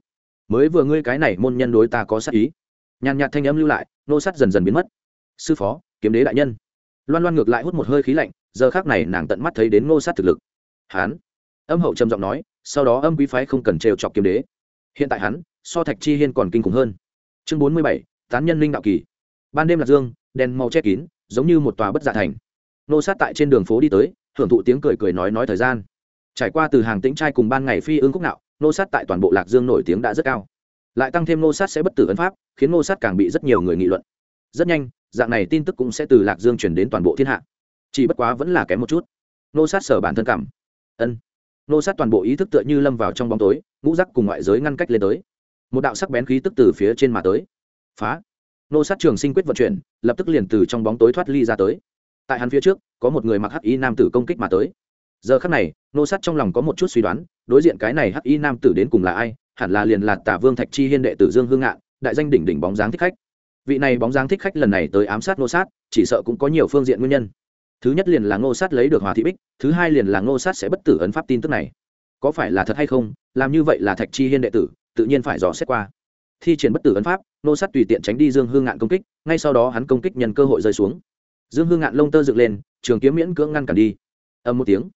Mới vừa ngươi cái này môn nhân đối ta có sát ý nhàn nhạt thanh âm lưu lại, nô sát dần dần biến mất. Sư phó, kiếm đế đại nhân. Loan loan ngược lại hút một hơi khí lạnh, giờ khác này nàng tận mắt thấy đến nô sát thực lực. Hán. Âm hậu trầm giọng nói, sau đó âm quý phái không cần trêu chọc kiếm đế. Hiện tại hắn, so thạch chi hiên còn kinh khủng hơn. Chương bốn mươi bảy, tán nhân linh đạo kỳ. Ban đêm lạc dương, đèn màu che kín, giống như một tòa bất dạ thành. Nô sát tại trên đường phố đi tới, hưởng thụ tiếng cười cười nói nói thời gian. Trải qua từ hàng tĩnh trai cùng ban ngày phi ương cúc nạo, nô sát tại toàn bộ lạc dương nổi tiếng đã rất cao lại tăng thêm nô sát sẽ bất tử ấn pháp, khiến nô sát càng bị rất nhiều người nghị luận. Rất nhanh, dạng này tin tức cũng sẽ từ lạc dương chuyển đến toàn bộ thiên hạ. Chỉ bất quá vẫn là kém một chút. Nô sát sở bản thân cảm. Ân. Nô sát toàn bộ ý thức tựa như lâm vào trong bóng tối, ngũ rắc cùng ngoại giới ngăn cách lên tới. Một đạo sắc bén khí tức từ phía trên mà tới. Phá. Nô sát trường sinh quyết vận chuyển, lập tức liền từ trong bóng tối thoát ly ra tới. Tại hắn phía trước, có một người mặc hắc y nam tử công kích mà tới. Giờ khắc này nô sát trong lòng có một chút suy đoán, đối diện cái này hắc y nam tử đến cùng là ai hẳn là liền là tả vương thạch chi hiên đệ tử dương hương ngạn, đại danh đỉnh đỉnh bóng dáng thích khách. Vị này bóng dáng thích khách lần này tới ám sát nô sát, chỉ sợ cũng có nhiều phương diện nguyên nhân. Thứ nhất liền là ngô sát lấy được hòa thị bích, thứ hai liền là ngô sát sẽ bất tử ấn pháp tin tức này. Có phải là thật hay không, làm như vậy là thạch chi hiên đệ tử, tự nhiên phải dò xét qua. Thi triển bất tử ấn pháp, ngô sát tùy tiện tránh đi dương hương ngạn công kích, ngay sau đó hắn công kích nhân cơ hội rơi xuống. Dương hương ngạn lông tơ dựng lên, trường kiếm miễn cưỡng ngăn cản đi. Âm một tiếng.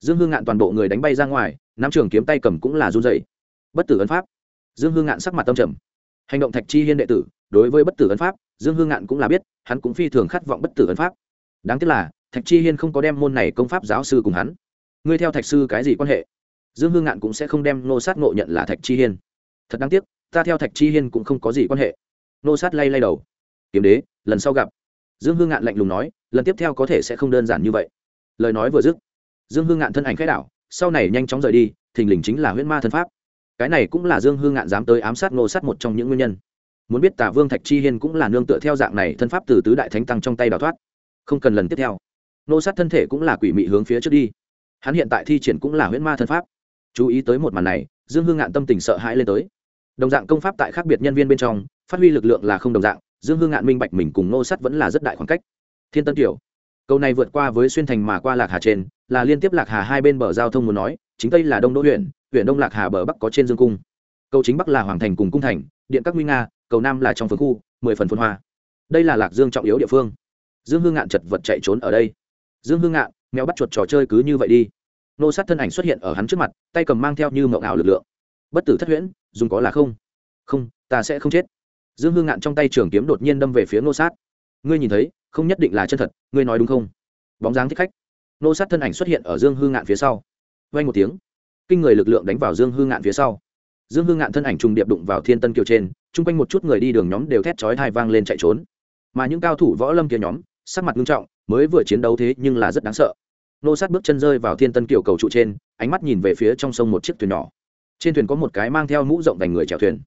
Dương hương ngạn toàn bộ người đánh bay ra ngoài, nắm trường kiếm tay cầm cũng là run dày bất tử ấn pháp. Dương hương ngạn sắc mặt tâm trầm. Hành động thạch chi hiên đệ tử, đối với bất tử ấn pháp, dương hương ngạn cũng là biết, hắn cũng phi thường khát vọng bất tử ấn pháp. Đáng tiếc là, thạch chi hiên không có đem môn này công pháp giáo sư cùng hắn. Ngươi theo thạch sư cái gì quan hệ? Dương hương ngạn cũng sẽ không đem nô sát ngộ nhận là thạch chi hiên. Thật đáng tiếc, ta theo thạch chi hiên cũng không có gì quan hệ. Nô sát lay lay đầu. Kiếm đế, lần sau gặp. Dương hương ngạn lạnh lùng nói, lần tiếp theo có thể sẽ không đơn giản như vậy. Lời nói vừa dứt, dương hương ngạn thân ảnh khai đảo, sau này nhanh chóng rời đi, thình lình chính là huyễn ma thân pháp cái này cũng là dương Hư ngạn dám tới ám sát nô sát một trong những nguyên nhân. Muốn biết tả vương thạch chi hiên cũng là nương tựa theo dạng này thân pháp từ tứ đại thánh tăng trong tay đào thoát. Không cần lần tiếp theo. Nô sát thân thể cũng là quỷ mị hướng phía trước đi. Hắn hiện tại thi triển cũng là huyễn ma thân pháp. Chú ý tới một màn này, dương Hư ngạn tâm tình sợ hãi lên tới. Đồng dạng công pháp tại khác biệt nhân viên bên trong, phát huy lực lượng là không đồng dạng, dương Hư ngạn minh bạch mình cùng nô sát vẫn là rất đại khoảng cách. Thiên tân kiểu câu này vượt qua với xuyên thành mà qua lạc hà trên, là liên tiếp lạc hà hai bên bờ giao thông muốn nói, chính tây là đông đô huyện huyện đông lạc hà bờ bắc có trên dương cung. Cầu chính bắc là hoàng thành cùng cung thành, điện các nguy nga, cầu nam là trong phường khu, mười phần phân hoa. Đây là lạc dương trọng yếu địa phương. Dương hương ngạn chật vật chạy trốn ở đây. Dương hương ngạn, mèo bắt chuột trò chơi cứ như vậy đi. Nô sát thân ảnh xuất hiện ở hắn trước mặt, tay cầm mang theo như mậu ảo lực lượng. Bất tử thất huyễn, dùng có là không? Không, ta sẽ không chết. Dương hương ngạn trong tay trường kiếm đột nhiên đâm về phía nô sát. Ngươi nhìn thấy, không nhất định là chân thật, ngươi nói đúng không? Bóng dáng thích khách. Nô sát thân ảnh xuất hiện ở dương hương ngạn phía sau. Vay một tiếng kinh người lực lượng đánh vào dương hương ngạn phía sau. Dương hương ngạn thân ảnh trùng điệp đụng vào thiên tân kiều trên, chung quanh một chút người đi đường nhóm đều thét chói thai vang lên chạy trốn. Mà những cao thủ võ lâm kia nhóm, sắc mặt nghiêm trọng, mới vừa chiến đấu thế nhưng là rất đáng sợ. Nô sát bước chân rơi vào thiên tân kiều cầu trụ trên, ánh mắt nhìn về phía trong sông một chiếc thuyền nhỏ. Trên thuyền có một cái mang theo mũ rộng vành người chèo thuyền.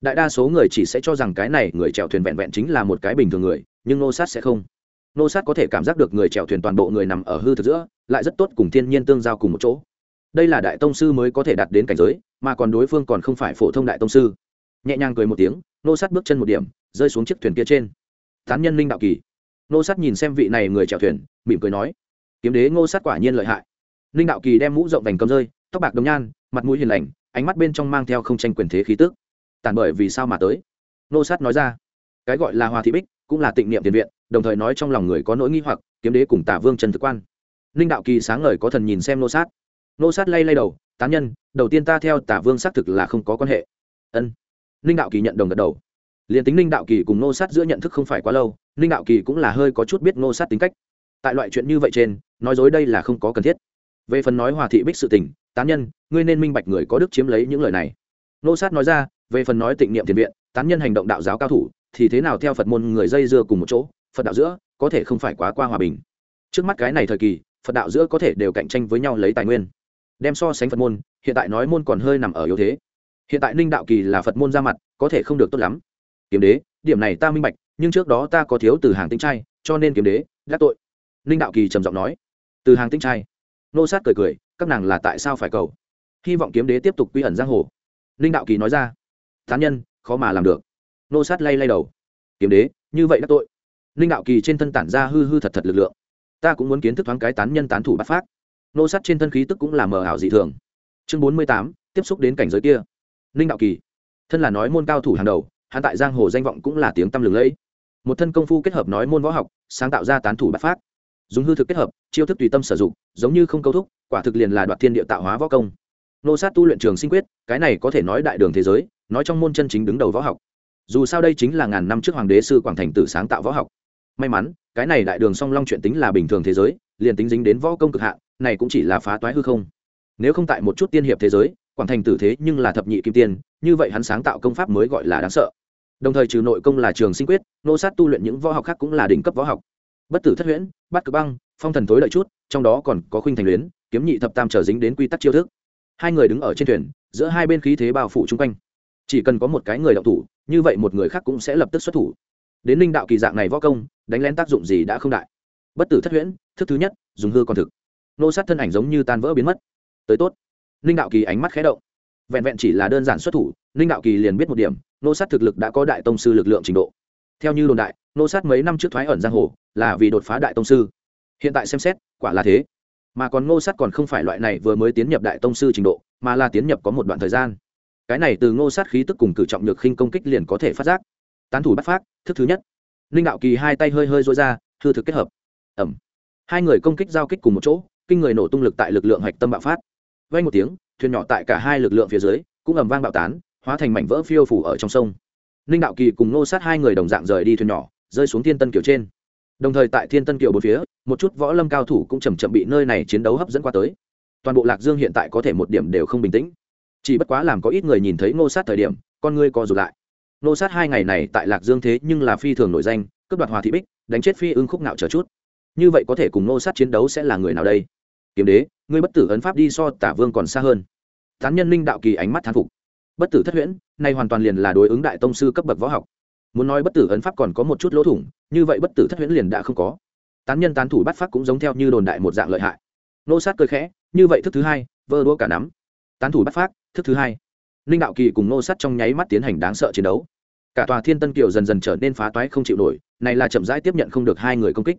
Đại đa số người chỉ sẽ cho rằng cái này người chèo thuyền vẹn vẹn chính là một cái bình thường người, nhưng nô sát sẽ không. Nô sát có thể cảm giác được người chèo thuyền toàn bộ người nằm ở hư thực giữa, lại rất tốt cùng thiên nhiên tương giao cùng một chỗ đây là đại tông sư mới có thể đạt đến cảnh giới, mà còn đối phương còn không phải phổ thông đại tông sư. Nhẹ nhàng cười một tiếng, nô sát bước chân một điểm, rơi xuống chiếc thuyền kia trên. Tán nhân linh đạo kỳ. Nô sát nhìn xem vị này người chèo thuyền, mỉm cười nói, kiếm đế ngô sát quả nhiên lợi hại. Linh đạo kỳ đem mũ rộng vành cầm rơi, tóc bạc đồng nhan, mặt mũi hiền lành, ánh mắt bên trong mang theo không tranh quyền thế khí tức. Tàn bởi vì sao mà tới? Nô sát nói ra, cái gọi là hòa thị bích, cũng là tịnh niệm tiền viện, đồng thời nói trong lòng người có nỗi nghi hoặc, kiếm đế cùng tả vương trần thực quan. Linh đạo kỳ sáng ngời có thần nhìn xem nô sát nô sát lay lay đầu, tán nhân, đầu tiên ta theo tả vương xác thực là không có quan hệ. Ân. Ninh đạo kỳ nhận đồng gật đầu. Liền tính Ninh đạo kỳ cùng nô sát giữa nhận thức không phải quá lâu, Ninh đạo kỳ cũng là hơi có chút biết nô sát tính cách. Tại loại chuyện như vậy trên, nói dối đây là không có cần thiết. Về phần nói hòa thị bích sự tình, tán nhân, ngươi nên minh bạch người có đức chiếm lấy những lời này. Nô sát nói ra, về phần nói tịnh niệm tiền viện, tán nhân hành động đạo giáo cao thủ, thì thế nào theo phật môn người dây dưa cùng một chỗ, phật đạo giữa có thể không phải quá qua hòa bình. Trước mắt cái này thời kỳ, phật đạo giữa có thể đều cạnh tranh với nhau lấy tài nguyên đem so sánh phật môn, hiện tại nói môn còn hơi nằm ở yếu thế. Hiện tại ninh đạo kỳ là phật môn ra mặt, có thể không được tốt lắm. Kiếm đế, điểm này ta minh bạch, nhưng trước đó ta có thiếu từ hàng tinh trai, cho nên kiếm đế, gác tội. Ninh đạo kỳ trầm giọng nói. Từ hàng tinh trai. Nô sát cười cười, các nàng là tại sao phải cầu? Hy vọng kiếm đế tiếp tục quy ẩn giang hồ. Ninh đạo kỳ nói ra. Thán nhân, khó mà làm được. Nô sát lay lay đầu. Kiếm đế, như vậy gác tội. Ninh đạo kỳ trên thân tản ra hư hư thật thật lực lượng. Ta cũng muốn kiến thức thoáng cái tán nhân tán thủ bắt phát nô sát trên thân khí tức cũng là mờ ảo dị thường. Chương bốn mươi tám, tiếp xúc đến cảnh giới kia. Ninh đạo kỳ. Thân là nói môn cao thủ hàng đầu, hắn tại giang hồ danh vọng cũng là tiếng tăm lừng lẫy. Một thân công phu kết hợp nói môn võ học, sáng tạo ra tán thủ bát phát dùng hư thực kết hợp, chiêu thức tùy tâm sử dụng, giống như không câu thúc, quả thực liền là đoạt thiên địa tạo hóa võ công. Nô sát tu luyện trường sinh quyết, cái này có thể nói đại đường thế giới, nói trong môn chân chính đứng đầu võ học. Dù sao đây chính là ngàn năm trước hoàng đế sư quảng thành tử sáng tạo võ học. May mắn, cái này đại đường song long chuyện tính là bình thường thế giới, liền tính dính đến võ công cực hạn này cũng chỉ là phá toái hư không. Nếu không tại một chút tiên hiệp thế giới, quảng thành tử thế nhưng là thập nhị kim tiên, như vậy hắn sáng tạo công pháp mới gọi là đáng sợ. Đồng thời trừ nội công là trường sinh quyết, nô sát tu luyện những võ học khác cũng là đỉnh cấp võ học. Bất tử thất huyễn, bắt cực băng, phong thần tối lợi chút, trong đó còn có khuynh thành luyến, kiếm nhị thập tam trở dính đến quy tắc chiêu thức. Hai người đứng ở trên thuyền, giữa hai bên khí thế bao phủ chung quanh. Chỉ cần có một cái người đậu thủ, như vậy một người khác cũng sẽ lập tức xuất thủ. Đến ninh đạo kỳ dạng này võ công, đánh lén tác dụng gì đã không đại. Bất tử thất huyễn, thức thứ nhất, dùng hư còn thực nô sát thân ảnh giống như tan vỡ biến mất. Tới tốt. Ninh đạo kỳ ánh mắt khé động. Vẹn vẹn chỉ là đơn giản xuất thủ, ninh đạo kỳ liền biết một điểm, nô sát thực lực đã có đại tông sư lực lượng trình độ. Theo như đồn đại, nô sát mấy năm trước thoái ẩn giang hồ, là vì đột phá đại tông sư. Hiện tại xem xét, quả là thế. Mà còn ngô sát còn không phải loại này vừa mới tiến nhập đại tông sư trình độ, mà là tiến nhập có một đoạn thời gian. Cái này từ ngô sát khí tức cùng cử trọng nhược khinh công kích liền có thể phát giác. Tán thủ bắt phát, thức thứ nhất. Ninh đạo kỳ hai tay hơi hơi dối ra hư thực kết hợp. Ẩm. Hai người công kích giao kích cùng một chỗ kinh người nổ tung lực tại lực lượng hạch tâm bạo phát. Vay một tiếng, thuyền nhỏ tại cả hai lực lượng phía dưới cũng ầm vang bạo tán, hóa thành mảnh vỡ phiêu phủ ở trong sông. Ninh đạo kỳ cùng ngô sát hai người đồng dạng rời đi thuyền nhỏ, rơi xuống thiên tân Kiều trên. Đồng thời tại thiên tân kiều bốn phía, một chút võ lâm cao thủ cũng chầm chậm bị nơi này chiến đấu hấp dẫn qua tới. Toàn bộ lạc dương hiện tại có thể một điểm đều không bình tĩnh. Chỉ bất quá làm có ít người nhìn thấy ngô sát thời điểm, con ngươi co rụt lại. Ngô sát hai ngày này tại lạc dương thế nhưng là phi thường nổi danh, cướp đoạt hòa thị bích, đánh chết phi ưng khúc nạo chờ chút. Như vậy có thể cùng ngô sát chiến đấu sẽ là người nào đây? Kiếm đế ngươi bất tử ấn pháp đi so tả vương còn xa hơn. Tán nhân linh đạo kỳ ánh mắt thán phục. Bất tử thất huyễn nay hoàn toàn liền là đối ứng đại tông sư cấp bậc võ học. Muốn nói bất tử ấn pháp còn có một chút lỗ thủng như vậy bất tử thất huyễn liền đã không có. Tán nhân tán thủ bắt pháp cũng giống theo như đồn đại một dạng lợi hại. Nô sát cười khẽ như vậy thức thứ hai vơ đua cả nắm. Tán thủ bắt pháp, thức thứ hai. Ninh đạo kỳ cùng nô sát trong nháy mắt tiến hành đáng sợ chiến đấu. Cả tòa thiên tân kiều dần dần trở nên phá toái không chịu nổi này là chậm rãi tiếp nhận không được hai người công kích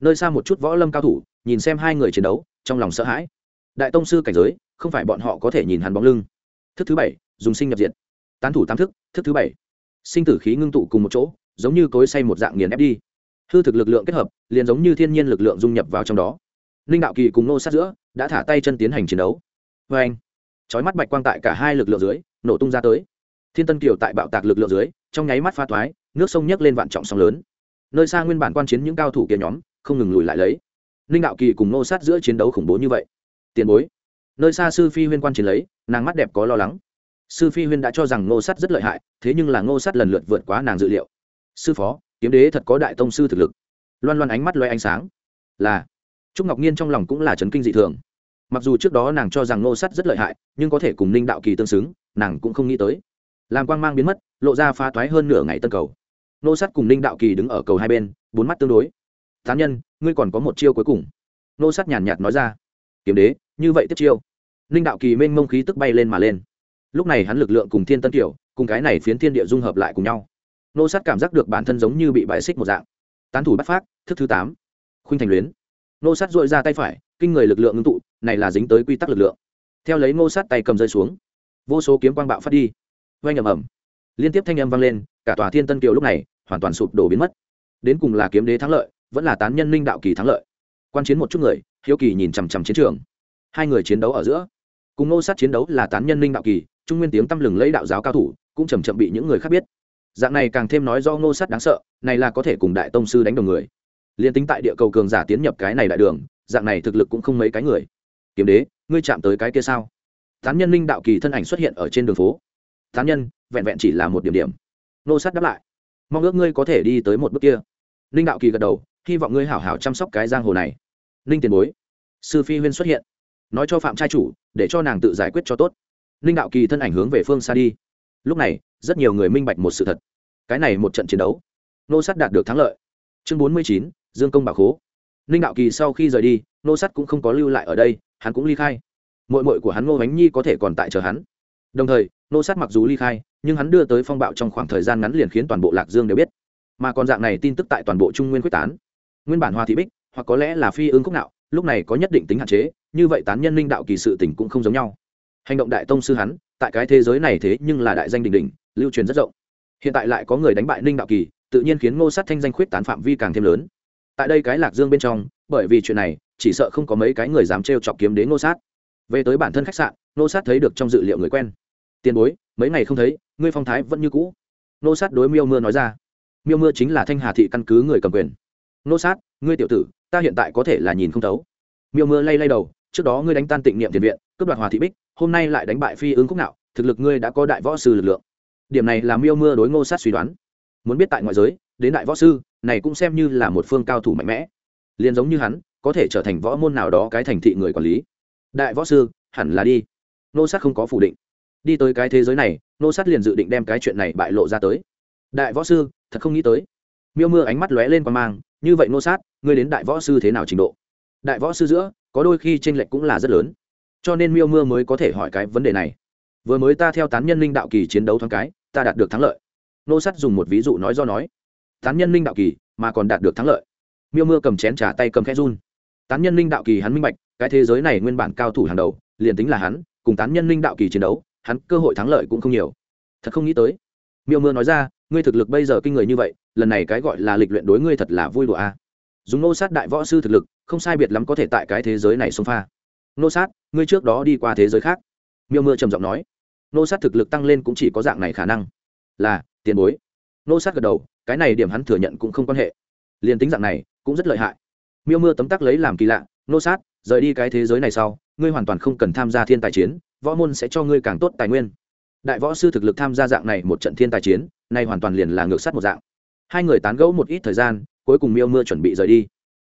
nơi xa một chút võ lâm cao thủ, nhìn xem hai người chiến đấu, trong lòng sợ hãi. Đại tông sư cảnh giới, không phải bọn họ có thể nhìn hắn bóng lưng. Thức thứ bảy, dùng sinh nhập diện tán thủ tam thức thức thứ bảy. Sinh tử khí ngưng tụ cùng một chỗ, giống như cối say một dạng nghiền ép đi. Hư thực lực lượng kết hợp, liền giống như thiên nhiên lực lượng dung nhập vào trong đó. Ninh đạo kỳ cùng nô sát giữa, đã thả tay chân tiến hành chiến đấu. Vê anh trói mắt bạch quang tại cả hai lực lượng dưới, nổ tung ra tới. Thiên tân kiều tại bạo tạc lực lượng dưới, trong nháy mắt pha toái nước sông nhấc lên vạn trọng sóng lớn. Nơi xa nguyên bản quan chiến những cao thủ kia nhóm không ngừng lùi lại lấy. Ninh đạo kỳ cùng nô sát giữa chiến đấu khủng bố như vậy. Tiền bối, nơi xa sư phi huyên quan chiến lấy, nàng mắt đẹp có lo lắng. Sư phi huyên đã cho rằng nô sát rất lợi hại, thế nhưng là nô sát lần lượt vượt quá nàng dự liệu. Sư phó, kiếm đế thật có đại tông sư thực lực. Loan loan ánh mắt loay ánh sáng. Là, trúc ngọc nhiên trong lòng cũng là chấn kinh dị thường. Mặc dù trước đó nàng cho rằng nô sát rất lợi hại, nhưng có thể cùng ninh đạo kỳ tương xứng, nàng cũng không nghĩ tới. Làm quang mang biến mất, lộ ra pha thoái hơn nửa ngày tân cầu. Nô sát cùng ninh đạo kỳ đứng ở cầu hai bên, bốn mắt tương đối tán nhân, ngươi còn có một chiêu cuối cùng. Nô sát nhàn nhạt nói ra. Kiếm đế, như vậy tiếp chiêu. Ninh đạo kỳ mênh mông khí tức bay lên mà lên. Lúc này hắn lực lượng cùng thiên tân tiểu cùng cái này phiến thiên địa dung hợp lại cùng nhau. Nô sát cảm giác được bản thân giống như bị bãi xích một dạng. Tán thủ bắt phát, thức thứ tám. Khuynh thành luyến. Nô sát dội ra tay phải, kinh người lực lượng ngưng tụ, này là dính tới quy tắc lực lượng. Theo lấy nô sát tay cầm rơi xuống, vô số kiếm quang bạo phát đi. Oanh ầm ầm. Liên tiếp thanh âm vang lên, cả tòa thiên tân kiều lúc này hoàn toàn sụp đổ biến mất. Đến cùng là kiếm đế thắng lợi vẫn là tán nhân linh đạo kỳ thắng lợi. Quan chiến một chút người, hiếu kỳ nhìn chằm chằm chiến trường. Hai người chiến đấu ở giữa, cùng nô sát chiến đấu là tán nhân linh đạo kỳ, trung nguyên tiếng tăm lừng lấy đạo giáo cao thủ, cũng chầm chậm bị những người khác biết. Dạng này càng thêm nói do ngô sát đáng sợ, này là có thể cùng đại tông sư đánh đồng người. Liền tính tại địa cầu cường giả tiến nhập cái này đại đường, dạng này thực lực cũng không mấy cái người. Kiếm đế, ngươi chạm tới cái kia sao? Tán nhân linh đạo kỳ thân ảnh xuất hiện ở trên đường phố. Tán nhân, vẹn vẹn chỉ là một điểm điểm. Nô sát đáp lại. Mong ước ngươi có thể đi tới một bước kia. Linh đạo kỳ gật đầu hy vọng ngươi hảo hảo chăm sóc cái giang hồ này. Linh tiền bối, sư phi huyên xuất hiện. Nói cho phạm trai chủ, để cho nàng tự giải quyết cho tốt. Ninh đạo kỳ thân ảnh hướng về phương xa đi. Lúc này, rất nhiều người minh bạch một sự thật. Cái này một trận chiến đấu, nô sắt đạt được thắng lợi. Chương bốn mươi chín, dương công bảo khố. Ninh đạo kỳ sau khi rời đi, nô sắt cũng không có lưu lại ở đây, hắn cũng ly khai. Mội mội của hắn ngô bánh nhi có thể còn tại chờ hắn. Đồng thời, nô sắt mặc dù ly khai, nhưng hắn đưa tới phong bạo trong khoảng thời gian ngắn liền khiến toàn bộ lạc dương đều biết. Mà còn dạng này tin tức tại toàn bộ trung nguyên quyết tán nguyên bản hoa thị bích, hoặc có lẽ là phi ứng khúc nạo, lúc này có nhất định tính hạn chế, như vậy tán nhân linh đạo kỳ sự tình cũng không giống nhau. Hành động đại tông sư hắn, tại cái thế giới này thế nhưng là đại danh đình đình lưu truyền rất rộng. Hiện tại lại có người đánh bại ninh đạo kỳ, tự nhiên khiến ngô sát thanh danh khuyết tán phạm vi càng thêm lớn. Tại đây cái lạc dương bên trong, bởi vì chuyện này, chỉ sợ không có mấy cái người dám trêu chọc kiếm đến ngô sát. Về tới bản thân khách sạn, ngô sát thấy được trong dự liệu người quen. Tiền bối, mấy ngày không thấy, ngươi phong thái vẫn như cũ. Ngô sát đối miêu mưa nói ra. Miêu mưa chính là thanh hà thị căn cứ người cầm quyền. Nô sát, ngươi tiểu tử, ta hiện tại có thể là nhìn không thấu. Miêu mưa lay lay đầu, trước đó ngươi đánh tan tịnh niệm tiền viện, cướp đoạt hòa thị bích, hôm nay lại đánh bại phi ứng khúc nào thực lực ngươi đã có đại võ sư lực lượng. Điểm này là miêu mưa đối ngô sát suy đoán. Muốn biết tại ngoại giới, đến đại võ sư, này cũng xem như là một phương cao thủ mạnh mẽ. Liền giống như hắn, có thể trở thành võ môn nào đó cái thành thị người quản lý. Đại võ sư, hẳn là đi. Nô sát không có phủ định. Đi tới cái thế giới này nô sát liền dự định đem cái chuyện này bại lộ ra tới. Đại võ sư, thật không nghĩ tới. Miêu mưa ánh mắt lóe lên qua mang như vậy nô sát, ngươi đến đại võ sư thế nào trình độ? Đại võ sư giữa, có đôi khi tranh lệch cũng là rất lớn. Cho nên miêu mưa mới có thể hỏi cái vấn đề này. Vừa mới ta theo tán nhân linh đạo kỳ chiến đấu thoáng cái, ta đạt được thắng lợi. Nô sát dùng một ví dụ nói do nói. Tán nhân linh đạo kỳ, mà còn đạt được thắng lợi. Miêu mưa cầm chén trả tay cầm khẽ run. Tán nhân linh đạo kỳ hắn minh bạch, cái thế giới này nguyên bản cao thủ hàng đầu, liền tính là hắn, cùng tán nhân linh đạo kỳ chiến đấu, hắn cơ hội thắng lợi cũng không nhiều. Thật không nghĩ tới. Miêu mưa nói ra ngươi thực lực bây giờ kinh người như vậy, lần này cái gọi là lịch luyện đối ngươi thật là vui đùa a. Dùng nô sát đại võ sư thực lực, không sai biệt lắm có thể tại cái thế giới này xông pha. Nô sát, ngươi trước đó đi qua thế giới khác. Miêu mưa trầm giọng nói. Nô sát thực lực tăng lên cũng chỉ có dạng này khả năng. Là, tiền bối. Nô sát gật đầu, cái này điểm hắn thừa nhận cũng không quan hệ. Liền tính dạng này, cũng rất lợi hại. Miêu mưa tấm tắc lấy làm kỳ lạ, nô sát, rời đi cái thế giới này sau, ngươi hoàn toàn không cần tham gia thiên tài chiến, võ môn sẽ cho ngươi càng tốt tài nguyên đại võ sư thực lực tham gia dạng này một trận thiên tài chiến, nay hoàn toàn liền là ngược sát một dạng. Hai người tán gẫu một ít thời gian, cuối cùng miêu mưa chuẩn bị rời đi.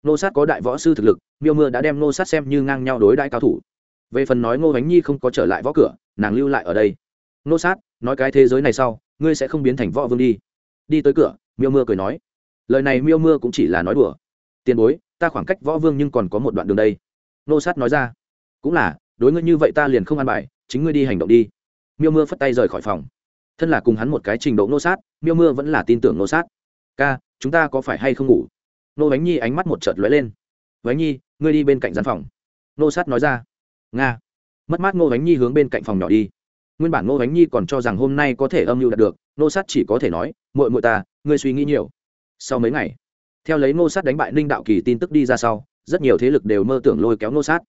Nô sát có đại võ sư thực lực, miêu mưa đã đem nô sát xem như ngang nhau đối đại cao thủ. Về phần nói ngô bánh nhi không có trở lại võ cửa, nàng lưu lại ở đây. Nô sát, nói cái thế giới này sau, ngươi sẽ không biến thành võ vương đi. Đi tới cửa, miêu mưa cười nói. Lời này miêu mưa cũng chỉ là nói đùa. Tiền bối, ta khoảng cách võ vương nhưng còn có một đoạn đường đây. Nô sát nói ra. Cũng là, đối ngươi như vậy ta liền không ăn bài, chính ngươi đi hành động đi miêu mưa phất tay rời khỏi phòng. Thân là cùng hắn một cái trình độ nô sát, miêu mưa vẫn là tin tưởng nô sát. Ca, chúng ta có phải hay không ngủ? Nô bánh nhi ánh mắt một chợt lóe lên. Bánh nhi, ngươi đi bên cạnh gian phòng. Nô sát nói ra. Nga. Mất mát ngô bánh nhi hướng bên cạnh phòng nhỏ đi. Nguyên bản ngô bánh nhi còn cho rằng hôm nay có thể âm mưu đạt được, nô sát chỉ có thể nói, muội muội ta, ngươi suy nghĩ nhiều. Sau mấy ngày, theo lấy nô sát đánh bại ninh đạo kỳ tin tức đi ra sau, rất nhiều thế lực đều mơ tưởng lôi kéo nô sát.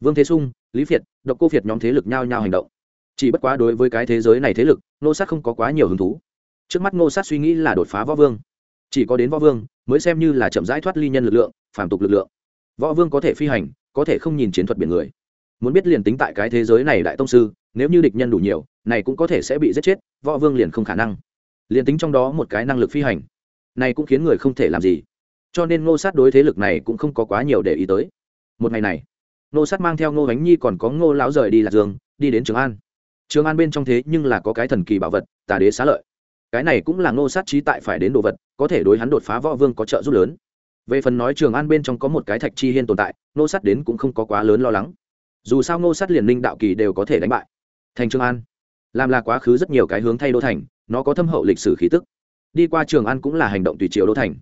Vương thế sung, lý việt độc cô việt nhóm thế lực nhao nhao hành động chỉ bất quá đối với cái thế giới này thế lực nô sát không có quá nhiều hứng thú. Trước mắt nô sát suy nghĩ là đột phá võ vương. Chỉ có đến võ vương, mới xem như là chậm rãi thoát ly nhân lực lượng phản tục lực lượng. Võ vương có thể phi hành, có thể không nhìn chiến thuật biển người. Muốn biết liền tính tại cái thế giới này đại tông sư, nếu như địch nhân đủ nhiều, này cũng có thể sẽ bị giết chết, võ vương liền không khả năng. Liền tính trong đó một cái năng lực phi hành, này cũng khiến người không thể làm gì. Cho nên ngô sát đối thế lực này cũng không có quá nhiều để ý tới. Một ngày này, ngô sát mang theo ngô bánh nhi còn có ngô lão rời đi lạc dương, đi đến trường an trường an bên trong thế nhưng là có cái thần kỳ bảo vật, tà đế xá lợi. Cái này cũng là ngô sát trí tại phải đến đồ vật, có thể đối hắn đột phá võ vương có trợ giúp lớn. Về phần nói trường an bên trong có một cái thạch chi hiên tồn tại, ngô sát đến cũng không có quá lớn lo lắng. Dù sao ngô sát liền ninh đạo kỳ đều có thể đánh bại. Thành trường an, làm là quá khứ rất nhiều cái hướng thay đô thành, nó có thâm hậu lịch sử khí tức. Đi qua trường an cũng là hành động tùy triệu đô thành.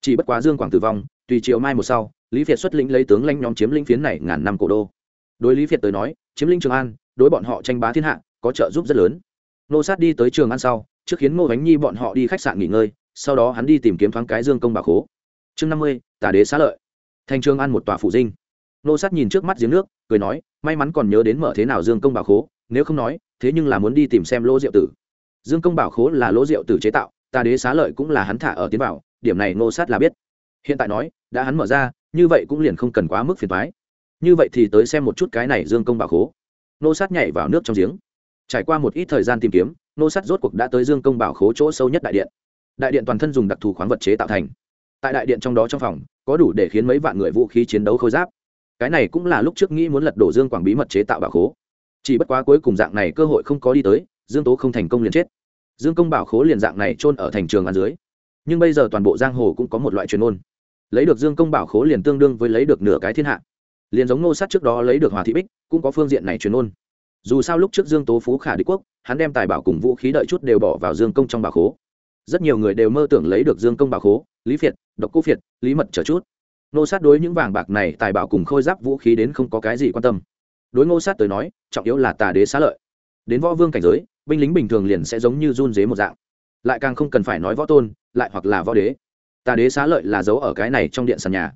Chỉ bất quá dương quảng tử vong, tùy triệu mai một sau, lý việt xuất lĩnh lấy tướng lãnh nhóm chiếm lĩnh phiến này ngàn năm cổ đô. Đối lý việt tới nói, chiếm lĩnh trường an, đối bọn họ tranh bá thiên hạ có trợ giúp rất lớn. Nô sát đi tới trường ăn sau, trước khiến ngô bánh nhi bọn họ đi khách sạn nghỉ ngơi, sau đó hắn đi tìm kiếm thoáng cái dương công bà khố. Chương năm mươi tả đế xá lợi. Thành trường ăn một tòa phủ dinh. Nô sát nhìn trước mắt giếng nước, cười nói, may mắn còn nhớ đến mở thế nào dương công bà khố, nếu không nói, thế nhưng là muốn đi tìm xem lỗ diệu tử. Dương công bảo khố là lỗ diệu tử chế tạo ta đế xá lợi cũng là hắn thả ở tiến bảo điểm này nô sát là biết. Hiện tại nói, đã hắn mở ra, như vậy cũng liền không cần quá mức phiền thoái như vậy thì tới xem một chút cái này dương công bảo khố. Nô sát nhảy vào nước trong giếng trải qua một ít thời gian tìm kiếm, nô Sắt rốt cuộc đã tới dương công bảo khố chỗ sâu nhất đại điện. Đại điện toàn thân dùng đặc thù khoáng vật chế tạo thành. Tại đại điện trong đó trong phòng, có đủ để khiến mấy vạn người vũ khí chiến đấu khôi giáp. Cái này cũng là lúc trước nghĩ muốn lật đổ dương quảng bí mật chế tạo bảo khố. Chỉ bất quá cuối cùng dạng này cơ hội không có đi tới, dương tố không thành công liền chết. Dương công bảo khố liền dạng này trôn ở thành trường an dưới. Nhưng bây giờ toàn bộ giang hồ cũng có một loại truyền ôn lấy được dương công bảo khố liền tương đương với lấy được nửa cái thiên hạ. Liền giống nô sát trước đó lấy được hòa thị bích, cũng có phương diện này truyền ôn dù sao lúc trước dương tố phú khả đế quốc, hắn đem tài bảo cùng vũ khí đợi chút đều bỏ vào dương công trong bảo khố. Rất nhiều người đều mơ tưởng lấy được dương công bảo khố, lý việt độc cô việt lý mật trở chút. Nô sát đối những vàng bạc này tài bảo cùng khôi giáp vũ khí đến không có cái gì quan tâm. Đối ngô sát tới nói, trọng yếu là tà đế xá lợi. Đến võ vương cảnh giới, binh lính bình thường liền sẽ giống như run dế một dạng. Lại càng không cần phải nói võ tôn, lại hoặc là võ đế. Tà đế xá lợi là giấu ở cái này trong điện sàn nhà.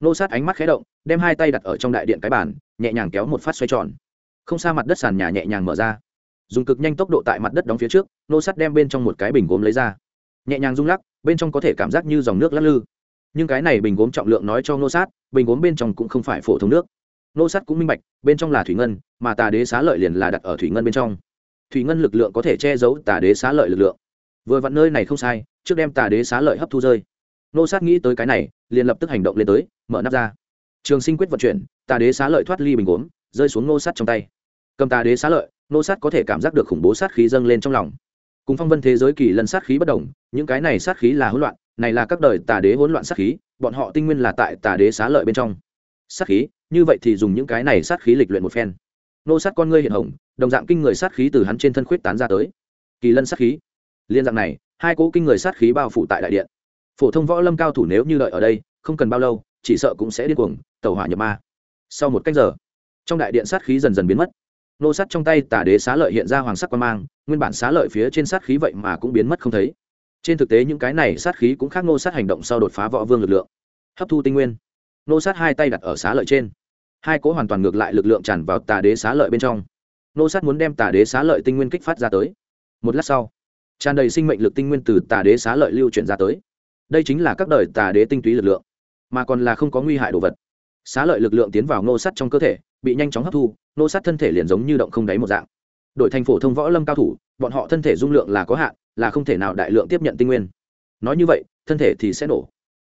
Nô sát ánh mắt khé động, đem hai tay đặt ở trong đại điện cái bàn, nhẹ nhàng kéo một phát xoay tròn không xa mặt đất sàn nhà nhẹ nhàng mở ra. Dùng cực nhanh tốc độ tại mặt đất đóng phía trước, nô sát đem bên trong một cái bình gốm lấy ra. Nhẹ nhàng rung lắc, bên trong có thể cảm giác như dòng nước lắc lư. Nhưng cái này bình gốm trọng lượng nói cho nô sát, bình gốm bên trong cũng không phải phổ thông nước. Nô sát cũng minh bạch, bên trong là thủy ngân, mà tà đế xá lợi liền là đặt ở thủy ngân bên trong. Thủy ngân lực lượng có thể che giấu tà đế xá lợi lực lượng. Vừa vặn nơi này không sai, trước đem tà đế xá lợi hấp thu rơi. Nô sát nghĩ tới cái này, liền lập tức hành động lên tới, mở nắp ra. Trường sinh quyết vận chuyển, tà đế xá lợi thoát ly bình gốm, rơi xuống nô sát trong tay cầm tà đế xá lợi, nô sát có thể cảm giác được khủng bố sát khí dâng lên trong lòng. Cùng phong vân thế giới kỳ lân sát khí bất đồng, những cái này sát khí là hỗn loạn, này là các đời tà đế hỗn loạn sát khí, bọn họ tinh nguyên là tại tà đế xá lợi bên trong. Sát khí, như vậy thì dùng những cái này sát khí lịch luyện một phen. Nô sát con ngươi hiện hồng, đồng dạng kinh người sát khí từ hắn trên thân khuyết tán ra tới. Kỳ lân sát khí. Liên dạng này, hai cỗ kinh người sát khí bao phủ tại đại điện. Phổ thông võ lâm cao thủ nếu như đợi ở đây, không cần bao lâu, chỉ sợ cũng sẽ điên cuồng tàu hỏa nhập ma. Sau một cách giờ, trong đại điện sát khí dần dần biến mất nô sát trong tay tả đế xá lợi hiện ra hoàng sắc quan mang, nguyên bản xá lợi phía trên sát khí vậy mà cũng biến mất không thấy. Trên thực tế những cái này sát khí cũng khác nô sát hành động sau đột phá võ vương lực lượng. Hấp thu tinh nguyên. Nô sát hai tay đặt ở xá lợi trên. Hai cỗ hoàn toàn ngược lại lực lượng tràn vào tà đế xá lợi bên trong. Nô sát muốn đem tà đế xá lợi tinh nguyên kích phát ra tới. Một lát sau, tràn đầy sinh mệnh lực tinh nguyên từ tà đế xá lợi lưu chuyển ra tới. Đây chính là các đời tà đế tinh túy lực lượng, mà còn là không có nguy hại đồ vật. Xá lợi lực lượng tiến vào nô sắt trong cơ thể bị nhanh chóng hấp thu, nô sát thân thể liền giống như động không đáy một dạng. Đội thành phổ thông võ lâm cao thủ, bọn họ thân thể dung lượng là có hạn, là không thể nào đại lượng tiếp nhận tinh nguyên. Nói như vậy, thân thể thì sẽ nổ.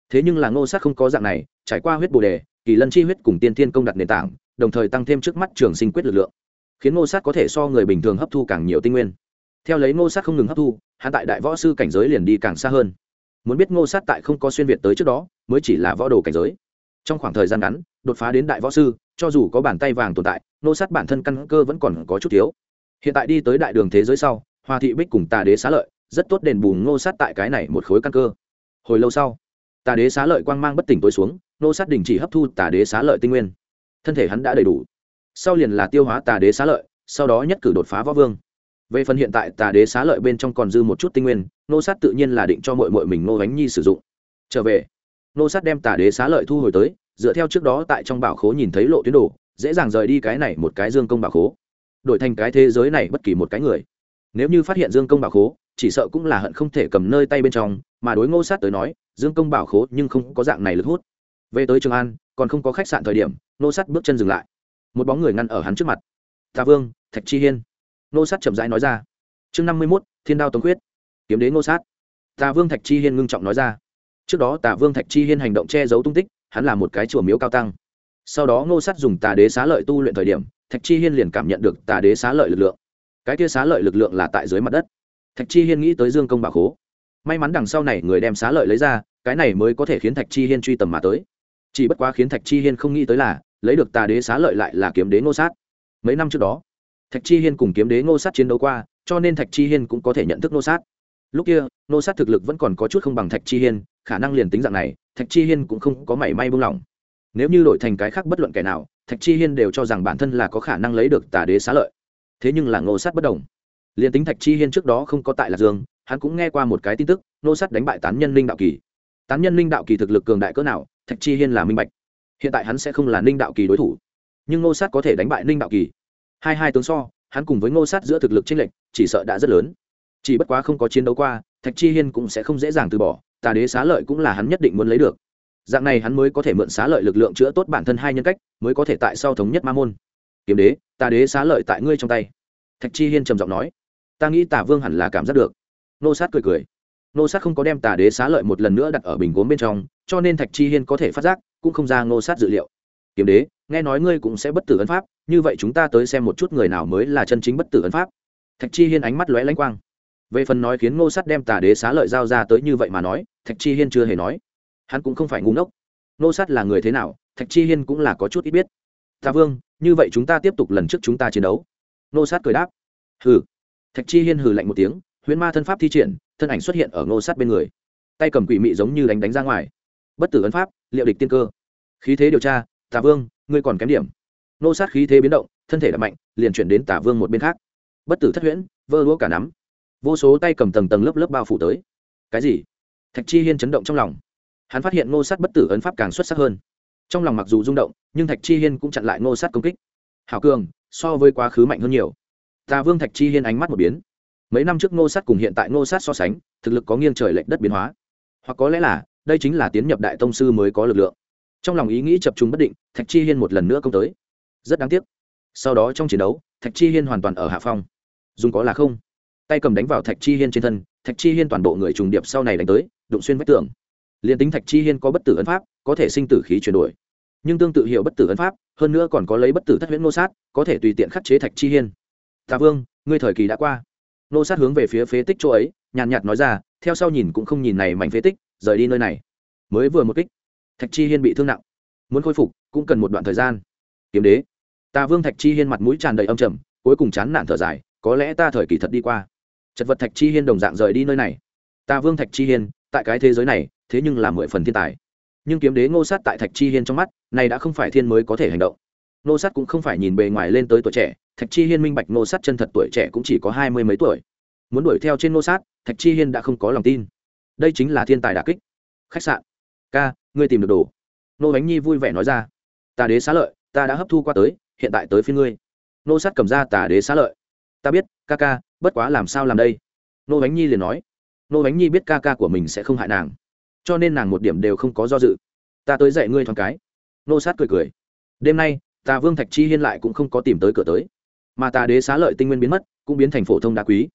Thế nhưng là ngô sát không có dạng này, trải qua huyết bồ đề, kỳ lân chi huyết cùng tiên thiên công đặt nền tảng, đồng thời tăng thêm trước mắt trường sinh quyết lực lượng, khiến ngô sát có thể so người bình thường hấp thu càng nhiều tinh nguyên. Theo lấy ngô sát không ngừng hấp thu hạ tại đại võ sư cảnh giới liền đi càng xa hơn. Muốn biết ngô sát tại không có xuyên việt tới trước đó, mới chỉ là võ đồ cảnh giới. Trong khoảng thời gian ngắn, đột phá đến đại võ sư cho dù có bàn tay vàng tồn tại, nô sát bản thân căn cơ vẫn còn có chút thiếu. Hiện tại đi tới đại đường thế giới sau, hoa thị bích cùng tà đế xá lợi rất tốt đền bù ngô sát tại cái này một khối căn cơ. Hồi lâu sau, tà đế xá lợi quang mang bất tỉnh tối xuống, nô sát đình chỉ hấp thu tà đế xá lợi tinh nguyên. Thân thể hắn đã đầy đủ. Sau liền là tiêu hóa tà đế xá lợi, sau đó nhất cử đột phá võ vương. Về phần hiện tại tà đế xá lợi bên trong còn dư một chút tinh nguyên, nô sát tự nhiên là định cho mội mội mình nô bánh nhi sử dụng. Trở về, nô sát đem tà đế xá lợi thu hồi tới dựa theo trước đó tại trong bảo khố nhìn thấy lộ tuyến đồ, dễ dàng rời đi cái này một cái dương công bảo khố, đổi thành cái thế giới này bất kỳ một cái người. Nếu như phát hiện dương công bảo khố, chỉ sợ cũng là hận không thể cầm nơi tay bên trong, mà đối ngô sát tới nói, dương công bảo khố nhưng không có dạng này lực hút. Về tới trường an, còn không có khách sạn thời điểm, ngô sát bước chân dừng lại. Một bóng người ngăn ở hắn trước mặt. Tà vương, thạch chi hiên. Ngô sát chậm rãi nói ra. Chương năm mươi mốt, thiên đao tống quyết kiếm đến ngô sát. Tà vương thạch chi hiên ngưng trọng nói ra. Trước đó tà vương thạch chi hiên hành động che giấu tung tích hắn là một cái chùa miếu cao tăng. Sau đó ngô sát dùng tà đế xá lợi tu luyện thời điểm, thạch chi hiên liền cảm nhận được tà đế xá lợi lực lượng. Cái kia xá lợi lực lượng là tại dưới mặt đất. Thạch chi hiên nghĩ tới dương công bà khố. May mắn đằng sau này người đem xá lợi lấy ra, cái này mới có thể khiến thạch chi hiên truy tầm mà tới. Chỉ bất quá khiến thạch chi hiên không nghĩ tới là, lấy được tà đế xá lợi lại là kiếm đế ngô sát. Mấy năm trước đó, thạch chi hiên cùng kiếm đế ngô sát chiến đấu qua, cho nên thạch chi hiên cũng có thể nhận thức ngô sát. Lúc kia, ngô sát thực lực vẫn còn có chút không bằng thạch chi hiên khả năng liền tính dạng này, thạch chi hiên cũng không có mảy may buông lỏng. Nếu như đổi thành cái khác bất luận kẻ nào, thạch chi hiên đều cho rằng bản thân là có khả năng lấy được tà đế xá lợi. Thế nhưng là ngô sát bất đồng. Liền tính thạch chi hiên trước đó không có tại lạc dương, hắn cũng nghe qua một cái tin tức, ngô sát đánh bại tán nhân linh đạo kỳ. Tán nhân linh đạo kỳ thực lực cường đại cỡ nào, thạch chi hiên là minh bạch. Hiện tại hắn sẽ không là ninh đạo kỳ đối thủ. Nhưng ngô sát có thể đánh bại ninh đạo kỳ. Hai hai tướng so, hắn cùng với ngô sát giữa thực lực tranh lệch, chỉ sợ đã rất lớn. Chỉ bất quá không có chiến đấu qua, thạch chi hiên cũng sẽ không dễ dàng từ bỏ tà đế xá lợi cũng là hắn nhất định muốn lấy được. Dạng này hắn mới có thể mượn xá lợi lực lượng chữa tốt bản thân hai nhân cách, mới có thể tại sau thống nhất ma môn. Kiếm đế, tà đế xá lợi tại ngươi trong tay. Thạch chi hiên trầm giọng nói. Ta nghĩ tả vương hẳn là cảm giác được. Nô sát cười cười. Nô sát không có đem tà đế xá lợi một lần nữa đặt ở bình gốm bên trong, cho nên thạch chi hiên có thể phát giác, cũng không ra nô sát dự liệu. Kiếm đế, nghe nói ngươi cũng sẽ bất tử ấn pháp, như vậy chúng ta tới xem một chút người nào mới là chân chính bất tử ấn pháp. Thạch chi hiên ánh mắt lóe lánh quang về phần nói khiến ngô Sắt đem tà đế xá lợi giao ra tới như vậy mà nói, thạch chi hiên chưa hề nói. Hắn cũng không phải ngu ngốc. Ngô Sắt là người thế nào, thạch chi hiên cũng là có chút ít biết. Ta vương, như vậy chúng ta tiếp tục lần trước chúng ta chiến đấu. Ngô sát cười đáp. Hừ. Thạch chi hiên hừ lạnh một tiếng, huyễn ma thân pháp thi triển, thân ảnh xuất hiện ở ngô sát bên người. Tay cầm quỷ mị giống như đánh đánh ra ngoài. Bất tử ấn pháp, liệu địch tiên cơ. Khí thế điều tra, tà vương, ngươi còn kém điểm. Nô sát khí thế biến động, thân thể đập mạnh, liền chuyển đến tà vương một bên khác. Bất tử thất huyễn, vơ lúa cả nắm vô số tay cầm tầng tầng lớp lớp bao phủ tới. Cái gì? Thạch chi hiên chấn động trong lòng. Hắn phát hiện ngô sát bất tử ấn pháp càng xuất sắc hơn. Trong lòng mặc dù rung động, nhưng thạch chi hiên cũng chặn lại ngô sát công kích. Hảo cường, so với quá khứ mạnh hơn nhiều. Tà vương thạch chi hiên ánh mắt một biến. Mấy năm trước ngô sát cùng hiện tại ngô sát so sánh, thực lực có nghiêng trời lệch đất biến hóa. Hoặc có lẽ là, đây chính là tiến nhập đại tông sư mới có lực lượng. Trong lòng ý nghĩ chập trung bất định, thạch chi hiên một lần nữa công tới. Rất đáng tiếc. Sau đó trong chiến đấu, thạch chi hiên hoàn toàn ở hạ phong. Dùng có là không? Tay cầm đánh vào thạch chi hiên trên thân, thạch chi hiên toàn bộ người trùng điệp sau này đánh tới, đụng xuyên vách tường. Liền tính thạch chi hiên có bất tử ấn pháp, có thể sinh tử khí chuyển đổi. Nhưng tương tự hiệu bất tử ấn pháp, hơn nữa còn có lấy bất tử thất huyễn nô sát, có thể tùy tiện khắc chế thạch chi hiên. Tạ vương, ngươi thời kỳ đã qua. Nô sát hướng về phía phế tích chỗ ấy, nhàn nhạt nói ra, theo sau nhìn cũng không nhìn này mảnh phế tích, rời đi nơi này. Mới vừa một kích, thạch chi hiên bị thương nặng. Muốn khôi phục, cũng cần một đoạn thời gian. Kiếm đế. Tạ vương thạch chi hiên mặt mũi tràn đầy âm trầm, cuối cùng chán nản thở dài, có lẽ ta thời kỳ thật đi qua chật vật thạch chi hiên đồng dạng rời đi nơi này. Ta vương thạch chi hiên, tại cái thế giới này, thế nhưng là mười phần thiên tài. Nhưng kiếm đế ngô sát tại thạch chi hiên trong mắt, này đã không phải thiên mới có thể hành động. Ngô sát cũng không phải nhìn bề ngoài lên tới tuổi trẻ, thạch chi hiên minh bạch ngô sát chân thật tuổi trẻ cũng chỉ có hai mươi mấy tuổi. Muốn đuổi theo trên ngô sát, thạch chi hiên đã không có lòng tin. Đây chính là thiên tài đà kích. Khách sạn. Ca, ngươi tìm được đồ. Nô bánh nhi vui vẻ nói ra. Tà đế xá lợi, ta đã hấp thu qua tới, hiện tại tới phía ngươi. Nô sát cầm ra tà đế xá lợi. Ta biết ca ca, bất quá làm sao làm đây? Nô bánh nhi liền nói. Nô bánh nhi biết ca ca của mình sẽ không hại nàng, cho nên nàng một điểm đều không có do dự. Ta tới dạy ngươi thoáng cái. Nô sát cười cười. Đêm nay tà vương thạch chi hiên lại cũng không có tìm tới cửa tới, mà tà đế xá lợi tinh nguyên biến mất, cũng biến thành phổ thông đá quý.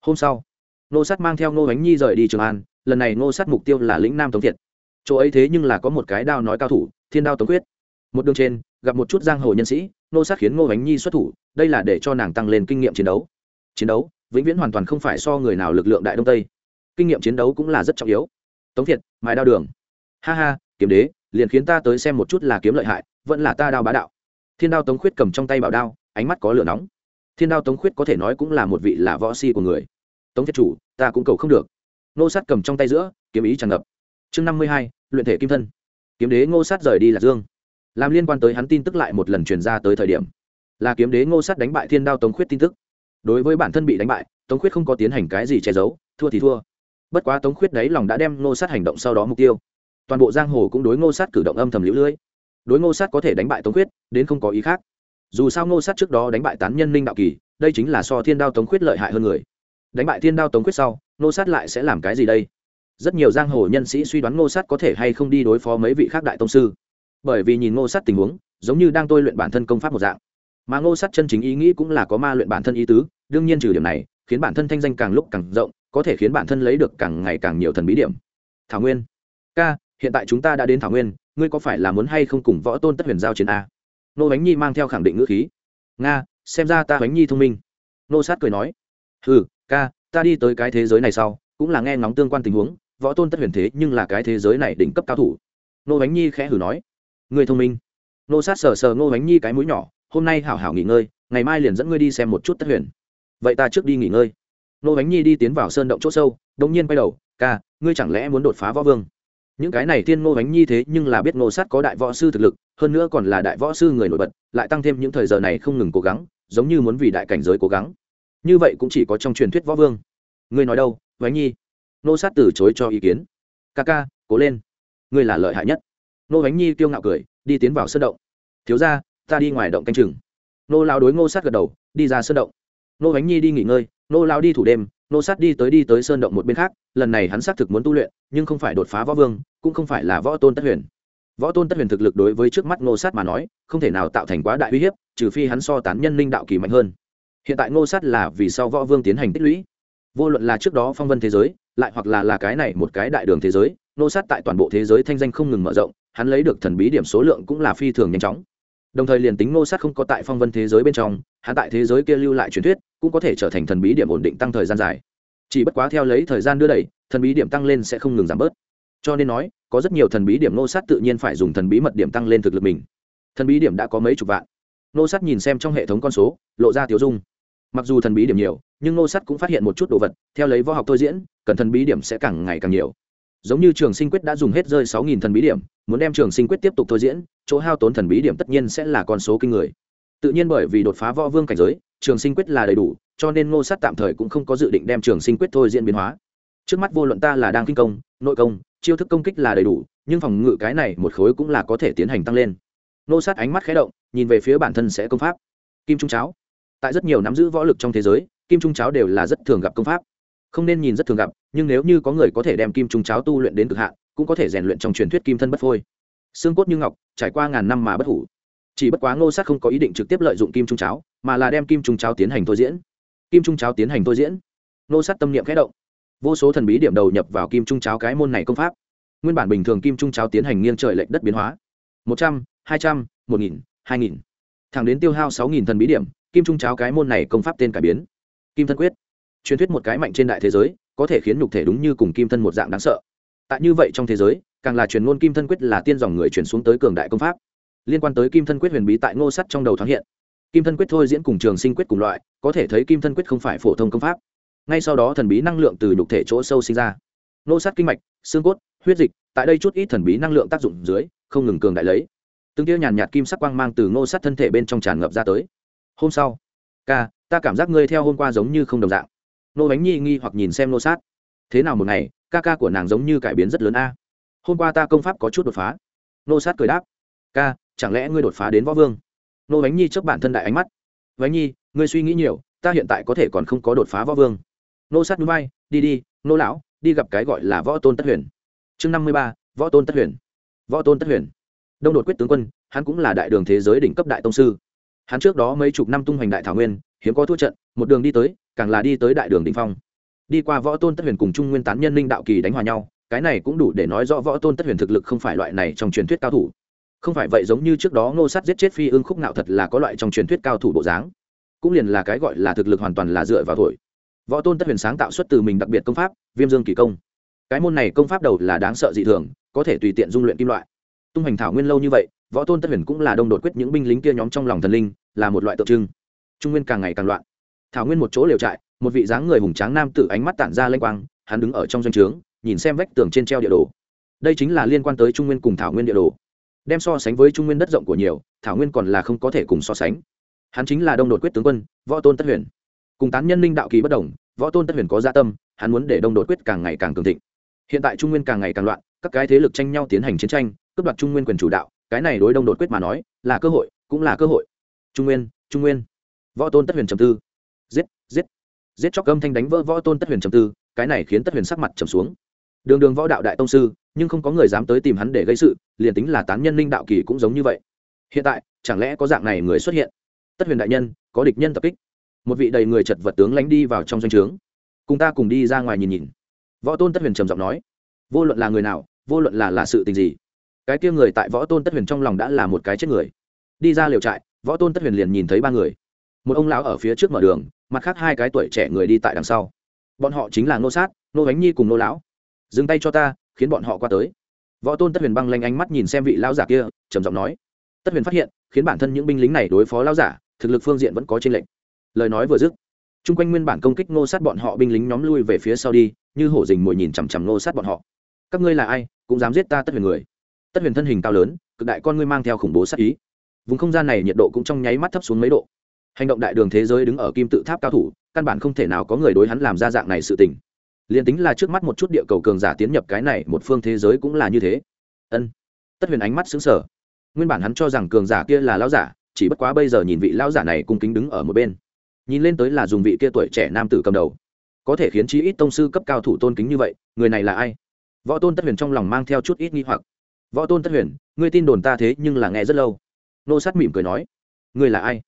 Hôm sau, nô sát mang theo nô bánh nhi rời đi trường an, lần này nô sát mục tiêu là lĩnh nam tống thiệt. Chỗ ấy thế nhưng là có một cái đao nói cao thủ, thiên đao tống quyết. Một đường trên, gặp một chút giang hồ nhân sĩ, nô sát khiến ngô bánh nhi xuất thủ, đây là để cho nàng tăng lên kinh nghiệm chiến đấu chiến đấu vĩnh viễn hoàn toàn không phải so người nào lực lượng đại đông tây. Kinh nghiệm chiến đấu cũng là rất trọng yếu. Tống thiệt, mài đao đường. Ha ha, kiếm đế, liền khiến ta tới xem một chút là kiếm lợi hại, vẫn là ta đao bá đạo. Thiên đao tống khuyết cầm trong tay bảo đao, ánh mắt có lửa nóng. Thiên đao tống khuyết có thể nói cũng là một vị là võ si của người. Tống thiệt chủ, ta cũng cầu không được. Nô sát cầm trong tay giữa, kiếm ý tràn ngập. Chương năm mươi hai, luyện thể kim thân. Kiếm đế ngô sát rời đi lạc dương. Làm liên quan tới hắn tin tức lại một lần truyền ra tới thời điểm. Là kiếm đế ngô sát đánh bại thiên đao tống khuyết tin tức đối với bản thân bị đánh bại, tống khuyết không có tiến hành cái gì che giấu, thua thì thua. Bất quá tống khuyết đấy lòng đã đem ngô sát hành động sau đó mục tiêu. Toàn bộ giang hồ cũng đối ngô sát cử động âm thầm lũ lưỡi đối ngô sát có thể đánh bại tống khuyết, đến không có ý khác. Dù sao ngô sát trước đó đánh bại tán nhân ninh đạo kỳ, đây chính là so thiên đao tống khuyết lợi hại hơn người. Đánh bại thiên đao tống khuyết sau, ngô sát lại sẽ làm cái gì đây? Rất nhiều giang hồ nhân sĩ suy đoán ngô sát có thể hay không đi đối phó mấy vị khác đại tông sư. Bởi vì nhìn ngô sát tình huống, giống như đang tôi luyện bản thân công pháp một dạng mà ngô sát chân chính ý nghĩ cũng là có ma luyện bản thân ý tứ, đương nhiên trừ điểm này, khiến bản thân thanh danh càng lúc càng rộng, có thể khiến bản thân lấy được càng ngày càng nhiều thần bí điểm. Thảo nguyên. Ca, hiện tại chúng ta đã đến thảo nguyên, ngươi có phải là muốn hay không cùng võ tôn tất huyền giao chiến a? Nô bánh nhi mang theo khẳng định ngữ khí. Nga, xem ra ta bánh nhi thông minh. Nô sát cười nói. Ừ ca, ta đi tới cái thế giới này sau, cũng là nghe ngóng tương quan tình huống, võ tôn tất huyền thế nhưng là cái thế giới này đỉnh cấp cao thủ. Nô bánh nhi khẽ hử nói. Người thông minh. Nô sát sờ sờ nô bánh nhi cái mũi nhỏ hôm nay hảo hảo nghỉ ngơi, ngày mai liền dẫn ngươi đi xem một chút tất huyền. Vậy ta trước đi nghỉ ngơi. Nô bánh nhi đi tiến vào sơn động c h ỗ sâu đ ỗ n g nhiên quay đầu, ca, ngươi chẳng lẽ muốn đột phá võ vương? Những cái này tiên nô bánh nhi thế nhưng là biết nô sát có đại võ sư thực lực, hơn nữa còn là đại võ sư người nổi bật, lại tăng thêm những thời giờ này không ngừng cố gắng, giống như muốn vì đại cảnh giới cố gắng. Như vậy cũng chỉ có trong truyền thuyết võ vương. Ngươi nói đâu, bánh nhi? Nô sát từ chối cho ý kiến. Ca ca, cố lên. Ngươi là lợi hại nhất. Nô bánh nhi kiêu ngạo cười, đi tiến vào sân động. Thiếu ra ta đi ngoài động canh chừng. Nô lao đối ngô sát gật đầu, đi ra sơn động. Nô bánh nhi đi nghỉ ngơi, nô lao đi thủ đêm, nô sát đi tới đi tới sơn động một bên khác, lần này hắn xác thực muốn tu luyện, nhưng không phải đột phá võ vương, cũng không phải là võ tôn tất huyền. Võ tôn tất huyền thực lực đối với trước mắt nô sát mà nói, không thể nào tạo thành quá đại uy hiếp, trừ phi hắn so tán nhân linh đạo kỳ mạnh hơn. Hiện tại ngô sát là vì sau võ vương tiến hành tích lũy. Vô luận là trước đó phong vân thế giới, lại hoặc là là cái này một cái đại đường thế giới nô sát tại toàn bộ thế giới thanh danh không ngừng mở rộng, hắn lấy được thần bí điểm số lượng cũng là phi thường nhanh chóng đồng thời liền tính nô sát không có tại phong vân thế giới bên trong, hắn tại thế giới kia lưu lại truyền thuyết, cũng có thể trở thành thần bí điểm ổn định tăng thời gian dài. Chỉ bất quá theo lấy thời gian đưa đẩy, thần bí điểm tăng lên sẽ không ngừng giảm bớt. Cho nên nói, có rất nhiều thần bí điểm nô sát tự nhiên phải dùng thần bí mật điểm tăng lên thực lực mình. Thần bí điểm đã có mấy chục vạn. Nô sát nhìn xem trong hệ thống con số, lộ ra tiểu dung. Mặc dù thần bí điểm nhiều, nhưng nô sát cũng phát hiện một chút đồ vật, theo lấy võ học thôi diễn, cần thần bí điểm sẽ càng ngày càng nhiều giống như trường sinh quyết đã dùng hết rơi sáu nghìn thần bí điểm, muốn đem trường sinh quyết tiếp tục thôi diễn, chỗ hao tốn thần bí điểm tất nhiên sẽ là con số kinh người. Tự nhiên bởi vì đột phá võ vương cảnh giới, trường sinh quyết là đầy đủ, cho nên ngô sát tạm thời cũng không có dự định đem trường sinh quyết thôi diễn biến hóa. Trước mắt vô luận ta là đang kinh công, nội công, chiêu thức công kích là đầy đủ, nhưng phòng ngự cái này một khối cũng là có thể tiến hành tăng lên. Ngô sát ánh mắt khé động, nhìn về phía bản thân sẽ công pháp. Kim trung cháo. Tại rất nhiều nắm giữ võ lực trong thế giới, kim trung cháo đều là rất thường gặp công pháp không nên nhìn rất thường gặp, nhưng nếu như có người có thể đem kim trung cháo tu luyện đến cực hạn, cũng có thể rèn luyện trong truyền thuyết kim thân bất phôi. Xương cốt như ngọc, trải qua ngàn năm mà bất hủ. Chỉ bất quá ngô sát không có ý định trực tiếp lợi dụng kim trung cháo, mà là đem kim trung cháo tiến hành thôi diễn. Kim trung cháo tiến hành thôi diễn. Ngô sát tâm niệm khẽ động. Vô số thần bí điểm đầu nhập vào kim trung cháo cái môn này công pháp. Nguyên bản bình thường kim trung cháo tiến hành nghiêng trời lệch đất biến hóa. Một trăm, hai trăm, một nghìn, hai nghìn. Thẳng đến tiêu hao sáu nghìn thần bí điểm, kim trung cháo cái môn này công pháp tên cải biến. Kim thân quyết truyền thuyết một cái mạnh trên đại thế giới, có thể khiến nhục thể đúng như cùng kim thân một dạng đáng sợ. Tại như vậy trong thế giới, càng là truyền ngôn kim thân quyết là tiên dòng người truyền xuống tới cường đại công pháp. Liên quan tới kim thân quyết huyền bí tại ngô sắt trong đầu thoáng hiện. Kim thân quyết thôi diễn cùng trường sinh quyết cùng loại, có thể thấy kim thân quyết không phải phổ thông công pháp. Ngay sau đó thần bí năng lượng từ nhục thể chỗ sâu sinh ra. Ngô sắt kinh mạch, xương cốt, huyết dịch, tại đây chút ít thần bí năng lượng tác dụng dưới, không ngừng cường đại lấy. Từng tiêu nhàn nhạt kim sắc quang mang từ ngô sắt thân thể bên trong tràn ngập ra tới. Hôm sau, ca, ta cảm giác ngươi theo hôm qua giống như không đồng dạng nô bánh nhi nghi hoặc nhìn xem nô sát. Thế nào một ngày, ca ca của nàng giống như cải biến rất lớn a. Hôm qua ta công pháp có chút đột phá. Nô sát cười đáp. Ca, chẳng lẽ ngươi đột phá đến võ vương? Nô bánh nhi chấp bản thân đại ánh mắt. Bánh nhi, ngươi suy nghĩ nhiều, ta hiện tại có thể còn không có đột phá võ vương. Nô sát núi bay đi đi, nô lão, đi gặp cái gọi là võ tôn tất huyền. Chương năm mươi ba, võ tôn tất huyền. Võ tôn tất huyền. Đông đột quyết tướng quân, hắn cũng là đại đường thế giới đỉnh cấp đại tông sư. Hắn trước đó mấy chục năm tung hoành đại thảo nguyên, hiếm có thua trận, một đường đi tới càng là đi tới đại đường đình phong. Đi qua võ tôn tất huyền cùng trung nguyên tán nhân linh đạo kỳ đánh hòa nhau, cái này cũng đủ để nói rõ võ tôn tất huyền thực lực không phải loại này trong truyền thuyết cao thủ. Không phải vậy giống như trước đó ngô sát giết chết phi ương khúc nạo thật là có loại trong truyền thuyết cao thủ bộ dáng. Cũng liền là cái gọi là thực lực hoàn toàn là dựa vào thổi. Võ tôn tất huyền sáng tạo xuất từ mình đặc biệt công pháp, viêm dương kỳ công. Cái môn này công pháp đầu là đáng sợ dị thường, có thể tùy tiện dung luyện kim loại. Tung hành thảo nguyên lâu như vậy, võ tôn tất huyền cũng là đông đột quyết những binh lính kia nhóm trong lòng thần linh, là một loại tượng trưng. Trung nguyên càng ngày càng loạn thảo nguyên một chỗ liều trại, một vị dáng người hùng tráng nam tử ánh mắt tản ra lênh quang, hắn đứng ở trong doanh trướng, nhìn xem vách tường trên treo địa đồ. Đây chính là liên quan tới trung nguyên cùng thảo nguyên địa đồ. Đem so sánh với trung nguyên đất rộng của nhiều, thảo nguyên còn là không có thể cùng so sánh. Hắn chính là đông đột quyết tướng quân, võ tôn tất huyền. Cùng tán nhân linh đạo kỳ bất đồng, võ tôn tất huyền có gia tâm, hắn muốn để đông đột quyết càng ngày càng cường thịnh. Hiện tại trung nguyên càng ngày càng loạn, các cái thế lực tranh nhau tiến hành chiến tranh, cướp đoạt trung nguyên quyền chủ đạo, cái này đối đông đột quyết mà nói là cơ hội, cũng là cơ hội. Trung nguyên trung nguyên. Võ tôn tất huyền trầm tư giết giết. Giết chóc âm thanh đánh vỡ võ tôn tất huyền trầm tư, cái này khiến tất huyền sắc mặt trầm xuống. Đường đường võ đạo đại tông sư, nhưng không có người dám tới tìm hắn để gây sự, liền tính là tán nhân linh đạo kỳ cũng giống như vậy. Hiện tại, chẳng lẽ có dạng này người xuất hiện? Tất huyền đại nhân, có địch nhân tập kích. Một vị đầy người chật vật tướng lánh đi vào trong doanh trướng. Cùng ta cùng đi ra ngoài nhìn nhìn. Võ tôn tất huyền trầm giọng nói. Vô luận là người nào, vô luận là là sự tình gì, cái kia người tại võ tôn tất huyền trong lòng đã là một cái chết người. Đi ra liều trại, võ tôn tất huyền liền nhìn thấy ba người một ông lão ở phía trước mở đường, mặt khác hai cái tuổi trẻ người đi tại đằng sau. Bọn họ chính là nô sát nô bánh nhi cùng nô lão. Dừng tay cho ta, khiến bọn họ qua tới. Võ tôn tất huyền băng lanh ánh mắt nhìn xem vị lão giả kia, trầm giọng nói. Tất huyền phát hiện, khiến bản thân những binh lính này đối phó lão giả, thực lực phương diện vẫn có trên lệnh lời nói vừa dứt, chung quanh nguyên bản công kích nô sát bọn họ binh lính nhóm lui về phía sau đi, như hổ dình mồi nhìn chằm chằm nô sát bọn họ. Các ngươi là ai, cũng dám giết ta tất huyền người? Tất huyền thân hình cao lớn, cực đại con ngươi mang theo khủng bố sát ý. Vùng không gian này nhiệt độ cũng trong nháy mắt thấp xuống mấy độ hành động đại đường thế giới đứng ở kim tự tháp cao thủ, căn bản không thể nào có người đối hắn làm ra dạng này sự tình. Liền tính là trước mắt một chút địa cầu cường giả tiến nhập cái này một phương thế giới cũng là như thế. Ân. Tất huyền ánh mắt xứng sở nguyên bản hắn cho rằng cường giả kia là lão giả, chỉ bất quá bây giờ nhìn vị lão giả này cung kính đứng ở một bên. Nhìn lên tới là dùng vị kia tuổi trẻ nam tử cầm đầu. Có thể khiến chí ít tông sư cấp cao thủ tôn kính như vậy, người này là ai? Võ tôn tất huyền trong lòng mang theo chút ít nghi hoặc. Võ tôn tất huyền, ngươi tin đồn ta thế nhưng là nghe rất lâu. Nô sát mỉm cười nói, ngươi là ai?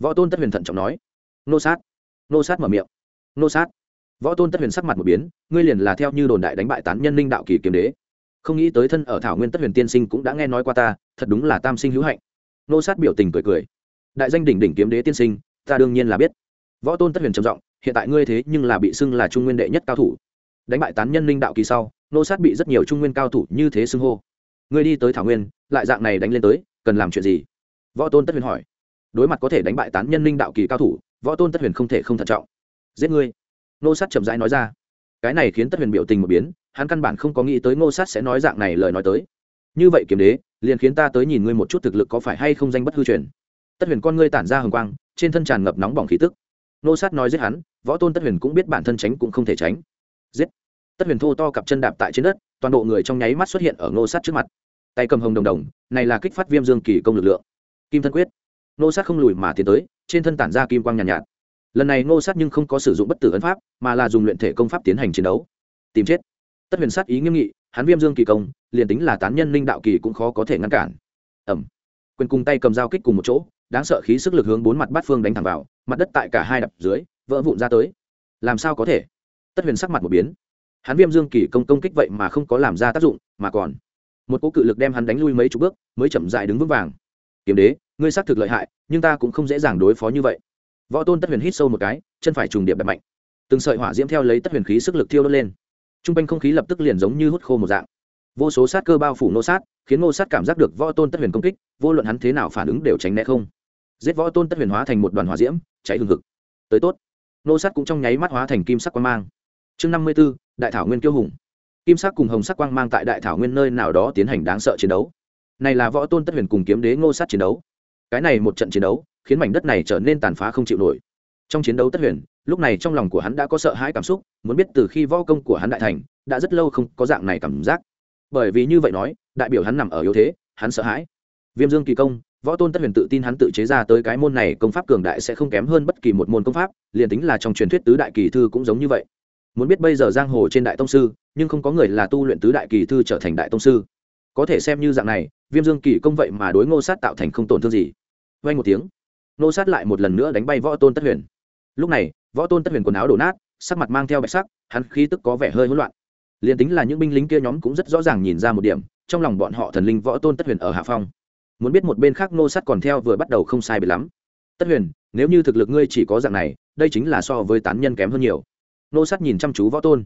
Võ tôn tất huyền thận trọng nói. Nô sát. Nô sát mở miệng. Nô sát. Võ tôn tất huyền sắc mặt một biến, ngươi liền là theo như đồn đại đánh bại tán nhân linh đạo kỳ kiếm đế. Không nghĩ tới thân ở thảo nguyên tất huyền tiên sinh cũng đã nghe nói qua ta, thật đúng là tam sinh hữu hạnh. Nô sát biểu tình cười cười. Đại danh đỉnh đỉnh kiếm đế tiên sinh, ta đương nhiên là biết. Võ tôn tất huyền trầm giọng, hiện tại ngươi thế nhưng là bị xưng là trung nguyên đệ nhất cao thủ. Đánh bại tán nhân linh đạo kỳ sau, nô sát bị rất nhiều trung nguyên cao thủ như thế xưng hô. Ngươi đi tới thảo nguyên, lại dạng này đánh lên tới, cần làm chuyện gì? Võ tôn tất huyền hỏi đối mặt có thể đánh bại tán nhân linh đạo kỳ cao thủ, võ tôn tất huyền không thể không thận trọng. Giết ngươi. Nô sát chậm rãi nói ra. Cái này khiến tất huyền biểu tình một biến, hắn căn bản không có nghĩ tới ngô sát sẽ nói dạng này lời nói tới. Như vậy kiếm đế, liền khiến ta tới nhìn ngươi một chút thực lực có phải hay không danh bất hư truyền. Tất huyền con ngươi tản ra hồng quang, trên thân tràn ngập nóng bỏng khí tức. Ngô sát nói giết hắn, võ tôn tất huyền cũng biết bản thân tránh cũng không thể tránh. Giết. Tất huyền thô to cặp chân đạp tại trên đất, toàn bộ người trong nháy mắt xuất hiện ở ngô sát trước mặt. Tay cầm hồng đồng đồng, này là kích phát viêm dương kỳ công lực lượng. Kim thân quyết. Nô sát không lùi mà tiến tới trên thân tản ra kim quang nhàn nhạt, nhạt. Lần này Nô sát nhưng không có sử dụng bất tử ấn pháp mà là dùng luyện thể công pháp tiến hành chiến đấu. Tìm chết. Tất huyền sát ý nghiêm nghị hắn viêm dương kỳ công liền tính là tán nhân linh đạo kỳ cũng khó có thể ngăn cản. Ẩm quyền cùng tay cầm dao kích cùng một chỗ đáng sợ khí sức lực hướng bốn mặt bát phương đánh thẳng vào mặt đất tại cả hai đập dưới vỡ vụn ra tới. Làm sao có thể? Tất huyền sắc mặt một biến. Hắn viêm dương kỳ công công kích vậy mà không có làm ra tác dụng mà còn một cỗ cự lực đem hắn đánh lui mấy chục bước mới chậm dại đứng vững vàng. Kiếm đế ngươi xác thực lợi hại, nhưng ta cũng không dễ dàng đối phó như vậy. Võ tôn tất huyền hít sâu một cái, chân phải trùng điệp đập mạnh. Từng sợi hỏa diễm theo lấy tất huyền khí sức lực thiêu đốt lên. T r u n g quanh không khí lập tức liền giống như hút khô một dạng. Vô số sát cơ bao phủ nô sát, khiến nô sát cảm giác được võ tôn tất huyền công kích, vô luận hắn thế nào phản ứng đều tránh né không. Giết võ tôn tất huyền hóa thành một đoàn hỏa diễm, cháy hừng hực. Tới tốt. Nô sát cũng trong nháy mắt hóa thành kim sắc quang mang. Chương năm mươi b ố đại thảo nguyên kiêu hùng. Kim sắc cùng hồng sắc quang mang tại đại thảo nguyên nơi nào đó tiến hành đáng sợ chiến đấu. Này là võ tôn tất huyền cùng kiếm đế ngô sát chiến đấu cái này một trận chiến đấu, khiến mảnh đất này trở nên tàn phá không chịu nổi. Trong chiến đấu tất huyền, lúc này trong lòng của hắn đã có sợ hãi cảm xúc, muốn biết từ khi võ công của hắn đại thành, đã rất lâu không có dạng này cảm giác. Bởi vì như vậy nói, đại biểu hắn nằm ở yếu thế, hắn sợ hãi. Viêm dương kỳ công, võ tôn tất huyền tự tin hắn tự chế ra tới cái môn này công pháp cường đại sẽ không kém hơn bất kỳ một môn công pháp, liền tính là trong truyền thuyết tứ đại kỳ thư cũng giống như vậy. Muốn biết bây giờ giang hồ trên đại tông sư, nhưng không có người là tu luyện tứ đại kỳ thư trở thành đại tông sư. Có thể xem như dạng này, viêm dương kỳ công vậy mà đối ngô sát tạo thành không tổn thương gì vay một tiếng. Nô sát lại một lần nữa đánh bay võ tôn tất huyền. Lúc này, võ tôn tất huyền quần áo đổ nát, sắc mặt mang theo bạch sắc, hắn khí tức có vẻ hơi hỗn loạn. Liền tính là những binh lính kia nhóm cũng rất rõ ràng nhìn ra một điểm, trong lòng bọn họ thần linh võ tôn tất huyền ở hạ phong. Muốn biết một bên khác Nô sát còn theo vừa bắt đầu không sai bị lắm. Tất huyền, nếu như thực lực ngươi chỉ có dạng này, đây chính là so với tán nhân kém hơn nhiều. Nô sát nhìn chăm chú võ tôn.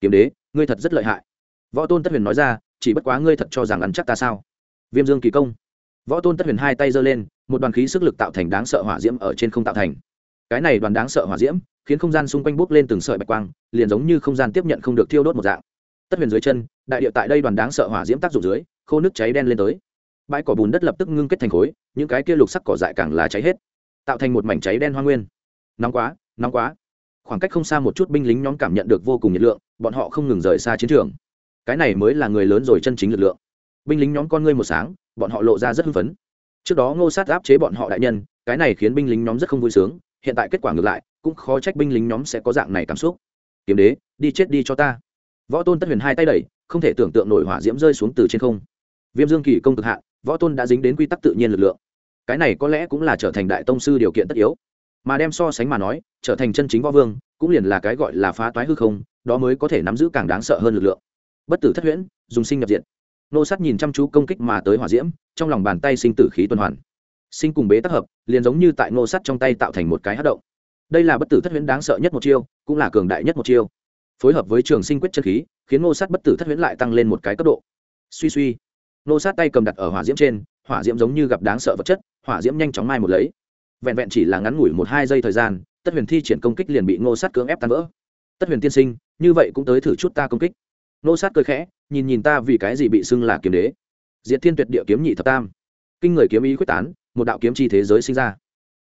Kiếm đế, ngươi thật rất lợi hại. Võ tôn tất huyền nói ra, chỉ bất quá ngươi thật cho rằng ăn chắc ta sao? Viêm dương kỳ công. Võ tôn tất huyền hai tay giơ lên một đoàn khí sức lực tạo thành đáng sợ hỏa diễm ở trên không tạo thành. Cái này đoàn đáng sợ hỏa diễm khiến không gian xung quanh bốc lên từng sợi bạch quang, liền giống như không gian tiếp nhận không được thiêu đốt một dạng. Tất huyền dưới chân, đại địa tại đây đoàn đáng sợ hỏa diễm tác dụng dưới, khô nước cháy đen lên tới. Bãi cỏ bùn đất lập tức ngưng kết thành khối, những cái kia lục sắc cỏ dại càng là cháy hết, tạo thành một mảnh cháy đen hoa nguyên. Nóng quá nóng quá. Khoảng cách không xa một chút binh lính nhóm cảm nhận được vô cùng nhiệt lượng, bọn họ không ngừng rời xa chiến trường. Cái này mới là người lớn rồi chân chính lực lượng. Binh lính nhóm con ngươi một sáng, bọn họ lộ ra rất hưng phấn trước đó ngô sát áp chế bọn họ đại nhân, cái này khiến binh lính nhóm rất không vui sướng, hiện tại kết quả ngược lại, cũng khó trách binh lính nhóm sẽ có dạng này cảm xúc. Kiếm đế, đi chết đi cho ta. Võ tôn tất huyền hai tay đẩy, không thể tưởng tượng nổi hỏa diễm rơi xuống từ trên không. Viêm dương kỳ công cực hạn, võ tôn đã dính đến quy tắc tự nhiên lực lượng. Cái này có lẽ cũng là trở thành đại tông sư điều kiện tất yếu. Mà đem so sánh mà nói, trở thành chân chính võ vương, cũng liền là cái gọi là phá toái hư không, đó mới có thể nắm giữ càng đáng sợ hơn lực lượng. Bất tử thất huyễn, dùng sinh nhập diện nô sát nhìn chăm chú công kích mà tới hỏa diễm trong lòng bàn tay sinh tử khí tuần hoàn. Sinh cùng bế tác hợp, liền giống như tại Ngô Sắt trong tay tạo thành một cái hát động. Đây là bất tử thất huyễn đáng sợ nhất một chiêu, cũng là cường đại nhất một chiêu. Phối hợp với trường sinh quyết chân khí, khiến Ngô Sắt bất tử thất huyễn lại tăng lên một cái cấp độ. Suy suy. Ngô Sắt tay cầm đặt ở hỏa diễm trên, hỏa diễm giống như gặp đáng sợ vật chất, hỏa diễm nhanh chóng mai một lấy. Vẹn vẹn chỉ là ngắn ngủi một hai giây thời gian, tất huyền thi triển công kích liền bị Ngô Sắt cưỡng ép tan vỡ. Tất huyền tiên sinh, như vậy cũng tới thử chút ta công kích. Ngô Sắt cười khẽ, nhìn nhìn ta vì cái gì bị xưng là kiếm đế diệt thiên tuyệt địa kiếm nhị thập tam. Kinh người kiếm ý quyết tán, một đạo kiếm chi thế giới sinh ra.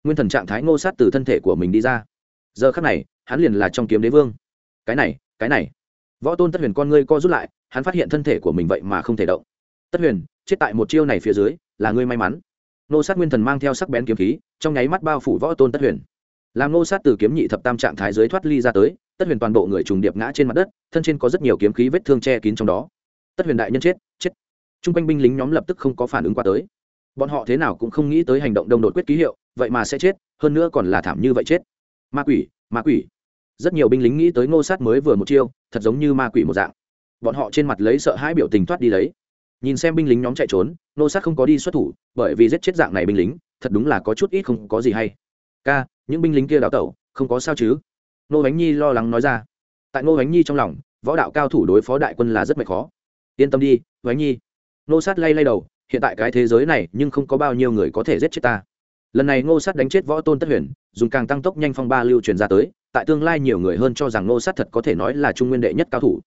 Nguyên thần trạng thái ngô sát từ thân thể của mình đi ra. Giờ khắc này, hắn liền là trong kiếm đế vương. Cái này cái này. Võ tôn tất huyền con ngươi co rút lại, hắn phát hiện thân thể của mình vậy mà không thể động. Tất huyền, chết tại một chiêu này phía dưới, là ngươi may mắn. Nô sát nguyên thần mang theo sắc bén kiếm khí, trong nháy mắt bao phủ võ tôn tất huyền. Làm nô sát từ kiếm nhị thập tam trạng thái dưới thoát ly ra tới, tất huyền toàn bộ người trùng điệp ngã trên mặt đất, thân trên có rất nhiều kiếm khí vết thương che kín trong đó. Tất huyền đại nhân chết chết t r u n g quanh binh lính nhóm lập tức không có phản ứng qua tới. Bọn họ thế nào cũng không nghĩ tới hành động đông đột quyết ký hiệu, vậy mà sẽ chết, hơn nữa còn là thảm như vậy chết. Ma quỷ ma quỷ. Rất nhiều binh lính nghĩ tới ngô sát mới vừa một chiêu, thật giống như ma quỷ một dạng. Bọn họ trên mặt lấy sợ hãi biểu tình thoát đi lấy. Nhìn xem binh lính nhóm chạy trốn, Ngô sát không có đi xuất thủ, bởi vì giết chết dạng này binh lính, thật đúng là có chút ít không có gì hay. Ca, những binh lính kia đào tẩu, không có sao chứ? Ngô bánh nhi lo lắng nói ra. Tại Ngô bánh nhi trong lòng, võ đạo cao thủ đối phó đại quân là rất mệt khó. Yên tâm đi, bánh nhi nô sát lay lay đầu, hiện tại cái thế giới này nhưng không có bao nhiêu người có thể giết chết ta. Lần này ngô sát đánh chết võ tôn tất huyền, dùng càng tăng tốc nhanh phong ba lưu truyền ra tới, tại tương lai nhiều người hơn cho rằng ngô sát thật có thể nói là trung nguyên đệ nhất cao thủ.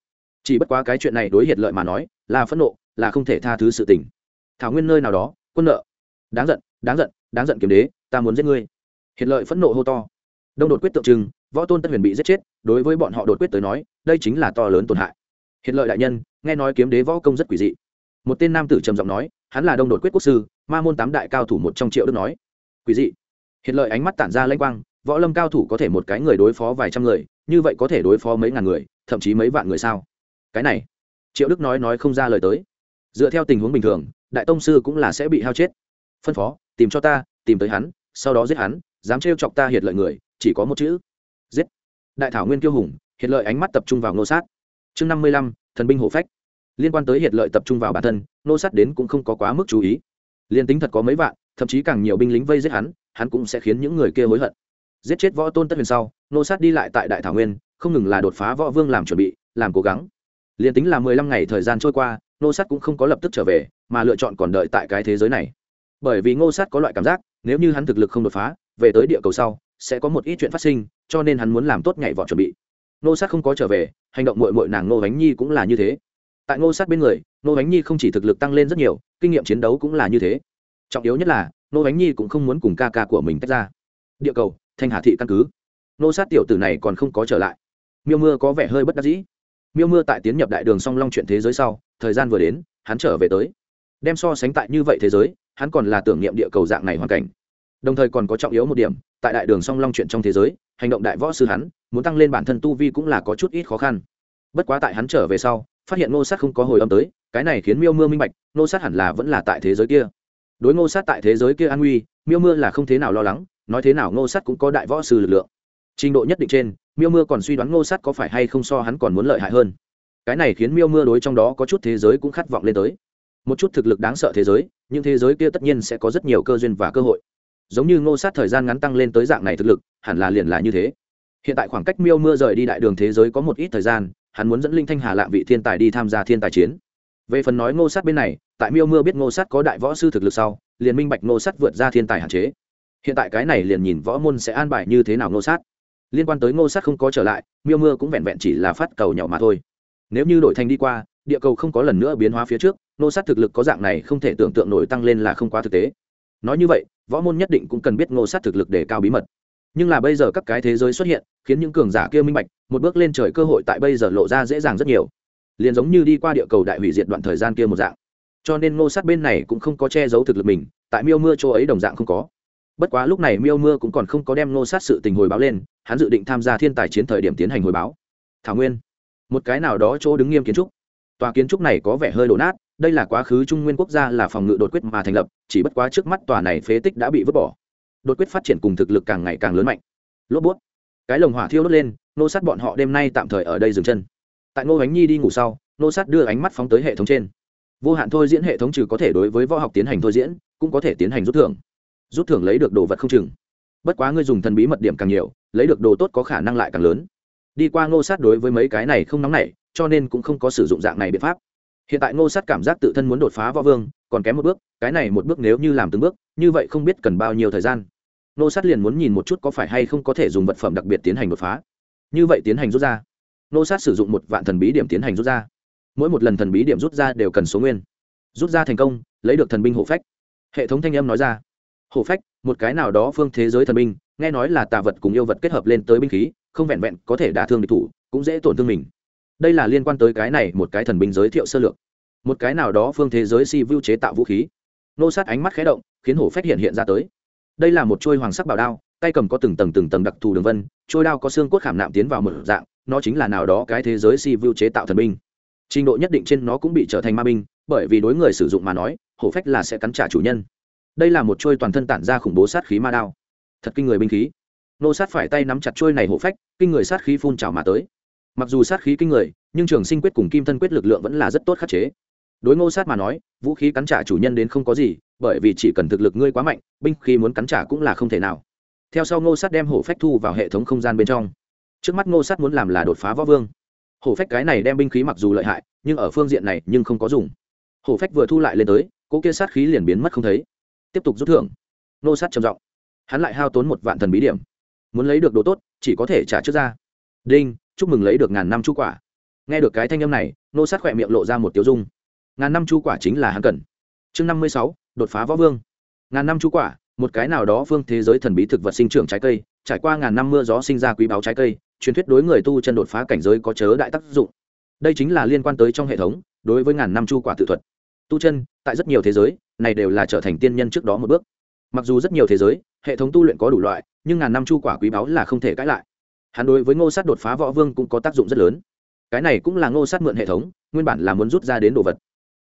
Chỉ bất quá cái chuyện này đối hiện lợi mà nói, là phẫn nộ, là không thể tha thứ sự tình. Thảo nguyên nơi nào đó, quân nợ. Đáng giận đáng giận đáng giận kiếm đế, ta muốn giết ngươi. Hiện lợi phẫn nộ hô to. Đông đột quyết tượng trưng, võ tôn tất huyền bị giết chết, đối với bọn họ đột quyết tới nói, đây chính là to lớn tổn hại. Hiện lợi đại nhân, nghe nói kiếm đế võ công rất quỷ dị một tên nam tử trầm giọng nói, hắn là đông đột quyết quốc sư, ma môn tám đại cao thủ một trong triệu đức nói. Quý dị. Hiện lợi ánh mắt tản ra lanh quang, võ lâm cao thủ có thể một cái người đối phó vài trăm người, như vậy có thể đối phó mấy ngàn người, thậm chí mấy vạn người sao? Cái này, triệu đức nói nói không ra lời tới. Dựa theo tình huống bình thường, đại tông sư cũng là sẽ bị hao chết. Phân phó, tìm cho ta, tìm tới hắn, sau đó giết hắn, dám trêu chọc ta hiệt lợi người, chỉ có một chữ, giết. Đại thảo nguyên kiêu hùng, hiệt lợi ánh mắt tập trung vào nô sát. Chương năm mươi lăm, thần binh hộ phách liên quan tới hiệt lợi tập trung vào bản thân, nô sát đến cũng không có quá mức chú ý. Liên tính thật có mấy vạn, thậm chí càng nhiều binh lính vây giết hắn hắn cũng sẽ khiến những người kia hối hận. Giết chết võ tôn tất huyền sau, nô sát đi lại tại đại thảo nguyên, không ngừng là đột phá võ vương làm chuẩn bị, làm cố gắng. Liên tính là mười lăm ngày thời gian trôi qua, nô sát cũng không có lập tức trở về, mà lựa chọn còn đợi tại cái thế giới này. Bởi vì ngô sát có loại cảm giác, nếu như hắn thực lực không đột phá, về tới địa cầu sau, sẽ có một ít chuyện phát sinh, cho nên hắn muốn làm tốt nhảy vọt chuẩn bị. Ngô sát không có trở về, hành động mội mội nàng ngô bánh nhi cũng là như thế tại ngô sát bên người, ngô bánh nhi không chỉ thực lực tăng lên rất nhiều, kinh nghiệm chiến đấu cũng là như thế. Trọng yếu nhất là, ngô bánh nhi cũng không muốn cùng ca ca của mình tách ra. Địa cầu, thanh hà thị căn cứ. Ngô sát tiểu tử này còn không có trở lại. Miêu mưa có vẻ hơi bất đắc dĩ. Miêu mưa tại tiến nhập đại đường song long chuyện thế giới sau, thời gian vừa đến, hắn trở về tới. Đem so sánh tại như vậy thế giới, hắn còn là tưởng niệm địa cầu dạng này hoàn cảnh. Đồng thời còn có trọng yếu một điểm, tại đại đường song long chuyện trong thế giới, hành động đại võ sư hắn, muốn tăng lên bản thân tu vi cũng là có chút ít khó khăn. Bất quá tại hắn trở về sau phát hiện ngô sát không có hồi âm tới, cái này khiến miêu mưa minh bạch, ngô sát hẳn là vẫn là tại thế giới kia. Đối ngô sát tại thế giới kia an nguy, miêu mưa là không thế nào lo lắng, nói thế nào ngô sát cũng có đại võ sư lực lượng. Trình độ nhất định trên, miêu mưa còn suy đoán ngô sát có phải hay không so hắn còn muốn lợi hại hơn. Cái này khiến miêu mưa đối trong đó có chút thế giới cũng khát vọng lên tới. Một chút thực lực đáng sợ thế giới nhưng thế giới kia tất nhiên sẽ có rất nhiều cơ duyên và cơ hội. Giống như ngô sát thời gian ngắn tăng lên tới dạng này thực lực, hẳn là liền là như thế hiện tại khoảng cách miêu mưa rời đi đại đường thế giới có một ít thời gian, hắn muốn dẫn linh thanh hà lạng vị thiên tài đi tham gia thiên tài chiến. Về phần nói ngô sát bên này, tại miêu mưa biết ngô sát có đại võ sư thực lực sau, liền minh bạch ngô sát vượt ra thiên tài hạn chế. Hiện tại cái này liền nhìn võ môn sẽ an bài như thế nào ngô sát. Liên quan tới ngô sát không có trở lại, miêu mưa cũng vẹn vẹn chỉ là phát cầu nhỏ mà thôi. Nếu như đổi thành đi qua, địa cầu không có lần nữa biến hóa phía trước, Ngô sát thực lực có dạng này không thể tưởng tượng nổi tăng lên là không quá thực tế. Nói như vậy, võ môn nhất định cũng cần biết Ngô sát thực lực để cao bí mật nhưng là bây giờ các cái thế giới xuất hiện, khiến những cường giả kia minh bạch, một bước lên trời cơ hội tại bây giờ lộ ra dễ dàng rất nhiều. Liền giống như đi qua địa cầu đại hủy diệt đoạn thời gian kia một dạng. Cho nên ngô sát bên này cũng không có che giấu thực lực mình, tại miêu mưa chỗ ấy đồng dạng không có. Bất quá lúc này miêu mưa cũng còn không có đem ngô sát sự tình hồi báo lên, hắn dự định tham gia thiên tài chiến thời điểm tiến hành hồi báo. Thảo nguyên, một cái nào đó chỗ đứng nghiêm kiến trúc. Tòa kiến trúc này có vẻ hơi đổ nát, đây là quá khứ trung nguyên quốc gia là phòng ngự đột quyết mà thành lập, chỉ bất quá trước mắt tòa này phế tích đã bị vứt bỏ đột quyết phát triển cùng thực lực càng ngày càng lớn mạnh. Lốp bút. Cái lồng hỏa thiêu đốt lên, nô sát bọn họ đêm nay tạm thời ở đây dừng chân. Tại ngô ánh nhi đi ngủ sau, nô sát đưa ánh mắt phóng tới hệ thống trên. Vô hạn thôi diễn hệ thống trừ có thể đối với võ học tiến hành thôi diễn, cũng có thể tiến hành rút thưởng. Rút thưởng lấy được đồ vật không chừng. Bất quá ngươi dùng thần bí mật điểm càng nhiều, lấy được đồ tốt có khả năng lại càng lớn. Đi qua ngô sát đối với mấy cái này không nóng nảy, cho nên cũng không có sử dụng dạng này biện pháp. Hiện tại ngô sát cảm giác tự thân muốn đột phá võ vương, còn kém một bước, cái này một bước nếu như làm từng bước, như vậy không biết cần bao nhiêu thời gian. Nô sát liền muốn nhìn một chút có phải hay không có thể dùng vật phẩm đặc biệt tiến hành đột phá. Như vậy tiến hành rút ra. Nô sát sử dụng một vạn thần bí điểm tiến hành rút ra. Mỗi một lần thần bí điểm rút ra đều cần số nguyên. Rút ra thành công, lấy được thần binh hộ phách. Hệ thống thanh âm nói ra. Hộ phách, một cái nào đó phương thế giới thần binh, nghe nói là tà vật cùng yêu vật kết hợp lên tới binh khí, không vẹn vẹn có thể đả thương địch thủ, cũng dễ tổn thương mình. Đây là liên quan tới cái này một cái thần binh giới thiệu sơ lược. Một cái nào đó phương thế giới si vưu chế tạo vũ khí. Nô sát ánh mắt khé động, khiến hổ phách hiện hiện ra tới đây là một chuôi hoàng sắc bảo đao, tay cầm có từng tầng từng tầng đặc thù đường vân trôi đao có xương cốt khảm nạm tiến vào một dạng, nó chính là nào đó cái thế giới si vu chế tạo thần binh. Trình độ nhất định trên nó cũng bị trở thành ma binh, bởi vì đối người sử dụng mà nói, hổ phách là sẽ cắn trả chủ nhân. Đây là một trôi toàn thân tản ra khủng bố sát khí ma đao. Thật kinh người binh khí. Nô sát phải tay nắm chặt trôi này hổ phách, kinh người sát khí phun trào mà tới. Mặc dù sát khí kinh người, nhưng trường sinh quyết cùng kim thân quyết lực lượng vẫn là rất tốt khắc chế đối ngô sát mà nói, vũ khí cắn trả chủ nhân đến không có gì, bởi vì chỉ cần thực lực ngươi quá mạnh, binh khí muốn cắn trả cũng là không thể nào. Theo sau ngô sát đem hổ phách thu vào hệ thống không gian bên trong. Trước mắt ngô sát muốn làm là đột phá võ vương. Hổ phách cái này đem binh khí mặc dù lợi hại, nhưng ở phương diện này nhưng không có dùng. Hổ phách vừa thu lại lên tới, cỗ kia sát khí liền biến mất không thấy. Tiếp tục rút thưởng. Ngô sát trầm giọng. Hắn lại hao tốn một vạn thần bí điểm. Muốn lấy được đồ tốt, chỉ có thể trả trước ra. Đinh, chúc mừng lấy được ngàn năm chu quả. Nghe được cái thanh âm này nô sát khỏe miệng lộ ra một tiếu dung ngàn năm chu quả chính là hắn cần. Chương năm mươi sáu, đột phá võ vương. Ngàn năm chu quả, một cái nào đó phương thế giới thần bí thực vật sinh trưởng trái cây, trải qua ngàn năm mưa gió sinh ra quý báu trái cây, truyền thuyết đối người tu chân đột phá cảnh giới có chớ đại tác dụng. Đây chính là liên quan tới trong hệ thống, đối với ngàn năm chu quả tự thuật. Tu chân, tại rất nhiều thế giới, này đều là trở thành tiên nhân trước đó một bước. Mặc dù rất nhiều thế giới, hệ thống tu luyện có đủ loại, nhưng ngàn năm chu quả quý báu là không thể cãi lại. Hắn đối với ngô sát đột phá võ vương cũng có tác dụng rất lớn. Cái này cũng là ngô sát mượn hệ thống, nguyên bản là muốn rút ra đến đồ vật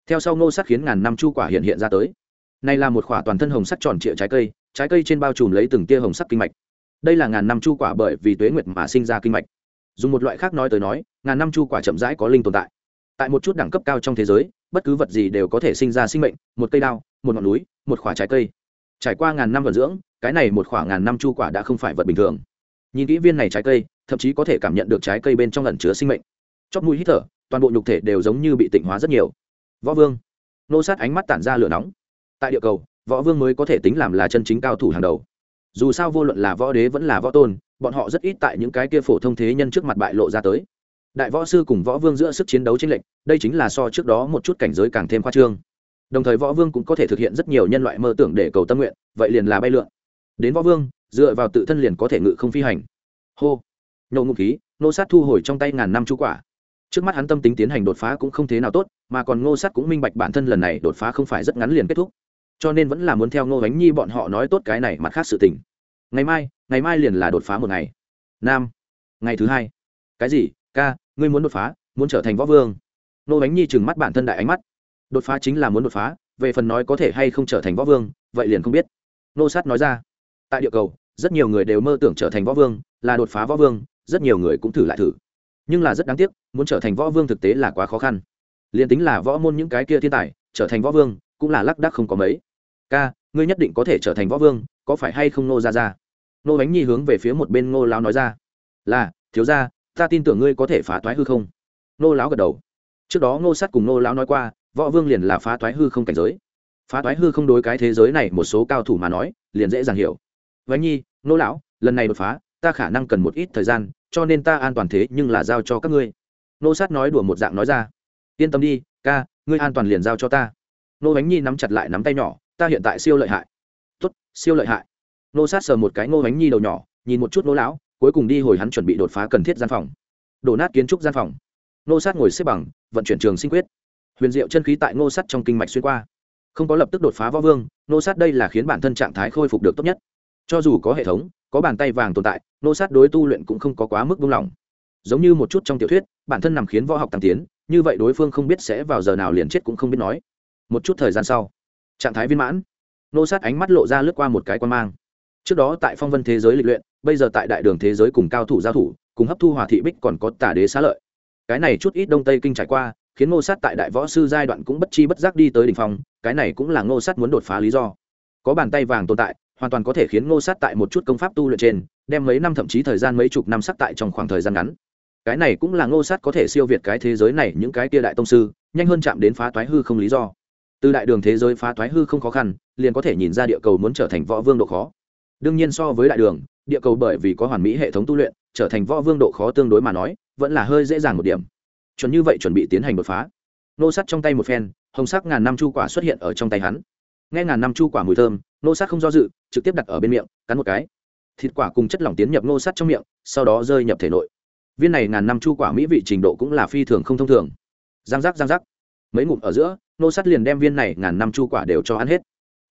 theo sau ngô sát khiến ngàn năm chu quả hiện hiện ra tới. Nay là một khỏa toàn thân hồng sắc tròn trịa trái cây trái cây trên bao trùm lấy từng tia hồng sắc kinh mạch. Đây là ngàn năm chu quả bởi vì tuế nguyệt mà sinh ra kinh mạch. Dùng một loại khác nói tới nói, ngàn năm chu quả chậm rãi có linh tồn tại. Tại một chút đẳng cấp cao trong thế giới, bất cứ vật gì đều có thể sinh ra sinh mệnh, một cây đao, một ngọn núi, một khoả trái cây. Trải qua ngàn năm vận dưỡng, cái này một khoảng ngàn năm chu quả đã không phải vật bình thường. Nhìn kỹ viên này trái cây, thậm chí có thể cảm nhận được trái cây bên trong lần chứa sinh mệnh. Chóp mũi hít thở, toàn bộ nhục thể đều giống như bị tịnh hóa rất nhiều võ vương. Nô sát ánh mắt tản ra lửa nóng. Tại địa cầu, võ vương mới có thể tính làm là chân chính cao thủ hàng đầu. Dù sao vô luận là võ đế vẫn là võ tôn, bọn họ rất ít tại những cái kia phổ thông thế nhân trước mặt bại lộ ra tới. Đại võ sư cùng võ vương giữa sức chiến đấu trên lệnh đây chính là so trước đó một chút cảnh giới càng thêm khoa trương. Đồng thời võ vương cũng có thể thực hiện rất nhiều nhân loại mơ tưởng để cầu tâm nguyện, vậy liền là bay lượn. Đến võ vương, dựa vào tự thân liền có thể ngự không phi hành. Hô. Nhộ ngụ khí, nô sát thu hồi trong tay ngàn năm chú quả trước mắt hắn tâm tính tiến hành đột phá cũng không thế nào tốt, mà còn ngô sát cũng minh bạch bản thân lần này đột phá không phải rất ngắn liền kết thúc. Cho nên vẫn là muốn theo ngô bánh nhi bọn họ nói tốt cái này mặt khác sự tình. Ngày mai ngày mai liền là đột phá một ngày. Nam, ngày thứ hai. Cái gì? Ca, ngươi muốn đột phá, muốn trở thành võ vương. Ngô bánh nhi trừng mắt bản thân đại ánh mắt. Đột phá chính là muốn đột phá, về phần nói có thể hay không trở thành võ vương, vậy liền không biết. Ngô sát nói ra. Tại địa cầu, rất nhiều người đều mơ tưởng trở thành võ vương, là đột phá võ vương, rất nhiều người cũng thử lại thử nhưng là rất đáng tiếc, muốn trở thành võ vương thực tế là quá khó khăn. Liền tính là võ môn những cái kia thiên tài, trở thành võ vương cũng là lắc đắc không có mấy. Ca, ngươi nhất định có thể trở thành võ vương, có phải hay không nô ra ra nô bánh nhi hướng về phía một bên ngô lão nói ra. Là, thiếu ra ta tin tưởng ngươi có thể phá toái hư không. Nô lão gật đầu. Trước đó ngô sắt cùng nô lão nói qua, võ vương liền là phá toái hư không cảnh giới. Phá toái hư không đối cái thế giới này một số cao thủ mà nói, liền dễ dàng hiểu. Bánh nhi nô lão, lần này đột phá, ta khả năng cần một ít thời gian cho nên ta an toàn thế nhưng là giao cho các ngươi. Nô sát nói đùa một dạng nói ra. Yên tâm đi ca ngươi an toàn liền giao cho ta. Nô bánh nhi nắm chặt lại nắm tay nhỏ ta hiện tại siêu lợi hại. Tốt, siêu lợi hại. Nô sát sờ một cái nô bánh nhi đầu nhỏ nhìn một chút nô lão cuối cùng đi hồi hắn chuẩn bị đột phá cần thiết gian phòng. Đổ nát kiến trúc gian phòng. Nô sát ngồi xếp bằng vận chuyển trường sinh quyết. Huyền diệu chân khí tại nô sát trong kinh mạch xuyên qua. Không có lập tức đột phá võ vương nô sát đây là khiến bản thân trạng thái khôi phục được tốt nhất. Cho dù có hệ thống có bàn tay vàng tồn tại, nô sát đối tu luyện cũng không có quá mức buông lỏng. Giống như một chút trong tiểu thuyết, bản thân nằm khiến võ học tăng tiến, như vậy đối phương không biết sẽ vào giờ nào liền chết cũng không biết nói. Một chút thời gian sau, trạng thái viên mãn, nô sát ánh mắt lộ ra lướt qua một cái quan mang. Trước đó tại phong vân thế giới lịch luyện, bây giờ tại đại đường thế giới cùng cao thủ giao thủ, cùng hấp thu hòa thị bích còn có tả đế xá lợi. Cái này chút ít đông tây kinh trải qua, khiến ngô sát tại đại võ sư giai đoạn cũng bất chi bất giác đi tới đ ỉ n h phong, cái này cũng là ngô sát muốn đột phá lý do. Có bàn tay vàng tồn tại hoàn toàn có thể khiến ngô sát tại một chút công pháp tu luyện trên, đem mấy năm thậm chí thời gian mấy chục năm sắc tại trong khoảng thời gian ngắn. Cái này cũng là ngô sát có thể siêu việt cái thế giới này những cái kia đại tông sư, nhanh hơn chạm đến phá toái hư không lý do. Từ đại đường thế giới phá toái hư không khó khăn, liền có thể nhìn ra địa cầu muốn trở thành võ vương độ khó. Đương nhiên so với đại đường, địa cầu bởi vì có hoàn mỹ hệ thống tu luyện, trở thành võ vương độ khó tương đối mà nói, vẫn là hơi dễ dàng một điểm. Chuẩn như vậy chuẩn bị tiến hành đột phá. Nô sắt trong tay một phen, hồng sắc ngàn năm chu quả xuất hiện ở trong tay hắn. Nghe ngàn năm chu quả mùi thơm nô sát không do dự, trực tiếp đặt ở bên miệng, cắn một cái. Thịt quả cùng chất lỏng tiến nhập nô sát trong miệng, sau đó rơi nhập thể nội. Viên này ngàn năm chu quả mỹ vị trình độ cũng là phi thường không thông thường. Giang giác giang giác mấy ngụm ở giữa, nô sát liền đem viên này ngàn năm chu quả đều cho ăn hết.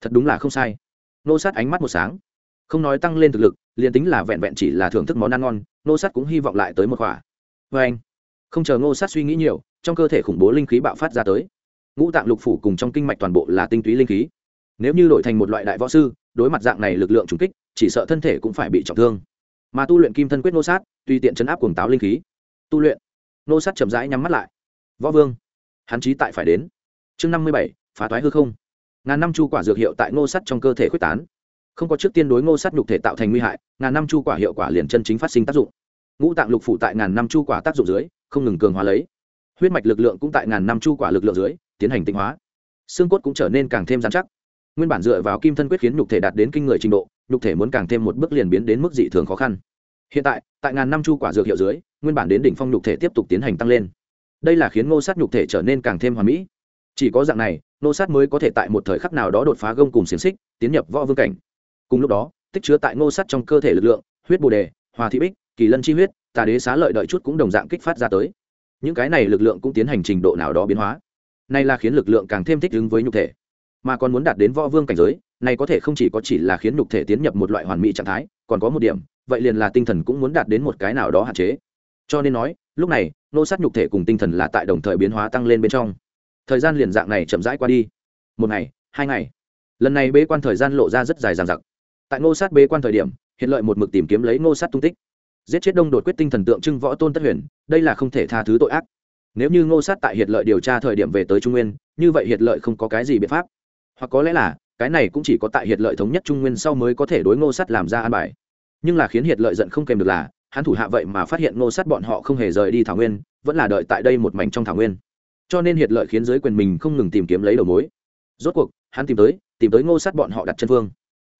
Thật đúng là không sai. Nô sát ánh mắt một sáng. Không nói tăng lên thực lực, liền tính là vẹn vẹn chỉ là thưởng thức món ăn ngon, nô sát cũng hy vọng lại tới một quả. Vê anh, không chờ nô sát suy nghĩ nhiều, trong cơ thể khủng bố linh khí bạo phát ra tới. Ngũ tạng lục phủ cùng trong kinh mạch toàn bộ là tinh túy linh khí nếu như đổi thành một loại đại võ sư, đối mặt dạng này lực lượng trùng kích, chỉ sợ thân thể cũng phải bị trọng thương. Mà tu luyện kim thân quyết nô sát, tùy tiện chấn áp cuồng táo linh khí. Tu luyện. Nô sát chậm rãi nhắm mắt lại. Võ vương. Hắn chí tại phải đến. Chương năm mươi bảy, phá toái hư không. Ngàn năm chu quả dược hiệu tại nô sát trong cơ thể quyết tán. Không có trước tiên đối ngô sát nhục thể tạo thành nguy hại, ngàn năm chu quả hiệu quả liền chân chính phát sinh tác dụng. Ngũ tạng lục phủ tại ngàn năm chu quả tác dụng dưới, không ngừng cường hóa lấy. Huyết mạch lực lượng cũng tại ngàn năm chu quả lực lượng dưới, tiến hành tịnh hóa. Xương cốt cũng trở nên càng thêm dán chắc nguyên bản dựa vào kim thân quyết khiến nhục thể đạt đến kinh người trình độ, nhục thể muốn càng thêm một bước liền biến đến mức dị thường khó khăn. Hiện tại tại ngàn năm chu quả dược hiệu dưới, nguyên bản đến đỉnh phong nhục thể tiếp tục tiến hành tăng lên. Đây là khiến ngô sát nhục thể trở nên càng thêm hoàn mỹ. Chỉ có dạng này, ngô sát mới có thể tại một thời khắc nào đó đột phá gông cùng xiềng xích, tiến nhập võ vương cảnh. Cùng lúc đó, tích chứa tại ngô sát trong cơ thể lực lượng, huyết bồ đề, hòa thị bích, kỳ lân chi huyết, tà đế xá lợi đợi chút cũng đồng dạng kích phát ra tới. Những cái này lực lượng cũng tiến hành trình độ nào đó biến hóa. Này là khiến lực lượng càng thêm thích ứng với nhục thể mà còn muốn đạt đến võ vương cảnh giới, này có thể không chỉ có chỉ là khiến nhục thể tiến nhập một loại hoàn mỹ trạng thái, còn có một điểm, vậy liền là tinh thần cũng muốn đạt đến một cái nào đó hạn chế. Cho nên nói, lúc này, nô sát nhục thể cùng tinh thần là tại đồng thời biến hóa tăng lên bên trong. Thời gian liền dạng này chậm rãi qua đi. Một ngày, hai ngày. Lần này bế quan thời gian lộ ra rất dài dằng dặc. Tại nô sát bế quan thời điểm, hiện lợi một mực tìm kiếm lấy nô sát tung tích. Giết chết đông đột quyết tinh thần tượng trưng võ tôn tất huyền, đây là không thể tha thứ tội ác. Nếu như ngô sát tại hiệt lợi điều tra thời điểm về tới trung nguyên, như vậy hiệt lợi không có cái gì biện pháp hoặc có lẽ là, cái này cũng chỉ có tại hiệt lợi thống nhất trung nguyên sau mới có thể đối ngô Sắt làm ra an bài. Nhưng là khiến hiệt lợi giận không kèm được là, hắn thủ hạ vậy mà phát hiện ngô Sắt bọn họ không hề rời đi thảo nguyên, vẫn là đợi tại đây một mảnh trong thảo nguyên. Cho nên hiệt lợi khiến giới quyền mình không ngừng tìm kiếm lấy đầu mối. Rốt cuộc, hắn tìm tới tìm tới ngô Sắt bọn họ đặt chân phương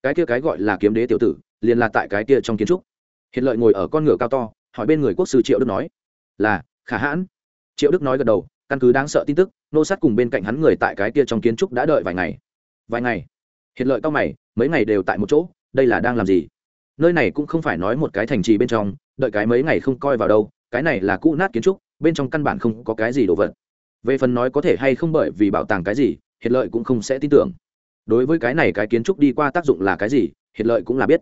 cái kia cái gọi là kiếm đế tiểu tử, liền là tại cái kia trong kiến trúc. Hiệt lợi ngồi ở con ngựa cao to, hỏi bên người quốc sư triệu đức nói, là, khả hãn. Triệu đức nói gật đầu, căn cứ đáng sợ tin tức nô sát cùng bên cạnh hắn người tại cái kia trong kiến trúc đã đợi vài ngày vài ngày. Hiện lợi cao mày, mấy ngày đều tại một chỗ, đây là đang làm gì? Nơi này cũng không phải nói một cái thành trì bên trong, đợi cái mấy ngày không coi vào đâu, cái này là cũ nát kiến trúc, bên trong căn bản không có cái gì đồ vật. Về phần nói có thể hay không bởi vì bảo tàng cái gì hiện lợi cũng không sẽ tin tưởng. Đối với cái này cái kiến trúc đi qua tác dụng là cái gì hiện lợi cũng là biết.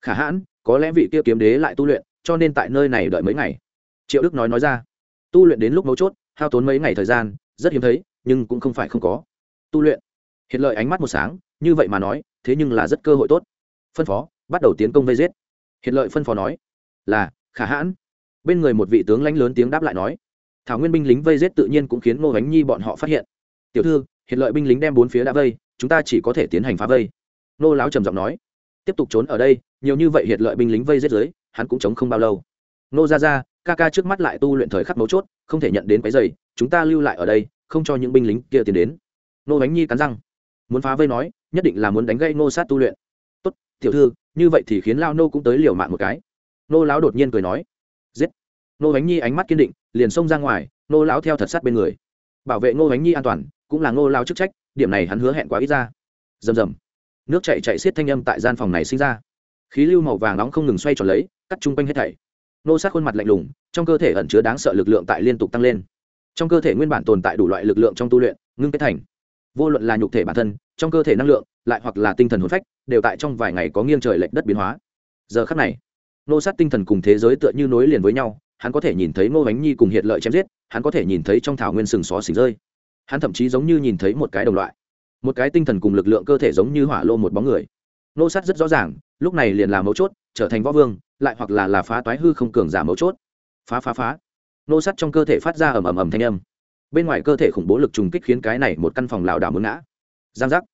Khả hãn, có lẽ vị kia kiếm đế lại tu luyện, cho nên tại nơi này đợi mấy ngày. Triệu đức nói nói ra. Tu luyện đến lúc mấu chốt, hao tốn mấy ngày thời gian, rất hiếm thấy, nhưng cũng không phải không có. Tu luyện hiện lợi ánh mắt một sáng, như vậy mà nói, thế nhưng là rất cơ hội tốt. Phân phó, bắt đầu tiến công vây giết. Hiện lợi phân phó nói, là, khả hãn. Bên người một vị tướng lãnh lớn tiếng đáp lại nói, thảo nguyên binh lính vây giết tự nhiên cũng khiến ngô bánh nhi bọn họ phát hiện. Tiểu thư, hiện lợi binh lính đem bốn phía đã vây, chúng ta chỉ có thể tiến hành phá vây. Nô láo trầm giọng nói, tiếp tục trốn ở đây, nhiều như vậy hiệt lợi binh lính vây giết dưới, hắn cũng chống không bao lâu. Nô ra ra ca ca trước mắt lại tu luyện thời khắc mấu chốt, không thể nhận đến cái giày chúng ta lưu lại ở đây, không cho những binh lính kia tiến đến. Nô bánh nhi cắn răng muốn phá vây nói, nhất định là muốn đánh gây nô sát tu luyện. Tốt, tiểu thư, như vậy thì khiến lao nô cũng tới liều mạng một cái. Nô lão đột nhiên cười nói. Giết. Nô bánh nhi ánh mắt kiên định, liền xông ra ngoài nô lão theo thật sát bên người. Bảo vệ nô bánh nhi an toàn, cũng là nô lao chức trách, điểm này hắn hứa hẹn quá ít ra. Rầm rầm. Nước chạy chạy xiết thanh âm tại gian phòng này sinh ra. Khí lưu màu vàng nóng không ngừng xoay tròn lấy, cắt chung quanh hết thảy. Nô sát khuôn mặt lạnh lùng, trong cơ thể ẩn chứa đáng sợ lực lượng tại liên tục tăng lên. Trong cơ thể nguyên bản tồn tại đủ loại lực lượng trong tu luyện, ngưng kết thành vô luận là nhục thể bản thân, trong cơ thể năng lượng, lại hoặc là tinh thần hồn phách, đều tại trong vài ngày có nghiêng trời lệch đất biến hóa. Giờ khắc này, nô sát tinh thần cùng thế giới tựa như nối liền với nhau, hắn có thể nhìn thấy ngô bánh nhi cùng hiện lợi chém giết, hắn có thể nhìn thấy trong thảo nguyên sừng xó xỉnh rơi. Hắn thậm chí giống như nhìn thấy một cái đồng loại, một cái tinh thần cùng lực lượng cơ thể giống như hỏa lô một bóng người. Nô sát rất rõ ràng, lúc này liền là mấu chốt, trở thành võ vương, lại hoặc là là phá toái hư không cường giả mấu chốt. Phá phá phá. Nô sát trong cơ thể phát ra ầm ầm ầm thanh âm bên ngoài cơ thể khủng bố lực trùng kích khiến cái này một căn phòng lảo đảo muốn ngã. Giang giác.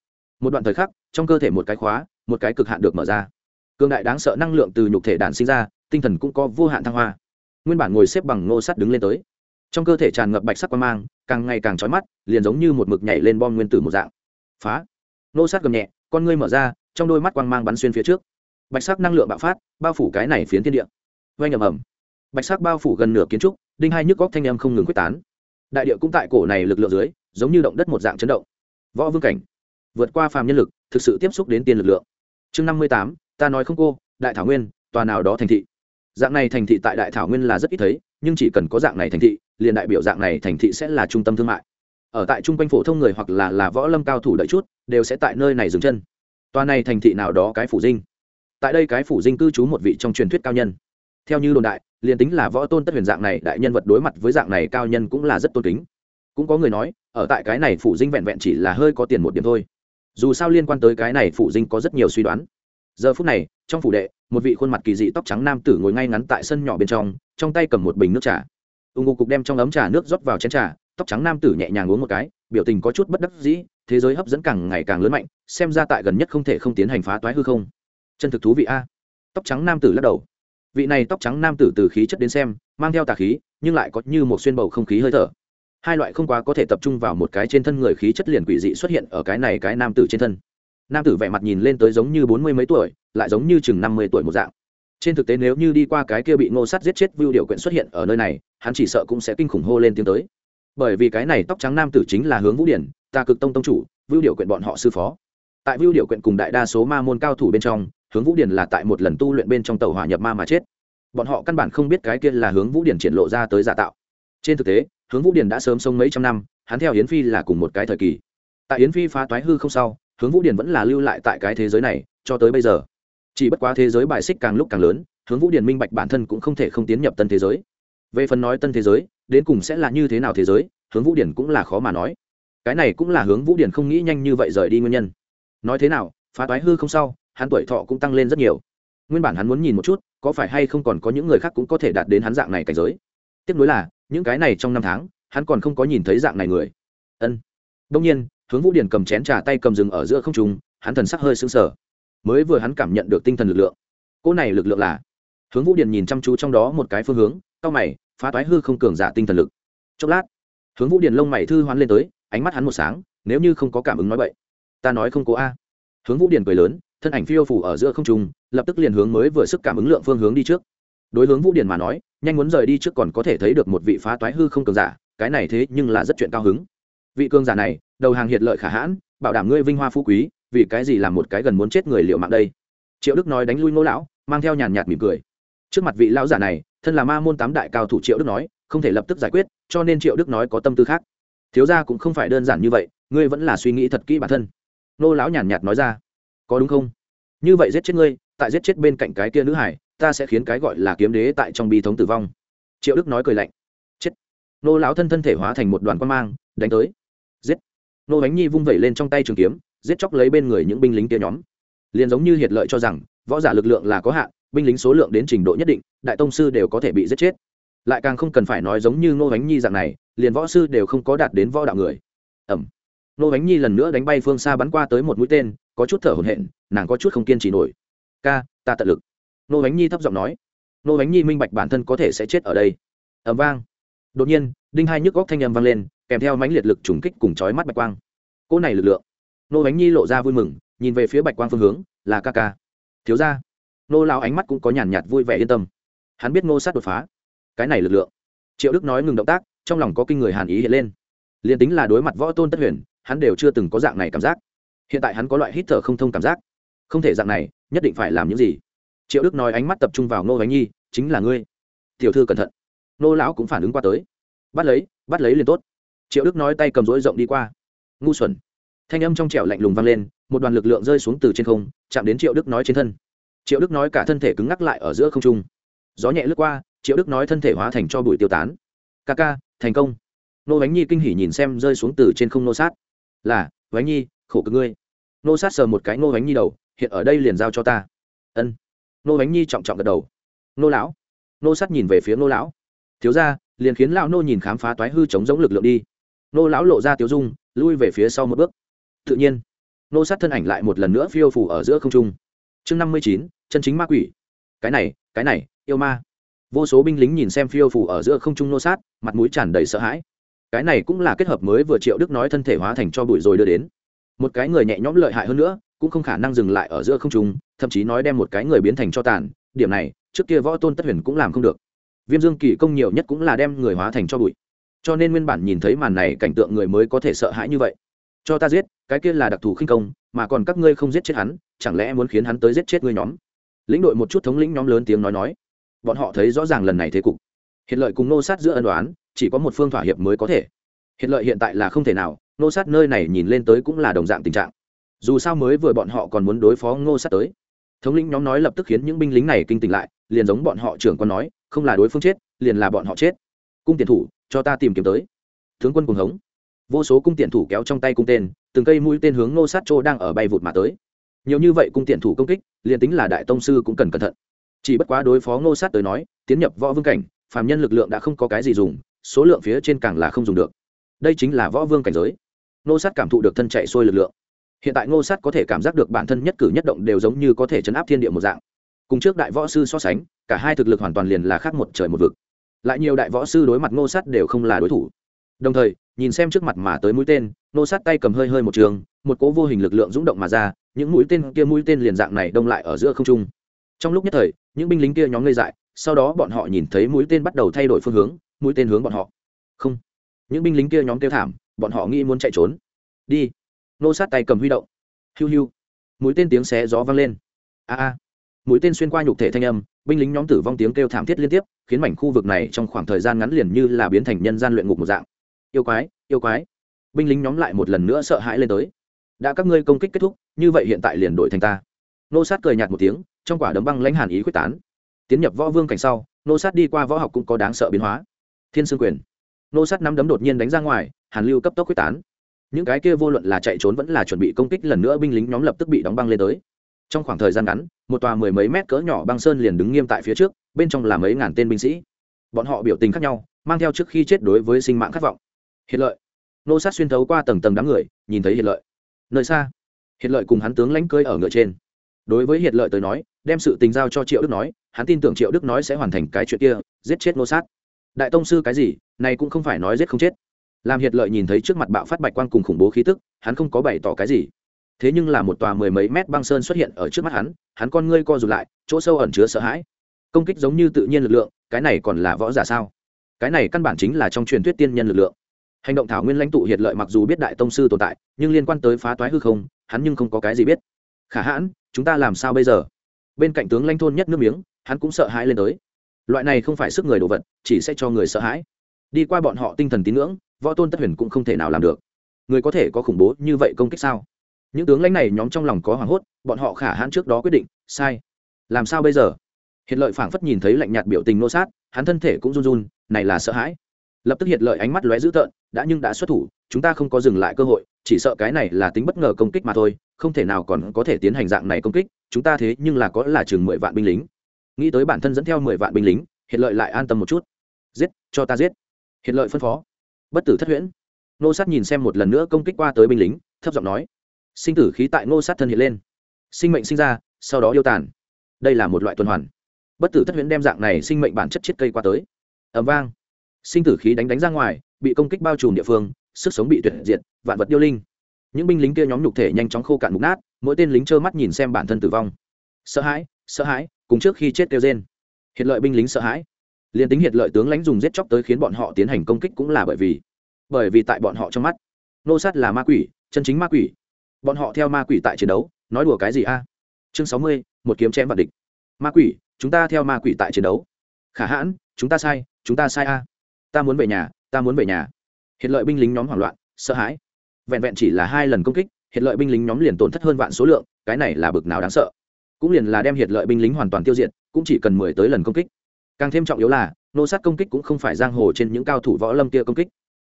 Một đoạn thời khắc, trong cơ thể một cái khóa, một cái cực hạn được mở ra. Cương đại đáng sợ năng lượng từ nhục thể đản sinh ra, tinh thần cũng có vô hạn thăng hoa. Nguyên bản ngồi xếp bằng nô sát đứng lên tới. Trong cơ thể tràn ngập bạch sắc quang mang, càng ngày càng trói mắt, liền giống như một mực nhảy lên bom nguyên tử một dạng. Phá. Nô sát gầm nhẹ, con ngươi mở ra, trong đôi mắt quang mang bắn xuyên phía trước. Bạch sắc năng lượng bạo phát, bao phủ cái này phiến thiên địa. Oanh ầm ầm. Bạch sắc bao phủ gần nửa kiến trúc, đinh hai nhức góc thanh âm không ngừng quyết tán đại địa cũng tại cổ này lực lượng dưới, giống như động đất một dạng chấn động. Võ vương cảnh, vượt qua phàm nhân lực, thực sự tiếp xúc đến tiên lực lượng. Chương năm mươi tám, ta nói không cô, đại thảo nguyên, tòa nào đó thành thị. Dạng này thành thị tại đại thảo nguyên là rất ít thấy, nhưng chỉ cần có dạng này thành thị, liền đại biểu dạng này thành thị sẽ là trung tâm thương mại. Ở tại trung quanh phổ thông người hoặc là là võ lâm cao thủ đợi chút, đều sẽ tại nơi này dừng chân. Tòa này thành thị nào đó cái phủ dinh. Tại đây cái phủ dinh cư trú một vị trong truyền thuyết cao nhân. Theo như đồn đại liền tính là võ tôn tất huyền dạng này, đại nhân vật đối mặt với dạng này cao nhân cũng là rất tôn kính. Cũng có người nói, ở tại cái này phủ dinh vẹn vẹn chỉ là hơi có tiền một điểm thôi. Dù sao liên quan tới cái này phủ dinh có rất nhiều suy đoán. Giờ phút này, trong phủ đệ, một vị khuôn mặt kỳ dị tóc trắng nam tử ngồi ngay ngắn tại sân nhỏ bên trong trong tay cầm một bình nước trà. Ưng ngô cục đem trong ấm trà nước rót vào chén trà, tóc trắng nam tử nhẹ nhàng uống một cái, biểu tình có chút bất đắc dĩ, thế giới hấp dẫn càng ngày càng lớn mạnh, xem ra tại gần nhất không thể không tiến hành phá toái hư không. Chân thực thú vị a. Tóc trắng nam tử lắc đầu vị này tóc trắng nam tử từ khí chất đến xem, mang theo tà khí, nhưng lại có như một xuyên bầu không khí hơi thở. Hai loại không quá có thể tập trung vào một cái trên thân người khí chất liền quỷ dị xuất hiện ở cái này cái nam tử trên thân. Nam tử vẻ mặt nhìn lên tới giống như bốn mươi mấy tuổi, lại giống như chừng năm mươi tuổi một dạng. Trên thực tế nếu như đi qua cái kia bị ngô sắt giết chết vưu điều quyện xuất hiện ở nơi này, hắn chỉ sợ cũng sẽ kinh khủng hô lên tiếng tới. Bởi vì cái này tóc trắng nam tử chính là hướng vũ điển ta cực tông tông chủ, vưu điều quyện bọn họ sư phó. Tại vưu điều quyện cùng đại đa số ma môn cao thủ bên trong hướng vũ điển là tại một lần tu luyện bên trong tàu hỏa nhập ma mà chết. Bọn họ căn bản không biết cái kia là hướng vũ điển triển lộ ra tới giả tạo. Trên thực tế, hướng vũ điển đã sớm sống mấy trăm năm, hắn theo yến phi là cùng một cái thời kỳ. Tại yến phi phá toái hư không sau, hướng vũ điển vẫn là lưu lại tại cái thế giới này, cho tới bây giờ. Chỉ bất quá thế giới bài xích càng lúc càng lớn, hướng vũ điển minh bạch bản thân cũng không thể không tiến nhập tân thế giới. Về phần nói tân thế giới, đến cùng sẽ là như thế nào thế giới, hướng vũ điển cũng là khó mà nói. Cái này cũng là hướng vũ điển không nghĩ nhanh như vậy rời đi nguyên nhân. Nói thế nào, phá toái hư không sau hắn tuổi thọ cũng tăng lên rất nhiều. Nguyên bản hắn muốn nhìn một chút, có phải hay không còn có những người khác cũng có thể đạt đến hắn dạng này cảnh giới. Tiếp nối là, những cái này trong năm tháng, hắn còn không có nhìn thấy dạng này người. Ân. Đông nhiên, hướng vũ điển cầm chén trà tay cầm rừng ở giữa không trùng hắn thần sắc hơi sững sờ. Mới vừa hắn cảm nhận được tinh thần lực lượng. Cô này lực lượng là, hướng vũ điển nhìn chăm chú trong đó một cái phương hướng cao mày, phá toái hư không cường giả tinh thần lực. Chốc lát, hướng vũ điển lông mày thư hoán lên tới, ánh mắt hắn một sáng, nếu như không có cảm ứng nói vậy ta nói không cố a. Hướng vũ điển cười lớn thân ảnh phiêu phủ ở giữa không trung, lập tức liền hướng mới vừa sức cảm ứng lượng phương hướng đi trước. Đối hướng vũ điển mà nói, nhanh muốn rời đi trước còn có thể thấy được một vị phá toái hư không cường giả, cái này thế nhưng là rất chuyện cao hứng. Vị cường giả này, đầu hàng hiệt lợi khả hãn, bảo đảm ngươi vinh hoa phú quý, vì cái gì làm một cái gần muốn chết người liệu mạng đây? Triệu đức nói đánh lui ngô lão, mang theo nhàn nhạt mỉm cười. Trước mặt vị lão giả này, thân là ma môn tám đại cao thủ triệu đức nói, không thể lập tức giải quyết, cho nên triệu đức nói có tâm tư khác. Thiếu gia cũng không phải đơn giản như vậy, ngươi vẫn là suy nghĩ thật kỹ bản thân. Nô lão nhàn nhạt nói ra có đúng không? Như vậy giết chết ngươi, tại giết chết bên cạnh cái kia nữ hải, ta sẽ khiến cái gọi là kiếm đế tại trong bi thống tử vong. Triệu đức nói cười lạnh. Chết. Nô lão thân thân thể hóa thành một đoàn quan mang, đánh tới. Giết. Nô bánh nhi vung vẩy lên trong tay trường kiếm, giết chóc lấy bên người những binh lính kia nhóm. Liền giống như hiệt lợi cho rằng, võ giả lực lượng là có hạn, binh lính số lượng đến trình độ nhất định, đại tông sư đều có thể bị giết chết. Lại càng không cần phải nói giống như nô bánh nhi dạng này, liền võ sư đều không có đạt đến võ đạo người. Ẩm. Nô bánh nhi lần nữa đánh bay phương xa bắn qua tới một mũi tên có chút thở hổn hển, nàng có chút không kiên trì nổi. Ca, ta tận lực. Nô bánh nhi thấp giọng nói. Nô bánh nhi minh bạch bản thân có thể sẽ chết ở đây. Ẩm vang. Đột nhiên, đinh hai nhức góc thanh âm vang lên, kèm theo mãnh liệt lực trùng kích cùng chói mắt bạch quang. Cỗ này lực lượng, nô bánh nhi lộ ra vui mừng, nhìn về phía bạch quang phương hướng, là ca ca. Thiếu ra nô lao ánh mắt cũng có nhàn nhạt vui vẻ yên tâm. Hắn biết ngô sát đột phá. Cái này lực lượng, triệu đức nói ngừng động tác, trong lòng có kinh người hàn ý hiện lên. Liền tính là đối mặt võ tôn tất huyền, hắn đều chưa từng có dạng này cảm giác hiện tại hắn có loại hít thở không thông cảm giác. Không thể dạng này, nhất định phải làm những gì? Triệu đức nói ánh mắt tập trung vào ngô gánh nhi, chính là ngươi. Tiểu thư cẩn thận. Nô lão cũng phản ứng qua tới. Bắt lấy bắt lấy liền tốt. Triệu đức nói tay cầm rỗi rộng đi qua. Ngu xuẩn. Thanh âm trong trẻo lạnh lùng vang lên, một đoàn lực lượng rơi xuống từ trên không, chạm đến triệu đức nói trên thân. Triệu đức nói cả thân thể cứng ngắc lại ở giữa không trung. Gió nhẹ lướt qua, triệu đức nói thân thể hóa thành cho bụi tiêu tán. Ca ca, thành công. Nô bánh nhi kinh hỉ nhìn xem rơi xuống từ trên không nô sát. Là bánh nhi, khổ cực ngươi nô sát sờ một cái nô bánh nhi đầu, hiện ở đây liền giao cho ta. Ân. Nô bánh nhi trọng trọng gật đầu. Nô lão. Nô sát nhìn về phía nô lão. Thiếu ra liền khiến lão nô nhìn khám phá toái hư chống giống lực lượng đi. Nô lão lộ ra tiếu dung, lui về phía sau một bước. Tự nhiên, nô sát thân ảnh lại một lần nữa phiêu phủ ở giữa không trung. Chương năm mươi chín, chân chính ma quỷ. Cái này cái này, yêu ma. Vô số binh lính nhìn xem phiêu phủ ở giữa không trung nô sát, mặt mũi tràn đầy sợ hãi. Cái này cũng là kết hợp mới vừa triệu đức nói thân thể hóa thành cho bụi rồi đưa đến một cái người nhẹ nhõm lợi hại hơn nữa, cũng không khả năng dừng lại ở giữa không trung, thậm chí nói đem một cái người biến thành cho tàn, điểm này, trước kia võ tôn tất huyền cũng làm không được. Viêm dương kỳ công nhiều nhất cũng là đem người hóa thành cho bụi. Cho nên nguyên bản nhìn thấy màn này cảnh tượng người mới có thể sợ hãi như vậy. Cho ta giết, cái kia là đặc thù khinh công, mà còn các ngươi không giết chết hắn, chẳng lẽ muốn khiến hắn tới giết chết ngươi nhóm? Lĩnh đội một chút thống lĩnh nhóm lớn tiếng nói nói. Bọn họ thấy rõ ràng lần này thế cục. Hiện lợi cùng nô sát giữa ân đoán chỉ có một phương thỏa hiệp mới có thể. Hiện lợi hiện tại là không thể nào nô sát nơi này nhìn lên tới cũng là đồng dạng tình trạng. Dù sao mới vừa bọn họ còn muốn đối phó ngô sát tới. Thống lĩnh nhóm nói lập tức khiến những binh lính này kinh tỉnh lại, liền giống bọn họ trưởng còn nói, không là đối phương chết, liền là bọn họ chết. Cung tiền thủ, cho ta tìm kiếm tới. Tướng quân cùng hống. Vô số cung tiện thủ kéo trong tay cung tên, từng cây mũi tên hướng nô sát chỗ đang ở bay vụt mà tới. Nhiều như vậy cung tiện thủ công kích, liền tính là đại tông sư cũng cần cẩn thận. Chỉ bất quá đối phó ngô sát tới nói, tiến nhập võ vương cảnh, phàm nhân lực lượng đã không có cái gì dùng, số lượng phía trên càng là không dùng được. Đây chính là võ vương cảnh giới ngô sát cảm thụ được thân chạy sôi lực lượng. Hiện tại ngô sát có thể cảm giác được bản thân nhất cử nhất động đều giống như có thể chấn áp thiên địa một dạng. Cùng trước đại võ sư so sánh, cả hai thực lực hoàn toàn liền là khác một trời một vực. Lại nhiều đại võ sư đối mặt ngô sát đều không là đối thủ. Đồng thời, nhìn xem trước mặt mà tới mũi tên, ngô sát tay cầm hơi hơi một trường, một cố vô hình lực lượng rúng động mà ra, những mũi tên kia mũi tên liền dạng này đông lại ở giữa không trung. Trong lúc nhất thời, những binh lính kia nhóm ngây dại, sau đó bọn họ nhìn thấy mũi tên bắt đầu thay đổi phương hướng, mũi tên hướng bọn họ. Không. Những binh lính kia nhóm kêu thảm bọn họ nghĩ muốn chạy trốn. Đi. Nô sát tay cầm huy động. Hiu hiu. Mũi tên tiếng xé gió vang lên. A a. Mũi tên xuyên qua nhục thể thanh âm, binh lính nhóm tử vong tiếng kêu thảm thiết liên tiếp, khiến mảnh khu vực này trong khoảng thời gian ngắn liền như là biến thành nhân gian luyện ngục một dạng. Yêu quái yêu quái. Binh lính nhóm lại một lần nữa sợ hãi lên tới. Đã các ngươi công kích kết thúc, như vậy hiện tại liền đổi thành ta. Nô sát cười nhạt một tiếng, trong quả đấm băng lãnh hàn ý quyết tán. Tiến nhập võ vương cảnh sau, nô sát đi qua võ học cũng có đáng sợ biến hóa. Thiên sương quyền. Nô sát nắm đấm đột nhiên đánh ra ngoài hàn lưu cấp tốc quyết tán. Những cái kia vô luận là chạy trốn vẫn là chuẩn bị công kích lần nữa binh lính nhóm lập tức bị đóng băng lên tới. Trong khoảng thời gian ngắn, một tòa mười mấy mét cỡ nhỏ băng sơn liền đứng nghiêm tại phía trước, bên trong là mấy ngàn tên binh sĩ. Bọn họ biểu tình khác nhau, mang theo trước khi chết đối với sinh mạng khát vọng. Hiện lợi. Nô sát xuyên thấu qua tầng tầng đám người, nhìn thấy hiện lợi. Nơi xa hiện lợi cùng hắn tướng lãnh cơi ở ngựa trên. Đối với hiện lợi tới nói, đem sự tình giao cho triệu đức nói, hắn tin tưởng triệu đức nói sẽ hoàn thành cái chuyện kia, giết chết nô sát. Đại tông sư cái gì, này cũng không phải nói giết không chết làm hiệt lợi nhìn thấy trước mặt bạo phát bạch quang cùng khủng bố khí tức, hắn không có bày tỏ cái gì. Thế nhưng là một tòa mười mấy mét băng sơn xuất hiện ở trước mắt hắn hắn con ngươi co rụt lại, chỗ sâu ẩn chứa sợ hãi. Công kích giống như tự nhiên lực lượng, cái này còn là võ giả sao? Cái này căn bản chính là trong truyền thuyết tiên nhân lực lượng. Hành động thảo nguyên lãnh tụ hiệt lợi mặc dù biết đại tông sư tồn tại, nhưng liên quan tới phá toái hư không, hắn nhưng không có cái gì biết. Khả hãn, chúng ta làm sao bây giờ? Bên cạnh tướng lãnh thôn nhất nước miếng, hắn cũng sợ hãi lên tới. Loại này không phải sức người đồ vật, chỉ sẽ cho người sợ hãi. Đi qua bọn họ tinh thần tín ngưỡng võ tôn tất huyền cũng không thể nào làm được. Người có thể có khủng bố như vậy công kích sao? Những tướng lãnh này nhóm trong lòng có hoảng hốt, bọn họ khả hãn trước đó quyết định, sai. Làm sao bây giờ? Hiện lợi phảng phất nhìn thấy lạnh nhạt biểu tình nô sát, hắn thân thể cũng run run, này là sợ hãi. Lập tức hiện lợi ánh mắt lóe dữ tợn, đã nhưng đã xuất thủ, chúng ta không có dừng lại cơ hội, chỉ sợ cái này là tính bất ngờ công kích mà thôi, không thể nào còn có thể tiến hành dạng này công kích, chúng ta thế nhưng là có là chừng mười vạn binh lính. Nghĩ tới bản thân dẫn theo mười vạn binh lính hiện lợi lại an tâm một chút. Giết, cho ta giết. Hiện lợi phân phó bất tử thất huyễn. Nô sát nhìn xem một lần nữa công kích qua tới binh lính, thấp giọng nói, sinh tử khí tại nô sát thân hiện lên. Sinh mệnh sinh ra, sau đó yêu tàn. Đây là một loại tuần hoàn. Bất tử thất huyễn đem dạng này sinh mệnh bản chất chết cây qua tới. Ẩm vang. Sinh tử khí đánh đánh ra ngoài, bị công kích bao trùm địa phương, sức sống bị tuyệt diệt, vạn vật điêu linh. Những binh lính kia nhóm nhục thể nhanh chóng khô cạn mục nát, mỗi tên lính trơ mắt nhìn xem bản thân tử vong. Sợ hãi sợ hãi, cùng trước khi chết kêu trên hiện lợi binh lính sợ hãi liền tính hiện lợi tướng lãnh dùng giết chóc tới khiến bọn họ tiến hành công kích cũng là bởi vì bởi vì tại bọn họ trong mắt, nô sát là ma quỷ, chân chính ma quỷ. Bọn họ theo ma quỷ tại chiến đấu, nói đùa cái gì a? Chương sáu mươi, một kiếm chém vạn địch. Ma quỷ, chúng ta theo ma quỷ tại chiến đấu. Khả hãn, chúng ta sai, chúng ta sai a. Ta muốn về nhà, ta muốn về nhà. Hiện lợi binh lính nhóm hoảng loạn, sợ hãi. Vẹn vẹn chỉ là hai lần công kích hiện lợi binh lính nhóm liền tổn thất hơn vạn số lượng, cái này là bực nào đáng sợ. Cũng liền là đem hiện lợi binh lính hoàn toàn tiêu diệt, cũng chỉ cần mười tới lần công kích càng thêm trọng yếu là, nô sát công kích cũng không phải giang hồ trên những cao thủ võ lâm kia công kích.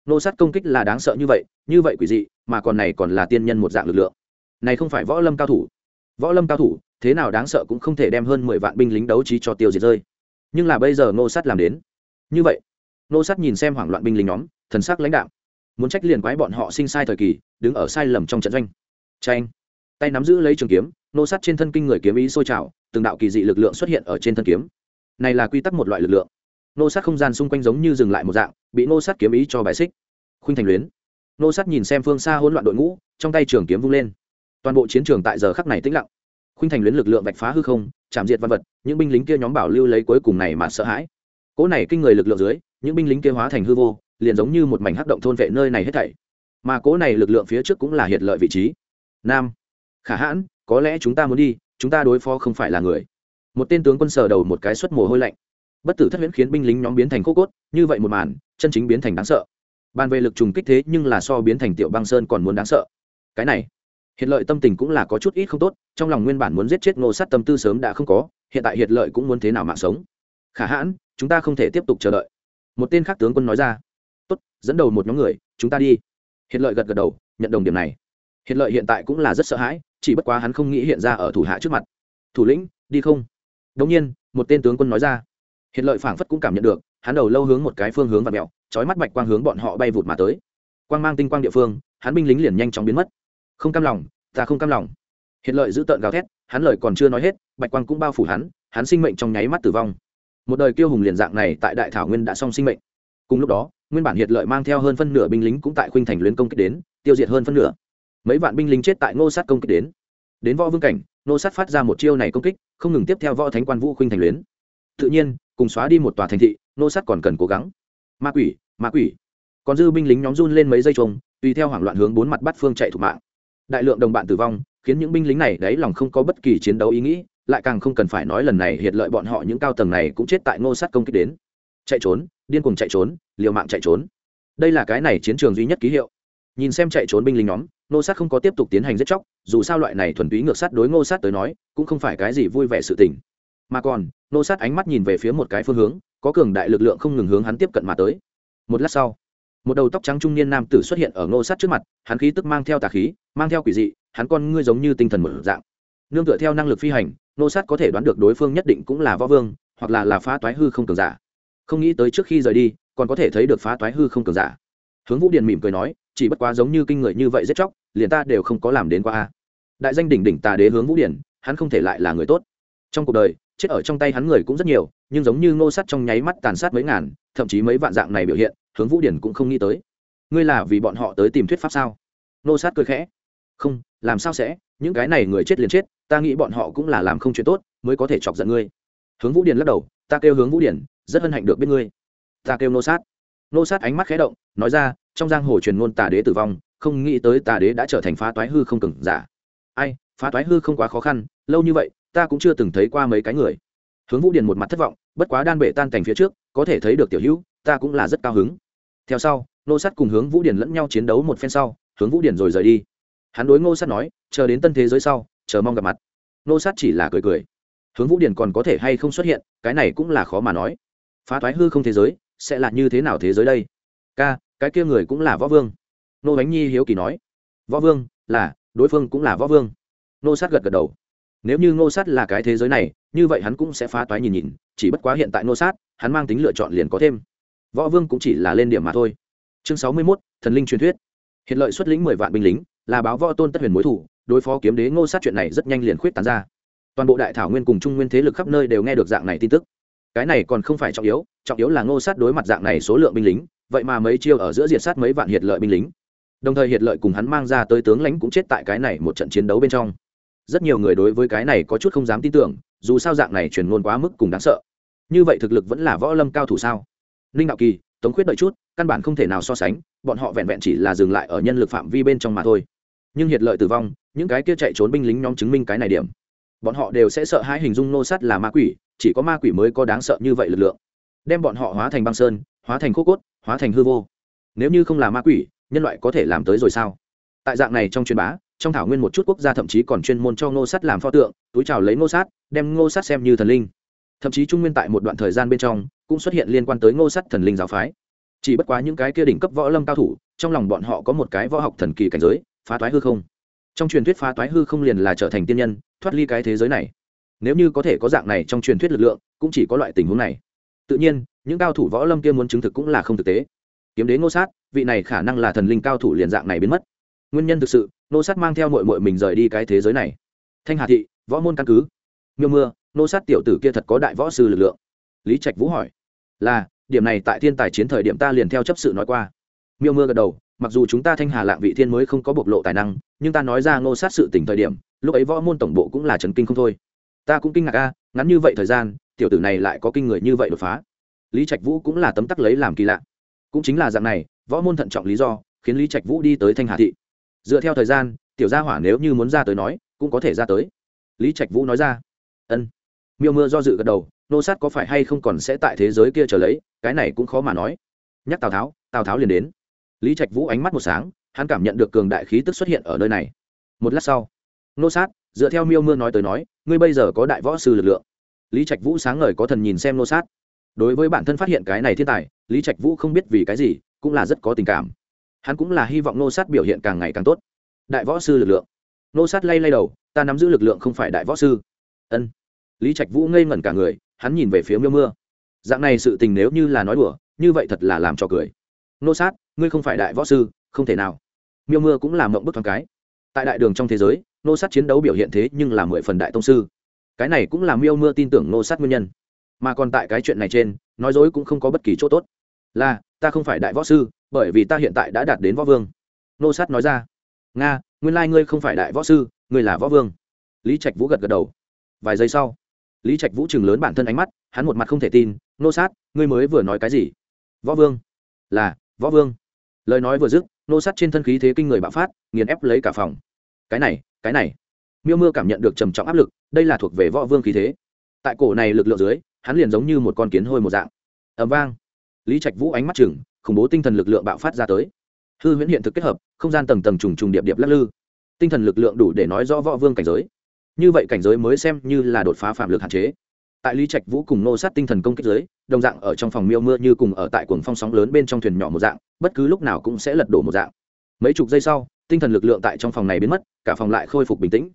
Nô sát công kích là đáng sợ như vậy như vậy quỷ dị, mà còn này còn là tiên nhân một dạng lực lượng. Này không phải võ lâm cao thủ. Võ lâm cao thủ, thế nào đáng sợ cũng không thể đem hơn mười vạn binh lính đấu trí cho tiêu diệt rơi. Nhưng là bây giờ nô sát làm đến. Như vậy, nô sát nhìn xem hoảng loạn binh lính nhóm, thần sắc lãnh đạo muốn trách liền quái bọn họ sinh sai thời kỳ, đứng ở sai lầm trong trận doanh. Tranh tay nắm giữ lấy trường kiếm, nô sát trên thân kinh người kiếm ý sôi trào, từng đạo kỳ dị lực lượng xuất hiện ở trên thân kiếm này là quy tắc một loại lực lượng. Nô sát không gian xung quanh giống như dừng lại một dạng, bị nô sát kiếm ý cho bài xích. Khuynh thành luyến. Nô sát nhìn xem phương xa hỗn loạn đội ngũ, trong tay trường kiếm vung lên. Toàn bộ chiến trường tại giờ khắc này tĩnh lặng. Khuynh thành luyến lực lượng vạch phá hư không, chạm diệt văn vật, những binh lính kia nhóm bảo lưu lấy cuối cùng này mà sợ hãi. Cỗ này kinh người lực lượng dưới, những binh lính kia hóa thành hư vô, liền giống như một mảnh hắc động thôn vệ nơi này hết thảy. Mà cỗ này lực lượng phía trước cũng là hiệt lợi vị trí. Nam. Khả hãn, có lẽ chúng ta muốn đi, chúng ta đối phó không phải là người một tên tướng quân sờ đầu một cái suất mồ hôi lạnh. Bất tử thất huyễn khiến binh lính nhóm biến thành khô cốt, như vậy một màn, chân chính biến thành đáng sợ. Bàn về lực trùng kích thế nhưng là so biến thành tiểu băng sơn còn muốn đáng sợ. Cái này hiện lợi tâm tình cũng là có chút ít không tốt, trong lòng nguyên bản muốn giết chết ngô sát tâm tư sớm đã không có, hiện tại hiện lợi cũng muốn thế nào mạng sống. Khả hãn, chúng ta không thể tiếp tục chờ đợi. Một tên khác tướng quân nói ra. Tốt, dẫn đầu một nhóm người, chúng ta đi. Hiện lợi gật gật đầu, nhận đồng điểm này. Hiện lợi hiện tại cũng là rất sợ hãi, chỉ bất quá hắn không nghĩ hiện ra ở thủ hạ trước mặt. Thủ lĩnh, đi không? Đống nhiên, một tên tướng quân nói ra. Hiện lợi phảng phất cũng cảm nhận được, hắn đầu lâu hướng một cái phương hướng và mèo, chói mắt bạch quang hướng bọn họ bay vụt mà tới. Quang mang tinh quang địa phương, hắn binh lính liền nhanh chóng biến mất. Không cam lòng, ta không cam lòng. Hiện lợi giữ tợn gào thét, hắn lời còn chưa nói hết, bạch quang cũng bao phủ hắn hắn sinh mệnh trong nháy mắt tử vong. Một đời kiêu hùng liền dạng này tại đại thảo nguyên đã xong sinh mệnh. Cùng lúc đó, nguyên bản hiện lợi mang theo hơn phân nửa binh lính cũng tại khuynh thành luyến công kích đến, tiêu diệt hơn phân nửa. Mấy vạn binh lính chết tại ngô sát công kích đến đến võ vương cảnh, nô sát phát ra một chiêu này công kích, không ngừng tiếp theo võ thánh quan vũ khuynh thành luyến. Tự nhiên, cùng xóa đi một tòa thành thị, nô sát còn cần cố gắng. Ma quỷ ma quỷ. Còn dư binh lính nhóm run lên mấy giây trông tùy theo hoảng loạn hướng bốn mặt bắt phương chạy thủ mạng. Đại lượng đồng bạn tử vong, khiến những binh lính này đáy lòng không có bất kỳ chiến đấu ý nghĩ, lại càng không cần phải nói lần này hiệt lợi bọn họ những cao tầng này cũng chết tại ngô sát công kích đến. Chạy trốn, điên cuồng chạy trốn, liều mạng chạy trốn. Đây là cái này chiến trường duy nhất ký hiệu. Nhìn xem chạy trốn binh lính nhóm Nô sát không có tiếp tục tiến hành giết chóc, dù sao loại này thuần túy ngược sát đối ngô sát tới nói, cũng không phải cái gì vui vẻ sự tình. Mà còn Nô sát ánh mắt nhìn về phía một cái phương hướng, có cường đại lực lượng không ngừng hướng hắn tiếp cận mà tới. Một lát sau, một đầu tóc trắng trung niên nam tử xuất hiện ở ngô sát trước mặt, hắn khí tức mang theo tà khí, mang theo quỷ dị, hắn con ngươi giống như tinh thần một dạng. Nương tựa theo năng lực phi hành Nô sát có thể đoán được đối phương nhất định cũng là võ vương, hoặc là là phá toái hư không cường giả. Không nghĩ tới trước khi rời đi, còn có thể thấy được phá toái hư không cường giả. Hướng vũ điện mỉm cười nói chỉ bất quá giống như kinh người như vậy giết chóc, liền ta đều không có làm đến qua a. Đại danh đỉnh đỉnh tà đế hướng vũ điển, hắn không thể lại là người tốt. Trong cuộc đời, chết ở trong tay hắn người cũng rất nhiều, nhưng giống như ngô sắt trong nháy mắt tàn sát mấy ngàn, thậm chí mấy vạn dạng này biểu hiện, hướng vũ điển cũng không nghĩ tới. Ngươi là vì bọn họ tới tìm thuyết pháp sao? Ngô sát cười khẽ. Không, làm sao sẽ? Những cái này người chết liền chết, ta nghĩ bọn họ cũng là làm không chuyện tốt, mới có thể chọc giận ngươi. Hướng vũ điển lắc đầu, ta kêu hướng vũ điển, rất hân hạnh được biết ngươi. Ta kêu nô sát. Nô sát ánh mắt khẽ động, nói ra trong giang hồ truyền ngôn tà đế tử vong, không nghĩ tới tà đế đã trở thành phá toái hư không cừng giả. Ai, phá toái hư không quá khó khăn, lâu như vậy, ta cũng chưa từng thấy qua mấy cái người. Hướng vũ điền một mặt thất vọng, bất quá đan bệ tan cảnh phía trước, có thể thấy được tiểu hữu, ta cũng là rất cao hứng. Theo sau nô sát cùng hướng vũ điền lẫn nhau chiến đấu một phen sau, hướng vũ điền rồi rời đi. Hắn đối ngô sát nói, chờ đến tân thế giới sau, chờ mong gặp mặt. Nô sát chỉ là cười cười. Hướng vũ điền còn có thể hay không xuất hiện, cái này cũng là khó mà nói. Phá toái hư không thế giới, sẽ là như thế nào thế giới đây? Ca cái kia người cũng là võ vương. Nô bánh nhi hiếu kỳ nói, võ vương, là, đối phương cũng là võ vương. Nô sát gật gật đầu. Nếu như nô sát là cái thế giới này, như vậy hắn cũng sẽ phá toái nhìn nhìn, chỉ bất quá hiện tại nô sát, hắn mang tính lựa chọn liền có thêm. Võ vương cũng chỉ là lên điểm mà thôi. Chương sáu mươi mốt, thần linh truyền thuyết. Hiện lợi xuất lĩnh mười vạn binh lính, là báo võ tôn tất huyền mối thủ, đối phó kiếm đế ngô sát chuyện này rất nhanh liền khuyết tán ra. Toàn bộ đại thảo nguyên cùng trung nguyên thế lực khắp nơi đều nghe được dạng này tin tức. Cái này còn không phải trọng yếu trọng yếu là ngô sát đối mặt dạng này số lượng binh lính vậy mà mấy chiêu ở giữa diệt sát mấy vạn hiệt lợi binh lính. Đồng thời hiệt lợi cùng hắn mang ra tới tướng lãnh cũng chết tại cái này một trận chiến đấu bên trong. Rất nhiều người đối với cái này có chút không dám tin tưởng, dù sao dạng này truyền ngôn quá mức cùng đáng sợ. Như vậy thực lực vẫn là võ lâm cao thủ sao? Ninh đạo kỳ, tống khuyết đợi chút, căn bản không thể nào so sánh, bọn họ vẹn vẹn chỉ là dừng lại ở nhân lực phạm vi bên trong mà thôi. Nhưng hiệt lợi tử vong, những cái kia chạy trốn binh lính nhóm chứng minh cái này điểm. Bọn họ đều sẽ sợ hai hình dung nô sát là ma quỷ, chỉ có ma quỷ mới có đáng sợ như vậy lực lượng đem bọn họ hóa thành băng sơn, hóa thành khô cốt, hóa thành hư vô. Nếu như không là ma quỷ, nhân loại có thể làm tới rồi sao? Tại dạng này trong truyền bá, trong thảo nguyên một chút quốc gia thậm chí còn chuyên môn cho ngô sát làm pho tượng, túi trào lấy ngô sát, đem ngô sát xem như thần linh. Thậm chí trung nguyên tại một đoạn thời gian bên trong, cũng xuất hiện liên quan tới ngô sát thần linh giáo phái. Chỉ bất quá những cái kia đỉnh cấp võ lâm cao thủ, trong lòng bọn họ có một cái võ học thần kỳ cảnh giới, phá toái hư không. Trong truyền thuyết phá toái hư không liền là trở thành tiên nhân, thoát ly cái thế giới này. Nếu như có thể có dạng này trong truyền thuyết lực lượng, cũng chỉ có loại tình huống này tự nhiên, những cao thủ võ lâm kia muốn chứng thực cũng là không thực tế. Kiếm đế ngô sát, vị này khả năng là thần linh cao thủ liền dạng này biến mất. Nguyên nhân thực sự, ngô sát mang theo mội mội mình rời đi cái thế giới này. Thanh hà thị, võ môn căn cứ. Miêu mưa, ngô sát tiểu tử kia thật có đại võ sư lực lượng. Lý trạch vũ hỏi, là, điểm này tại thiên tài chiến thời điểm ta liền theo chấp sự nói qua. Miêu mưa gật đầu, mặc dù chúng ta thanh hà lạng vị thiên mới không có bộc lộ tài năng, nhưng ta nói ra ngô sát sự tỉnh thời điểm, lúc ấy võ môn tổng bộ cũng là trấn kinh không thôi. Ta cũng kinh ngạc a, ngắn như vậy thời gian tiểu tử này lại có kinh người như vậy đột phá. Lý trạch vũ cũng là tấm tắc lấy làm kỳ lạ. Cũng chính là dạng này, võ môn thận trọng lý do, khiến lý trạch vũ đi tới thanh hà thị. Dựa theo thời gian, tiểu gia hỏa nếu như muốn ra tới nói, cũng có thể ra tới. Lý trạch vũ nói ra. Ân. Miêu mưa do dự gật đầu, nô sát có phải hay không còn sẽ tại thế giới kia trở lấy, cái này cũng khó mà nói. Nhắc tào tháo tào tháo liền đến. Lý trạch vũ ánh mắt một sáng, hắn cảm nhận được cường đại khí tức xuất hiện ở nơi này. Một lát sau, nô sát, dựa theo miêu mưa nói tới nói, ngươi bây giờ có đại võ sư lực lượng lý trạch vũ sáng ngời có thần nhìn xem nô sát. Đối với bản thân phát hiện cái này thiên tài, lý trạch vũ không biết vì cái gì, cũng là rất có tình cảm. Hắn cũng là hy vọng nô sát biểu hiện càng ngày càng tốt. Đại võ sư lực lượng. Nô sát lay lay đầu, ta nắm giữ lực lượng không phải đại võ sư. Ân. Lý trạch vũ ngây ngẩn cả người, hắn nhìn về phía miêu mưa. Dạng này sự tình nếu như là nói đùa, như vậy thật là làm cho cười. Nô sát, ngươi không phải đại võ sư, không thể nào. Miêu mưa cũng làm mộng bức thoáng cái. Tại đại đường trong thế giới, nô sát chiến đấu biểu hiện thế nhưng là mười phần đại tông sư cái này cũng là miêu mưa tin tưởng nô sát nguyên nhân. Mà còn tại cái chuyện này trên, nói dối cũng không có bất kỳ chỗ tốt. Là, ta không phải đại võ sư, bởi vì ta hiện tại đã đạt đến võ vương. Nô sát nói ra. Nga, nguyên lai、like、ngươi không phải đại võ sư, ngươi là võ vương. Lý trạch vũ gật gật đầu. Vài giây sau, lý trạch vũ chừng lớn bản thân ánh mắt, hắn một mặt không thể tin nô sát, ngươi mới vừa nói cái gì? Võ vương. Là, võ vương. Lời nói vừa dứt nô sát trên thân khí thế kinh người bạo phát, nghiền ép lấy cả phòng. Cái này cái này miêu mưa cảm nhận được trầm trọng áp lực, đây là thuộc về võ vương khí thế. Tại cổ này lực lượng dưới, hắn liền giống như một con kiến hôi một dạng. Ẩm vang. Lý trạch vũ ánh mắt chừng, khủng bố tinh thần lực lượng bạo phát ra tới. Hư huyễn hiện thực kết hợp, không gian tầng tầng trùng trùng điệp điệp lắc lư. Tinh thần lực lượng đủ để nói rõ võ vương cảnh giới. Như vậy cảnh giới mới xem như là đột phá phạm lực hạn chế. Tại lý trạch vũ cùng nô sát tinh thần công kích giới đồng dạng ở trong phòng miêu mưa như cùng ở tại cuồng phong sóng lớn bên trong thuyền nhỏ một dạng, bất cứ lúc nào cũng sẽ lật đổ một dạng. Mấy chục giây sau, tinh thần lực lượng tại trong phòng này biến mất, cả phòng lại khôi phục bình tĩnh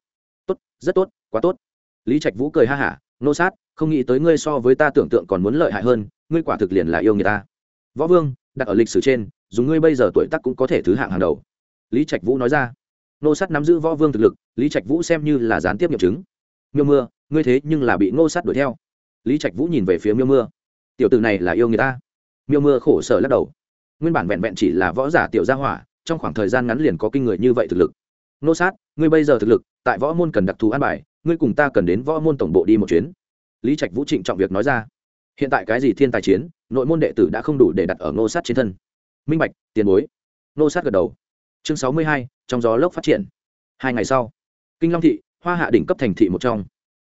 rất tốt, quá tốt. Lý trạch vũ cười ha hả, nô sát, không nghĩ tới ngươi so với ta tưởng tượng còn muốn lợi hại hơn, ngươi quả thực liền là yêu người ta. Võ vương, đặt ở lịch sử trên, dù ngươi bây giờ tuổi tác cũng có thể thứ hạng hàng đầu. Lý trạch vũ nói ra. Nô sát nắm giữ võ vương thực lực, lý trạch vũ xem như là gián tiếp nghiệm chứng. Miêu mưa, ngươi thế nhưng là bị ngô sát đuổi theo. Lý trạch vũ nhìn về phía miêu mưa. Tiểu t ử này là yêu người ta. Miêu mưa khổ sở lắc đầu. Nguyên bản vẹn vẹn chỉ là võ giả tiểu gia hỏa, trong khoảng thời gian ngắn liền có kinh người như vậy thực lực nô sát, ngươi bây giờ thực lực, tại võ môn cần đặc thù an bài, ngươi cùng ta cần đến võ môn tổng bộ đi một chuyến. Lý trạch vũ trịnh trọng việc nói ra. Hiện tại cái gì thiên tài chiến, nội môn đệ tử đã không đủ để đặt ở nô sát trên thân. Minh bạch, tiền bối. Nô sát gật đầu. Chương sáu mươi hai, trong gió lốc phát triển. Hai ngày sau, kinh long thị, hoa hạ đỉnh cấp thành thị một trong.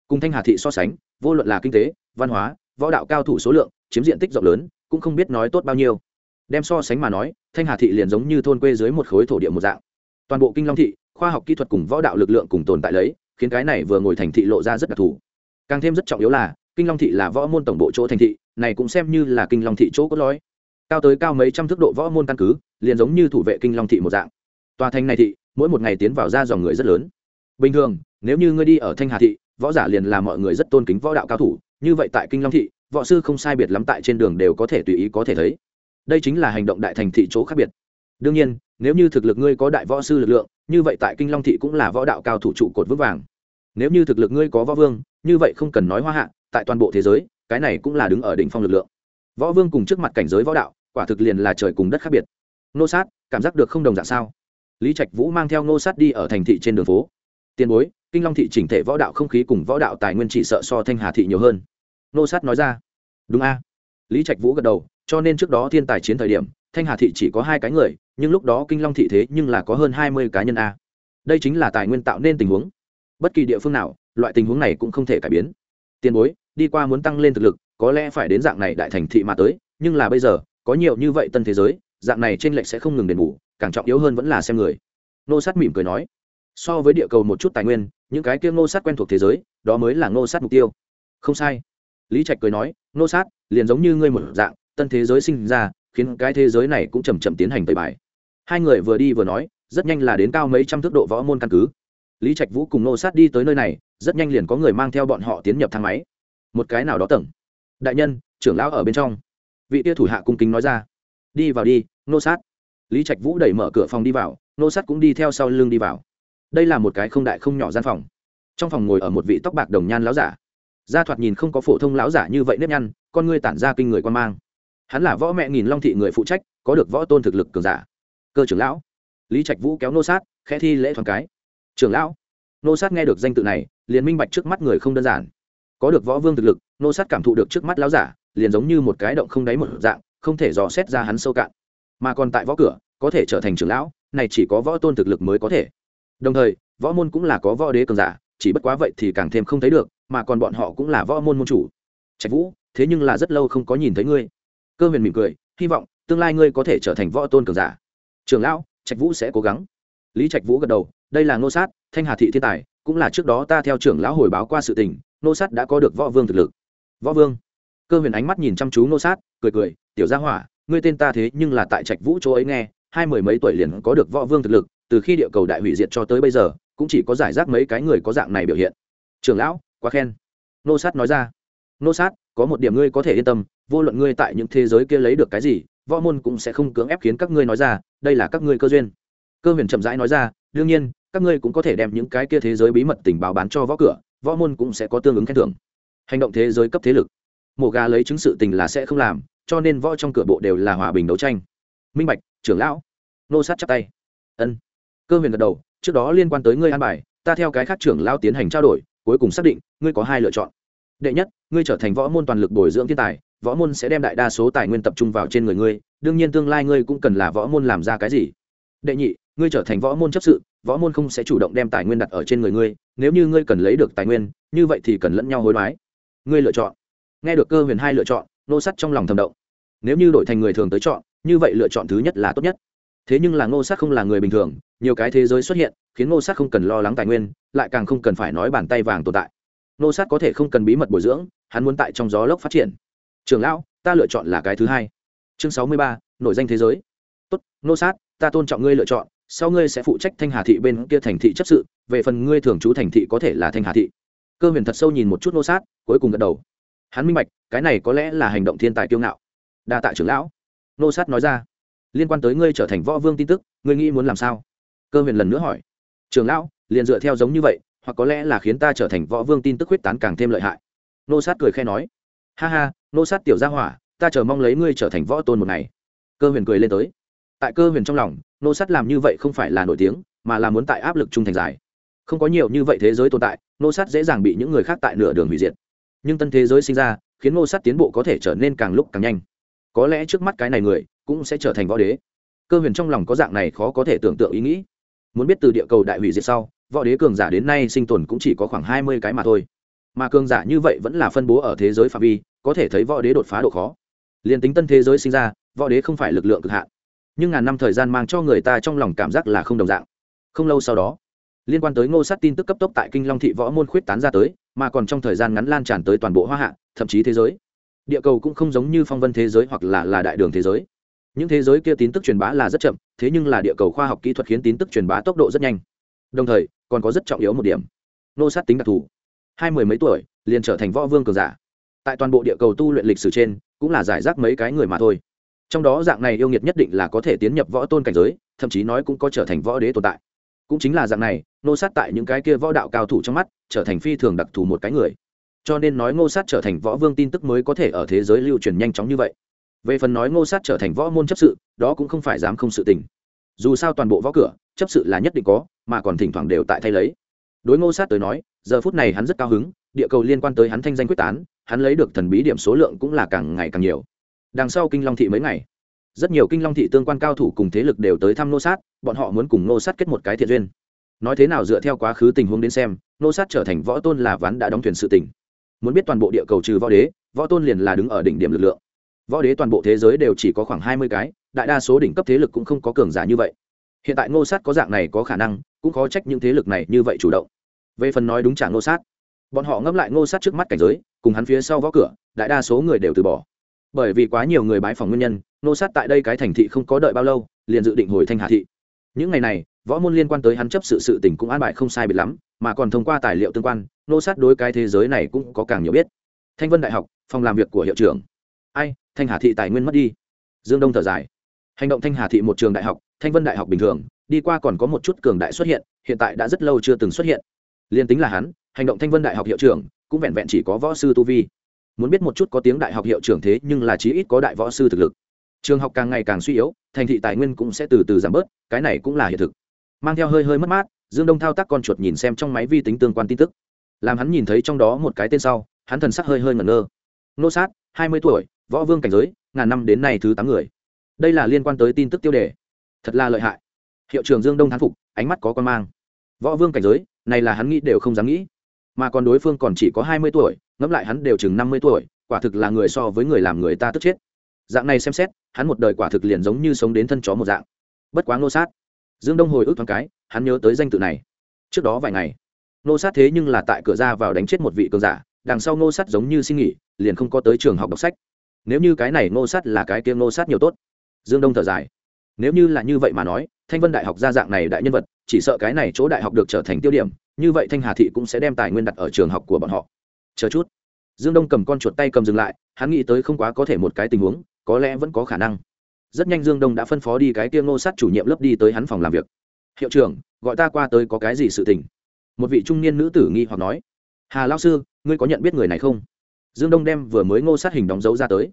Cùng thanh hà thị so sánh, vô luận là kinh tế, văn hóa, võ đạo cao thủ số lượng, chiếm diện tích rộng lớn, cũng không biết nói tốt bao nhiêu. Đem so sánh mà nói, thanh hà thị liền giống như thôn quê dưới một khối thổ địa một dạng. Toàn bộ kinh long thị khoa học kỹ thuật cùng võ đạo lực lượng cùng tồn tại lấy, khiến cái này vừa ngồi thành thị lộ ra rất đặc thù. Càng thêm rất trọng yếu là, kinh long thị là võ môn tổng bộ chỗ thành thị, này cũng xem như là kinh long thị chỗ cốt lõi. Cao tới cao mấy trăm thước độ võ môn căn cứ, liền giống như thủ vệ kinh long thị một dạng. Tòa thành này thị, mỗi một ngày tiến vào ra dòng người rất lớn. Bình thường, nếu như ngươi đi ở thanh hà thị, võ giả liền là mọi người rất tôn kính võ đạo cao thủ, như vậy tại kinh long thị, võ sư không sai biệt lắm tại trên đường đều có thể tùy ý có thể thấy. Đây chính là hành động đại thành thị chỗ khác biệt đương nhiên, nếu như thực lực ngươi có đại võ sư lực lượng, như vậy tại kinh long thị cũng là võ đạo cao thủ trụ cột vững vàng. Nếu như thực lực ngươi có võ vương, như vậy không cần nói hoa hạ, tại toàn bộ thế giới, cái này cũng là đứng ở đỉnh phong lực lượng. Võ vương cùng trước mặt cảnh giới võ đạo, quả thực liền là trời cùng đất khác biệt. Nô sát, cảm giác được không đồng dạng sao? Lý trạch vũ mang theo nô sát đi ở thành thị trên đường phố. Tiền bối, kinh long thị chỉnh thể võ đạo không khí cùng võ đạo tài nguyên chỉ sợ so thanh hà thị nhiều hơn. Nô sát nói ra. Đúng a. Lý trạch vũ gật đầu, cho nên trước đó thiên tài chiến thời điểm thanh hà thị chỉ có hai cái người, nhưng lúc đó kinh long thị thế nhưng là có hơn hai mươi cá nhân a. Đây chính là tài nguyên tạo nên tình huống. Bất kỳ địa phương nào, loại tình huống này cũng không thể cải biến. Tiền bối, đi qua muốn tăng lên thực lực, có lẽ phải đến dạng này đại thành thị mà tới, nhưng là bây giờ, có nhiều như vậy tân thế giới, dạng này trên lệch sẽ không ngừng đền bù, càng trọng yếu hơn vẫn là xem người. Nô sát mỉm cười nói. So với địa cầu một chút tài nguyên, những cái kia Nô sát quen thuộc thế giới, đó mới là Nô sát mục tiêu. Không sai. Lý trạch cười nói Nô sát, liền giống như ngươi một dạng, tân thế giới sinh ra khiến cái thế giới này cũng chầm chậm tiến hành tẩy bài. Hai người vừa đi vừa nói, rất nhanh là đến cao mấy trăm thước độ võ môn căn cứ. Lý trạch vũ cùng ngô sát đi tới nơi này, rất nhanh liền có người mang theo bọn họ tiến nhập thang máy. Một cái nào đó tầng. Đại nhân, trưởng lão ở bên trong. Vị tia thủ hạ cung kính nói ra. Đi vào đi ngô sát. Lý trạch vũ đẩy mở cửa phòng đi vào ngô sát cũng đi theo sau lưng đi vào. Đây là một cái không đại không nhỏ gian phòng. Trong phòng ngồi ở một vị tóc bạc đồng nhan lão giả. Gia thoạt nhìn không có phổ thông lão giả như vậy nếp nhăn, con ngươi tản ra kinh người quan mang hắn là võ mẹ nghìn long thị người phụ trách, có được võ tôn thực lực cường giả. Cơ trưởng lão, lý trạch vũ kéo nô sát, khẽ thi lễ thoáng cái. Trưởng lão, nô sát nghe được danh tự này, liền minh bạch trước mắt người không đơn giản. Có được võ vương thực lực, nô sát cảm thụ được trước mắt lão giả, liền giống như một cái động không đáy một dạng, không thể dò xét ra hắn sâu cạn. Mà còn tại võ cửa, có thể trở thành trưởng lão, này chỉ có võ tôn thực lực mới có thể. Đồng thời, võ môn cũng là có võ đế cường giả, chỉ bất quá vậy thì càng thêm không thấy được, mà còn bọn họ cũng là võ môn môn chủ. Trạch vũ, thế nhưng là rất lâu không có nhìn thấy ngươi cơ huyền mỉm cười, hy vọng tương lai ngươi có thể trở thành võ tôn cường giả. Trường lão, trạch vũ sẽ cố gắng. Lý trạch vũ gật đầu, đây là ngô sát, thanh hà thị thiên tài, cũng là trước đó ta theo trưởng lão hồi báo qua sự tình, ngô sát đã có được võ vương thực lực. Võ vương? Cơ huyền ánh mắt nhìn chăm chú ngô sát, cười cười, tiểu gia hỏa, ngươi tên ta thế nhưng là tại trạch vũ chỗ ấy nghe, hai mười mấy tuổi liền có được võ vương thực lực, từ khi địa cầu đại hủy diệt cho tới bây giờ, cũng chỉ có giải rác mấy cái người có dạng này biểu hiện. Trưởng lão, quá khen. Nô sát nói ra. Nô sát, có một điểm ngươi có thể yên tâm vô luận ngươi tại những thế giới kia lấy được cái gì, võ môn cũng sẽ không cưỡng ép khiến các ngươi nói ra, đây là các ngươi cơ duyên. Cơ huyền chậm rãi nói ra, đương nhiên, các ngươi cũng có thể đem những cái kia thế giới bí mật tình báo bán cho võ cửa, võ môn cũng sẽ có tương ứng khen thưởng. Hành động thế giới cấp thế lực. Mổ gà lấy chứng sự tình là sẽ không làm, cho nên võ trong cửa bộ đều là hòa bình đấu tranh. Minh bạch, trưởng lão. Nô sát chắp tay. Ân. Cơ huyền gật đầu, trước đó liên quan tới ngươi an bài, ta theo cái khác trưởng lão tiến hành trao đổi, cuối cùng xác định, ngươi có hai lựa chọn. Đệ nhất, ngươi trở thành võ môn toàn lực bồi dưỡng thiên tài võ môn sẽ đem đại đa số tài nguyên tập trung vào trên người ngươi, đương nhiên tương lai ngươi cũng cần là võ môn làm ra cái gì. Đệ nhị, ngươi trở thành võ môn chấp sự, võ môn không sẽ chủ động đem tài nguyên đặt ở trên người ngươi, nếu như ngươi cần lấy được tài nguyên, như vậy thì cần lẫn nhau hối đoái. Ngươi lựa chọn. Nghe được cơ huyền hai lựa chọn nô sắt trong lòng thầm động. Nếu như đổi thành người thường tới chọn, như vậy lựa chọn thứ nhất là tốt nhất. Thế nhưng là ngô sát không là người bình thường, nhiều cái thế giới xuất hiện, khiến ngô sát không cần lo lắng tài nguyên, lại càng không cần phải nói bàn tay vàng tồn tại. Ngô sát có thể không cần bí mật bồi dưỡng, hắn muốn tại trong gió lốc phát triển trường lão, ta lựa chọn là cái thứ hai. Chương sáu mươi ba, nổi danh thế giới. Tốt, Nô sát, ta tôn trọng ngươi lựa chọn, sau ngươi sẽ phụ trách thanh hà thị bên kia thành thị chấp sự, về phần ngươi thường trú thành thị có thể là thanh hà thị. Cơ huyền thật sâu nhìn một chút Nô sát, cuối cùng gật đầu. Hắn minh bạch, cái này có lẽ là hành động thiên tài kiêu ngạo. Đa tạ trưởng lão. Nô sát nói ra. Liên quan tới ngươi trở thành võ vương tin tức, ngươi nghĩ muốn làm sao? Cơ huyền lần nữa hỏi. Trường lão, liền dựa theo giống như vậy, hoặc có lẽ là khiến ta trở thành võ vương tin tức huyết tán càng thêm lợi hại. Nô sát cười khe nói. Ha ha nô sát tiểu gia hỏa, ta chờ mong lấy ngươi trở thành võ tôn một ngày. Cơ huyền cười lên tới. Tại cơ huyền trong lòng, nô sát làm như vậy không phải là nổi tiếng, mà là muốn tại áp lực trung thành dài. Không có nhiều như vậy thế giới tồn tại, nô sát dễ dàng bị những người khác tại nửa đường hủy diệt. Nhưng tân thế giới sinh ra, khiến nô sát tiến bộ có thể trở nên càng lúc càng nhanh. Có lẽ trước mắt cái này người, cũng sẽ trở thành võ đế. Cơ huyền trong lòng có dạng này khó có thể tưởng tượng ý nghĩ. Muốn biết từ địa cầu đại hủy diệt sau, võ đế cường giả đến nay sinh tồn cũng chỉ có khoảng hai mươi cái mà thôi mà cường giả như vậy vẫn là phân bố ở thế giới phạm vi, có thể thấy võ đế đột phá độ khó. Liền tính tân thế giới sinh ra, võ đế không phải lực lượng cực hạn. Nhưng ngàn năm thời gian mang cho người ta trong lòng cảm giác là không đồng dạng. Không lâu sau đó, liên quan tới ngô sát tin tức cấp tốc tại kinh long thị võ môn khuyết tán ra tới, mà còn trong thời gian ngắn lan tràn tới toàn bộ hoa hạ, thậm chí thế giới. Địa cầu cũng không giống như phong vân thế giới hoặc là là đại đường thế giới. Những thế giới kia tin tức truyền bá là rất chậm, thế nhưng là địa cầu khoa học kỹ thuật khiến tin tức truyền bá tốc độ rất nhanh. Đồng thời, còn có rất trọng yếu một điểm. Nô sát tính đặc thù hai mười mấy tuổi, liền trở thành võ vương cường giả. Tại toàn bộ địa cầu tu luyện lịch sử trên, cũng là giải rác mấy cái người mà thôi. Trong đó dạng này yêu nghiệt nhất định là có thể tiến nhập võ tôn cảnh giới, thậm chí nói cũng có trở thành võ đế tồn tại. Cũng chính là dạng này nô sát tại những cái kia võ đạo cao thủ trong mắt, trở thành phi thường đặc thù một cái người. Cho nên nói ngô sát trở thành võ vương tin tức mới có thể ở thế giới lưu truyền nhanh chóng như vậy. Về phần nói ngô sát trở thành võ môn chấp sự, đó cũng không phải dám không sự tình. Dù sao toàn bộ võ cửa, chấp sự là nhất định có, mà còn thỉnh thoảng đều tại thay lấy đối ngô sát tới nói, giờ phút này hắn rất cao hứng, địa cầu liên quan tới hắn thanh danh quyết tán, hắn lấy được thần bí điểm số lượng cũng là càng ngày càng nhiều. Đằng sau kinh long thị mấy ngày, rất nhiều kinh long thị tương quan cao thủ cùng thế lực đều tới thăm Ngô sát, bọn họ muốn cùng Ngô sát kết một cái thiện duyên. Nói thế nào dựa theo quá khứ tình huống đến xem, Ngô sát trở thành võ tôn là ván đã đóng thuyền sự tình. Muốn biết toàn bộ địa cầu trừ võ đế, võ tôn liền là đứng ở đỉnh điểm lực lượng. Võ đế toàn bộ thế giới đều chỉ có khoảng hai mươi cái, đại đa số đỉnh cấp thế lực cũng không có cường giả như vậy. Hiện tại ngô sát có dạng này có khả năng cũng khó trách những thế lực này như vậy chủ động. Về phần nói đúng trả ngô sát, bọn họ ngẫm lại ngô sát trước mắt cảnh giới, cùng hắn phía sau võ cửa, đại đa số người đều từ bỏ. Bởi vì quá nhiều người bái phòng nguyên nhân, ngô sát tại đây cái thành thị không có đợi bao lâu, liền dự định hồi thanh hà thị. Những ngày này, võ môn liên quan tới hắn chấp sự sự tình cũng an bài không sai biệt lắm, mà còn thông qua tài liệu tương quan, ngô sát đối cái thế giới này cũng có càng nhiều biết. Thanh vân đại học, phòng làm việc của hiệu trưởng. Ai, thanh hà thị tài nguyên mất đi. Dương đông thở dài. Hành động thanh hà thị một trường đại học, thanh vân đại học bình thường đi qua còn có một chút cường đại xuất hiện hiện tại đã rất lâu chưa từng xuất hiện. Liên tính là hắn, hành động thanh vân đại học hiệu trưởng, cũng vẹn vẹn chỉ có võ sư tu vi. Muốn biết một chút có tiếng đại học hiệu trưởng thế nhưng là chí ít có đại võ sư thực lực. Trường học càng ngày càng suy yếu, thành thị tài nguyên cũng sẽ từ từ giảm bớt, cái này cũng là hiện thực. Mang theo hơi hơi mất mát, dương đông thao tác con chuột nhìn xem trong máy vi tính tương quan tin tức. Làm hắn nhìn thấy trong đó một cái tên sau, hắn thần sắc hơi hơi ngẩn ngơ. Nô sát, hai mươi tuổi, võ vương cảnh giới, ngàn năm đến nay thứ tám người. Đây là liên quan tới tin tức tiêu đề. Thật là lợi hại hiệu trưởng dương đông thán phục, ánh mắt có con mang. Võ vương cảnh giới, này là hắn nghĩ đều không dám nghĩ. Mà còn đối phương còn chỉ có hai mươi tuổi, ngẫm lại hắn đều chừng năm mươi tuổi, quả thực là người so với người làm người ta tức chết. Dạng này xem xét, hắn một đời quả thực liền giống như sống đến thân chó một dạng. Bất quá ngô sát, dương đông hồi ức thoáng cái, hắn nhớ tới danh tự này. Trước đó vài ngày, ngô sát thế nhưng là tại cửa ra vào đánh chết một vị cường giả, đằng sau ngô sát giống như xin nghỉ, liền không có tới trường học đọc sách. Nếu như cái này ngô sát là cái kia ngô sát nhiều tốt. Dương đông thở dài nếu như là như vậy mà nói, thanh vân đại học ra dạng này đại nhân vật, chỉ sợ cái này chỗ đại học được trở thành tiêu điểm, như vậy thanh hà thị cũng sẽ đem tài nguyên đặt ở trường học của bọn họ. Chờ chút. Dương đông cầm con chuột tay cầm dừng lại, hắn nghĩ tới không quá có thể một cái tình huống, có lẽ vẫn có khả năng. Rất nhanh dương đông đã phân phó đi cái kia ngô sát chủ nhiệm lớp đi tới hắn phòng làm việc. Hiệu trưởng, gọi ta qua tới có cái gì sự tình? Một vị trung niên nữ tử nghi hoặc nói. Hà lao sư, ngươi có nhận biết người này không? Dương đông đem vừa mới ngô sát hình đóng dấu ra tới.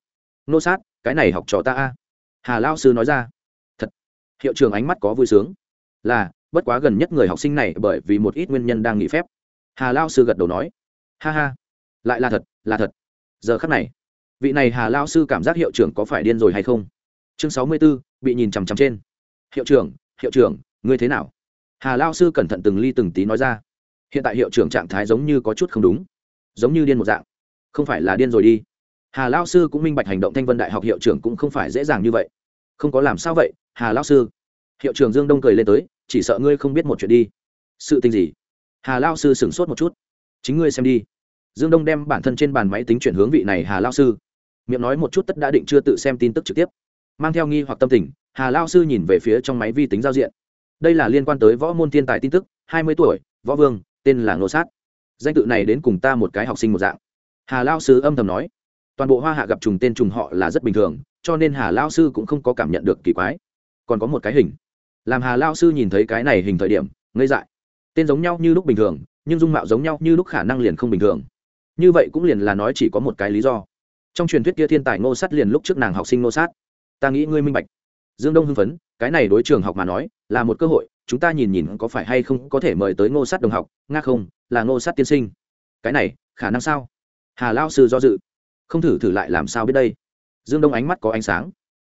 Ngô sát, cái này học trò ta a. Hà lao sư nói ra hiệu trưởng ánh mắt có vui sướng. Là, bất quá gần nhất người học sinh này bởi vì một ít nguyên nhân đang nghỉ phép. Hà lao sư gật đầu nói. Ha ha. Lại là thật là thật. Giờ khắc này, vị này hà lao sư cảm giác hiệu trưởng có phải điên rồi hay không? Chương sáu mươi b ố bị nhìn chằm chằm trên. Hiệu trưởng hiệu trưởng, ngươi thế nào? Hà lao sư cẩn thận từng ly từng tí nói ra. Hiện tại hiệu trưởng trạng thái giống như có chút không đúng. Giống như điên một dạng. Không phải là điên rồi đi. Hà lao sư cũng minh bạch hành động thanh vân đại học hiệu trưởng cũng không phải dễ dàng như vậy. Không có làm sao vậy hà lao sư. Hiệu trưởng dương đông cười lên tới, chỉ sợ ngươi không biết một chuyện đi. Sự tình gì? Hà lao sư sửng sốt một chút. Chính ngươi xem đi. Dương đông đem bản thân trên bàn máy tính chuyển hướng vị này hà lao sư. Miệng nói một chút tất đã định chưa tự xem tin tức trực tiếp. Mang theo nghi hoặc tâm tình, hà lao sư nhìn về phía trong máy vi tính giao diện. Đây là liên quan tới võ môn thiên tài tin tức, hai mươi tuổi, võ vương, tên là ngô sát. Danh tự này đến cùng ta một cái học sinh một dạng. Hà lao sư âm thầm nói. Toàn bộ hoa hạ gặp trùng tên trùng họ là rất bình thường, cho nên hà lao sư cũng không có cảm nhận được kỳ quái còn có một cái hình. Làm hà lao sư nhìn thấy cái này hình thời điểm, ngây dại. Tên giống nhau như lúc bình thường, nhưng dung mạo giống nhau như lúc khả năng liền không bình thường. Như vậy cũng liền là nói chỉ có một cái lý do. Trong truyền thuyết kia thiên tài ngô sát liền lúc trước nàng học sinh ngô sát. Ta nghĩ ngươi minh bạch. Dương đông hưng phấn, cái này đối trường học mà nói, là một cơ hội, chúng ta nhìn nhìn có phải hay không có thể mời tới ngô sát đồng học, nga không, là ngô sát tiên sinh. Cái này, khả năng sao? Hà lao sư do dự. Không thử thử lại làm sao biết đây? Dương đông ánh mắt có ánh sáng.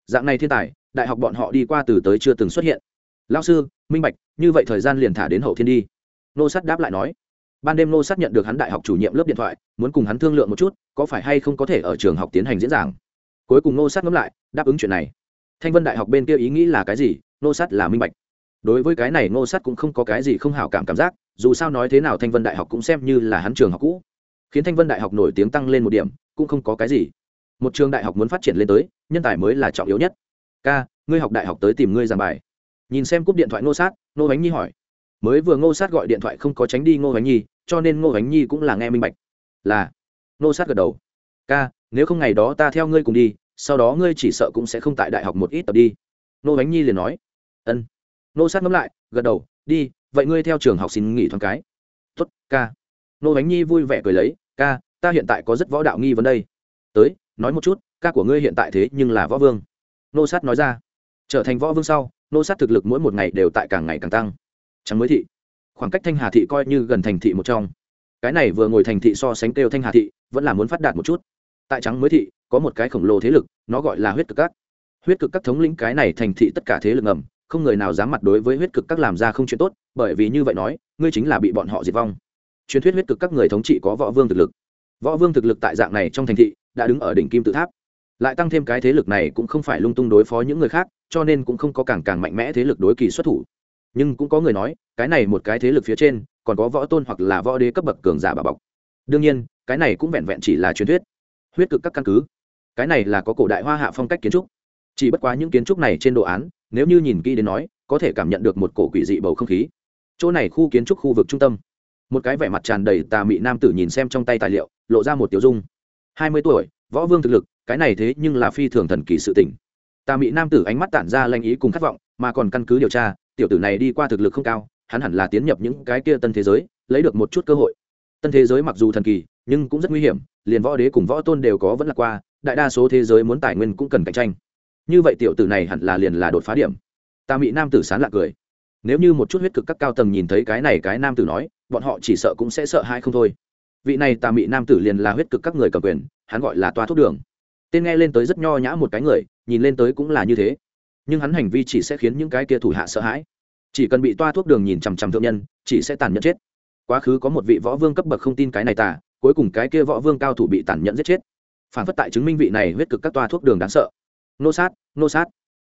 Dạng này thiên tài đại học bọn họ đi qua từ tới chưa từng xuất hiện. Lao sư, minh bạch, như vậy thời gian liền thả đến hậu thiên đi. Nô sát đáp lại nói. Ban đêm nô sát nhận được hắn đại học chủ nhiệm lớp điện thoại, muốn cùng hắn thương lượng một chút, có phải hay không có thể ở trường học tiến hành diễn giảng. Cuối cùng nô sát ngẫm lại, đáp ứng chuyện này. Thanh vân đại học bên kia ý nghĩ là cái gì? Nô sát là minh bạch. Đối với cái này nô sát cũng không có cái gì không hảo cảm cảm giác, dù sao nói thế nào thanh vân đại học cũng xem như là hắn trường học cũ. Khiến thanh vân đại học nổi tiếng tăng lên một điểm, cũng không có cái gì. Một trường đại học muốn phát triển lên tới, nhân tài mới là trọng yếu nhất ca, ngươi học đại học tới tìm ngươi giảng bài. Nhìn xem cúp điện thoại ngô sát, ngô bánh nhi hỏi. Mới vừa ngô sát gọi điện thoại không có tránh đi ngô bánh nhi, cho nên ngô bánh nhi cũng là nghe minh bạch. Là. Ngô sát gật đầu. Ca, nếu không ngày đó ta theo ngươi cùng đi, sau đó ngươi chỉ sợ cũng sẽ không tại đại học một ít tập đi. Ngô bánh nhi liền nói. Ân. Ngô sát ngẫm lại, gật đầu. Đi, vậy ngươi theo trường học xin nghỉ thoáng cái. Tuất ca. Ngô bánh nhi vui vẻ cười lấy. Ca, ta hiện tại có rất võ đạo nghi vấn đây. Tới, nói một chút, ca của ngươi hiện tại thế nhưng là võ vương nô sát nói ra. Trở thành võ vương sau, nô sát thực lực mỗi một ngày đều tại càng ngày càng tăng. Trắng mới thị. Khoảng cách thanh hà thị coi như gần thành thị một trong. Cái này vừa ngồi thành thị so sánh kêu thanh hà thị, vẫn là muốn phát đạt một chút. Tại trắng mới thị, có một cái khổng lồ thế lực, nó gọi là huyết cực các. Huyết cực các thống lĩnh cái này thành thị tất cả thế lực ngầm, không người nào dám mặt đối với huyết cực các làm ra không chuyện tốt, bởi vì như vậy nói, ngươi chính là bị bọn họ diệt vong. Truyền thuyết huyết cực các người thống trị có võ vương thực lực. Võ vương thực lực tại dạng này trong thành thị, đã đứng ở đỉnh kim tự tháp lại tăng thêm cái thế lực này cũng không phải lung tung đối phó những người khác, cho nên cũng không có càng càng mạnh mẽ thế lực đối kỳ xuất thủ. Nhưng cũng có người nói, cái này một cái thế lực phía trên, còn có võ tôn hoặc là võ đế cấp bậc cường giả bà bọc. Đương nhiên, cái này cũng vẹn vẹn chỉ là truyền thuyết, huyết cực các căn cứ. Cái này là có cổ đại hoa hạ phong cách kiến trúc. Chỉ bất quá những kiến trúc này trên đồ án, nếu như nhìn kỹ đến nói, có thể cảm nhận được một cổ quỷ dị bầu không khí. Chỗ này khu kiến trúc khu vực trung tâm. Một cái vẻ mặt tràn đầy tà mị nam tử nhìn xem trong tay tài liệu, lộ ra một tiểu dung. Hai mươi tuổi, võ vương thực lực cái này thế nhưng là phi thường thần kỳ sự tình. tà mị nam tử ánh mắt tản ra lanh ý cùng khát vọng, mà còn căn cứ điều tra, tiểu tử này đi qua thực lực không cao, hắn hẳn là tiến nhập những cái kia tân thế giới, lấy được một chút cơ hội. Tân thế giới mặc dù thần kỳ, nhưng cũng rất nguy hiểm, liền võ đế cùng võ tôn đều có vẫn là qua, đại đa số thế giới muốn tài nguyên cũng cần cạnh tranh. Như vậy tiểu tử này hẳn là liền là đột phá điểm. Tà mị nam tử sán lạc cười. Nếu như một chút huyết cực các cao tầng nhìn thấy cái này cái nam tử nói, bọn họ chỉ sợ cũng sẽ sợ hãi không thôi. Vị này tà mị nam tử liền là huyết cực các người cầm quyền, hắn gọi là toa thuốc đường tên nghe lên tới rất nho nhã một cái người, nhìn lên tới cũng là như thế. Nhưng hắn hành vi chỉ sẽ khiến những cái kia thủ hạ sợ hãi. Chỉ cần bị toa thuốc đường nhìn chằm chằm thượng nhân, chỉ sẽ tàn nhẫn chết. Quá khứ có một vị võ vương cấp bậc không tin cái này tà, cuối cùng cái kia võ vương cao thủ bị tàn nhẫn giết chết. Phản phất tại chứng minh vị này huyết cực các toa thuốc đường đáng sợ. Nô sát nô sát.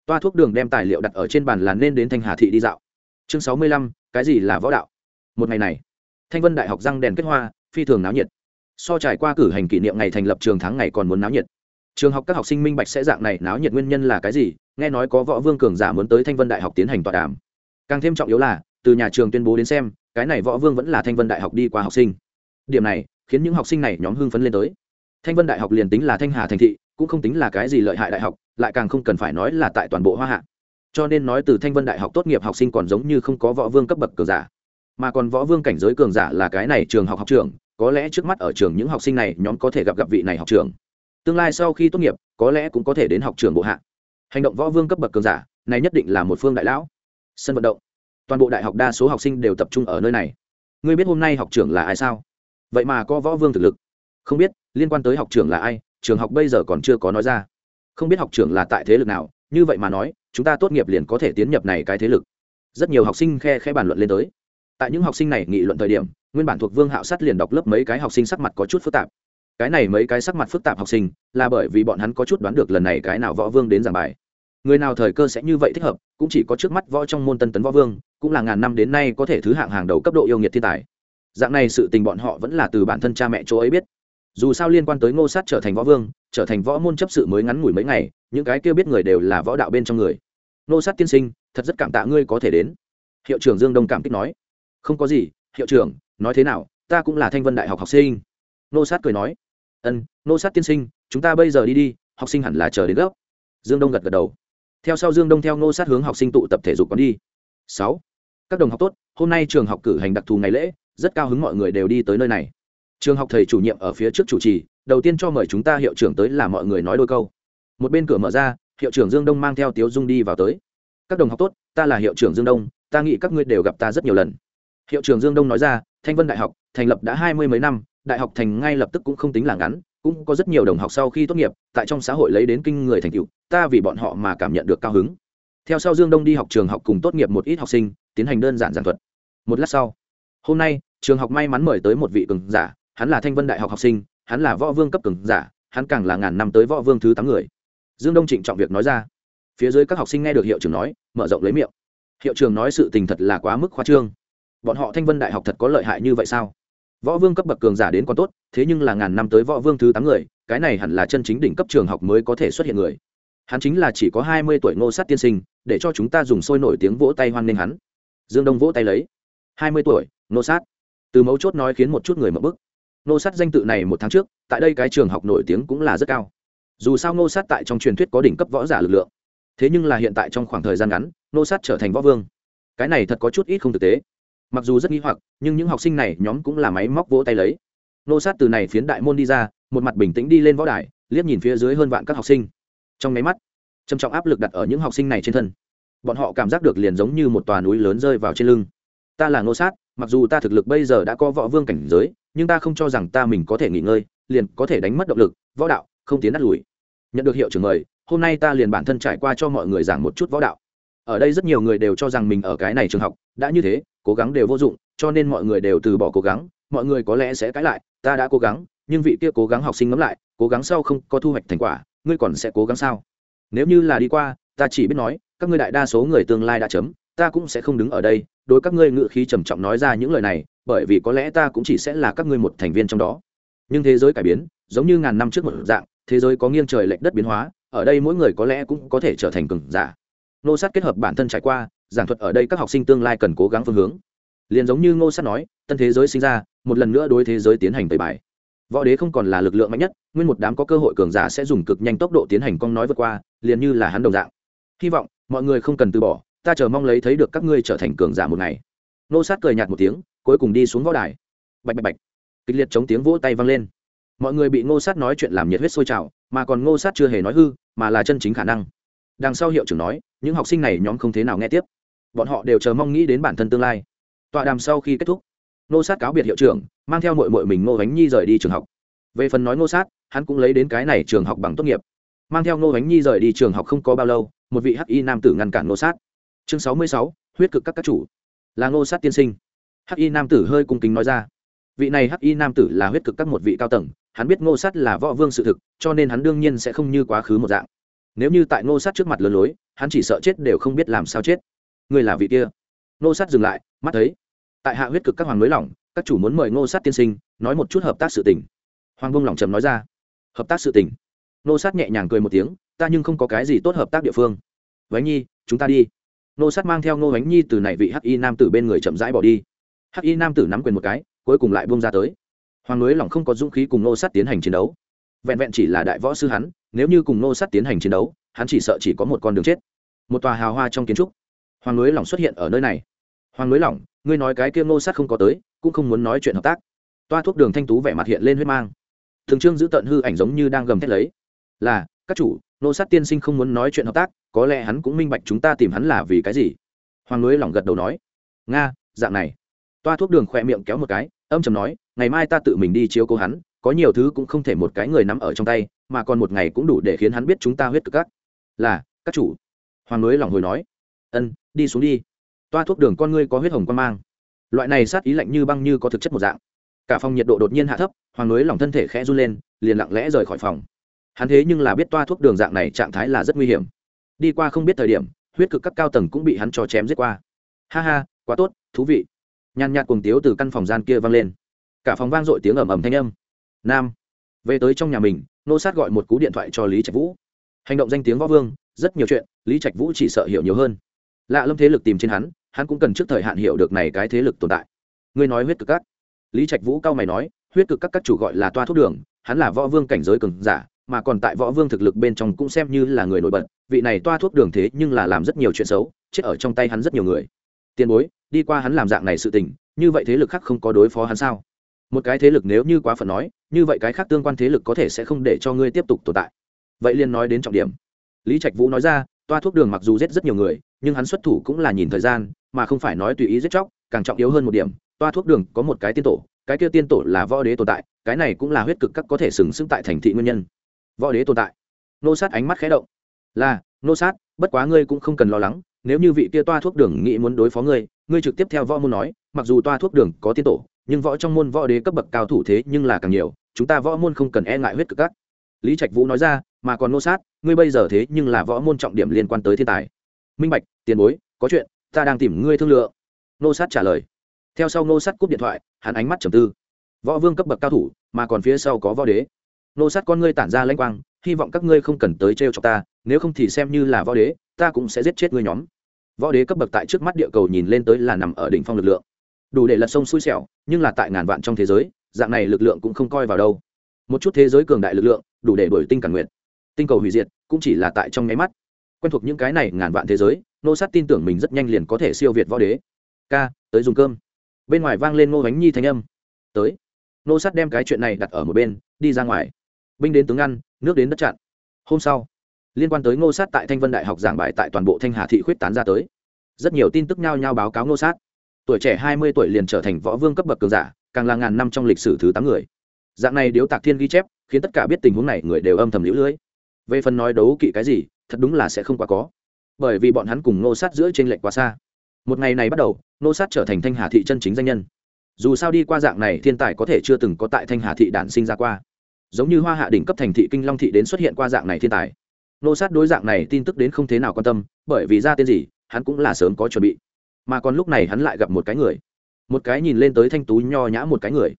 Toa thuốc đường đem tài liệu đặt ở trên bàn là nên đến thanh hà thị đi dạo. Chương sáu mươi lăm, cái gì là võ đạo? Một ngày này, thanh vân đại học răng đèn kết hoa, phi thường náo nhiệt. So trải qua cử hành kỷ niệm ngày thành lập trường tháng ngày còn muốn náo nhiệt trường học các học sinh minh bạch sẽ dạng này náo nhiệt nguyên nhân là cái gì, nghe nói có võ vương cường giả muốn tới thanh vân đại học tiến hành tọa đàm. Càng thêm trọng yếu là, từ nhà trường tuyên bố đến xem, cái này võ vương vẫn là thanh vân đại học đi qua học sinh. Điểm này, khiến những học sinh này nhóm hưng phấn lên tới. Thanh vân đại học liền tính là thanh hà thành thị, cũng không tính là cái gì lợi hại đại học, lại càng không cần phải nói là tại toàn bộ hoa hạ. Cho nên nói từ thanh vân đại học tốt nghiệp học sinh còn giống như không có võ vương cấp bậc cường giả. Mà còn võ vương cảnh giới cường giả là cái này trường học học trường có lẽ trước mắt ở trường những học sinh này nhóm có thể gặp gặp vị này học trường tương lai sau khi tốt nghiệp, có lẽ cũng có thể đến học trường bộ hạ. Hành động võ vương cấp bậc cường giả, này nhất định là một phương đại lão. Sân vận động. Toàn bộ đại học đa số học sinh đều tập trung ở nơi này. Ngươi biết hôm nay học trưởng là ai sao? Vậy mà có võ vương thực lực. Không biết, liên quan tới học trưởng là ai, trường học bây giờ còn chưa có nói ra. Không biết học trưởng là tại thế lực nào, như vậy mà nói, chúng ta tốt nghiệp liền có thể tiến nhập này cái thế lực. Rất nhiều học sinh khe khe bàn luận lên tới. Tại những học sinh này nghị luận thời điểm, nguyên bản thuộc vương hạo sắt liền đọc lớp mấy cái học sinh sắc mặt có chút phức tạp cái này mấy cái sắc mặt phức tạp học sinh, là bởi vì bọn hắn có chút đoán được lần này cái nào võ vương đến giảng bài. Người nào thời cơ sẽ như vậy thích hợp, cũng chỉ có trước mắt võ trong môn tân tấn võ vương, cũng là ngàn năm đến nay có thể thứ hạng hàng đầu cấp độ yêu nghiệt thiên tài. Dạng này sự tình bọn họ vẫn là từ bản thân cha mẹ chỗ ấy biết. Dù sao liên quan tới ngô sát trở thành võ vương, trở thành võ môn chấp sự mới ngắn ngủi mấy ngày, những cái kia biết người đều là võ đạo bên trong người. Ngô sát tiên sinh, thật rất cảm tạ ngươi có thể đến. Hiệu trưởng dương đông cảm kích nói. Không có gì, hiệu trưởng, nói thế nào, ta cũng là thanh vân đại học học sinh. Ngô sát cười nói ân, nô sát tiên sinh, chúng ta bây giờ đi đi, học sinh hẳn là chờ đến gấp. Dương đông gật gật đầu. Theo sau dương đông theo nô sát hướng học sinh tụ tập thể dục còn đi. Sáu, các đồng học tốt, hôm nay trường học cử hành đặc thù ngày lễ, rất cao hứng mọi người đều đi tới nơi này. Trường học thầy chủ nhiệm ở phía trước chủ trì, đầu tiên cho mời chúng ta hiệu trưởng tới là mọi người nói đôi câu. Một bên cửa mở ra, hiệu trưởng dương đông mang theo tiếu dung đi vào tới. Các đồng học tốt, ta là hiệu trưởng dương đông, ta nghĩ các ngươi đều gặp ta rất nhiều lần. Hiệu trưởng dương đông nói ra, thanh vân đại học, thành lập đã hai mươi mấy năm đại học thành ngay lập tức cũng không tính là ngắn, cũng có rất nhiều đồng học sau khi tốt nghiệp, tại trong xã hội lấy đến kinh người thành tựu, ta vì bọn họ mà cảm nhận được cao hứng. Theo sau dương đông đi học trường học cùng tốt nghiệp một ít học sinh, tiến hành đơn giản giảng thuật. Một lát sau, hôm nay, trường học may mắn mời tới một vị cường giả, hắn là thanh vân đại học học sinh, hắn là võ vương cấp cường giả, hắn càng là ngàn năm tới võ vương thứ tám người. Dương đông trịnh trọng việc nói ra. Phía dưới các học sinh nghe được hiệu trưởng nói, mở rộng lấy miệng. Hiệu trưởng nói sự tình thật là quá mức khoa trương. Bọn họ thanh vân đại học thật có lợi hại như vậy sao? Võ vương cấp bậc cường giả đến còn tốt, thế nhưng là ngàn năm tới võ vương thứ tám người, cái này hẳn là chân chính đỉnh cấp trường học mới có thể xuất hiện người. Hắn chính là chỉ có hai mươi tuổi ngô sát tiên sinh, để cho chúng ta dùng sôi nổi tiếng vỗ tay hoan nghênh hắn. Dương đông vỗ tay lấy. Hai mươi tuổi, ngô sát. Từ mấu chốt nói khiến một chút người mập bức. Ngô sát danh tự này một tháng trước, tại đây cái trường học nổi tiếng cũng là rất cao. Dù sao ngô sát tại trong truyền thuyết có đỉnh cấp võ giả lực lượng. Thế nhưng là hiện tại trong khoảng thời gian ngắn, ngô sát trở thành võ vương. Cái này thật có chút ít không thực tế mặc dù rất nghi hoặc, nhưng những học sinh này nhóm cũng là máy móc vỗ tay lấy. Nô sát từ này phiến đại môn đi ra, một mặt bình tĩnh đi lên võ đài, liếc nhìn phía dưới hơn vạn các học sinh. Trong máy mắt, trầm trọng áp lực đặt ở những học sinh này trên thân. Bọn họ cảm giác được liền giống như một tòa núi lớn rơi vào trên lưng. Ta là nô sát, mặc dù ta thực lực bây giờ đã có võ vương cảnh giới, nhưng ta không cho rằng ta mình có thể nghỉ ngơi, liền có thể đánh mất động lực, võ đạo, không tiến đắt lùi. Nhận được hiệu trưởng mời, hôm nay ta liền bản thân trải qua cho mọi người giảng một chút võ đạo ở đây rất nhiều người đều cho rằng mình ở cái này trường học, đã như thế, cố gắng đều vô dụng, cho nên mọi người đều từ bỏ cố gắng, mọi người có lẽ sẽ cãi lại, ta đã cố gắng, nhưng vị kia cố gắng học sinh ngẫm lại, cố gắng sau không có thu hoạch thành quả, ngươi còn sẽ cố gắng sao? Nếu như là đi qua, ta chỉ biết nói, các ngươi đại đa số người tương lai đã chấm, ta cũng sẽ không đứng ở đây, đối các ngươi ngự khí trầm trọng nói ra những lời này, bởi vì có lẽ ta cũng chỉ sẽ là các ngươi một thành viên trong đó. Nhưng thế giới cải biến, giống như ngàn năm trước một dạng, thế giới có nghiêng trời lệch đất biến hóa, ở đây mỗi người có lẽ cũng có thể trở thành cường giả nô sát kết hợp bản thân trải qua, giảng thuật ở đây các học sinh tương lai cần cố gắng phương hướng. Liền giống như ngô sát nói, tân thế giới sinh ra, một lần nữa đối thế giới tiến hành tẩy bài. Võ đế không còn là lực lượng mạnh nhất, nguyên một đám có cơ hội cường giả sẽ dùng cực nhanh tốc độ tiến hành con nói vượt qua, liền như là hắn đồng dạng. Hy vọng, mọi người không cần từ bỏ, ta chờ mong lấy thấy được các ngươi trở thành cường giả một ngày. Nô sát cười nhạt một tiếng, cuối cùng đi xuống võ đài. Bạch bạch bạch. Kịch liệt chống tiếng vỗ tay vang lên. Mọi người bị ngô sát nói chuyện làm nhiệt huyết sôi trào, mà còn ngô sát chưa hề nói hư, mà là chân chính khả năng đằng sau hiệu trưởng nói, những học sinh này nhóm không thế nào nghe tiếp. Bọn họ đều chờ mong nghĩ đến bản thân tương lai. Tọa đàm sau khi kết thúc, ngô sát cáo biệt hiệu trưởng, mang theo mội mội mình ngô bánh nhi rời đi trường học. Về phần nói ngô sát, hắn cũng lấy đến cái này trường học bằng tốt nghiệp. Mang theo ngô bánh nhi rời đi trường học không có bao lâu, một vị hắc y nam tử ngăn cản ngô sát. Chương sáu mươi sáu, huyết cực các các chủ. Là ngô sát tiên sinh. Hắc y nam tử hơi cung kính nói ra. Vị này hắc y nam tử là huyết cực các một vị cao tầng, hắn biết ngô sát là võ vương sự thực, cho nên hắn đương nhiên sẽ không như quá khứ một dạng nếu như tại ngô sát trước mặt lớn lối, hắn chỉ sợ chết đều không biết làm sao chết. Người là vị kia. Ngô sát dừng lại, mắt thấy, tại hạ huyết cực các hoàng nới lỏng các chủ muốn mời ngô sát tiên sinh, nói một chút hợp tác sự tình. Hoàng bông lỏng trầm nói ra. Hợp tác sự tình. Ngô sát nhẹ nhàng cười một tiếng, ta nhưng không có cái gì tốt hợp tác địa phương. Vánh nhi, chúng ta đi. Ngô sát mang theo ngô vánh nhi từ này vị hắc y nam tử bên người chậm rãi bỏ đi. Hắc y nam tử nắm quyền một cái, cuối cùng lại bông ra tới. Hoàng núi lỏng không có dũng khí cùng Ngô sát tiến hành chiến đấu vẹn vẹn chỉ là đại võ sư hắn, nếu như cùng nô sát tiến hành chiến đấu, hắn chỉ sợ chỉ có một con đường chết. Một tòa hào hoa trong kiến trúc. Hoàng núi lỏng xuất hiện ở nơi này. Hoàng núi lỏng, ngươi nói cái kia nô sát không có tới, cũng không muốn nói chuyện hợp tác. Toa thuốc đường thanh tú vẻ mặt hiện lên huyết mang. Thường trương giữ tận hư ảnh giống như đang gầm thét lấy. Là, các chủ nô sát tiên sinh không muốn nói chuyện hợp tác, có lẽ hắn cũng minh bạch chúng ta tìm hắn là vì cái gì. Hoàng núi lỏng gật đầu nói. Nga, dạng này. Toa thuốc đường khỏe miệng kéo một cái, âm chầm nói, ngày mai ta tự mình đi chiếu cố hắn có nhiều thứ cũng không thể một cái người nắm ở trong tay, mà còn một ngày cũng đủ để khiến hắn biết chúng ta huyết cực các. Là, các chủ. Hoàng núi lòng hồi nói. Ân, đi xuống đi. Toa thuốc đường con ngươi có huyết hồng quan mang. Loại này sát ý lạnh như băng như có thực chất một dạng. Cả phòng nhiệt độ đột nhiên hạ thấp, hoàng núi lòng thân thể khẽ run lên, liền lặng lẽ rời khỏi phòng. Hắn thế nhưng là biết toa thuốc đường dạng này trạng thái là rất nguy hiểm. Đi qua không biết thời điểm, huyết cực các cao tầng cũng bị hắn cho chém giết qua. Ha ha, quá tốt, thú vị. Nhàn nhạt cuồng tiếu từ căn phòng gian kia vang lên. Cả phòng vang dội tiếng ầm ầm thanh âm nam. Về tới trong nhà mình, nô sát gọi một cú điện thoại cho lý trạch vũ. Hành động danh tiếng võ vương, rất nhiều chuyện, lý trạch vũ chỉ sợ hiểu nhiều hơn. Lạ lâm thế lực tìm trên hắn hắn cũng cần trước thời hạn hiểu được này cái thế lực tồn tại. Ngươi nói huyết cực các. Lý trạch vũ cao mày nói, huyết cực các các chủ gọi là toa thuốc đường, hắn là võ vương cảnh giới cường giả, mà còn tại võ vương thực lực bên trong cũng xem như là người nổi bật, vị này toa thuốc đường thế nhưng là làm rất nhiều chuyện xấu, chết ở trong tay hắn rất nhiều người. Tiền bối, đi qua hắn làm dạng này sự tình, như vậy thế lực khác không có đối phó hắn sao? Một cái thế lực nếu như quá phận nói, như vậy cái khác tương quan thế lực có thể sẽ không để cho ngươi tiếp tục tồn tại. Vậy liên nói đến trọng điểm. Lý trạch vũ nói ra, toa thuốc đường mặc dù giết rất nhiều người, nhưng hắn xuất thủ cũng là nhìn thời gian, mà không phải nói tùy ý giết chóc, càng trọng yếu hơn một điểm, toa thuốc đường có một cái tiên tổ, cái kia tiên tổ là võ đế tồn tại, cái này cũng là huyết cực các có thể sừng sững tại thành thị nguyên nhân. Võ đế tồn tại. Nô sát ánh mắt khé động. Là, nô sát, bất quá ngươi cũng không cần lo lắng, nếu như vị kia toa thuốc đường nghĩ muốn đối phó ngươi ngươi trực tiếp theo võ môn nói, mặc dù toa thuốc đường có tiên tổ nhưng võ trong môn võ đế cấp bậc cao thủ thế nhưng là càng nhiều, chúng ta võ môn không cần e ngại huyết cực các. Lý trạch vũ nói ra, mà còn nô sát, ngươi bây giờ thế nhưng là võ môn trọng điểm liên quan tới thiên tài. Minh bạch, tiền bối, có chuyện, ta đang tìm ngươi thương lượng. Nô sát trả lời. Theo sau nô sát cúp điện thoại, hắn ánh mắt trầm tư. Võ vương cấp bậc cao thủ, mà còn phía sau có võ đế. Nô sát con ngươi tản ra lãnh quang, hy vọng các ngươi không cần tới trêu cho ta, nếu không thì xem như là võ đế, ta cũng sẽ giết chết ngươi nhóm. Võ đế cấp bậc tại trước mắt địa cầu nhìn lên tới là nằm ở đỉnh phong lực lượng đủ để lật sông xui xẻo, nhưng là tại ngàn vạn trong thế giới, dạng này lực lượng cũng không coi vào đâu. Một chút thế giới cường đại lực lượng, đủ để đổi tinh cản nguyện tinh cầu hủy diệt, cũng chỉ là tại trong nháy mắt. Quen thuộc những cái này ngàn vạn thế giới nô sát tin tưởng mình rất nhanh liền có thể siêu việt võ đế. Ca, tới dùng cơm. Bên ngoài vang lên ngô bánh nhi thanh âm. Tới. Nô sát đem cái chuyện này đặt ở một bên, đi ra ngoài. Binh đến tướng ăn, nước đến đất chặn. Hôm sau, liên quan tới ngô sát tại thanh vân đại học giảng bài tại toàn bộ thanh hà thị khuyết tán ra tới. Rất nhiều tin tức nhao nhao báo cáo ngô sát tuổi trẻ hai mươi tuổi liền trở thành võ vương cấp bậc cường giả, càng là ngàn năm trong lịch sử thứ tám người. Dạng này điếu tạc thiên ghi chép, khiến tất cả biết tình huống này người đều âm thầm lũ lưới. Về phần nói đấu kỵ cái gì, thật đúng là sẽ không quá có. Bởi vì bọn hắn cùng nô sát giữa t r ê n lệch quá xa. Một ngày này bắt đầu nô sát trở thành thanh hà thị chân chính danh nhân. Dù sao đi qua dạng này, thiên tài có thể chưa từng có tại thanh hà thị đản sinh ra qua. Giống như hoa hạ đỉnh cấp thành thị kinh long thị đến xuất hiện qua dạng này thiên tài. Nô sát đối dạng này tin tức đến không thế nào quan tâm, bởi vì ra tên gì, hắn cũng là sớm có chuẩn bị mà còn lúc này hắn lại gặp một cái người. Một cái nhìn lên tới thanh tú nho nhã một cái người.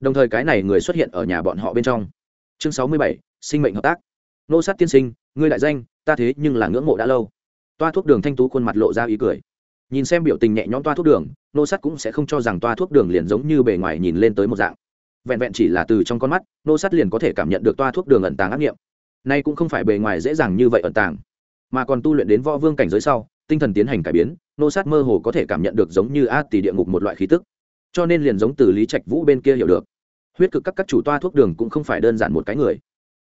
Đồng thời cái này người xuất hiện ở nhà bọn họ bên trong. Chương sáu mươi bảy, sinh mệnh hợp tác. Nô sát tiên sinh, ngươi đại danh, ta thế nhưng là ngưỡng mộ đã lâu. Toa thuốc đường thanh tú khuôn mặt lộ ra ý cười. Nhìn xem biểu tình nhẹ nhõm toa thuốc đường, nô sát cũng sẽ không cho rằng toa thuốc đường liền giống như bề ngoài nhìn lên tới một dạng. Vẹn vẹn chỉ là từ trong con mắt, nô sát liền có thể cảm nhận được toa thuốc đường ẩn tàng ác nghiệm. Nay cũng không phải bề ngoài dễ dàng như vậy ẩn tàng, mà còn tu luyện đến võ vương cảnh giới sau, tinh thần tiến hành cải biến nô sát mơ hồ có thể cảm nhận được giống như a tỷ địa ngục một loại khí tức cho nên liền giống từ lý trạch vũ bên kia hiểu được. Huyết cực các các chủ toa thuốc đường cũng không phải đơn giản một cái người.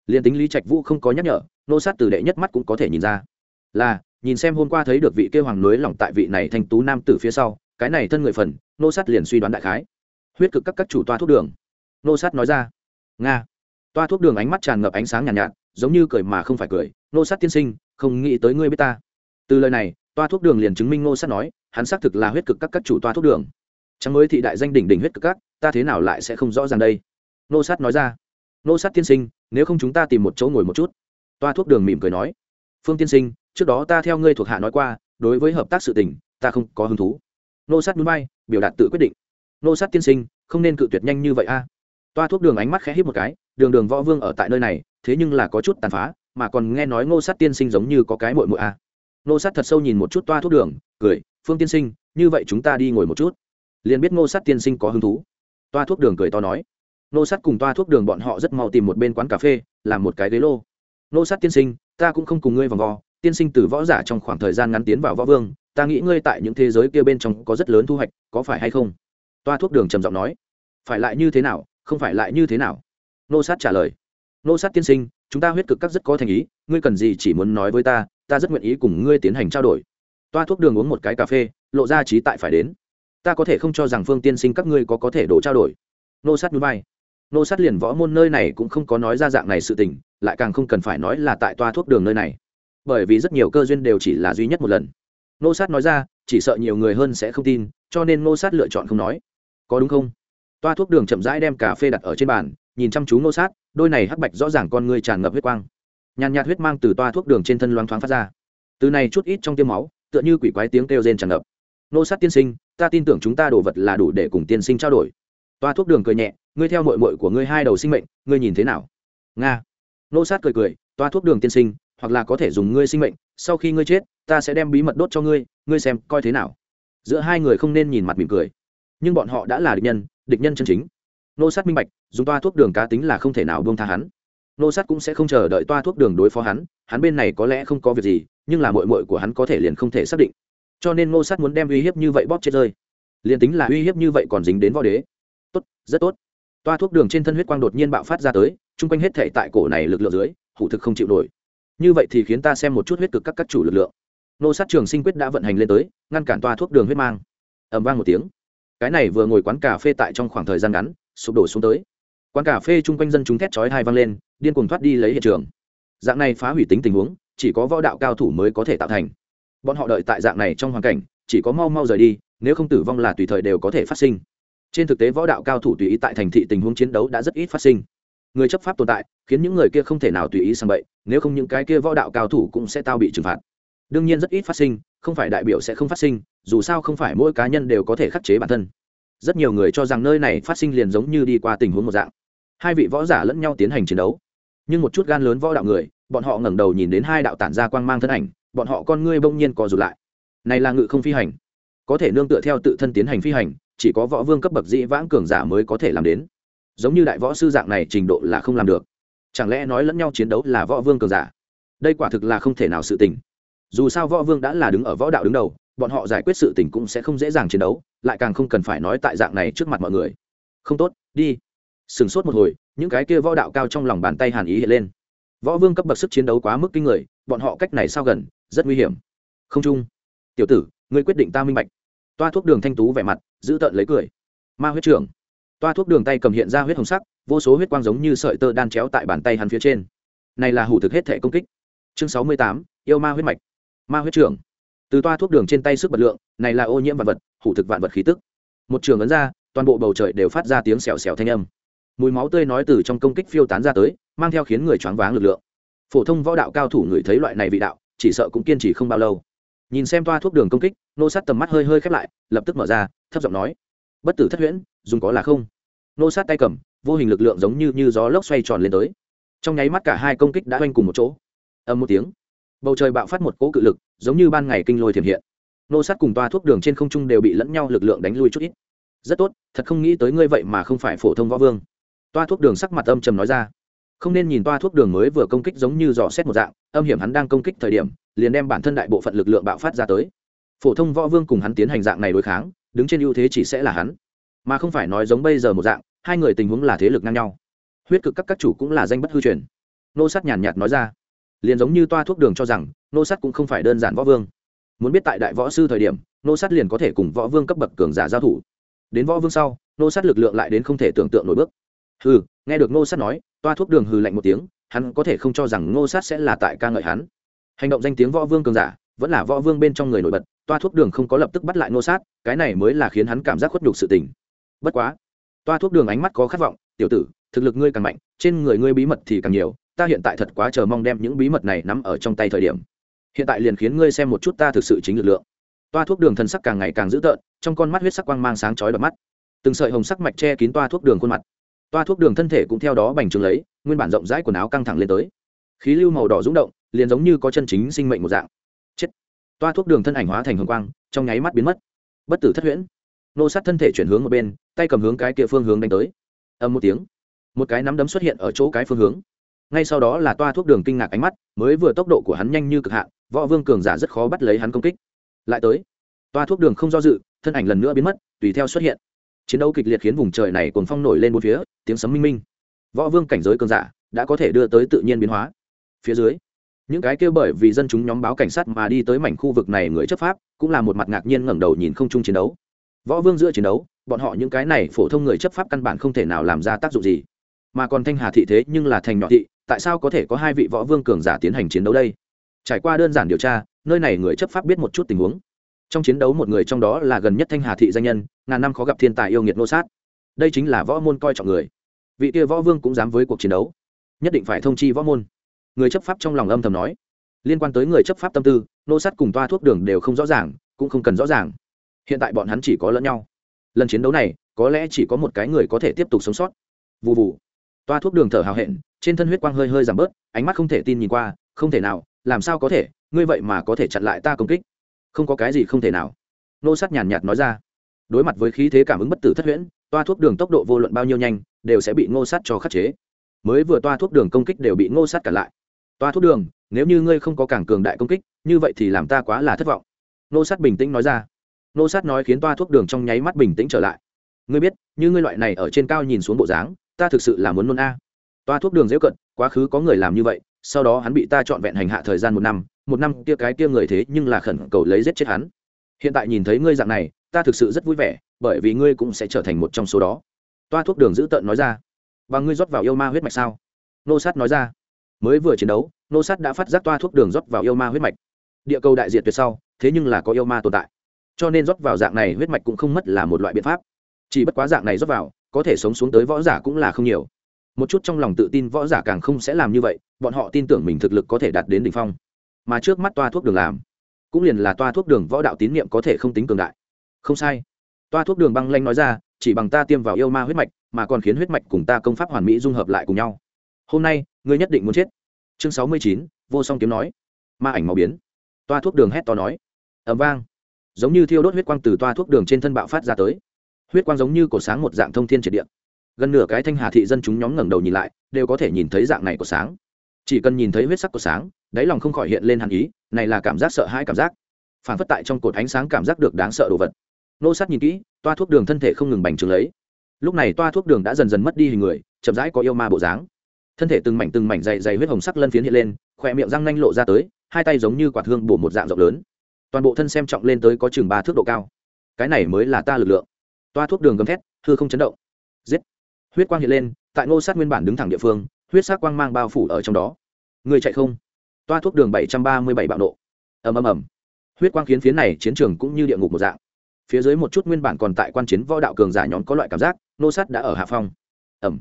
Liền tính lý trạch vũ không có nhắc nhở nô sát từ đệ nhất mắt cũng có thể nhìn ra. Là nhìn xem hôm qua thấy được vị kêu hoàng núi lỏng tại vị này thành tú nam từ phía sau cái này thân người phần nô sát liền suy đoán đại khái. Huyết cực các các chủ toa thuốc đường. Nô sát nói ra. Nga. Toa thuốc đường ánh mắt tràn ngập ánh sáng nhàn nhạt, nhạt giống như cười mà không phải cười. Nô sát tiên sinh không nghĩ tới ngươi biết ta. Từ lời này toa thuốc đường liền chứng minh Ngô sát nói, hắn xác thực là huyết cực các các chủ toa thuốc đường. Chẳng mới thị đại danh đỉnh đỉnh huyết cực các, ta thế nào lại sẽ không rõ ràng đây? Ngô sát nói ra. Ngô sát tiên sinh, nếu không chúng ta tìm một chỗ ngồi một chút. Toa thuốc đường mỉm cười nói. Phương tiên sinh, trước đó ta theo ngươi thuộc hạ nói qua, đối với hợp tác sự tình, ta không có hứng thú. Nô sát núi bay biểu đạt tự quyết định. Nô sát tiên sinh, không nên cự tuyệt nhanh như vậy a. Toa thuốc đường ánh mắt khẽ hít một cái, đường đường võ vương ở tại nơi này, thế nhưng là có chút tàn phá, mà còn nghe nói ngô sát tiên sinh giống như có cái mội mội a nô sát thật sâu nhìn một chút toa thuốc đường, cười, phương tiên sinh, như vậy chúng ta đi ngồi một chút. Liền biết nô sát tiên sinh có hứng thú. Toa thuốc đường cười to nói. Nô sát cùng toa thuốc đường bọn họ rất mau tìm một bên quán cà phê, làm một cái ghế lô. Nô sát tiên sinh, ta cũng không cùng ngươi vòng vo, tiên sinh từ võ giả trong khoảng thời gian ngắn tiến vào võ vương, ta nghĩ ngươi tại những thế giới kia bên trong có rất lớn thu hoạch, có phải hay không? Toa thuốc đường trầm giọng nói. Phải lại như thế nào, không phải lại như thế nào? Nô sát trả lời. Nô sát tiên sinh, chúng ta huyết cực các rất có thành ý, ngươi cần gì chỉ muốn nói với ta ta rất nguyện ý cùng ngươi tiến hành trao đổi. Toa thuốc đường uống một cái cà phê, lộ ra trí tại phải đến. Ta có thể không cho rằng phương tiên sinh các ngươi có có thể đổ trao đổi. Nô sát núi bay nô sát liền võ môn nơi này cũng không có nói ra dạng này sự tình, lại càng không cần phải nói là tại toa thuốc đường nơi này. Bởi vì rất nhiều cơ duyên đều chỉ là duy nhất một lần. Nô sát nói ra, chỉ sợ nhiều người hơn sẽ không tin, cho nên nô sát lựa chọn không nói. Có đúng không? Toa thuốc đường chậm rãi đem cà phê đặt ở trên bàn, nhìn chăm chú nô sát, đôi này hắc bạch rõ ràng con ngươi tràn ngập huyết quang nhàn nhạt huyết mang từ toa thuốc đường trên thân loáng thoáng phát ra. Từ này chút ít trong tiêm máu, tựa như quỷ quái tiếng kêu rên tràn ngập. Nô sát tiên sinh, ta tin tưởng chúng ta đồ vật là đủ để cùng tiên sinh trao đổi. Toa thuốc đường cười nhẹ, ngươi theo mội mội của ngươi hai đầu sinh mệnh, ngươi nhìn thế nào? Nga. Nô sát cười cười, toa thuốc đường tiên sinh, hoặc là có thể dùng ngươi sinh mệnh, sau khi ngươi chết, ta sẽ đem bí mật đốt cho ngươi ngươi xem coi thế nào. Giữa hai người không nên nhìn mặt mỉm cười. Nhưng bọn họ đã là địch nhân địch nhân chân chính. Nô sát minh bạch, dùng toa thuốc đường cá tính là không thể nào buông tha hắn nô sát cũng sẽ không chờ đợi toa thuốc đường đối phó hắn hắn bên này có lẽ không có việc gì, nhưng là mội mội của hắn có thể liền không thể xác định. Cho nên nô sát muốn đem uy hiếp như vậy bóp chết rơi. Liền tính là uy hiếp như vậy còn dính đến võ đế. Tốt, rất tốt. Toa thuốc đường trên thân huyết quang đột nhiên bạo phát ra tới, chung quanh hết thể tại cổ này lực lượng dưới, hủ thực không chịu nổi. Như vậy thì khiến ta xem một chút huyết cực các các chủ lực lượng. Nô sát trường sinh quyết đã vận hành lên tới, ngăn cản toa thuốc đường huyết mang. Ẩm vang một tiếng. Cái này vừa ngồi quán cà phê tại trong khoảng thời gian ngắn, sụp đổ xuống tới quán cà phê chung quanh dân chúng thét chói hai vang lên, điên cuồng thoát đi lấy hiện trường. Dạng này phá hủy tính tình huống, chỉ có võ đạo cao thủ mới có thể tạo thành. Bọn họ đợi tại dạng này trong hoàn cảnh, chỉ có mau mau rời đi, nếu không tử vong là tùy thời đều có thể phát sinh. Trên thực tế võ đạo cao thủ tùy ý tại thành thị tình huống chiến đấu đã rất ít phát sinh. Người chấp pháp tồn tại, khiến những người kia không thể nào tùy ý sang bậy, nếu không những cái kia võ đạo cao thủ cũng sẽ tao bị trừng phạt. Đương nhiên rất ít phát sinh, không phải đại biểu sẽ không phát sinh, dù sao không phải mỗi cá nhân đều có thể khắc chế bản thân. Rất nhiều người cho rằng nơi này phát sinh liền giống như đi qua tình huống một dạng hai vị võ giả lẫn nhau tiến hành chiến đấu. Nhưng một chút gan lớn võ đạo người, bọn họ ngẩng đầu nhìn đến hai đạo tản ra quang mang thân ảnh, bọn họ con ngươi bỗng nhiên co rụt lại. Này là ngự không phi hành. Có thể nương tựa theo tự thân tiến hành phi hành, chỉ có võ vương cấp bậc dĩ vãng cường giả mới có thể làm đến. Giống như đại võ sư dạng này trình độ là không làm được. Chẳng lẽ nói lẫn nhau chiến đấu là võ vương cường giả? Đây quả thực là không thể nào sự tình. Dù sao võ vương đã là đứng ở võ đạo đứng đầu, bọn họ giải quyết sự tình cũng sẽ không dễ dàng chiến đấu, lại càng không cần phải nói tại dạng này trước mặt mọi người. Không tốt, đi sừng sốt một hồi, những cái kia võ đạo cao trong lòng bàn tay hàn ý hiện lên. Võ vương cấp bậc sức chiến đấu quá mức kinh người, bọn họ cách này sao gần, rất nguy hiểm. Không chung. Tiểu tử, ngươi quyết định ta minh bạch. Toa thuốc đường thanh tú vẻ mặt, giữ tợn lấy cười. Ma huyết trưởng. Toa thuốc đường tay cầm hiện ra huyết hồng sắc, vô số huyết quang giống như sợi tơ đan chéo tại bàn tay hắn phía trên. Này là hủ thực hết thể công kích. Chương sáu mươi tám, yêu ma huyết mạch. Ma huyết trưởng. Từ toa thuốc đường trên tay sức bật lượng, này là ô nhiễm vạn vật, hủ thực vạn vật khí tức. Một trường ấn ra, toàn bộ bầu trời đều phát ra tiếng xèo xèo thanh âm mùi máu tươi nói từ trong công kích phiêu tán ra tới, mang theo khiến người choáng váng lực lượng. Phổ thông võ đạo cao thủ người thấy loại này vị đạo, chỉ sợ cũng kiên trì không bao lâu. Nhìn xem toa thuốc đường công kích, nô sát tầm mắt hơi hơi khép lại, lập tức mở ra, thấp giọng nói, bất tử thất huyễn, dùng có là không? Nô sát tay cầm, vô hình lực lượng giống như như gió lốc xoay tròn lên tới. Trong nháy mắt cả hai công kích đã oanh cùng một chỗ. Âm một tiếng, bầu trời bạo phát một cỗ cự lực, giống như ban ngày kinh lôi thiểm hiện. Nô sát cùng toa thuốc đường trên không trung đều bị lẫn nhau lực lượng đánh lui chút ít. Rất tốt, thật không nghĩ tới ngươi vậy mà không phải phổ thông võ vương toa thuốc đường sắc mặt âm trầm nói ra. Không nên nhìn toa thuốc đường mới vừa công kích giống như dò xét một dạng, âm hiểm hắn đang công kích thời điểm, liền đem bản thân đại bộ phận lực lượng bạo phát ra tới. Phổ thông võ vương cùng hắn tiến hành dạng này đối kháng, đứng trên ưu thế chỉ sẽ là hắn. Mà không phải nói giống bây giờ một dạng, hai người tình huống là thế lực ngang nhau. Huyết cực các các chủ cũng là danh bất hư truyền. Nô sát nhàn nhạt nói ra. Liền giống như toa thuốc đường cho rằng, nô sát cũng không phải đơn giản võ vương. Muốn biết tại đại võ sư thời điểm, nô sát liền có thể cùng võ vương cấp bậc cường giả giao thủ. Đến võ vương sau, nô sát lực lượng lại đến không thể tưởng tượng nổi bước hừ, nghe được Ngô sát nói, toa thuốc đường hừ lạnh một tiếng, hắn có thể không cho rằng Ngô sát sẽ là tại ca ngợi hắn. Hành động danh tiếng võ vương cường giả, vẫn là võ vương bên trong người nổi bật, toa thuốc đường không có lập tức bắt lại Ngô sát, cái này mới là khiến hắn cảm giác khuất nhục sự tình. Bất quá, toa thuốc đường ánh mắt có khát vọng, tiểu tử, thực lực ngươi càng mạnh, trên người ngươi bí mật thì càng nhiều, ta hiện tại thật quá chờ mong đem những bí mật này nắm ở trong tay thời điểm. Hiện tại liền khiến ngươi xem một chút ta thực sự chính lực lượng. Toa thuốc đường thân sắc càng ngày càng dữ tợn, trong con mắt huyết sắc quang mang sáng chói đập mắt. Từng sợi hồng sắc mạch che kín toa thuốc đường khuôn mặt toa thuốc đường thân thể cũng theo đó bành trướng lấy, nguyên bản rộng rãi quần áo căng thẳng lên tới. Khí lưu màu đỏ rúng động, liền giống như có chân chính sinh mệnh một dạng. Chết. Toa thuốc đường thân ảnh hóa thành hồng quang, trong nháy mắt biến mất. Bất tử thất huyễn. Nô sát thân thể chuyển hướng một bên, tay cầm hướng cái kia phương hướng đánh tới. Âm một tiếng, một cái nắm đấm xuất hiện ở chỗ cái phương hướng. Ngay sau đó là toa thuốc đường kinh ngạc ánh mắt, mới vừa tốc độ của hắn nhanh như cực hạn, võ vương cường giả rất khó bắt lấy hắn công kích. Lại tới, toa thuốc đường không do dự, thân ảnh lần nữa biến mất, tùy theo xuất hiện chiến đấu kịch liệt khiến vùng trời này cuồng phong nổi lên bốn phía, tiếng sấm minh minh. Võ vương cảnh giới cường giả đã có thể đưa tới tự nhiên biến hóa. Phía dưới, những cái kêu bởi vì dân chúng nhóm báo cảnh sát mà đi tới mảnh khu vực này người chấp pháp, cũng là một mặt ngạc nhiên ngẩng đầu nhìn không chung chiến đấu. Võ vương giữa chiến đấu, bọn họ những cái này phổ thông người chấp pháp căn bản không thể nào làm ra tác dụng gì. Mà còn thanh hà thị thế nhưng là thành nhỏ thị, tại sao có thể có hai vị võ vương cường giả tiến hành chiến đấu đây? Trải qua đơn giản điều tra, nơi này người chấp pháp biết một chút tình huống. Trong chiến đấu một người trong đó là gần nhất thanh hà thị danh nhân ngàn năm khó gặp thiên tài yêu nghiệt nô sát. Đây chính là võ môn coi trọng người. Vị kia võ vương cũng dám với cuộc chiến đấu. Nhất định phải thông chi võ môn. Người chấp pháp trong lòng âm thầm nói. Liên quan tới người chấp pháp tâm tư, nô sát cùng toa thuốc đường đều không rõ ràng, cũng không cần rõ ràng. Hiện tại bọn hắn chỉ có lẫn nhau. Lần chiến đấu này, có lẽ chỉ có một cái người có thể tiếp tục sống sót. Vụ vụ toa thuốc đường thở hào hẹn, trên thân huyết quang hơi hơi giảm bớt, ánh mắt không thể tin nhìn qua, không thể nào, làm sao có thể, ngươi vậy mà có thể chặn lại ta công kích. Không có cái gì không thể nào. Nô sát nhàn nhạt nói ra đối mặt với khí thế cảm ứng bất tử thất huyễn, toa thuốc đường tốc độ vô luận bao nhiêu nhanh, đều sẽ bị ngô sát cho khắc chế. Mới vừa toa thuốc đường công kích đều bị ngô sát cả lại. Toa thuốc đường, nếu như ngươi không có cảng cường đại công kích, như vậy thì làm ta quá là thất vọng. Ngô sát bình tĩnh nói ra. Ngô sát nói khiến toa thuốc đường trong nháy mắt bình tĩnh trở lại. Ngươi biết, như ngươi loại này ở trên cao nhìn xuống bộ dáng, ta thực sự là muốn nôn a. Toa thuốc đường dễ cận, quá khứ có người làm như vậy, sau đó hắn bị ta trọn vẹn hành hạ thời gian một năm một năm kia cái kia người thế nhưng là khẩn cầu lấy giết chết hắn. Hiện tại nhìn thấy ngươi dạng này ta thực sự rất vui vẻ, bởi vì ngươi cũng sẽ trở thành một trong số đó. Toa thuốc đường giữ tợn nói ra. Và ngươi rót vào yêu ma huyết mạch sao? Nô sát nói ra. Mới vừa chiến đấu, nô sát đã phát giác toa thuốc đường rót vào yêu ma huyết mạch. Địa cầu đại diện tuyệt sau, thế nhưng là có yêu ma tồn tại. Cho nên rót vào dạng này huyết mạch cũng không mất là một loại biện pháp. Chỉ bất quá dạng này rót vào, có thể sống xuống tới võ giả cũng là không nhiều. Một chút trong lòng tự tin võ giả càng không sẽ làm như vậy, bọn họ tin tưởng mình thực lực có thể đạt đến đ ỉ n h phong. Mà trước mắt toa thuốc đường làm, cũng liền là toa thuốc đường võ đạo tín nhiệm có thể không tính cường đại không sai. Toa thuốc đường băng lanh nói ra, chỉ bằng ta tiêm vào yêu ma huyết mạch, mà còn khiến huyết mạch cùng ta công pháp hoàn mỹ dung hợp lại cùng nhau. Hôm nay, ngươi nhất định muốn chết. Chương sáu mươi chín, vô song kiếm nói. Ma ảnh màu biến. Toa thuốc đường hét to nói. Ẩm vang. Giống như thiêu đốt huyết quang từ toa thuốc đường trên thân bạo phát ra tới. Huyết quang giống như cổ sáng một dạng thông thiên triệt điện gần nửa cái thanh hà thị dân chúng nhóm ngẩng đầu nhìn lại, đều có thể nhìn thấy dạng này của sáng. Chỉ cần nhìn thấy huyết sắc của sáng, đáy lòng không khỏi hiện lên hàn ý, này là cảm giác sợ hãi cảm giác. Phản phất tại trong cột ánh sáng cảm giác được đáng sợ đồ vật nô sát nhìn kỹ, toa thuốc đường thân thể không ngừng bành trướng lấy. Lúc này toa thuốc đường đã dần dần mất đi hình người, chậm rãi có yêu ma bộ dáng. Thân thể từng mảnh từng mảnh dày dày huyết hồng sắc lân phiến hiện lên khỏe miệng răng nanh lộ ra tới, hai tay giống như quạt hương bổ một dạng rộng lớn. Toàn bộ thân xem trọng lên tới có chừng ba thước độ cao. Cái này mới là ta lực lượng. Toa thuốc đường gầm thét thư không chấn động. Giết. Huyết quang hiện lên, tại ngô sát nguyên bản đứng thẳng địa phương, huyết sắc quang mang bao phủ ở trong đó. Người chạy không? Toa thuốc đường bảy trăm ba mươi bảy bạo nộ. Ầm ầm ầm. Huyết quang khiến phiến này chiến trường cũng như địa ngục một dạng phía dưới một chút nguyên bản còn tại quan chiến võ đạo cường giả nhóm có loại cảm giác, nô sát đã ở hạ phong. Ẩm.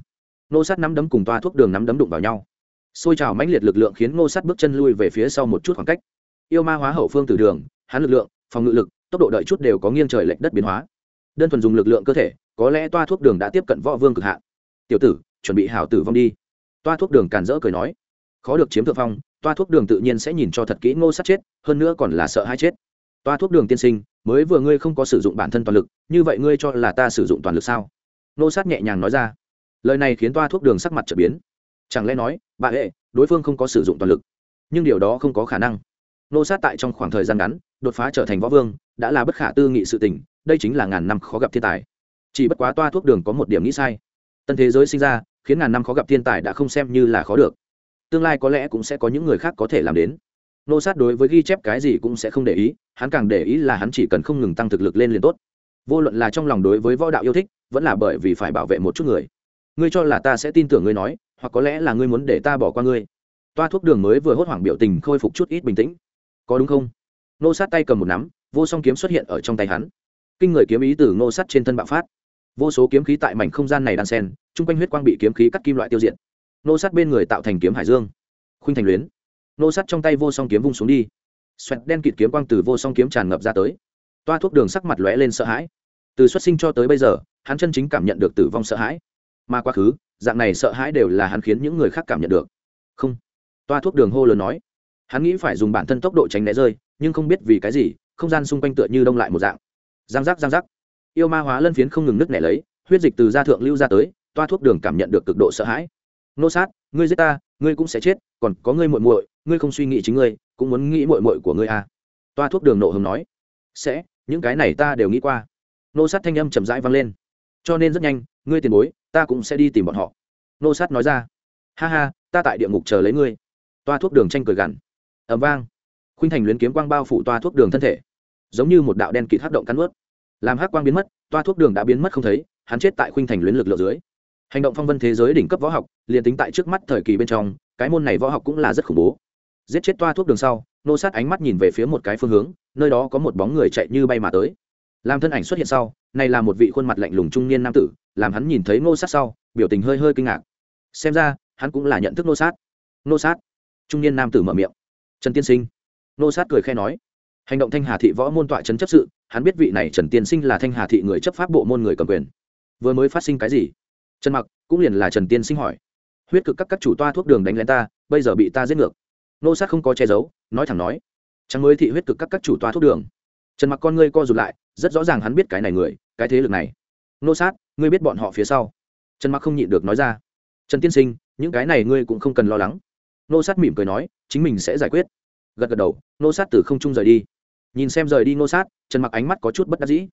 Nô sát nắm đấm cùng toa thuốc đường nắm đấm đụng vào nhau. Xôi trào mãnh liệt lực lượng khiến nô sát bước chân lui về phía sau một chút khoảng cách. Yêu ma hóa hậu phương từ đường, hắn lực lượng, phòng ngự lực, tốc độ đợi chút đều có nghiêng trời lệch đất biến hóa. Đơn thuần dùng lực lượng cơ thể, có lẽ toa thuốc đường đã tiếp cận võ vương cực hạn. Tiểu tử, chuẩn bị hảo tử vong đi. Toa thuốc đường càn rỡ cười nói. Khó được chiếm thượng phong, toa thuốc đường tự nhiên sẽ nhìn cho thật kỹ ngô sát chết, hơn nữa còn là sợ hai chết. Toa thuốc đường tiên sinh mới vừa ngươi không có sử dụng bản thân toàn lực, như vậy ngươi cho là ta sử dụng toàn lực sao? Nô sát nhẹ nhàng nói ra. Lời này khiến toa thuốc đường sắc mặt trở biến. Chẳng lẽ nói, bà hệ đối phương không có sử dụng toàn lực? Nhưng điều đó không có khả năng. Nô sát tại trong khoảng thời gian ngắn, đột phá trở thành võ vương, đã là bất khả tư nghị sự tình, đây chính là ngàn năm khó gặp thiên tài. Chỉ bất quá toa thuốc đường có một điểm nghĩ sai. Tân thế giới sinh ra, khiến ngàn năm khó gặp thiên tài đã không xem như là khó được. Tương lai có lẽ cũng sẽ có những người khác có thể làm đến nô sát đối với ghi chép cái gì cũng sẽ không để ý, hắn càng để ý là hắn chỉ cần không ngừng tăng thực lực lên liền tốt. Vô luận là trong lòng đối với võ đạo yêu thích, vẫn là bởi vì phải bảo vệ một chút người. Ngươi cho là ta sẽ tin tưởng ngươi nói, hoặc có lẽ là ngươi muốn để ta bỏ qua ngươi. Toa thuốc đường mới vừa hốt hoảng biểu tình khôi phục chút ít bình tĩnh. Có đúng không? Nô sát tay cầm một nắm, vô song kiếm xuất hiện ở trong tay hắn. Kinh người kiếm ý từ nô sát trên thân bạo phát. Vô số kiếm khí tại mảnh không gian này đan sen, chung quanh huyết quang bị kiếm khí cắt kim loại tiêu diệt. Nô sát bên người tạo thành kiếm hải dương. Khuynh thành luyến nô sát trong tay vô song kiếm vung xuống đi. Xoẹt đen kịt kiếm quang từ vô song kiếm tràn ngập ra tới. Toa thuốc đường sắc mặt lóe lên sợ hãi. Từ xuất sinh cho tới bây giờ, hắn chân chính cảm nhận được tử vong sợ hãi. Mà quá khứ, dạng này sợ hãi đều là hắn khiến những người khác cảm nhận được. Không. Toa thuốc đường hô lớn nói. Hắn nghĩ phải dùng bản thân tốc độ tránh né rơi, nhưng không biết vì cái gì, không gian xung quanh tựa như đông lại một dạng. Giang giác giang giác. Yêu ma hóa lân phiến không ngừng nứt nẻ lấy, huyết dịch từ da thượng lưu ra tới, toa thuốc đường cảm nhận được cực độ sợ hãi. Nô sát, ngươi giết ta, ngươi cũng sẽ chết, còn có ngươi muội muội ngươi không suy nghĩ chính ngươi, cũng muốn nghĩ muội muội của ngươi à? Toa thuốc đường nộ hồng nói. Sẽ, những cái này ta đều nghĩ qua. Nô sát thanh âm chậm rãi vang lên. Cho nên rất nhanh, ngươi tiền bối, ta cũng sẽ đi tìm bọn họ. Nô sát nói ra. Ha ha, ta tại địa ngục chờ lấy ngươi. Toa thuốc đường tranh cười gằn. Ẩm vang. Khuynh thành luyến kiếm quang bao phủ toa thuốc đường thân thể. Giống như một đạo đen kịt hắc động cắn ướt làm hắc quang biến mất, toa thuốc đường đã biến mất không thấy, hắn chết tại khuynh thành luyến lực lượng dưới. Hành động phong vân thế giới đỉnh cấp võ học, liền tính tại trước mắt thời kỳ bên trong, cái môn này võ học cũng là rất khủng bố giết chết toa thuốc đường sau, nô sát ánh mắt nhìn về phía một cái phương hướng, nơi đó có một bóng người chạy như bay mà tới. Làm thân ảnh xuất hiện sau, này là một vị khuôn mặt lạnh lùng trung niên nam tử, làm hắn nhìn thấy nô sát sau, biểu tình hơi hơi kinh ngạc. Xem ra, hắn cũng là nhận thức nô sát. Nô sát. Trung niên nam tử mở miệng. Trần tiên sinh. Nô sát cười khe nói. Hành động thanh hà thị võ môn tọa trấn chấp sự, hắn biết vị này trần tiên sinh là thanh hà thị người chấp pháp bộ môn người cầm quyền. Vừa mới phát sinh cái gì? Trần mặc cũng liền là trần tiên sinh hỏi. Huyết cực các các chủ toa thuốc đường đánh lên ta, bây giờ bị ta giết ngược nô sát không có che giấu, nói thẳng nói, chẳng mới thị huyết cực các các chủ toa thuốc đường. Trần mặc con ngươi co rụt lại, rất rõ ràng hắn biết cái này người, cái thế lực này. Nô sát, ngươi biết bọn họ phía sau. Trần mặc không nhịn được nói ra. Trần tiên sinh, những cái này ngươi cũng không cần lo lắng. Nô sát mỉm cười nói, chính mình sẽ giải quyết. Gật gật đầu, nô sát từ không trung rời đi. Nhìn xem rời đi nô sát, trần mặc ánh mắt có chút bất đắc dĩ.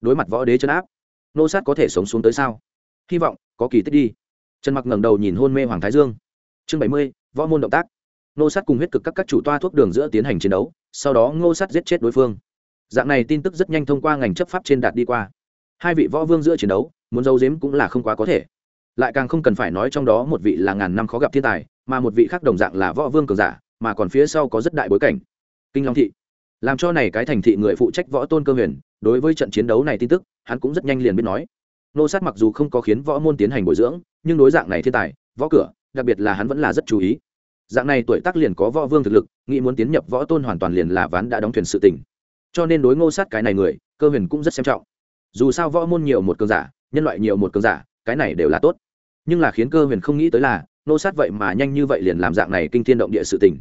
Đối mặt võ đế chấn áp, nô sát có thể sống xuống tới sao? Hy vọng có kỳ tích đi. Trần mặc ngẩng đầu nhìn hôn mê hoàng thái dương. Chương bảy mươi, võ môn động tác nô sát cùng huyết cực các các chủ toa thuốc đường giữa tiến hành chiến đấu, sau đó ngô sát giết chết đối phương. Dạng này tin tức rất nhanh thông qua ngành chấp pháp trên đạt đi qua. Hai vị võ vương giữa chiến đấu, muốn giấu giếm cũng là không quá có thể. Lại càng không cần phải nói trong đó một vị là ngàn năm khó gặp thiên tài, mà một vị khác đồng dạng là võ vương cường giả, mà còn phía sau có rất đại bối cảnh. Kinh long thị. Làm cho này cái thành thị người phụ trách võ tôn cơ huyền, đối với trận chiến đấu này tin tức, hắn cũng rất nhanh liền biết nói. Nô sát mặc dù không có khiến võ môn tiến hành bồi dưỡng, nhưng đối dạng này thiên tài, võ cửa, đặc biệt là hắn vẫn là rất chú ý dạng này tuổi tác liền có võ vương thực lực, nghĩ muốn tiến nhập võ tôn hoàn toàn liền là ván đã đóng thuyền sự tình. Cho nên đối ngô sát cái này người, cơ huyền cũng rất xem trọng. Dù sao võ môn nhiều một cường giả, nhân loại nhiều một cường giả, cái này đều là tốt. Nhưng là khiến cơ huyền không nghĩ tới là, ngô sát vậy mà nhanh như vậy liền làm dạng này kinh thiên động địa sự tình.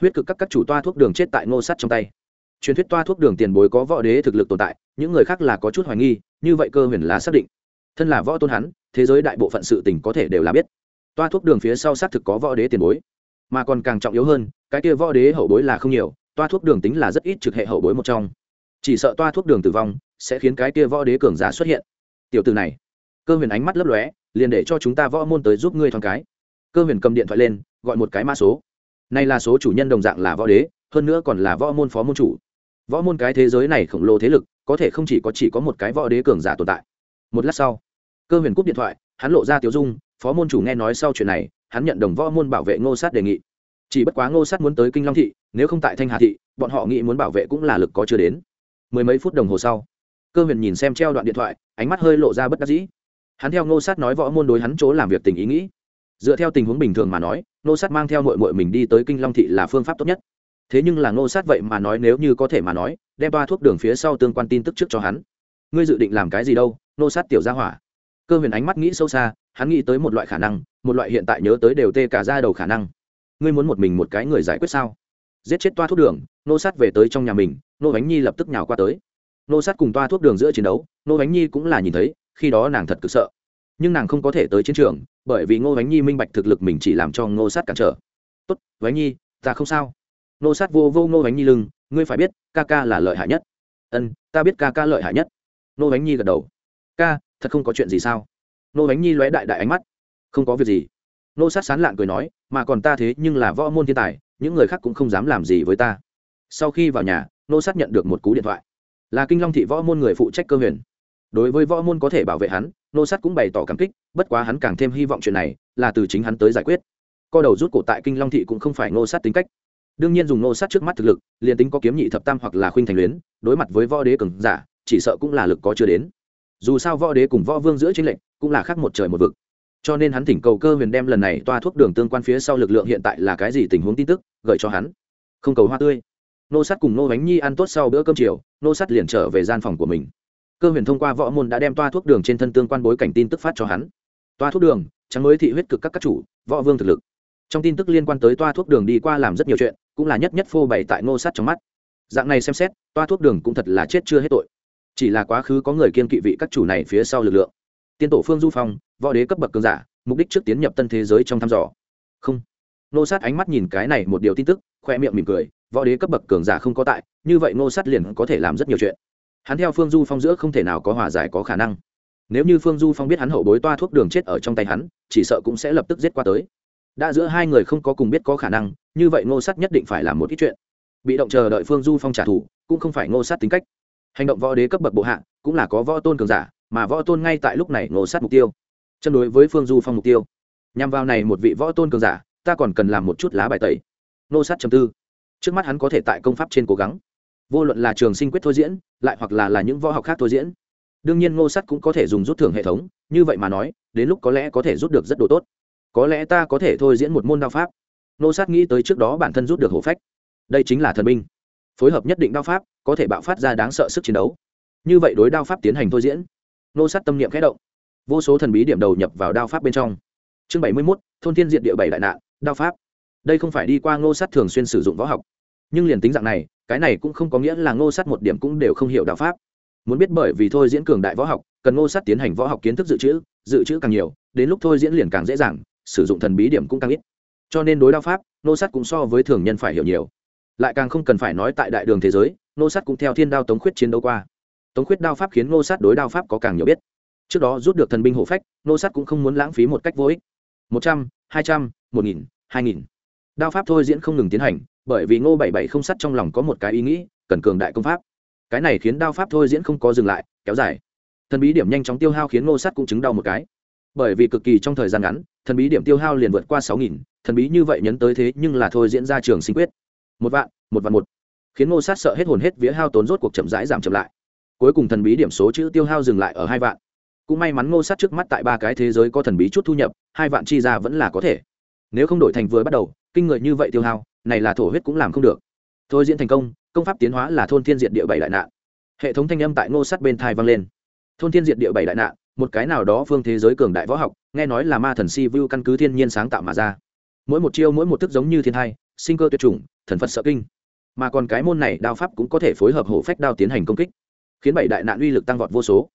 Huyết cực các các chủ toa thuốc đường chết tại ngô sát trong tay. Truyền thuyết toa thuốc đường tiền bối có võ đế thực lực tồn tại, những người khác là có chút hoài nghi, như vậy cơ huyền là xác định. Thân là võ tôn hắn, thế giới đại bộ phận sự tình có thể đều là biết. Toa thuốc đường phía sau xác thực có võ đế tiền bối mà còn càng trọng yếu hơn, cái kia võ đế hậu bối là không nhiều, toa thuốc đường tính là rất ít trực hệ hậu bối một trong. Chỉ sợ toa thuốc đường tử vong sẽ khiến cái kia võ đế cường giả xuất hiện. Tiểu từ này, cơ huyền ánh mắt lấp lóe, liền để cho chúng ta võ môn tới giúp ngươi thoáng cái. Cơ huyền cầm điện thoại lên, gọi một cái mã số. Này là số chủ nhân đồng dạng là võ đế, hơn nữa còn là võ môn phó môn chủ. Võ môn cái thế giới này khổng lồ thế lực, có thể không chỉ có chỉ có một cái võ đế cường giả tồn tại. Một lát sau, cơ huyền cúp điện thoại, hắn lộ ra tiểu dung, phó môn chủ nghe nói sau chuyện này hắn nhận đồng võ môn bảo vệ ngô sát đề nghị. Chỉ bất quá ngô sát muốn tới kinh long thị, nếu không tại thanh hà thị, bọn họ nghĩ muốn bảo vệ cũng là lực có chưa đến. Mười mấy phút đồng hồ sau, cơ huyền nhìn xem treo đoạn điện thoại, ánh mắt hơi lộ ra bất đắc dĩ. Hắn theo ngô sát nói võ môn đối hắn chỗ làm việc tình ý nghĩ. Dựa theo tình huống bình thường mà nói, ngô sát mang theo mội mội mình đi tới kinh long thị là phương pháp tốt nhất. Thế nhưng là ngô sát vậy mà nói nếu như có thể mà nói, đem ba thuốc đường phía sau tương quan tin tức trước cho hắn. Ngươi dự định làm cái gì đâu, ngô sát tiểu ra hỏa. Cơ huyền ánh mắt nghĩ sâu xa, hắn nghĩ tới một loại khả năng một loại hiện tại nhớ tới đều tê cả ra đầu khả năng. Ngươi muốn một mình một cái người giải quyết sao? Giết chết toa thuốc đường, nô sát về tới trong nhà mình, nô bánh nhi lập tức nhào qua tới. Nô sát cùng toa thuốc đường giữa chiến đấu, nô bánh nhi cũng là nhìn thấy, khi đó nàng thật cực sợ. Nhưng nàng không có thể tới chiến trường, bởi vì ngô bánh nhi minh bạch thực lực mình chỉ làm cho ngô sát cản trở. Tốt, bánh nhi, ta không sao. Nô sát vô vô ngô bánh nhi lưng, ngươi phải biết, ca ca là lợi hại nhất. Ân, ta biết ca ca lợi hại nhất. Nô bánh nhi gật đầu. Ca, thật không có chuyện gì sao? Nô bánh nhi lóe đại đại ánh mắt không có việc gì. Nô sát sán lạn cười nói, mà còn ta thế nhưng là võ môn thiên tài, những người khác cũng không dám làm gì với ta. Sau khi vào nhà, nô sát nhận được một cú điện thoại. Là kinh long thị võ môn người phụ trách cơ huyền. Đối với võ môn có thể bảo vệ hắn, nô sát cũng bày tỏ cảm kích, bất quá hắn càng thêm hy vọng chuyện này là từ chính hắn tới giải quyết. Co đầu rút cổ tại kinh long thị cũng không phải nô sát tính cách. Đương nhiên dùng nô sát trước mắt thực lực, liền tính có kiếm nhị thập tam hoặc là khuynh thành luyến, đối mặt với võ đế cường giả, chỉ sợ cũng là lực có chưa đến. Dù sao võ đế cùng võ vương giữa tranh lệnh cũng là khác một trời một vực cho nên hắn thỉnh cầu cơ huyền đem lần này toa thuốc đường tương quan phía sau lực lượng hiện tại là cái gì tình huống tin tức, gửi cho hắn. Không cầu hoa tươi. Nô sắt cùng nô bánh nhi ăn tốt sau bữa cơm chiều, nô sắt liền trở về gian phòng của mình. Cơ huyền thông qua võ môn đã đem toa thuốc đường trên thân tương quan bối cảnh tin tức phát cho hắn. Toa thuốc đường trắng mới thị huyết cực các các chủ, võ vương thực lực. Trong tin tức liên quan tới toa thuốc đường đi qua làm rất nhiều chuyện, cũng là nhất nhất phô bày tại nô sắt trong mắt. Dạng này xem xét, toa thuốc đường cũng thật là chết chưa hết tội. Chỉ là quá khứ có người kiên kỵ vị các chủ này phía sau lực lượng tiên tổ phương du phong, võ đế cấp bậc cường giả, mục đích trước tiến nhập tân thế giới trong thăm dò. Không. Nô sát ánh mắt nhìn cái này một điều tin tức, khoe miệng mỉm cười, võ đế cấp bậc cường giả không có tại, như vậy nô sát liền có thể làm rất nhiều chuyện. Hắn theo phương du phong giữa không thể nào có hòa giải có khả năng. Nếu như phương du phong biết hắn hậu bối toa thuốc đường chết ở trong tay hắn, chỉ sợ cũng sẽ lập tức giết qua tới. Đã giữa hai người không có cùng biết có khả năng, như vậy ngô sát nhất định phải làm một ít chuyện. Bị động chờ đợi phương du phong trả thù, cũng không phải ngô sát tính cách. Hành động võ đế cấp bậc bộ hạ, cũng là có võ tôn cường giả mà võ tôn ngay tại lúc này ngộ sát mục tiêu, chân đối với phương du phong mục tiêu. Nhằm vào này một vị võ tôn cường giả, ta còn cần làm một chút lá bài tẩy. Nô sát chầm tư. Trước mắt hắn có thể tại công pháp trên cố gắng. Vô luận là trường sinh quyết thôi diễn, lại hoặc là là những võ học khác thôi diễn. Đương nhiên ngô sắt cũng có thể dùng rút thưởng hệ thống, như vậy mà nói, đến lúc có lẽ có thể rút được rất độ tốt. Có lẽ ta có thể thôi diễn một môn đao pháp. Ngô sát nghĩ tới trước đó bản thân rút được hổ phách. Đây chính là thần binh. Phối hợp nhất định đao pháp, có thể bạo phát ra đáng sợ sức chiến đấu. Như vậy đối đao pháp tiến hành thôi diễn Nô sát tâm niệm khẽ động. Vô số thần bí điểm đầu nhập vào đao pháp bên trong. Chương bảy mươi mốt, thôn thiên diện địa bảy đại nạn, đao pháp. Đây không phải đi qua ngô sát thường xuyên sử dụng võ học. Nhưng liền tính dạng này, cái này cũng không có nghĩa là ngô sát một điểm cũng đều không hiểu đạo pháp. Muốn biết bởi vì thôi diễn cường đại võ học, cần ngô sát tiến hành võ học kiến thức dự trữ dự trữ càng nhiều, đến lúc thôi diễn liền càng dễ dàng, sử dụng thần bí điểm cũng càng ít. Cho nên đối đao pháp, ngô sát cũng so với thường nhân phải hiểu nhiều. Lại càng không cần phải nói tại đại đường thế giới, ngô sát cũng theo thiên đao tống khuyết chiến đấu qua tống khuyết đao pháp khiến ngô sát đối đao pháp có càng nhiều biết. Trước đó rút được thần binh hộ phách, ngô sát cũng không muốn lãng phí một cách vô ích. Một trăm, hai trăm, một nghìn, hai nghìn. Đao pháp thôi diễn không ngừng tiến hành, bởi vì ngô bảy bảy không sắt trong lòng có một cái ý nghĩ, cần cường đại công pháp. Cái này khiến đao pháp thôi diễn không có dừng lại, kéo dài. Thần bí điểm nhanh chóng tiêu hao khiến ngô sắt cũng chứng đau một cái. Bởi vì cực kỳ trong thời gian ngắn, thần bí điểm tiêu hao liền vượt qua sáu nghìn, thần bí như vậy nhấn tới thế nhưng là thôi diễn ra trường sinh quyết. Một vạn một vạn một. Khiến ngô sát sợ hết hồn hết vía hao tốn rốt cuộc chậm rãi giảm chậm lại cuối cùng thần bí điểm số chữ tiêu hao dừng lại ở hai vạn. Cũng may mắn ngô sát trước mắt tại ba cái thế giới có thần bí chút thu nhập, hai vạn chi ra vẫn là có thể. Nếu không đổi thành vừa bắt đầu, kinh người như vậy tiêu hao, này là thổ huyết cũng làm không được. Thôi diễn thành công công pháp tiến hóa là thôn thiên diệt địa bảy đại nạn. Hệ thống thanh âm tại ngô sát bên thai vang lên. Thôn thiên diệt địa bảy đại nạn, một cái nào đó phương thế giới cường đại võ học, nghe nói là ma thần si vu căn cứ thiên nhiên sáng tạo mà ra. Mỗi một chiêu mỗi một thức giống như thiên hai sinh cơ tuyệt chủng, thần phật sợ kinh. Mà còn cái môn này đao pháp cũng có thể phối hợp hổ phách đao tiến hành công kích khiến bảy đại nạn uy lực tăng vọt vô số.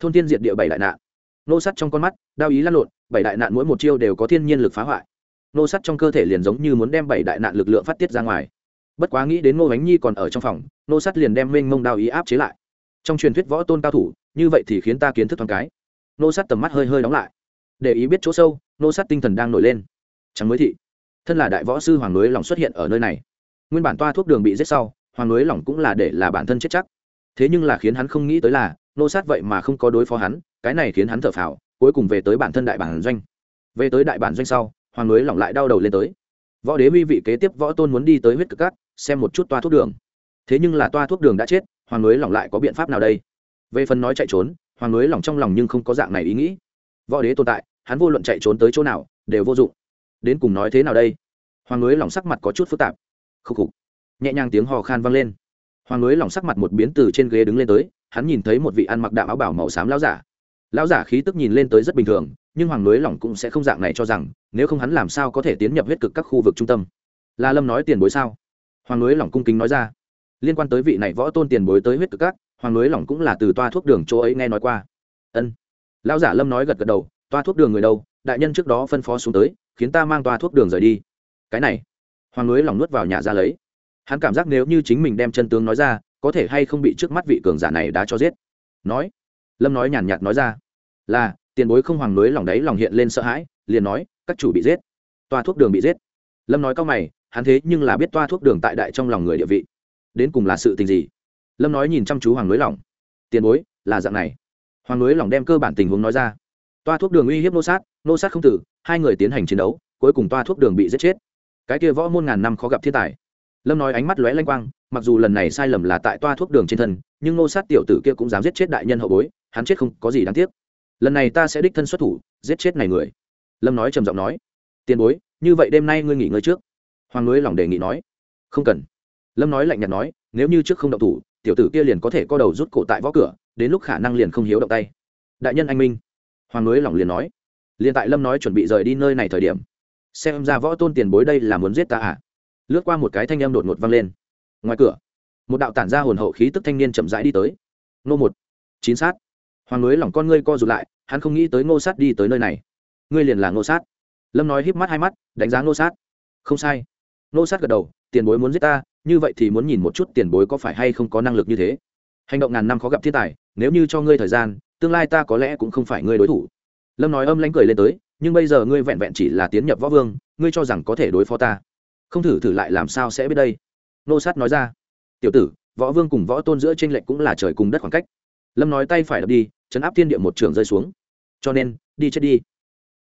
Thôn thiên diệt địa bảy đại nạn. Nô sắt trong con mắt, đao ý lăn lộn, bảy đại nạn mỗi một chiêu đều có thiên nhiên lực phá hoại. Nô sắt trong cơ thể liền giống như muốn đem bảy đại nạn lực lượng phát tiết ra ngoài. Bất quá nghĩ đến ngô bánh nhi còn ở trong phòng, nô sắt liền đem mênh mông đao ý áp chế lại. Trong truyền thuyết võ tôn cao thủ, như vậy thì khiến ta kiến thức thoáng cái. Nô sắt tầm mắt hơi hơi đóng lại. Để ý biết chỗ sâu, nô sắt tinh thần đang nổi lên. Chẳng mới thị. Thân là đại võ sư hoàng núi lòng xuất hiện ở nơi này. Nguyên bản toa thuốc đường bị giết sau, hoàng núi lòng cũng là để là bản thân chết chắc thế nhưng là khiến hắn không nghĩ tới là, nô sát vậy mà không có đối phó hắn, cái này khiến hắn thở phào, cuối cùng về tới bản thân đại bản doanh. Về tới đại bản doanh sau, hoàng lưới lỏng lại đau đầu lên tới. Võ đế huy vị kế tiếp võ tôn muốn đi tới huyết cực cát xem một chút toa thuốc đường. Thế nhưng là toa thuốc đường đã chết, hoàng lưới lỏng lại có biện pháp nào đây? Về phần nói chạy trốn, hoàng lưới lỏng trong lòng nhưng không có dạng này ý nghĩ. Võ đế tồn tại, hắn vô luận chạy trốn tới chỗ nào, đều vô dụng. Đến cùng nói thế nào đây? Hoàng lưới lỏng sắc mặt có chút phức tạp. Khúc khục. Nhẹ nhàng tiếng hò khan vang lên hoàng Lưới lỏng sắc mặt một biến từ trên ghế đứng lên tới, hắn nhìn thấy một vị ăn mặc đạo áo bảo màu xám lão giả. Lão giả khí tức nhìn lên tới rất bình thường, nhưng hoàng Lưới lỏng cũng sẽ không dạng này cho rằng, nếu không hắn làm sao có thể tiến nhập huyết cực các khu vực trung tâm. La lâm nói tiền bối sao? Hoàng Lưới lỏng cung kính nói ra. Liên quan tới vị này võ tôn tiền bối tới huyết cực các, hoàng Lưới lỏng cũng là từ toa thuốc đường chỗ ấy nghe nói qua. Ân. Lão giả lâm nói gật gật đầu, toa thuốc đường người đâu? Đại nhân trước đó phân phó xuống tới, khiến ta mang toa thuốc đường rời đi. Cái này. Hoàng Lưới lỏng nuốt vào nhà ra lấy hắn cảm giác nếu như chính mình đem chân tướng nói ra, có thể hay không bị trước mắt vị cường giả này đã cho giết. Nói. Lâm nói nhàn nhạt nói ra. Là, tiền bối không hoàng núi lòng đấy lòng hiện lên sợ hãi, liền nói, các chủ bị giết. Toa thuốc đường bị giết. Lâm nói cao mày, hắn thế nhưng là biết toa thuốc đường tại đại trong lòng người địa vị. Đến cùng là sự tình gì? Lâm nói nhìn chăm chú hoàng núi lòng. Tiền bối, là dạng này. Hoàng núi lòng đem cơ bản tình huống nói ra. Toa thuốc đường uy hiếp nô sát nô sát không tử, hai người tiến hành chiến đấu, cuối cùng toa thuốc đường bị giết chết. Cái kia võ môn ngàn năm khó gặp thiên tài lâm nói ánh mắt lóe lanh quang, mặc dù lần này sai lầm là tại toa thuốc đường trên thân, nhưng nô sát tiểu tử kia cũng dám giết chết đại nhân hậu bối, hắn chết không có gì đáng tiếc. Lần này ta sẽ đích thân xuất thủ, giết chết này người. Lâm nói trầm giọng nói. Tiền bối, như vậy đêm nay ngươi nghỉ ngơi trước. Hoàng núi lòng đề nghị nói. Không cần. Lâm nói lạnh nhạt nói, nếu như trước không động thủ, tiểu tử kia liền có thể co đầu rút cổ tại võ cửa, đến lúc khả năng liền không hiếu động tay. Đại nhân anh minh. Hoàng núi lòng liền nói. Liền tại lâm nói chuẩn bị rời đi nơi này thời điểm, xem ra võ tôn tiền bối đây là muốn giết ta à? Lướt qua một cái thanh âm đột ngột vang lên. Ngoài cửa, một đạo tản ra hồn hậu khí tức thanh niên chậm rãi đi tới. Nô một, chín sát. Hoàng núi lỏng con ngươi co rụt lại, hắn không nghĩ tới ngô sát đi tới nơi này. Ngươi liền là ngô sát. Lâm nói híp mắt hai mắt, đánh giá ngô sát. Không sai. Ngô sát gật đầu, tiền bối muốn giết ta, như vậy thì muốn nhìn một chút tiền bối có phải hay không có năng lực như thế. Hành động ngàn năm khó gặp thiên tài, nếu như cho ngươi thời gian, tương lai ta có lẽ cũng không phải ngươi đối thủ. Lâm nói âm lánh cười lên tới, nhưng bây giờ ngươi vẹn vẹn chỉ là tiến nhập võ vương, ngươi cho rằng có thể đối phó ta không thử thử lại làm sao sẽ biết đây? Nô sát nói ra. Tiểu tử, võ vương cùng võ tôn giữa t r ê n lệch cũng là trời cùng đất khoảng cách. Lâm nói tay phải đập đi, chấn áp thiên địa một trường rơi xuống. Cho nên, đi chết đi.